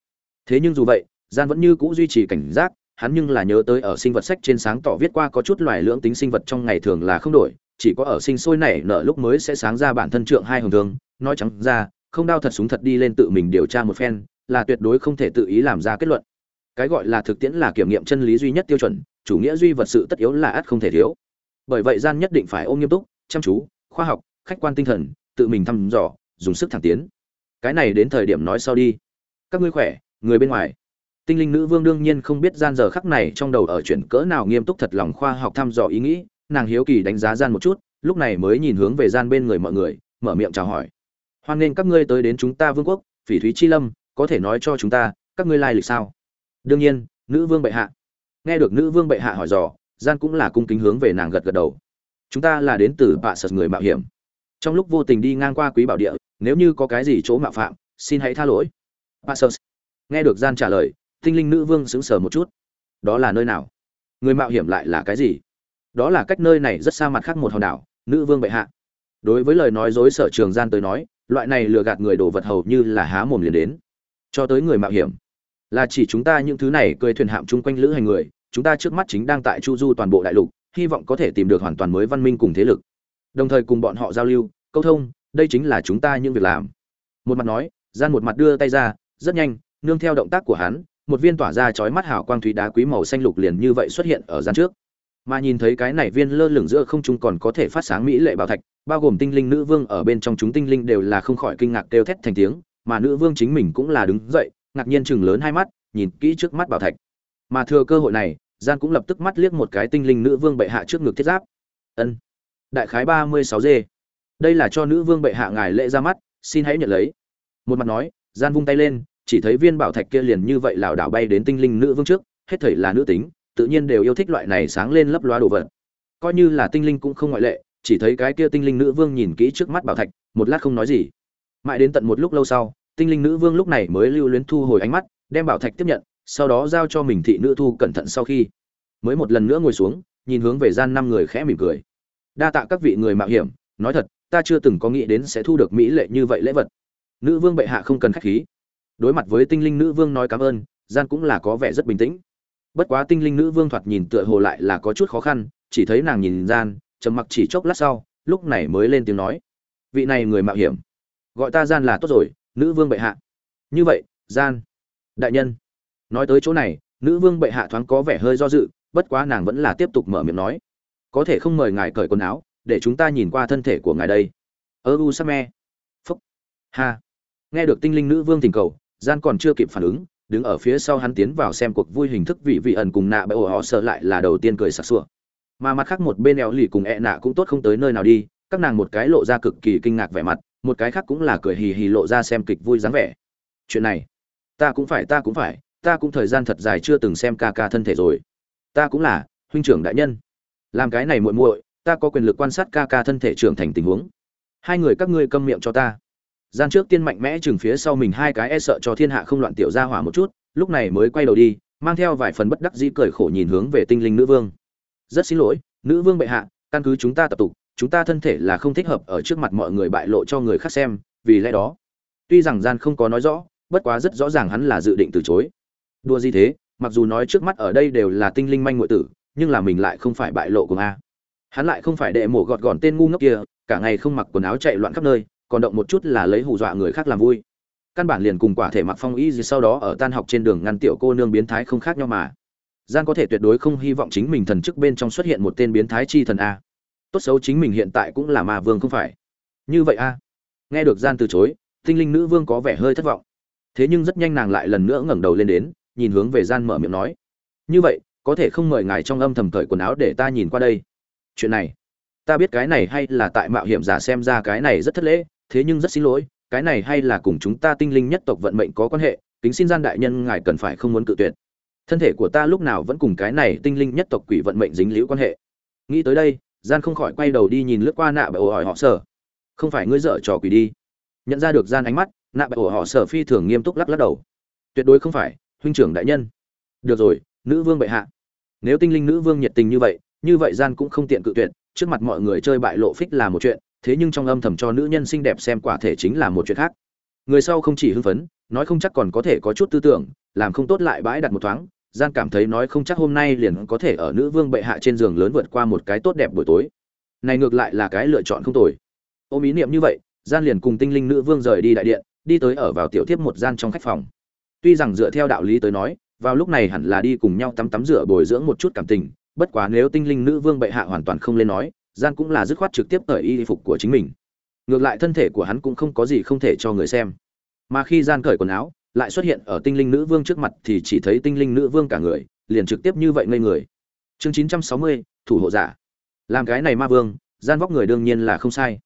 Thế nhưng dù vậy gian vẫn như cũ duy trì cảnh giác, hắn nhưng là nhớ tới ở sinh vật sách trên sáng tỏ viết qua có chút loài lưỡng tính sinh vật trong ngày thường là không đổi, chỉ có ở sinh sôi nảy nở lúc mới sẽ sáng ra bản thân trượng hai hồng thương nói trắng ra, không đau thật súng thật đi lên tự mình điều tra một phen, là tuyệt đối không thể tự ý làm ra kết luận. Cái gọi là thực tiễn là kiểm nghiệm chân lý duy nhất tiêu chuẩn, chủ nghĩa duy vật sự tất yếu là ắt không thể thiếu. Bởi vậy gian nhất định phải ôm nghiêm túc, chăm chú, khoa học, khách quan tinh thần, tự mình thăm dò, dùng sức thẳng tiến. Cái này đến thời điểm nói sau đi. Các ngươi khỏe, người bên ngoài tinh linh nữ vương đương nhiên không biết gian giờ khắc này trong đầu ở chuyện cỡ nào nghiêm túc thật lòng khoa học thăm dò ý nghĩ, nàng hiếu kỳ đánh giá gian một chút, lúc này mới nhìn hướng về gian bên người mọi người, mở miệng chào hỏi. Hoan nghênh các ngươi tới đến chúng ta vương quốc, phỉ thúy chi lâm, có thể nói cho chúng ta, các ngươi lai lịch sao? Đương nhiên, nữ vương bệ hạ. Nghe được nữ vương bệ hạ hỏi dò, gian cũng là cung kính hướng về nàng gật gật đầu. Chúng ta là đến từ bạ sật người mạo hiểm. Trong lúc vô tình đi ngang qua quý bảo địa, nếu như có cái gì chỗ mạo phạm, xin hãy tha lỗi. Bạ sật nghe được gian trả lời tinh linh nữ vương sững sờ một chút. Đó là nơi nào? Người mạo hiểm lại là cái gì? Đó là cách nơi này rất xa mặt khác một hòn đảo, nữ vương bệ hạ. Đối với lời nói dối sở trường gian tới nói, loại này lừa gạt người đồ vật hầu như là há mồm liền đến. Cho tới người mạo hiểm, là chỉ chúng ta những thứ này cười thuyền hạm chung quanh lữ hành người, chúng ta trước mắt chính đang tại chu du toàn bộ đại lục, hy vọng có thể tìm được hoàn toàn mới văn minh cùng thế lực. Đồng thời cùng bọn họ giao lưu, câu thông, đây chính là chúng ta những việc làm. Một mặt nói, gian một mặt đưa tay ra, rất nhanh, nương theo động tác của hắn một viên tỏa ra chói mắt hào quang thủy đá quý màu xanh lục liền như vậy xuất hiện ở gian trước. Mà nhìn thấy cái này viên lơ lửng giữa không trung còn có thể phát sáng mỹ lệ bảo thạch, bao gồm tinh linh nữ vương ở bên trong chúng tinh linh đều là không khỏi kinh ngạc kêu thét thành tiếng, mà nữ vương chính mình cũng là đứng dậy, ngạc nhiên chừng lớn hai mắt, nhìn kỹ trước mắt bảo thạch. Mà thừa cơ hội này gian cũng lập tức mắt liếc một cái tinh linh nữ vương bệ hạ trước ngực thiết giáp. Ân. Đại khái ba mươi sáu d đây là cho nữ vương bệ hạ ngài lễ ra mắt, xin hãy nhận lấy. Một mặt nói gian vung tay lên chỉ thấy viên bảo thạch kia liền như vậy lảo đảo bay đến tinh linh nữ vương trước, hết thảy là nữ tính, tự nhiên đều yêu thích loại này sáng lên lấp loa đồ vật. Coi như là tinh linh cũng không ngoại lệ, chỉ thấy cái kia tinh linh nữ vương nhìn kỹ trước mắt bảo thạch, một lát không nói gì. Mãi đến tận một lúc lâu sau, tinh linh nữ vương lúc này mới lưu luyến thu hồi ánh mắt, đem bảo thạch tiếp nhận, sau đó giao cho mình thị nữ thu cẩn thận sau khi. Mới một lần nữa ngồi xuống, nhìn hướng về gian năm người khẽ mỉm cười. Đa tạ các vị người mạo hiểm, nói thật, ta chưa từng có nghĩ đến sẽ thu được mỹ lệ như vậy lễ vật. Nữ vương bệ hạ không cần khách khí đối mặt với tinh linh nữ vương nói cảm ơn, gian cũng là có vẻ rất bình tĩnh. Bất quá tinh linh nữ vương thoạt nhìn tựa hồ lại là có chút khó khăn, chỉ thấy nàng nhìn gian, trầm mặc chỉ chốc lát sau, lúc này mới lên tiếng nói. Vị này người mạo hiểm, gọi ta gian là tốt rồi, nữ vương bệ hạ. Như vậy, gian, đại nhân. Nói tới chỗ này, nữ vương bệ hạ thoáng có vẻ hơi do dự, bất quá nàng vẫn là tiếp tục mở miệng nói. Có thể không mời ngài cởi quần áo, để chúng ta nhìn qua thân thể của ngài đây. Ơ, u, sa, me. Phúc. Ha. Nghe được tinh linh nữ vương thỉnh cầu gian còn chưa kịp phản ứng, đứng ở phía sau hắn tiến vào xem cuộc vui hình thức vị vị ẩn cùng nạ bởi họ sợ lại là đầu tiên cười sặc sủa mà mặt khác một bên eo lì cùng ẹ nạ cũng tốt không tới nơi nào đi, các nàng một cái lộ ra cực kỳ kinh ngạc vẻ mặt, một cái khác cũng là cười hì hì lộ ra xem kịch vui dáng vẻ. Chuyện này, ta cũng phải, ta cũng phải, ta cũng thời gian thật dài chưa từng xem ca ca thân thể rồi. Ta cũng là, huynh trưởng đại nhân. Làm cái này muội muội, ta có quyền lực quan sát ca ca thân thể trưởng thành tình huống. Hai người các ngươi câm miệng cho ta gian trước tiên mạnh mẽ chừng phía sau mình hai cái e sợ cho thiên hạ không loạn tiểu ra hỏa một chút, lúc này mới quay đầu đi, mang theo vài phần bất đắc dĩ cười khổ nhìn hướng về tinh linh nữ vương. Rất xin lỗi, nữ vương bệ hạ, căn cứ chúng ta tập tục, chúng ta thân thể là không thích hợp ở trước mặt mọi người bại lộ cho người khác xem, vì lẽ đó, tuy rằng gian không có nói rõ, bất quá rất rõ ràng hắn là dự định từ chối. Đua gì thế, mặc dù nói trước mắt ở đây đều là tinh linh manh ngụy tử, nhưng là mình lại không phải bại lộ của a hắn lại không phải đệ mổ gọt gọn tên ngu ngốc kia, cả ngày không mặc quần áo chạy loạn khắp nơi còn động một chút là lấy hù dọa người khác làm vui. Căn bản liền cùng quả thể mặc phong y gì sau đó ở tan học trên đường ngăn tiểu cô nương biến thái không khác nhau mà. Gian có thể tuyệt đối không hy vọng chính mình thần chức bên trong xuất hiện một tên biến thái chi thần a. Tốt xấu chính mình hiện tại cũng là ma vương không phải. Như vậy a. Nghe được gian từ chối, tinh linh nữ vương có vẻ hơi thất vọng. Thế nhưng rất nhanh nàng lại lần nữa ngẩng đầu lên đến, nhìn hướng về gian mở miệng nói. Như vậy, có thể không mời ngài trong âm thầm cởi quần áo để ta nhìn qua đây. Chuyện này, ta biết cái này hay là tại mạo hiểm giả xem ra cái này rất thất lễ thế nhưng rất xin lỗi, cái này hay là cùng chúng ta tinh linh nhất tộc vận mệnh có quan hệ, kính xin gian đại nhân ngài cần phải không muốn cự tuyệt. Thân thể của ta lúc nào vẫn cùng cái này tinh linh nhất tộc quỷ vận mệnh dính liễu quan hệ. Nghĩ tới đây, gian không khỏi quay đầu đi nhìn lướt qua nạ bởi ổ hỏi họ sở. Không phải ngươi dở trò quỷ đi. Nhận ra được gian ánh mắt, nạ bởi ổ họ sở phi thường nghiêm túc lắc lắc đầu. Tuyệt đối không phải, huynh trưởng đại nhân. Được rồi, nữ vương bệ hạ. Nếu tinh linh nữ vương nhiệt tình như vậy như vậy gian cũng không tiện cự tuyệt, trước mặt mọi người chơi bại lộ phích là một chuyện thế nhưng trong âm thầm cho nữ nhân xinh đẹp xem quả thể chính là một chuyện khác. Người sau không chỉ hưng phấn, nói không chắc còn có thể có chút tư tưởng, làm không tốt lại bãi đặt một thoáng gian cảm thấy nói không chắc hôm nay liền có thể ở nữ vương bệ hạ trên giường lớn vượt qua một cái tốt đẹp buổi tối. Này ngược lại là cái lựa chọn không tồi. Ôm ý niệm như vậy gian liền cùng tinh linh nữ vương rời đi đại điện, đi tới ở vào tiểu tiếp một gian trong khách phòng. Tuy rằng dựa theo đạo lý tới nói, vào lúc này hẳn là đi cùng nhau tắm tắm rửa bồi dưỡng một chút cảm tình, bất quá nếu tinh linh nữ vương bệ hạ hoàn toàn không lên nói gian cũng là dứt khoát trực tiếp cởi y phục của chính mình. Ngược lại thân thể của hắn cũng không có gì không thể cho người xem. Mà khi gian cởi quần áo, lại xuất hiện ở tinh linh nữ vương trước mặt thì chỉ thấy tinh linh nữ vương cả người, liền trực tiếp như vậy ngây người. Chương chín trăm sáu mươi, thủ hộ giả. Làm cái này ma vương, gian vóc người đương nhiên là không sai.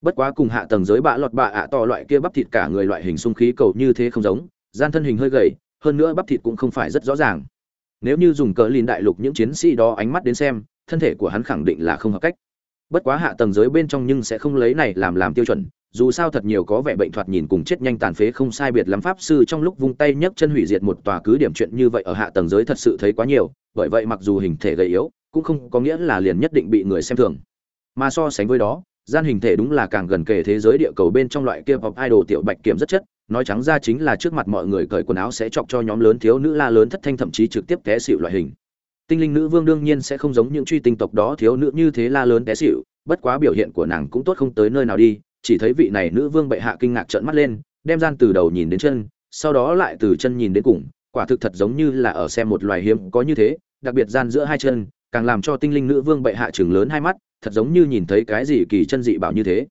Bất quá cùng hạ tầng giới bạ lọt bạ ạ to loại kia bắp thịt cả người loại hình xung khí cầu như thế không giống, gian thân hình hơi gầy, hơn nữa bắp thịt cũng không phải rất rõ ràng. Nếu như dùng cờ lìn đại lục những chiến sĩ đó ánh mắt đến xem, thân thể của hắn khẳng định là không hợp cách bất quá hạ tầng giới bên trong nhưng sẽ không lấy này làm làm tiêu chuẩn, dù sao thật nhiều có vẻ bệnh thoạt nhìn cùng chết nhanh tàn phế không sai biệt lắm pháp sư trong lúc vung tay nhấc chân hủy diệt một tòa cứ điểm chuyện như vậy ở hạ tầng giới thật sự thấy quá nhiều, bởi vậy mặc dù hình thể gầy yếu, cũng không có nghĩa là liền nhất định bị người xem thường. Mà so sánh với đó, gian hình thể đúng là càng gần kề thế giới địa cầu bên trong loại kia pop idol tiểu bạch kiểm rất chất, nói trắng ra chính là trước mặt mọi người cởi quần áo sẽ chọc cho nhóm lớn thiếu nữ la lớn thất thanh thậm chí trực tiếp té xịu loại hình tinh linh nữ vương đương nhiên sẽ không giống những truy tinh tộc đó thiếu nữ như thế la lớn té xịu bất quá biểu hiện của nàng cũng tốt không tới nơi nào đi, chỉ thấy vị này nữ vương bệ hạ kinh ngạc trợn mắt lên, đem gian từ đầu nhìn đến chân, sau đó lại từ chân nhìn đến cùng, quả thực thật giống như là ở xem một loài hiếm có như thế, đặc biệt gian giữa hai chân, càng làm cho tinh linh nữ vương bệ hạ chừng lớn hai mắt, thật giống như nhìn thấy cái gì kỳ chân dị bảo như thế.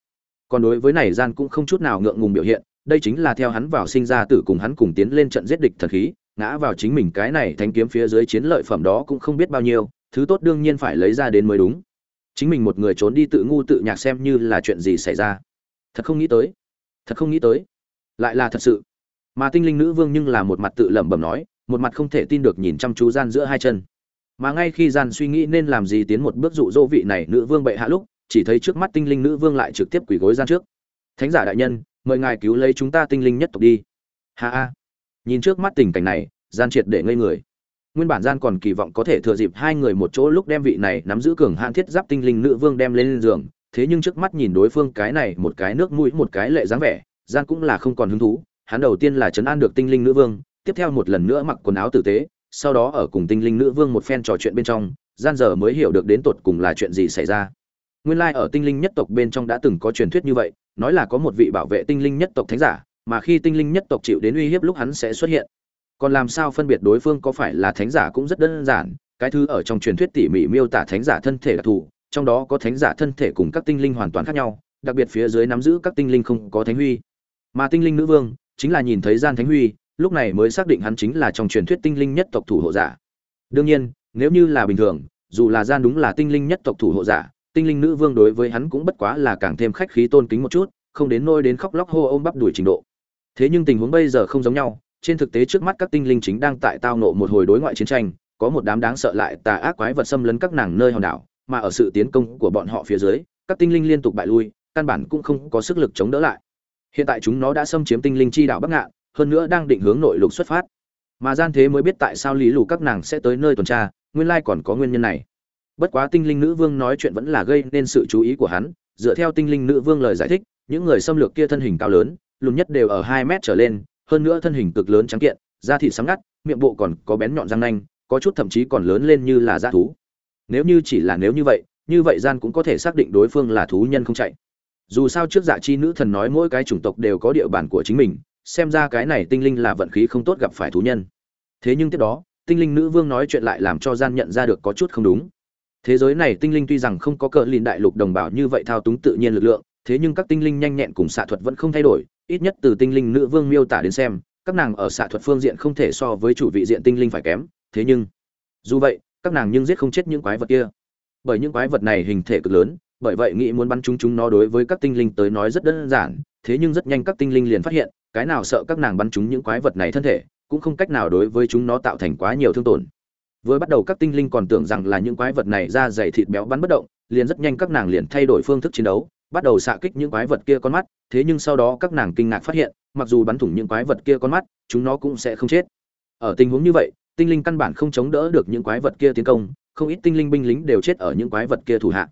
Còn đối với này gian cũng không chút nào ngượng ngùng biểu hiện, đây chính là theo hắn vào sinh ra tử cùng hắn cùng tiến lên trận giết địch thần khí ngã vào chính mình cái này thanh kiếm phía dưới chiến lợi phẩm đó cũng không biết bao nhiêu, thứ tốt đương nhiên phải lấy ra đến mới đúng. Chính mình một người trốn đi tự ngu tự nhạc xem như là chuyện gì xảy ra. Thật không nghĩ tới, thật không nghĩ tới. Lại là thật sự. Mà tinh linh nữ vương nhưng là một mặt tự lẩm bẩm nói, một mặt không thể tin được nhìn chăm chú gian giữa hai chân. Mà ngay khi gian suy nghĩ nên làm gì tiến một bước dụ dỗ vị này nữ vương bệ hạ lúc, chỉ thấy trước mắt tinh linh nữ vương lại trực tiếp quỳ gối gian trước. Thánh giả đại nhân, mời ngài cứu lấy chúng ta tinh linh nhất tộc đi. Ha ha nhìn trước mắt tình cảnh này, gian triệt để ngây người. Nguyên bản gian còn kỳ vọng có thể thừa dịp hai người một chỗ lúc đem vị này nắm giữ cường hạn thiết giáp tinh linh nữ vương đem lên giường, thế nhưng trước mắt nhìn đối phương cái này một cái nước mũi, một cái lệ dáng vẻ, gian cũng là không còn hứng thú. Hắn đầu tiên là chấn an được tinh linh nữ vương, tiếp theo một lần nữa mặc quần áo tử tế, sau đó ở cùng tinh linh nữ vương một phen trò chuyện bên trong, gian giờ mới hiểu được đến tột cùng là chuyện gì xảy ra. Nguyên lai like ở tinh linh nhất tộc bên trong đã từng có truyền thuyết như vậy, nói là có một vị bảo vệ tinh linh nhất tộc thánh giả mà khi tinh linh nhất tộc chịu đến uy hiếp lúc hắn sẽ xuất hiện. Còn làm sao phân biệt đối phương có phải là thánh giả cũng rất đơn giản, cái thứ ở trong truyền thuyết tỉ mỉ miêu tả thánh giả thân thể đặc thù, trong đó có thánh giả thân thể cùng các tinh linh hoàn toàn khác nhau, đặc biệt phía dưới nắm giữ các tinh linh không có thánh huy. Mà tinh linh nữ vương chính là nhìn thấy gian thánh huy, lúc này mới xác định hắn chính là trong truyền thuyết tinh linh nhất tộc thủ hộ giả. Đương nhiên, nếu như là bình thường, dù là gian đúng là tinh linh nhất tộc thủ hộ giả, tinh linh nữ vương đối với hắn cũng bất quá là càng thêm khách khí tôn kính một chút, không đến nôi đến khóc lóc hô ôm bắp đuổi trình độ thế nhưng tình huống bây giờ không giống nhau, trên thực tế trước mắt các tinh linh chính đang tại tao nộ một hồi đối ngoại chiến tranh, có một đám đáng sợ lại tà ác quái vật xâm lấn các nàng nơi hòn đảo, mà ở sự tiến công của bọn họ phía dưới, các tinh linh liên tục bại lui, căn bản cũng không có sức lực chống đỡ lại. Hiện tại chúng nó đã xâm chiếm tinh linh chi đảo bắc ngạn, hơn nữa đang định hướng nội lục xuất phát. Mà gian thế mới biết tại sao lý lù các nàng sẽ tới nơi tuần tra, nguyên lai còn có nguyên nhân này. Bất quá tinh linh nữ vương nói chuyện vẫn là gây nên sự chú ý của hắn, dựa theo tinh linh nữ vương lời giải thích, những người xâm lược kia thân hình cao lớn lùn nhất đều ở hai mét trở lên, hơn nữa thân hình cực lớn trắng kiện, da thịt sáng ngắt, miệng bộ còn có bén nhọn răng nanh, có chút thậm chí còn lớn lên như là dã thú. Nếu như chỉ là nếu như vậy như vậy gian cũng có thể xác định đối phương là thú nhân không chạy. Dù sao trước dạ chi nữ thần nói mỗi cái chủng tộc đều có địa bàn của chính mình, xem ra cái này tinh linh là vận khí không tốt gặp phải thú nhân. Thế nhưng tiếp đó, tinh linh nữ vương nói chuyện lại làm cho gian nhận ra được có chút không đúng. Thế giới này tinh linh tuy rằng không có cờ lìn đại lục đồng bào như vậy thao túng tự nhiên lực lượng thế nhưng các tinh linh nhanh nhẹn cùng xạ thuật vẫn không thay đổi, ít nhất từ tinh linh nữ vương miêu tả đến xem, các nàng ở xạ thuật phương diện không thể so với chủ vị diện tinh linh phải kém, thế nhưng, dù vậy, các nàng nhưng giết không chết những quái vật kia. Bởi những quái vật này hình thể cực lớn, bởi vậy nghĩ muốn bắn chúng chúng nó đối với các tinh linh tới nói rất đơn giản, thế nhưng rất nhanh các tinh linh liền phát hiện, cái nào sợ các nàng bắn chúng những quái vật này thân thể, cũng không cách nào đối với chúng nó tạo thành quá nhiều thương tổn. Vừa bắt đầu các tinh linh còn tưởng rằng là những quái vật này ra dày thịt béo bắn bất động, liền rất nhanh các nàng liền thay đổi phương thức chiến đấu bắt đầu xạ kích những quái vật kia con mắt, thế nhưng sau đó các nàng kinh ngạc phát hiện, mặc dù bắn thủng những quái vật kia con mắt, chúng nó cũng sẽ không chết. Ở tình huống như vậy, tinh linh căn bản không chống đỡ được những quái vật kia tiến công, không ít tinh linh binh lính đều chết ở những quái vật kia thủ hạ.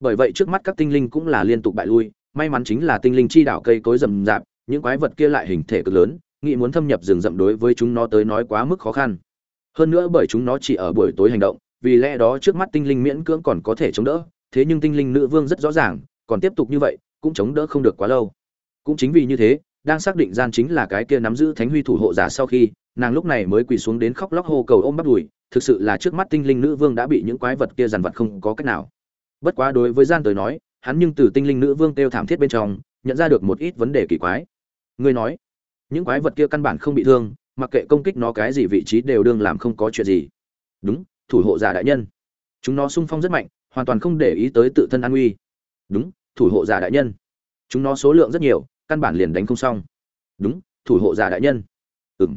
Bởi vậy trước mắt các tinh linh cũng là liên tục bại lui, may mắn chính là tinh linh chi đảo cây cối rậm rạp, những quái vật kia lại hình thể cực lớn, nghĩ muốn thâm nhập rừng rậm đối với chúng nó tới nói quá mức khó khăn. Hơn nữa bởi chúng nó chỉ ở buổi tối hành động, vì lẽ đó trước mắt tinh linh miễn cưỡng còn có thể chống đỡ, thế nhưng tinh linh nữ vương rất rõ ràng còn tiếp tục như vậy, cũng chống đỡ không được quá lâu. Cũng chính vì như thế, đang xác định gian chính là cái kia nắm giữ thánh huy thủ hộ giả sau khi, nàng lúc này mới quỳ xuống đến khóc lóc hô cầu ôm bắt đùi, thực sự là trước mắt tinh linh nữ vương đã bị những quái vật kia dằn vặt không có cách nào. Bất quá đối với gian tới nói, hắn nhưng từ tinh linh nữ vương kêu thảm thiết bên trong, nhận ra được một ít vấn đề kỳ quái. Ngươi nói, những quái vật kia căn bản không bị thương, mặc kệ công kích nó cái gì vị trí đều đương làm không có chuyện gì. Đúng, thủ hộ giả đại nhân. Chúng nó sung phong rất mạnh, hoàn toàn không để ý tới tự thân an nguy đúng, thủ hộ giả đại nhân. Chúng nó số lượng rất nhiều, căn bản liền đánh không xong. Đúng, thủ hộ giả đại nhân. Ừng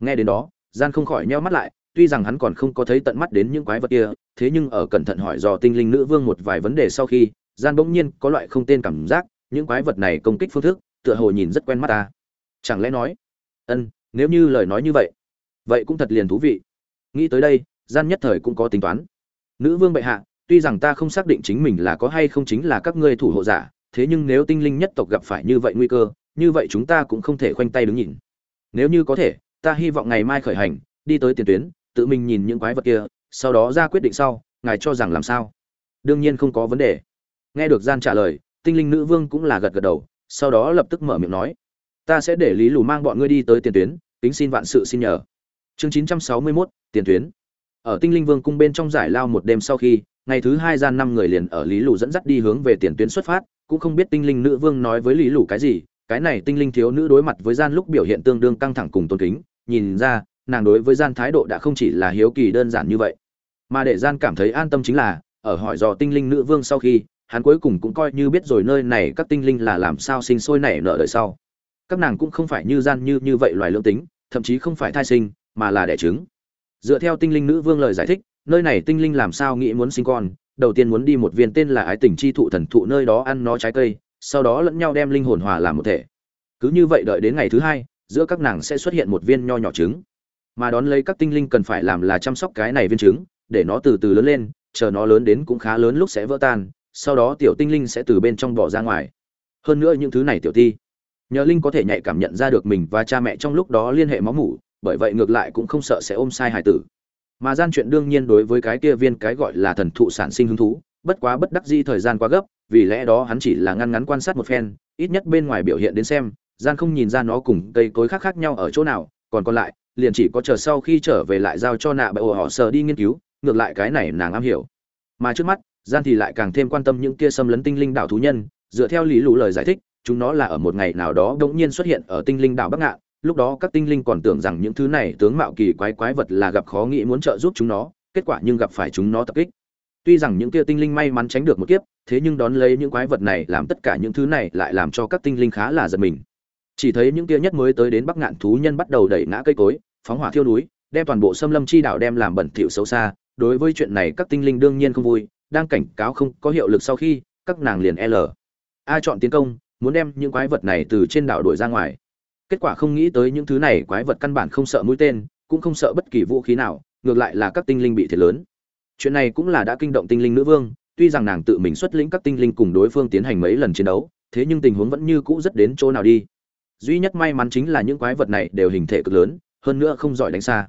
nghe đến đó, gian không khỏi nheo mắt lại, tuy rằng hắn còn không có thấy tận mắt đến những quái vật kia, thế nhưng ở cẩn thận hỏi dò tinh linh nữ vương một vài vấn đề sau khi, gian bỗng nhiên có loại không tên cảm giác, những quái vật này công kích phương thức, tựa hồ nhìn rất quen mắt ta. Chẳng lẽ nói, ân, nếu như lời nói như vậy vậy cũng thật liền thú vị. Nghĩ tới đây, gian nhất thời cũng có tính toán. Nữ vương bệ hạ tuy rằng ta không xác định chính mình là có hay không chính là các ngươi thủ hộ giả thế nhưng nếu tinh linh nhất tộc gặp phải như vậy nguy cơ như vậy chúng ta cũng không thể khoanh tay đứng nhìn. Nếu như có thể ta hy vọng ngày mai khởi hành đi tới tiền tuyến tự mình nhìn những quái vật kia sau đó ra quyết định sau ngài cho rằng làm sao? Đương nhiên không có vấn đề. Nghe được gian trả lời tinh linh nữ vương cũng là gật gật đầu sau đó lập tức mở miệng nói ta sẽ để lý lù mang bọn ngươi đi tới tiền tuyến kính xin vạn sự xin nhờ. Chương chín trăm sáu mươi 961, tiền tuyến. Ở tinh linh vương cung bên trong giải lao một đêm sau khi ngày thứ hai gian năm người liền ở lý lù dẫn dắt đi hướng về tiền tuyến xuất phát, cũng không biết tinh linh nữ vương nói với lý lù cái gì, cái này tinh linh thiếu nữ đối mặt với gian lúc biểu hiện tương đương căng thẳng cùng tôn kính, nhìn ra, nàng đối với gian thái độ đã không chỉ là hiếu kỳ đơn giản như vậy. Mà để gian cảm thấy an tâm chính là, ở hỏi dò tinh linh nữ vương sau khi, hắn cuối cùng cũng coi như biết rồi nơi này các tinh linh là làm sao sinh sôi nảy nở đời sau. Các nàng cũng không phải như gian như như vậy loài lương tính, thậm chí không phải thai sinh, mà là đẻ trứng. Dựa theo tinh linh nữ vương lời giải thích nơi này tinh linh làm sao nghĩ muốn sinh con, đầu tiên muốn đi một viên tên là ái tình chi thụ thần thụ nơi đó ăn nó trái cây, sau đó lẫn nhau đem linh hồn hòa làm một thể. Cứ như vậy đợi đến ngày thứ hai, giữa các nàng sẽ xuất hiện một viên nho nhỏ trứng. Mà đón lấy các tinh linh cần phải làm là chăm sóc cái này viên trứng, để nó từ từ lớn lên, chờ nó lớn đến cũng khá lớn lúc sẽ vỡ tan, sau đó tiểu tinh linh sẽ từ bên trong bỏ ra ngoài. Hơn nữa những thứ này tiểu ti, nhờ linh có thể nhạy cảm nhận ra được mình và cha mẹ trong lúc đó liên hệ máu mủ, bởi vậy ngược lại cũng không sợ sẽ ôm sai hài tử mà gian chuyện đương nhiên đối với cái kia viên cái gọi là thần thụ sản sinh hứng thú, bất quá bất đắc di thời gian quá gấp, vì lẽ đó hắn chỉ là ngăn ngắn quan sát một phen, ít nhất bên ngoài biểu hiện đến xem, gian không nhìn ra nó cùng cây cối khác khác nhau ở chỗ nào, còn còn lại, liền chỉ có chờ sau khi trở về lại giao cho nạ bệ ổ họ sờ đi nghiên cứu, ngược lại cái này nàng am hiểu. Mà trước mắt, gian thì lại càng thêm quan tâm những kia xâm lấn tinh linh đảo thú nhân, dựa theo lý lũ lời giải thích, chúng nó là ở một ngày nào đó đột nhiên xuất hiện ở tinh linh đảo bắc ngạn lúc đó các tinh linh còn tưởng rằng những thứ này tướng mạo kỳ quái quái vật là gặp khó nghĩ muốn trợ giúp chúng nó, kết quả nhưng gặp phải chúng nó tập kích. Tuy rằng những kia tinh linh may mắn tránh được một kiếp, thế nhưng đón lấy những quái vật này làm tất cả những thứ này lại làm cho các tinh linh khá là giật mình. Chỉ thấy những kia nhất mới tới đến bắc ngạn thú nhân bắt đầu đẩy ngã cây cối, phóng hỏa thiêu núi, đem toàn bộ xâm lâm chi đảo đem làm bẩn thỉu xấu xa. Đối với chuyện này các tinh linh đương nhiên không vui, đang cảnh cáo không có hiệu lực sau khi, các nàng liền l. A chọn tiến công, muốn đem những quái vật này từ trên đảo đuổi ra ngoài kết quả không nghĩ tới những thứ này quái vật căn bản không sợ mũi tên, cũng không sợ bất kỳ vũ khí nào, ngược lại là các tinh linh bị thiệt lớn. Chuyện này cũng là đã kinh động tinh linh nữ vương, tuy rằng nàng tự mình xuất lĩnh các tinh linh cùng đối phương tiến hành mấy lần chiến đấu, thế nhưng tình huống vẫn như cũ rất đến chỗ nào đi. Duy nhất may mắn chính là những quái vật này đều hình thể cực lớn, hơn nữa không giỏi đánh xa.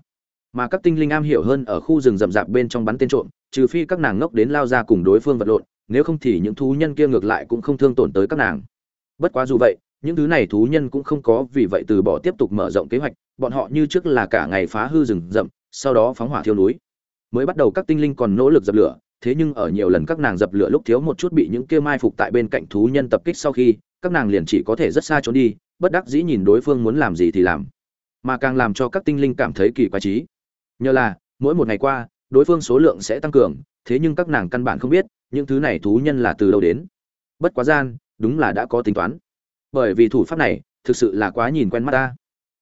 Mà các tinh linh am hiểu hơn ở khu rừng rậm rạp bên trong bắn tên trộm, trừ phi các nàng ngốc đến lao ra cùng đối phương vật lộn, nếu không thì những thú nhân kia ngược lại cũng không thương tổn tới các nàng. Bất quá dù vậy những thứ này thú nhân cũng không có, vì vậy từ bỏ tiếp tục mở rộng kế hoạch, bọn họ như trước là cả ngày phá hư rừng rậm, sau đó phóng hỏa thiêu núi. Mới bắt đầu các tinh linh còn nỗ lực dập lửa, thế nhưng ở nhiều lần các nàng dập lửa lúc thiếu một chút bị những kia mai phục tại bên cạnh thú nhân tập kích sau khi, các nàng liền chỉ có thể rất xa trốn đi, bất đắc dĩ nhìn đối phương muốn làm gì thì làm. Mà càng làm cho các tinh linh cảm thấy kỳ quái trí nhờ là, mỗi một ngày qua, đối phương số lượng sẽ tăng cường, thế nhưng các nàng căn bản không biết, những thứ này thú nhân là từ đâu đến. Bất quá gian, đúng là đã có tính toán bởi vì thủ pháp này thực sự là quá nhìn quen mắt ta.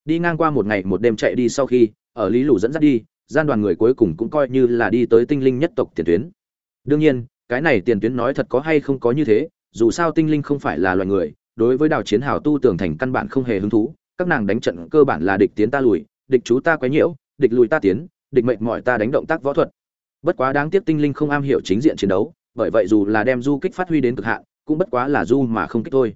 Đi ngang qua một ngày một đêm chạy đi sau khi, ở lý lũ dẫn dắt đi, gian đoàn người cuối cùng cũng coi như là đi tới tinh linh nhất tộc tiền tuyến. Đương nhiên, cái này tiền tuyến nói thật có hay không có như thế, dù sao tinh linh không phải là loài người, đối với đào chiến hào tu tưởng thành căn bản không hề hứng thú, các nàng đánh trận cơ bản là địch tiến ta lùi, địch chú ta quấy nhiễu, địch lùi ta tiến, địch mệnh mọi ta đánh động tác võ thuật. Bất quá đáng tiếc tinh linh không am hiểu chính diện chiến đấu, bởi vậy dù là đem du kích phát huy đến cực hạn, cũng bất quá là du mà không kích thôi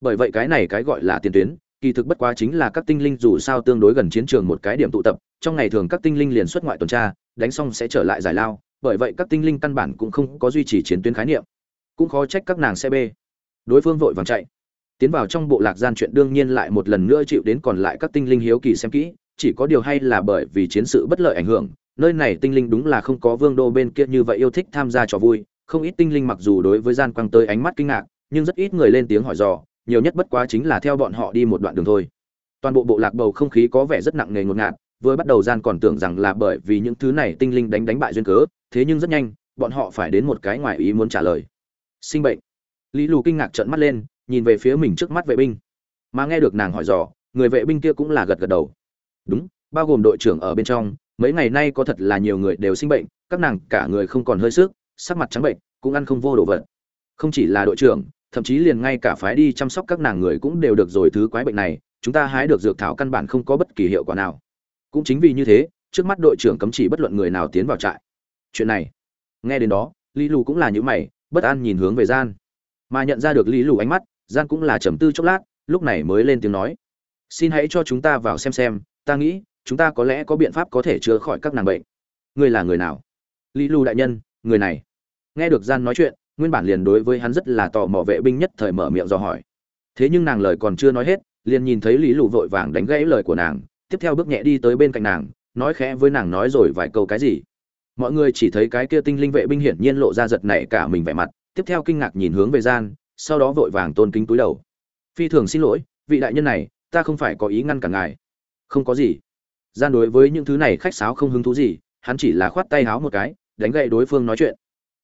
bởi vậy cái này cái gọi là tiền tuyến, kỳ thực bất quá chính là các tinh linh dù sao tương đối gần chiến trường một cái điểm tụ tập, trong ngày thường các tinh linh liền xuất ngoại tuần tra, đánh xong sẽ trở lại giải lao, bởi vậy các tinh linh căn bản cũng không có duy trì chiến tuyến khái niệm. Cũng khó trách các nàng xe bê. Đối phương vội vàng chạy. Tiến vào trong bộ lạc gian chuyện đương nhiên lại một lần nữa chịu đến còn lại các tinh linh hiếu kỳ xem kỹ, chỉ có điều hay là bởi vì chiến sự bất lợi ảnh hưởng, nơi này tinh linh đúng là không có vương đô bên kia như vậy yêu thích tham gia trò vui, không ít tinh linh mặc dù đối với gian quang tới ánh mắt kinh ngạc, nhưng rất ít người lên tiếng hỏi dò nhiều nhất bất quá chính là theo bọn họ đi một đoạn đường thôi. Toàn bộ bộ lạc bầu không khí có vẻ rất nặng nề ngột ngạt, vừa bắt đầu gian còn tưởng rằng là bởi vì những thứ này tinh linh đánh đánh bại duyên cớ, thế nhưng rất nhanh, bọn họ phải đến một cái ngoài ý muốn trả lời. Sinh bệnh. Lý lù kinh ngạc trợn mắt lên, nhìn về phía mình trước mắt vệ binh. Mà nghe được nàng hỏi dò, người vệ binh kia cũng là gật gật đầu. Đúng, bao gồm đội trưởng ở bên trong, mấy ngày nay có thật là nhiều người đều sinh bệnh, các nàng cả người không còn hơi sức, sắc mặt trắng bệnh, cũng ăn không vô đồ vật. Không chỉ là đội trưởng thậm chí liền ngay cả phái đi chăm sóc các nàng người cũng đều được rồi thứ quái bệnh này, chúng ta hái được dược thảo căn bản không có bất kỳ hiệu quả nào. Cũng chính vì như thế, trước mắt đội trưởng cấm chỉ bất luận người nào tiến vào trại. Chuyện này, nghe đến đó, lý lù cũng là những mày, bất an nhìn hướng về gian. Mà nhận ra được lý lù ánh mắt, gian cũng là trầm tư chốc lát, lúc này mới lên tiếng nói. Xin hãy cho chúng ta vào xem xem, ta nghĩ, chúng ta có lẽ có biện pháp có thể chữa khỏi các nàng bệnh. Ngươi là người nào? Lý lù đại nhân, người này. Nghe được gian nói chuyện nguyên bản liền đối với hắn rất là tò mò vệ binh nhất thời mở miệng do hỏi. Thế nhưng nàng lời còn chưa nói hết, liền nhìn thấy lý lụ vội vàng đánh gãy lời của nàng, tiếp theo bước nhẹ đi tới bên cạnh nàng, nói khẽ với nàng nói rồi vài câu cái gì. Mọi người chỉ thấy cái kia tinh linh vệ binh hiển nhiên lộ ra giật nảy cả mình vẻ mặt, tiếp theo kinh ngạc nhìn hướng về gian, sau đó vội vàng tôn kính túi đầu. Phi thường xin lỗi, vị đại nhân này, ta không phải có ý ngăn cản ngài. Không có gì. Gian đối với những thứ này khách sáo không hứng thú gì, hắn chỉ là khoát tay háo một cái, đánh gậy đối phương nói chuyện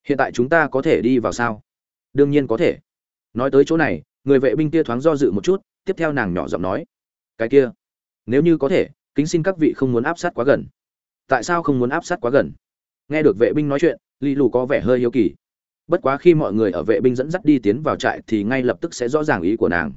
hiện tại chúng ta có thể đi vào sao? Đương nhiên có thể. Nói tới chỗ này, người vệ binh kia thoáng do dự một chút, tiếp theo nàng nhỏ giọng nói, cái kia, nếu như có thể, kính xin các vị không muốn áp sát quá gần. Tại sao không muốn áp sát quá gần? Nghe được vệ binh nói chuyện lì lù có vẻ hơi hiếu kỳ. Bất quá khi mọi người ở vệ binh dẫn dắt đi tiến vào trại thì ngay lập tức sẽ rõ ràng ý của nàng.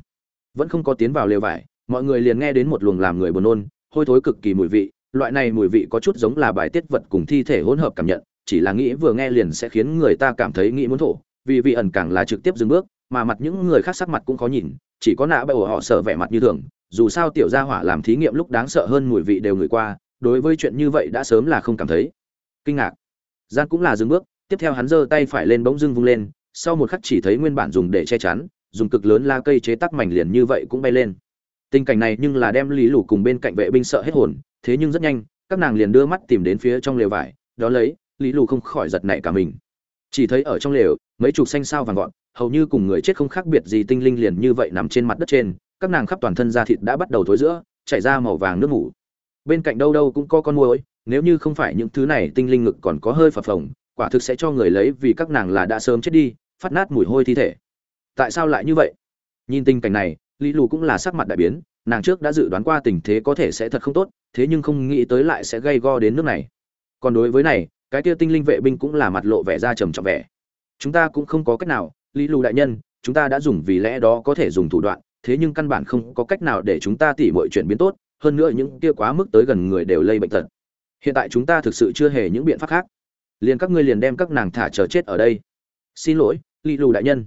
Vẫn không có tiến vào lều vải, mọi người liền nghe đến một luồng làm người buồn nôn, hôi thối cực kỳ mùi vị, loại này mùi vị có chút giống là bài tiết vật cùng thi thể hỗn hợp cảm nhận chỉ là nghĩ vừa nghe liền sẽ khiến người ta cảm thấy nghĩ muốn thổ, vì vị ẩn càng là trực tiếp dừng bước, mà mặt những người khác sắc mặt cũng khó nhìn, chỉ có nạ bậy họ sợ vẻ mặt như thường, dù sao tiểu gia hỏa làm thí nghiệm lúc đáng sợ hơn mùi vị đều người qua, đối với chuyện như vậy đã sớm là không cảm thấy. Kinh ngạc. Gian cũng là dừng bước, tiếp theo hắn giơ tay phải lên bỗng dưng vung lên, sau một khắc chỉ thấy nguyên bản dùng để che chắn, dùng cực lớn la cây chế tắc mảnh liền như vậy cũng bay lên. Tình cảnh này nhưng là đem lý lũ cùng bên cạnh vệ binh sợ hết hồn, thế nhưng rất nhanh, các nàng liền đưa mắt tìm đến phía trong lều vải đó lấy lý Lù không khỏi giật nảy cả mình. Chỉ thấy ở trong lều, mấy chục xanh sao vàng gọn, hầu như cùng người chết không khác biệt gì tinh linh liền như vậy nằm trên mặt đất trên, các nàng khắp toàn thân da thịt đã bắt đầu thối giữa, chảy ra màu vàng nước ngủ bên cạnh đâu đâu cũng có con môi nếu như không phải những thứ này tinh linh ngực còn có hơi phập phồng, quả thực sẽ cho người lấy vì các nàng là đã sớm chết đi, phát nát mùi hôi thi thể. Tại sao lại như vậy? Nhìn tình cảnh này, lý lù cũng là sắc mặt đại biến, nàng trước đã dự đoán qua tình thế có thể sẽ thật không tốt, thế nhưng không nghĩ tới lại sẽ gây go đến nước này. Còn đối với này cái kia tinh linh vệ binh cũng là mặt lộ vẻ ra trầm trọng vẻ. Chúng ta cũng không có cách nào, lý lù đại nhân, chúng ta đã dùng vì lẽ đó có thể dùng thủ đoạn, thế nhưng căn bản không có cách nào để chúng ta tỉ mọi chuyện biến tốt, hơn nữa những kia quá mức tới gần người đều lây bệnh tật. Hiện tại chúng ta thực sự chưa hề những biện pháp khác. Liền các ngươi liền đem các nàng thả chờ chết ở đây. Xin lỗi, lý lù đại nhân.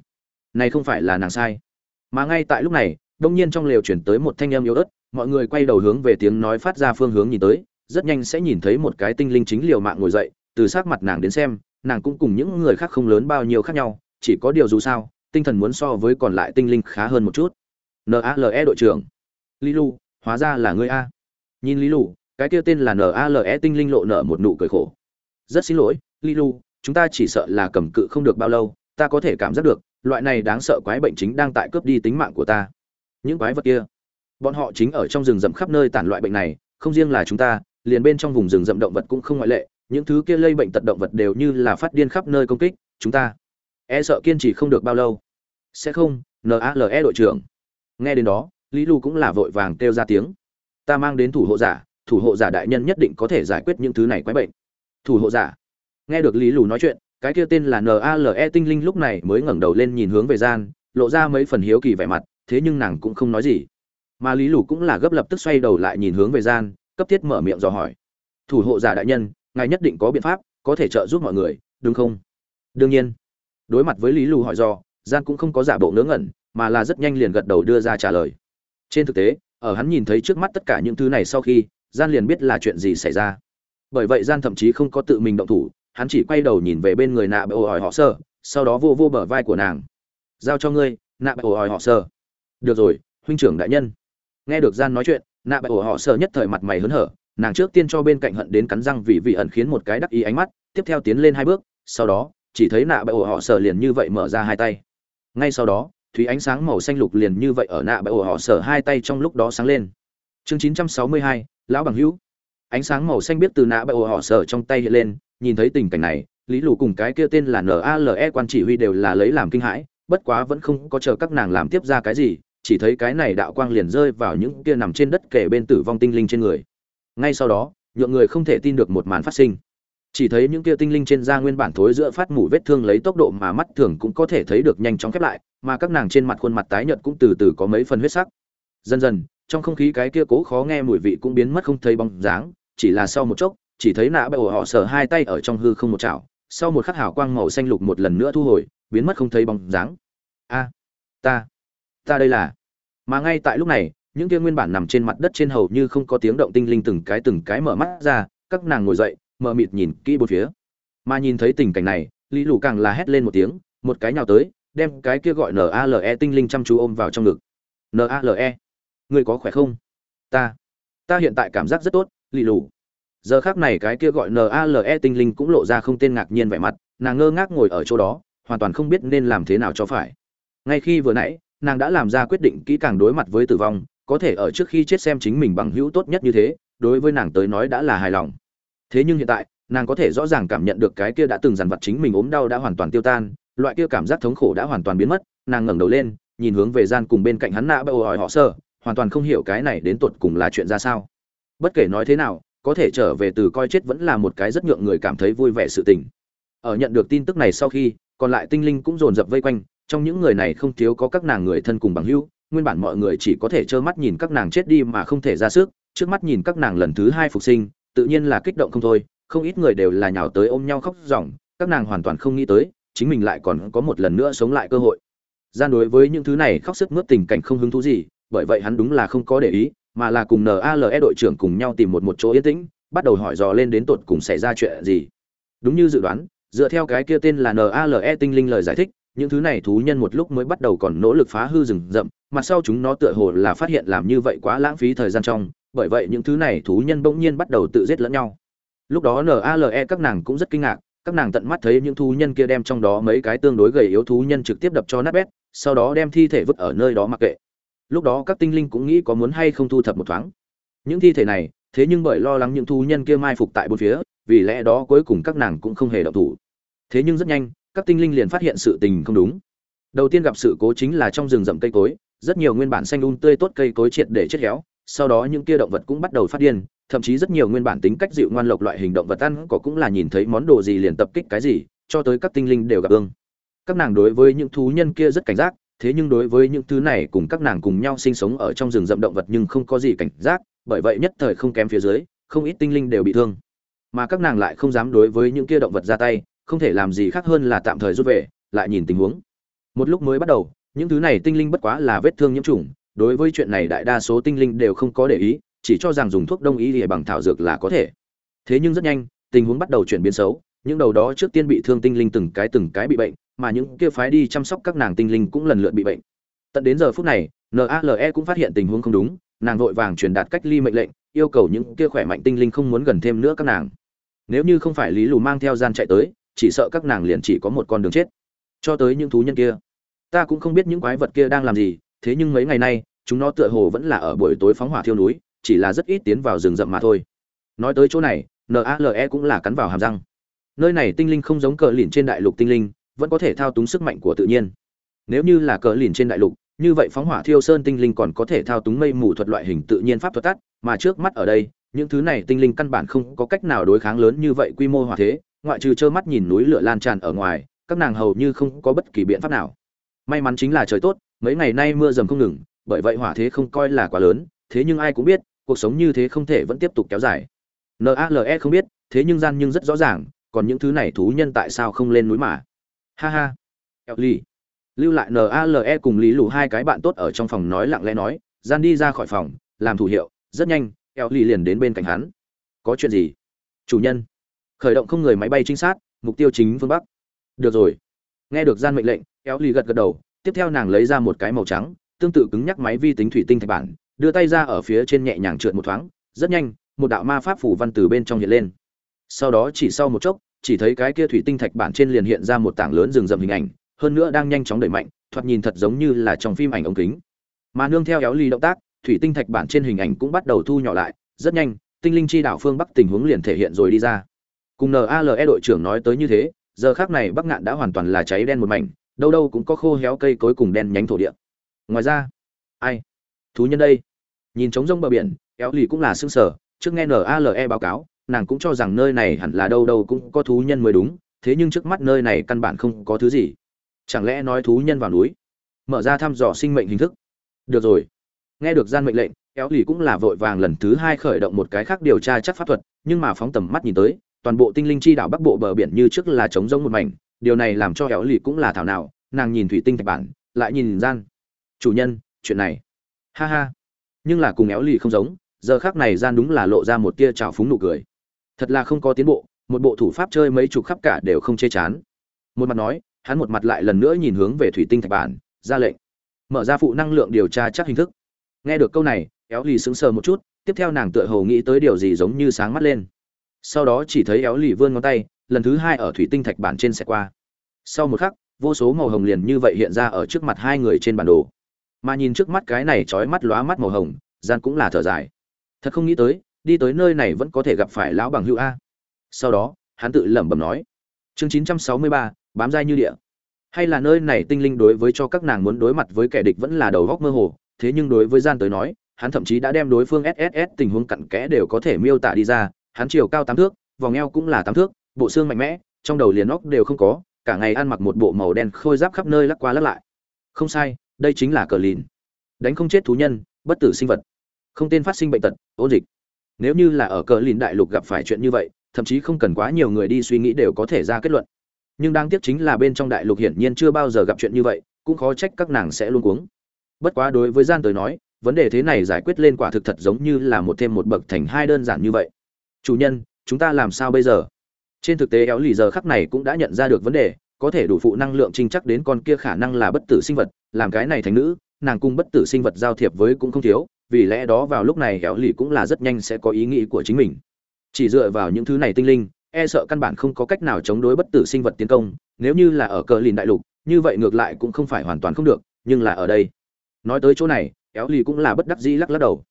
Này không phải là nàng sai. Mà ngay tại lúc này, đông nhiên trong lều chuyển tới một thanh âm yếu ớt, mọi người quay đầu hướng về tiếng nói phát ra phương hướng nhìn tới, rất nhanh sẽ nhìn thấy một cái tinh linh chính liều mạng ngồi dậy từ sát mặt nàng đến xem, nàng cũng cùng những người khác không lớn bao nhiêu khác nhau, chỉ có điều dù sao, tinh thần muốn so với còn lại tinh linh khá hơn một chút. Nale đội trưởng. Lý lu hóa ra là ngươi a. Nhìn lý lu cái kia tên là nale tinh linh lộ nở một nụ cười khổ. Rất xin lỗi, lý lu chúng ta chỉ sợ là cầm cự không được bao lâu, ta có thể cảm giác được, loại này đáng sợ quái bệnh chính đang tại cướp đi tính mạng của ta. Những quái vật kia, bọn họ chính ở trong rừng rậm khắp nơi tản loại bệnh này, không riêng là chúng ta, liền bên trong vùng rừng rậm động vật cũng không ngoại lệ những thứ kia lây bệnh tật động vật đều như là phát điên khắp nơi công kích, chúng ta. E sợ kiên trì không được bao lâu. Sẽ không nale đội trưởng. Nghe đến đó, lý lu cũng là vội vàng kêu ra tiếng. Ta mang đến thủ hộ giả, thủ hộ giả đại nhân nhất định có thể giải quyết những thứ này quái bệnh. Thủ hộ giả. Nghe được lý lù nói chuyện, cái kia tên là nale tinh linh lúc này mới ngẩng đầu lên nhìn hướng về gian, lộ ra mấy phần hiếu kỳ vẻ mặt, thế nhưng nàng cũng không nói gì. Mà lý lù cũng là gấp lập tức xoay đầu lại nhìn hướng về gian, cấp thiết mở miệng dò hỏi. Thủ hộ giả đại nhân ngài nhất định có biện pháp, có thể trợ giúp mọi người, đúng không? Đương nhiên. Đối mặt với lý lù hỏi do, gian cũng không có giả bộ ngớ ngẩn, mà là rất nhanh liền gật đầu đưa ra trả lời. Trên thực tế, ở hắn nhìn thấy trước mắt tất cả những thứ này sau khi, gian liền biết là chuyện gì xảy ra. Bởi vậy gian thậm chí không có tự mình động thủ, hắn chỉ quay đầu nhìn về bên người nạ bệ ồ hỏi họ sơ, sau đó vô vô bờ vai của nàng. Giao cho ngươi, nạ bệ ồ hỏi họ sơ. Được rồi, huynh trưởng đại nhân. Nghe được gian nói chuyện, nạ bệ ồ họ sơ nhất thời mặt mày hớn hở nàng trước tiên cho bên cạnh hận đến cắn răng vì vị ẩn khiến một cái đắc ý ánh mắt, tiếp theo tiến lên hai bước, sau đó, chỉ thấy nạ bệ ổ họ sở liền như vậy mở ra hai tay. Ngay sau đó thúy ánh sáng màu xanh lục liền như vậy ở nạ bệ ổ họ sở hai tay trong lúc đó sáng lên. Chương chín trăm sáu mươi hai, lão bằng hữu. Ánh sáng màu xanh biết từ nạ bệ ổ họ sở trong tay hiện lên, nhìn thấy tình cảnh này, lý lù cùng cái kia tên là nale quan chỉ huy đều là lấy làm kinh hãi, bất quá vẫn không có chờ các nàng làm tiếp ra cái gì, chỉ thấy cái này đạo quang liền rơi vào những kia nằm trên đất kể bên tử vong tinh linh trên người ngay sau đó, nhượng người không thể tin được một màn phát sinh. Chỉ thấy những kia tinh linh trên da nguyên bản thối giữa phát mủ vết thương lấy tốc độ mà mắt thường cũng có thể thấy được nhanh chóng khép lại, mà các nàng trên mặt khuôn mặt tái nhợt cũng từ từ có mấy phần huyết sắc. Dần dần, trong không khí cái kia cố khó nghe mùi vị cũng biến mất không thấy bóng dáng, chỉ là sau một chốc, chỉ thấy nạ bệ ổ họ sờ hai tay ở trong hư không một chảo, sau một khắc hào quang màu xanh lục một lần nữa thu hồi, biến mất không thấy bóng dáng. A, ta ta đây là. Mà ngay tại lúc này những kia nguyên bản nằm trên mặt đất trên hầu như không có tiếng động tinh linh từng cái từng cái mở mắt ra, các nàng ngồi dậy, mờ mịt nhìn kỹ bốn phía. Mà nhìn thấy tình cảnh này, lý lù càng là hét lên một tiếng, một cái nhào tới, đem cái kia gọi nale tinh linh chăm chú ôm vào trong ngực. Nale người có khỏe không? Ta ta hiện tại cảm giác rất tốt, lý lù giờ khác này cái kia gọi nale tinh linh cũng lộ ra không tên ngạc nhiên vẻ mặt, nàng ngơ ngác ngồi ở chỗ đó, hoàn toàn không biết nên làm thế nào cho phải. Ngay khi vừa nãy, nàng đã làm ra quyết định kỹ càng đối mặt với tử vong có thể ở trước khi chết xem chính mình bằng hữu tốt nhất như thế, đối với nàng tới nói đã là hài lòng. Thế nhưng hiện tại, nàng có thể rõ ràng cảm nhận được cái kia đã từng dằn vặt chính mình ốm đau đã hoàn toàn tiêu tan, loại kia cảm giác thống khổ đã hoàn toàn biến mất, nàng ngẩng đầu lên, nhìn hướng về gian cùng bên cạnh hắn nạ bầu hỏi họ sơ, hoàn toàn không hiểu cái này đến tột cùng là chuyện ra sao. Bất kể nói thế nào, có thể trở về từ coi chết vẫn là một cái rất nhượng người cảm thấy vui vẻ sự tình. Ở nhận được tin tức này sau khi, còn lại tinh linh cũng dồn dập vây quanh, trong những người này không thiếu có các nàng người thân cùng bằng hữu nguyên bản mọi người chỉ có thể trơ mắt nhìn các nàng chết đi mà không thể ra sức, trước mắt nhìn các nàng lần thứ hai phục sinh, tự nhiên là kích động không thôi, không ít người đều là nhào tới ôm nhau khóc ròng, các nàng hoàn toàn không nghĩ tới, chính mình lại còn có một lần nữa sống lại cơ hội. Gian đối với những thứ này khóc sức mướt tình cảnh không hứng thú gì, bởi vậy hắn đúng là không có để ý, mà là cùng nale đội trưởng cùng nhau tìm một một chỗ yên tĩnh, bắt đầu hỏi dò lên đến tột cùng xảy ra chuyện gì. Đúng như dự đoán, dựa theo cái kia tên là nale tinh linh lời giải thích những thứ này thú nhân một lúc mới bắt đầu còn nỗ lực phá hư rừng rậm mặt sau chúng nó tựa hồ là phát hiện làm như vậy quá lãng phí thời gian trong, bởi vậy những thứ này thú nhân bỗng nhiên bắt đầu tự giết lẫn nhau. Lúc đó nale các nàng cũng rất kinh ngạc, các nàng tận mắt thấy những thú nhân kia đem trong đó mấy cái tương đối gầy yếu thú nhân trực tiếp đập cho nát bét, sau đó đem thi thể vứt ở nơi đó mặc kệ. Lúc đó các tinh linh cũng nghĩ có muốn hay không thu thập một thoáng. Những thi thể này, thế nhưng bởi lo lắng những thú nhân kia mai phục tại bốn phía, vì lẽ đó cuối cùng các nàng cũng không hề động thủ. Thế nhưng rất nhanh các tinh linh liền phát hiện sự tình không đúng. Đầu tiên gặp sự cố chính là trong rừng rậm cây cối, rất nhiều nguyên bản xanh un um tươi tốt cây cối triệt để chết héo, sau đó những kia động vật cũng bắt đầu phát điên, thậm chí rất nhiều nguyên bản tính cách dịu ngoan lộc loại hình động vật ăn có cũng là nhìn thấy món đồ gì liền tập kích cái gì, cho tới các tinh linh đều gặp ương các nàng đối với những thú nhân kia rất cảnh giác, thế nhưng đối với những thứ này cùng các nàng cùng nhau sinh sống ở trong rừng rậm động vật nhưng không có gì cảnh giác, bởi vậy nhất thời không kém phía dưới, không ít tinh linh đều bị thương. Mà các nàng lại không dám đối với những kia động vật ra tay không thể làm gì khác hơn là tạm thời rút về, lại nhìn tình huống. Một lúc mới bắt đầu, những thứ này tinh linh bất quá là vết thương nhiễm trùng, đối với chuyện này đại đa số tinh linh đều không có để ý, chỉ cho rằng dùng thuốc đông y để bằng thảo dược là có thể. Thế nhưng rất nhanh, tình huống bắt đầu chuyển biến xấu, những đầu đó trước tiên bị thương tinh linh từng cái từng cái bị bệnh, mà những kia phái đi chăm sóc các nàng tinh linh cũng lần lượt bị bệnh. Tận đến giờ phút này nale cũng phát hiện tình huống không đúng, nàng vội vàng truyền đạt cách ly mệnh lệnh, yêu cầu những kia khỏe mạnh tinh linh không muốn gần thêm nữa các nàng. Nếu như không phải lý lù mang theo gian chạy tới chỉ sợ các nàng liền chỉ có một con đường chết. Cho tới những thú nhân kia, ta cũng không biết những quái vật kia đang làm gì, thế nhưng mấy ngày nay, chúng nó tựa hồ vẫn là ở buổi tối phóng hỏa thiêu núi, chỉ là rất ít tiến vào rừng rậm mà thôi. Nói tới chỗ này nale cũng là cắn vào hàm răng. Nơi này tinh linh không giống cờ lìn trên đại lục tinh linh, vẫn có thể thao túng sức mạnh của tự nhiên. Nếu như là cờ lìn trên đại lục, như vậy phóng hỏa thiêu sơn tinh linh còn có thể thao túng mây mù thuật loại hình tự nhiên pháp thuật tắt, mà trước mắt ở đây, những thứ này tinh linh căn bản không có cách nào đối kháng lớn như vậy quy mô hỏa thế ngoại trừ trơ mắt nhìn núi lửa lan tràn ở ngoài, các nàng hầu như không có bất kỳ biện pháp nào. May mắn chính là trời tốt, mấy ngày nay mưa dầm không ngừng, bởi vậy hỏa thế không coi là quá lớn, thế nhưng ai cũng biết, cuộc sống như thế không thể vẫn tiếp tục kéo dài. Nale không biết, thế nhưng gian nhưng rất rõ ràng, còn những thứ này thú nhân tại sao không lên núi mà? Ha ha. Eo ly lưu lại nale cùng lý lù hai cái bạn tốt ở trong phòng nói lặng lẽ nói, gian đi ra khỏi phòng, làm thủ hiệu, rất nhanh eo ly liền đến bên cạnh hắn. Có chuyện gì? Chủ nhân khởi động không người máy bay trinh sát, mục tiêu chính phương bắc. Được rồi. Nghe được gian mệnh lệnh, kéo ly gật gật đầu, tiếp theo nàng lấy ra một cái màu trắng, tương tự cứng nhắc máy vi tính thủy tinh thạch bản, đưa tay ra ở phía trên nhẹ nhàng trượt một thoáng, rất nhanh, một đạo ma pháp phủ văn từ bên trong hiện lên. Sau đó chỉ sau một chốc, chỉ thấy cái kia thủy tinh thạch bản trên liền hiện ra một tảng lớn rừng rậm hình ảnh, hơn nữa đang nhanh chóng đẩy mạnh, thoạt nhìn thật giống như là trong phim ảnh ống kính. Mà nương theo kéo ly động tác, thủy tinh thạch bản trên hình ảnh cũng bắt đầu thu nhỏ lại, rất nhanh, tinh linh chi đảo phương bắc tình huống liền thể hiện rồi đi ra cùng nale đội trưởng nói tới như thế, giờ khắc này bắc ngạn đã hoàn toàn là cháy đen một mảnh, đâu đâu cũng có khô héo cây cối cùng đen nhánh thổ địa. Ngoài ra, ai? Thú nhân đây. Nhìn trống rông bờ biển, kéo lì cũng là sương sở trước nghe nale báo cáo, nàng cũng cho rằng nơi này hẳn là đâu đâu cũng có thú nhân mới đúng, thế nhưng trước mắt nơi này căn bản không có thứ gì. Chẳng lẽ nói thú nhân vào núi? Mở ra thăm dò sinh mệnh hình thức. Được rồi. Nghe được gian mệnh lệnh, kéo lì cũng là vội vàng lần thứ hai khởi động một cái khác điều tra chắc pháp thuật, nhưng mà phóng tầm mắt nhìn tới toàn bộ tinh linh chi đảo bắc bộ bờ biển như trước là trống rỗng một mảnh, điều này làm cho éo lì cũng là thảo nào, nàng nhìn thủy tinh thạch bản, lại nhìn gian. Chủ nhân, chuyện này. Ha ha. Nhưng là cùng éo lì không giống, giờ khác này gian đúng là lộ ra một tia trào phúng nụ cười. Thật là không có tiến bộ, một bộ thủ pháp chơi mấy chục khắp cả đều không chê chán. Một mặt nói, hắn một mặt lại lần nữa nhìn hướng về thủy tinh thạch bản, ra lệnh. Mở ra phụ năng lượng điều tra chắc hình thức. Nghe được câu này éo lì sững sờ một chút, tiếp theo nàng tựa hồ nghĩ tới điều gì giống như sáng mắt lên sau đó chỉ thấy éo lì vươn ngón tay, lần thứ hai ở thủy tinh thạch bản trên xe qua. Sau một khắc, vô số màu hồng liền như vậy hiện ra ở trước mặt hai người trên bản đồ. Mà nhìn trước mắt cái này trói mắt lóa mắt màu hồng, gian cũng là thở dài. Thật không nghĩ tới, đi tới nơi này vẫn có thể gặp phải lão bằng hữu a. Sau đó, hắn tự lẩm bẩm nói, chương chín trăm sáu mươi ba, bám dai như địa. Hay là nơi này tinh linh đối với cho các nàng muốn đối mặt với kẻ địch vẫn là đầu góc mơ hồ, thế nhưng đối với gian tới nói, hắn thậm chí đã đem đối phương sss tình huống cặn kẽ đều có thể miêu tả đi ra hắn chiều cao tám thước, vòng eo cũng là tám thước, bộ xương mạnh mẽ, trong đầu liền óc đều không có, cả ngày ăn mặc một bộ màu đen khôi giáp khắp nơi lắc qua lắc lại. Không sai, đây chính là cờ lìn. Đánh không chết thú nhân, bất tử sinh vật. Không tên phát sinh bệnh tật, ôn dịch. Nếu như là ở cờ lìn đại lục gặp phải chuyện như vậy, thậm chí không cần quá nhiều người đi suy nghĩ đều có thể ra kết luận. Nhưng đáng tiếc chính là bên trong đại lục hiển nhiên chưa bao giờ gặp chuyện như vậy, cũng khó trách các nàng sẽ luôn cuống. Bất quá đối với gian tới nói, vấn đề thế này giải quyết lên quả thực thật giống như là một thêm một bậc thành hai đơn giản như vậy chủ nhân, chúng ta làm sao bây giờ? Trên thực tế, éo lì giờ khắc này cũng đã nhận ra được vấn đề, có thể đủ phụ năng lượng trinh chắc đến con kia khả năng là bất tử sinh vật, làm cái này thành nữ, nàng cung bất tử sinh vật giao thiệp với cũng không thiếu, vì lẽ đó vào lúc này éo lì cũng là rất nhanh sẽ có ý nghĩ của chính mình. Chỉ dựa vào những thứ này tinh linh e sợ căn bản không có cách nào chống đối bất tử sinh vật tiến công, nếu như là ở cờ lìn đại lục, như vậy ngược lại cũng không phải hoàn toàn không được, nhưng là ở đây. Nói tới chỗ này, éo lì cũng là bất đắc dĩ lắc lắc đầu.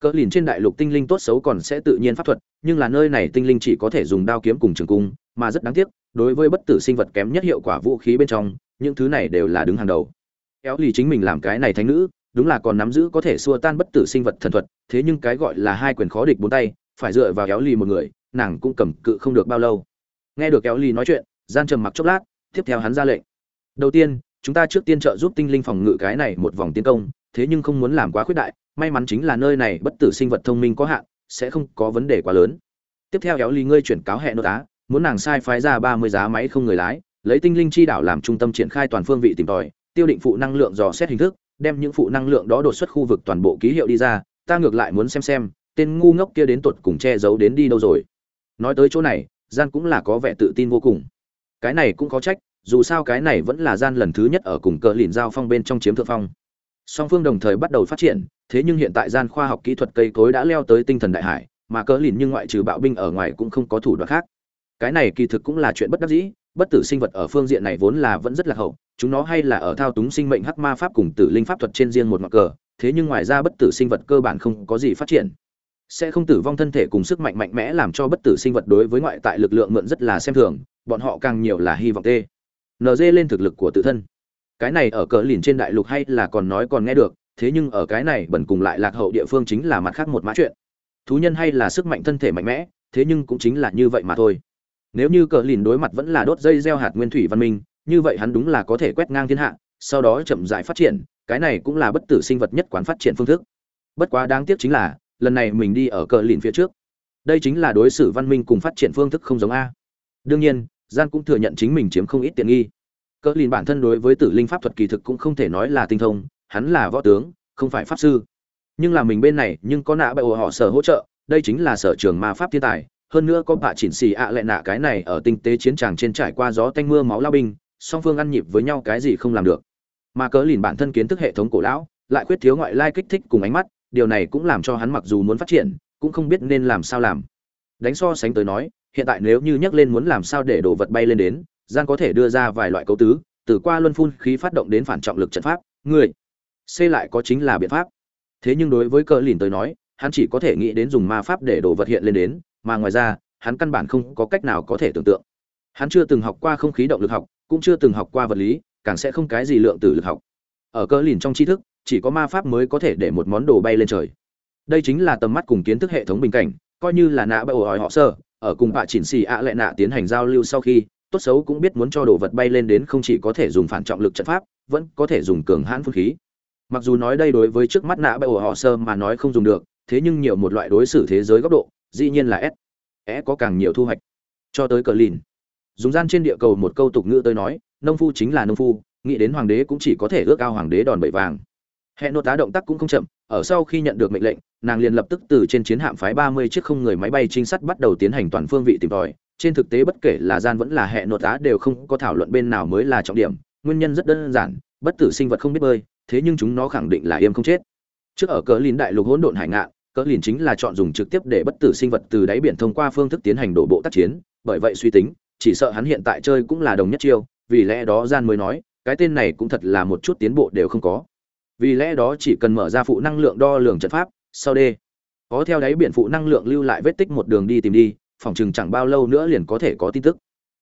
Cỡ lìn trên đại lục tinh linh tốt xấu còn sẽ tự nhiên pháp thuật, nhưng là nơi này tinh linh chỉ có thể dùng đao kiếm cùng trường cung, mà rất đáng tiếc, đối với bất tử sinh vật kém nhất hiệu quả vũ khí bên trong, những thứ này đều là đứng hàng đầu. Kéo lì chính mình làm cái này thánh nữ, đúng là còn nắm giữ có thể xua tan bất tử sinh vật thần thuật, thế nhưng cái gọi là hai quyền khó địch bốn tay, phải dựa vào kéo lì một người, nàng cũng cầm cự không được bao lâu. Nghe được kéo lì nói chuyện, gian trầm mặc chốc lát, tiếp theo hắn ra lệnh. Đầu tiên, chúng ta trước tiên trợ giúp tinh linh phòng ngự cái này một vòng tiến công thế nhưng không muốn làm quá khuyết đại, may mắn chính là nơi này bất tử sinh vật thông minh có hạn, sẽ không có vấn đề quá lớn. Tiếp theo éo ly ngươi chuyển cáo hẹn nội tá muốn nàng sai phái ra ba mươi giá máy không người lái, lấy tinh linh chi đảo làm trung tâm triển khai toàn phương vị tìm tòi, tiêu định phụ năng lượng dò xét hình thức, đem những phụ năng lượng đó đột xuất khu vực toàn bộ ký hiệu đi ra, ta ngược lại muốn xem xem, tên ngu ngốc kia đến tột cùng che giấu đến đi đâu rồi. Nói tới chỗ này, gian cũng là có vẻ tự tin vô cùng. Cái này cũng có trách, dù sao cái này vẫn là gian lần thứ nhất ở cùng cờ lìn giao phong bên trong chiếm thượng phong song phương đồng thời bắt đầu phát triển, thế nhưng hiện tại gian khoa học kỹ thuật cây cối đã leo tới tinh thần đại hải, mà cỡ lìn nhưng ngoại trừ bạo binh ở ngoài cũng không có thủ đoạn khác. Cái này kỳ thực cũng là chuyện bất đắc dĩ, bất tử sinh vật ở phương diện này vốn là vẫn rất là hậu, chúng nó hay là ở thao túng sinh mệnh hắc ma pháp cùng tử linh pháp thuật trên riêng một mặt cờ, thế nhưng ngoài ra bất tử sinh vật cơ bản không có gì phát triển. Sẽ không tử vong thân thể cùng sức mạnh mạnh mẽ làm cho bất tử sinh vật đối với ngoại tại lực lượng mượn rất là xem thường, bọn họ càng nhiều là hy vọng tê. Nd lên thực lực của tự thân cái này ở cờ lìn trên đại lục hay là còn nói còn nghe được, thế nhưng ở cái này bẩn cùng lại lạc hậu địa phương chính là mặt khác một mã chuyện. Thú nhân hay là sức mạnh thân thể mạnh mẽ, thế nhưng cũng chính là như vậy mà thôi. Nếu như cờ lìn đối mặt vẫn là đốt dây gieo hạt nguyên thủy văn minh, như vậy hắn đúng là có thể quét ngang thiên hạ, sau đó chậm rãi phát triển, cái này cũng là bất tử sinh vật nhất quán phát triển phương thức. Bất quá đáng tiếc chính là, lần này mình đi ở cờ lìn phía trước. Đây chính là đối xử văn minh cùng phát triển phương thức không giống a. Đương nhiên gian cũng thừa nhận chính mình chiếm không ít tiện nghi cỡ lìn bản thân đối với tử linh pháp thuật kỳ thực cũng không thể nói là tinh thông, hắn là võ tướng, không phải pháp sư. Nhưng là mình bên này, nhưng có nạ bại họ sở hỗ trợ, đây chính là sở trường ma pháp thiên tài. Hơn nữa có bạ chỉnh xì ạ lại nạ cái này ở tinh tế chiến tràng trên trải qua gió tanh mưa máu lao binh, song phương ăn nhịp với nhau cái gì không làm được. Mà cớ lìn bản thân kiến thức hệ thống cổ lão, lại khuyết thiếu ngoại lai kích thích cùng ánh mắt, điều này cũng làm cho hắn mặc dù muốn phát triển, cũng không biết nên làm sao làm. Đánh so sánh tới nói, hiện tại nếu như nhắc lên muốn làm sao để đồ vật bay lên đến gian có thể đưa ra vài loại cấu tứ, từ qua luân phun khí phát động đến phản trọng lực trận pháp, người, c lại có chính là biện pháp. Thế nhưng đối với cờ lìn tới nói, hắn chỉ có thể nghĩ đến dùng ma pháp để đồ vật hiện lên đến, mà ngoài ra, hắn căn bản không có cách nào có thể tưởng tượng. Hắn chưa từng học qua không khí động lực học, cũng chưa từng học qua vật lý, càng sẽ không cái gì lượng tử lực học. Ở Cơ lìn trong tri thức, chỉ có ma pháp mới có thể để một món đồ bay lên trời. Đây chính là tầm mắt cùng kiến thức hệ thống bình cảnh, coi như là nạ bậy hỏi họ sơ, ở cùng bạ chỉnh xì ạ à lệ nạ tiến hành giao lưu sau khi tốt xấu cũng biết muốn cho đồ vật bay lên đến không chỉ có thể dùng phản trọng lực trận pháp, vẫn có thể dùng cường hãn phun khí. Mặc dù nói đây đối với trước mắt nạ của họ sơ mà nói không dùng được, thế nhưng nhiều một loại đối xử thế giới góc độ, dĩ nhiên là s. É có càng nhiều thu hoạch. Cho tới cờ lìn. Dùng gian trên địa cầu một câu tục ngữ tới nói, nông phu chính là nông phu, nghĩ đến hoàng đế cũng chỉ có thể ước ao hoàng đế đòn bẩy vàng. Hẹn nô tá động tác cũng không chậm, ở sau khi nhận được mệnh lệnh, nàng liền lập tức từ trên chiến hạm phái ba mươi chiếc không người máy bay trinh sát bắt đầu tiến hành toàn phương vị tìm tòi trên thực tế bất kể là gian vẫn là hệ nô tá đều không có thảo luận bên nào mới là trọng điểm, nguyên nhân rất đơn giản, bất tử sinh vật không biết bơi, thế nhưng chúng nó khẳng định là im không chết. Trước ở cỡ lìn đại lục hỗn độn hải ngạn cỡ lìn chính là chọn dùng trực tiếp để bất tử sinh vật từ đáy biển thông qua phương thức tiến hành đổ bộ tác chiến, bởi vậy suy tính, chỉ sợ hắn hiện tại chơi cũng là đồng nhất chiêu, vì lẽ đó gian mới nói, cái tên này cũng thật là một chút tiến bộ đều không có. Vì lẽ đó chỉ cần mở ra phụ năng lượng đo lường trận pháp, sau đây có theo đáy biển phụ năng lượng lưu lại vết tích một đường đi tìm đi phòng chừng chẳng bao lâu nữa liền có thể có tin tức.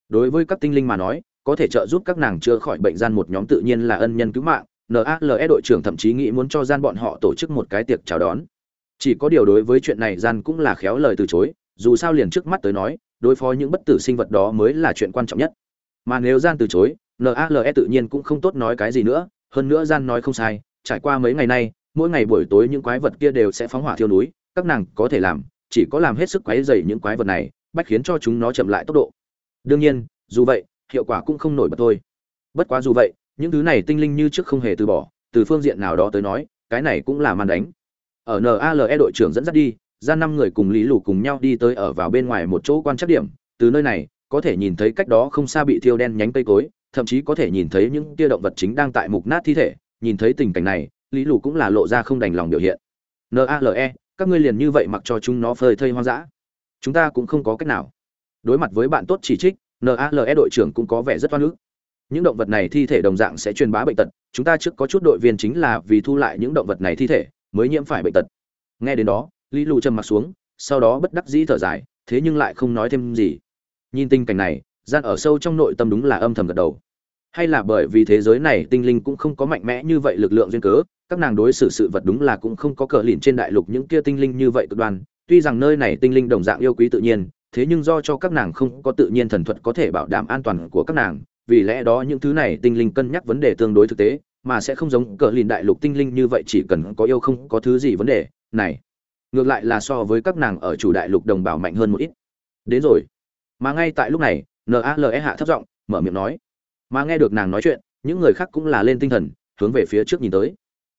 Đối với các tinh linh mà nói, có thể trợ giúp các nàng chữa khỏi bệnh gian một nhóm tự nhiên là ân nhân cứu mạng nale đội trưởng thậm chí nghĩ muốn cho gian bọn họ tổ chức một cái tiệc chào đón. Chỉ có điều đối với chuyện này gian cũng là khéo lời từ chối, dù sao liền trước mắt tới nói, đối phó những bất tử sinh vật đó mới là chuyện quan trọng nhất. Mà nếu gian từ chối nale tự nhiên cũng không tốt nói cái gì nữa, hơn nữa gian nói không sai, trải qua mấy ngày nay, mỗi ngày buổi tối những quái vật kia đều sẽ phóng hỏa thiêu núi, các nàng có thể làm chỉ có làm hết sức quấy dày những quái vật này, bách khiến cho chúng nó chậm lại tốc độ. Đương nhiên, dù vậy, hiệu quả cũng không nổi bật thôi. Bất quá dù vậy, những thứ này tinh linh như trước không hề từ bỏ, từ phương diện nào đó tới nói, cái này cũng là màn đánh. Ở nale đội trưởng dẫn dắt đi, ra năm người cùng lý lù cùng nhau đi tới ở vào bên ngoài một chỗ quan trắc điểm. Từ nơi này, có thể nhìn thấy cách đó không xa bị thiêu đen nhánh cây cối, thậm chí có thể nhìn thấy những tia động vật chính đang tại mục nát thi thể. Nhìn thấy tình cảnh này, lý lù cũng là lộ ra không đành lòng biểu hiện. Nale các ngươi liền như vậy mặc cho chúng nó phơi thây hoang dã. Chúng ta cũng không có cách nào. Đối mặt với bạn tốt chỉ trích nale đội trưởng cũng có vẻ rất oan ức. Những động vật này thi thể đồng dạng sẽ truyền bá bệnh tật, chúng ta trước có chút đội viên chính là vì thu lại những động vật này thi thể, mới nhiễm phải bệnh tật. Nghe đến đó, lý lù trầm mặt xuống, sau đó bất đắc dĩ thở dài, thế nhưng lại không nói thêm gì. Nhìn tình cảnh này, gian ở sâu trong nội tâm đúng là âm thầm gật đầu hay là bởi vì thế giới này tinh linh cũng không có mạnh mẽ như vậy lực lượng duyên cớ, các nàng đối xử sự vật đúng là cũng không có cờ lìn trên đại lục những kia tinh linh như vậy cực đoan. Tuy rằng nơi này tinh linh đồng dạng yêu quý tự nhiên, thế nhưng do cho các nàng không có tự nhiên thần thuật có thể bảo đảm an toàn của các nàng, vì lẽ đó những thứ này tinh linh cân nhắc vấn đề tương đối thực tế, mà sẽ không giống cờ lìn đại lục tinh linh như vậy chỉ cần có yêu không có thứ gì vấn đề. Này, ngược lại là so với các nàng ở chủ đại lục đồng bào mạnh hơn một ít. Đến rồi. Mà ngay tại lúc này nale hạ thấp giọng, mở miệng nói mà nghe được nàng nói chuyện, những người khác cũng là lên tinh thần, hướng về phía trước nhìn tới.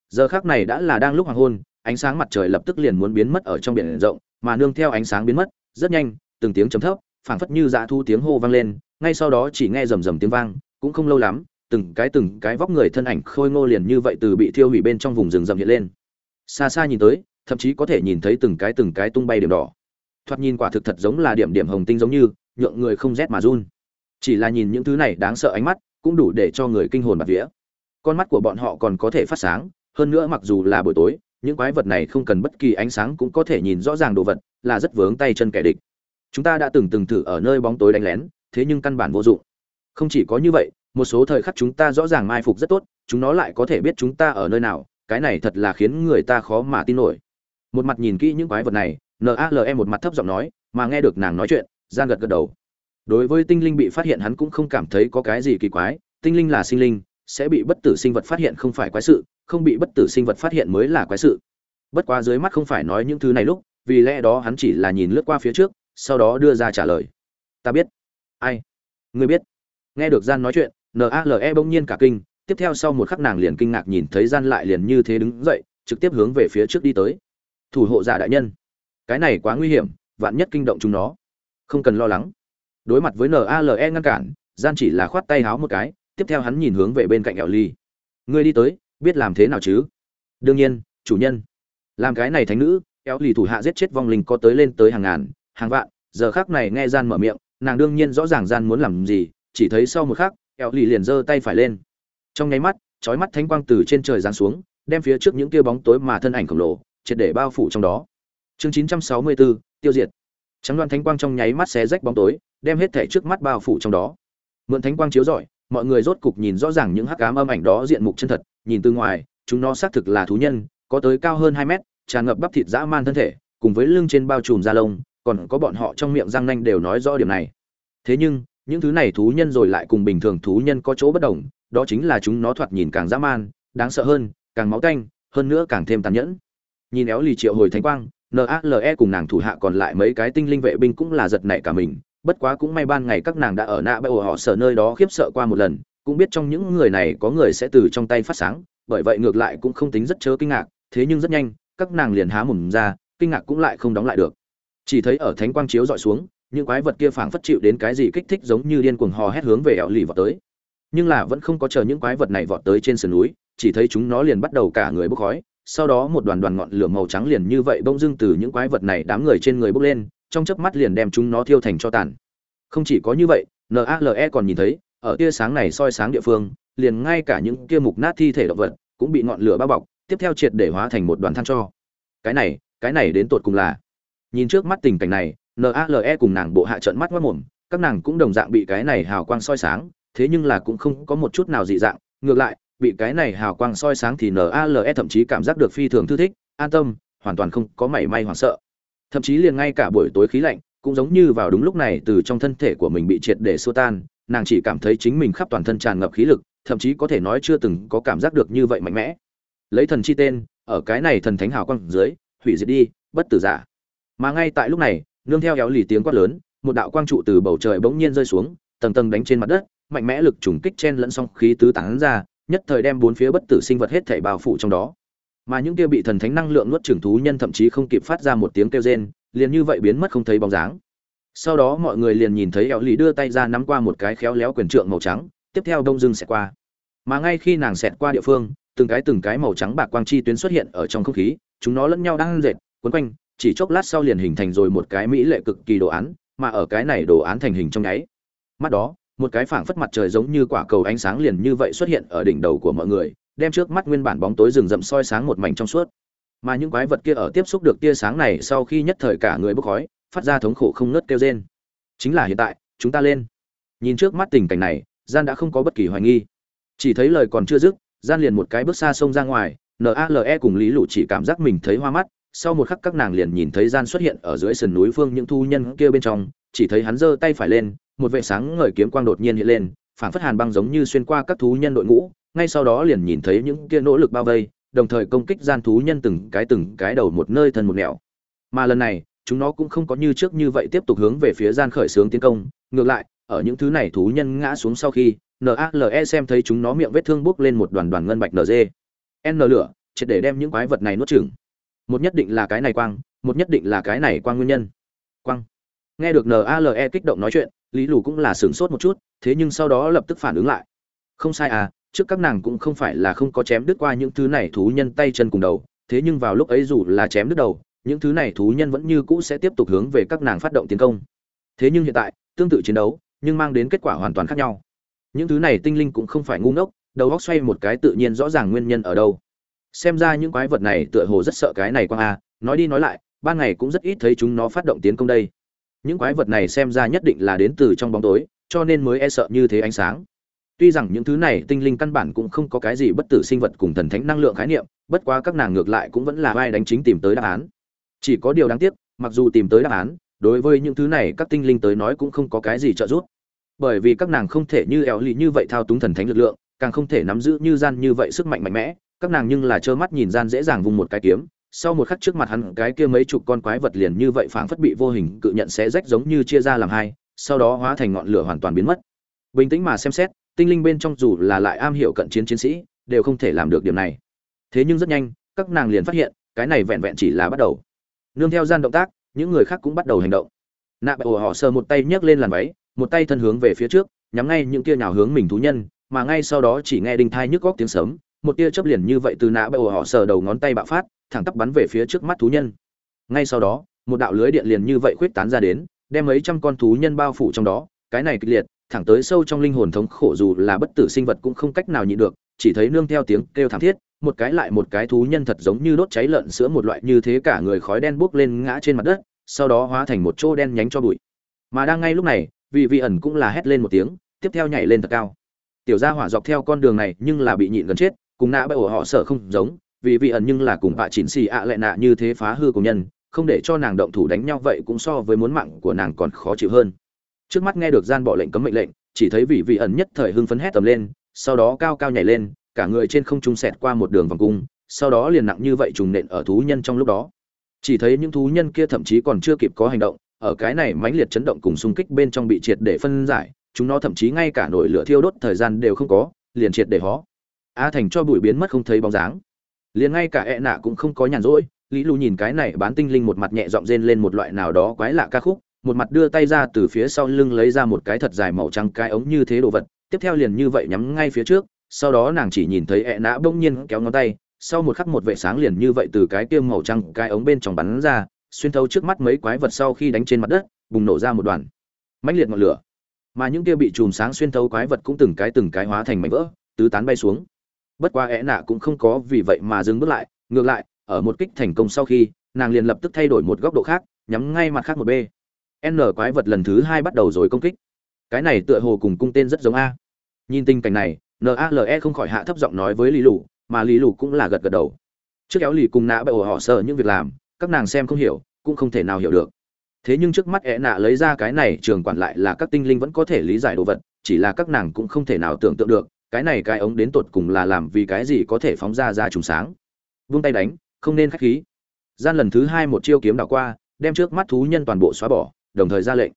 Giờ khác này đã là đang lúc hoàng hôn, ánh sáng mặt trời lập tức liền muốn biến mất ở trong biển rộng, mà nương theo ánh sáng biến mất, rất nhanh, từng tiếng chấm thấp, phảng phất như dạ thu tiếng hô vang lên, ngay sau đó chỉ nghe rầm rầm tiếng vang, cũng không lâu lắm, từng cái từng cái vóc người thân ảnh khôi ngô liền như vậy từ bị thiêu hủy bên trong vùng rừng rậm hiện lên. Xa xa nhìn tới, thậm chí có thể nhìn thấy từng cái từng cái tung bay điểm đỏ. Thoạt nhìn quả thực thật giống là điểm điểm hồng tinh giống như, nhượng người không rét mà run chỉ là nhìn những thứ này đáng sợ ánh mắt, cũng đủ để cho người kinh hồn bạt vía. Con mắt của bọn họ còn có thể phát sáng, hơn nữa mặc dù là buổi tối, những quái vật này không cần bất kỳ ánh sáng cũng có thể nhìn rõ ràng đồ vật, là rất vướng tay chân kẻ địch. Chúng ta đã từng từng thử ở nơi bóng tối đánh lén, thế nhưng căn bản vô dụng. Không chỉ có như vậy, một số thời khắc chúng ta rõ ràng mai phục rất tốt, chúng nó lại có thể biết chúng ta ở nơi nào, cái này thật là khiến người ta khó mà tin nổi. Một mặt nhìn kỹ những quái vật này nale một mặt thấp giọng nói, mà nghe được nàng nói chuyện gian gật gật đầu đối với tinh linh bị phát hiện hắn cũng không cảm thấy có cái gì kỳ quái, tinh linh là sinh linh, sẽ bị bất tử sinh vật phát hiện không phải quái sự, không bị bất tử sinh vật phát hiện mới là quái sự. Bất quá dưới mắt không phải nói những thứ này lúc, vì lẽ đó hắn chỉ là nhìn lướt qua phía trước, sau đó đưa ra trả lời. Ta biết. Ai? Ngươi biết. Nghe được gian nói chuyện nale bỗng nhiên cả kinh, tiếp theo sau một khắc nàng liền kinh ngạc nhìn thấy gian lại liền như thế đứng dậy, trực tiếp hướng về phía trước đi tới. Thủ hộ giả đại nhân. Cái này quá nguy hiểm, vạn nhất kinh động chúng nó. Không cần lo lắng đối mặt với nale ngăn cản gian chỉ là khoát tay háo một cái tiếp theo hắn nhìn hướng về bên cạnh ẻo ly ngươi đi tới biết làm thế nào chứ? Đương nhiên chủ nhân. Làm cái này thánh nữ ẻo ly thủ hạ giết chết vong linh có tới lên tới hàng ngàn hàng vạn giờ khác này nghe gian mở miệng nàng đương nhiên rõ ràng gian muốn làm gì chỉ thấy sau một khắc ẻo ly liền giơ tay phải lên. Trong nháy mắt chói mắt thánh quang từ trên trời giáng xuống đem phía trước những tia bóng tối mà thân ảnh khổng lồ triệt để bao phủ trong đó. Chương 964, tiêu diệt trắng đoan thánh quang trong nháy mắt xé rách bóng tối, đem hết thể trước mắt bao phủ trong đó. Mượn thánh quang chiếu rọi, mọi người rốt cục nhìn rõ ràng những hắc ám âm ảnh đó diện mục chân thật, nhìn từ ngoài, chúng nó xác thực là thú nhân, có tới cao hơn hai mét, tràn ngập bắp thịt dã man thân thể, cùng với lưng trên bao trùm da lông, còn có bọn họ trong miệng răng nanh đều nói rõ điểm này. Thế nhưng, những thứ này thú nhân rồi lại cùng bình thường thú nhân có chỗ bất đồng, đó chính là chúng nó thoạt nhìn càng dã man, đáng sợ hơn, càng máu tanh, hơn nữa càng thêm tàn nhẫn. Nhìn éo lì triệu hồi thánh quang nale cùng nàng thủ hạ còn lại mấy cái tinh linh vệ binh cũng là giật nảy cả mình. Bất quá cũng may ban ngày các nàng đã ở nạ bãi họ sở nơi đó khiếp sợ qua một lần, cũng biết trong những người này có người sẽ từ trong tay phát sáng, bởi vậy ngược lại cũng không tính rất chớ kinh ngạc, thế nhưng rất nhanh, các nàng liền há mồm ra, kinh ngạc cũng lại không đóng lại được. Chỉ thấy ở thánh quang chiếu dọi xuống, những quái vật kia phảng phất chịu đến cái gì kích thích giống như điên cuồng hò hét hướng về ẻo lì vọt tới. Nhưng là vẫn không có chờ những quái vật này vọt tới trên sườn núi, chỉ thấy chúng nó liền bắt đầu cả người bốc khói sau đó một đoàn đoàn ngọn lửa màu trắng liền như vậy bỗng dưng từ những quái vật này đám người trên người bốc lên, trong chớp mắt liền đem chúng nó thiêu thành cho tàn. Không chỉ có như vậy nale còn nhìn thấy, ở tia sáng này soi sáng địa phương, liền ngay cả những kia mục nát thi thể động vật cũng bị ngọn lửa bao bọc, tiếp theo triệt để hóa thành một đoàn than cho. Cái này cái này đến tột cùng là? Nhìn trước mắt tình cảnh này nale cùng nàng bộ hạ trận mắt mất mồm, các nàng cũng đồng dạng bị cái này hào quang soi sáng, thế nhưng là cũng không có một chút nào dị dạng, ngược lại bị cái này hào quang soi sáng thì nale thậm chí cảm giác được phi thường thư thích, an tâm, hoàn toàn không có mảy may hoảng sợ. Thậm chí liền ngay cả buổi tối khí lạnh cũng giống như vào đúng lúc này từ trong thân thể của mình bị triệt để xua tan, nàng chỉ cảm thấy chính mình khắp toàn thân tràn ngập khí lực, thậm chí có thể nói chưa từng có cảm giác được như vậy mạnh mẽ. Lấy thần chi tên, ở cái này thần thánh hào quang dưới, hủy diệt đi, bất tử giả. Mà ngay tại lúc này, nương theo kéo lì tiếng quát lớn, một đạo quang trụ từ bầu trời bỗng nhiên rơi xuống, tầng tầng đánh trên mặt đất, mạnh mẽ lực trùng kích chen lẫn song khí tứ tán ra nhất thời đem bốn phía bất tử sinh vật hết thảy bao phủ trong đó. Mà những kia bị thần thánh năng lượng nuốt chửng thú nhân thậm chí không kịp phát ra một tiếng kêu rên, liền như vậy biến mất không thấy bóng dáng. Sau đó mọi người liền nhìn thấy Eo Lý đưa tay ra nắm qua một cái khéo léo quyền trượng màu trắng, tiếp theo đông dưng sẽ qua. Mà ngay khi nàng xẹt qua địa phương, từng cái từng cái màu trắng bạc quang chi tuyến xuất hiện ở trong không khí, chúng nó lẫn nhau đang dệt quấn quanh, chỉ chốc lát sau liền hình thành rồi một cái mỹ lệ cực kỳ đồ án, mà ở cái này đồ án thành hình trong nháy. Mắt đó một cái phảng phất mặt trời giống như quả cầu ánh sáng liền như vậy xuất hiện ở đỉnh đầu của mọi người, đem trước mắt nguyên bản bóng tối rừng rậm soi sáng một mảnh trong suốt. Mà những quái vật kia ở tiếp xúc được tia sáng này sau khi nhất thời cả người bốc khói, phát ra thống khổ không ngớt kêu rên. Chính là hiện tại, chúng ta lên. Nhìn trước mắt tình cảnh này, gian đã không có bất kỳ hoài nghi. Chỉ thấy lời còn chưa dứt, gian liền một cái bước xa sông ra ngoài nale cùng lý lũ chỉ cảm giác mình thấy hoa mắt, sau một khắc các nàng liền nhìn thấy gian xuất hiện ở dưới sườn núi phương những thu nhân kia bên trong, chỉ thấy hắn giơ tay phải lên một vệ sáng ngời kiếm quang đột nhiên hiện lên phản phất hàn băng giống như xuyên qua các thú nhân đội ngũ, ngay sau đó liền nhìn thấy những kia nỗ lực bao vây, đồng thời công kích gian thú nhân từng cái từng cái đầu một nơi thân một nẻo. Mà lần này, chúng nó cũng không có như trước như vậy tiếp tục hướng về phía gian khởi xướng tiến công, ngược lại, ở những thứ này thú nhân ngã xuống sau khi nale xem thấy chúng nó miệng vết thương bốc lên một đoàn đoàn ngân bạch nz n lửa, triệt để đem những quái vật này nuốt chửng. Một nhất định là cái này quang, một nhất định là cái này quang nguyên nhân. Quang. Nghe được nale kích động nói chuyện lý lù cũng là sửng sốt một chút, thế nhưng sau đó lập tức phản ứng lại. Không sai à trước các nàng cũng không phải là không có chém đứt qua những thứ này thú nhân tay chân cùng đầu, thế nhưng vào lúc ấy dù là chém đứt đầu, những thứ này thú nhân vẫn như cũ sẽ tiếp tục hướng về các nàng phát động tiến công. Thế nhưng hiện tại, tương tự chiến đấu, nhưng mang đến kết quả hoàn toàn khác nhau. Những thứ này tinh linh cũng không phải ngu ngốc, đầu góc xoay một cái tự nhiên rõ ràng nguyên nhân ở đâu. Xem ra những quái vật này tựa hồ rất sợ cái này quang a nói đi nói lại, ban ngày cũng rất ít thấy chúng nó phát động tiến công đây những quái vật này xem ra nhất định là đến từ trong bóng tối, cho nên mới e sợ như thế ánh sáng. Tuy rằng những thứ này tinh linh căn bản cũng không có cái gì bất tử sinh vật cùng thần thánh năng lượng khái niệm, bất quá các nàng ngược lại cũng vẫn là vai đánh chính tìm tới đáp án. Chỉ có điều đáng tiếc, mặc dù tìm tới đáp án, đối với những thứ này các tinh linh tới nói cũng không có cái gì trợ giúp. Bởi vì các nàng không thể như éo lì như vậy thao túng thần thánh lực lượng, càng không thể nắm giữ như gian như vậy sức mạnh mạnh mẽ, các nàng nhưng là trơ mắt nhìn gian dễ dàng vùng một cái kiếm sau một khắc trước mặt hắn, cái kia mấy chục con quái vật liền như vậy phảng phất bị vô hình cự nhận sẽ rách giống như chia ra làm hai, sau đó hóa thành ngọn lửa hoàn toàn biến mất. Bình tĩnh mà xem xét, tinh linh bên trong dù là lại am hiểu cận chiến chiến sĩ, đều không thể làm được điểm này. Thế nhưng rất nhanh, các nàng liền phát hiện, cái này vẹn vẹn chỉ là bắt đầu. Nương theo gian động tác, những người khác cũng bắt đầu hành động. Nạ bệ họ sờ một tay nhấc lên làn váy, một tay thân hướng về phía trước, nhắm ngay những tia nhào hướng mình thú nhân, mà ngay sau đó chỉ nghe đinh thai nhức góc tiếng sớm một tia chớp liền như vậy từ nạ bệ họ sờ đầu ngón tay bạo phát thẳng tắp bắn về phía trước mắt thú nhân. Ngay sau đó, một đạo lưới điện liền như vậy khuyết tán ra đến, đem mấy trăm con thú nhân bao phủ trong đó, cái này kịch liệt, thẳng tới sâu trong linh hồn thống khổ dù là bất tử sinh vật cũng không cách nào nhịn được, chỉ thấy nương theo tiếng kêu thảm thiết, một cái lại một cái thú nhân thật giống như đốt cháy lợn sữa một loại như thế cả người khói đen bốc lên ngã trên mặt đất, sau đó hóa thành một chỗ đen nhánh cho bụi. Mà đang ngay lúc này, vị vị ẩn cũng là hét lên một tiếng, tiếp theo nhảy lên thật cao. Tiểu gia hỏa dọc theo con đường này nhưng là bị nhịn gần chết, cùng nạ bởi họ sợ không giống vì vị ẩn nhưng là cùng bạ chỉnh xì ạ à lại nạ như thế phá hư của nhân, không để cho nàng động thủ đánh nhau vậy cũng so với muốn mạng của nàng còn khó chịu hơn. Trước mắt nghe được gian bỏ lệnh cấm mệnh lệnh, chỉ thấy vị vị ẩn nhất thời hưng phấn hét tầm lên, sau đó cao cao nhảy lên, cả người trên không trung xẹt qua một đường vòng cung, sau đó liền nặng như vậy trùng nện ở thú nhân trong lúc đó. Chỉ thấy những thú nhân kia thậm chí còn chưa kịp có hành động, ở cái này mãnh liệt chấn động cùng xung kích bên trong bị triệt để phân giải, chúng nó thậm chí ngay cả nổi lửa thiêu đốt thời gian đều không có, liền triệt để hó. A thành cho bụi biến mất không thấy bóng dáng liền ngay cả e nạ cũng không có nhàn rỗi, lý lù nhìn cái này bán tinh linh một mặt nhẹ giọng rên lên một loại nào đó quái lạ ca khúc, một mặt đưa tay ra từ phía sau lưng lấy ra một cái thật dài màu trắng cái ống như thế đồ vật, tiếp theo liền như vậy nhắm ngay phía trước, sau đó nàng chỉ nhìn thấy e nạ bỗng nhiên kéo ngón tay, sau một khắc một vệ sáng liền như vậy từ cái tiêm màu trắng cái ống bên trong bắn ra, xuyên thấu trước mắt mấy quái vật sau khi đánh trên mặt đất, bùng nổ ra một đoàn. Mãnh liệt ngọn lửa. Mà những kia bị chùm sáng xuyên thấu quái vật cũng từng cái từng cái hóa thành mảnh vỡ, tứ tán bay xuống bất quá é nạ cũng không có vì vậy mà dừng bước lại, ngược lại, ở một kích thành công sau khi, nàng liền lập tức thay đổi một góc độ khác, nhắm ngay mặt khác một b. N quái vật lần thứ hai bắt đầu rồi công kích. Cái này tựa hồ cùng cung tên rất giống a. Nhìn tình cảnh này nale không khỏi hạ thấp giọng nói với lý lù, mà lý lù cũng là gật gật đầu. Trước kéo lì cùng nã bởi họ sợ những việc làm, các nàng xem không hiểu, cũng không thể nào hiểu được. Thế nhưng trước mắt ẹ nạ lấy ra cái này trường quản lại là các tinh linh vẫn có thể lý giải đồ vật, chỉ là các nàng cũng không thể nào tưởng tượng được cái này cái ống đến tột cùng là làm vì cái gì có thể phóng ra ra trùng sáng. Vung tay đánh, không nên khách khí. Gian lần thứ hai một chiêu kiếm đảo qua, đem trước mắt thú nhân toàn bộ xóa bỏ, đồng thời ra lệnh.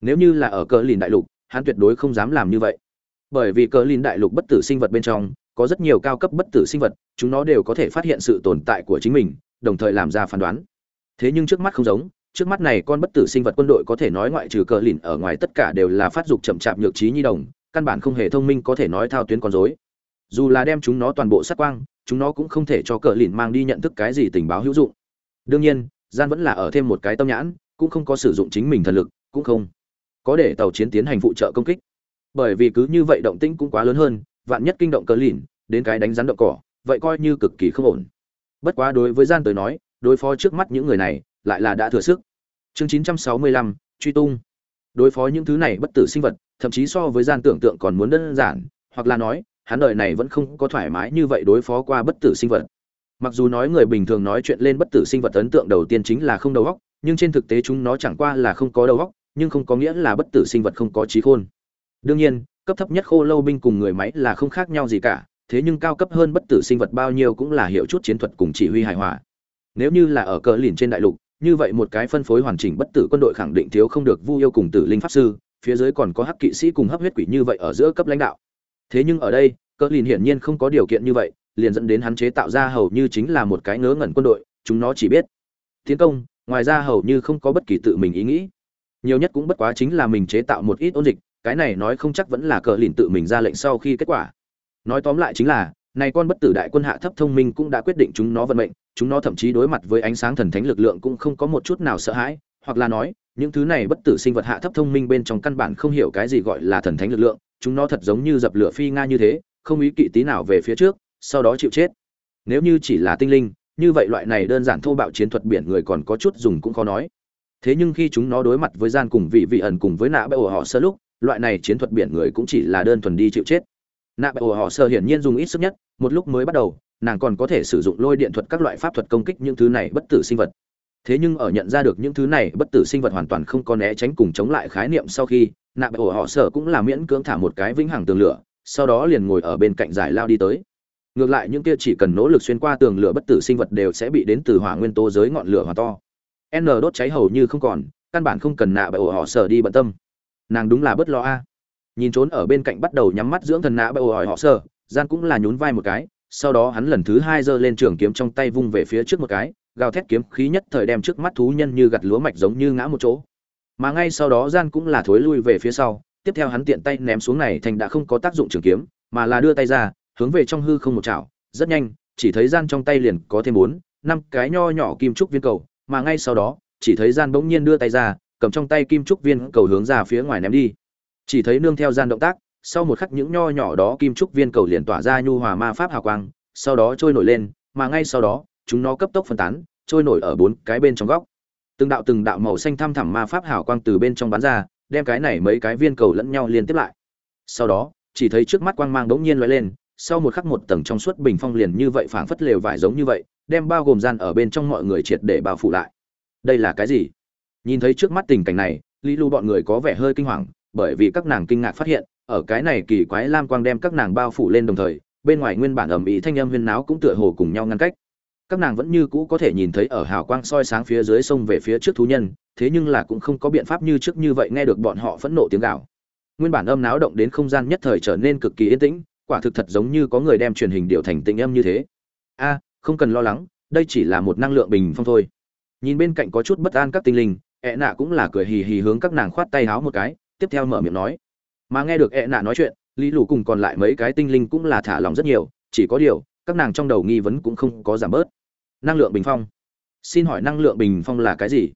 Nếu như là ở cờ lìn đại lục, hắn tuyệt đối không dám làm như vậy. Bởi vì cờ lìn đại lục bất tử sinh vật bên trong, có rất nhiều cao cấp bất tử sinh vật, chúng nó đều có thể phát hiện sự tồn tại của chính mình, đồng thời làm ra phán đoán. Thế nhưng trước mắt không giống, trước mắt này con bất tử sinh vật quân đội có thể nói ngoại trừ cờ lìn ở ngoài tất cả đều là phát dục chậm chạp nhược trí nhi đồng căn bản không hề thông minh có thể nói thao tuyến con dối dù là đem chúng nó toàn bộ sát quang chúng nó cũng không thể cho cờ lìn mang đi nhận thức cái gì tình báo hữu dụng. Đương nhiên gian vẫn là ở thêm một cái tâm nhãn cũng không có sử dụng chính mình thần lực cũng không có để tàu chiến tiến hành phụ trợ công kích. Bởi vì cứ như vậy động tĩnh cũng quá lớn hơn vạn nhất kinh động cờ lìn đến cái đánh rắn động cỏ vậy coi như cực kỳ không ổn. Bất quá đối với gian tới nói đối phó trước mắt những người này lại là đã thừa sức. Chương 965, truy tung. Đối phó những thứ này bất tử sinh vật thậm chí so với gian tưởng tượng còn muốn đơn giản, hoặc là nói, hắn đời này vẫn không có thoải mái như vậy đối phó qua bất tử sinh vật. Mặc dù nói người bình thường nói chuyện lên bất tử sinh vật ấn tượng đầu tiên chính là không đầu óc, nhưng trên thực tế chúng nó chẳng qua là không có đầu óc, nhưng không có nghĩa là bất tử sinh vật không có trí khôn. Đương nhiên, cấp thấp nhất khô lâu binh cùng người máy là không khác nhau gì cả, thế nhưng cao cấp hơn bất tử sinh vật bao nhiêu cũng là hiệu chút chiến thuật cùng chỉ huy hài hòa. Nếu như là ở cờ lìn trên đại lục, như vậy một cái phân phối hoàn chỉnh bất tử quân đội khẳng định thiếu không được vu yêu cùng tử linh pháp sư phía dưới còn có hắc kỵ sĩ cùng hấp huyết quỷ như vậy ở giữa cấp lãnh đạo. Thế nhưng ở đây cỡ lìn hiển nhiên không có điều kiện như vậy, liền dẫn đến hắn chế tạo ra hầu như chính là một cái ngớ ngẩn quân đội, chúng nó chỉ biết. Tiến công, ngoài ra hầu như không có bất kỳ tự mình ý nghĩ. Nhiều nhất cũng bất quá chính là mình chế tạo một ít ôn dịch, cái này nói không chắc vẫn là cờ lìn tự mình ra lệnh sau khi kết quả. Nói tóm lại chính là, này con bất tử đại quân hạ thấp thông minh cũng đã quyết định chúng nó vận mệnh, chúng nó thậm chí đối mặt với ánh sáng thần thánh lực lượng cũng không có một chút nào sợ hãi hoặc là nói, những thứ này bất tử sinh vật hạ thấp thông minh bên trong căn bản không hiểu cái gì gọi là thần thánh lực lượng, chúng nó thật giống như dập lửa phi nga như thế, không ý kỵ tí nào về phía trước, sau đó chịu chết. Nếu như chỉ là tinh linh, như vậy loại này đơn giản thô bạo chiến thuật biển người còn có chút dùng cũng khó nói. Thế nhưng khi chúng nó đối mặt với gian cùng vị vị ẩn cùng với nạ bệ ổ họ sơ lúc, loại này chiến thuật biển người cũng chỉ là đơn thuần đi chịu chết. Nạ bệ ổ họ sơ hiển nhiên dùng ít sức nhất, một lúc mới bắt đầu, nàng còn có thể sử dụng lôi điện thuật các loại pháp thuật công kích những thứ này bất tử sinh vật thế nhưng ở nhận ra được những thứ này, bất tử sinh vật hoàn toàn không có né tránh cùng chống lại khái niệm sau khi nạ bệ ổ họ sở cũng là miễn cưỡng thả một cái vĩnh hằng tường lửa, sau đó liền ngồi ở bên cạnh giải lao đi tới. Ngược lại những kia chỉ cần nỗ lực xuyên qua tường lửa bất tử sinh vật đều sẽ bị đến từ hỏa nguyên tố giới ngọn lửa hòa to. N đốt cháy hầu như không còn, căn bản không cần nạ bệ ổ họ sở đi bận tâm. Nàng đúng là bất lo a. Nhìn trốn ở bên cạnh bắt đầu nhắm mắt dưỡng thần nạ bệ ổ hỏi họ sở, gian cũng là nhún vai một cái sau đó hắn lần thứ hai giơ lên trường kiếm trong tay vung về phía trước một cái, gào thét kiếm khí nhất thời đem trước mắt thú nhân như gặt lúa mạch giống như ngã một chỗ. Mà ngay sau đó gian cũng là thối lui về phía sau, tiếp theo hắn tiện tay ném xuống này thành đã không có tác dụng trường kiếm, mà là đưa tay ra, hướng về trong hư không một chảo. Rất nhanh, chỉ thấy gian trong tay liền có thêm bốn, năm cái nho nhỏ kim trúc viên cầu, mà ngay sau đó, chỉ thấy gian bỗng nhiên đưa tay ra, cầm trong tay kim trúc viên cầu hướng ra phía ngoài ném đi. Chỉ thấy nương theo gian động tác sau một khắc những nho nhỏ đó kim trúc viên cầu liền tỏa ra nhu hòa ma pháp hào quang, sau đó trôi nổi lên, mà ngay sau đó, chúng nó cấp tốc phân tán, trôi nổi ở bốn cái bên trong góc. Từng đạo từng đạo màu xanh thăm thẳm ma pháp hào quang từ bên trong bắn ra, đem cái này mấy cái viên cầu lẫn nhau liên tiếp lại. Sau đó, chỉ thấy trước mắt quang mang đống nhiên lóe lên, sau một khắc một tầng trong suốt bình phong liền như vậy phảng phất lều vải giống như vậy, đem bao gồm gian ở bên trong mọi người triệt để bao phủ lại. Đây là cái gì? Nhìn thấy trước mắt tình cảnh này, lý lu bọn người có vẻ hơi kinh hoàng, bởi vì các nàng kinh ngạc phát hiện ở cái này kỳ quái lam quang đem các nàng bao phủ lên đồng thời, bên ngoài nguyên bản ẩm ý thanh âm huyên náo cũng tựa hồ cùng nhau ngăn cách. Các nàng vẫn như cũ có thể nhìn thấy ở hào quang soi sáng phía dưới sông về phía trước thú nhân, thế nhưng là cũng không có biện pháp như trước như vậy nghe được bọn họ phẫn nộ tiếng gào. Nguyên bản âm náo động đến không gian nhất thời trở nên cực kỳ yên tĩnh, quả thực thật giống như có người đem truyền hình điều thành tĩnh âm như thế. A, không cần lo lắng, đây chỉ là một năng lượng bình phong thôi. Nhìn bên cạnh có chút bất an các tinh linh ẹ nạ cũng là cười hì hì hướng các nàng khoát tay háo một cái, tiếp theo mở miệng nói mà nghe được ẹ nạ nói chuyện, lý lù cùng còn lại mấy cái tinh linh cũng là thả lòng rất nhiều, chỉ có điều, các nàng trong đầu nghi vấn cũng không có giảm bớt. Năng lượng bình phong. Xin hỏi năng lượng bình phong là cái gì?